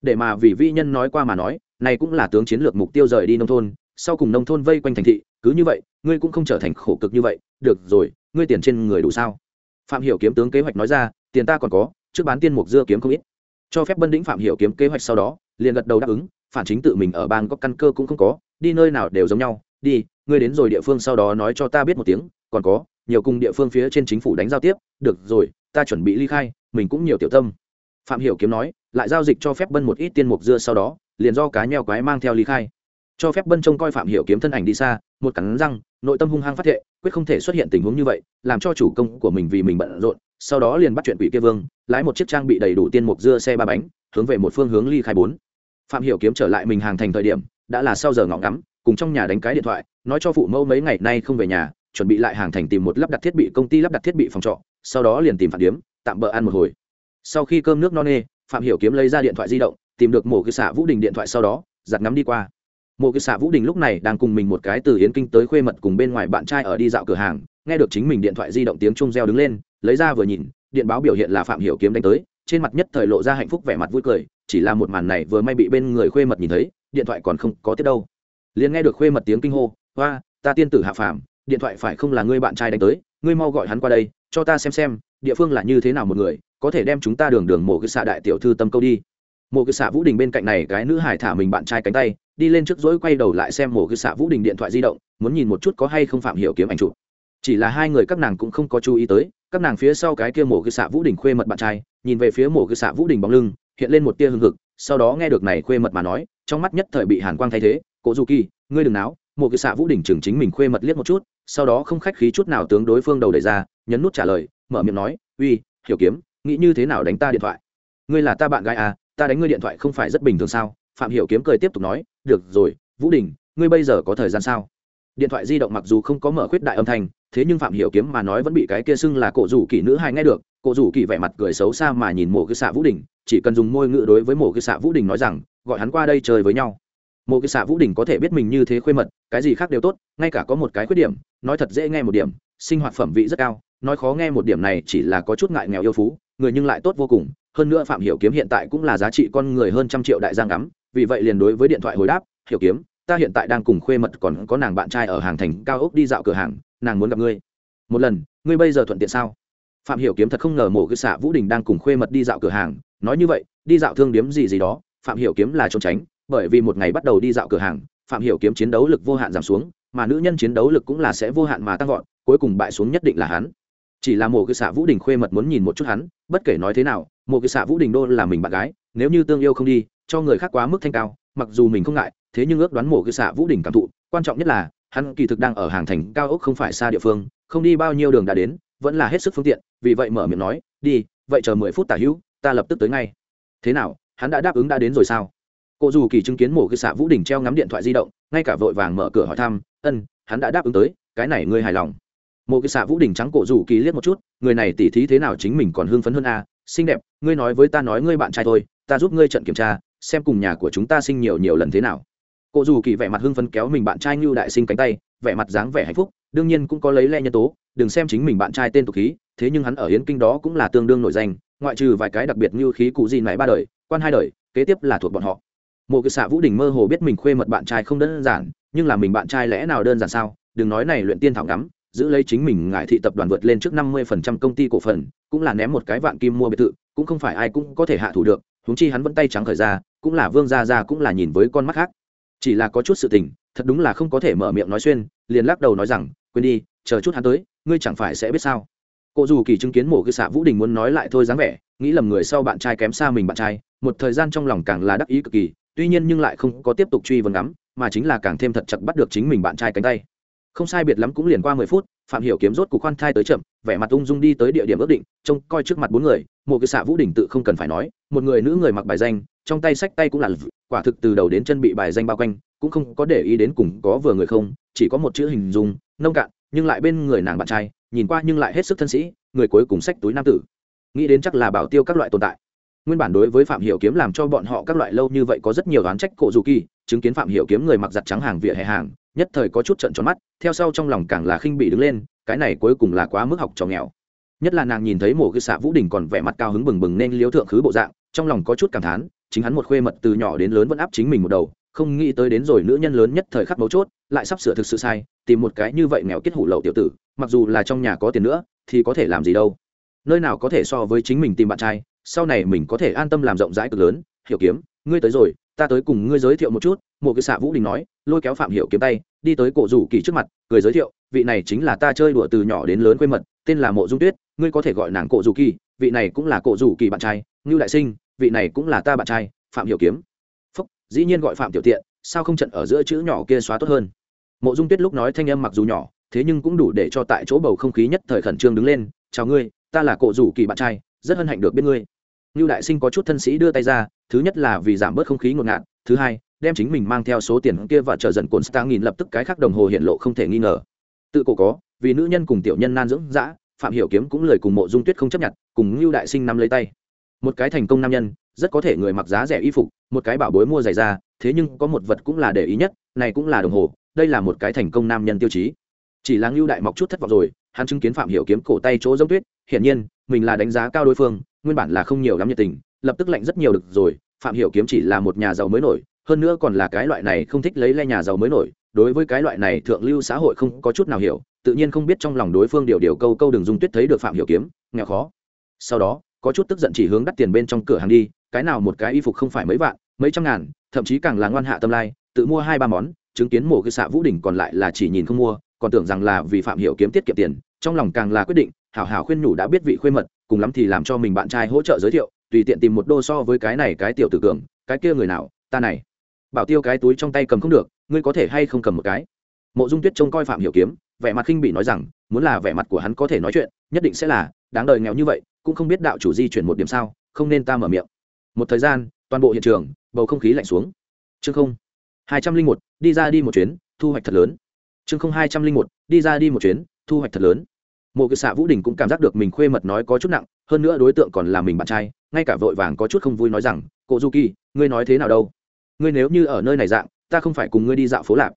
Speaker 1: Để mà vì vi nhân nói qua mà nói, này cũng là tướng chiến lược mục tiêu rời đi nông thôn sau cùng nông thôn vây quanh thành thị, cứ như vậy, ngươi cũng không trở thành khổ cực như vậy, được rồi, ngươi tiền trên người đủ sao? Phạm hiểu kiếm tướng kế hoạch nói ra, tiền ta còn có, trước bán tiên mục dưa kiếm không ít. Cho phép bân đĩnh phạm hiểu kiếm kế hoạch sau đó, liền gật đầu đáp ứng, phản chính tự mình ở bang có căn cơ cũng không có, đi nơi nào đều giống nhau, đi, ngươi đến rồi địa phương sau đó nói cho ta biết một tiếng, còn có, nhiều cùng địa phương phía trên chính phủ đánh giao tiếp, được rồi, ta chuẩn bị ly khai, mình cũng nhiều tiểu tâm. Phạm hiểu kiếm nói, lại giao dịch cho phép bân một ít tiên mục dưa sau đó, liền do cá nheo quái mang theo ly khai cho phép bân trông coi phạm hiểu kiếm thân ảnh đi xa, một cắn răng, nội tâm hung hăng phát thệ, quyết không thể xuất hiện tình huống như vậy, làm cho chủ công của mình vì mình bận rộn, sau đó liền bắt chuyện quỷ kia vương, lái một chiếc trang bị đầy đủ tiên mục dưa xe ba bánh, hướng về một phương hướng ly khai bốn. Phạm hiểu kiếm trở lại mình hàng thành thời điểm, đã là sau giờ ngọ ngắm, cùng trong nhà đánh cái điện thoại, nói cho phụ mẫu mấy ngày nay không về nhà, chuẩn bị lại hàng thành tìm một lắp đặt thiết bị công ty lắp đặt thiết bị phòng trọ, sau đó liền tìm phản điếm, tạm bỡ ăn một hồi. Sau khi cơm nước no nê, phạm hiểu kiếm lấy ra điện thoại di động, tìm được mổ cư xạ vũ đình điện thoại sau đó giặt ngắm đi qua mộ cái xạ vũ đình lúc này đang cùng mình một cái từ yến kinh tới khuê mật cùng bên ngoài bạn trai ở đi dạo cửa hàng, nghe được chính mình điện thoại di động tiếng chung reo đứng lên, lấy ra vừa nhìn, điện báo biểu hiện là phạm hiểu kiếm đánh tới, trên mặt nhất thời lộ ra hạnh phúc vẻ mặt vui cười, chỉ là một màn này vừa may bị bên người khuê mật nhìn thấy, điện thoại còn không có tiếp đâu. Liền nghe được khuê mật tiếng kinh hô hoa ta tiên tử hạ phàm, điện thoại phải không là ngươi bạn trai đánh tới, ngươi mau gọi hắn qua đây, cho ta xem xem, địa phương là như thế nào một người, có thể đem chúng ta đường đường mổ cái xạ đại tiểu thư tâm câu đi. Mộ cái xạ vũ đình bên cạnh này, cái nữ hải thả mình bạn trai cánh tay đi lên trước dỗi quay đầu lại xem mổ cái xạ vũ đình điện thoại di động, muốn nhìn một chút có hay không phạm hiểu kiếm ảnh chụp. Chỉ là hai người các nàng cũng không có chú ý tới, các nàng phía sau cái kia mổ cái xạ vũ đình khuê mật bạn trai, nhìn về phía mổ cái xạ vũ đình bóng lưng, hiện lên một tia hưng hực, sau đó nghe được này khuê mật mà nói, trong mắt nhất thời bị hàn quang thay thế cố du kỳ, ngươi đừng náo. Mổ cái xạ vũ đình chừng chính mình khuê mật liếc một chút, sau đó không khách khí chút nào tướng đối phương đầu đẩy ra, nhấn nút trả lời, mở miệng nói, uy, hiểu kiếm, nghĩ như thế nào đánh ta điện thoại? Ngươi là ta bạn gái à ta đánh ngươi điện thoại không phải rất bình thường sao? Phạm hiểu kiếm cười tiếp tục nói được rồi, vũ đình, ngươi bây giờ có thời gian sao? Điện thoại di động mặc dù không có mở khuyết đại âm thanh, thế nhưng phạm hiểu kiếm mà nói vẫn bị cái kia xưng là cổ rủ kỳ nữ hay nghe được. Cổ rủ kỳ vẻ mặt cười xấu xa mà nhìn mộ cư xạ vũ đình, chỉ cần dùng môi ngữ đối với mộ cư xạ vũ đình nói rằng, gọi hắn qua đây chơi với nhau. Mộ cư xạ vũ đình có thể biết mình như thế khuê mật, cái gì khác đều tốt, ngay cả có một cái khuyết điểm, nói thật dễ nghe một điểm, sinh hoạt phẩm vị rất cao, nói khó nghe một điểm này chỉ là có chút ngại nghèo yêu phú, người nhưng lại tốt vô cùng. Hơn nữa phạm hiểu kiếm hiện tại cũng là giá trị con người hơn trăm triệu đại giang ngắm vì vậy liền đối với điện thoại hồi đáp, hiểu kiếm, ta hiện tại đang cùng khuê mật còn có nàng bạn trai ở hàng thành cao ốc đi dạo cửa hàng, nàng muốn gặp ngươi. Một lần, ngươi bây giờ thuận tiện sao? Phạm hiểu kiếm thật không ngờ mổ cứ xạ vũ đình đang cùng khuê mật đi dạo cửa hàng, nói như vậy, đi dạo thương điếm gì gì đó, phạm hiểu kiếm là trốn tránh, bởi vì một ngày bắt đầu đi dạo cửa hàng, phạm hiểu kiếm chiến đấu lực vô hạn giảm xuống, mà nữ nhân chiến đấu lực cũng là sẽ vô hạn mà tăng vọt, cuối cùng bại xuống nhất định là hắn. Chỉ là mổ cứ xạ vũ đình khuê mật muốn nhìn một chút hắn, bất kể nói thế nào, mổ cứ xạ vũ đình đô là mình bạn gái, nếu như tương yêu không đi cho người khác quá mức thanh cao, mặc dù mình không ngại, thế nhưng ước đoán mổ cái xạ vũ đình cảm thụ, quan trọng nhất là, hắn kỳ thực đang ở hàng thành cao ốc không phải xa địa phương, không đi bao nhiêu đường đã đến, vẫn là hết sức phương tiện, vì vậy mở miệng nói, đi, vậy chờ mười phút tả hữu, ta lập tức tới ngay. Thế nào, hắn đã đáp ứng đã đến rồi sao? Cô dù kỳ chứng kiến mổ cái xạ vũ đình treo ngắm điện thoại di động, ngay cả vội vàng mở cửa hỏi thăm, ân, hắn đã đáp ứng tới, cái này ngươi hài lòng. Mổ cái xạ vũ đình trắng cổ dù kỳ liếc một chút, người này tỉ thí thế nào chính mình còn hưng phấn hơn a, xinh đẹp, ngươi nói với ta nói ngươi bạn trai thôi, ta giúp ngươi trận kiểm tra xem cùng nhà của chúng ta sinh nhiều nhiều lần thế nào. Cô dù kỳ vẻ mặt hưng phấn kéo mình bạn trai như đại sinh cánh tay, vẻ mặt dáng vẻ hạnh phúc, đương nhiên cũng có lấy lẽ nhân tố, đừng xem chính mình bạn trai tên tục khí, thế nhưng hắn ở hiến kinh đó cũng là tương đương nổi danh, ngoại trừ vài cái đặc biệt như khí cụ gì này ba đời, quan hai đời, kế tiếp là thuộc bọn họ. Một cái xạ vũ đình mơ hồ biết mình khuê mật bạn trai không đơn giản, nhưng là mình bạn trai lẽ nào đơn giản sao? Đừng nói này luyện tiên thảo ngắm, giữ lấy chính mình ngại thị tập đoàn vượt lên trước năm mươi phần trăm công ty cổ phần, cũng là ném một cái vạn kim mua biệt thự, cũng không phải ai cũng có thể hạ thủ được huống chi hắn vẫn tay trắng khởi ra, cũng là vương gia gia cũng là nhìn với con mắt khác. Chỉ là có chút sự tình, thật đúng là không có thể mở miệng nói xuyên, liền lắc đầu nói rằng, quên đi, chờ chút hắn tới, ngươi chẳng phải sẽ biết sao? Cô dù kỳ chứng kiến mổ cư xạ vũ đình muốn nói lại thôi dáng vẻ, nghĩ lầm người sau bạn trai kém xa mình bạn trai, một thời gian trong lòng càng là đắc ý cực kỳ, tuy nhiên nhưng lại không có tiếp tục truy vấn ngắm, mà chính là càng thêm thật chặt bắt được chính mình bạn trai cánh tay không sai biệt lắm cũng liền qua mười phút, phạm hiểu kiếm rốt cục khoan thai tới chậm, vẻ mặt ung dung đi tới địa điểm ước định, trông coi trước mặt bốn người, một cái xạ vũ đỉnh tự không cần phải nói, một người nữ người mặc bài danh, trong tay sách tay cũng là quả thực từ đầu đến chân bị bài danh bao quanh, cũng không có để ý đến cùng có vừa người không, chỉ có một chữ hình dung, nông cạn, nhưng lại bên người nàng bạn trai, nhìn qua nhưng lại hết sức thân sĩ, người cuối cùng sách túi nam tử. Nghĩ đến chắc là bảo tiêu các loại tồn tại nguyên bản đối với phạm hiểu kiếm làm cho bọn họ các loại lâu như vậy có rất nhiều đoán trách cổ dù kỳ, chứng kiến phạm hiểu kiếm người mặc giặt trắng hàng vỉa hè hàng, nhất thời có chút trận tròn mắt, theo sau trong lòng càng là khinh bị đứng lên, cái này cuối cùng là quá mức học trò nghèo. Nhất là nàng nhìn thấy mổ cư xạ vũ đình còn vẻ mặt cao hứng bừng bừng nên liếu thượng khứ bộ dạng, trong lòng có chút cảm thán, chính hắn một khuê mật từ nhỏ đến lớn vẫn áp chính mình một đầu, không nghĩ tới đến rồi nữ nhân lớn nhất thời khắc mấu chốt, lại sắp sửa thực sự sai, tìm một cái như vậy nghèo kết hủ lậu tiểu tử, mặc dù là trong nhà có tiền nữa, thì có thể làm gì đâu. Nơi nào có thể so với chính mình tìm bạn trai sau này mình có thể an tâm làm rộng rãi cực lớn. Hiểu kiếm, ngươi tới rồi, ta tới cùng ngươi giới thiệu một chút. Một cái xạ vũ đình nói, lôi kéo phạm hiểu kiếm tay, đi tới cổ rủ kỳ trước mặt, cười giới thiệu, vị này chính là ta chơi đùa từ nhỏ đến lớn quê mật, tên là mộ dung tuyết, ngươi có thể gọi nàng cổ rủ kỳ, vị này cũng là cổ rủ kỳ bạn trai, ngưu đại sinh, vị này cũng là ta bạn trai, phạm hiểu kiếm. Phúc, dĩ nhiên gọi phạm tiểu tiện, sao không trận ở giữa chữ nhỏ kia xóa tốt hơn? Mộ dung tuyết lúc nói thanh âm mặc dù nhỏ, thế nhưng cũng đủ để cho tại chỗ bầu không khí nhất thời khẩn trương đứng lên, chào ngươi, ta là cổ rủ kỳ bạn trai, rất hân hạnh được biết ngươi. Nưu đại sinh có chút thân sĩ đưa tay ra, thứ nhất là vì giảm bớt không khí ngột ngạt, thứ hai, đem chính mình mang theo số tiền kia và chờ dần cuốn Star nghìn lập tức cái khác đồng hồ hiện lộ không thể nghi ngờ. Tự cổ có, vì nữ nhân cùng tiểu nhân nan dưỡng dã, Phạm Hiểu Kiếm cũng lời cùng Mộ Dung Tuyết không chấp nhận, cùng Nưu đại sinh nắm lấy tay. Một cái thành công nam nhân, rất có thể người mặc giá rẻ y phục, một cái bảo bối mua giày ra, thế nhưng có một vật cũng là để ý nhất, này cũng là đồng hồ đây là một cái thành công nam nhân tiêu chí chỉ là Nưu đại mọc chút thất vọng rồi hắn chứng kiến phạm hiểu kiếm cổ tay chỗ giống tuyết hiển nhiên mình là đánh giá cao đối phương nguyên bản là không nhiều lắm nhiệt tình, lập tức lạnh rất nhiều được rồi, phạm hiểu kiếm chỉ là một nhà giàu mới nổi, hơn nữa còn là cái loại này không thích lấy le nhà giàu mới nổi, đối với cái loại này thượng lưu xã hội không có chút nào hiểu, tự nhiên không biết trong lòng đối phương điều điều câu câu đừng dung tuyết thấy được phạm hiểu kiếm, nghèo khó. Sau đó, có chút tức giận chỉ hướng đắt tiền bên trong cửa hàng đi, cái nào một cái y phục không phải mấy vạn, mấy trăm ngàn, thậm chí càng là ngoan hạ tâm lai, tự mua hai ba món, chứng kiến mổ cái xạ vũ đỉnh còn lại là chỉ nhìn không mua, còn tưởng rằng là vì phạm hiểu kiếm tiết kiệm tiền, trong lòng càng là quyết định, hảo hảo khuyên nhủ đã biết vị khuê mật cùng lắm thì làm cho mình bạn trai hỗ trợ giới thiệu, tùy tiện tìm một đô so với cái này cái tiểu tử cường, cái kia người nào, ta này. Bảo tiêu cái túi trong tay cầm không được, ngươi có thể hay không cầm một cái? Mộ dung tuyết trông coi phạm hiểu kiếm, vẻ mặt khinh bị nói rằng, muốn là vẻ mặt của hắn có thể nói chuyện, nhất định sẽ là, đáng đời nghèo như vậy, cũng không biết đạo chủ di chuyển một điểm sao, không nên ta mở miệng. Một thời gian, toàn bộ hiện trường, bầu không khí lạnh xuống. Chương không, hai trăm linh một, đi ra đi một chuyến, thu hoạch thật lớn. Chương không, hai trăm linh một, đi ra đi một chuyến, thu hoạch thật lớn mộ cơ xạ vũ đình cũng cảm giác được mình khuê mật nói có chút nặng, hơn nữa đối tượng còn là mình bạn trai, ngay cả vội vàng có chút không vui nói rằng, cô du kỳ ngươi nói thế nào đâu ngươi nếu như ở nơi này dạng, ta không phải cùng ngươi đi dạo phố lạp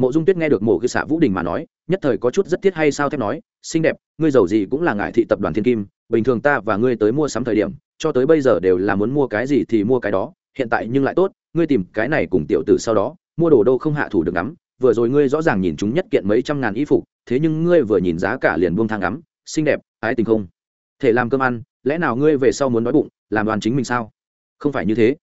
Speaker 1: mộ dung tuyết nghe được mộ cơ xạ vũ đình mà nói, nhất thời có chút rất thiết hay sao thép nói, xinh đẹp, ngươi giàu gì cũng là ngại thị tập đoàn thiên kim, bình thường ta và ngươi tới mua sắm thời điểm, cho tới bây giờ đều là muốn mua cái gì thì mua cái đó, hiện tại nhưng lại tốt, ngươi tìm cái này cùng tiểu tử sau đó, mua đồ đâu không hạ thủ được lắm. vừa rồi ngươi rõ ràng nhìn chúng nhất kiện mấy trăm ngàn y phục thế nhưng ngươi vừa nhìn giá cả liền buông thang ngắm, xinh đẹp, ái tình không? Thể làm cơm ăn, lẽ nào ngươi về sau muốn đói bụng, làm đoàn chính mình sao? Không phải như thế.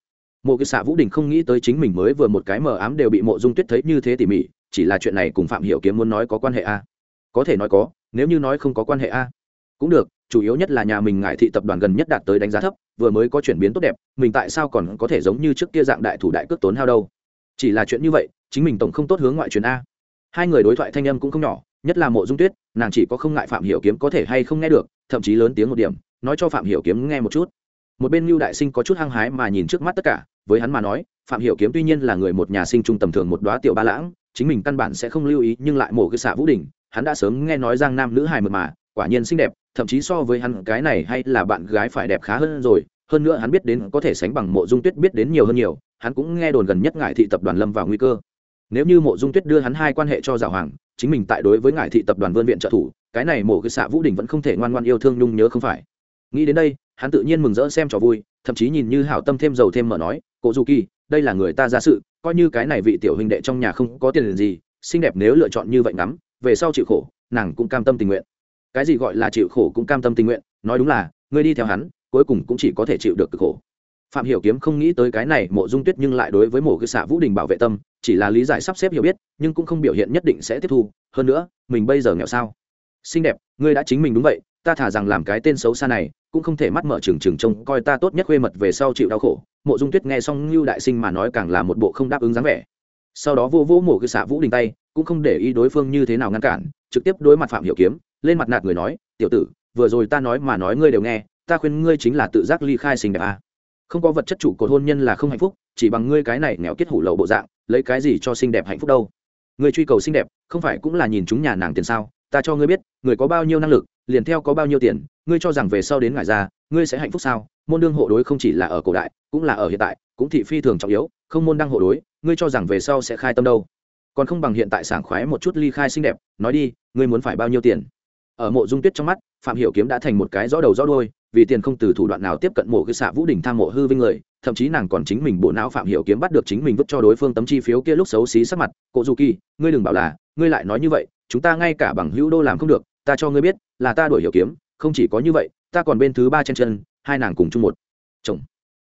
Speaker 1: Mộ cái xạ vũ đình không nghĩ tới chính mình mới vừa một cái mờ ám đều bị mộ dung tuyết thấy như thế tỉ mỉ, chỉ là chuyện này cùng phạm hiểu kiếm muốn nói có quan hệ a? Có thể nói có, nếu như nói không có quan hệ a? Cũng được, chủ yếu nhất là nhà mình ngải thị tập đoàn gần nhất đạt tới đánh giá thấp, vừa mới có chuyển biến tốt đẹp, mình tại sao còn có thể giống như trước kia dạng đại thủ đại cước tốn hao đâu? Chỉ là chuyện như vậy, chính mình tổng không tốt hướng ngoại truyền a. Hai người đối thoại thanh âm cũng không nhỏ nhất là mộ dung tuyết, nàng chỉ có không ngại phạm hiểu kiếm có thể hay không nghe được, thậm chí lớn tiếng một điểm, nói cho phạm hiểu kiếm nghe một chút. Một bên lưu đại sinh có chút hăng hái mà nhìn trước mắt tất cả, với hắn mà nói, phạm hiểu kiếm tuy nhiên là người một nhà sinh trung tầm thường một đóa tiểu ba lãng, chính mình căn bản sẽ không lưu ý, nhưng lại mổ cái xạ vũ đỉnh, hắn đã sớm nghe nói giang nam nữ hài mượt mà, quả nhiên xinh đẹp, thậm chí so với hắn cái này hay là bạn gái phải đẹp khá hơn rồi, hơn nữa hắn biết đến có thể sánh bằng mộ dung tuyết biết đến nhiều hơn nhiều, hắn cũng nghe đồn gần nhất ngại thị tập đoàn lâm vào nguy cơ nếu như mộ dung tuyết đưa hắn hai quan hệ cho giả hoàng, chính mình tại đối với ngài thị tập đoàn vươn viện trợ thủ, cái này mổ cái xạ vũ đình vẫn không thể ngoan ngoan yêu thương nhung nhớ không phải. Nghĩ đến đây, hắn tự nhiên mừng rỡ xem trò vui, thậm chí nhìn như hảo tâm thêm dầu thêm mở nói, cổ du kỳ, đây là người ta ra sự, coi như cái này vị tiểu huynh đệ trong nhà không có tiền gì, xinh đẹp nếu lựa chọn như vậy ngắm, về sau chịu khổ, nàng cũng cam tâm tình nguyện. Cái gì gọi là chịu khổ cũng cam tâm tình nguyện, nói đúng là ngươi đi theo hắn, cuối cùng cũng chỉ có thể chịu được cực khổ phạm hiểu kiếm không nghĩ tới cái này mộ dung tuyết nhưng lại đối với mộ cư xạ vũ đình bảo vệ tâm, chỉ là lý giải sắp xếp hiểu biết, nhưng cũng không biểu hiện nhất định sẽ tiếp thu. Hơn nữa, mình bây giờ nghèo sao? Xinh đẹp, ngươi đã chính mình đúng vậy, ta thả rằng làm cái tên xấu xa này, cũng không thể mắt mở trừng trừng trông coi ta tốt nhất khuê mật về sau chịu đau khổ. Mộ dung tuyết nghe xong lưu đại sinh mà nói càng là một bộ không đáp ứng dáng vẻ. Sau đó vô vô mộ cư xạ vũ đình tay, cũng không để ý đối phương như thế nào ngăn cản, trực tiếp đối mặt phạm hiểu kiếm, lên mặt nạt người nói, tiểu tử, vừa rồi ta nói mà nói ngươi đều nghe, ta khuyên ngươi chính là tự giác ly khai sinh đẹp à không có vật chất chủ cột hôn nhân là không hạnh phúc, chỉ bằng ngươi cái này nghèo kết hủ lậu bộ dạng, lấy cái gì cho xinh đẹp hạnh phúc đâu? Ngươi truy cầu xinh đẹp, không phải cũng là nhìn chúng nhà nàng tiền sao? Ta cho ngươi biết, người có bao nhiêu năng lực, liền theo có bao nhiêu tiền, ngươi cho rằng về sau đến ngại ra, ngươi sẽ hạnh phúc sao? Môn đương hộ đối không chỉ là ở cổ đại, cũng là ở hiện tại, cũng thị phi thường trọng yếu, không môn đăng hộ đối, ngươi cho rằng về sau sẽ khai tâm đâu? Còn không bằng hiện tại sảng khoái một chút ly khai xinh đẹp, nói đi, ngươi muốn phải bao nhiêu tiền? Ở mộ dung tuyết trong mắt, phạm hiểu kiếm đã thành một cái rõ đầu rõ đuôi vì tiền không từ thủ đoạn nào tiếp cận mộ cái xạ vũ đình tham mộ hư vinh người, thậm chí nàng còn chính mình bộ não phạm hiểu kiếm bắt được chính mình vứt cho đối phương tấm chi phiếu kia lúc xấu xí sắc mặt. Cổ du kỳ, ngươi đừng bảo là, ngươi lại nói như vậy, chúng ta ngay cả bằng hữu đô làm không được, ta cho ngươi biết, là ta đuổi hiểu kiếm, không chỉ có như vậy, ta còn bên thứ ba chân chân, hai nàng cùng chung một. Chồng.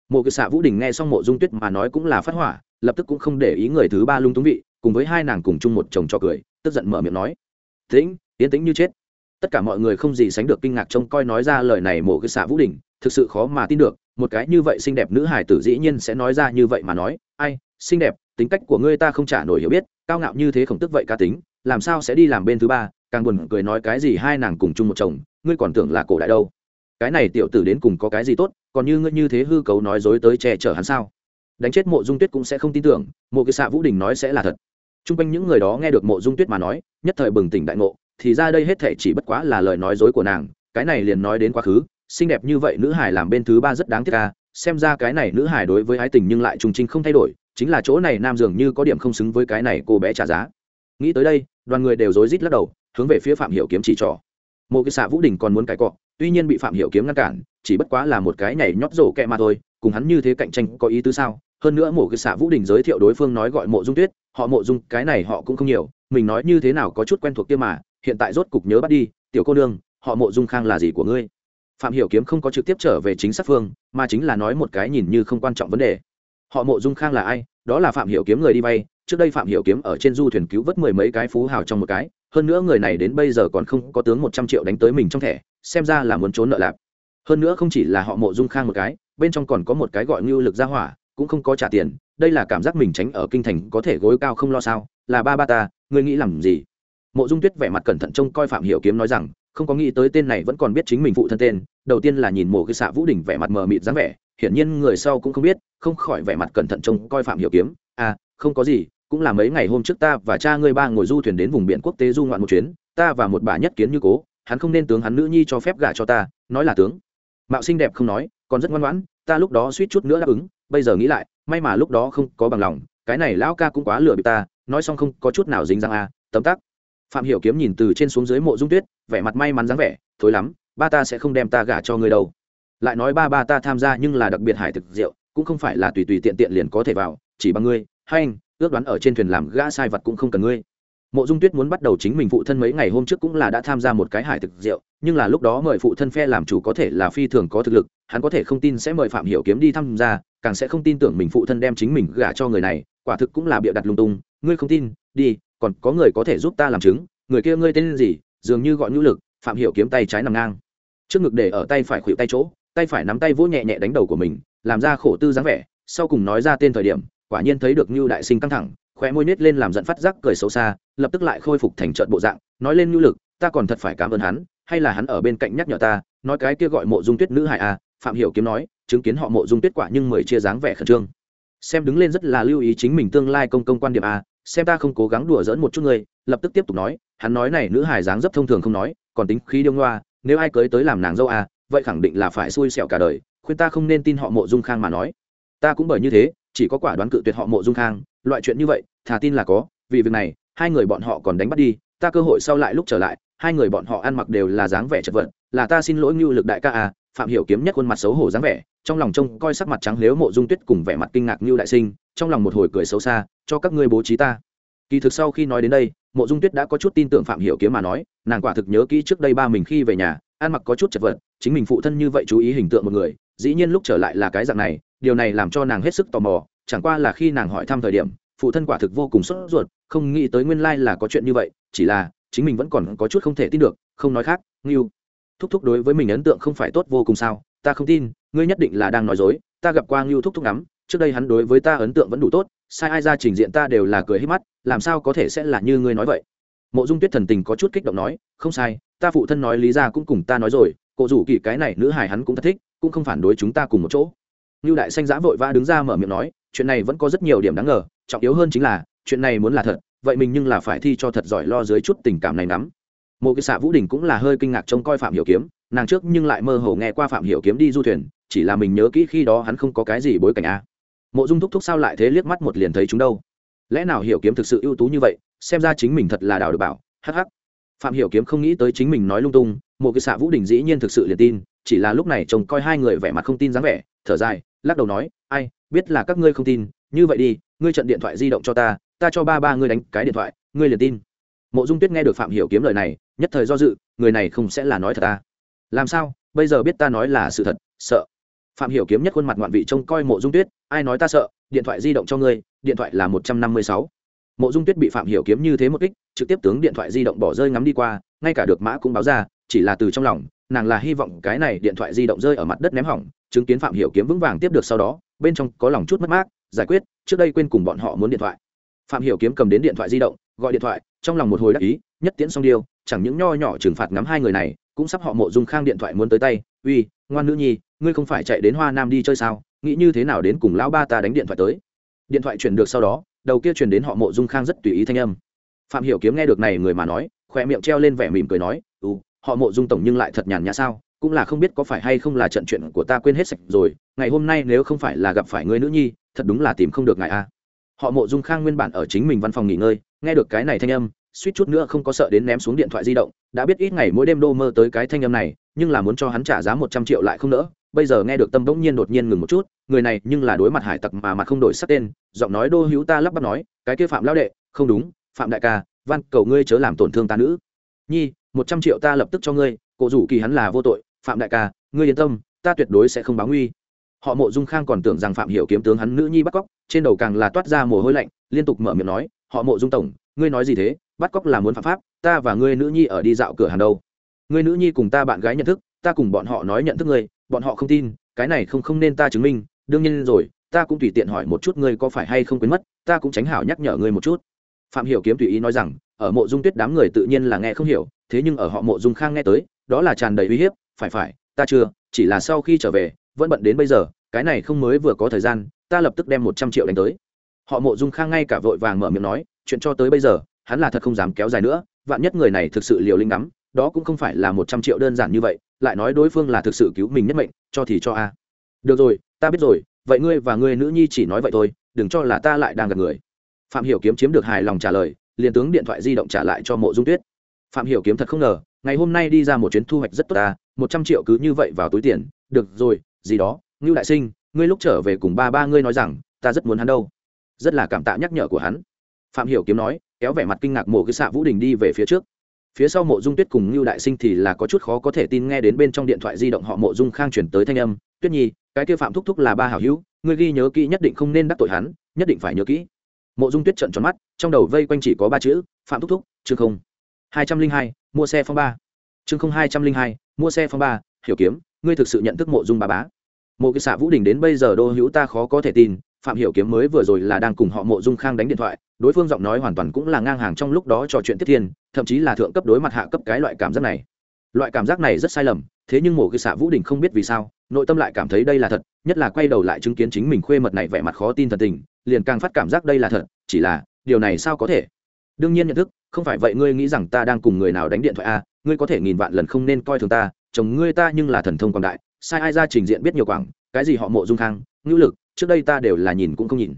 Speaker 1: Mộ cái xạ vũ đình nghe xong mộ dung tuyết mà nói cũng là phát hỏa, lập tức cũng không để ý người thứ ba lung túng vị, cùng với hai nàng cùng chung một chồng cho cười, tức giận mở miệng nói, tĩnh yên tĩnh như chết tất cả mọi người không gì sánh được kinh ngạc trông coi nói ra lời này mộ cái xạ vũ đình, thực sự khó mà tin được, một cái như vậy xinh đẹp nữ hải tử dĩ nhiên sẽ nói ra như vậy mà nói, ai, xinh đẹp, tính cách của ngươi ta không trả nổi hiểu biết, cao ngạo như thế khổng tức vậy ca tính, làm sao sẽ đi làm bên thứ ba? Càng buồn cười nói cái gì hai nàng cùng chung một chồng, ngươi còn tưởng là cổ đại đâu. Cái này tiểu tử đến cùng có cái gì tốt, còn như ngươi như thế hư cấu nói dối tới che chở hắn sao? Đánh chết mộ dung tuyết cũng sẽ không tin tưởng, mộ cái xạ vũ đình nói sẽ là thật. T r u n g quanh những người đó nghe được mộ dung tuyết mà nói, nhất thời bừng tỉnh đại ngộ thì ra đây hết thể chỉ bất quá là lời nói dối của nàng, cái này liền nói đến quá khứ, xinh đẹp như vậy nữ hải làm bên thứ ba rất đáng tiếc ca xem ra cái này nữ hải đối với ái tình nhưng lại trùng trinh không thay đổi, chính là chỗ này nam dường như có điểm không xứng với cái này cô bé trả giá. Nghĩ tới đây, đoàn người đều rối rít lắc đầu, hướng về phía phạm hiểu kiếm chỉ trỏ. Một cái xạ vũ đình còn muốn cãi cọ, tuy nhiên bị phạm hiểu kiếm ngăn cản, chỉ bất quá là một cái nhảy nhót rổ kẹ mà thôi, cùng hắn như thế cạnh tranh có ý tứ sao? Hơn nữa mộ cái xạ vũ đình giới thiệu đối phương nói gọi mộ dung tuyết, họ mộ dung, cái này họ cũng không nhiều, mình nói như thế nào có chút quen thuộc kia mà hiện tại rốt cục nhớ bắt đi, tiểu cô nương, họ mộ dung khang là gì của ngươi? Phạm hiểu kiếm không có trực tiếp trở về chính xác phương, mà chính là nói một cái nhìn như không quan trọng vấn đề. Họ mộ dung khang là ai? Đó là phạm hiểu kiếm người đi vay. Trước đây phạm hiểu kiếm ở trên du thuyền cứu vớt mười mấy cái phú hào trong một cái. Hơn nữa người này đến bây giờ còn không có tướng một trăm triệu đánh tới mình trong thẻ, xem ra là muốn trốn nợ lạp hơn nữa không chỉ là họ mộ dung khang một cái, bên trong còn có một cái gọi ngưu lực gia hỏa, cũng không có trả tiền. Đây là cảm giác mình tránh ở kinh thành có thể gối cao không lo sao? Là ba ba ta, ngươi nghĩ làm gì? Mộ dung tuyết vẻ mặt cẩn thận trông coi phạm hiểu kiếm nói rằng không có nghĩ tới tên này vẫn còn biết chính mình phụ thân tên đầu tiên là nhìn mộ cái xạ vũ đỉnh vẻ mặt mờ mịt dáng vẻ hiển nhiên người sau cũng không biết không khỏi vẻ mặt cẩn thận trông coi phạm hiểu kiếm. À không có gì cũng là mấy ngày hôm trước ta và cha ngươi ba ngồi du thuyền đến vùng biển quốc tế du ngoạn một chuyến ta và một bà nhất kiến như cố hắn không nên tướng hắn nữ nhi cho phép gả cho ta nói là tướng. Mạo xinh đẹp không nói còn rất ngoan ngoãn ta lúc đó suýt chút nữa đáp ứng bây giờ nghĩ lại may mà lúc đó không có bằng lòng cái này lão ca cũng quá lừa bị ta nói xong không có chút nào dính răng à, tấm tắc phạm hiểu kiếm nhìn từ trên xuống dưới mộ dung tuyết, vẻ mặt may mắn dáng vẻ, thối lắm, ba ta sẽ không đem ta gả cho người đâu. Lại nói ba ba ta tham gia nhưng là đặc biệt hải thực rượu, cũng không phải là tùy tùy tiện tiện liền có thể vào, chỉ bằng ngươi, hay anh, ước đoán ở trên thuyền làm gã sai vật cũng không cần ngươi. Mộ dung tuyết muốn bắt đầu chính mình phụ thân mấy ngày hôm trước cũng là đã tham gia một cái hải thực rượu, nhưng là lúc đó mời phụ thân phe làm chủ có thể là phi thường có thực lực, hắn có thể không tin sẽ mời phạm hiểu kiếm đi tham gia, càng sẽ không tin tưởng mình phụ thân đem chính mình gả cho người này, quả thực cũng là bịa đặt lung tung, ngươi không tin, đi còn có người có thể giúp ta làm chứng người kia ngươi tên gì dường như gọi nhu lực phạm hiểu kiếm tay trái nằm ngang trước ngực để ở tay phải khuỵu tay chỗ tay phải nắm tay vỗ nhẹ nhẹ đánh đầu của mình làm ra khổ tư dáng vẻ sau cùng nói ra tên thời điểm quả nhiên thấy được nhu đại sinh căng thẳng, khóe môi nết lên làm giận phát giác cười xấu xa, lập tức lại khôi phục thành trợn bộ dạng, nói lên nhu lực, ta còn thật phải cảm ơn hắn, hay là hắn ở bên cạnh nhắc nhở ta, nói cái kia gọi Mộ Dung Tuyết nữ hài à, Phạm Hiểu kiếm nói, chứng kiến họ Mộ Dung Tuyết quả nhưng mười chia dáng vẻ khẩn trương. Xem đứng lên rất là lưu ý chính mình tương lai công công quan điểm à, xem ta không cố gắng đùa dỡn một chút người, lập tức tiếp tục nói, hắn nói này nữ hài dáng dấp thông thường không nói, còn tính khí điêu ngoa, nếu ai cưới tới làm nàng dâu à, vậy khẳng định là phải xui xẻo cả đời, khuyên ta không nên tin họ Mộ Dung Khang mà nói. Ta cũng bởi như thế, chỉ có quả đoán cự tuyệt họ mộ dung khang loại chuyện như vậy thà tin là có vì việc này hai người bọn họ còn đánh bắt đi ta cơ hội sau lại lúc trở lại hai người bọn họ ăn mặc đều là dáng vẻ chật vật là ta xin lỗi ngưu lực đại ca à phạm hiểu kiếm nhất khuôn mặt xấu hổ dáng vẻ trong lòng trông coi sắc mặt trắng nếu mộ dung tuyết cùng vẻ mặt kinh ngạc ngưu đại sinh trong lòng một hồi cười xấu xa cho các ngươi bố trí ta. Kỳ thực sau khi nói đến đây, mộ dung tuyết đã có chút tin tưởng phạm hiểu kiếm mà nói, nàng quả thực nhớ kỹ trước đây ba mình khi về nhà, ăn mặc có chút chật vật, chính mình phụ thân như vậy chú ý hình tượng một người, dĩ nhiên lúc trở lại là cái dạng này, điều này làm cho nàng hết sức tò mò, chẳng qua là khi nàng hỏi thăm thời điểm, phụ thân quả thực vô cùng sốt ruột, không nghĩ tới nguyên lai là có chuyện như vậy, chỉ là, chính mình vẫn còn có chút không thể tin được, không nói khác, ngưu, thúc thúc đối với mình ấn tượng không phải tốt vô cùng sao, ta không tin, ngươi nhất định là đang nói dối, ta gặp qua ngưu thúc thúc lắm trước đây hắn đối với ta ấn tượng vẫn đủ tốt sai ai ra trình diện ta đều là cười hết mắt làm sao có thể sẽ là như ngươi nói vậy mộ dung tuyết thần tình có chút kích động nói không sai ta phụ thân nói lý ra cũng cùng ta nói rồi cổ rủ kỳ cái này nữ hài hắn cũng thật thích cũng không phản đối chúng ta cùng một chỗ như Đại Xanh giã vội vã đứng ra mở miệng nói, chuyện này vẫn có rất nhiều điểm đáng ngờ, trọng yếu hơn chính là, chuyện này muốn là thật, vậy mình nhưng là phải thi cho thật giỏi lo dưới chút tình cảm này lắm. Một cái xạ Vũ Đình cũng là hơi kinh ngạc trông coi Phạm Hiểu Kiếm, nàng trước nhưng lại mơ hồ nghe qua Phạm Hiểu Kiếm đi du thuyền, chỉ là mình nhớ kỹ khi đó hắn không có cái gì bối cảnh a. Mộ Dung thúc thúc sao lại thế liếc mắt một liền thấy chúng đâu? Lẽ nào Hiểu Kiếm thực sự ưu tú như vậy, xem ra chính mình thật là đào được bảo, hắc hắc. Phạm Hiểu Kiếm không nghĩ tới chính mình nói lung tung, một cái xạ Vũ Đình dĩ nhiên thực sự liền tin, chỉ là lúc này trông coi hai người vẻ mặt không tin dáng vẻ, thở dài, lắc đầu nói ai biết là các ngươi không tin như vậy đi ngươi trận điện thoại di động cho ta ta cho ba ba ngươi đánh cái điện thoại ngươi liền tin mộ dung tuyết nghe được phạm hiểu kiếm lời này nhất thời do dự người này không sẽ là nói thật ta làm sao bây giờ biết ta nói là sự thật sợ phạm hiểu kiếm nhất khuôn mặt ngoạn vị trông coi mộ dung tuyết, ai nói ta sợ? Điện thoại di động cho ngươi, điện thoại là một trăm năm mươi sáu. Mộ dung tuyết bị phạm hiểu kiếm như thế một kích, trực tiếp tướng điện thoại di động bỏ rơi ngắm đi qua, ngay cả được mã cũng báo ra, chỉ là từ trong lòng, nàng là hy vọng cái này điện thoại di động rơi ở mặt đất ném hỏng, chứng kiến phạm hiểu kiếm vững vàng tiếp được sau đó, bên trong có lòng chút mất mát, giải quyết, trước đây quên cùng bọn họ muốn điện thoại. Phạm hiểu kiếm cầm đến điện thoại di động, gọi điện thoại, trong lòng một hồi đắc ý, nhất tiễn xong điều, chẳng những nho nhỏ trừng phạt ngắm hai người này, cũng sắp họ mộ dung khang điện thoại muốn tới tay, uy, ngoan nữ nhi ngươi không phải chạy đến hoa nam đi chơi sao? Nghĩ như thế nào đến cùng lão ba ta đánh điện thoại tới? Điện thoại chuyển được sau đó, đầu kia chuyển đến họ mộ dung khang rất tùy ý thanh âm. Phạm hiểu kiếm nghe được này người mà nói khoe miệng treo lên vẻ mỉm cười nói ừ họ mộ dung tổng nhưng lại thật nhàn nhã sao? Cũng là không biết có phải hay không là trận chuyện của ta quên hết sạch rồi, ngày hôm nay nếu không phải là gặp phải người nữ nhi, thật đúng là tìm không được ngài a. Họ mộ dung khang nguyên bản ở chính mình văn phòng nghỉ ngơi, nghe được cái này thanh âm, suýt chút nữa không có sợ đến ném xuống điện thoại di động, đã biết ít ngày mỗi đêm đô mơ tới cái thanh âm này, nhưng là muốn cho hắn trả giá một trăm triệu lại không nỡ bây giờ nghe được tâm bỗng nhiên đột nhiên ngừng một chút, người này nhưng là đối mặt hải tặc mà mặt không đổi sắc tên, giọng nói đô hữu ta lắp bắp nói, cái kia phạm lão đệ, không đúng, phạm đại ca, van cầu ngươi chớ làm tổn thương ta nữ. Nhi, một trăm triệu ta lập tức cho ngươi, cổ rủ kỳ hắn là vô tội, phạm đại ca, ngươi yên tâm, ta tuyệt đối sẽ không báo nguy. Họ mộ dung khang còn tưởng rằng phạm hiểu kiếm tướng hắn nữ nhi bắt cóc, trên đầu càng là toát ra mồ hôi lạnh, liên tục mở miệng nói, họ mộ dung tổng, ngươi nói gì thế? Bắt cóc là muốn phạm pháp, ta và ngươi nữ nhi ở đi dạo cửa hàng đâu. Ngươi nữ nhi cùng ta bạn gái nhận thức, ta cùng bọn họ nói nhận thức ngươi bọn họ không tin, cái này không không nên ta chứng minh, đương nhiên rồi, ta cũng tùy tiện hỏi một chút ngươi có phải hay không quên mất, ta cũng tránh hảo nhắc nhở ngươi một chút phạm hiểu kiếm tùy ý nói rằng, ở mộ dung tuyết đám người tự nhiên là nghe không hiểu, thế nhưng ở họ mộ dung khang nghe tới, đó là tràn đầy uy hiếp, phải phải, ta chưa, chỉ là sau khi trở về, vẫn bận đến bây giờ, cái này không mới vừa có thời gian, ta lập tức đem một trăm triệu đánh tới họ mộ dung khang ngay cả vội vàng mở miệng nói, chuyện cho tới bây giờ, hắn là thật không dám kéo dài nữa, vạn nhất người này thực sự liều linh lắm đó cũng không phải là một trăm triệu đơn giản như vậy, lại nói đối phương là thực sự cứu mình nhất mệnh, cho thì cho a. Được rồi, ta biết rồi, vậy ngươi và ngươi nữ nhi chỉ nói vậy thôi, đừng cho là ta lại đang gặp người. Phạm hiểu kiếm chiếm được hài lòng trả lời, liền tướng điện thoại di động trả lại cho mộ dung tuyết. Phạm hiểu kiếm thật không ngờ, ngày hôm nay đi ra một chuyến thu hoạch rất tốt ta một trăm triệu cứ như vậy vào túi tiền, được rồi, gì đó, ngưu đại sinh, ngươi lúc trở về cùng ba ba ngươi nói rằng, ta rất muốn hắn đâu. Rất là cảm tạ nhắc nhở của hắn. Phạm hiểu kiếm nói, kéo vẻ mặt kinh ngạc mộ cứ xạ vũ đình đi về phía trước phía sau mộ dung tuyết cùng ngưu đại sinh thì là có chút khó có thể tin nghe đến bên trong điện thoại di động họ mộ dung khang chuyển tới thanh âm. Tuyết nhi, cái kia phạm thúc thúc là ba hảo hữu, ngươi ghi nhớ kỹ nhất định không nên đắc tội hắn, nhất định phải nhớ kỹ. Mộ dung tuyết trận tròn mắt, trong đầu vây quanh chỉ có ba chữ, phạm thúc thúc, chương không. Hai trăm linh hai, mua xe phong ba. Chương không, hai trăm linh hai, mua xe phong ba, hiểu kiếm, ngươi thực sự nhận thức mộ dung bà bá. Mộ cái xạ vũ đình đến bây giờ đô hữu ta khó có thể tin, phạm hiểu kiếm mới vừa rồi là đang cùng họ mộ dung khang đánh điện thoại đối phương giọng nói hoàn toàn cũng là ngang hàng trong lúc đó trò chuyện tiếp thiên thậm chí là thượng cấp đối mặt hạ cấp cái loại cảm giác này. Loại cảm giác này rất sai lầm thế nhưng mộ cái xạ vũ đình không biết vì sao nội tâm lại cảm thấy đây là thật nhất là quay đầu lại chứng kiến chính mình khuê mật này vẻ mặt khó tin thần tình liền càng phát cảm giác đây là thật chỉ là điều này sao có thể? Đương nhiên nhận thức không phải vậy ngươi nghĩ rằng ta đang cùng người nào đánh điện thoại a à, ngươi có thể nghìn vạn lần không nên coi thường ta chồng ngươi ta nhưng là thần thông quảng đại sai ai ra trình diện biết nhiều quảng cái gì họ mộ dung khang ngữ lực trước đây ta đều là nhìn cũng không nhìn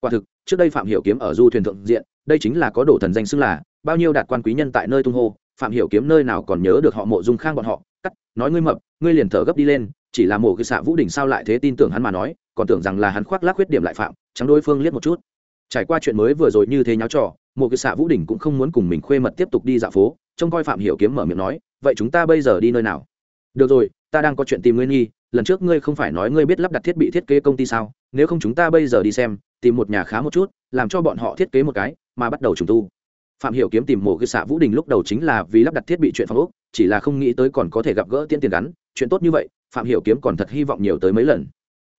Speaker 1: quả thực, trước đây phạm hiểu kiếm ở du thuyền thượng diện, đây chính là có đổ thần danh xưng là bao nhiêu đạt quan quý nhân tại nơi tung hô, phạm hiểu kiếm nơi nào còn nhớ được họ mộ dung khang bọn họ, cắt, nói ngươi mập, ngươi liền thở gấp đi lên, chỉ là mổ cái xạ vũ đỉnh sao lại thế tin tưởng hắn mà nói, còn tưởng rằng là hắn khoác lác khuyết điểm lại phạm, trắng đối phương liếc một chút. Trải qua chuyện mới vừa rồi như thế nháo trò một cái xạ vũ đỉnh cũng không muốn cùng mình khuê mật tiếp tục đi dạo phố, trông coi phạm hiểu kiếm mở miệng nói, vậy chúng ta bây giờ đi nơi nào? Được rồi, ta đang có chuyện tìm ngươi nghi, lần trước ngươi không phải nói ngươi biết lắp đặt thiết bị thiết kế công ty sao? Nếu không chúng ta bây giờ đi xem, tìm một nhà khá một chút, làm cho bọn họ thiết kế một cái, mà bắt đầu trùng tu. Phạm hiểu kiếm tìm mổ cái xạ vũ đình lúc đầu chính là vì lắp đặt thiết bị chuyện phòng ốc, chỉ là không nghĩ tới còn có thể gặp gỡ tiên tiền gắn, chuyện tốt như vậy, phạm hiểu kiếm còn thật hy vọng nhiều tới mấy lần.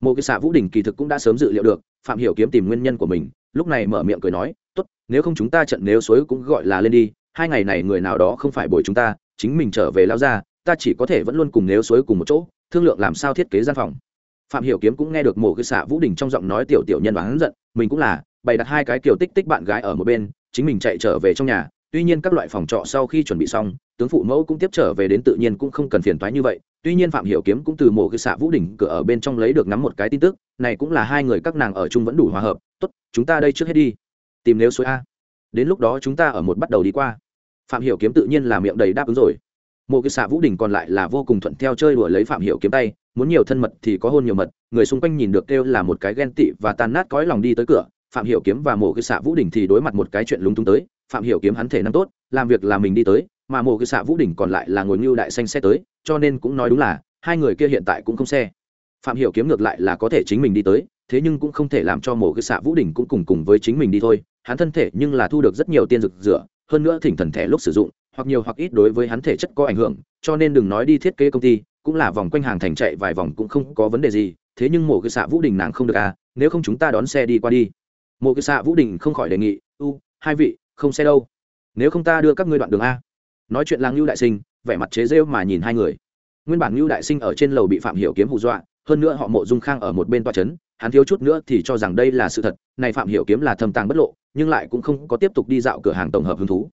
Speaker 1: Mổ cái xạ vũ đình kỳ thực cũng đã sớm dự liệu được, phạm hiểu kiếm tìm nguyên nhân của mình, lúc này mở miệng cười nói, tốt, nếu không chúng ta trận nếu suối cũng gọi là lên đi, hai ngày này người nào đó không phải bồi chúng ta, chính mình trở về lao ra, ta chỉ có thể vẫn luôn cùng nếu suối cùng một chỗ, thương lượng làm sao thiết kế gian phòng phạm hiểu kiếm cũng nghe được mổ cái xạ vũ đình trong giọng nói tiểu tiểu nhân hắn giận, mình cũng là, bày đặt hai cái kiểu tích tích bạn gái ở một bên, chính mình chạy trở về trong nhà. Tuy nhiên các loại phòng trọ sau khi chuẩn bị xong, tướng phụ mẫu cũng tiếp trở về đến tự nhiên cũng không cần phiền toái như vậy. Tuy nhiên phạm hiểu kiếm cũng từ mộ cái xạ vũ đỉnh cửa ở bên trong lấy được nắm một cái tin tức, này cũng là hai người các nàng ở chung vẫn đủ hòa hợp. Tốt, chúng ta đây trước hết đi. Tìm nếu suối a. Đến lúc đó chúng ta ở một bắt đầu đi qua. Phạm hiểu kiếm tự nhiên là miệng đầy đáp ứng rồi mộ cái xạ vũ đỉnh còn lại là vô cùng thuận theo chơi đùa lấy phạm hiểu kiếm tay, muốn nhiều thân mật thì có hôn nhiều mật, người xung quanh nhìn được kêu là một cái ghen tị và tan nát cõi lòng đi tới cửa, phạm hiểu kiếm và mộ cái xạ vũ đỉnh thì đối mặt một cái chuyện lúng túng tới, phạm hiểu kiếm hắn thể năng tốt, làm việc là mình đi tới, mà mộ cái xạ vũ đỉnh còn lại là ngồi như đại xanh xe tới, cho nên cũng nói đúng là, hai người kia hiện tại cũng không xe. Phạm hiểu kiếm ngược lại là có thể chính mình đi tới, thế nhưng cũng không thể làm cho một cái xạ vũ đỉnh cũng cùng cùng với chính mình đi thôi, hắn thân thể nhưng là thu được rất nhiều tiên dược rửa, hơn nữa thỉnh thần thể lúc sử dụng hoặc nhiều hoặc ít đối với hắn thể chất có ảnh hưởng cho nên đừng nói đi thiết kế công ty cũng là vòng quanh hàng thành chạy vài vòng cũng không có vấn đề gì thế nhưng mộ cư xạ vũ đình nàng không được à nếu không chúng ta đón xe đi qua đi. Mộ cư xạ vũ đình không khỏi đề nghị u hai vị không xe đâu. Nếu không ta đưa các ngươi đoạn đường a. Nói chuyện là ngưu đại sinh vẻ mặt chế rêu mà nhìn hai người. Nguyên bản ngưu đại sinh ở trên lầu bị phạm hiểu kiếm hù dọa hơn nữa họ mộ dung khang ở một bên toa trấn, hắn thiếu chút nữa thì cho rằng đây là sự thật này phạm hiểu kiếm là thâm tàng bất lộ nhưng lại cũng không có tiếp tục đi dạo cửa hàng tổng hợp hứng thú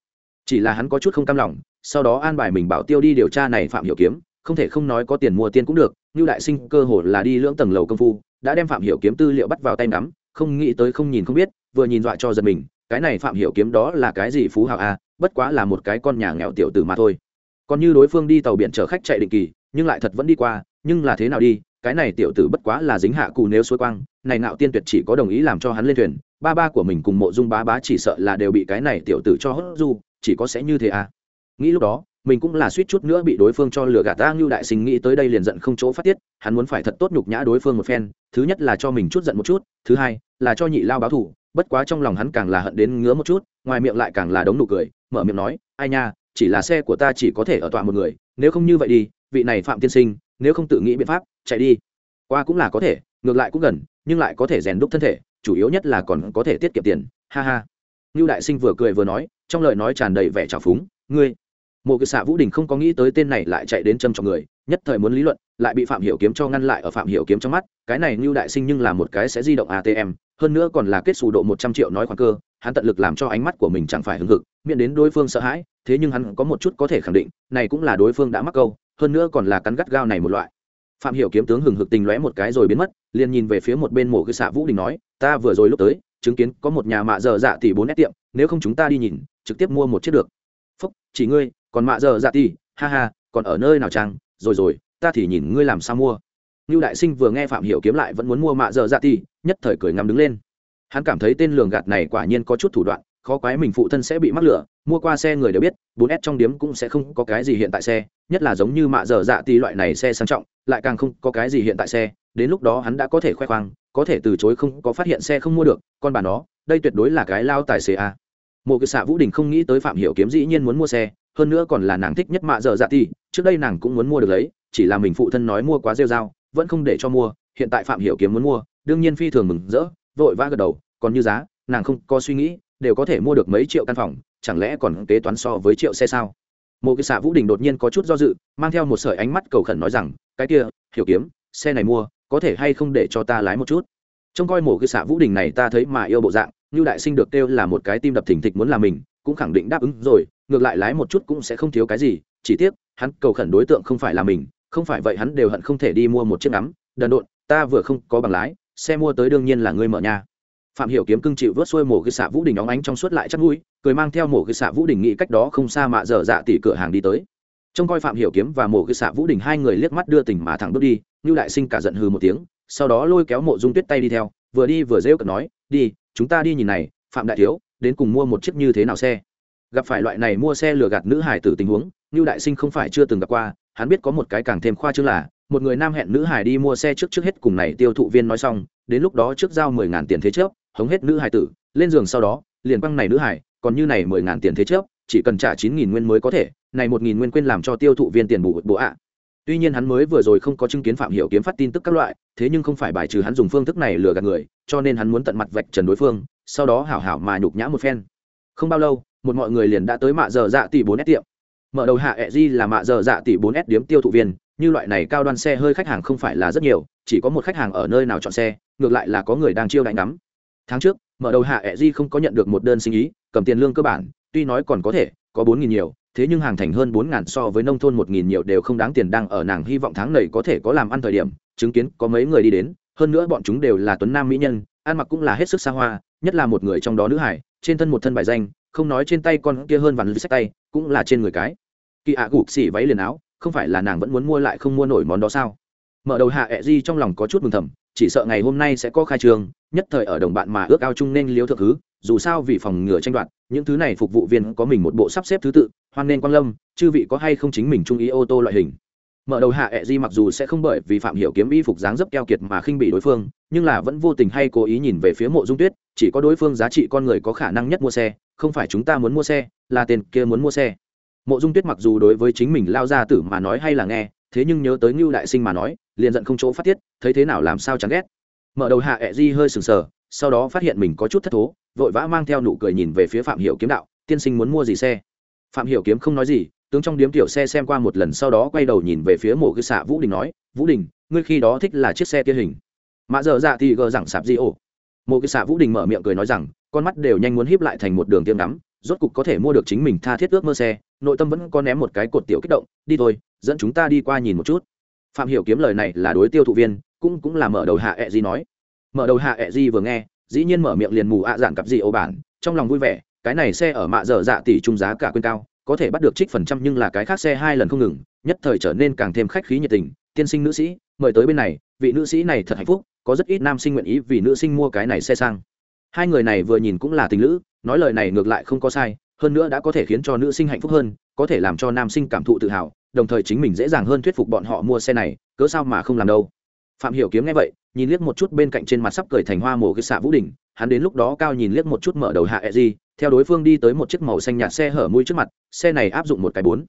Speaker 1: chỉ là hắn có chút không cam lòng, sau đó an bài mình bảo tiêu đi điều tra này phạm hiểu kiếm, không thể không nói có tiền mua tiền cũng được, như đại sinh cơ hồ là đi lưỡng tầng lầu công phu, đã đem phạm hiểu kiếm tư liệu bắt vào tay nắm không nghĩ tới không nhìn không biết, vừa nhìn dọa cho giật mình, cái này phạm hiểu kiếm đó là cái gì phú hào a, bất quá là một cái con nhà nghèo tiểu tử mà thôi. Còn như đối phương đi tàu biển chở khách chạy định kỳ, nhưng lại thật vẫn đi qua, nhưng là thế nào đi, cái này tiểu tử bất quá là dính hạ cù nếu suối quang, này nạo tiên tuyệt chỉ có đồng ý làm cho hắn lên thuyền, ba ba của mình cùng mộ dung bá bá chỉ sợ là đều bị cái này tiểu tử cho hốt du chỉ có sẽ như thế à? Nghĩ lúc đó, mình cũng là suýt chút nữa bị đối phương cho lừa gạt ta như đại sinh nghĩ tới đây liền giận không chỗ phát tiết, hắn muốn phải thật tốt nhục nhã đối phương một phen, thứ nhất là cho mình chút giận một chút, thứ hai là cho nhị lao báo thủ bất quá trong lòng hắn càng là hận đến ngứa một chút, ngoài miệng lại càng là đống nụ cười, mở miệng nói, ai nha, chỉ là xe của ta chỉ có thể ở tọa một người, nếu không như vậy đi, vị này phạm tiên sinh, nếu không tự nghĩ biện pháp, chạy đi. Qua cũng là có thể, ngược lại cũng gần, nhưng lại có thể rèn đúc thân thể, chủ yếu nhất là còn có thể tiết kiệm tiền, ha ha. Như đại sinh vừa cười vừa nói trong lời nói tràn đầy vẻ trào phúng, ngươi, mộ cái xạ vũ đình không có nghĩ tới tên này lại chạy đến châm trọng người, nhất thời muốn lý luận, lại bị phạm hiểu kiếm cho ngăn lại ở phạm hiểu kiếm trong mắt, cái này như đại sinh nhưng là một cái sẽ di động atm hơn nữa còn là kết xù độ một trăm triệu nói khoản cơ, hắn tận lực làm cho ánh mắt của mình chẳng phải hứng hực, miễn đến đối phương sợ hãi, thế nhưng hắn có một chút có thể khẳng định, này cũng là đối phương đã mắc câu, hơn nữa còn là cắn gắt gao này một loại. Phạm hiểu kiếm tướng hừng hực tình lóe một cái rồi biến mất, liền nhìn về phía một bên mộ cái xạ vũ đình nói, ta vừa rồi lúc tới chứng kiến có một nhà mạ dở dạ tỷ bốn nét tiệm nếu không chúng ta đi nhìn trực tiếp mua một chiếc được. Phúc chỉ ngươi còn mạ dở dạ tỷ ha ha còn ở nơi nào trang rồi rồi ta thì nhìn ngươi làm sao mua. Nưu Đại Sinh vừa nghe Phạm Hiểu kiếm lại vẫn muốn mua mạ dở dạ tỷ, nhất thời cười ngăm đứng lên. Hắn cảm thấy tên lường gạt này quả nhiên có chút thủ đoạn, khó quái mình phụ thân sẽ bị mắc lửa, mua qua xe người đều biết, 4S trong điếm cũng sẽ không có cái gì hiện tại xe, nhất là giống như mạ dở dạ tỷ loại này xe sang trọng, lại càng không có cái gì hiện tại xe, đến lúc đó hắn đã có thể khoe khoang, có thể từ chối không có phát hiện xe không mua được, con bà nó, đây tuyệt đối là cái lao tài xế a. Mộ Kỳ Xạ Vũ Đình không nghĩ tới Phạm Hiểu kiếm dĩ nhiên muốn mua xe, hơn nữa còn là nàng thích nhất mạ dở dạ tỷ, trước đây nàng cũng muốn mua được lấy, chỉ là mình phụ thân nói mua quá rêu rao, vẫn không để cho mua hiện tại phạm hiểu kiếm muốn mua đương nhiên phi thường mừng rỡ vội vã gật đầu còn như giá nàng không có suy nghĩ đều có thể mua được mấy triệu căn phòng chẳng lẽ còn kế toán so với triệu xe sao một cái xạ vũ đình đột nhiên có chút do dự mang theo một sợi ánh mắt cầu khẩn nói rằng cái kia hiểu kiếm xe này mua có thể hay không để cho ta lái một chút? Trông coi mổ cái xạ vũ đình này ta thấy mà yêu bộ dạng như đại sinh được kêu là một cái tim đập thình thịch muốn làm mình, cũng khẳng định đáp ứng rồi, ngược lại lái một chút cũng sẽ không thiếu cái gì, chỉ tiếc, hắn cầu khẩn đối tượng không phải là mình, không phải vậy hắn đều hận không thể đi mua một chiếc ngắm, đần độn, ta vừa không có bằng lái, xe mua tới đương nhiên là ngươi mở nhà phạm hiểu kiếm cưng chịu vớt xuôi mổ cái xạ vũ đình óng ánh trong suốt lại chắc mũi, cười mang theo mổ cái xạ vũ đình nghĩ cách đó không xa mạ dở dạ tỷ cửa hàng đi tới trông coi phạm hiểu kiếm và mộ cư xạ vũ đình hai người liếc mắt đưa tình mà thẳng bước đi như đại sinh cả giận hừ một tiếng, sau đó lôi kéo mộ dung tuyết tay đi theo, vừa đi vừa rêu cợt nói, đi, chúng ta đi nhìn này, phạm đại thiếu, đến cùng mua một chiếc như thế nào xe? Gặp phải loại này mua xe lừa gạt nữ hải tử tình huống như đại sinh không phải chưa từng gặp qua, hắn biết có một cái càng thêm khoa trương là, một người nam hẹn nữ hải đi mua xe trước trước hết cùng này tiêu thụ viên nói xong, đến lúc đó trước giao mười ngàn tiền thế chấp hống hết nữ hải tử, lên giường sau đó, liền băng này nữ hải còn như này mười ngàn tiền thế chấp chỉ cần trả chín nghìn nguyên mới có thể này một nghìn nguyên quên làm cho tiêu thụ viên tiền bù bộ ạ. Tuy nhiên hắn mới vừa rồi không có chứng kiến phạm hiểu kiếm phát tin tức các loại, thế nhưng không phải bài trừ hắn dùng phương thức này lừa gạt người, cho nên hắn muốn tận mặt vạch trần đối phương, sau đó hảo hảo mà nhục nhã một phen. Không bao lâu, một mọi người liền đã tới mạ giờ dạ tỷ bốn s tiệm. Mở đầu hạ ẹ di là mạ giờ dạ tỷ bốn s điếm tiêu thụ viên, như loại này cao đoan xe hơi khách hàng không phải là rất nhiều, chỉ có một khách hàng ở nơi nào chọn xe, ngược lại là có người đang chiêu đánh ngắm. Tháng trước, mở đầu hạ ẹ di không có nhận được một đơn sinh ý, cầm tiền lương cơ bản, tuy nói còn có thể, có bốn nghìn nhiều thế nhưng hàng thành hơn bốn ngàn so với nông thôn một nghìn nhiều đều không đáng tiền đang ở nàng hy vọng tháng này có thể có làm ăn thời điểm, chứng kiến có mấy người đi đến, hơn nữa bọn chúng đều là tuấn nam mỹ nhân, ăn mặc cũng là hết sức xa hoa, nhất là một người trong đó nữ hải, trên thân một thân bài danh, không nói trên tay con kia hơn vằn sách tay, cũng là trên người cái. Kỳ ạ gục xỉ váy liền áo, không phải là nàng vẫn muốn mua lại không mua nổi món đó sao? Mở đầu hạ ẹ di trong lòng có chút mừng thầm, chỉ sợ ngày hôm nay sẽ có khai trường nhất thời ở đồng bạn mà ước ao chung nên liếu thượng thứ, dù sao vì phòng ngừa tranh đoạt những thứ này phục vụ viên có mình một bộ sắp xếp thứ tự, hoan nên quang lâm, chư vị có hay không chính mình trung ý ô tô loại hình. Mở đầu hạ ẹ di mặc dù sẽ không bởi vì phạm hiểu kiếm y phục dáng dấp keo kiệt mà khinh bị đối phương, nhưng là vẫn vô tình hay cố ý nhìn về phía mộ dung tuyết, chỉ có đối phương giá trị con người có khả năng nhất mua xe, không phải chúng ta muốn mua xe, là tiền kia muốn mua xe. Mộ dung tuyết mặc dù đối với chính mình lao ra tử mà nói hay là nghe, thế nhưng nhớ tới ngưu đại sinh mà nói, liền giận không chỗ phát tiết, thấy thế nào làm sao chán ghét. Mở đầu hạ ẹ di hơi sừng sờ sau đó phát hiện mình có chút thất thố, vội vã mang theo nụ cười nhìn về phía phạm hiểu kiếm đạo, tiên sinh muốn mua gì xe? Phạm hiểu kiếm không nói gì, tướng trong điếm tiểu xe xem qua một lần sau đó quay đầu nhìn về phía mộ cư xạ vũ đình nói, vũ đình, ngươi khi đó thích là chiếc xe kia hình. Mạ dở dạ thì gờ rằng sạp di ổ. Mộ cư xạ vũ đình mở miệng cười nói rằng, con mắt đều nhanh muốn híp lại thành một đường tiêm đắm rốt cục có thể mua được chính mình tha thiết ước mơ xe, nội tâm vẫn có ném một cái cột tiểu kích động, đi thôi, dẫn chúng ta đi qua nhìn một chút. Phạm hiểu kiếm lời này là đối tiêu thụ viên, cũng cũng là mở đầu hạ ẹ gì nói mở đầu hạ ẹ di vừa nghe, dĩ nhiên mở miệng liền mù ạ à cặp gì ô bản, trong lòng vui vẻ, cái này xe ở mạ dở dạ tỷ trung giá cả quên cao, có thể bắt được trích phần trăm nhưng là cái khác xe hai lần không ngừng, nhất thời trở nên càng thêm khách khí nhiệt tình, tiên sinh nữ sĩ, mời tới bên này, vị nữ sĩ này thật hạnh phúc, có rất ít nam sinh nguyện ý vì nữ sinh mua cái này xe sang. Hai người này vừa nhìn cũng là tình nữ nói lời này ngược lại không có sai, hơn nữa đã có thể khiến cho nữ sinh hạnh phúc hơn, có thể làm cho nam sinh cảm thụ tự hào, đồng thời chính mình dễ dàng hơn thuyết phục bọn họ mua xe này, cớ sao mà không làm đâu phạm hiểu kiếm nghe vậy, nhìn liếc một chút bên cạnh trên mặt sắp cười thành hoa mổ cái xạ vũ đỉnh hắn đến lúc đó cao nhìn liếc một chút mở đầu hạ e gì theo đối phương đi tới một chiếc màu xanh nhạt xe hở mũi trước mặt, xe này áp dụng một cái bốn,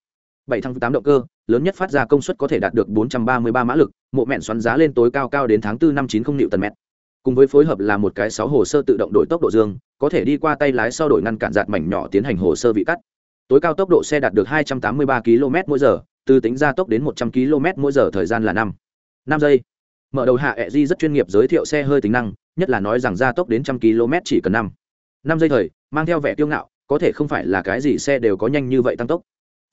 Speaker 1: bảy thăng tám động cơ, lớn nhất phát ra công suất có thể đạt được 433 mã lực, mộ mẹn xoắn giá lên tối cao cao đến tháng 4 năm 90 newton mét. Cùng với phối hợp là một cái sáu hồ sơ tự động đổi tốc độ dương, có thể đi qua tay lái sau đổi ngăn cản giạt mảnh nhỏ tiến hành hồ sơ vị cắt. Tối cao tốc độ xe đạt được 283 km mỗi giờ, từ tính ra tốc đến 100 km mỗi giờ thời gian là năm năm giây mở đầu hạ ẹ di rất chuyên nghiệp giới thiệu xe hơi tính năng, nhất là nói rằng gia tốc đến trăm km chỉ cần năm. Năm giây thời, mang theo vẻ kiêu ngạo, có thể không phải là cái gì xe đều có nhanh như vậy tăng tốc.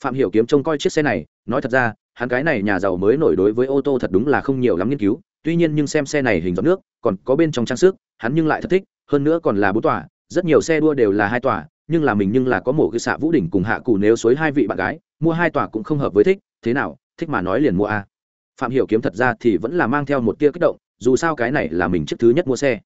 Speaker 1: Phạm hiểu kiếm trông coi chiếc xe này, nói thật ra, hắn cái này nhà giàu mới nổi đối với ô tô thật đúng là không nhiều lắm nghiên cứu, tuy nhiên nhưng xem xe này hình dọn nước, còn có bên trong trang sức, hắn nhưng lại thật thích, hơn nữa còn là bốn tòa, rất nhiều xe đua đều là hai tòa, nhưng là mình nhưng là có một cái xạ vũ đỉnh cùng hạ cụ nếu suối hai vị bạn gái, mua hai tòa cũng không hợp với thích, thế nào, thích mà nói liền mua a phạm hiểu kiếm thật ra thì vẫn là mang theo một tia kích động, dù sao cái này là mình chiếc thứ nhất mua xe.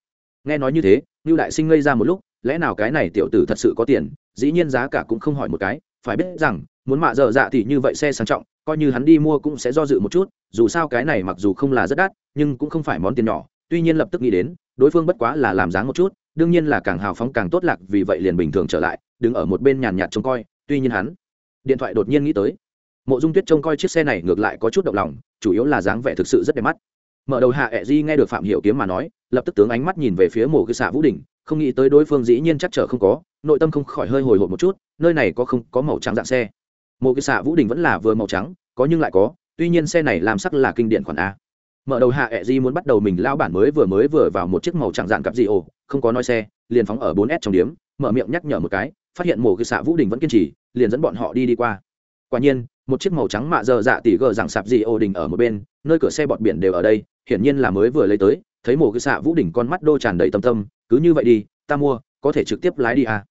Speaker 1: Nghe nói như thế Lưu đại sinh ngây ra một lúc, lẽ nào cái này tiểu tử thật sự có tiền, dĩ nhiên giá cả cũng không hỏi một cái, phải biết rằng, muốn mạ dở dạ thì như vậy xe sang trọng, coi như hắn đi mua cũng sẽ do dự một chút, dù sao cái này mặc dù không là rất đắt, nhưng cũng không phải món tiền nhỏ, tuy nhiên lập tức nghĩ đến, đối phương bất quá là làm dáng một chút, đương nhiên là càng hào phóng càng tốt lạc, vì vậy liền bình thường trở lại, đứng ở một bên nhàn nhạt trông coi, tuy nhiên hắn, điện thoại đột nhiên nghĩ tới mộ dung tuyết trông coi chiếc xe này ngược lại có chút động lòng chủ yếu là dáng vẻ thực sự rất đẹp mắt. Mở đầu hạ ẹ di nghe được phạm hiểu kiếm mà nói lập tức tướng ánh mắt nhìn về phía mộ cư xạ vũ Đình, không nghĩ tới đối phương dĩ nhiên chắc chở không có nội tâm không khỏi hơi hồi hộp một chút nơi này có không có màu trắng dạng xe. Mộ cư xạ vũ Đình vẫn là vừa màu trắng có nhưng lại có tuy nhiên xe này làm sắc là kinh điển khoản a. Mở đầu hạ ẹ di muốn bắt đầu mình lao bản mới vừa mới vừa vào một chiếc màu trắng dạng cặp gì ồ không có nói xe liền phóng ở bốn s trong điếm mở miệng nhắc nhở một cái phát hiện mộ cư xạ vũ Đình vẫn kiên trì liền dẫn bọn họ đi đi qua. Quả nhiên một chiếc màu trắng mạ dơ dạ tỉ gờ dạng sạp gì ô đình ở một bên, nơi cửa xe bọt biển đều ở đây, hiển nhiên là mới vừa lấy tới, thấy mổ cái xạ vũ đỉnh con mắt đô tràn đầy tâm tâm, cứ như vậy đi, ta mua, có thể trực tiếp lái đi à.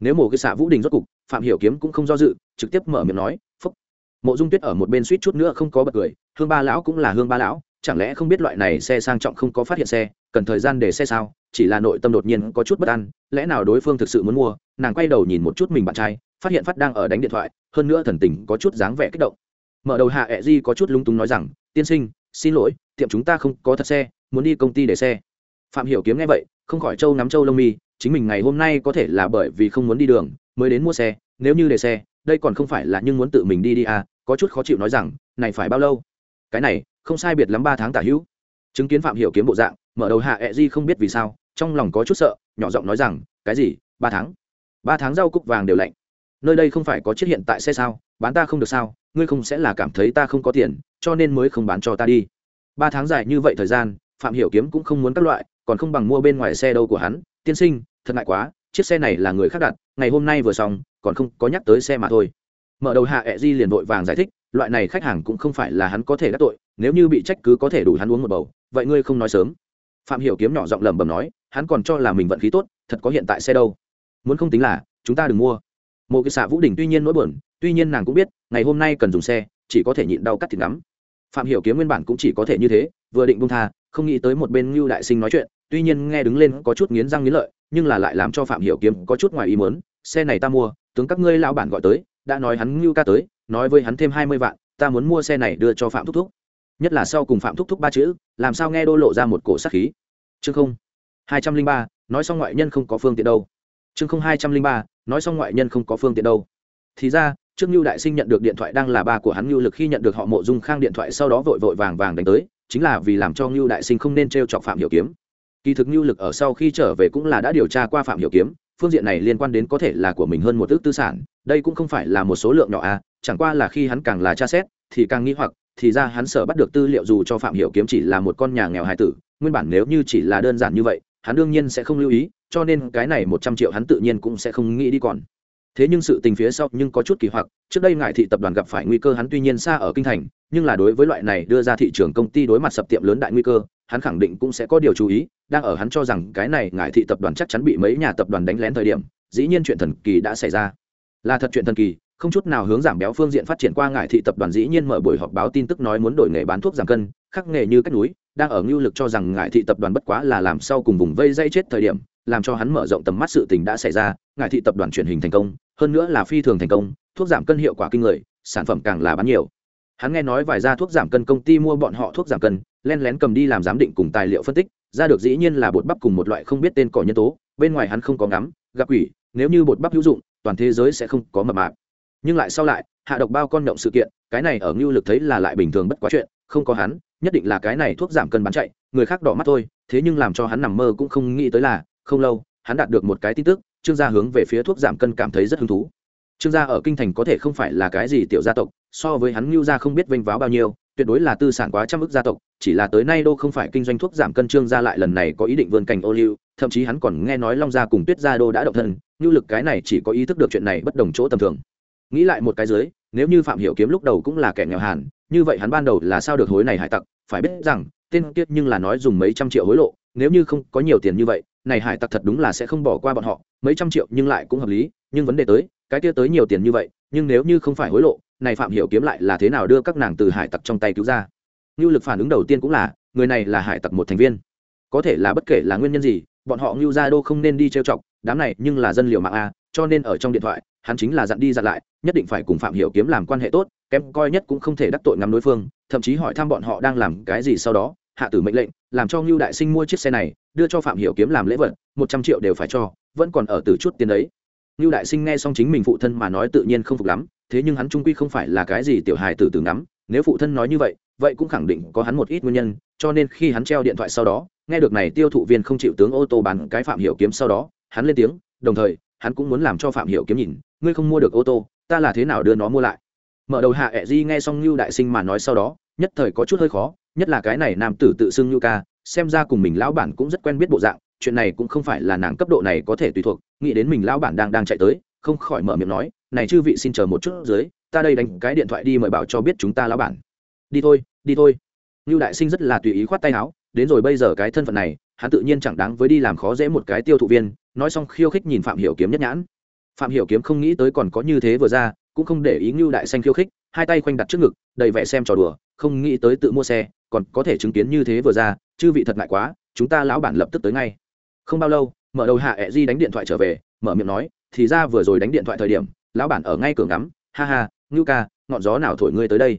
Speaker 1: Nếu mổ cái xạ vũ đình rốt cục, phạm hiểu kiếm cũng không do dự, trực tiếp mở miệng nói, phúc. Mộ dung tuyết ở một bên suýt chút nữa không có bật cười, hương ba lão cũng là hương ba lão, chẳng lẽ không biết loại này xe sang trọng không có phát hiện xe, cần thời gian để xe sao? Chỉ là nội tâm đột nhiên có chút bất an, lẽ nào đối phương thực sự muốn mua? Nàng quay đầu nhìn một chút mình bạn trai, phát hiện phát đang ở đánh điện thoại, hơn nữa thần tình có chút dáng vẻ kích động. Mở đầu hạ ẹ di có chút lung túng nói rằng, tiên sinh, xin lỗi, tiệm chúng ta không có thật xe, muốn đi công ty để xe. Phạm hiểu kiếm nghe vậy, không khỏi châu nắm châu lông mi, chính mình ngày hôm nay có thể là bởi vì không muốn đi đường mới đến mua xe, nếu như để xe, đây còn không phải là nhưng muốn tự mình đi đi à có chút khó chịu nói rằng, này phải bao lâu? Cái này, không sai biệt lắm ba tháng tả hữu. Chứng kiến phạm hiểu kiếm bộ dạng, mở đầu hạ ẹ di không biết vì sao trong lòng có chút sợ, nhỏ giọng nói rằng, cái gì? Ba tháng? Ba tháng rau cúc vàng đều lạnh. Nơi đây không phải có chiếc hiện tại xe sao? Bán ta không được sao? Ngươi không sẽ là cảm thấy ta không có tiền, cho nên mới không bán cho ta đi. Ba tháng dài như vậy thời gian, phạm hiểu kiếm cũng không muốn các loại, còn không bằng mua bên ngoài xe đâu của hắn. Tiên sinh, thật ngại quá, chiếc xe này là người khác đặt, ngày hôm nay vừa xong, còn không có nhắc tới xe mà thôi. Mở đầu hạ ẹ di liền vội vàng giải thích, loại này khách hàng cũng không phải là hắn có thể đắc tội, nếu như bị trách cứ có thể đủ hắn uống một bầu, vậy ngươi không nói sớm phạm hiểu kiếm nhỏ giọng lẩm bẩm nói, hắn còn cho là mình vận khí tốt, thật có hiện tại xe đâu. Muốn không tính là, chúng ta đừng mua. Một cái xạ vũ đình tuy nhiên nỗi buồn, tuy nhiên nàng cũng biết, ngày hôm nay cần dùng xe, chỉ có thể nhịn đau cắt thịt ngắm. Phạm hiểu kiếm nguyên bản cũng chỉ có thể như thế, vừa định buông tha, không nghĩ tới một bên Lưu đại sinh nói chuyện, tuy nhiên nghe đứng lên có chút nghiến răng nghiến lợi, nhưng là lại làm cho phạm hiểu kiếm có chút ngoài ý muốn, xe này ta mua, tướng các ngươi lão bản gọi tới, đã nói hắn Lưu ca tới, nói với hắn thêm hai mươi vạn, ta muốn mua xe này đưa cho phạm thúc thúc nhất là sau cùng phạm thúc thúc ba chữ làm sao nghe đô lộ ra một cổ sát khí. Chương không hai trăm linh ba nói xong ngoại nhân không có phương tiện đâu. Chương không hai trăm linh ba nói xong ngoại nhân không có phương tiện đâu. Thì ra trước Nưu đại sinh nhận được điện thoại đang là ba của hắn Nưu lực khi nhận được họ Mộ Dung Khang điện thoại sau đó vội vội vàng vàng đánh tới, chính là vì làm cho Nưu đại sinh không nên trêu chọc Phạm Hiểu Kiếm. Kỳ thực Nưu lực ở sau khi trở về cũng là đã điều tra qua Phạm Hiểu Kiếm, phương diện này liên quan đến có thể là của mình hơn một ước tư sản, đây cũng không phải là một số lượng nhỏ a, à, chẳng qua là khi hắn càng là tra xét, thì càng nghi hoặc, thì ra hắn sở bắt được tư liệu dù cho Phạm Hiểu Kiếm chỉ là một con nhà nghèo hài tử, nguyên bản nếu như chỉ là đơn giản như vậy, hắn đương nhiên sẽ không lưu ý, cho nên cái này một trăm triệu hắn tự nhiên cũng sẽ không nghĩ đi còn. Thế nhưng sự tình phía sau nhưng có chút kỳ hoặc trước đây ngại thị tập đoàn gặp phải nguy cơ hắn tuy nhiên xa ở kinh thành nhưng là đối với loại này đưa ra thị trường công ty đối mặt sập tiệm lớn đại nguy cơ hắn khẳng định cũng sẽ có điều chú ý đang ở hắn cho rằng cái này ngải thị tập đoàn chắc chắn bị mấy nhà tập đoàn đánh lén thời điểm dĩ nhiên chuyện thần kỳ đã xảy ra. Là thật chuyện thần kỳ không chút nào hướng giảm béo phương diện phát triển qua ngải thị tập đoàn dĩ nhiên mở buổi họp báo tin tức nói muốn đổi nghề bán thuốc giảm cân, khắc nghề như cách núi, đang ở ngưu lực cho rằng ngải thị tập đoàn bất quá là làm sau cùng vùng vây dây chết thời điểm, làm cho hắn mở rộng tầm mắt sự tình đã xảy ra, ngải thị tập đoàn truyền hình thành công, hơn nữa là phi thường thành công, thuốc giảm cân hiệu quả kinh người, sản phẩm càng là bán nhiều. Hắn nghe nói vài gia thuốc giảm cân công ty mua bọn họ thuốc giảm cân, len lén cầm đi làm giám định cùng tài liệu phân tích, ra được dĩ nhiên là bột bắp cùng một loại không biết tên cỏ nhân tố, bên ngoài hắn không có ngắm, gặp quỷ, nếu như bột bắp hữu dụng, toàn thế giới sẽ không có mập mạp nhưng lại sau lại, hạ độc bao con động sự kiện, cái này ở ngưu lực thấy là lại bình thường bất quá chuyện, không có hắn, nhất định là cái này thuốc giảm cân bán chạy, người khác đỏ mắt thôi, thế nhưng làm cho hắn nằm mơ cũng không nghĩ tới là, không lâu, hắn đạt được một cái tin tức, trương gia hướng về phía thuốc giảm cân cảm thấy rất hứng thú. Trương gia ở kinh thành có thể không phải là cái gì tiểu gia tộc, so với hắn ngưu gia không biết vênh váo bao nhiêu, tuyệt đối là tư sản quá trăm ức gia tộc, chỉ là tới nay đô không phải kinh doanh thuốc giảm cân trương gia lại lần này có ý định vươn cành ô liu, thậm chí hắn còn nghe nói long gia cùng tuyết gia đô đã động thân, ngưu lực cái này chỉ có ý thức được chuyện này bất đồng chỗ tầm thường nghĩ lại một cái dưới, nếu như phạm hiểu kiếm lúc đầu cũng là kẻ nghèo hàn, như vậy hắn ban đầu là sao được hối này hải tặc? Phải biết rằng, tên kiết nhưng là nói dùng mấy trăm triệu hối lộ, nếu như không có nhiều tiền như vậy, này hải tặc thật đúng là sẽ không bỏ qua bọn họ, mấy trăm triệu nhưng lại cũng hợp lý, nhưng vấn đề tới, cái kia tới nhiều tiền như vậy, nhưng nếu như không phải hối lộ, này phạm hiểu kiếm lại là thế nào đưa các nàng từ hải tặc trong tay cứu ra? Ngưu lực phản ứng đầu tiên cũng là, người này là hải tặc một thành viên. Có thể là bất kể là nguyên nhân gì, bọn họ ngưu gia đô không nên đi trêu chọc, đám này nhưng là dân liều mạng a, cho nên ở trong điện thoại hắn chính là dặn đi dặn lại, nhất định phải cùng phạm hiểu kiếm làm quan hệ tốt, kém coi nhất cũng không thể đắc tội ngắm đối phương, thậm chí hỏi thăm bọn họ đang làm cái gì sau đó, hạ tử mệnh lệnh, làm cho ngưu đại sinh mua chiếc xe này, đưa cho phạm hiểu kiếm làm lễ vật, một trăm triệu đều phải cho, vẫn còn ở từ chút tiền đấy. Ngưu đại sinh nghe xong chính mình phụ thân mà nói tự nhiên không phục lắm, thế nhưng hắn trung quy không phải là cái gì tiểu hài tử tử ngắm, nếu phụ thân nói như vậy vậy cũng khẳng định có hắn một ít nguyên nhân, cho nên khi hắn treo điện thoại sau đó, nghe được này tiêu thụ viên không chịu tướng ô tô bán cái phạm hiểu kiếm sau đó, hắn lên tiếng, đồng thời, hắn cũng muốn làm cho phạm hiểu kiếm nhìn ngươi không mua được ô tô, ta là thế nào đưa nó mua lại? Mở đầu hạ ẹ di nghe xong lưu đại sinh mà nói sau đó, nhất thời có chút hơi khó, nhất là cái này nam tử tự xưng lưu ca, xem ra cùng mình lão bản cũng rất quen biết bộ dạng, chuyện này cũng không phải là nàng cấp độ này có thể tùy thuộc, nghĩ đến mình lão bản đang đang chạy tới, không khỏi mở miệng nói, này chư vị xin chờ một chút dưới, ta đây đánh cái điện thoại đi mời bảo cho biết chúng ta lão bản. Đi thôi đi thôi. Lưu đại sinh rất là tùy ý khoát tay áo, đến rồi bây giờ cái thân phận này, hắn tự nhiên chẳng đáng với đi làm khó dễ một cái tiêu thụ viên, nói xong khiêu khích nhìn phạm hiểu kiếm nhất nhãn phạm hiểu kiếm không nghĩ tới còn có như thế vừa ra, cũng không để ý ngưu đại xanh khiêu khích, hai tay khoanh đặt trước ngực, đầy vẻ xem trò đùa, không nghĩ tới tự mua xe, còn có thể chứng kiến như thế vừa ra, chư vị thật ngại quá, chúng ta lão bản lập tức tới ngay. Không bao lâu, mở đầu hạ ẹ di đánh điện thoại trở về, mở miệng nói, thì ra vừa rồi đánh điện thoại thời điểm, lão bản ở ngay cửa ngắm, ha ha, ngưu ca, ngọn gió nào thổi ngươi tới đây?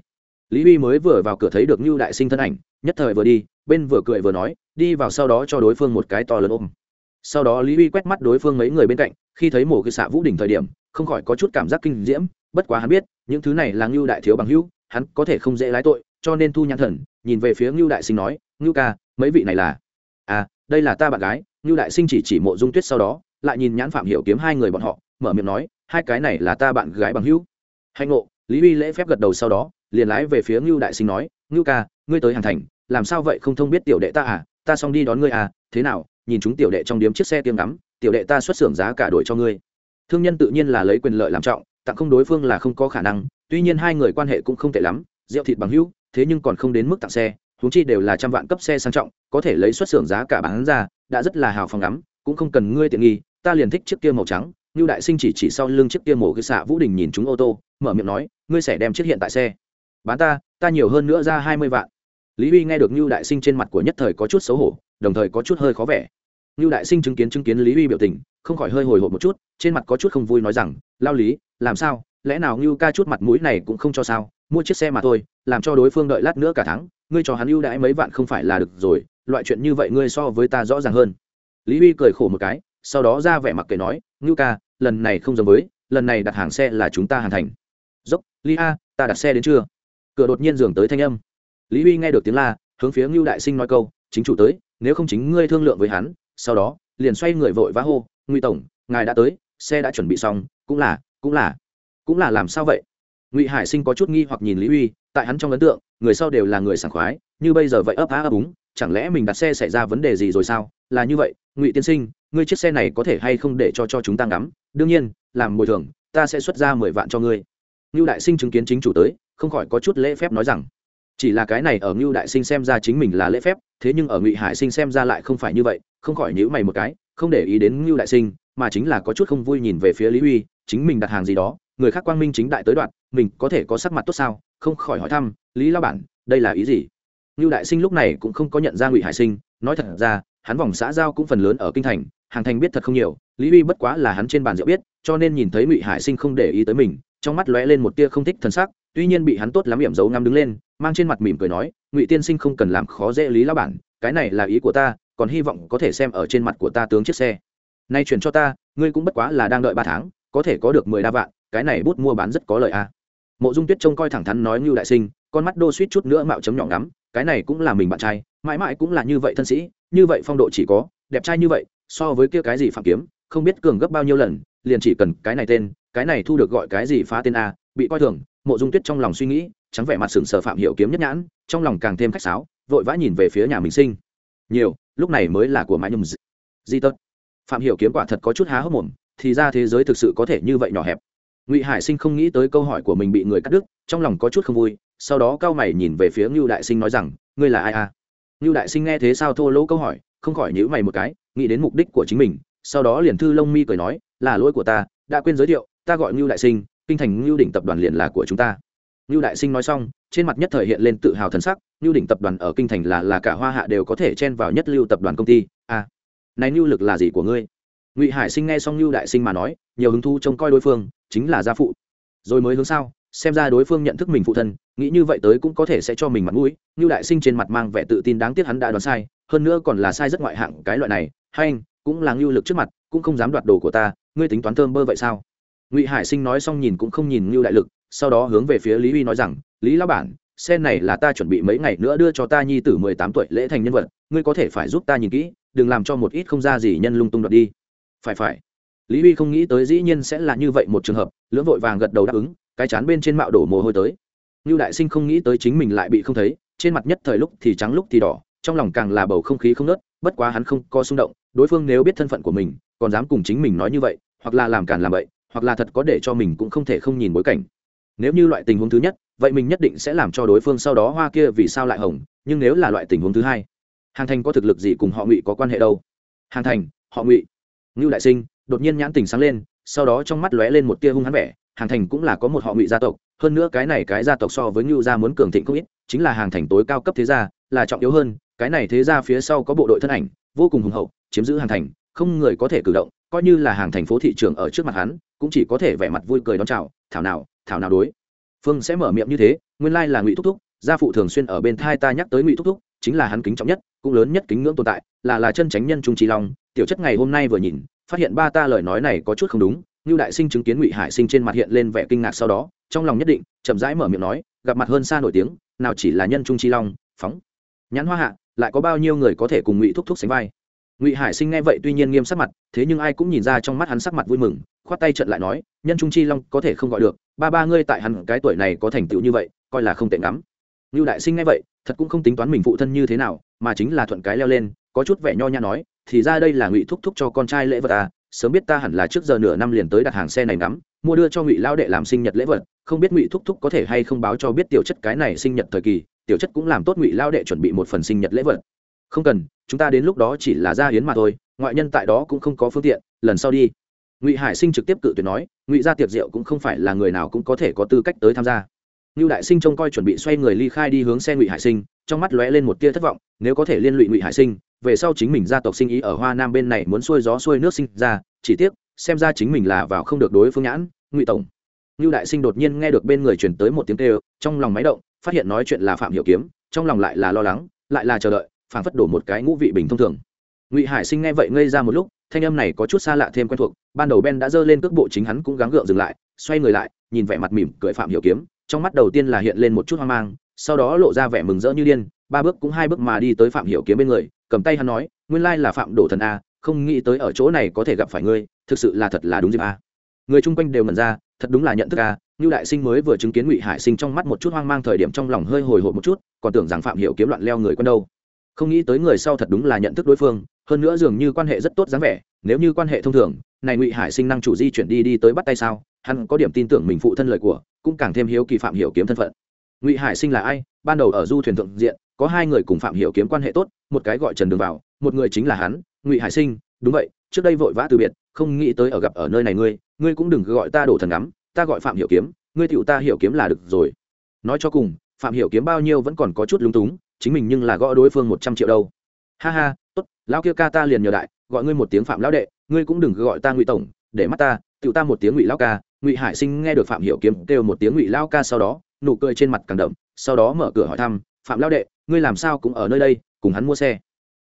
Speaker 1: Lý Huy mới vừa vào cửa thấy được ngưu đại sinh thân ảnh, nhất thời vừa đi, bên vừa cười vừa nói, đi vào sau đó cho đối phương một cái to lớn ôm. Sau đó lý Huy quét mắt đối phương mấy người bên cạnh khi thấy mổ cái xạ vũ đỉnh thời điểm, không khỏi có chút cảm giác kinh diễm, bất quá hắn biết, những thứ này là ngưu đại thiếu bằng hữu, hắn có thể không dễ lái tội, cho nên thu nhãn thần, nhìn về phía ngưu đại sinh nói, ngưu ca, mấy vị này là? À đây là ta bạn gái, ngưu đại sinh chỉ chỉ mộ dung tuyết sau đó, lại nhìn nhãn phạm hiểu kiếm hai người bọn họ, mở miệng nói, hai cái này là ta bạn gái bằng hữu. Hạnh ngộ, lý uy lễ phép gật đầu sau đó, liền lái về phía ngưu đại sinh nói, ngưu ca, ngươi tới hàng thành, làm sao vậy không thông biết tiểu đệ ta à? Ta xong đi đón ngươi à thế nào? Nhìn chúng tiểu đệ trong điếm chiếc xe tiêm ngắm tiểu đệ ta xuất xưởng giá cả đổi cho ngươi. Thương nhân tự nhiên là lấy quyền lợi làm trọng tặng không đối phương là không có khả năng tuy nhiên hai người quan hệ cũng không tệ lắm rượu thịt bằng hữu thế nhưng còn không đến mức tặng xe huống chi đều là trăm vạn cấp xe sang trọng có thể lấy xuất xưởng giá cả bán ra đã rất là hào phóng lắm, cũng không cần ngươi tiện nghi ta liền thích chiếc kia màu trắng như đại sinh chỉ chỉ sau lưng chiếc kia mổ cái xạ vũ đình nhìn chúng ô tô mở miệng nói ngươi sẽ đem chiếc hiện tại xe. Bán ta ta nhiều hơn nữa ra hai mươi vạn. Lý huy nghe được như đại sinh trên mặt của nhất thời có chút xấu hổ đồng thời có chút hơi khó vẻ. Nưu đại sinh chứng kiến chứng kiến lý Uy biểu tình, không khỏi hơi hồi hộp một chút, trên mặt có chút không vui nói rằng, lao lý, làm sao? Lẽ nào Nưu ca chút mặt mũi này cũng không cho sao? Mua chiếc xe mà thôi, làm cho đối phương đợi lát nữa cả tháng, ngươi cho hắn ưu đãi mấy vạn không phải là được rồi, loại chuyện như vậy ngươi so với ta rõ ràng hơn. Lý Uy cười khổ một cái, sau đó ra vẻ mặc kệ nói "Nưu ca, lần này không giống với, lần này đặt hàng xe là chúng ta hoàn thành. Dốc, lý a, ta đặt xe đến chưa? Cửa đột nhiên dường tới thanh âm. Lý Uy nghe được tiếng la, hướng phía Nưu đại sinh nói câu, chính chủ tới, nếu không chính ngươi thương lượng với hắn sau đó, liền xoay người vội vã hô, ngụy tổng, ngài đã tới, xe đã chuẩn bị xong, cũng là cũng là cũng là làm sao vậy? Ngụy hải sinh có chút nghi hoặc nhìn lý huy tại hắn trong ấn tượng, người sau đều là người sảng khoái, như bây giờ vậy ấp á ấp úng, chẳng lẽ mình đặt xe xảy ra vấn đề gì rồi sao? Là như vậy, ngụy tiên sinh, ngươi chiếc xe này có thể hay không để cho cho chúng ta ngắm? Đương nhiên, làm bồi thường, ta sẽ xuất ra mười vạn cho ngươi. Ngưu đại sinh chứng kiến chính chủ tới, không khỏi có chút lễ phép nói rằng, chỉ là cái này ở ngưu đại sinh xem ra chính mình là lễ phép, thế nhưng ở ngụy hải sinh xem ra lại không phải như vậy không khỏi nhữ mày một cái, không để ý đến ngưu đại sinh, mà chính là có chút không vui nhìn về phía lý huy, chính mình đặt hàng gì đó, người khác quang minh chính đại tới đoạn, mình có thể có sắc mặt tốt sao? Không khỏi hỏi thăm, lý lao bản, đây là ý gì? Ngưu đại sinh lúc này cũng không có nhận ra ngụy hải sinh, nói thật ra, hắn vòng xã giao cũng phần lớn ở kinh thành, hàng thành biết thật không nhiều, lý huy bất quá là hắn trên bàn rượu biết, cho nên nhìn thấy ngụy hải sinh không để ý tới mình, trong mắt lóe lên một tia không thích thân xác tuy nhiên bị hắn tốt lắm hiểm giấu ngắm đứng lên, mang trên mặt mỉm cười nói, ngụy tiên sinh không cần làm khó dễ lý lao bản, cái này là ý của ta còn hy vọng có thể xem ở trên mặt của ta tướng chiếc xe nay chuyển cho ta, ngươi cũng bất quá là đang đợi ba tháng, có thể có được mười đa vạn, cái này bút mua bán rất có lợi a à. mộ dung tuyết trông coi thẳng thắn nói ngưu đại sinh, con mắt đô suýt chút nữa mạo chấm nhỏ ngắm, cái này cũng là mình bạn trai, mãi mãi cũng là như vậy thân sĩ, như vậy phong độ chỉ có, đẹp trai như vậy, so với kia cái gì phạm kiếm, không biết cường gấp bao nhiêu lần, liền chỉ cần cái này tên, cái này thu được gọi cái gì phá tên a, bị coi thường, mộ dung tuyết trong lòng suy nghĩ, trắng vẻ mặt sừng sờ phạm hiểu kiếm nhất nhãn, trong lòng càng thêm khách sáo, vội vã nhìn về phía nhà mình sinh nhiều lúc này mới là của mãi nhung di tật phạm hiểu kiếm quả thật có chút há hốc mồm, thì ra thế giới thực sự có thể như vậy nhỏ hẹp. Ngụy hải sinh không nghĩ tới câu hỏi của mình bị người cắt đứt, trong lòng có chút không vui, sau đó cao mày nhìn về phía ngưu đại sinh nói rằng, ngươi là ai à? Ngưu đại sinh nghe thế sao thô lỗ câu hỏi, không khỏi nhữ mày một cái, nghĩ đến mục đích của chính mình, sau đó liền thư lông mi cười nói, là lỗi của ta, đã quên giới thiệu, ta gọi ngưu đại sinh, kinh thành ngưu đỉnh tập đoàn liền là của chúng ta. Nưu đại sinh nói xong trên mặt nhất thời hiện lên tự hào thần sắc Nưu đỉnh tập đoàn ở kinh thành là là cả hoa hạ đều có thể chen vào nhất lưu tập đoàn công ty. A à, này Nưu lực là gì của ngươi? Ngụy hải sinh nghe xong Nưu đại sinh mà nói nhiều hứng thu trông coi đối phương chính là gia phụ. Rồi mới hướng sao xem ra đối phương nhận thức mình phụ thân nghĩ như vậy tới cũng có thể sẽ cho mình mặt mũi. Nưu đại sinh trên mặt mang vẻ tự tin đáng tiếc hắn đã đoán sai hơn nữa còn là sai rất ngoại hạng cái loại này hay anh cũng là Nưu lực trước mặt cũng không dám đoạt đồ của ta ngươi tính toán thơm bơ vậy sao? Ngụy hải sinh nói xong nhìn cũng không nhìn Nưu đại lực sau đó hướng về phía lý huy nói rằng, lý lão bản, xe này là ta chuẩn bị mấy ngày nữa đưa cho ta nhi tử mười tám tuổi lễ thành nhân vật, ngươi có thể phải giúp ta nhìn kỹ, đừng làm cho một ít không ra gì nhân lung tung đoạt đi. Phải phải. Lý huy không nghĩ tới dĩ nhiên sẽ là như vậy một trường hợp, lưỡng vội vàng gật đầu đáp ứng, cái chán bên trên mạo đổ mồ hôi tới. Như đại sinh không nghĩ tới chính mình lại bị không thấy, trên mặt nhất thời lúc thì trắng lúc thì đỏ, trong lòng càng là bầu không khí không nớt, bất quá hắn không có xung động, đối phương nếu biết thân phận của mình, còn dám cùng chính mình nói như vậy, hoặc là làm càn làm vậy hoặc là thật có để cho mình cũng không thể không nhìn bối cảnh nếu như loại tình huống thứ nhất, vậy mình nhất định sẽ làm cho đối phương sau đó hoa kia vì sao lại hồng nhưng nếu là loại tình huống thứ hai, hàng thành có thực lực gì cùng họ ngụy có quan hệ đâu? Hàng thành, họ ngụy. Ngưu đại sinh, đột nhiên nhãn tình sáng lên, sau đó trong mắt lóe lên một tia hung hắn vẻ, hàng thành cũng là có một họ ngụy gia tộc, hơn nữa cái này cái gia tộc so với ngưu gia muốn cường thịnh không ít, chính là hàng thành tối cao cấp thế gia, là trọng yếu hơn, cái này thế gia phía sau có bộ đội thân ảnh, vô cùng hùng hậu, chiếm giữ hàng thành, không người có thể cử động, coi như là hàng thành phố thị trường ở trước mặt hắn, cũng chỉ có thể vẻ mặt vui cười đón chào, thảo nào thảo nào đối? Phương sẽ mở miệng như thế, nguyên lai là ngụy thúc thúc, gia phụ thường xuyên ở bên thai ta nhắc tới ngụy thúc thúc, chính là hắn kính trọng nhất, cũng lớn nhất kính ngưỡng tồn tại, là là chân tránh nhân trung trí long. Tiểu chất ngày hôm nay vừa nhìn, phát hiện ba ta lời nói này có chút không đúng như đại sinh chứng kiến ngụy hải sinh trên mặt hiện lên vẻ kinh ngạc sau đó, trong lòng nhất định, chậm rãi mở miệng nói, gặp mặt hơn xa nổi tiếng, nào chỉ là nhân trung chi long, phóng. Nhãn hoa hạ, lại có bao nhiêu người có thể cùng ngụy thúc thúc sánh vai? Ngụy hải sinh nghe vậy tuy nhiên nghiêm sắc mặt, thế nhưng ai cũng nhìn ra trong mắt hắn sắc mặt vui mừng, khoát tay trận lại nói nhân trung chi long có thể không gọi được, ba ba ngươi tại hẳn cái tuổi này có thành tựu như vậy, coi là không tệ ngắm ngưu đại sinh nghe vậy, thật cũng không tính toán mình phụ thân như thế nào, mà chính là thuận cái leo lên, có chút vẻ nho nhã nói, thì ra đây là ngụy thúc thúc cho con trai lễ vật à sớm biết ta hẳn là trước giờ nửa năm liền tới đặt hàng xe này ngắm, mua đưa cho ngụy lao đệ làm sinh nhật lễ vật, không biết ngụy thúc thúc có thể hay không báo cho biết tiểu chất cái này sinh nhật thời kỳ, tiểu chất cũng làm tốt ngụy lao đệ chuẩn bị một phần sinh nhật lễ vật. Không cần, chúng ta đến lúc đó chỉ là gia hiến mà thôi, ngoại nhân tại đó cũng không có phương tiện, lần sau đi ngụy hải sinh trực tiếp cự tuyệt nói, ngụy gia tiệc rượu cũng không phải là người nào cũng có thể có tư cách tới tham gia. Ngưu đại sinh trông coi chuẩn bị xoay người ly khai đi hướng xe ngụy hải sinh, trong mắt lóe lên một tia thất vọng, nếu có thể liên lụy ngụy hải sinh, về sau chính mình gia tộc sinh ý ở hoa nam bên này muốn xuôi gió xuôi nước sinh ra, chỉ tiếc, xem ra chính mình là vào không được đối phương nhãn, ngụy tổng. Ngưu đại sinh đột nhiên nghe được bên người truyền tới một tiếng kêu, trong lòng máy động, phát hiện nói chuyện là phạm hiểu kiếm, trong lòng lại là lo lắng, lại là chờ đợi, phảng phất đổ một cái ngũ vị bình thông thường. Ngụy hải sinh nghe vậy ngây ra một lúc thanh âm này có chút xa lạ thêm quen thuộc, ban đầu ben đã dơ lên cước bộ chính hắn cũng gắng gượng dừng lại, xoay người lại, nhìn vẻ mặt mỉm cười phạm hiểu kiếm, trong mắt đầu tiên là hiện lên một chút hoang mang, sau đó lộ ra vẻ mừng rỡ như điên, ba bước cũng hai bước mà đi tới phạm hiểu kiếm bên người, cầm tay hắn nói, nguyên lai là phạm đổ thần a, không nghĩ tới ở chỗ này có thể gặp phải ngươi, thực sự là thật là đúng dịp a. Người chung quanh đều ngẩn ra, thật đúng là nhận thức a như đại sinh mới vừa chứng kiến ngụy hải sinh trong mắt một chút hoang mang thời điểm trong lòng hơi hồi hộp một chút, còn tưởng rằng phạm hiểu kiếm loạn leo người quân đâu. Không nghĩ tới người sau thật đúng là nhận thức đối phương hơn nữa dường như quan hệ rất tốt dáng vẻ, nếu như quan hệ thông thường, này ngụy hải sinh năng chủ di chuyển đi đi tới bắt tay sao? Hắn có điểm tin tưởng mình phụ thân lời của, cũng càng thêm hiếu kỳ phạm hiểu kiếm thân phận. Ngụy hải sinh là ai? Ban đầu ở du thuyền thượng diện, có hai người cùng phạm hiểu kiếm quan hệ tốt, một cái gọi trần đường vào, một người chính là hắn. Ngụy hải sinh, đúng vậy, trước đây vội vã từ biệt, không nghĩ tới ở gặp ở nơi này ngươi ngươi cũng đừng gọi ta đổ thần ngắm, ta gọi phạm hiểu kiếm, ngươi tựu ta hiểu kiếm là được rồi. Nói cho cùng, phạm hiểu kiếm bao nhiêu vẫn còn có chút lúng túng, chính mình nhưng là gõ đối phương một trăm triệu đâu. Ha ha lão kia ca ta liền nhờ đại, gọi ngươi một tiếng phạm lão đệ, ngươi cũng đừng gọi ta ngụy tổng, để mắt ta tự ta một tiếng ngụy lão ca, ngụy hải sinh nghe được phạm hiểu kiếm kêu một tiếng ngụy lão ca sau đó, nụ cười trên mặt càng đậm, sau đó mở cửa hỏi thăm, phạm lão đệ, ngươi làm sao cũng ở nơi đây, cùng hắn mua xe?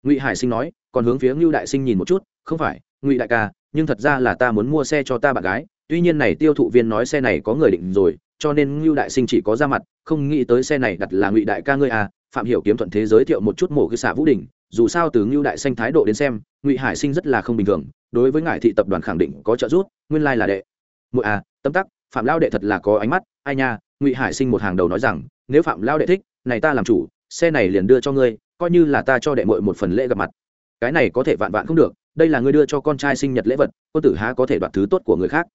Speaker 1: Ngụy hải sinh nói, còn hướng phía ngưu đại sinh nhìn một chút, không phải, ngụy đại ca, nhưng thật ra là ta muốn mua xe cho ta bạn gái, tuy nhiên này tiêu thụ viên nói xe này có người định rồi, cho nên ngưu đại sinh chỉ có ra mặt, không nghĩ tới xe này đặt là ngụy đại ca ngươi à. Phạm hiểu kiếm thuận thế giới thiệu một chút mổ cái xạ vũ đình dù sao từ ngưu đại sinh thái độ đến xem, ngụy hải sinh rất là không bình thường, đối với ngải thị tập đoàn khẳng định có trợ giúp, nguyên lai là đệ. Mỗi à tâm tắc, phạm lao đệ thật là có ánh mắt, ai nha, ngụy hải sinh một hàng đầu nói rằng, nếu phạm lao đệ thích, này ta làm chủ, xe này liền đưa cho ngươi, coi như là ta cho đệ muội một phần lễ gặp mặt. Cái này có thể vạn vạn không được, đây là ngươi đưa cho con trai sinh nhật lễ vật, quân tử há có thể đoạt thứ tốt của người khác.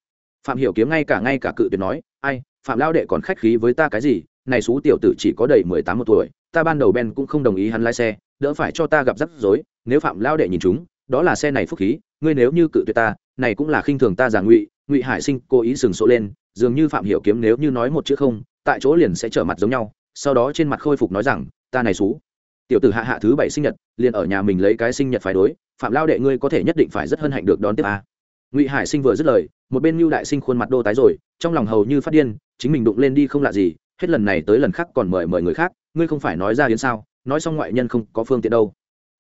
Speaker 1: Phạm hiểu kiếm ngay cả ngay cả cự tuyệt nói, ai, phạm lao đệ còn khách khí với ta cái gì, này xú tiểu tử chỉ có đầy mười tám một tuổi ta ban đầu ben cũng không đồng ý hắn lái xe, đỡ phải cho ta gặp rắc rối, nếu phạm lao đệ nhìn chúng, đó là xe này phúc khí, ngươi nếu như cự tuyệt ta, này cũng là khinh thường ta giả ngụy ngụy hải sinh cố ý sừng sộ lên, dường như phạm hiểu kiếm nếu như nói một chữ không, tại chỗ liền sẽ trở mặt giống nhau, sau đó trên mặt khôi phục nói rằng, ta này xú. Tiểu tử hạ hạ thứ bảy sinh nhật, liền ở nhà mình lấy cái sinh nhật phải đối, phạm lao đệ ngươi có thể nhất định phải rất hân hạnh được đón tiếp a. Ngụy hải sinh vừa dứt lời, một bên Mưu đại sinh khuôn mặt đô tái rồi, trong lòng hầu như phát điên, chính mình đụng lên đi không lạ gì, hết lần này tới lần khác còn mời mời người khác ngươi không phải nói ra yến sao, nói xong ngoại nhân không có phương tiện đâu.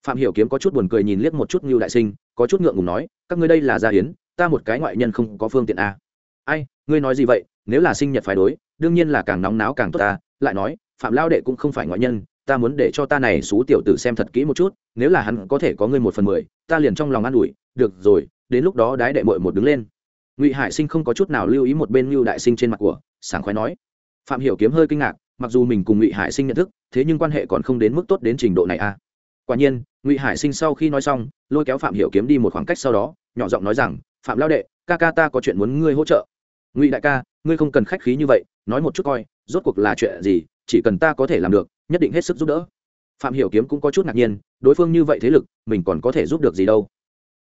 Speaker 1: Phạm hiểu kiếm có chút buồn cười nhìn liếc một chút lưu đại sinh, có chút ngượng ngùng nói, các ngươi đây là gia hiến, ta một cái ngoại nhân không có phương tiện à? ai, ngươi nói gì vậy, nếu là sinh nhật phải đối, đương nhiên là càng nóng náo càng tốt ta. Lại nói, phạm lao đệ cũng không phải ngoại nhân, ta muốn để cho ta này xú tiểu tử xem thật kỹ một chút, nếu là hắn có thể có ngươi một phần mười, ta liền trong lòng an ủi, được rồi, đến lúc đó đái đệ mội một đứng lên. Ngụy hải sinh không có chút nào lưu ý một bên lưu đại sinh trên mặt của, sảng khoái nói. Phạm hiểu kiếm hơi kinh ngạc mặc dù mình cùng ngụy hải sinh nhận thức, thế nhưng quan hệ còn không đến mức tốt đến trình độ này à. Quả nhiên, ngụy hải sinh sau khi nói xong, lôi kéo phạm hiểu kiếm đi một khoảng cách sau đó, nhỏ giọng nói rằng, phạm lao đệ, ca ca ta có chuyện muốn ngươi hỗ trợ. Ngụy đại ca, ngươi không cần khách khí như vậy, nói một chút coi, rốt cuộc là chuyện gì, chỉ cần ta có thể làm được, nhất định hết sức giúp đỡ. Phạm hiểu kiếm cũng có chút ngạc nhiên, đối phương như vậy thế lực, mình còn có thể giúp được gì đâu.